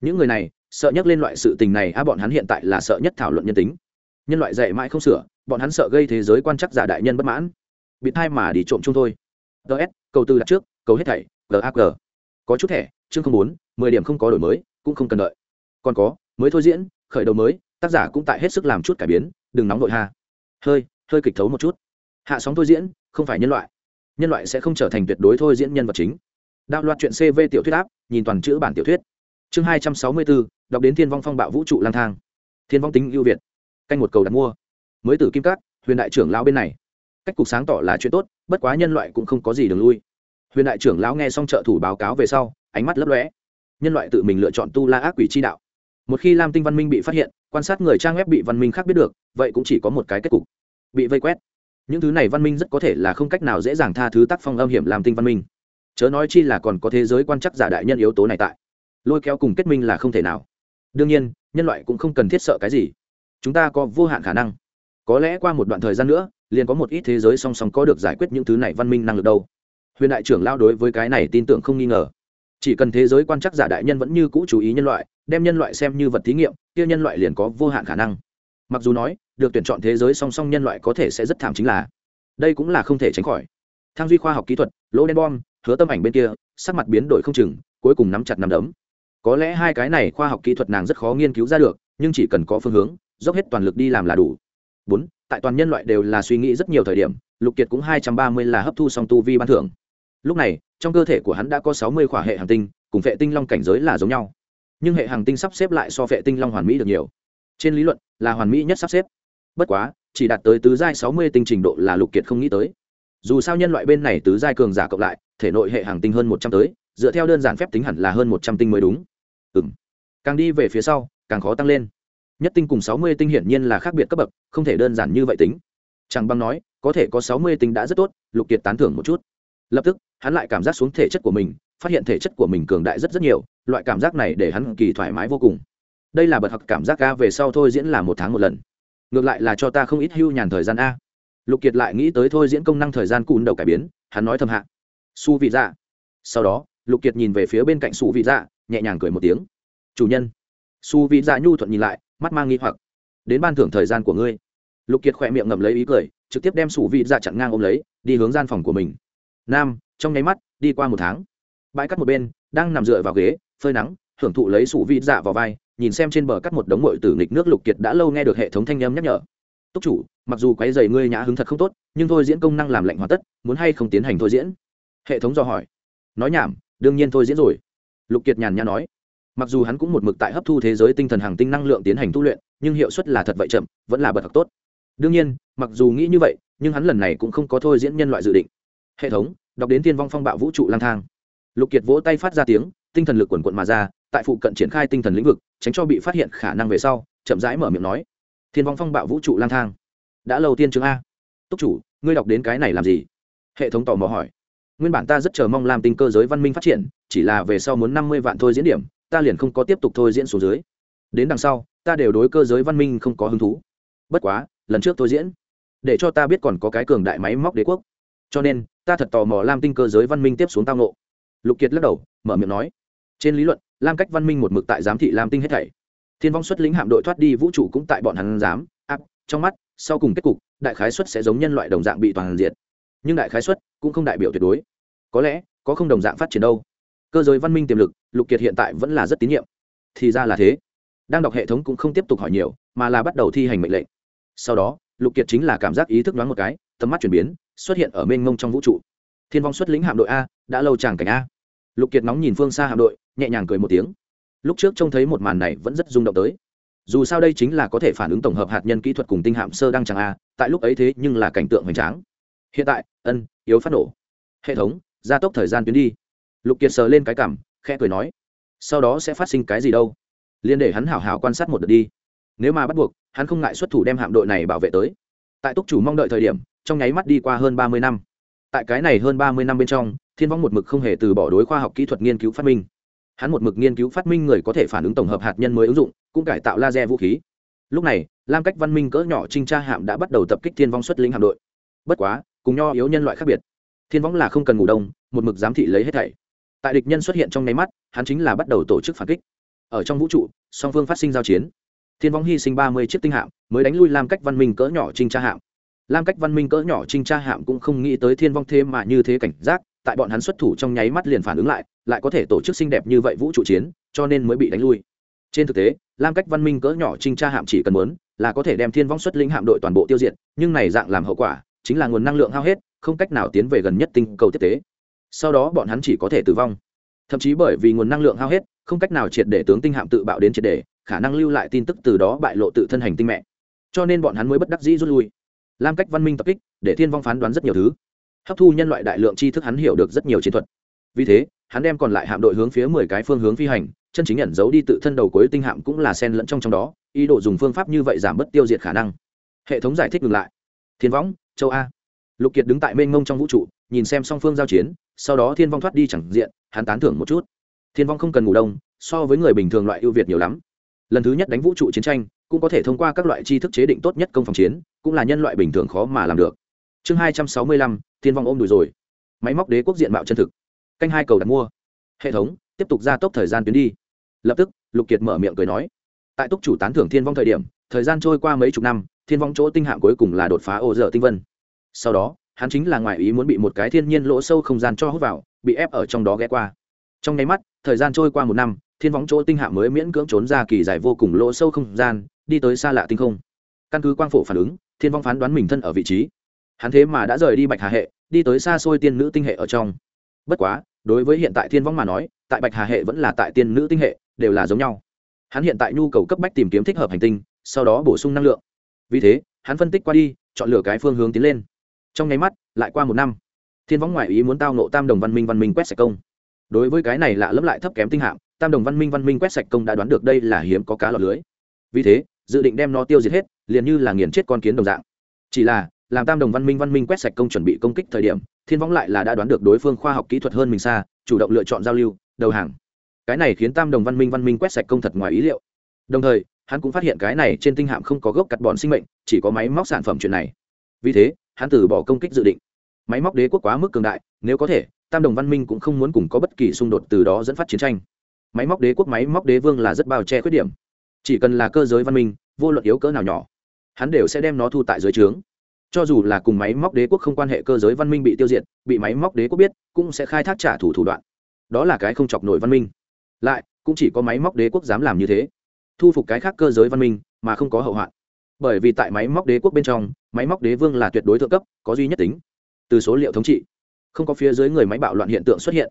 Speaker 1: Những người này, sợ nhắc lên loại sự tình này a bọn hắn hiện tại là sợ nhất thảo luận nhân tính. Nhân loại dạy mãi không sửa, bọn hắn sợ gây thế giới quan chắc giả đại nhân bất mãn. Bị thai mà đi trộm chung thôi. Ts cầu tư đặt trước, cầu hết thảy gag có chút thẻ, chương không bốn, mười điểm không có đổi mới, cũng không cần đợi. Còn có, mới thôi diễn, khởi đầu mới, tác giả cũng tại hết sức làm chút cải biến, đừng nóng vội ha. Hơi hơi kịch thấu một chút. Hạ sóng thôi diễn không phải nhân loại. Nhân loại sẽ không trở thành tuyệt đối thôi diễn nhân vật chính. Đạo loạt chuyện cv tiểu thuyết áp, nhìn toàn chữ bản tiểu thuyết. Chương hai trăm sáu mươi bốn, đọc đến thiên vong phong bạo vũ trụ lang thang. Thiên vong tính ưu việt. Canh một cầu đặt mua. Mới từ kim cát, huyền đại trưởng lão bên này. Cách cục sáng tỏ là chuyện tốt, bất quá nhân loại cũng không có gì đường lui. Huyền đại trưởng lão nghe xong trợ thủ báo cáo về sau, ánh mắt lấp lóe. Nhân loại tự mình lựa chọn tu la ác quỷ chi đạo. Một khi lam tinh văn minh bị phát hiện, quan sát người trang web bị văn minh khác biết được, vậy cũng chỉ có một cái kết cục. Bị vây quét những thứ này văn minh rất có thể là không cách nào dễ dàng tha thứ tác phong âm hiểm làm tinh văn minh. Chớ nói chi là còn có thế giới quan chắc giả đại nhân yếu tố này tại. Lôi kéo cùng kết minh là không thể nào. Đương nhiên, nhân loại cũng không cần thiết sợ cái gì. Chúng ta có vô hạn khả năng. Có lẽ qua một đoạn thời gian nữa, liền có một ít thế giới song song có được giải quyết những thứ này văn minh năng lực đâu. Huyền đại trưởng lao đối với cái này tin tưởng không nghi ngờ. Chỉ cần thế giới quan chắc giả đại nhân vẫn như cũ chú ý nhân loại, đem nhân loại xem như vật thí nghiệm, kia nhân loại liền có vô hạn khả năng mặc dù nói, được tuyển chọn thế giới song song nhân loại có thể sẽ rất thảm chính là, đây cũng là không thể tránh khỏi. Thang duy khoa học kỹ thuật, lỗ đen bom, hứa tâm ảnh bên kia, sắc mặt biến đổi không chừng, cuối cùng nắm chặt nắm đấm. Có lẽ hai cái này khoa học kỹ thuật nàng rất khó nghiên cứu ra được, nhưng chỉ cần có phương hướng, dốc hết toàn lực đi làm là đủ. Bốn, tại toàn nhân loại đều là suy nghĩ rất nhiều thời điểm, lục kiệt cũng hai trăm ba mươi là hấp thu song tu vi ban thưởng. Lúc này, trong cơ thể của hắn đã có sáu mươi khỏa hệ hàng tinh, cùng vệ tinh long cảnh giới là giống nhau. Nhưng hệ hàng tinh sắp xếp lại so vệ tinh long hoàn mỹ được nhiều. Trên lý luận là hoàn mỹ nhất sắp xếp. Bất quá, chỉ đạt tới tứ giai sáu mươi tinh trình độ là lục kiệt không nghĩ tới. Dù sao nhân loại bên này tứ giai cường giả cộng lại, thể nội hệ hàng tinh hơn một trăm tới, dựa theo đơn giản phép tính hẳn là hơn một trăm tinh mới đúng. Ừ m càng đi về phía sau, càng khó tăng lên. Nhất tinh cùng sáu mươi tinh hiển nhiên là khác biệt cấp bậc, không thể đơn giản như vậy tính. Chẳng băng nói, có thể có sáu mươi tinh đã rất tốt, lục kiệt tán thưởng một chút. Lập tức, hắn lại cảm giác xuống thể chất của mình, phát hiện thể chất của mình cường đại rất rất nhiều, loại cảm giác này để hắn kỳ thoải mái vô cùng đây là bật học cảm giác ca về sau thôi diễn là một tháng một lần. Ngược lại là cho ta không ít hưu nhàn thời gian a. Lục kiệt lại nghĩ tới thôi diễn công năng thời gian cùn đầu cải biến, hắn nói thầm hạ. Su vị dạ. Sau đó, lục kiệt nhìn về phía bên cạnh su vị dạ nhẹ nhàng cười một tiếng. Chủ nhân. Su vị dạ nhu thuận nhìn lại, mắt mang nghi hoặc. Đến ban thưởng thời gian của ngươi. Lục kiệt khỏe miệng ngậm lấy ý cười, trực tiếp đem su vị dạ chặn ngang ôm lấy, đi hướng gian phòng của mình. Nam, trong nháy mắt, đi qua một tháng. Bãi cắt một bên, đang nằm dựa vào ghế, phơi nắng, hưởng thụ lấy sủ vị dạ vào vai nhìn xem trên bờ cắt một đống mội tử nghịch nước lục kiệt đã lâu nghe được hệ thống thanh âm nhắc nhở. Túc chủ, mặc dù quái dày ngươi nhã hứng thật không tốt, nhưng thôi diễn công năng làm lệnh hoàn tất, muốn hay không tiến hành thôi diễn? Hệ thống do hỏi. Nói nhảm, đương nhiên thôi diễn rồi. Lục kiệt nhàn nhã nói. Mặc dù hắn cũng một mực tại hấp thu thế giới tinh thần hàng tinh năng lượng tiến hành tu luyện, nhưng hiệu suất là thật vậy chậm, vẫn là bật thật tốt. Đương nhiên, mặc dù nghĩ như vậy, nhưng hắn lần này cũng không có thôi diễn nhân loại dự định. Hệ thống, đọc đến tiên vong phong bạo vũ trụ lang thang. Lục kiệt vỗ tay phát ra tiếng, tinh thần lực quần quận mà ra tại phụ cận triển khai tinh thần lĩnh vực, tránh cho bị phát hiện khả năng về sau, chậm rãi mở miệng nói, thiên vong phong bạo vũ trụ lang thang, đã lâu tiên chương a. Túc chủ, ngươi đọc đến cái này làm gì? Hệ thống tò mò hỏi. Nguyên bản ta rất chờ mong làm tinh cơ giới văn minh phát triển, chỉ là về sau muốn năm mươi vạn thôi diễn điểm, ta liền không có tiếp tục thôi diễn xuống dưới. Đến đằng sau, ta đều đối cơ giới văn minh không có hứng thú. Bất quá, lần trước thôi diễn, để cho ta biết còn có cái cường đại máy móc đế quốc. Cho nên, ta thật tò mò lam tinh cơ giới văn minh tiếp xuống tao nộ lục kiệt lắc đầu, mở miệng nói. Trên lý luận lam cách văn minh một mực tại giám thị lam tinh hết thảy. Thiên vong xuất lĩnh hạm đội thoát đi vũ trụ cũng tại bọn hắn dám áp, trong mắt, sau cùng kết cục, đại khái xuất sẽ giống nhân loại đồng dạng bị toàn diệt nhưng đại khái xuất cũng không đại biểu tuyệt đối. Có lẽ, có không đồng dạng phát triển đâu. Cơ giới văn minh tiềm lực, lục kiệt hiện tại vẫn là rất tín nhiệm. Thì ra là thế. Đang đọc hệ thống cũng không tiếp tục hỏi nhiều, mà là bắt đầu thi hành mệnh lệnh. Sau đó, lục kiệt chính là cảm giác ý thức đoán một cái, tầm mắt chuyển biến, xuất hiện ở mênh mông trong vũ trụ. Thiên vong xuất lĩnh hạm đội a, đã lâu chàng cảnh a lục kiệt nóng nhìn phương xa hạm đội, nhẹ nhàng cười một tiếng. Lúc trước trông thấy một màn này vẫn rất rung động tới. Dù sao đây chính là có thể phản ứng tổng hợp hạt nhân kỹ thuật cùng tinh hạm sơ đăng chẳng a, tại lúc ấy thế nhưng là cảnh tượng hoành tráng. Hiện tại, ân, yếu phát nổ. Hệ thống, gia tốc thời gian tuyến đi. Lục kiệt sờ lên cái cảm, khẽ cười nói, sau đó sẽ phát sinh cái gì đâu? Liên để hắn hảo hảo quan sát một đợt đi. Nếu mà bắt buộc, hắn không ngại xuất thủ đem hạm đội này bảo vệ tới. Tại túc chủ mong đợi thời điểm, trong nháy mắt đi qua hơn ba mươi năm. Tại cái này hơn ba mươi năm bên trong thiên vong một mực không hề từ bỏ đối khoa học kỹ thuật nghiên cứu phát minh. Hắn một mực nghiên cứu phát minh người có thể phản ứng tổng hợp hạt nhân mới ứng dụng, cũng cải tạo laser vũ khí. Lúc này, lam cách văn minh cỡ nhỏ trinh tra hạm đã bắt đầu tập kích thiên vong xuất lĩnh hạm đội. Bất quá, cùng nho yếu nhân loại khác biệt. Thiên vong là không cần ngủ đông, một mực giám thị lấy hết thảy. Tại địch nhân xuất hiện trong nháy mắt, hắn chính là bắt đầu tổ chức phản kích. Ở trong vũ trụ, song phương phát sinh giao chiến. Thiên vong hy sinh ba mươi chiếc tinh hạm, mới đánh lui lam cách văn minh cỡ nhỏ trinh tra hạm. Lam cách văn minh cỡ nhỏ trinh tra hạm cũng không nghĩ tới thiên vong thế mà như thế cảnh giác tại bọn hắn xuất thủ trong nháy mắt liền phản ứng lại lại có thể tổ chức xinh đẹp như vậy vũ trụ chiến, cho nên mới bị đánh lui. Trên thực tế, lam cách văn minh cỡ nhỏ trinh tra hạm chỉ cần muốn, là có thể đem thiên vong xuất linh hạm đội toàn bộ tiêu diệt, nhưng này dạng làm hậu quả, chính là nguồn năng lượng hao hết, không cách nào tiến về gần nhất tinh cầu tiếp tế. Sau đó bọn hắn chỉ có thể tử vong. Thậm chí bởi vì nguồn năng lượng hao hết, không cách nào triệt để tướng tinh hạm tự bạo đến triệt để, khả năng lưu lại tin tức từ đó bại lộ tự thân hành tinh mẹ. Cho nên bọn hắn mới bất đắc dĩ rút lui. Lam cách văn minh tập kích, để thiên vong phán đoán rất nhiều thứ hấp thu nhân loại đại lượng tri thức hắn hiểu được rất nhiều chiến thuật. Vì thế, hắn đem còn lại hạm đội hướng phía mười cái phương hướng phi hành, chân chính nhận giấu đi tự thân đầu cuối tinh hạm cũng là sen lẫn trong trong đó, ý đồ dùng phương pháp như vậy giảm bớt tiêu diệt khả năng. Hệ thống giải thích ngừng lại. Thiên võng, châu a. Lục kiệt đứng tại mênh mông trong vũ trụ, nhìn xem song phương giao chiến, sau đó thiên vong thoát đi chẳng diện, hắn tán thưởng một chút. Thiên vong không cần ngủ đông, so với người bình thường loại ưu việt nhiều lắm. Lần thứ nhất đánh vũ trụ chiến tranh, cũng có thể thông qua các loại tri thức chế định tốt nhất công phòng chiến, cũng là nhân loại bình thường khó mà làm được chương hai trăm sáu mươi lăm, thiên vong ôm đùi rồi. Máy móc đế quốc diện mạo chân thực. Canh hai cầu đặt mua. Hệ thống, tiếp tục gia tốc thời gian tuyến đi. Lập tức, lục kiệt mở miệng cười nói. Tại túc chủ tán thưởng thiên vong thời điểm, thời gian trôi qua mấy chục năm, thiên vong chỗ tinh hạng cuối cùng là đột phá ô dở tinh vân. Sau đó, hắn chính là ngoại ý muốn bị một cái thiên nhiên lỗ sâu không gian cho hút vào, bị ép ở trong đó ghé qua. Trong nháy mắt, thời gian trôi qua một năm, thiên vong chỗ tinh hạng mới miễn cưỡng trốn ra kỳ dài vô cùng lỗ sâu không gian, đi tới xa lạ tinh không. Căn cứ quang phổ phản ứng, thiên vong phán đoán mình thân ở vị trí hắn thế mà đã rời đi bạch hà hệ, đi tới xa xôi tiên nữ tinh hệ ở trong. Bất quá, đối với hiện tại thiên vong mà nói, tại bạch hà hệ vẫn là tại tiên nữ tinh hệ, đều là giống nhau. Hắn hiện tại nhu cầu cấp bách tìm kiếm thích hợp hành tinh, sau đó bổ sung năng lượng. Vì thế, hắn phân tích qua đi, chọn lựa cái phương hướng tiến lên. Trong nháy mắt, lại qua một năm. Thiên võng ngoại ý muốn tao nộ tam đồng văn minh văn minh quét sạch công. Đối với cái này lạ lẫm lại thấp kém tinh hạng tam đồng văn minh văn minh quét sạch công đã đoán được đây là hiếm có cá lọt lưới. Vì thế, dự định đem nó tiêu diệt hết, liền như là nghiền chết con kiến đồng dạng. Chỉ là làm tam đồng văn minh văn minh quét sạch công chuẩn bị công kích thời điểm, thiên võng lại là đã đoán được đối phương khoa học kỹ thuật hơn mình xa, chủ động lựa chọn giao lưu, đầu hàng. Cái này khiến tam đồng văn minh văn minh quét sạch công thật ngoài ý liệu. Đồng thời, hắn cũng phát hiện cái này trên tinh hạm không có gốc cắt bọn sinh mệnh, chỉ có máy móc sản phẩm chuyện này. Vì thế, hắn từ bỏ công kích dự định. Máy móc đế quốc quá mức cường đại, nếu có thể, tam đồng văn minh cũng không muốn cùng có bất kỳ xung đột từ đó dẫn phát chiến tranh. Máy móc đế quốc, máy móc đế vương là rất bao che khuyết điểm. Chỉ cần là cơ giới văn minh, vô luận yếu cỡ nào nhỏ, hắn đều sẽ đem nó thu tại dưới trướng cho dù là cùng máy móc đế quốc không quan hệ cơ giới văn minh bị tiêu diệt, bị máy móc đế quốc biết, cũng sẽ khai thác trả thủ thủ đoạn. Đó là cái không chọc nổi văn minh. Lại, cũng chỉ có máy móc đế quốc dám làm như thế. Thu phục cái khác cơ giới văn minh, mà không có hậu hoạn. Bởi vì tại máy móc đế quốc bên trong, máy móc đế vương là tuyệt đối thượng cấp, có duy nhất tính. Từ số liệu thống trị, không có phía dưới người máy bạo loạn hiện tượng xuất hiện.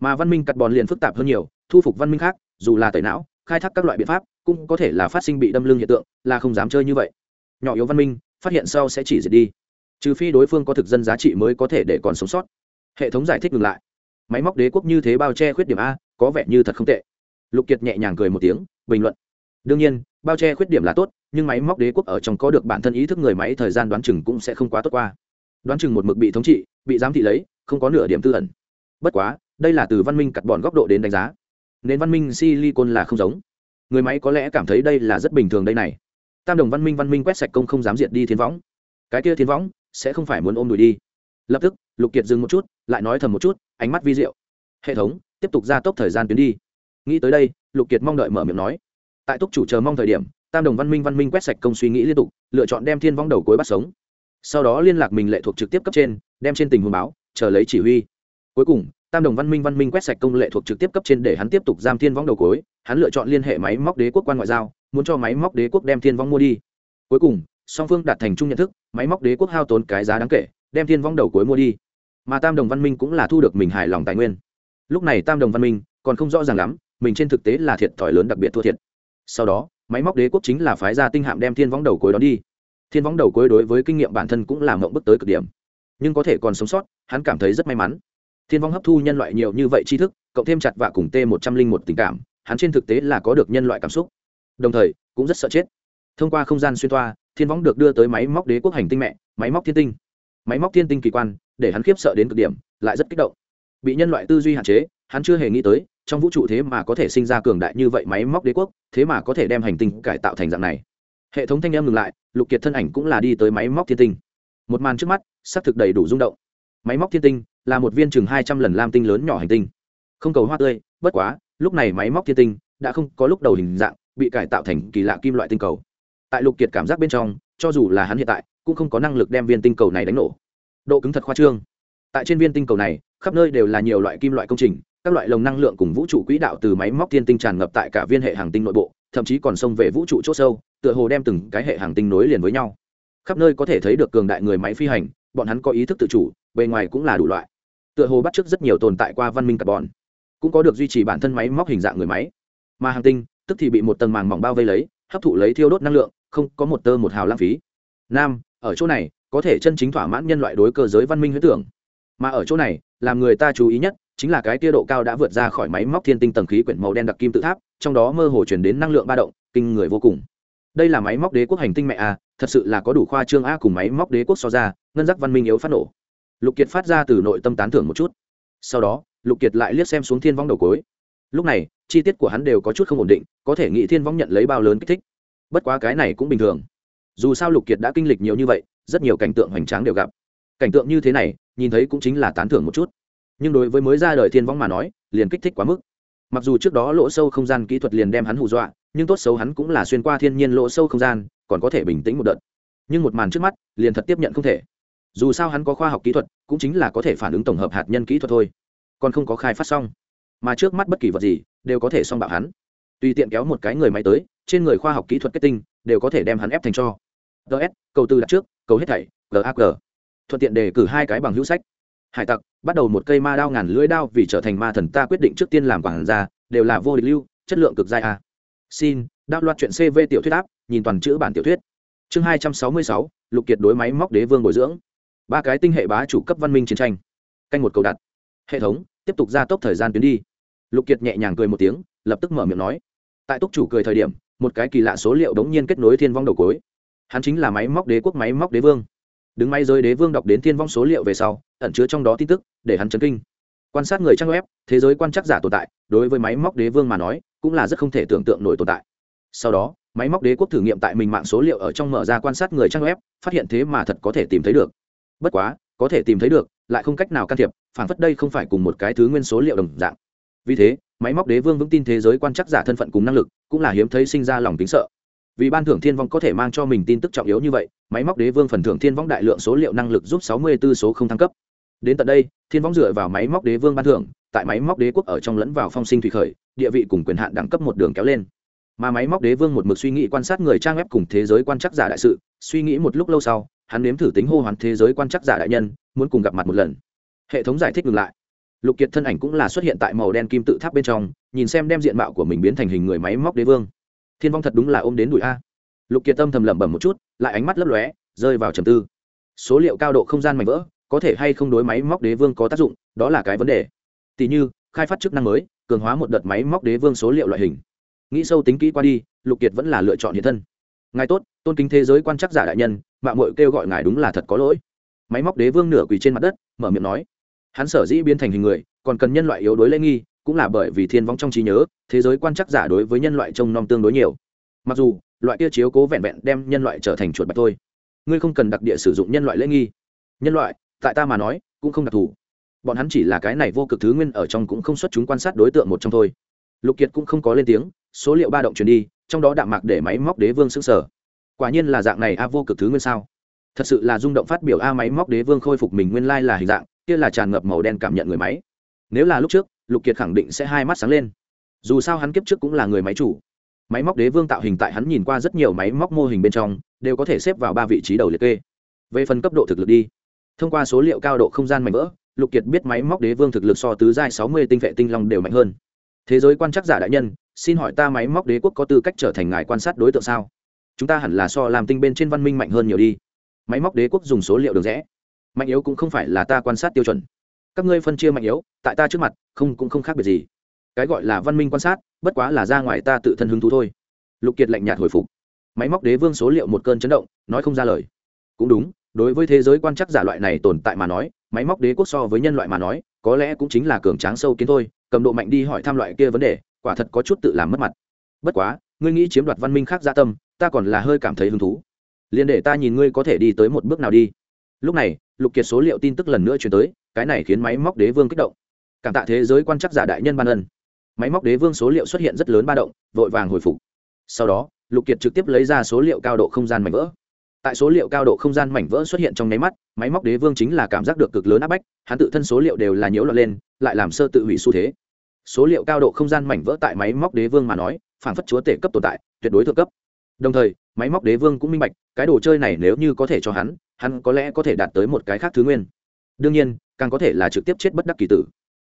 Speaker 1: Mà văn minh carbon liền phức tạp hơn nhiều, thu phục văn minh khác, dù là tẩy não, khai thác các loại biện pháp, cũng có thể là phát sinh bị đâm lưng hiện tượng, là không dám chơi như vậy. Nhỏ yếu văn minh phát hiện sau sẽ chỉ diệt đi. Trừ phi đối phương có thực dân giá trị mới có thể để còn sống sót. Hệ thống giải thích ngừng lại. Máy móc đế quốc như thế bao che khuyết điểm a, có vẻ như thật không tệ. Lục kiệt nhẹ nhàng cười một tiếng, bình luận. Đương nhiên, bao che khuyết điểm là tốt, nhưng máy móc đế quốc ở trong có được bản thân ý thức người máy thời gian đoán chừng cũng sẽ không quá tốt qua. Đoán chừng một mực bị thống trị, bị giám thị lấy, không có nửa điểm tư ẩn. Bất quá, đây là từ văn minh cặt bọn góc độ đến đánh giá. Nên văn minh silicon là không giống. Người máy có lẽ cảm thấy đây là rất bình thường đây này tam đồng văn minh văn minh quét sạch công không dám diệt đi thiên võng. Cái kia thiên võng sẽ không phải muốn ôm đùi đi. Lập tức, lục kiệt dừng một chút, lại nói thầm một chút, ánh mắt vi diệu. Hệ thống, tiếp tục gia tốc thời gian tuyến đi. Nghĩ tới đây, lục kiệt mong đợi mở miệng nói. Tại túc chủ chờ mong thời điểm, tam đồng văn minh văn minh quét sạch công suy nghĩ liên tục, lựa chọn đem thiên vong đầu cuối bắt sống. Sau đó liên lạc mình lệ thuộc trực tiếp cấp trên, đem trên tình huống báo, chờ lấy chỉ huy. Cuối cùng, tam đồng văn minh văn minh quét sạch công lệ thuộc trực tiếp cấp trên để hắn tiếp tục giam thiên vong đầu cuối. Hắn lựa chọn liên hệ máy móc đế quốc quan ngoại giao muốn cho máy móc đế quốc đem thiên vong mua đi. Cuối cùng, song phương đạt thành chung nhận thức, máy móc đế quốc hao tốn cái giá đáng kể, đem thiên vong đầu cuối mua đi. Mà tam đồng văn minh cũng là thu được mình hài lòng tài nguyên. Lúc này tam đồng văn minh còn không rõ ràng lắm, mình trên thực tế là thiệt thòi lớn đặc biệt thua thiệt. Sau đó, máy móc đế quốc chính là phái gia tinh hạm đem thiên vong đầu cuối đó đi. Thiên vong đầu cuối đối với kinh nghiệm bản thân cũng là mộng bức tới cực điểm. Nhưng có thể còn sống sót, hắn cảm thấy rất may mắn. Thiên vong hấp thu nhân loại nhiều như vậy tri thức, cộng thêm chặt vạ cùng t một trăm linh một tình cảm, hắn trên thực tế là có được nhân loại cảm xúc đồng thời, cũng rất sợ chết. Thông qua không gian xuyên toa, thiên võng được đưa tới máy móc đế quốc hành tinh mẹ, máy móc thiên tinh. Máy móc thiên tinh kỳ quan, để hắn khiếp sợ đến cực điểm, lại rất kích động. Bị nhân loại tư duy hạn chế, hắn chưa hề nghĩ tới, trong vũ trụ thế mà có thể sinh ra cường đại như vậy máy móc đế quốc, thế mà có thể đem hành tinh cải tạo thành dạng này. Hệ thống thanh em ngừng lại, lục kiệt thân ảnh cũng là đi tới máy móc thiên tinh. Một màn trước mắt, xác thực đầy đủ rung động. Máy móc thiên tinh là một viên chừng hai trăm lần lam tinh lớn nhỏ hành tinh. Không cầu hoa tươi, bất quá, lúc này máy móc thiên tinh đã không có lúc đầu hình dạng bị cải tạo thành kỳ lạ kim loại tinh cầu. Tại lục kiệt cảm giác bên trong, cho dù là hắn hiện tại, cũng không có năng lực đem viên tinh cầu này đánh nổ. Độ cứng thật khoa trương. Tại trên viên tinh cầu này, khắp nơi đều là nhiều loại kim loại công trình, các loại lồng năng lượng cùng vũ trụ quỹ đạo từ máy móc thiên tinh tràn ngập tại cả viên hệ hàng tinh nội bộ, thậm chí còn xông về vũ trụ c h ỗ sâu, tựa hồ đem từng cái hệ hàng tinh nối liền với nhau. Khắp nơi có thể thấy được cường đại người máy phi hành, bọn hắn có ý thức tự chủ, bề ngoài cũng là đủ loại. Tựa hồ bắt chước rất nhiều tồn tại qua văn minh carbon cũng có được duy trì bản thân máy móc hình dạng người máy. Mà hàng tinh tức thì bị một tầng màng mỏng bao vây lấy, hấp thụ lấy thiêu đốt năng lượng, không có một tơ một hào lãng phí. Nam, ở chỗ này, có thể chân chính thỏa mãn nhân loại đối cơ giới văn minh huyết tưởng. Mà ở chỗ này, làm người ta chú ý nhất, chính là cái tia độ cao đã vượt ra khỏi máy móc thiên tinh tầng khí quyển màu đen đặc kim tự tháp, trong đó mơ hồ chuyển đến năng lượng ba động, kinh người vô cùng. Đây là máy móc đế quốc hành tinh mẹ a, thật sự là có đủ khoa trương a cùng máy móc đế quốc so ra, ngân giác văn minh yếu phát nổ. Lục kiệt phát ra từ nội tâm tán thưởng một chút. Sau đó, lục kiệt lại liếc xem xuống thiên vong đầu cối lúc này, chi tiết của hắn đều có chút không ổn định, có thể nghĩ thiên vong nhận lấy bao lớn kích thích. Bất quá cái này cũng bình thường. Dù sao lục kiệt đã kinh lịch nhiều như vậy, rất nhiều cảnh tượng hoành tráng đều gặp. Cảnh tượng như thế này, nhìn thấy cũng chính là tán thưởng một chút. Nhưng đối với mới ra đời thiên vong mà nói, liền kích thích quá mức. Mặc dù trước đó lỗ sâu không gian kỹ thuật liền đem hắn hù dọa, nhưng tốt xấu hắn cũng là xuyên qua thiên nhiên lỗ sâu không gian, còn có thể bình tĩnh một đợt. Nhưng một màn trước mắt, liền thật tiếp nhận không thể. Dù sao hắn có khoa học kỹ thuật, cũng chính là có thể phản ứng tổng hợp hạt nhân kỹ thuật thôi. Còn không có khai phát xong mà trước mắt bất kỳ vật gì đều có thể xong bạo hắn. Tùy tiện kéo một cái người máy tới, trên người khoa học kỹ thuật kết tinh đều có thể đem hắn ép thành cho. Ts cầu tư đặt trước, cầu hết thảy gag thuận tiện đề cử hai cái bằng hữu sách. Hải tặc, bắt đầu một cây ma đao ngàn lưỡi đao vì trở thành ma thần ta quyết định trước tiên làm quản ra đều là vô địch lưu, chất lượng cực dai a. Xin, đáp loạt chuyện cv tiểu thuyết áp, nhìn toàn chữ bản tiểu thuyết. Chương hai trăm sáu mươi sáu, lục kiệt đối máy móc đế vương bồi dưỡng. Ba cái tinh hệ bá chủ cấp văn minh chiến tranh. Canh một cầu đặt. Hệ thống, tiếp tục gia tốc thời gian tuyến đi lục kiệt nhẹ nhàng cười một tiếng, lập tức mở miệng nói. Tại túc chủ cười thời điểm, một cái kỳ lạ số liệu đống nhiên kết nối thiên vong đầu cối. Hắn chính là máy móc đế quốc, máy móc đế vương. Đứng may rơi đế vương đọc đến thiên vong số liệu về sau, ẩn chứa trong đó tin tức, để hắn chấn kinh. Quan sát người trang web, thế giới quan chắc giả tồn tại, đối với máy móc đế vương mà nói, cũng là rất không thể tưởng tượng nổi tồn tại. Sau đó, máy móc đế quốc thử nghiệm tại mình mạng số liệu ở trong mở ra quan sát người trang web, phát hiện thế mà thật có thể tìm thấy được. Bất quá, có thể tìm thấy được, lại không cách nào can thiệp, phản phất đây không phải cùng một cái thứ nguyên số liệu đồng dạng vì thế, máy móc đế vương vững tin thế giới quan chắc giả thân phận cùng năng lực, cũng là hiếm thấy sinh ra lòng tính sợ. Vì ban thưởng thiên vong có thể mang cho mình tin tức trọng yếu như vậy, máy móc đế vương phần thưởng thiên vong đại lượng số liệu năng lực giúp sáu mươi 64 số không thăng cấp. Đến tận đây, thiên vong dựa vào máy móc đế vương ban thưởng, tại máy móc đế quốc ở trong lẫn vào phong sinh thủy khởi, địa vị cùng quyền hạn đẳng cấp một đường kéo lên. Mà máy móc đế vương một mực suy nghĩ quan sát người trang web cùng thế giới quan chắc giả đại sự, suy nghĩ một lúc lâu sau, hắn nếm thử tính hô hoán thế giới quan chắc giả đại nhân, muốn cùng gặp mặt một lần. Hệ thống giải thích ngừng lại lục kiệt thân ảnh cũng là xuất hiện tại màu đen kim tự tháp bên trong, nhìn xem đem diện mạo của mình biến thành hình người máy móc đế vương. Thiên vong thật đúng là ôm đến đùi a. Lục kiệt tâm thầm lẩm bẩm một chút, lại ánh mắt lấp lóe, rơi vào trầm tư. Số liệu cao độ không gian mạnh vỡ, có thể hay không đối máy móc đế vương có tác dụng, đó là cái vấn đề. Tỉ như, khai phát chức năng mới, cường hóa một đợt máy móc đế vương số liệu loại hình. Nghĩ sâu tính kỹ qua đi, lục kiệt vẫn là lựa chọn hiện thân. Ngài tốt, tôn kính thế giới quan chắc giả đại nhân mạng mội kêu gọi ngài đúng là thật có lỗi. Máy móc đế vương nửa quỳ trên mặt đất, mở miệng nói hắn sở dĩ biến thành hình người, còn cần nhân loại yếu đối lễ nghi, cũng là bởi vì thiên vong trong trí nhớ, thế giới quan chắc giả đối với nhân loại trông nom tương đối nhiều. Mặc dù, loại kia chiếu cố vẹn vẹn đem nhân loại trở thành chuột bạch thôi. Ngươi không cần đặc địa sử dụng nhân loại lễ nghi. Nhân loại, tại ta mà nói, cũng không đặc thù. Bọn hắn chỉ là cái này vô cực thứ nguyên ở trong cũng không xuất chúng quan sát đối tượng một trong thôi. Lục kiệt cũng không có lên tiếng, số liệu ba động truyền đi, trong đó đạm mạc để máy móc đế vương xứng sở quả nhiên là dạng này a vô cực thứ nguyên sao? Thật sự là rung động phát biểu a máy móc đế vương khôi phục mình nguyên lai là hình dạng kia là tràn ngập màu đen cảm nhận người máy. Nếu là lúc trước, lục kiệt khẳng định sẽ hai mắt sáng lên. Dù sao hắn kiếp trước cũng là người máy chủ. Máy móc đế vương tạo hình tại hắn nhìn qua rất nhiều máy móc mô hình bên trong, đều có thể xếp vào ba vị trí đầu liệt kê. Về phần cấp độ thực lực đi. Thông qua số liệu cao độ không gian mạnh vỡ, lục kiệt biết máy móc đế vương thực lực so tứ giai sáu mươi tinh vệ tinh long đều mạnh hơn. Thế giới quan chắc giả đại nhân, xin hỏi ta máy móc đế quốc có tư cách trở thành ngài quan sát đối tượng sao? Chúng ta hẳn là so làm tinh bên trên văn minh mạnh hơn nhiều đi. Máy móc đế quốc dùng số liệu được rẽ mạnh yếu cũng không phải là ta quan sát tiêu chuẩn. Các ngươi phân chia mạnh yếu, tại ta trước mặt, không cũng không khác biệt gì. Cái gọi là văn minh quan sát, bất quá là ra ngoài ta tự thân hứng thú thôi. Lục kiệt lạnh nhạt hồi phục. Máy móc đế vương số liệu một cơn chấn động, nói không ra lời. Cũng đúng, đối với thế giới quan chắc giả loại này tồn tại mà nói, máy móc đế quốc so với nhân loại mà nói, có lẽ cũng chính là cường tráng sâu kiến thôi, cầm độ mạnh đi hỏi thăm loại kia vấn đề, quả thật có chút tự làm mất mặt. Bất quá, ngươi nghĩ chiếm đoạt văn minh khác gia tâm, ta còn là hơi cảm thấy hứng thú. Liền để ta nhìn ngươi có thể đi tới một bước nào đi. Lúc này lục kiệt số liệu tin tức lần nữa chuyển tới, cái này khiến máy móc đế vương kích động. Cảm tạ thế giới quan chắc giả đại nhân ban ân. Máy móc đế vương số liệu xuất hiện rất lớn ba động, vội vàng hồi phục. Sau đó, lục kiệt trực tiếp lấy ra số liệu cao độ không gian mảnh vỡ. Tại số liệu cao độ không gian mảnh vỡ xuất hiện trong nháy mắt, máy móc đế vương chính là cảm giác được cực lớn áp bách, hắn tự thân số liệu đều là nhiễu loạn lên, lại làm sơ tự hủy xu thế. Số liệu cao độ không gian mảnh vỡ tại máy móc đế vương mà nói, phản phất chúa tể cấp tồn tại, tuyệt đối thượng cấp. Đồng thời, máy móc đế vương cũng minh bạch, cái đồ chơi này nếu như có thể cho hắn hắn có lẽ có thể đạt tới một cái khác thứ nguyên. Đương nhiên, càng có thể là trực tiếp chết bất đắc kỳ tử.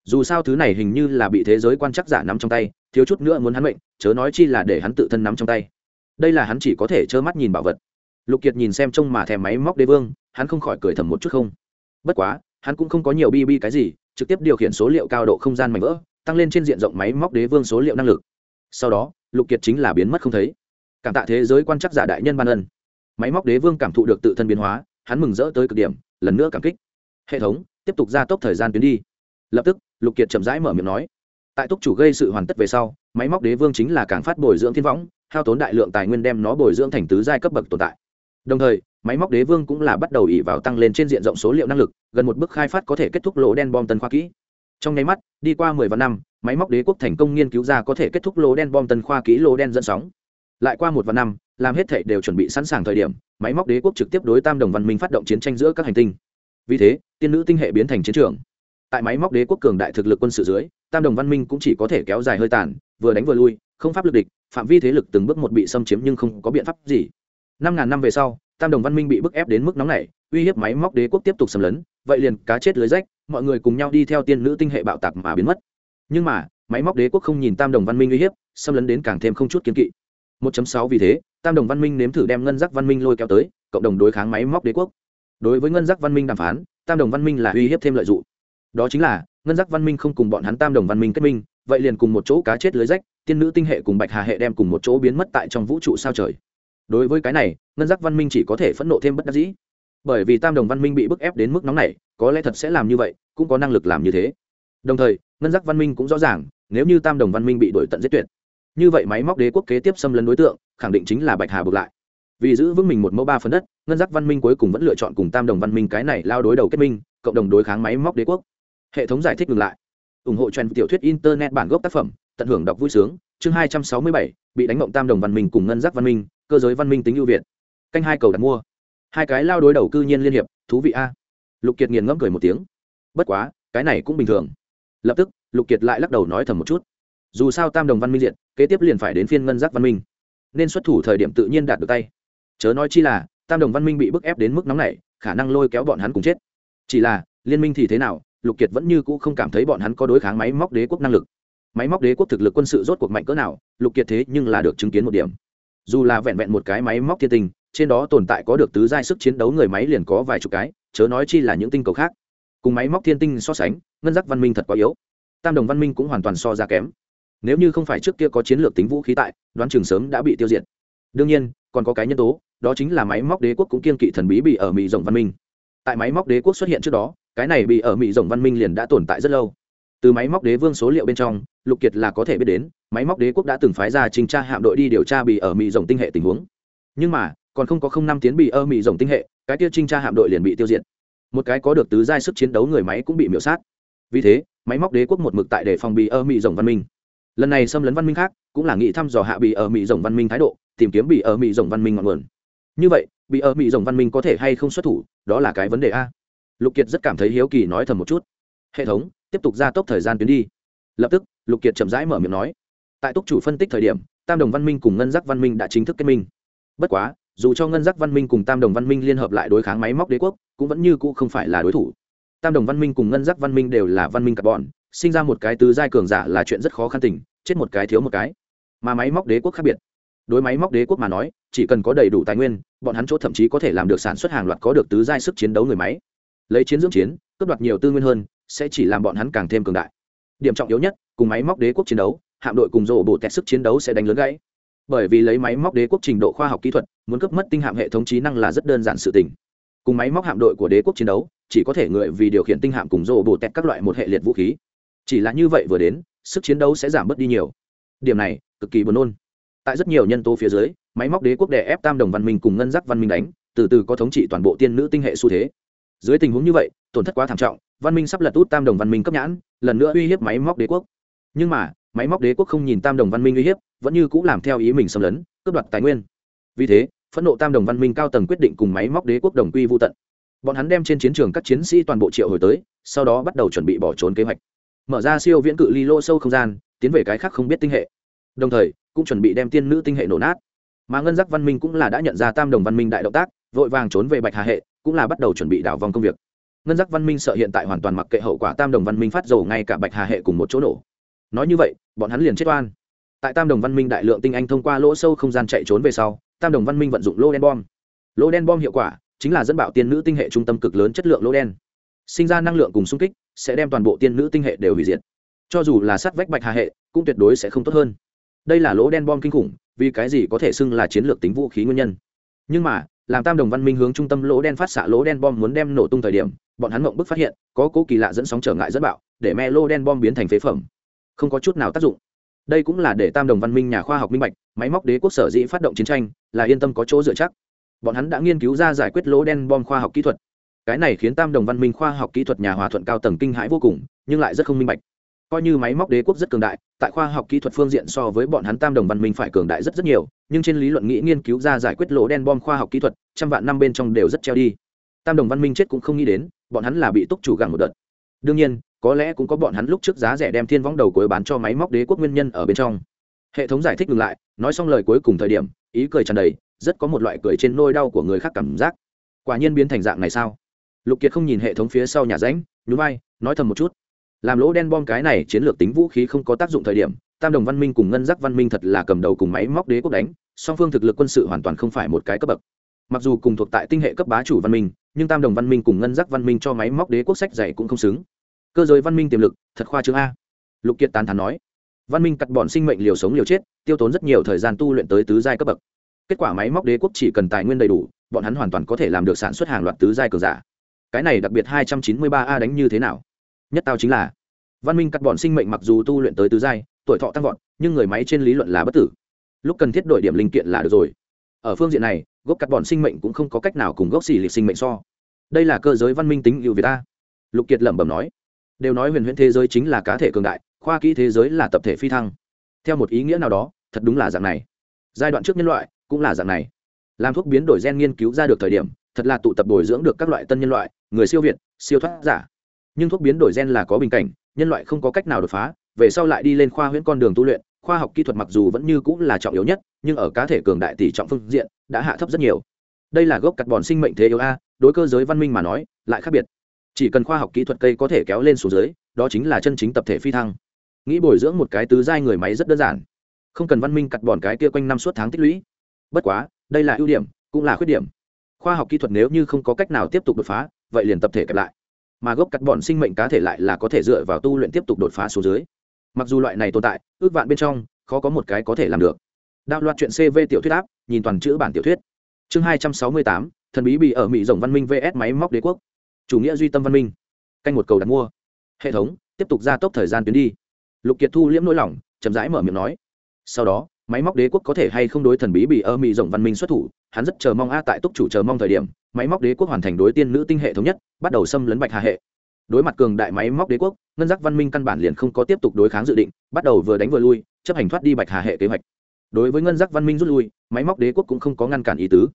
Speaker 1: Dù sao thứ này hình như là bị thế giới quan chắc giả nắm trong tay, thiếu chút nữa muốn hắn mệnh, chớ nói chi là để hắn tự thân nắm trong tay. Đây là hắn chỉ có thể trơ mắt nhìn bảo vật. Lục kiệt nhìn xem trông mà thèm máy móc đế vương, hắn không khỏi cười thầm một chút không. Bất quá, hắn cũng không có nhiều bi bi cái gì, trực tiếp điều khiển số liệu cao độ không gian mạnh vỡ, tăng lên trên diện rộng máy móc đế vương số liệu năng lực. Sau đó, lục kiệt chính là biến mất không thấy. Cảm tạ thế giới quan chắc giả đại nhân ban ân. Máy móc đế vương cảm thụ được tự thân biến hóa hắn mừng rỡ tới cực điểm, lần nữa cảm kích. Hệ thống, tiếp tục gia tốc thời gian tuyến đi. Lập tức, lục kiệt chậm rãi mở miệng nói. Tại túc chủ gây sự hoàn tất về sau, máy móc đế vương chính là càng phát bồi dưỡng thiên võng, hao tốn đại lượng tài nguyên đem nó bồi dưỡng thành tứ giai cấp bậc tồn tại. Đồng thời, máy móc đế vương cũng là bắt đầu ỉ vào tăng lên trên diện rộng số liệu năng lực, gần một bước khai phát có thể kết thúc lỗ đen bom tân khoa kỹ. Trong nháy mắt, đi qua mười vạn năm, máy móc đế quốc thành công nghiên cứu ra có thể kết thúc lỗ đen bom tân khoa kỹ lỗ đen dẫn sóng. Lại qua một vạn năm làm hết thảy đều chuẩn bị sẵn sàng thời điểm, máy móc đế quốc trực tiếp đối tam đồng văn minh phát động chiến tranh giữa các hành tinh. Vì thế, tiên nữ tinh hệ biến thành chiến trường. Tại máy móc đế quốc cường đại thực lực quân sự dưới, tam đồng văn minh cũng chỉ có thể kéo dài hơi tàn, vừa đánh vừa lui, không pháp lực địch, phạm vi thế lực từng bước một bị xâm chiếm nhưng không có biện pháp gì. Năm ngàn năm về sau, tam đồng văn minh bị bức ép đến mức nóng này uy hiếp máy móc đế quốc tiếp tục xâm lấn, vậy liền cá chết lưới rách, mọi người cùng nhau đi theo tiên nữ tinh hệ bạo tạc mà biến mất. Nhưng mà, máy móc đế quốc không nhìn tam đồng văn minh uy hiếp, xâm lấn đến càng thêm không chút kiên kỵ. 1.6 vì thế tam đồng văn minh nếm thử đem ngân giác văn minh lôi kéo tới cộng đồng đối kháng máy móc đế quốc đối với ngân giác văn minh đàm phán tam đồng văn minh là uy hiếp thêm lợi dụng đó chính là ngân giác văn minh không cùng bọn hắn tam đồng văn minh kết minh vậy liền cùng một chỗ cá chết lưới rách tiên nữ tinh hệ cùng bạch hà hệ đem cùng một chỗ biến mất tại trong vũ trụ sao trời đối với cái này ngân giác văn minh chỉ có thể phẫn nộ thêm bất đắc dĩ bởi vì tam đồng văn minh bị bức ép đến mức nóng này có lẽ thật sẽ làm như vậy cũng có năng lực làm như thế đồng thời ngân giác văn minh cũng rõ ràng nếu như tam đồng văn minh bị đuổi tận giết tuyệt như vậy máy móc đế quốc kế tiếp xâm lấn đối tượng, khẳng định chính là bạch hà buộc lại. Vì giữ vững mình một mẫu ba phần đất, ngân giác văn minh cuối cùng vẫn lựa chọn cùng tam đồng văn minh cái này lao đối đầu kết minh, cộng đồng đối kháng máy móc đế quốc. Hệ thống giải thích ngừng lại. Ủng hộ trend tiểu thuyết internet bản gốc tác phẩm, tận hưởng đọc vui sướng, chương hai trăm sáu mươi bảy, bị đánh mộng tam đồng văn minh cùng ngân giác văn minh, cơ giới văn minh tính ưu việt. Canh hai cầu đặt mua. Hai cái lao đối đầu cư nhiên liên hiệp, thú vị a. Lục kiệt nghiền ngẫm cười một tiếng. Bất quá, cái này cũng bình thường. Lập tức, lục kiệt lại lắc đầu nói thầm một chút. Dù sao tam đồng văn minh diện kế tiếp liền phải đến phiên ngân giác văn minh. Nên xuất thủ thời điểm tự nhiên đạt được tay. Chớ nói chi là, tam đồng văn minh bị bức ép đến mức nóng này khả năng lôi kéo bọn hắn cùng chết. Chỉ là, liên minh thì thế nào, lục kiệt vẫn như cũ không cảm thấy bọn hắn có đối kháng máy móc đế quốc năng lực. Máy móc đế quốc thực lực quân sự rốt cuộc mạnh cỡ nào, lục kiệt thế nhưng là được chứng kiến một điểm. Dù là vẹn vẹn một cái máy móc thiên tinh, trên đó tồn tại có được tứ giai sức chiến đấu người máy liền có vài chục cái, chớ nói chi là những tinh cầu khác. Cùng máy móc thiên tinh so sánh, ngân giác văn minh thật quá yếu. Tam đồng văn minh cũng hoàn toàn so ra kém nếu như không phải trước kia có chiến lược tính vũ khí tại, đoán chừng sớm đã bị tiêu diệt. Đương nhiên, còn có cái nhân tố, đó chính là máy móc đế quốc cũng kiên kỵ thần bí bị ở mỹ rộng văn minh. Tại máy móc đế quốc xuất hiện trước đó, cái này bị ở mỹ rộng văn minh liền đã tồn tại rất lâu. Từ máy móc đế vương số liệu bên trong, lục kiệt là có thể biết đến, máy móc đế quốc đã từng phái ra trình tra hạm đội đi điều tra bị ở mỹ rộng tinh hệ tình huống. Nhưng mà, còn không có không năm tiến bị ở mỹ rộng tinh hệ, cái tiêu trinh tra hạm đội liền bị tiêu diệt. Một cái có được tứ giai sức chiến đấu người máy cũng bị miễu sát. Vì thế, máy móc đế quốc một mực tại để phòng bị ở mỹ rồng văn minh lần này xâm lấn văn minh khác cũng là nghị thăm dò hạ bị ở mỹ rồng văn minh thái độ tìm kiếm bị ở mỹ rồng văn minh ngọn nguồn như vậy bị ở mỹ rồng văn minh có thể hay không xuất thủ đó là cái vấn đề a lục kiệt rất cảm thấy hiếu kỳ nói thầm một chút hệ thống tiếp tục gia tốc thời gian tuyến đi lập tức lục kiệt chậm rãi mở miệng nói tại túc chủ phân tích thời điểm tam đồng văn minh cùng ngân giác văn minh đã chính thức kết minh bất quá dù cho ngân giác văn minh cùng tam đồng văn minh liên hợp lại đối kháng máy móc đế quốc cũng vẫn như cũ không phải là đối thủ tam đồng văn minh cùng ngân giác văn minh đều là văn minh carbon sinh ra một cái tứ giai cường giả là chuyện rất khó khăn tình, chết một cái thiếu một cái. Mà máy móc đế quốc khác biệt. Đối máy móc đế quốc mà nói, chỉ cần có đầy đủ tài nguyên, bọn hắn chỗ thậm chí có thể làm được sản xuất hàng loạt có được tứ giai sức chiến đấu người máy. Lấy chiến dưỡng chiến, cướp đoạt nhiều tư nguyên hơn, sẽ chỉ làm bọn hắn càng thêm cường đại. Điểm trọng yếu nhất, cùng máy móc đế quốc chiến đấu, hạm đội cùng rổ bộ tẹt sức chiến đấu sẽ đánh lớn gãy. Bởi vì lấy máy móc đế quốc trình độ khoa học kỹ thuật, muốn cấp mất tinh hạm hệ thống trí năng là rất đơn giản sự tình. Cùng máy móc hạm đội của đế quốc chiến đấu, chỉ có thể người vì điều khiển tinh hạm cùng rổ bộ tẹt các loại một hệ liệt vũ khí chỉ là như vậy vừa đến, sức chiến đấu sẽ giảm bớt đi nhiều. Điểm này, cực kỳ buồn nôn. Tại rất nhiều nhân tố phía dưới, máy móc đế quốc đè ép tam đồng văn minh cùng ngân giác văn minh đánh, từ từ có thống trị toàn bộ tiên nữ tinh hệ xu thế. Dưới tình huống như vậy, tổn thất quá thảm trọng, văn minh sắp lật út tam đồng văn minh cấp nhãn, lần nữa uy hiếp máy móc đế quốc. Nhưng mà, máy móc đế quốc không nhìn tam đồng văn minh uy hiếp, vẫn như cũng làm theo ý mình xâm lấn, cướp đoạt tài nguyên. Vì thế, phẫn nộ tam đồng văn minh cao tầng quyết định cùng máy móc đế quốc đồng quy vô tận. Bọn hắn đem trên chiến trường các chiến sĩ toàn bộ triệu hồi tới, sau đó bắt đầu chuẩn bị bỏ trốn kế hoạch mở ra siêu viễn cự ly lô sâu không gian, tiến về cái khác không biết tinh hệ. Đồng thời, cũng chuẩn bị đem tiên nữ tinh hệ nổ nát. Mà ngân giác văn minh cũng là đã nhận ra tam đồng văn minh đại động tác, vội vàng trốn về bạch hà hệ, cũng là bắt đầu chuẩn bị đảo vòng công việc. Ngân giác văn minh sợ hiện tại hoàn toàn mặc kệ hậu quả tam đồng văn minh phát dầu ngay cả bạch hà hệ cùng một chỗ nổ. Nói như vậy, bọn hắn liền chết oan. Tại tam đồng văn minh đại lượng tinh anh thông qua lỗ sâu không gian chạy trốn về sau, tam đồng văn minh vận dụng lô đen bom. Lô đen bom hiệu quả chính là dẫn bạo tiên nữ tinh hệ trung tâm cực lớn chất lượng lô đen sinh ra năng lượng cùng xung kích, sẽ đem toàn bộ tiên nữ tinh hệ đều hủy diệt. Cho dù là sát vách bạch hà hệ, cũng tuyệt đối sẽ không tốt hơn. Đây là lỗ đen bom kinh khủng, vì cái gì có thể xưng là chiến lược tính vũ khí nguyên nhân? Nhưng mà, làm tam đồng văn minh hướng trung tâm lỗ đen phát xạ lỗ đen bom muốn đem nổ tung thời điểm, bọn hắn mộng bức phát hiện, có cố kỳ lạ dẫn sóng trở ngại dẫn bạo, để me lô đen bom biến thành phế phẩm. Không có chút nào tác dụng. Đây cũng là để tam đồng văn minh nhà khoa học minh bạch, máy móc đế quốc sở dĩ phát động chiến tranh, là yên tâm có chỗ dựa chắc. Bọn hắn đã nghiên cứu ra giải quyết lỗ đen bom khoa học kỹ thuật cái này khiến tam đồng văn minh khoa học kỹ thuật nhà hòa thuận cao tầng kinh hãi vô cùng, nhưng lại rất không minh bạch. Coi như máy móc đế quốc rất cường đại, tại khoa học kỹ thuật phương diện so với bọn hắn tam đồng văn minh phải cường đại rất rất nhiều, nhưng trên lý luận nghĩ nghiên cứu ra giải quyết lỗ đen bom khoa học kỹ thuật, trăm vạn năm bên trong đều rất treo đi. Tam đồng văn minh chết cũng không nghĩ đến, bọn hắn là bị túc chủ gặng một đợt. Đương nhiên, có lẽ cũng có bọn hắn lúc trước giá rẻ đem thiên võng đầu cuối bán cho máy móc đế quốc nguyên nhân ở bên trong. Hệ thống giải thích ngừng lại, nói xong lời cuối cùng thời điểm, ý cười tràn đầy, rất có một loại cười trên nôi đau của người khác cảm giác. Quả nhiên biến thành dạng này sao? Lục kiệt không nhìn hệ thống phía sau nhà ránh nhún vai, nói thầm một chút. Làm lỗ đen bom cái này chiến lược tính vũ khí không có tác dụng thời điểm, tam đồng văn minh cùng ngân giác văn minh thật là cầm đầu cùng máy móc đế quốc đánh, song phương thực lực quân sự hoàn toàn không phải một cái cấp bậc. Mặc dù cùng thuộc tại tinh hệ cấp bá chủ văn minh, nhưng tam đồng văn minh cùng ngân giác văn minh cho máy móc đế quốc sách dạy cũng không xứng. Cơ giới văn minh tiềm lực, thật khoa trương a. Lục kiệt tán thán nói. Văn minh cắt bọn sinh mệnh liều sống liều chết, tiêu tốn rất nhiều thời gian tu luyện tới tứ giai cấp bậc. Kết quả máy móc đế quốc chỉ cần tài nguyên đầy đủ, bọn hắn hoàn toàn có thể làm được sản xuất hàng loạt tứ giai cường giả cái này đặc biệt hai trăm chín mươi ba a đánh như thế nào? Nhất tao chính là, văn minh cắt bọn sinh mệnh mặc dù tu luyện tới tứ giai, tuổi thọ tăng vọt, nhưng người máy trên lý luận là bất tử. Lúc cần thiết đổi điểm linh kiện là được rồi. Ở phương diện này, gốc cắt bọn sinh mệnh cũng không có cách nào cùng gốc xỉ lịch sinh mệnh so. Đây là cơ giới văn minh tính ưu việt ta lục kiệt lẩm bẩm nói. Đều nói huyền huyễn thế giới chính là cá thể cường đại, khoa kỹ thế giới là tập thể phi thăng. Theo một ý nghĩa nào đó, thật đúng là dạng này. Giai đoạn trước nhân loại cũng là dạng này làm thuốc biến đổi gen nghiên cứu ra được thời điểm, thật là tụ tập bồi dưỡng được các loại tân nhân loại, người siêu việt, siêu thoát giả. Nhưng thuốc biến đổi gen là có bình cảnh, nhân loại không có cách nào đột phá, về sau lại đi lên khoa huyễn con đường tu luyện, khoa học kỹ thuật mặc dù vẫn như cũng là trọng yếu nhất, nhưng ở cá thể cường đại tỷ trọng phương diện, đã hạ thấp rất nhiều. Đây là gốc cắt bòn sinh mệnh thế yếu a, đối cơ giới văn minh mà nói, lại khác biệt. Chỉ cần khoa học kỹ thuật cây có thể kéo lên xuống dưới, đó chính là chân chính tập thể phi thăng. Nghĩ bồi dưỡng một cái tứ giai người máy rất đơn giản. Không cần văn minh cắt bòn cái kia quanh năm suốt tháng tích lũy. Bất quá đây là ưu điểm, cũng là khuyết điểm. Khoa học kỹ thuật nếu như không có cách nào tiếp tục đột phá, vậy liền tập thể kẹp lại. Mà gốc cắt bọn sinh mệnh cá thể lại là có thể dựa vào tu luyện tiếp tục đột phá số dưới. Mặc dù loại này tồn tại, ước vạn bên trong, khó có một cái có thể làm được. Đạo loạt chuyện cv tiểu thuyết áp, nhìn toàn chữ bản tiểu thuyết. Chương hai trăm sáu mươi tám, thần bí bị ở mỹ rồng văn minh vs máy móc đế quốc. Chủ nghĩa duy tâm văn minh. Canh một cầu đặt mua. Hệ thống, tiếp tục gia tốc thời gian tuyến đi. Lục kiệt thu liễm nỗi lòng, chậm rãi mở miệng nói. Sau đó máy móc đế quốc có thể hay không đối thần bí bị ơ mị rộng văn minh xuất thủ, hắn rất chờ mong a tại túc chủ chờ mong thời điểm, máy móc đế quốc hoàn thành đối tiên nữ tinh hệ thống nhất, bắt đầu xâm lấn bạch hà hệ. Đối mặt cường đại máy móc đế quốc, ngân giác văn minh căn bản liền không có tiếp tục đối kháng dự định, bắt đầu vừa đánh vừa lui, chấp hành thoát đi bạch hà hệ kế hoạch. Đối với ngân giác văn minh rút lui, máy móc đế quốc cũng không có ngăn cản ý tứ.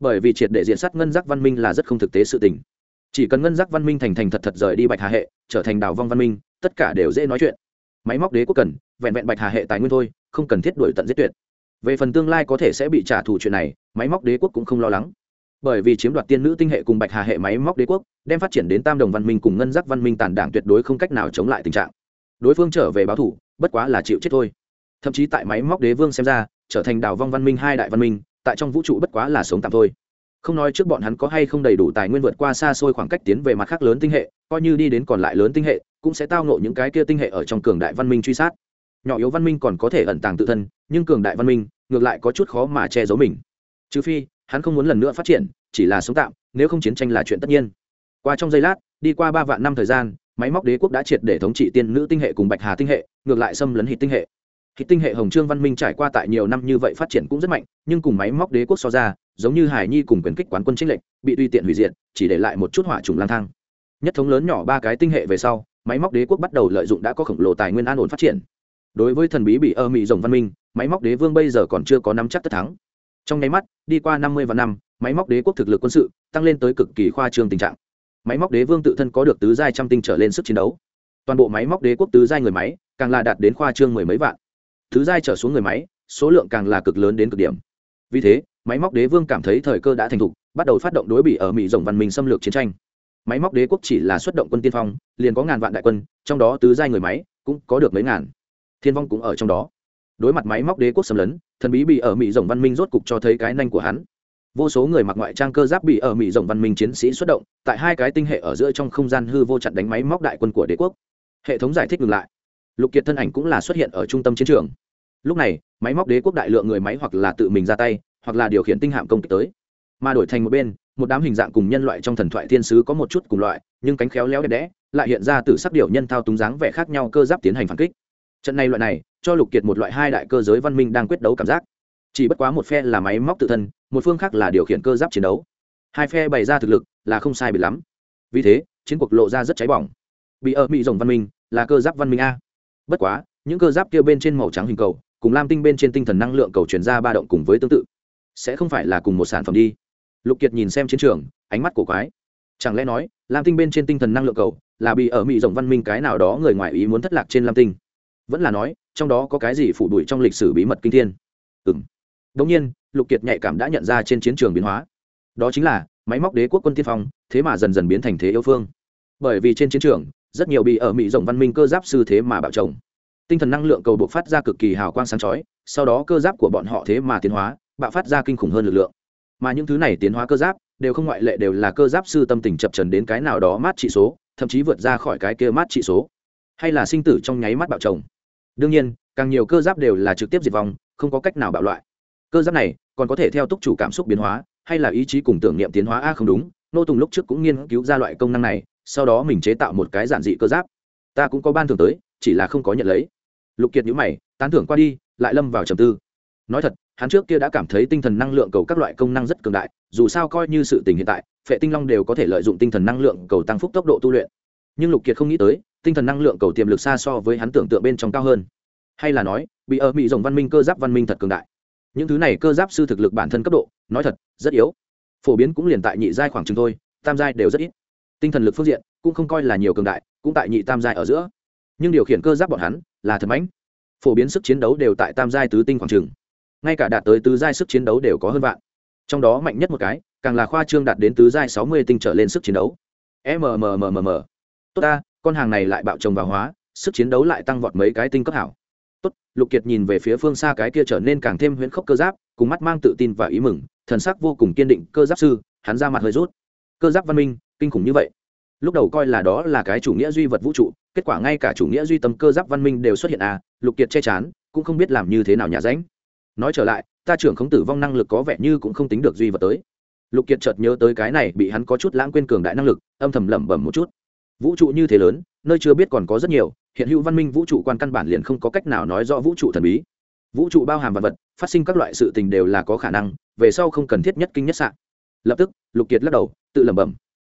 Speaker 1: Bởi vì triệt để diện sát ngân giác văn minh là rất không thực tế sự tình. Chỉ cần ngân giác văn minh thành thành thật thật rời đi bạch hà hệ, trở thành đảo vong văn minh, tất cả đều dễ nói chuyện. Máy móc đế quốc cần, vẹn vẹn bạch hà hệ tài nguyên thôi không cần thiết đổi tận giết tuyệt. Về phần tương lai có thể sẽ bị trả thù chuyện này, máy móc đế quốc cũng không lo lắng. Bởi vì chiếm đoạt tiên nữ tinh hệ cùng bạch hà hệ máy móc đế quốc, đem phát triển đến tam đồng văn minh cùng ngân giác văn minh tàn đảng tuyệt đối không cách nào chống lại tình trạng. Đối phương trở về báo thủ, bất quá là chịu chết thôi. Thậm chí tại máy móc đế vương xem ra, trở thành đào vong văn minh hai đại văn minh, tại trong vũ trụ bất quá là sống tạm thôi. Không nói trước bọn hắn có hay không đầy đủ tài nguyên vượt qua xa xôi khoảng cách tiến về mặt khác lớn tinh hệ, coi như đi đến còn lại lớn tinh hệ, cũng sẽ tao nộ những cái kia tinh hệ ở trong cường đại văn minh truy sát nhỏ yếu văn minh còn có thể ẩn tàng tự thân, nhưng cường đại văn minh ngược lại có chút khó mà che giấu mình. Trừ phi, hắn không muốn lần nữa phát triển, chỉ là sống tạm, nếu không chiến tranh là chuyện tất nhiên. Qua trong giây lát, đi qua ba vạn năm thời gian, máy móc đế quốc đã triệt để thống trị tiên nữ tinh hệ cùng bạch hà tinh hệ, ngược lại xâm lấn hít tinh hệ. Hít tinh hệ hồng trương văn minh trải qua tại nhiều năm như vậy phát triển cũng rất mạnh, nhưng cùng máy móc đế quốc so ra, giống như hải nhi cùng quyền kích quán quân chính lệnh bị tùy tiện hủy diệt, chỉ để lại một chút hỏa trùng lang thang. Nhất thống lớn nhỏ ba cái tinh hệ về sau, máy móc đế quốc bắt đầu lợi dụng đã có khổng lồ tài nguyên an ổn phát triển đối với thần bí bị ơ mị rồng văn minh, máy móc đế vương bây giờ còn chưa có nắm chắc tất thắng. Trong nháy mắt, đi qua năm mươi và năm, máy móc đế quốc thực lực quân sự tăng lên tới cực kỳ khoa trương tình trạng. Máy móc đế vương tự thân có được tứ giai trăm tinh trở lên sức chiến đấu. Toàn bộ máy móc đế quốc tứ giai người máy, càng là đạt đến khoa trương mười mấy vạn. Tứ giai trở xuống người máy, số lượng càng là cực lớn đến cực điểm. Vì thế, máy móc đế vương cảm thấy thời cơ đã thành thục, bắt đầu phát động đối bị ở mỹ rồng văn minh xâm lược chiến tranh. Máy móc đế quốc chỉ là xuất động quân tiên phong, liền có ngàn vạn đại quân, trong đó tứ giai người máy cũng có được mấy ngàn thiên vong cũng ở trong đó. Đối mặt máy móc đế quốc xâm lấn, thần bí bị ở mỹ rồng văn minh rốt cục cho thấy cái nanh của hắn. Vô số người mặc ngoại trang cơ giáp bị ở mỹ rồng văn minh chiến sĩ xuất động, tại hai cái tinh hệ ở giữa trong không gian hư vô chặn đánh máy móc đại quân của đế quốc. Hệ thống giải thích ngừng lại. Lục kiệt thân ảnh cũng là xuất hiện ở trung tâm chiến trường. Lúc này, máy móc đế quốc đại lượng người máy hoặc là tự mình ra tay, hoặc là điều khiển tinh hạm công kích tới. Mà đổi thành một bên, một đám hình dạng cùng nhân loại trong thần thoại thiên sứ có một chút cùng loại, nhưng cánh khéo léo đẹp đẽ, lại hiện ra từ sắc điệu nhân thao túng dáng vẻ khác nhau cơ giáp tiến hành phản kích trận này loại này, cho lục kiệt một loại hai đại cơ giới văn minh đang quyết đấu cảm giác. Chỉ bất quá một phe là máy móc tự thân, một phương khác là điều khiển cơ giáp chiến đấu. Hai phe bày ra thực lực là không sai bị lắm. Vì thế, chiến cuộc lộ ra rất cháy bỏng. Bị ở mỹ rồng văn minh là cơ giáp văn minh a. Bất quá, những cơ giáp kia bên trên màu trắng hình cầu, cùng lam tinh bên trên tinh thần năng lượng cầu chuyển ra ba động cùng với tương tự. Sẽ không phải là cùng một sản phẩm đi. Lục kiệt nhìn xem chiến trường, ánh mắt cổ quái. Chẳng lẽ nói, lam tinh bên trên tinh thần năng lượng cầu là bị ở mỹ rồng văn minh cái nào đó người ngoài ý muốn thất lạc trên lam tinh? Vẫn là nói, trong đó có cái gì phủ đuổi trong lịch sử bí mật kinh thiên? Ừng đống nhiên, lục kiệt nhạy cảm đã nhận ra trên chiến trường biến hóa. Đó chính là, máy móc đế quốc quân tiên phong, thế mà dần dần biến thành thế yêu phương. Bởi vì trên chiến trường, rất nhiều bị ở mỹ rộng văn minh cơ giáp sư thế mà bạo chồng. Tinh thần năng lượng cầu buộc phát ra cực kỳ hào quang sáng chói, sau đó cơ giáp của bọn họ thế mà tiến hóa, bạo phát ra kinh khủng hơn lực lượng. Mà những thứ này tiến hóa cơ giáp, đều không ngoại lệ đều là cơ giáp sư tâm tình chập trần đến cái nào đó mát trị số, thậm chí vượt ra khỏi cái kia mát trị số. Hay là sinh tử trong nháy mắt bạo chồng đương nhiên, càng nhiều cơ giáp đều là trực tiếp diệt vong, không có cách nào bạo loại. Cơ giáp này còn có thể theo túc chủ cảm xúc biến hóa, hay là ý chí cùng tưởng niệm tiến hóa a không đúng, nô tùng lúc trước cũng nghiên cứu ra loại công năng này, sau đó mình chế tạo một cái giản dị cơ giáp. Ta cũng có ban thưởng tới, chỉ là không có nhận lấy. Lục kiệt nhữ mày, tán thưởng qua đi, lại lâm vào trầm tư. Nói thật, hắn trước kia đã cảm thấy tinh thần năng lượng cầu các loại công năng rất cường đại, dù sao coi như sự tình hiện tại, phệ tinh long đều có thể lợi dụng tinh thần năng lượng cầu tăng phúc tốc độ tu luyện. Nhưng lục kiệt không nghĩ tới tinh thần năng lượng cầu tiềm lực xa so với hắn tưởng tượng bên trong cao hơn. Hay là nói, bị ở bị rồng văn minh cơ giáp văn minh thật cường đại. Những thứ này cơ giáp sư thực lực bản thân cấp độ, nói thật, rất yếu. Phổ biến cũng liền tại nhị giai khoảng chừng thôi, tam giai đều rất ít. Tinh thần lực phương diện cũng không coi là nhiều cường đại, cũng tại nhị tam giai ở giữa. Nhưng điều khiển cơ giáp bọn hắn là thật mãnh phổ biến sức chiến đấu đều tại tam giai tứ tinh khoảng trường ngay cả đạt tới tứ giai sức chiến đấu đều có hơn vạn. Trong đó mạnh nhất một cái, càng là khoa trương đạt đến tứ giai sáu mươi tinh trở lên sức chiến đấu. Mmmmmm tốt ta con hàng này lại bạo trồng vào hóa, sức chiến đấu lại tăng vọt mấy cái tinh cấp hảo. Tốt, lục kiệt nhìn về phía phương xa cái kia trở nên càng thêm huyễn khốc cơ giáp, cùng mắt mang tự tin và ý mừng, thần sắc vô cùng kiên định, cơ giáp sư, hắn ra mặt hơi rút. Cơ giáp văn minh, kinh khủng như vậy. Lúc đầu coi là đó là cái chủ nghĩa duy vật vũ trụ, kết quả ngay cả chủ nghĩa duy tâm cơ giáp văn minh đều xuất hiện à lục kiệt che chắn cũng không biết làm như thế nào nhà ránh. Nói trở lại, ta trưởng không tử vong năng lực có vẻ như cũng không tính được duy vật tới. Lục kiệt chợt nhớ tới cái này, bị hắn có chút lãng quên cường đại năng lực, âm thầm lẩm bẩm một chút vũ trụ như thế lớn, nơi chưa biết còn có rất nhiều, hiện hữu văn minh vũ trụ quan căn bản liền không có cách nào nói rõ vũ trụ thần bí. Vũ trụ bao hàm vật vật, phát sinh các loại sự tình đều là có khả năng, về sau không cần thiết nhất kinh nhất sạn lập tức, lục kiệt lắc đầu, tự lẩm bẩm.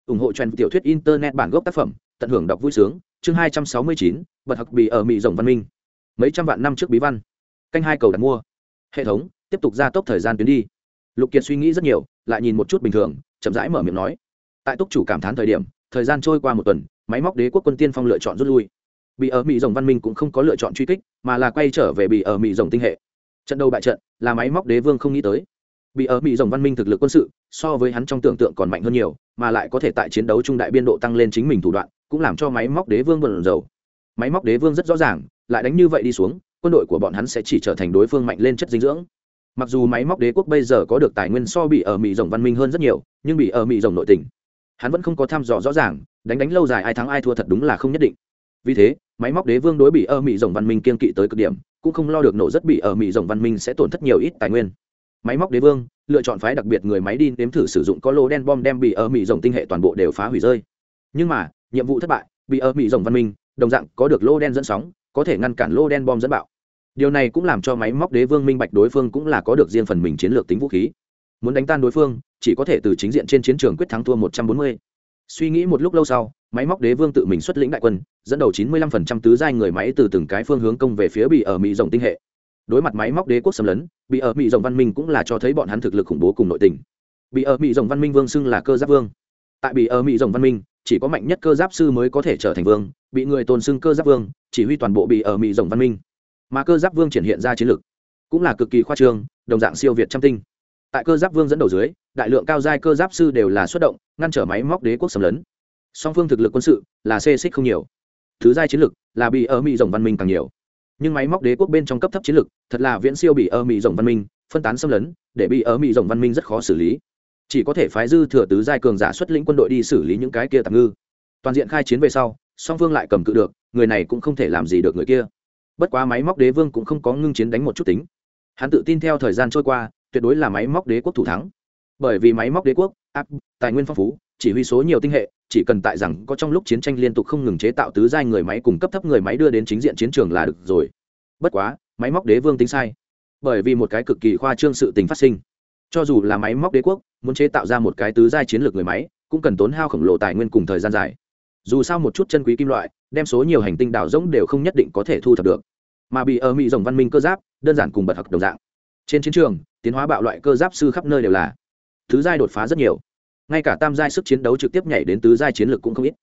Speaker 1: Ủng hộ trend tiểu thuyết internet bản gốc tác phẩm, tận hưởng đọc vui sướng, chương hai trăm sáu mươi chín, bật học bị ở mỹ rồng văn minh. Mấy trăm vạn năm trước bí văn. Canh hai cầu đặt mua. Hệ thống, tiếp tục gia tốc thời gian tuyến đi. Lục kiệt suy nghĩ rất nhiều, lại nhìn một chút bình thường, chậm rãi mở miệng nói. Tại túc chủ cảm thán thời điểm thời gian trôi qua một tuần, máy móc đế quốc quân tiên phong lựa chọn rút lui. Bị ở mỹ rồng văn minh cũng không có lựa chọn truy kích, mà là quay trở về bị ở mỹ rồng tinh hệ. Trận đầu bại trận, là máy móc đế vương không nghĩ tới. Bị ở mỹ rồng văn minh thực lực quân sự, so với hắn trong tưởng tượng còn mạnh hơn nhiều, mà lại có thể tại chiến đấu trung đại biên độ tăng lên chính mình thủ đoạn, cũng làm cho máy móc đế vương bận dầu máy móc đế vương rất rõ ràng, lại đánh như vậy đi xuống, quân đội của bọn hắn sẽ chỉ trở thành đối phương mạnh lên chất dinh dưỡng. Mặc dù máy móc đế quốc bây giờ có được tài nguyên so bị ở mỹ rồng văn minh hơn rất nhiều, nhưng bị ở mỹ rồng nội tỉnh hắn vẫn không có thăm dò rõ ràng, đánh đánh lâu dài ai thắng ai thua thật đúng là không nhất định. Vì thế, máy móc đế vương đối bị ở mỹ rồng văn minh kiên kỵ tới cực điểm, cũng không lo được nổ rất bị ở mỹ rồng văn minh sẽ tổn thất nhiều ít tài nguyên. Máy móc đế vương, lựa chọn phái đặc biệt người máy đi nếm thử sử dụng có lô đen bom đem bị ở mỹ rồng tinh hệ toàn bộ đều phá hủy rơi. Nhưng mà, nhiệm vụ thất bại, bị ở mỹ rồng văn minh, đồng dạng có được lô đen dẫn sóng, có thể ngăn cản lô đen bom dẫn bạo. Điều này cũng làm cho máy móc đế vương minh bạch đối phương cũng là có được riêng phần mình chiến lược tính vũ khí muốn đánh tan đối phương, chỉ có thể từ chính diện trên chiến trường quyết thắng thua một trăm bốn mươi. Suy nghĩ một lúc lâu sau, máy móc đế vương tự mình xuất lĩnh đại quân, dẫn đầu chín mươi lăm phần trăm tứ giai người máy từ từng cái phương hướng công về phía bị ở mỹ rồng tinh hệ. Đối mặt máy móc đế quốc xâm lấn, bị ở mỹ rồng văn minh cũng là cho thấy bọn hắn thực lực khủng bố cùng nội tình. Bị ở mỹ rồng văn minh vương xưng là cơ giáp vương. Tại bị ở mỹ rồng văn minh, chỉ có mạnh nhất cơ giáp sư mới có thể trở thành vương, bị người tôn xưng cơ giáp vương, chỉ huy toàn bộ bị ở mỹ rồng văn minh. Mà cơ giáp vương triển hiện ra chiến lực, cũng là cực kỳ khoa trương, đồng dạng siêu việt trăm tinh tại cơ giáp vương dẫn đầu dưới, đại lượng cao giai cơ giáp sư đều là xuất động, ngăn trở máy móc đế quốc xâm lấn. Song phương thực lực quân sự là xê xích không nhiều. Thứ giai chiến lực là bị ở mỹ rồng văn minh càng nhiều. Nhưng máy móc đế quốc bên trong cấp thấp chiến lực, thật là viễn siêu bị ở mỹ rồng văn minh phân tán xâm lấn, để bị ở mỹ rồng văn minh rất khó xử lý. Chỉ có thể phái dư thừa tứ giai cường giả xuất lĩnh quân đội đi xử lý những cái kia tạm ngư. Toàn diện khai chiến về sau, song phương lại cầm cự được, người này cũng không thể làm gì được người kia. Bất quá máy móc đế vương cũng không có ngưng chiến đánh một chút tính. Hắn tự tin theo thời gian trôi qua tuyệt đối là máy móc đế quốc thủ thắng. Bởi vì máy móc đế quốc, áp, tài nguyên phong phú, chỉ huy số nhiều tinh hệ, chỉ cần tại rằng có trong lúc chiến tranh liên tục không ngừng chế tạo tứ giai người máy cùng cấp thấp người máy đưa đến chính diện chiến trường là được rồi. Bất quá, máy móc đế vương tính sai. Bởi vì một cái cực kỳ khoa trương sự tình phát sinh. Cho dù là máy móc đế quốc, muốn chế tạo ra một cái tứ giai chiến lược người máy, cũng cần tốn hao khổng lồ tài nguyên cùng thời gian dài. Dù sao một chút chân quý kim loại, đem số nhiều hành tinh đảo rỗng đều không nhất định có thể thu thập được. Mà bị ở mỹ rồng văn minh cơ giáp, đơn giản cùng bật học đồng dạng. Trên chiến trường tiến hóa bạo loại cơ giáp sư khắp nơi đều là. Thứ giai đột phá rất nhiều. Ngay cả tam giai sức chiến đấu trực tiếp nhảy đến tứ giai chiến lược cũng không ít.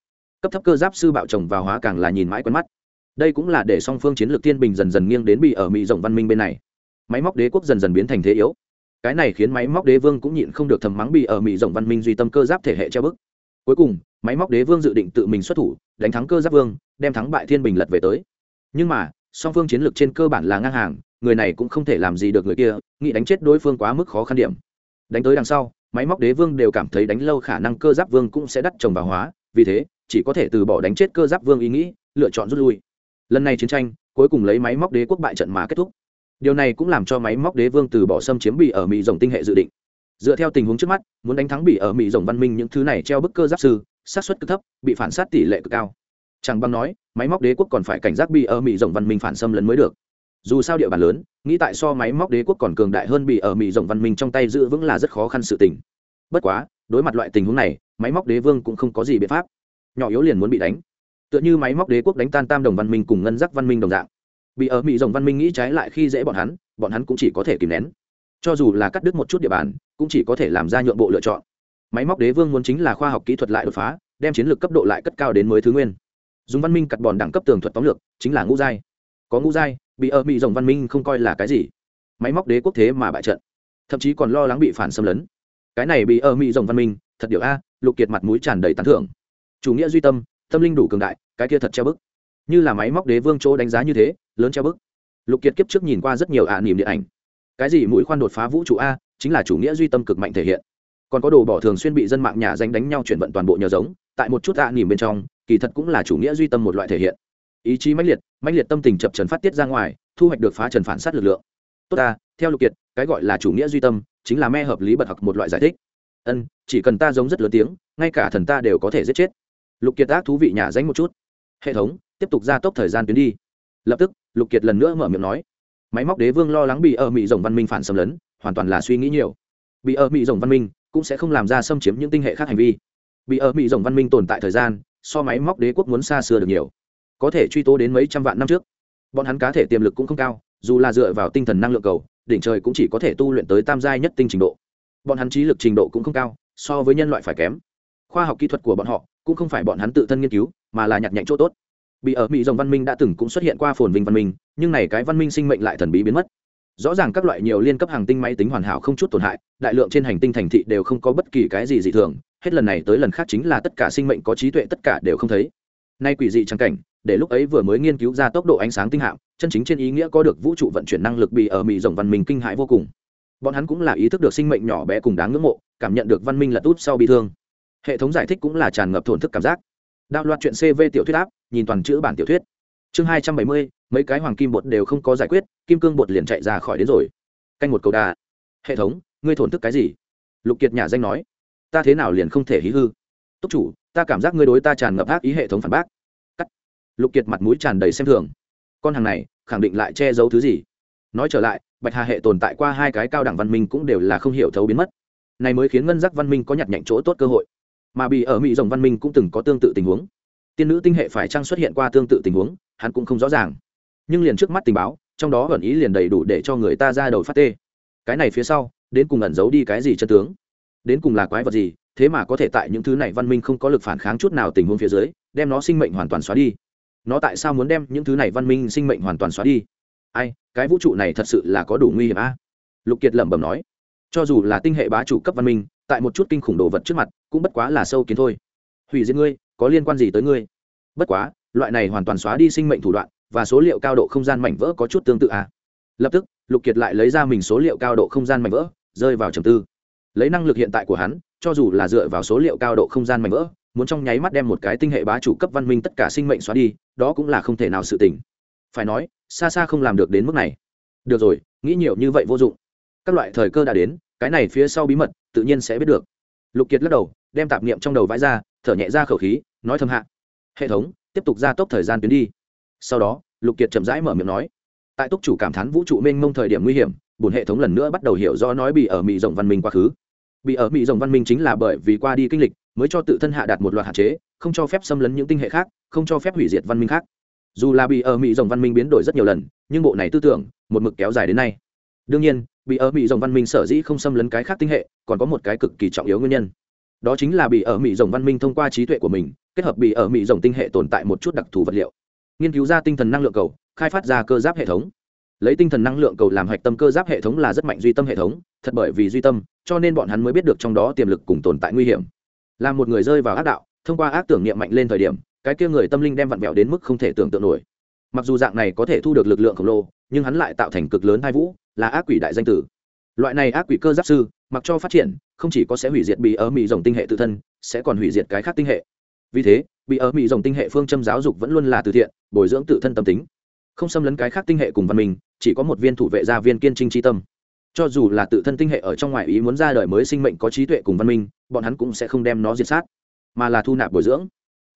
Speaker 1: Cấp thấp cơ giáp sư bạo trồng vào hóa càng là nhìn mãi quen mắt. Đây cũng là để song phương chiến lược thiên bình dần dần nghiêng đến bị ở mỹ rộng văn minh bên này. Máy móc đế quốc dần dần biến thành thế yếu. Cái này khiến máy móc đế vương cũng nhịn không được thầm mắng bị ở mỹ rộng văn minh duy tâm cơ giáp thể hệ treo bức. Cuối cùng, máy móc đế vương dự định tự mình xuất thủ, đánh thắng cơ giáp vương, đem thắng bại thiên bình lật về tới. Nhưng mà, song phương chiến lược trên cơ bản là ngang hàng người này cũng không thể làm gì được người kia, nghĩ đánh chết đối phương quá mức khó khăn điểm. Đánh tới đằng sau, máy móc đế vương đều cảm thấy đánh lâu khả năng cơ giáp vương cũng sẽ đắt trồng vào hóa, vì thế, chỉ có thể từ bỏ đánh chết cơ giáp vương ý nghĩ, lựa chọn rút lui. Lần này chiến tranh, cuối cùng lấy máy móc đế quốc bại trận mà kết thúc. Điều này cũng làm cho máy móc đế vương từ bỏ xâm chiếm bị ở mỹ rồng tinh hệ dự định. Dựa theo tình huống trước mắt, muốn đánh thắng bị ở mỹ rồng văn minh những thứ này treo bức cơ giáp sư sát xuất cực thấp, bị phản sát tỷ lệ cực cao. Chẳng bằng nói, máy móc đế quốc còn phải cảnh giác bị ở mỹ rồng văn minh phản xâm lấn mới được dù sao địa bàn lớn, nghĩ tại so máy móc đế quốc còn cường đại hơn bị ở mỹ rộng văn minh trong tay giữ vững là rất khó khăn sự tình. Bất quá, đối mặt loại tình huống này, máy móc đế vương cũng không có gì biện pháp. Nhỏ yếu liền muốn bị đánh. Tựa như máy móc đế quốc đánh tan tam đồng văn minh cùng ngân giác văn minh đồng dạng. Bị ở mỹ rồng văn minh nghĩ trái lại khi dễ bọn hắn bọn hắn cũng chỉ có thể kìm nén. Cho dù là cắt đứt một chút địa bàn, cũng chỉ có thể làm ra nhượng bộ lựa chọn. Máy móc đế vương muốn chính là khoa học kỹ thuật lại đột phá, đem chiến lược cấp độ lại cất cao đến mới thứ nguyên. Dùng văn minh cắt bòn đẳng cấp tường thuật tóm lược, chính là ngũ giai. Có ngũ giai bị ở mỹ rồng văn minh không coi là cái gì. Máy móc đế quốc thế mà bại trận. Thậm chí còn lo lắng bị phản xâm lấn. Cái này bị ở mỹ rồng văn minh, thật điều a, lục kiệt mặt mũi tràn đầy tán thưởng. Chủ nghĩa duy tâm tâm linh đủ cường đại, cái kia thật treo bức. Như là máy móc đế vương chỗ đánh giá như thế, lớn treo bức. Lục kiệt kiếp trước nhìn qua rất nhiều ạ à niềm điện ảnh. Cái gì mũi khoan đột phá vũ trụ a, chính là chủ nghĩa duy tâm cực mạnh thể hiện. Còn có đồ bỏ thường xuyên bị dân mạng nhà danh đánh nhau chuyển vận toàn bộ nhờ giống, tại một chút ạ à niềm bên trong, kỳ thật cũng là chủ nghĩa duy tâm một loại thể hiện ý chí mãnh liệt mãnh liệt tâm tình chập trần phát tiết ra ngoài, thu hoạch được phá trần phản sát lực lượng. Tốt ta, theo lục kiệt, cái gọi là chủ nghĩa duy tâm, chính là me hợp lý bật học một loại giải thích. Ân, chỉ cần ta giống rất lớn tiếng, ngay cả thần ta đều có thể giết chết. Lục kiệt ác thú vị nhà danh một chút. Hệ thống, tiếp tục gia tốc thời gian tuyến đi. Lập tức, lục kiệt lần nữa mở miệng nói. Máy móc đế vương lo lắng bị ở mỹ rồng văn minh phản xâm lấn, hoàn toàn là suy nghĩ nhiều. Bị ở mỹ rồng văn minh cũng sẽ không làm ra xâm chiếm những tinh hệ khác hành vi. Bị ở mỹ rồng văn minh tồn tại thời gian, so máy móc đế quốc muốn xa xưa được nhiều có thể truy tố đến mấy trăm vạn năm trước. Bọn hắn cá thể tiềm lực cũng không cao, dù là dựa vào tinh thần năng lượng cầu, đỉnh trời cũng chỉ có thể tu luyện tới tam giai nhất tinh trình độ. Bọn hắn trí lực trình độ cũng không cao, so với nhân loại phải kém. Khoa học kỹ thuật của bọn họ cũng không phải bọn hắn tự thân nghiên cứu, mà là nhặt nhạnh chỗ tốt. Bị ở mỹ dòng văn minh đã từng cũng xuất hiện qua phồn vinh văn minh, nhưng này cái văn minh sinh mệnh lại thần bí biến mất. Rõ ràng các loại nhiều liên cấp hàng tinh máy tính hoàn hảo không chút tổn hại, đại lượng trên hành tinh thành thị đều không có bất kỳ cái gì dị thường, hết lần này tới lần khác chính là tất cả sinh mệnh có trí tuệ tất cả đều không thấy. Nay quỷ dị trắng cảnh để lúc ấy vừa mới nghiên cứu ra tốc độ ánh sáng tinh hạm, chân chính trên ý nghĩa có được vũ trụ vận chuyển năng lực bị ở mỹ rồng văn minh kinh hãi vô cùng. Bọn hắn cũng là ý thức được sinh mệnh nhỏ bé cùng đáng ngưỡng mộ, cảm nhận được văn minh lật út sau bị thương. Hệ thống giải thích cũng là tràn ngập thổn thức cảm giác. Đạo loạt chuyện cv tiểu thuyết áp, nhìn toàn chữ bản tiểu thuyết. Chương hai trăm bảy mươi, mấy cái hoàng kim bột đều không có giải quyết, kim cương bột liền chạy ra khỏi đến rồi. Canh một cầu đà. Hệ thống, ngươi thổn thức cái gì? Lục kiệt nhà danh nói. Ta thế nào liền không thể hí hư? Túc chủ, ta cảm giác ngươi đối ta tràn ngập ác ý hệ thống phản bác lục kiệt mặt mũi tràn đầy xem thường. Con hàng này, khẳng định lại che giấu thứ gì? Nói trở lại, bạch hà hệ tồn tại qua hai cái cao đẳng văn minh cũng đều là không hiểu thấu biến mất. Này mới khiến ngân giác văn minh có nhặt nhạnh chỗ tốt cơ hội. Mà bị ở mỹ rồng văn minh cũng từng có tương tự tình huống. Tiên nữ tinh hệ phải chăng xuất hiện qua tương tự tình huống, hắn cũng không rõ ràng. Nhưng liền trước mắt tình báo, trong đó ẩn ý liền đầy đủ để cho người ta ra đầu phát tê. Cái này phía sau, đến cùng ẩn giấu đi cái gì chân tướng? Đến cùng là quái vật gì, thế mà có thể tại những thứ này văn minh không có lực phản kháng chút nào tình huống phía dưới, đem nó sinh mệnh hoàn toàn xóa đi? Nó tại sao muốn đem những thứ này văn minh sinh mệnh hoàn toàn xóa đi? Ai, cái vũ trụ này thật sự là có đủ nguy hiểm a? Lục kiệt lẩm bẩm nói. Cho dù là tinh hệ bá chủ cấp văn minh, tại một chút kinh khủng đồ vật trước mặt, cũng bất quá là sâu kiến thôi. Hủy diệt ngươi, có liên quan gì tới ngươi? Bất quá, loại này hoàn toàn xóa đi sinh mệnh thủ đoạn và số liệu cao độ không gian mảnh vỡ có chút tương tự à. lập tức, lục kiệt lại lấy ra mình số liệu cao độ không gian mảnh vỡ, rơi vào trầm tư. Lấy năng lực hiện tại của hắn, cho dù là dựa vào số liệu cao độ không gian mảnh vỡ muốn trong nháy mắt đem một cái tinh hệ bá chủ cấp văn minh tất cả sinh mệnh xóa đi, đó cũng là không thể nào sự tỉnh phải nói, xa xa không làm được đến mức này. Được rồi, nghĩ nhiều như vậy vô dụng. Các loại thời cơ đã đến, cái này phía sau bí mật, tự nhiên sẽ biết được. Lục kiệt lắc đầu, đem tạp niệm trong đầu vãi ra, thở nhẹ ra khẩu khí, nói thầm hạ. Hệ thống, tiếp tục gia tốc thời gian tuyến đi. Sau đó, lục kiệt chậm rãi mở miệng nói. Tại túc chủ cảm thán vũ trụ mênh mông thời điểm nguy hiểm bùn hệ thống lần nữa bắt đầu hiểu rõ nói bị ở mỹ rộng văn minh quá khứ. Bị ở mỹ rộng văn minh chính là bởi vì qua đi kinh lịch mới cho tự thân hạ đạt một loạt hạn chế, không cho phép xâm lấn những tinh hệ khác, không cho phép hủy diệt văn minh khác. Dù là bị ở mỹ dòng văn minh biến đổi rất nhiều lần, nhưng bộ này tư tưởng, một mực kéo dài đến nay. Đương nhiên, bị ở mỹ dòng văn minh sở dĩ không xâm lấn cái khác tinh hệ, còn có một cái cực kỳ trọng yếu nguyên nhân. Đó chính là bị ở mỹ dòng văn minh thông qua trí tuệ của mình, kết hợp bị ở mỹ dòng tinh hệ tồn tại một chút đặc thù vật liệu. Nghiên cứu ra tinh thần năng lượng cầu, khai phát ra cơ giáp hệ thống. Lấy tinh thần năng lượng cầu làm hạch tâm cơ giáp hệ thống là rất mạnh duy tâm hệ thống, thật bởi vì duy tâm, cho nên bọn hắn mới biết được trong đó tiềm lực cùng tồn tại nguy hiểm là một người rơi vào ác đạo, thông qua ác tưởng niệm mạnh lên thời điểm, cái kia người tâm linh đem vặn vẹo đến mức không thể tưởng tượng nổi. Mặc dù dạng này có thể thu được lực lượng khổng lồ, nhưng hắn lại tạo thành cực lớn hai vũ, là ác quỷ đại danh tử. Loại này ác quỷ cơ giáp sư, mặc cho phát triển, không chỉ có sẽ hủy diệt bị ở mỹ rồng tinh hệ tự thân, sẽ còn hủy diệt cái khác tinh hệ. Vì thế bị ở mỹ rồng tinh hệ phương châm giáo dục vẫn luôn là từ thiện, bồi dưỡng tự thân tâm tính. Không xâm lấn cái khác tinh hệ cùng văn minh, chỉ có một viên thủ vệ gia viên kiên trinh tri tâm cho dù là tự thân tinh hệ ở trong ngoại ý muốn ra đời mới sinh mệnh có trí tuệ cùng văn minh, bọn hắn cũng sẽ không đem nó diệt sát, mà là thu nạp bồi dưỡng.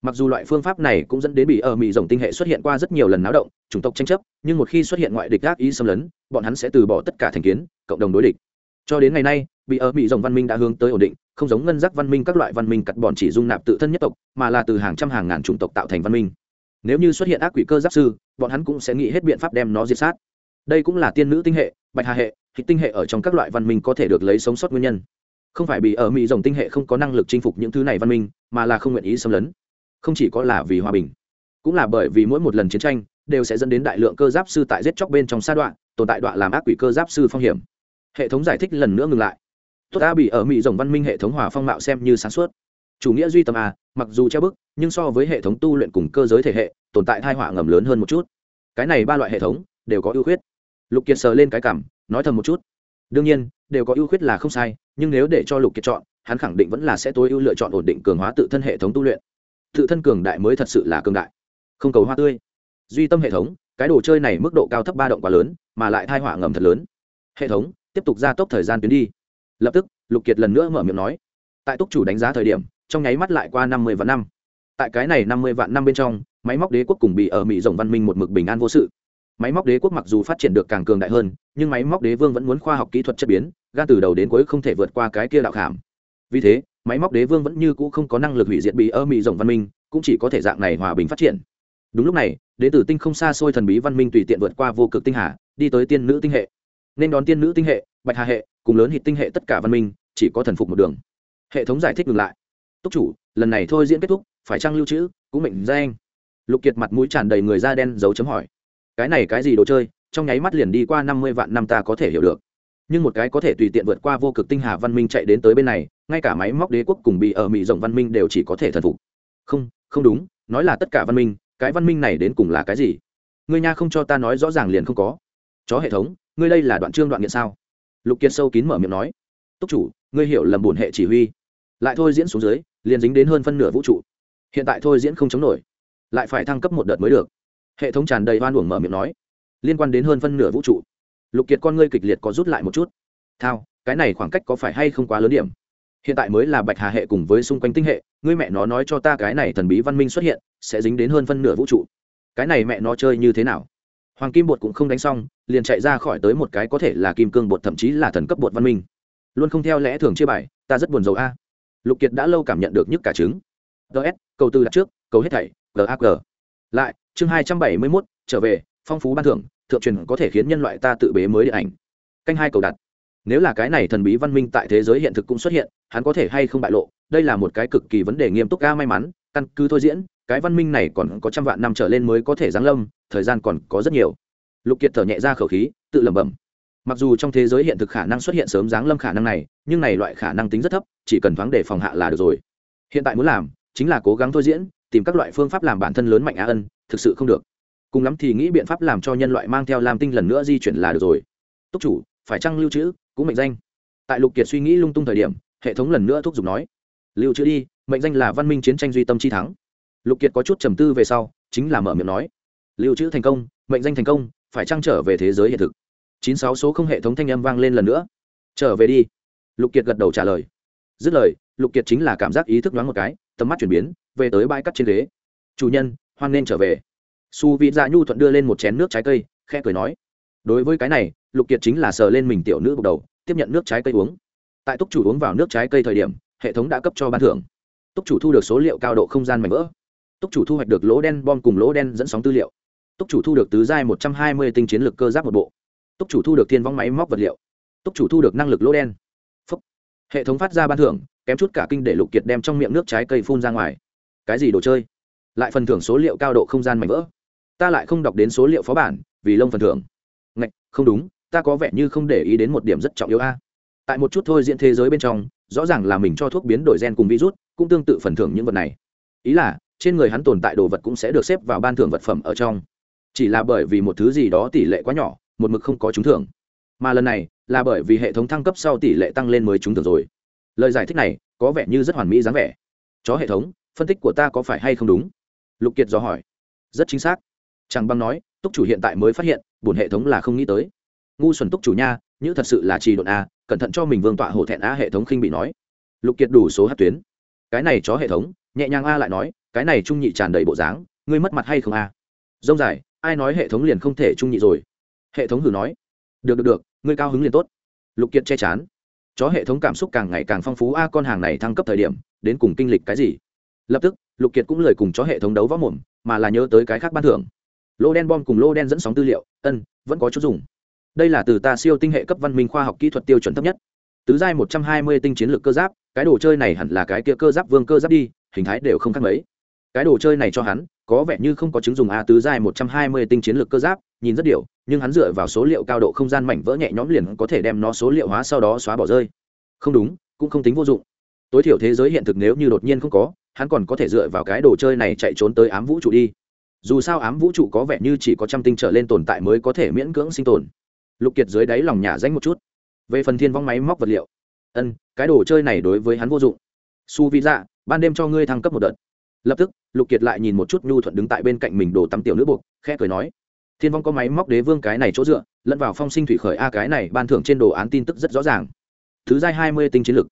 Speaker 1: Mặc dù loại phương pháp này cũng dẫn đến bị ở mỹ rồng tinh hệ xuất hiện qua rất nhiều lần náo động, chủng tộc tranh chấp, nhưng một khi xuất hiện ngoại địch gác ý xâm lấn, bọn hắn sẽ từ bỏ tất cả thành kiến, cộng đồng đối địch. Cho đến ngày nay, bị ở mỹ rồng văn minh đã hướng tới ổn định, không giống ngân giác văn minh các loại văn minh cắt bọn chỉ dung nạp tự thân nhất tộc, mà là từ hàng trăm hàng ngàn chủng tộc tạo thành văn minh. Nếu như xuất hiện ác quỷ cơ giáp sư, bọn hắn cũng sẽ nghĩ hết biện pháp đem nó diệt sát đây cũng là tiên nữ tinh hệ, bạch hà hệ, thì tinh hệ ở trong các loại văn minh có thể được lấy sống sót nguyên nhân. Không phải bị ở mỹ rồng tinh hệ không có năng lực chinh phục những thứ này văn minh, mà là không nguyện ý xâm lấn. Không chỉ có là vì hòa bình, cũng là bởi vì mỗi một lần chiến tranh đều sẽ dẫn đến đại lượng cơ giáp sư tại giết chóc bên trong sa đoạn tồn tại đoạn làm ác quỷ cơ giáp sư phong hiểm. Hệ thống giải thích lần nữa ngừng lại. Tốt a bị ở mỹ rồng văn minh hệ thống hòa phong mạo xem như sáng suốt. Chủ nghĩa duy tâm a mặc dù treo bức, nhưng so với hệ thống tu luyện cùng cơ giới thể hệ, tồn tại thai họa ngầm lớn hơn một chút. Cái này ba loại hệ thống đều có ưu khuyết lục kiệt sờ lên cái cảm, nói thầm một chút. Đương nhiên, đều có ưu khuyết là không sai, nhưng nếu để cho lục kiệt chọn, hắn khẳng định vẫn là sẽ tối ưu lựa chọn ổn định cường hóa tự thân hệ thống tu luyện. Tự thân cường đại mới thật sự là cường đại. Không cầu hoa tươi. Duy tâm hệ thống, cái đồ chơi này mức độ cao thấp ba động quá lớn, mà lại thai họa ngầm thật lớn. Hệ thống, tiếp tục gia tốc thời gian tuyến đi. Lập tức, lục kiệt lần nữa mở miệng nói. Tại túc chủ đánh giá thời điểm, trong nháy mắt lại qua năm mươi vạn năm. Tại cái này năm mươi vạn năm bên trong, máy móc đế quốc cùng bị ở mỹ rồng văn minh một mực bình an vô sự máy móc đế quốc mặc dù phát triển được càng cường đại hơn, nhưng máy móc đế vương vẫn muốn khoa học kỹ thuật chất biến, gan từ đầu đến cuối không thể vượt qua cái kia đạo khảm. Vì thế, máy móc đế vương vẫn như cũ không có năng lực hủy diệt bị ở mỹ rồng văn minh, cũng chỉ có thể dạng này hòa bình phát triển. Đúng lúc này đến từ tinh không xa xôi thần bí văn minh tùy tiện vượt qua vô cực tinh hà, đi tới tiên nữ tinh hệ. Nên đón tiên nữ tinh hệ, bạch hà hệ, cùng lớn hít tinh hệ tất cả văn minh, chỉ có thần phục một đường. Hệ thống giải thích ngừng lại. Túc chủ, lần này thôi diễn kết thúc, phải trăng lưu trữ, cũng mệnh danh. Lục kiệt mặt mũi tràn đầy người da đen dấu chấm hỏi cái này cái gì đồ chơi, trong nháy mắt liền đi qua năm mươi vạn năm ta có thể hiểu được. Nhưng một cái có thể tùy tiện vượt qua vô cực tinh hà văn minh chạy đến tới bên này, ngay cả máy móc đế quốc cùng bị ở mỹ rộng văn minh đều chỉ có thể thần phục. Không không đúng, nói là tất cả văn minh, cái văn minh này đến cùng là cái gì? Người nha không cho ta nói rõ ràng liền không có. Chó hệ thống, ngươi đây là đoạn chương đoạn nghiện sao? Lục kiệt sâu kín mở miệng nói. Túc chủ, ngươi hiểu lầm bổn hệ chỉ huy. Lại thôi diễn xuống dưới, liền dính đến hơn phân nửa vũ trụ. Hiện tại thôi diễn không chống nổi. Lại phải thăng cấp một đợt mới được hệ thống tràn đầy hoan uổng mở miệng nói, liên quan đến hơn phân nửa vũ trụ. Lục kiệt con ngươi kịch liệt có rút lại một chút. Thao, cái này khoảng cách có phải hay không quá lớn điểm? Hiện tại mới là bạch hà hệ cùng với xung quanh tinh hệ, ngươi mẹ nó nói cho ta cái này thần bí văn minh xuất hiện, sẽ dính đến hơn phân nửa vũ trụ. Cái này mẹ nó chơi như thế nào? Hoàng kim bột cũng không đánh xong, liền chạy ra khỏi tới một cái có thể là kim cương bột thậm chí là thần cấp bột văn minh. Luôn không theo lẽ thường chia bài, ta rất buồn rầu a. Lục kiệt đã lâu cảm nhận được nhức cả trứng. Ts cầu tư đặt trước, cầu hết thảy gag lại, chương hai trăm bảy mươi mốt, trở về, phong phú ban thưởng, thượng truyền có thể khiến nhân loại ta tự bế mới điện ảnh. Canh hai cầu đặt. Nếu là cái này thần bí văn minh tại thế giới hiện thực cũng xuất hiện, hắn có thể hay không bại lộ, đây là một cái cực kỳ vấn đề nghiêm túc ca may mắn, căn cứ thôi diễn, cái văn minh này còn có trăm vạn năm trở lên mới có thể giáng lâm, thời gian còn có rất nhiều. Lục kiệt thở nhẹ ra khẩu khí, tự lẩm bẩm. Mặc dù trong thế giới hiện thực khả năng xuất hiện sớm giáng lâm khả năng này, nhưng này loại khả năng tính rất thấp, chỉ cần thoáng để phòng hạ là được rồi. Hiện tại muốn làm, chính là cố gắng thôi diễn tìm các loại phương pháp làm bản thân lớn mạnh á ân, thực sự không được. Cùng lắm thì nghĩ biện pháp làm cho nhân loại mang theo lam tinh lần nữa di chuyển là được rồi. Túc chủ, phải chăng lưu trữ cũng mệnh danh? Tại lục kiệt suy nghĩ lung tung thời điểm, hệ thống lần nữa thúc giục nói, lưu trữ đi, mệnh danh là văn minh chiến tranh duy tâm chi thắng. Lục kiệt có chút trầm tư về sau, chính là mở miệng nói, lưu trữ thành công, mệnh danh thành công, phải trăng trở về thế giới hiện thực? Chín sáu số không hệ thống thanh âm vang lên lần nữa. Trở về đi. Lục kiệt gật đầu trả lời. Dứt lời, lục kiệt chính là cảm giác ý thức đoán một cái tầm mắt chuyển biến, về tới bãi cắt trên ghế. Chủ nhân, hoan nên trở về. Su vị dạ nhu thuận đưa lên một chén nước trái cây, khẽ cười nói. Đối với cái này, lục kiệt chính là sờ lên mình tiểu nữ bục đầu, tiếp nhận nước trái cây uống. Tại túc chủ uống vào nước trái cây thời điểm, hệ thống đã cấp cho ban thưởng. Túc chủ thu được số liệu cao độ không gian mảnh vỡ. Túc chủ thu hoạch được lỗ đen bom cùng lỗ đen dẫn sóng tư liệu. Túc chủ thu được tứ giai một trăm hai mươi tinh chiến lực cơ giáp một bộ. Túc chủ thu được thiên vong máy móc vật liệu. Túc chủ thu được năng lực lỗ đen. Phúc. hệ thống phát ra ban thưởng kém chút cả kinh để lục kiệt đem trong miệng nước trái cây phun ra ngoài. Cái gì đồ chơi? Lại phần thưởng số liệu cao độ không gian mảnh vỡ. Ta lại không đọc đến số liệu phó bản, vì lông phần thưởng. Ngạch, không đúng, ta có vẻ như không để ý đến một điểm rất trọng yếu a. Tại một chút thôi diễn thế giới bên trong, rõ ràng là mình cho thuốc biến đổi gen cùng virus, cũng tương tự phần thưởng những vật này. Ý là, trên người hắn tồn tại đồ vật cũng sẽ được xếp vào ban thưởng vật phẩm ở trong. Chỉ là bởi vì một thứ gì đó tỷ lệ quá nhỏ, một mực không có trúng thưởng. Mà lần này, là bởi vì hệ thống thăng cấp sau tỷ lệ tăng lên mới trúng thưởng rồi lời giải thích này có vẻ như rất hoàn mỹ dáng vẻ. Chó hệ thống, phân tích của ta có phải hay không đúng? Lục kiệt dò hỏi. Rất chính xác. Chẳng băng nói, túc chủ hiện tại mới phát hiện, bổn hệ thống là không nghĩ tới. Ngu xuẩn túc chủ nha như thật sự là trì độn a cẩn thận cho mình vương tọa hổ thẹn a hệ thống khinh bị nói. Lục kiệt đủ số hát tuyến. Cái này chó hệ thống, nhẹ nhàng a lại nói, cái này trung nhị tràn đầy bộ dáng, ngươi mất mặt hay không a? Dông dài, ai nói hệ thống liền không thể trung nhị rồi? Hệ thống hử nói. Được được được, ngươi cao hứng liền tốt. Lục kiệt che chán chó hệ thống cảm xúc càng ngày càng phong phú. A, con hàng này thăng cấp thời điểm, đến cùng kinh lịch cái gì? Lập tức, lục kiệt cũng lời cùng chó hệ thống đấu võ mồm, mà là nhớ tới cái khác ban thưởng. Lô đen bom cùng lô đen dẫn sóng tư liệu, ân, vẫn có chút dùng. Đây là từ ta siêu tinh hệ cấp văn minh khoa học kỹ thuật tiêu chuẩn thấp nhất. Tứ giai một trăm hai mươi tinh chiến lược cơ giáp, cái đồ chơi này hẳn là cái kia cơ giáp vương cơ giáp đi, hình thái đều không khác mấy. Cái đồ chơi này cho hắn có vẻ như không có chứng dùng a tứ dài một trăm hai mươi tinh chiến lược cơ giáp, nhìn rất điệu nhưng hắn dựa vào số liệu cao độ không gian mảnh vỡ nhẹ nhõm liền có thể đem nó số liệu hóa sau đó xóa bỏ rơi. Không đúng, cũng không tính vô dụng. Tối thiểu thế giới hiện thực nếu như đột nhiên không có, hắn còn có thể dựa vào cái đồ chơi này chạy trốn tới ám vũ trụ đi. Dù sao ám vũ trụ có vẻ như chỉ có trăm tinh trở lên tồn tại mới có thể miễn cưỡng sinh tồn. Lục kiệt dưới đáy lòng nhà danh một chút. Về phần thiên vong máy móc vật liệu. Ân, cái đồ chơi này đối với hắn vô dụng. Su vi dạ ban đêm cho ngươi thăng cấp một đợt lập tức, lục kiệt lại nhìn một chút nhu thuận đứng tại bên cạnh mình đồ tắm tiểu nữ buộc, khẽ cười nói, thiên vong có máy móc đế vương cái này chỗ dựa, lẫn vào phong sinh thủy khởi a cái này ban thưởng trên đồ án tin tức rất rõ ràng. Thứ giai hai mươi tinh chiến lực,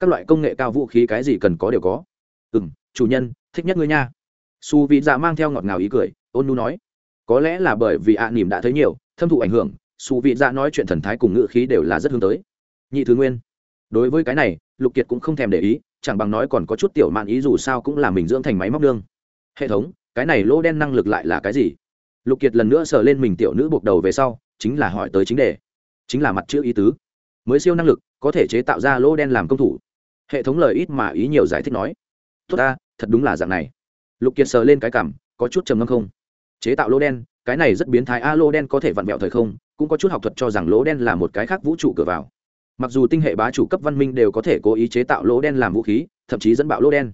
Speaker 1: các loại công nghệ cao vũ khí cái gì cần có đều có. Ừ m chủ nhân, thích nhất ngươi nha. Su vị dạ mang theo ngọt ngào ý cười, ôn nu nói, có lẽ là bởi vì ạ à nỉm đã thấy nhiều, thâm thụ ảnh hưởng, su vị dạ nói chuyện thần thái cùng ngữ khí đều là rất hướng tới. Nhị thứ nguyên. Đối với cái này, lục kiệt cũng không thèm để ý chẳng bằng nói còn có chút tiểu mạn ý dù sao cũng là mình dưỡng thành máy móc đương hệ thống, cái này lỗ đen năng lực lại là cái gì? Lục kiệt lần nữa sờ lên mình tiểu nữ buộc đầu về sau, chính là hỏi tới chính đề. Chính là mặt chữ ý tứ. Mới siêu năng lực, có thể chế tạo ra lỗ đen làm công thủ. Hệ thống lời ít mà ý nhiều giải thích nói. Tốt ta, thật đúng là dạng này. Lục kiệt sờ lên cái cảm, có chút trầm ngâm không? Chế tạo lỗ đen, cái này rất biến thái. A, lỗ đen có thể vặn vẹo thời không, cũng có chút học thuật cho rằng lỗ đen là một cái khác vũ trụ cửa vào mặc dù tinh hệ bá chủ cấp văn minh đều có thể cố ý chế tạo lỗ đen làm vũ khí, thậm chí dẫn bạo lỗ đen.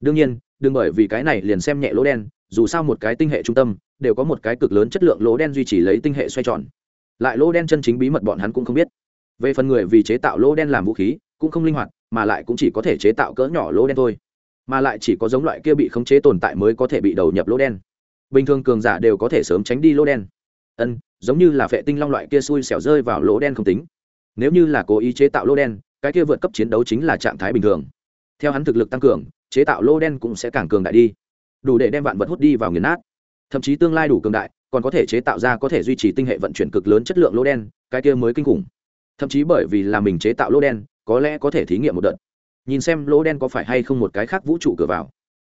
Speaker 1: Đương nhiên, đừng bởi vì cái này liền xem nhẹ lỗ đen, dù sao một cái tinh hệ trung tâm, đều có một cái cực lớn chất lượng lỗ đen duy trì lấy tinh hệ xoay tròn. Lại lỗ đen chân chính bí mật bọn hắn cũng không biết. Về phần người vì chế tạo lỗ đen làm vũ khí, cũng không linh hoạt, mà lại cũng chỉ có thể chế tạo cỡ nhỏ lỗ đen thôi. Mà lại chỉ có giống loại kia bị khống chế tồn tại mới có thể bị đầu nhập lỗ đen. Bình thường cường giả đều có thể sớm tránh đi lỗ đen. Ân, giống như là phệ tinh long loại kia xui xẻo rơi vào lỗ đen không tính nếu như là cố ý chế tạo lô đen, cái kia vượt cấp chiến đấu chính là trạng thái bình thường. Theo hắn thực lực tăng cường, chế tạo lô đen cũng sẽ càng cường đại đi. Đủ để đem vạn vật hút đi vào nghiền nát. Thậm chí tương lai đủ cường đại, còn có thể chế tạo ra có thể duy trì tinh hệ vận chuyển cực lớn chất lượng lô đen, cái kia mới kinh khủng. Thậm chí bởi vì là mình chế tạo lô đen, có lẽ có thể thí nghiệm một đợt. Nhìn xem lô đen có phải hay không một cái khác vũ trụ cửa vào.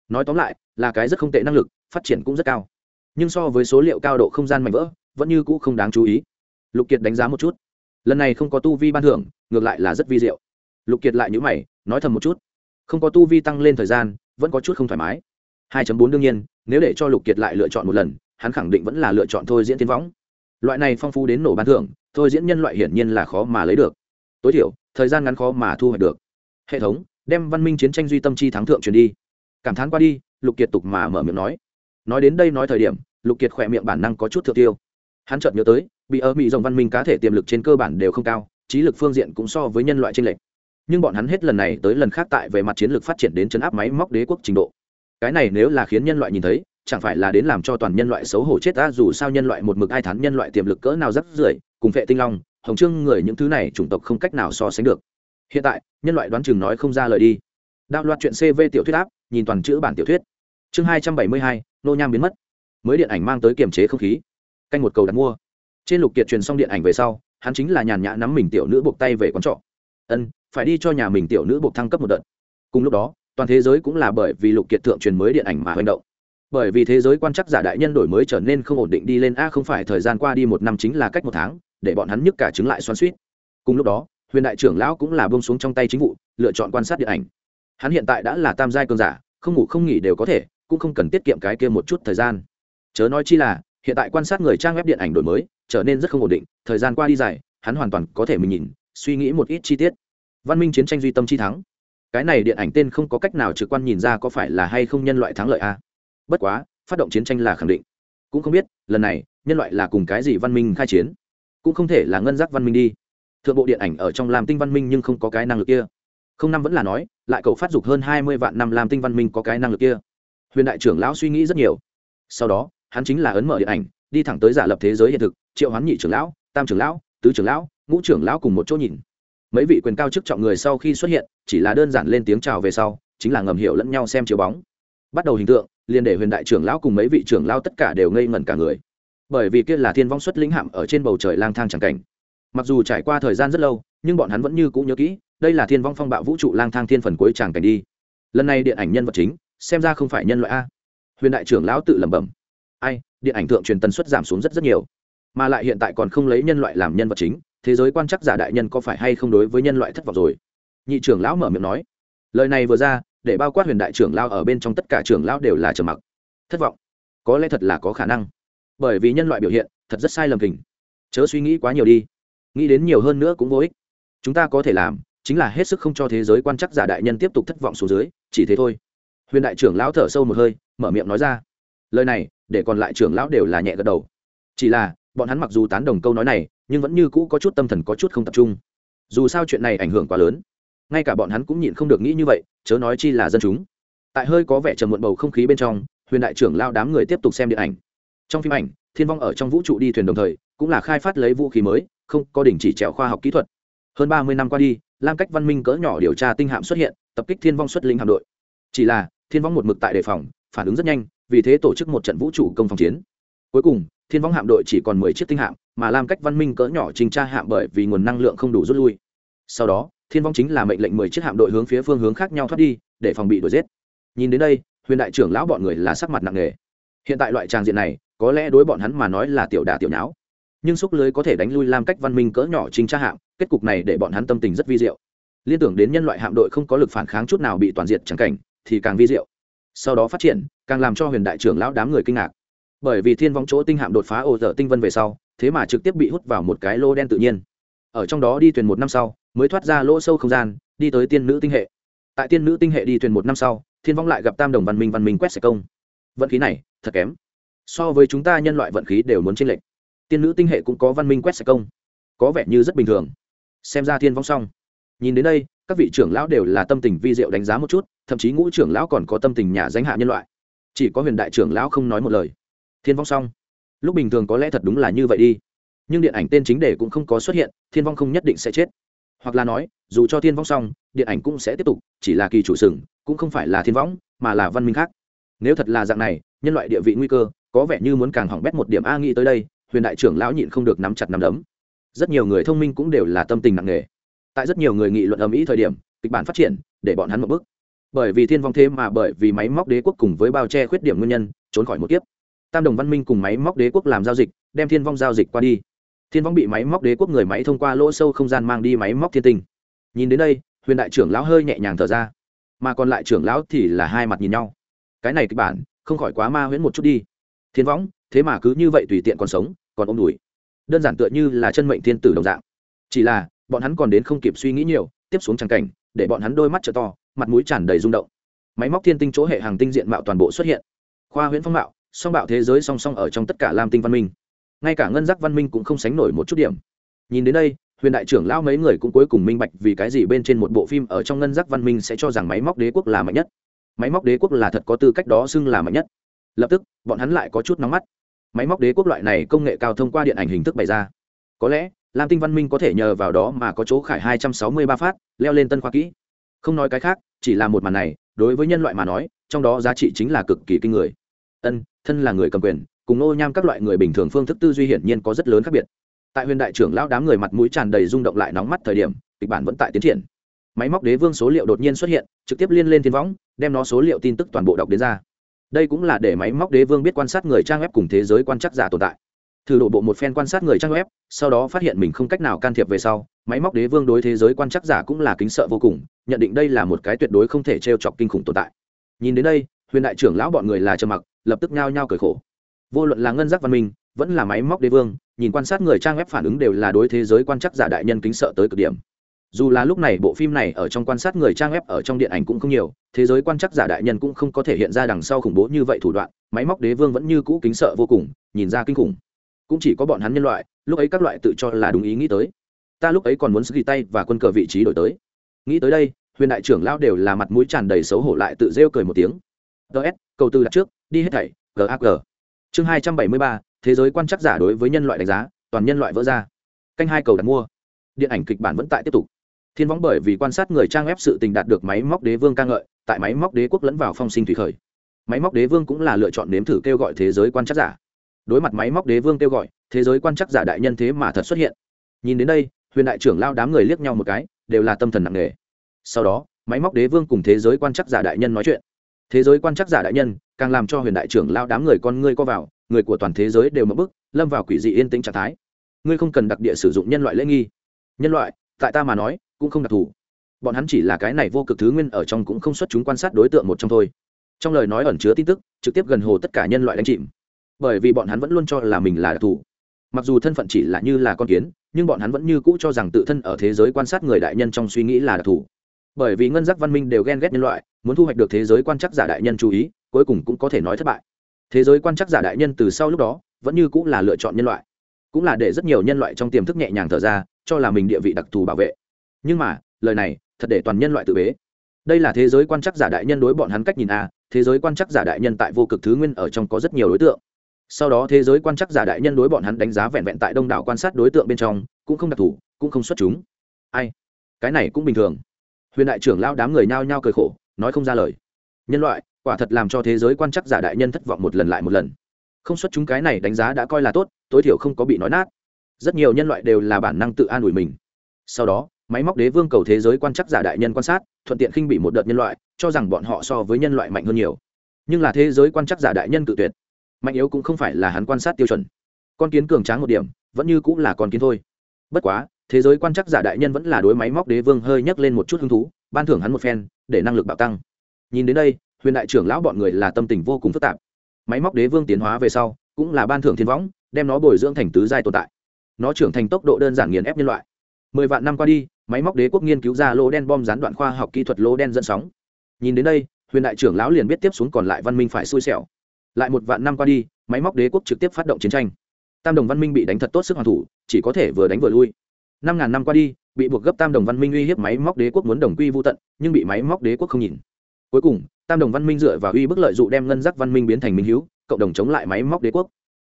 Speaker 1: Nói tóm lại, là cái rất không tệ năng lực, phát triển cũng rất cao. Nhưng so với số liệu cao độ không gian mạnh vỡ, vẫn như cũ không đáng chú ý. Lục kiệt đánh giá một chút lần này không có tu vi ban thưởng, ngược lại là rất vi diệu. Lục kiệt lại nhữ mày, nói thầm một chút. Không có tu vi tăng lên thời gian, vẫn có chút không thoải mái. 2.4 đương nhiên, nếu để cho lục kiệt lại lựa chọn một lần, hắn khẳng định vẫn là lựa chọn thôi diễn tiến võng. Loại này phong phú đến nổ ban thưởng, thôi diễn nhân loại hiển nhiên là khó mà lấy được. Tối thiểu, thời gian ngắn khó mà thu hoạch được. Hệ thống, đem văn minh chiến tranh duy tâm chi thắng thượng truyền đi. Cảm thán qua đi, lục kiệt tục mà mở miệng nói. Nói đến đây nói thời điểm, lục kiệt khỏe miệng bản năng có chút thượng tiêu. Hắn chợt nhớ tới bị ở mỹ dòng văn minh cá thể tiềm lực trên cơ bản đều không cao, trí lực phương diện cũng so với nhân loại tranh lệch. Nhưng bọn hắn hết lần này tới lần khác tại về mặt chiến lược phát triển đến chấn áp máy móc đế quốc trình độ. Cái này nếu là khiến nhân loại nhìn thấy, chẳng phải là đến làm cho toàn nhân loại xấu hổ chết ta, dù sao nhân loại một mực ai thắn nhân loại tiềm lực cỡ nào rất rưởi, cùng vệ tinh long, hồng trương người những thứ này chủng tộc không cách nào so sánh được. Hiện tại, nhân loại đoán chừng nói không ra lời đi. Đạo loạt chuyện cv tiểu thuyết áp, nhìn toàn chữ bản tiểu thuyết. Chương hai trăm bảy mươi hai, nô nham biến mất. Mới điện ảnh mang tới kiềm chế không khí. Canh một cầu đặt mua trên lục kiệt truyền xong điện ảnh về sau, hắn chính là nhàn nhã nắm mình tiểu nữ buộc tay về quán trọ. Ân, phải đi cho nhà mình tiểu nữ buộc thăng cấp một đợt. Cùng lúc đó, toàn thế giới cũng là bởi vì lục kiệt thượng truyền mới điện ảnh mà hành động. Bởi vì thế giới quan chắc giả đại nhân đổi mới trở nên không ổn định đi lên a, không phải thời gian qua đi một năm chính là cách một tháng, để bọn hắn nhức cả chứng lại xoan suýt cùng lúc đó, huyền đại trưởng lão cũng là bông xuống trong tay chính vụ, lựa chọn quan sát điện ảnh. Hắn hiện tại đã là tam giai cường giả, không ngủ không nghỉ đều có thể, cũng không cần tiết kiệm cái kia một chút thời gian. Chớ nói chi là hiện tại quan sát người trang web điện ảnh đổi mới, trở nên rất không ổn định, thời gian qua đi dài, hắn hoàn toàn có thể mình nhìn, suy nghĩ một ít chi tiết. Văn minh chiến tranh duy tâm chi thắng. Cái này điện ảnh tên không có cách nào trực quan nhìn ra có phải là hay không nhân loại thắng lợi a. Bất quá, phát động chiến tranh là khẳng định. Cũng không biết, lần này, nhân loại là cùng cái gì văn minh khai chiến. Cũng không thể là ngân giác văn minh đi. Thượng bộ điện ảnh ở trong làm tinh văn minh nhưng không có cái năng lực kia. Không năm vẫn là nói, lại cậu phát dục hơn hai mươi vạn năm làm tinh văn minh có cái năng lực kia. Huyền đại trưởng lão suy nghĩ rất nhiều. Sau đó hắn chính là ấn mở điện ảnh, đi thẳng tới giả lập thế giới hiện thực, triệu hoán nhị trưởng lão, tam trưởng lão, tứ trưởng lão, ngũ trưởng lão cùng một chỗ nhìn. Mấy vị quyền cao chức trọng người sau khi xuất hiện, chỉ là đơn giản lên tiếng chào về sau, chính là ngầm hiểu lẫn nhau xem chiếu bóng. Bắt đầu hình tượng, liền để huyền đại trưởng lão cùng mấy vị trưởng lão tất cả đều ngây ngẩn cả người. Bởi vì kia là thiên vong xuất lĩnh hạm ở trên bầu trời lang thang chẳng cảnh. Mặc dù trải qua thời gian rất lâu, nhưng bọn hắn vẫn như cũng nhớ kỹ, đây là thiên vong phong bạo vũ trụ lang thang thiên phần cuối tràng cảnh đi. Lần này điện ảnh nhân vật chính, xem ra không phải nhân loại a. Huyền đại trưởng lão tự lẩm bẩm ai, điện ảnh thượng truyền tần suất giảm xuống rất rất nhiều. Mà lại hiện tại còn không lấy nhân loại làm nhân vật chính, thế giới quan chắc giả đại nhân có phải hay không đối với nhân loại thất vọng rồi? Nhị trưởng lão mở miệng nói. Lời này vừa ra, để bao quát huyền đại trưởng lão ở bên trong tất cả trưởng lão đều là trầm mặc. Thất vọng. Có lẽ thật là có khả năng. Bởi vì nhân loại biểu hiện, thật rất sai lầm kình. Chớ suy nghĩ quá nhiều đi. Nghĩ đến nhiều hơn nữa cũng vô ích. Chúng ta có thể làm, chính là hết sức không cho thế giới quan chắc giả đại nhân tiếp tục thất vọng xuống dưới, chỉ thế thôi. Huyền đại trưởng lão thở sâu một hơi, mở miệng nói ra. Lời này để còn lại trưởng lão đều là nhẹ gật đầu. Chỉ là, bọn hắn mặc dù tán đồng câu nói này, nhưng vẫn như cũ có chút tâm thần có chút không tập trung. Dù sao chuyện này ảnh hưởng quá lớn. Ngay cả bọn hắn cũng nhịn không được nghĩ như vậy, chớ nói chi là dân chúng. Tại hơi có vẻ trầm muộn bầu không khí bên trong, huyền đại trưởng lao đám người tiếp tục xem điện ảnh. Trong phim ảnh, thiên vong ở trong vũ trụ đi thuyền đồng thời, cũng là khai phát lấy vũ khí mới, không có đình chỉ trèo khoa học kỹ thuật. Hơn ba mươi năm qua đi, lam cách văn minh cỡ nhỏ điều tra tinh hạm xuất hiện, tập kích thiên vong xuất linh hạm đội. Chỉ là, thiên vong một mực tại đề phòng, phản ứng rất nhanh vì thế tổ chức một trận vũ trụ công phòng chiến. Cuối cùng, thiên vong hạm đội chỉ còn mười chiếc tinh hạm, mà lam cách văn minh cỡ nhỏ trình tra hạm bởi vì nguồn năng lượng không đủ rút lui. Sau đó, thiên vong chính là mệnh lệnh mười chiếc hạm đội hướng phía phương hướng khác nhau thoát đi, để phòng bị đuổi giết. Nhìn đến đây, huyền đại trưởng lão bọn người là sắc mặt nặng nề. Hiện tại loại tràng diện này, có lẽ đối bọn hắn mà nói là tiểu đà tiểu nháo. Nhưng xúc lưới có thể đánh lui làm cách văn minh cỡ nhỏ trình tra hạng kết cục này để bọn hắn tâm tình rất vi diệu. Liên tưởng đến nhân loại hạm đội không có lực phản kháng chút nào bị toàn diện chẳng cảnh, thì càng vi diệu sau đó phát triển, càng làm cho huyền đại trưởng lão đám người kinh ngạc. Bởi vì thiên vong chỗ tinh hạm đột phá ổ dở tinh vân về sau, thế mà trực tiếp bị hút vào một cái lô đen tự nhiên. Ở trong đó đi thuyền một năm sau, mới thoát ra lỗ sâu không gian, đi tới tiên nữ tinh hệ. Tại tiên nữ tinh hệ đi thuyền một năm sau, thiên vong lại gặp tam đồng văn minh văn minh quét sạch công. Vận khí này, thật kém. So với chúng ta nhân loại vận khí đều muốn chênh lệch. Tiên nữ tinh hệ cũng có văn minh quét sạch công. Có vẻ như rất bình thường. Xem ra thiên vong xong. Nhìn đến đây các vị trưởng lão đều là tâm tình vi diệu đánh giá một chút, thậm chí ngũ trưởng lão còn có tâm tình nhà danh hạ nhân loại. Chỉ có huyền đại trưởng lão không nói một lời. Thiên vong xong. Lúc bình thường có lẽ thật đúng là như vậy đi. Nhưng điện ảnh tên chính đề cũng không có xuất hiện, thiên vong không nhất định sẽ chết. Hoặc là nói, dù cho thiên vong xong, điện ảnh cũng sẽ tiếp tục, chỉ là kỳ chủ sừng, cũng không phải là thiên võng mà là văn minh khác. Nếu thật là dạng này, nhân loại địa vị nguy cơ, có vẻ như muốn càng hỏng bét một điểm a nghĩ tới đây, huyền đại trưởng lão nhịn không được nắm chặt nắm đấm. Rất nhiều người thông minh cũng đều là tâm tình nặng nề tại rất nhiều người nghị luận ầm ĩ thời điểm, kịch bản phát triển, để bọn hắn một bước. Bởi vì thiên vong thế mà bởi vì máy móc đế quốc cùng với bao che khuyết điểm nguyên nhân, trốn khỏi một kiếp. Tam đồng văn minh cùng máy móc đế quốc làm giao dịch, đem thiên vong giao dịch qua đi. Thiên vong bị máy móc đế quốc người máy thông qua lỗ sâu không gian mang đi máy móc thiên tinh. Nhìn đến đây, huyền đại trưởng lão hơi nhẹ nhàng thở ra. Mà còn lại trưởng lão thì là hai mặt nhìn nhau. Cái này kịch bản, không khỏi quá ma huyễn một chút đi. Thiên võng thế mà cứ như vậy tùy tiện còn sống, còn ôm đùi. Đơn giản tựa như là chân mệnh thiên tử đồng dạng. Chỉ là bọn hắn còn đến không kịp suy nghĩ nhiều, tiếp xuống trang cảnh, để bọn hắn đôi mắt t to, mặt mũi tràn đầy rung động. Máy móc thiên tinh chỗ hệ hàng tinh diện mạo toàn bộ xuất hiện. Khoa huyễn phong mạo, song bạo thế giới song song ở trong tất cả lam tinh văn minh. Ngay cả ngân giác văn minh cũng không sánh nổi một chút điểm. Nhìn đến đây, huyền đại trưởng lão mấy người cũng cuối cùng minh bạch vì cái gì bên trên một bộ phim ở trong ngân giác văn minh sẽ cho rằng máy móc đế quốc là mạnh nhất. Máy móc đế quốc là thật có tư cách đó xưng là mạnh nhất. Lập tức, bọn hắn lại có chút nóng mắt. Máy móc đế quốc loại này công nghệ cao thông qua điện ảnh hình thức bày ra. Có lẽ lam tinh văn minh có thể nhờ vào đó mà có chỗ khải hai trăm sáu mươi ba phát, leo lên tân khoa kỹ. Không nói cái khác, chỉ là một màn này, đối với nhân loại mà nói, trong đó giá trị chính là cực kỳ kinh người. Ân, thân là người cầm quyền, cùng nô nham các loại người bình thường phương thức tư duy hiển nhiên có rất lớn khác biệt. Tại huyền đại trưởng lão đám người mặt mũi tràn đầy rung động lại nóng mắt thời điểm, kịch bản vẫn tại tiến triển. Máy móc đế vương số liệu đột nhiên xuất hiện, trực tiếp liên lên thiên võng, đem nó số liệu tin tức toàn bộ đọc đến ra. Đây cũng là để máy móc đế vương biết quan sát người trang web cùng thế giới quan chắc giả tồn tại thử đổ bộ một phen quan sát người trang web, sau đó phát hiện mình không cách nào can thiệp về sau, máy móc đế vương đối thế giới quan chắc giả cũng là kính sợ vô cùng, nhận định đây là một cái tuyệt đối không thể t r e o chọc kinh khủng tồn tại. Nhìn đến đây, huyền đại trưởng lão bọn người là trầm mặc, lập tức nhao nhao cởi khổ. Vô luận là ngân giác văn minh, vẫn là máy móc đế vương, nhìn quan sát người trang web phản ứng đều là đối thế giới quan chắc giả đại nhân kính sợ tới cực điểm. Dù là lúc này bộ phim này ở trong quan sát người trang web ở trong điện ảnh cũng không nhiều, thế giới quan chắc giả đại nhân cũng không có thể hiện ra đằng sau khủng bố như vậy thủ đoạn, máy móc đế vương vẫn như cũ kính sợ vô cùng, nhìn ra kinh khủng cũng chỉ có bọn hắn nhân loại, lúc ấy các loại tự cho là đúng ý nghĩ tới. Ta lúc ấy còn muốn ghi tay và quân cờ vị trí đổi tới. Nghĩ tới đây, huyền đại trưởng lao đều là mặt mũi tràn đầy xấu hổ lại tự rêu cười một tiếng. Ts cầu tư đặt trước, đi hết thảy gag chương hai trăm bảy mươi ba, thế giới quan chắc giả đối với nhân loại đánh giá, toàn nhân loại vỡ ra. Canh hai cầu đặt mua. Điện ảnh kịch bản vẫn tại tiếp tục. Thiên võng bởi vì quan sát người trang ép sự tình đạt được máy móc đế vương ca ngợi, tại máy móc đế quốc lẫn vào phong sinh thủy khởi. Máy móc đế vương cũng là lựa chọn nếm thử kêu gọi thế giới quan chắc giả đối mặt máy móc đế vương kêu gọi, thế giới quan chắc giả đại nhân thế mà thật xuất hiện. Nhìn đến đây, huyền đại trưởng lao đám người liếc nhau một cái, đều là tâm thần nặng nề. Sau đó, máy móc đế vương cùng thế giới quan chắc giả đại nhân nói chuyện. Thế giới quan chắc giả đại nhân, càng làm cho huyền đại trưởng lao đám người con ngươi co vào, người của toàn thế giới đều mất bức, lâm vào quỷ dị yên tĩnh trạng thái. Ngươi không cần đặc địa sử dụng nhân loại lễ nghi. Nhân loại, tại ta mà nói, cũng không đặc thù. Bọn hắn chỉ là cái này vô cực thứ nguyên ở trong cũng không xuất chúng quan sát đối tượng một trong thôi. Trong lời nói ẩn chứa tin tức, trực tiếp gần hồ tất cả nhân loại đánh chìm bởi vì bọn hắn vẫn luôn cho là mình là đặc thù. Mặc dù thân phận chỉ là như là con kiến, nhưng bọn hắn vẫn như cũ cho rằng tự thân ở thế giới quan sát người đại nhân trong suy nghĩ là đặc thù. Bởi vì ngân giác văn minh đều ghen ghét nhân loại, muốn thu hoạch được thế giới quan chắc giả đại nhân chú ý, cuối cùng cũng có thể nói thất bại. Thế giới quan chắc giả đại nhân từ sau lúc đó, vẫn như cũng là lựa chọn nhân loại. Cũng là để rất nhiều nhân loại trong tiềm thức nhẹ nhàng thở ra, cho là mình địa vị đặc thù bảo vệ. Nhưng mà, lời này, thật để toàn nhân loại tự bế. Đây là thế giới quan chắc giả đại nhân đối bọn hắn cách nhìn a thế giới quan chắc giả đại nhân tại vô cực thứ nguyên ở trong có rất nhiều đối tượng sau đó thế giới quan chắc giả đại nhân đối bọn hắn đánh giá vẹn vẹn tại đông đảo quan sát đối tượng bên trong, cũng không đặc thù, cũng không xuất chúng. Ai? Cái này cũng bình thường. Huyền đại trưởng lao đám người nhao nhao cười khổ, nói không ra lời. Nhân loại, quả thật làm cho thế giới quan chắc giả đại nhân thất vọng một lần lại một lần. Không xuất chúng cái này đánh giá đã coi là tốt, tối thiểu không có bị nói nát. Rất nhiều nhân loại đều là bản năng tự an ủi mình. Sau đó, máy móc đế vương cầu thế giới quan chắc giả đại nhân quan sát, thuận tiện khinh bị một đợt nhân loại, cho rằng bọn họ so với nhân loại mạnh hơn nhiều. Nhưng là thế giới quan chắc giả đại nhân cự tuyệt mạnh yếu cũng không phải là hắn quan sát tiêu chuẩn. Con kiến cường tráng một điểm, vẫn như cũng là con kiến thôi. Bất quá, thế giới quan chắc giả đại nhân vẫn là đối máy móc đế vương hơi nhấc lên một chút hứng thú, ban thưởng hắn một phen, để năng lực bạo tăng. Nhìn đến đây, huyền đại trưởng lão bọn người là tâm tình vô cùng phức tạp. Máy móc đế vương tiến hóa về sau, cũng là ban thưởng thiên võng, đem nó bồi dưỡng thành tứ giai tồn tại. Nó trưởng thành tốc độ đơn giản nghiền ép nhân loại. Mười vạn năm qua đi, máy móc đế quốc nghiên cứu ra lô đen bom gián đoạn khoa học kỹ thuật lô đen dẫn sóng. Nhìn đến đây, huyền đại trưởng lão liền biết tiếp xuống còn lại văn minh phải xui xẻo lại một vạn năm qua đi, máy móc đế quốc trực tiếp phát động chiến tranh. Tam đồng văn minh bị đánh thật tốt sức hoàn thủ, chỉ có thể vừa đánh vừa lui. Năm ngàn năm qua đi, bị buộc gấp tam đồng văn minh uy hiếp máy móc đế quốc muốn đồng quy vô tận, nhưng bị máy móc đế quốc không nhìn. Cuối cùng, tam đồng văn minh dựa vào uy bức lợi dụng đem ngân giác văn minh biến thành minh hữu, cộng đồng chống lại máy móc đế quốc.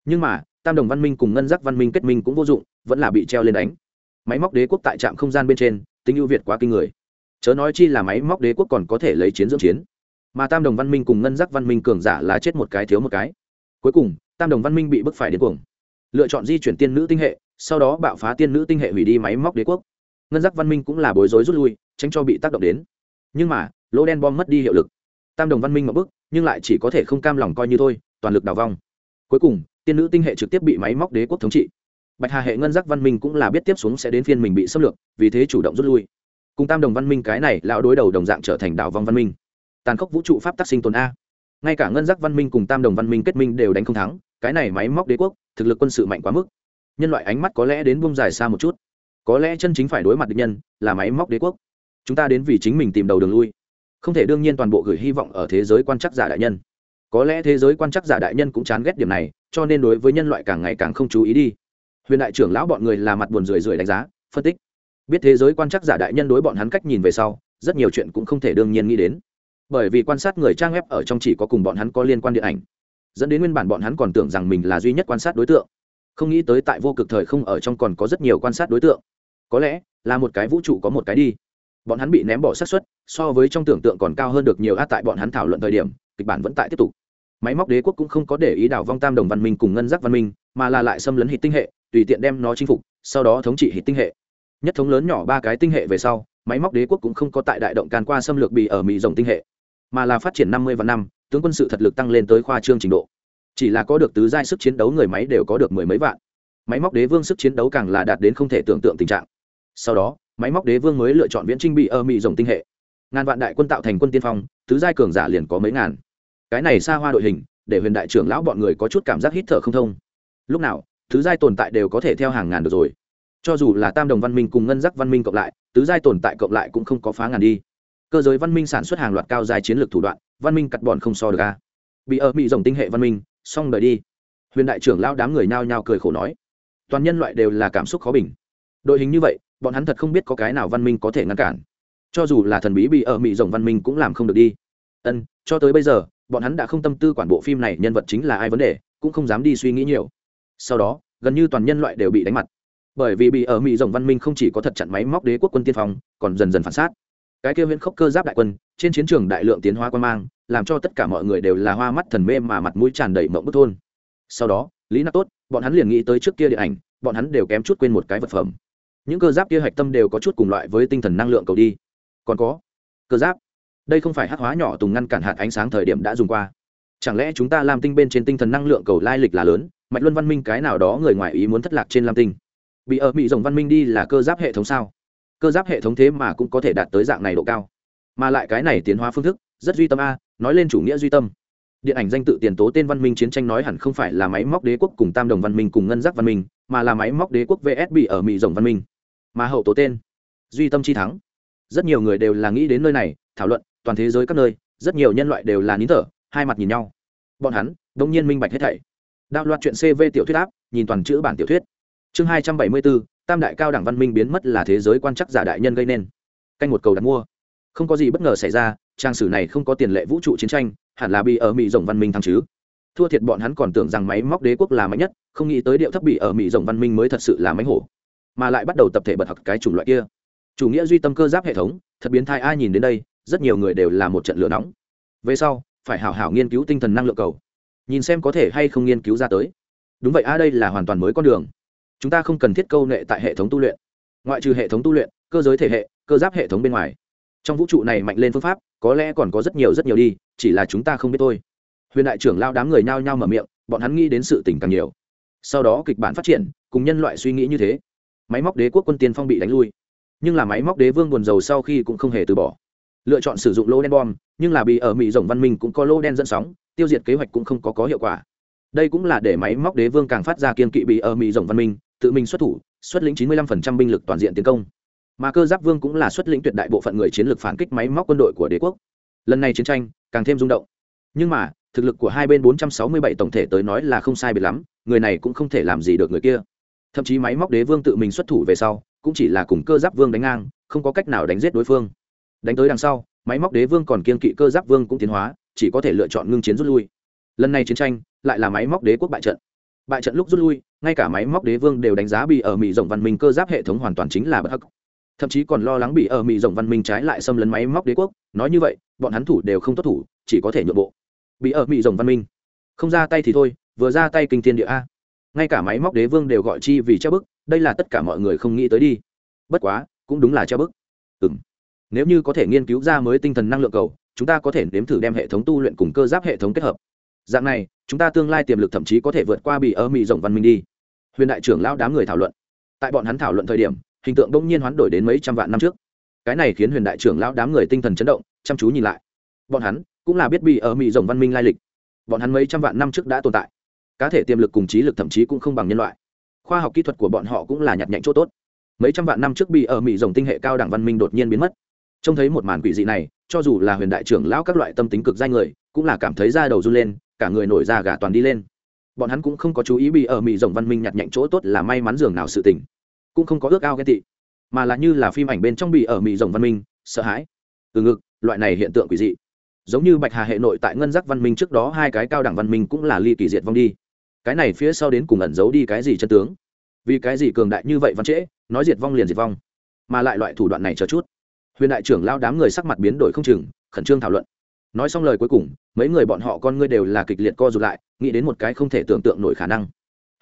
Speaker 1: Nhưng mà, tam đồng văn minh cùng ngân giác văn minh kết minh cũng vô dụng, vẫn là bị treo lên đánh. Máy móc đế quốc tại trạm không gian bên trên, tính ưu việt quá kinh người. Chớ nói chi là máy móc đế quốc còn có thể lấy chiến dưỡng chiến mà tam đồng văn minh cùng ngân giác văn minh cường giả là chết một cái, thiếu một cái. Cuối cùng, tam đồng văn minh bị bức phải đến cuồng. Lựa chọn di chuyển tiên nữ tinh hệ, sau đó bạo phá tiên nữ tinh hệ hủy đi máy móc đế quốc. Ngân giác văn minh cũng là bối rối rút lui, tránh cho bị tác động đến. Nhưng mà, lỗ đen bom mất đi hiệu lực. Tam đồng văn minh một bức, nhưng lại chỉ có thể không cam lòng coi như thôi, toàn lực đào vong. Cuối cùng, tiên nữ tinh hệ trực tiếp bị máy móc đế quốc thống trị. Bạch hà hệ ngân giác văn minh cũng là biết tiếp xuống sẽ đến phiên mình bị xâm lược, vì thế chủ động rút lui. Cùng tam đồng văn minh cái này lão đối đầu đồng dạng trở thành đảo vong văn minh tàn khốc vũ trụ pháp tác sinh tồn a. Ngay cả ngân giác văn minh cùng tam đồng văn minh kết minh đều đánh không thắng, cái này máy móc đế quốc, thực lực quân sự mạnh quá mức. Nhân loại ánh mắt có lẽ đến bông dài xa một chút. Có lẽ chân chính phải đối mặt địch nhân là máy móc đế quốc. Chúng ta đến vì chính mình tìm đầu đường lui. Không thể đương nhiên toàn bộ gửi hy vọng ở thế giới quan chắc giả đại nhân. Có lẽ thế giới quan chắc giả đại nhân cũng chán ghét điểm này, cho nên đối với nhân loại càng ngày càng không chú ý đi. Huyền đại trưởng lão bọn người là mặt buồn rười rượi đánh giá, phân tích. Biết thế giới quan chắc giả đại nhân đối bọn hắn cách nhìn về sau, rất nhiều chuyện cũng không thể đương nhiên nghĩ đến bởi vì quan sát người trang web ở trong chỉ có cùng bọn hắn có liên quan điện ảnh. Dẫn đến nguyên bản bọn hắn còn tưởng rằng mình là duy nhất quan sát đối tượng. Không nghĩ tới tại vô cực thời không ở trong còn có rất nhiều quan sát đối tượng. Có lẽ là một cái vũ trụ có một cái đi. Bọn hắn bị ném bỏ xác suất, so với trong tưởng tượng còn cao hơn được nhiều a tại bọn hắn thảo luận thời điểm, kịch bản vẫn tại tiếp tục. Máy móc đế quốc cũng không có để ý đảo vong tam đồng văn minh cùng ngân giác văn minh, mà là lại xâm lấn hít tinh hệ, tùy tiện đem nó chinh phục, sau đó thống trị hít tinh hệ. Nhất thống lớn nhỏ ba cái tinh hệ về sau, máy móc đế quốc cũng không có tại đại động can qua xâm lược bị ở mỹ rồng tinh hệ mà là phát triển năm mươi vạn năm, tướng quân sự thật lực tăng lên tới khoa trương trình độ. Chỉ là có được tứ giai sức chiến đấu người máy đều có được mười mấy vạn. Máy móc đế vương sức chiến đấu càng là đạt đến không thể tưởng tượng tình trạng. Sau đó, máy móc đế vương mới lựa chọn viễn trinh bị ở mỹ rồng tinh hệ. Ngàn vạn đại quân tạo thành quân tiên phong, tứ giai cường giả liền có mấy ngàn. Cái này xa hoa đội hình, để huyền đại trưởng lão bọn người có chút cảm giác hít thở không thông. Lúc nào, tứ giai tồn tại đều có thể theo hàng ngàn được rồi. Cho dù là tam đồng văn minh cùng ngân giác văn minh cộng lại, tứ giai tồn tại cộng lại cũng không có phá ngàn đi cơ giới văn minh sản xuất hàng loạt cao dài chiến lược thủ đoạn, văn minh cắt bọn không so được a. Bị ở bị rồng tinh hệ văn minh, xong đời đi. Huyền đại trưởng lao đám người nhao nhao cười khổ nói. Toàn nhân loại đều là cảm xúc khó bình. Đội hình như vậy, bọn hắn thật không biết có cái nào văn minh có thể ngăn cản. Cho dù là thần bí bị ở mỹ rồng văn minh cũng làm không được đi. Ân, cho tới bây giờ, bọn hắn đã không tâm tư quản bộ phim này nhân vật chính là ai vấn đề, cũng không dám đi suy nghĩ nhiều. Sau đó, gần như toàn nhân loại đều bị đánh mặt. Bởi vì bị ở mỹ rồng văn minh không chỉ có thật chặn máy móc đế quốc quân tiên phong, còn dần dần phản sát cái kia huyễn khốc cơ giáp đại quân, trên chiến trường đại lượng tiến hóa quan mang, làm cho tất cả mọi người đều là hoa mắt thần mê mà mặt mũi tràn đầy mộng bức thôn. Sau đó, lý nặc tốt, bọn hắn liền nghĩ tới trước kia điện ảnh, bọn hắn đều kém chút quên một cái vật phẩm. Những cơ giáp kia hạch tâm đều có chút cùng loại với tinh thần năng lượng cầu đi. Còn có, cơ giáp. Đây không phải hắc hóa nhỏ tùng ngăn cản hạt ánh sáng thời điểm đã dùng qua. Chẳng lẽ chúng ta làm tinh bên trên tinh thần năng lượng cầu lai lịch là lớn, mạch luân văn minh cái nào đó người ngoài ý muốn thất lạc trên lam tinh. Bị ở bị rồng văn minh đi là cơ giáp hệ thống sao? Cơ giáp hệ thống thế mà cũng có thể đạt tới dạng này độ cao. Mà lại cái này tiến hóa phương thức, rất duy tâm a, nói lên chủ nghĩa duy tâm. Điện ảnh danh tự tiền tố tên văn minh chiến tranh nói hẳn không phải là máy móc đế quốc cùng tam đồng văn minh cùng ngân giác văn minh, mà là máy móc đế quốc vs bị ở mỹ rồng văn minh. Mà hậu tố tên, duy tâm chi thắng. Rất nhiều người đều là nghĩ đến nơi này, thảo luận, toàn thế giới các nơi, rất nhiều nhân loại đều là nín thở, hai mặt nhìn nhau. Bọn hắn, đông nhiên minh bạch hết thảy. Đạo loạt chuyện cv tiểu thuyết áp, nhìn toàn chữ bản tiểu thuyết. Chương hai trăm bảy mươi bốn tam đại cao đẳng văn minh biến mất là thế giới quan chắc giả đại nhân gây nên. Canh một cầu đặt mua. Không có gì bất ngờ xảy ra, trang sử này không có tiền lệ vũ trụ chiến tranh, hẳn là bị ở mỹ rồng văn minh thăng chứ. Thua thiệt bọn hắn còn tưởng rằng máy móc đế quốc là mạnh nhất, không nghĩ tới điệu thấp bị ở mỹ rồng văn minh mới thật sự là máy hổ. Mà lại bắt đầu tập thể bật học cái chủng loại kia. Chủ nghĩa duy tâm cơ giáp hệ thống, thật biến thai ai nhìn đến đây, rất nhiều người đều là một trận lửa nóng. Về sau, phải hảo hảo nghiên cứu tinh thần năng lượng cầu. Nhìn xem có thể hay không nghiên cứu ra tới. Đúng vậy, a, đây là hoàn toàn mới con đường chúng ta không cần thiết câu nệ tại hệ thống tu luyện. Ngoại trừ hệ thống tu luyện, cơ giới thể hệ, cơ giáp hệ thống bên ngoài. Trong vũ trụ này mạnh lên phương pháp, có lẽ còn có rất nhiều rất nhiều đi, chỉ là chúng ta không biết thôi. Huyền đại trưởng lao đám người nhao nhao mở miệng, bọn hắn nghĩ đến sự tình càng nhiều. Sau đó kịch bản phát triển, cùng nhân loại suy nghĩ như thế. Máy móc đế quốc quân tiên phong bị đánh lui. Nhưng là máy móc đế vương buồn dầu sau khi cũng không hề từ bỏ. Lựa chọn sử dụng lô đen bom, nhưng là bị ở mỹ rồng văn minh cũng có lô đen dẫn sóng, tiêu diệt kế hoạch cũng không có có hiệu quả. Đây cũng là để máy móc đế vương càng phát ra kiên kỵ bị ở mỹ rồng văn minh tự mình xuất thủ, xuất lĩnh 95% binh lực toàn diện tiến công. Mà cơ giáp vương cũng là xuất lĩnh tuyệt đại bộ phận người chiến lược phản kích máy móc quân đội của đế quốc. Lần này chiến tranh càng thêm rung động. Nhưng mà, thực lực của hai bên 467 tổng thể tới nói là không sai biệt lắm, người này cũng không thể làm gì được người kia. Thậm chí máy móc đế vương tự mình xuất thủ về sau, cũng chỉ là cùng cơ giáp vương đánh ngang, không có cách nào đánh giết đối phương. Đánh tới đằng sau, máy móc đế vương còn kiên kỵ cơ giáp vương cũng tiến hóa, chỉ có thể lựa chọn ngưng chiến rút lui. Lần này chiến tranh lại là máy móc đế quốc bại trận. Bại trận lúc rút lui ngay cả máy móc đế vương đều đánh giá bị ở mỹ rộng văn minh cơ giáp hệ thống hoàn toàn chính là bất hắc. Thậm chí còn lo lắng bị ở mỹ rộng văn minh trái lại xâm lấn máy móc đế quốc. Nói như vậy, bọn hắn thủ đều không tốt thủ, chỉ có thể nhượng bộ. Bị ở mỹ rộng văn minh. Không ra tay thì thôi, vừa ra tay kinh thiên địa a. Ngay cả máy móc đế vương đều gọi chi vì treo bức, đây là tất cả mọi người không nghĩ tới đi. Bất quá, cũng đúng là treo bức. Ừ m nếu như có thể nghiên cứu ra mới tinh thần năng lượng cầu, chúng ta có thể nếm thử đem hệ thống tu luyện cùng cơ giáp hệ thống kết hợp. Dạng này, chúng ta tương lai tiềm lực thậm chí có thể vượt qua bị ở mỹ rộng văn minh đi huyền đại trưởng lao đám người thảo luận. Tại bọn hắn thảo luận thời điểm, hình tượng bỗng nhiên hoán đổi đến mấy trăm vạn năm trước. Cái này khiến huyền đại trưởng lao đám người tinh thần chấn động, chăm chú nhìn lại. Bọn hắn cũng là biết bị ở mỹ rồng văn minh lai lịch. Bọn hắn mấy trăm vạn năm trước đã tồn tại. Cá thể tiềm lực cùng trí lực thậm chí cũng không bằng nhân loại. Khoa học kỹ thuật của bọn họ cũng là nhặt nhạnh chỗ tốt. Mấy trăm vạn năm trước bị ở mỹ rồng tinh hệ cao đẳng văn minh đột nhiên biến mất. Trông thấy một màn quỷ dị này, cho dù là huyền đại trưởng lão các loại tâm tính cực danh người, cũng là cảm thấy da đầu run lên, cả người nổi da gà toàn đi lên bọn hắn cũng không có chú ý bị ở mỹ rồng văn minh nhặt nhạnh chỗ tốt là may mắn dường nào sự tình, cũng không có ước ao ghen tị, mà là như là phim ảnh bên trong bị ở mỹ rồng văn minh sợ hãi. Từ ngực, loại này hiện tượng quỷ dị. Giống như bạch hà hệ nội tại ngân giác văn minh trước đó hai cái cao đẳng văn minh cũng là ly kỳ diệt vong đi. Cái này phía sau đến cùng ẩn giấu đi cái gì chân tướng? Vì cái gì cường đại như vậy văn trễ, nói diệt vong liền diệt vong? Mà lại loại thủ đoạn này chờ chút. Huyền đại trưởng lao đám người sắc mặt biến đổi không chừng, khẩn trương thảo luận nói xong lời cuối cùng, mấy người bọn họ con ngươi đều là kịch liệt co rụt lại, nghĩ đến một cái không thể tưởng tượng nổi khả năng.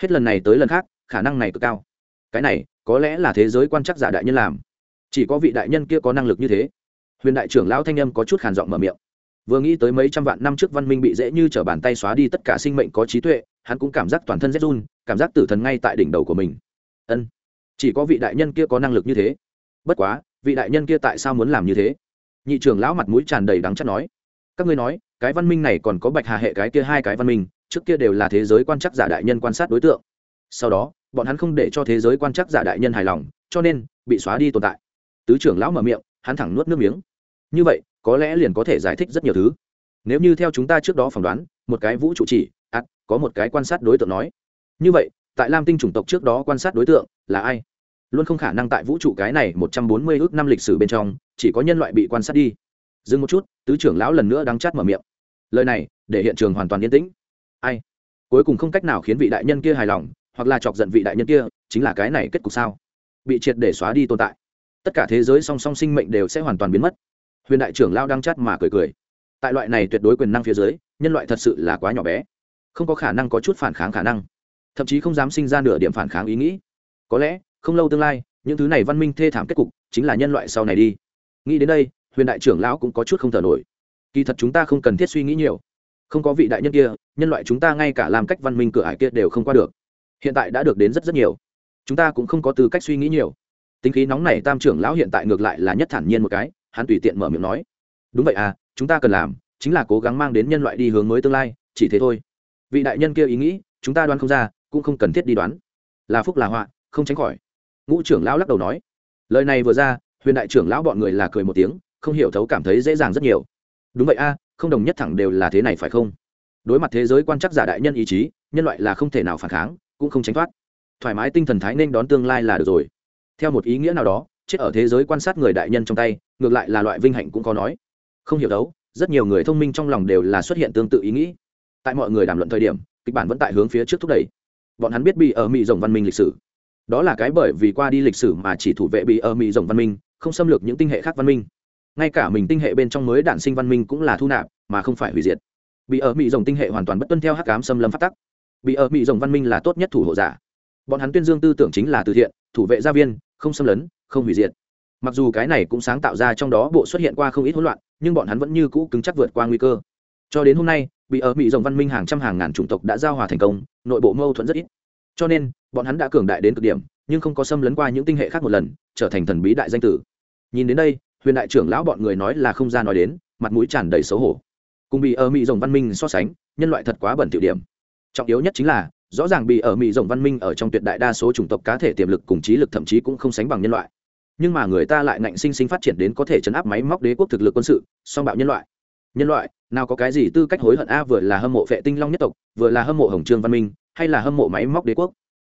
Speaker 1: Hết lần này tới lần khác, khả năng này cực cao. Cái này, có lẽ là thế giới quan chắc giả đại nhân làm. Chỉ có vị đại nhân kia có năng lực như thế. Huyền đại trưởng lão thanh âm có chút khàn giọng mở miệng. Vừa nghĩ tới mấy trăm vạn năm trước văn minh bị dễ như t r ở bàn tay xóa đi tất cả sinh mệnh có trí tuệ, hắn cũng cảm giác toàn thân rét run, cảm giác tử thần ngay tại đỉnh đầu của mình. Ân, chỉ có vị đại nhân kia có năng lực như thế. Bất quá, vị đại nhân kia tại sao muốn làm như thế? Nhị trưởng lão mặt mũi tràn đầy đắng chắc nói các ngươi nói, cái văn minh này còn có bạch hà hệ cái kia hai cái văn minh, trước kia đều là thế giới quan chắc giả đại nhân quan sát đối tượng. Sau đó, bọn hắn không để cho thế giới quan chắc giả đại nhân hài lòng, cho nên bị xóa đi tồn tại. Tứ trưởng lão mở miệng, hắn thẳng nuốt nước miếng. Như vậy, có lẽ liền có thể giải thích rất nhiều thứ. Nếu như theo chúng ta trước đó phỏng đoán, một cái vũ trụ chỉ ắt có một cái quan sát đối tượng nói. Như vậy, tại lam tinh chủng tộc trước đó quan sát đối tượng là ai? Luôn không khả năng tại vũ trụ cái này một trăm bốn mươi ước năm lịch sử bên trong, chỉ có nhân loại bị quan sát đi. Dừng một chút tứ trưởng lão lần nữa đắng chát mở miệng. Lời này, để hiện trường hoàn toàn yên tĩnh. Ai? Cuối cùng không cách nào khiến vị đại nhân kia hài lòng, hoặc là chọc giận vị đại nhân kia, chính là cái này kết cục sao? Bị triệt để xóa đi tồn tại. Tất cả thế giới song song sinh mệnh đều sẽ hoàn toàn biến mất. Huyền đại trưởng lao đang chát mà cười cười. Tại loại này tuyệt đối quyền năng phía dưới, nhân loại thật sự là quá nhỏ bé. Không có khả năng có chút phản kháng khả năng. Thậm chí không dám sinh ra nửa điểm phản kháng ý nghĩ. Có lẽ, không lâu tương lai, những thứ này văn minh thê thảm kết cục chính là nhân loại sau này đi. Nghĩ đến đây huyền đại trưởng lão cũng có chút không thở nổi. Kỳ thật chúng ta không cần thiết suy nghĩ nhiều. Không có vị đại nhân kia, nhân loại chúng ta ngay cả làm cách văn minh cửa ải kia đều không qua được. Hiện tại đã được đến rất rất nhiều. Chúng ta cũng không có tư cách suy nghĩ nhiều. Tính khí nóng này tam trưởng lão hiện tại ngược lại là nhất thản nhiên một cái, hắn tùy tiện mở miệng nói. Đúng vậy à chúng ta cần làm chính là cố gắng mang đến nhân loại đi hướng mới tương lai, chỉ thế thôi. Vị đại nhân kia ý nghĩ, chúng ta đoán không ra, cũng không cần thiết đi đoán. Là phúc là họa, không tránh khỏi. Ngũ trưởng lão lắc đầu nói. Lời này vừa ra, huyền đại trưởng lão bọn người là cười một tiếng không hiểu thấu cảm thấy dễ dàng rất nhiều. Đúng vậy a, không đồng nhất thẳng đều là thế này phải không? Đối mặt thế giới quan chắc giả đại nhân ý chí, nhân loại là không thể nào phản kháng, cũng không tránh thoát. Thoải mái tinh thần thái nên đón tương lai là được rồi. Theo một ý nghĩa nào đó, chết ở thế giới quan sát người đại nhân trong tay, ngược lại là loại vinh hạnh cũng có nói. Không hiểu đấu rất nhiều người thông minh trong lòng đều là xuất hiện tương tự ý nghĩ. Tại mọi người đàm luận thời điểm, kịch bản vẫn tại hướng phía trước thúc đẩy. Bọn hắn biết bị ở mỹ rồng văn minh lịch sử. Đó là cái bởi vì qua đi lịch sử mà chỉ thủ vệ bị ở mỹ rồng văn minh, không xâm lược những tinh hệ khác văn minh ngay cả mình tinh hệ bên trong mới đản sinh văn minh cũng là thu nạp, mà không phải hủy diệt. Bị ở mỹ rồng tinh hệ hoàn toàn bất tuân theo hắc cám xâm lâm phát tắc. Bị ở mỹ rồng văn minh là tốt nhất thủ hộ giả. Bọn hắn tuyên dương tư tưởng chính là từ thiện, thủ vệ gia viên, không xâm lấn, không hủy diệt. Mặc dù cái này cũng sáng tạo ra trong đó bộ xuất hiện qua không ít hỗn loạn, nhưng bọn hắn vẫn như cũ cứng chắc vượt qua nguy cơ. Cho đến hôm nay, bị ở mỹ rồng văn minh hàng trăm hàng ngàn chủng tộc đã giao hòa thành công, nội bộ mâu thuẫn rất ít. Cho nên, bọn hắn đã cường đại đến cực điểm, nhưng không có xâm lấn qua những tinh hệ khác một lần, trở thành thần bí đại danh tử. Nhìn đến đây huyền đại trưởng lão bọn người nói là không ra nói đến, mặt mũi tràn đầy xấu hổ. Cùng bị ở mỹ rồng văn minh so sánh, nhân loại thật quá bẩn tiểu điểm. Trọng yếu nhất chính là, rõ ràng bị ở mỹ rồng văn minh ở trong tuyệt đại đa số chủng tộc cá thể tiềm lực cùng trí lực thậm chí cũng không sánh bằng nhân loại. Nhưng mà người ta lại ngạnh sinh sinh phát triển đến có thể chấn áp máy móc đế quốc thực lực quân sự, song bạo nhân loại. Nhân loại, nào có cái gì tư cách hối hận a, vừa là hâm mộ vệ tinh long nhất tộc, vừa là hâm mộ hồng trương văn minh, hay là hâm mộ máy móc đế quốc?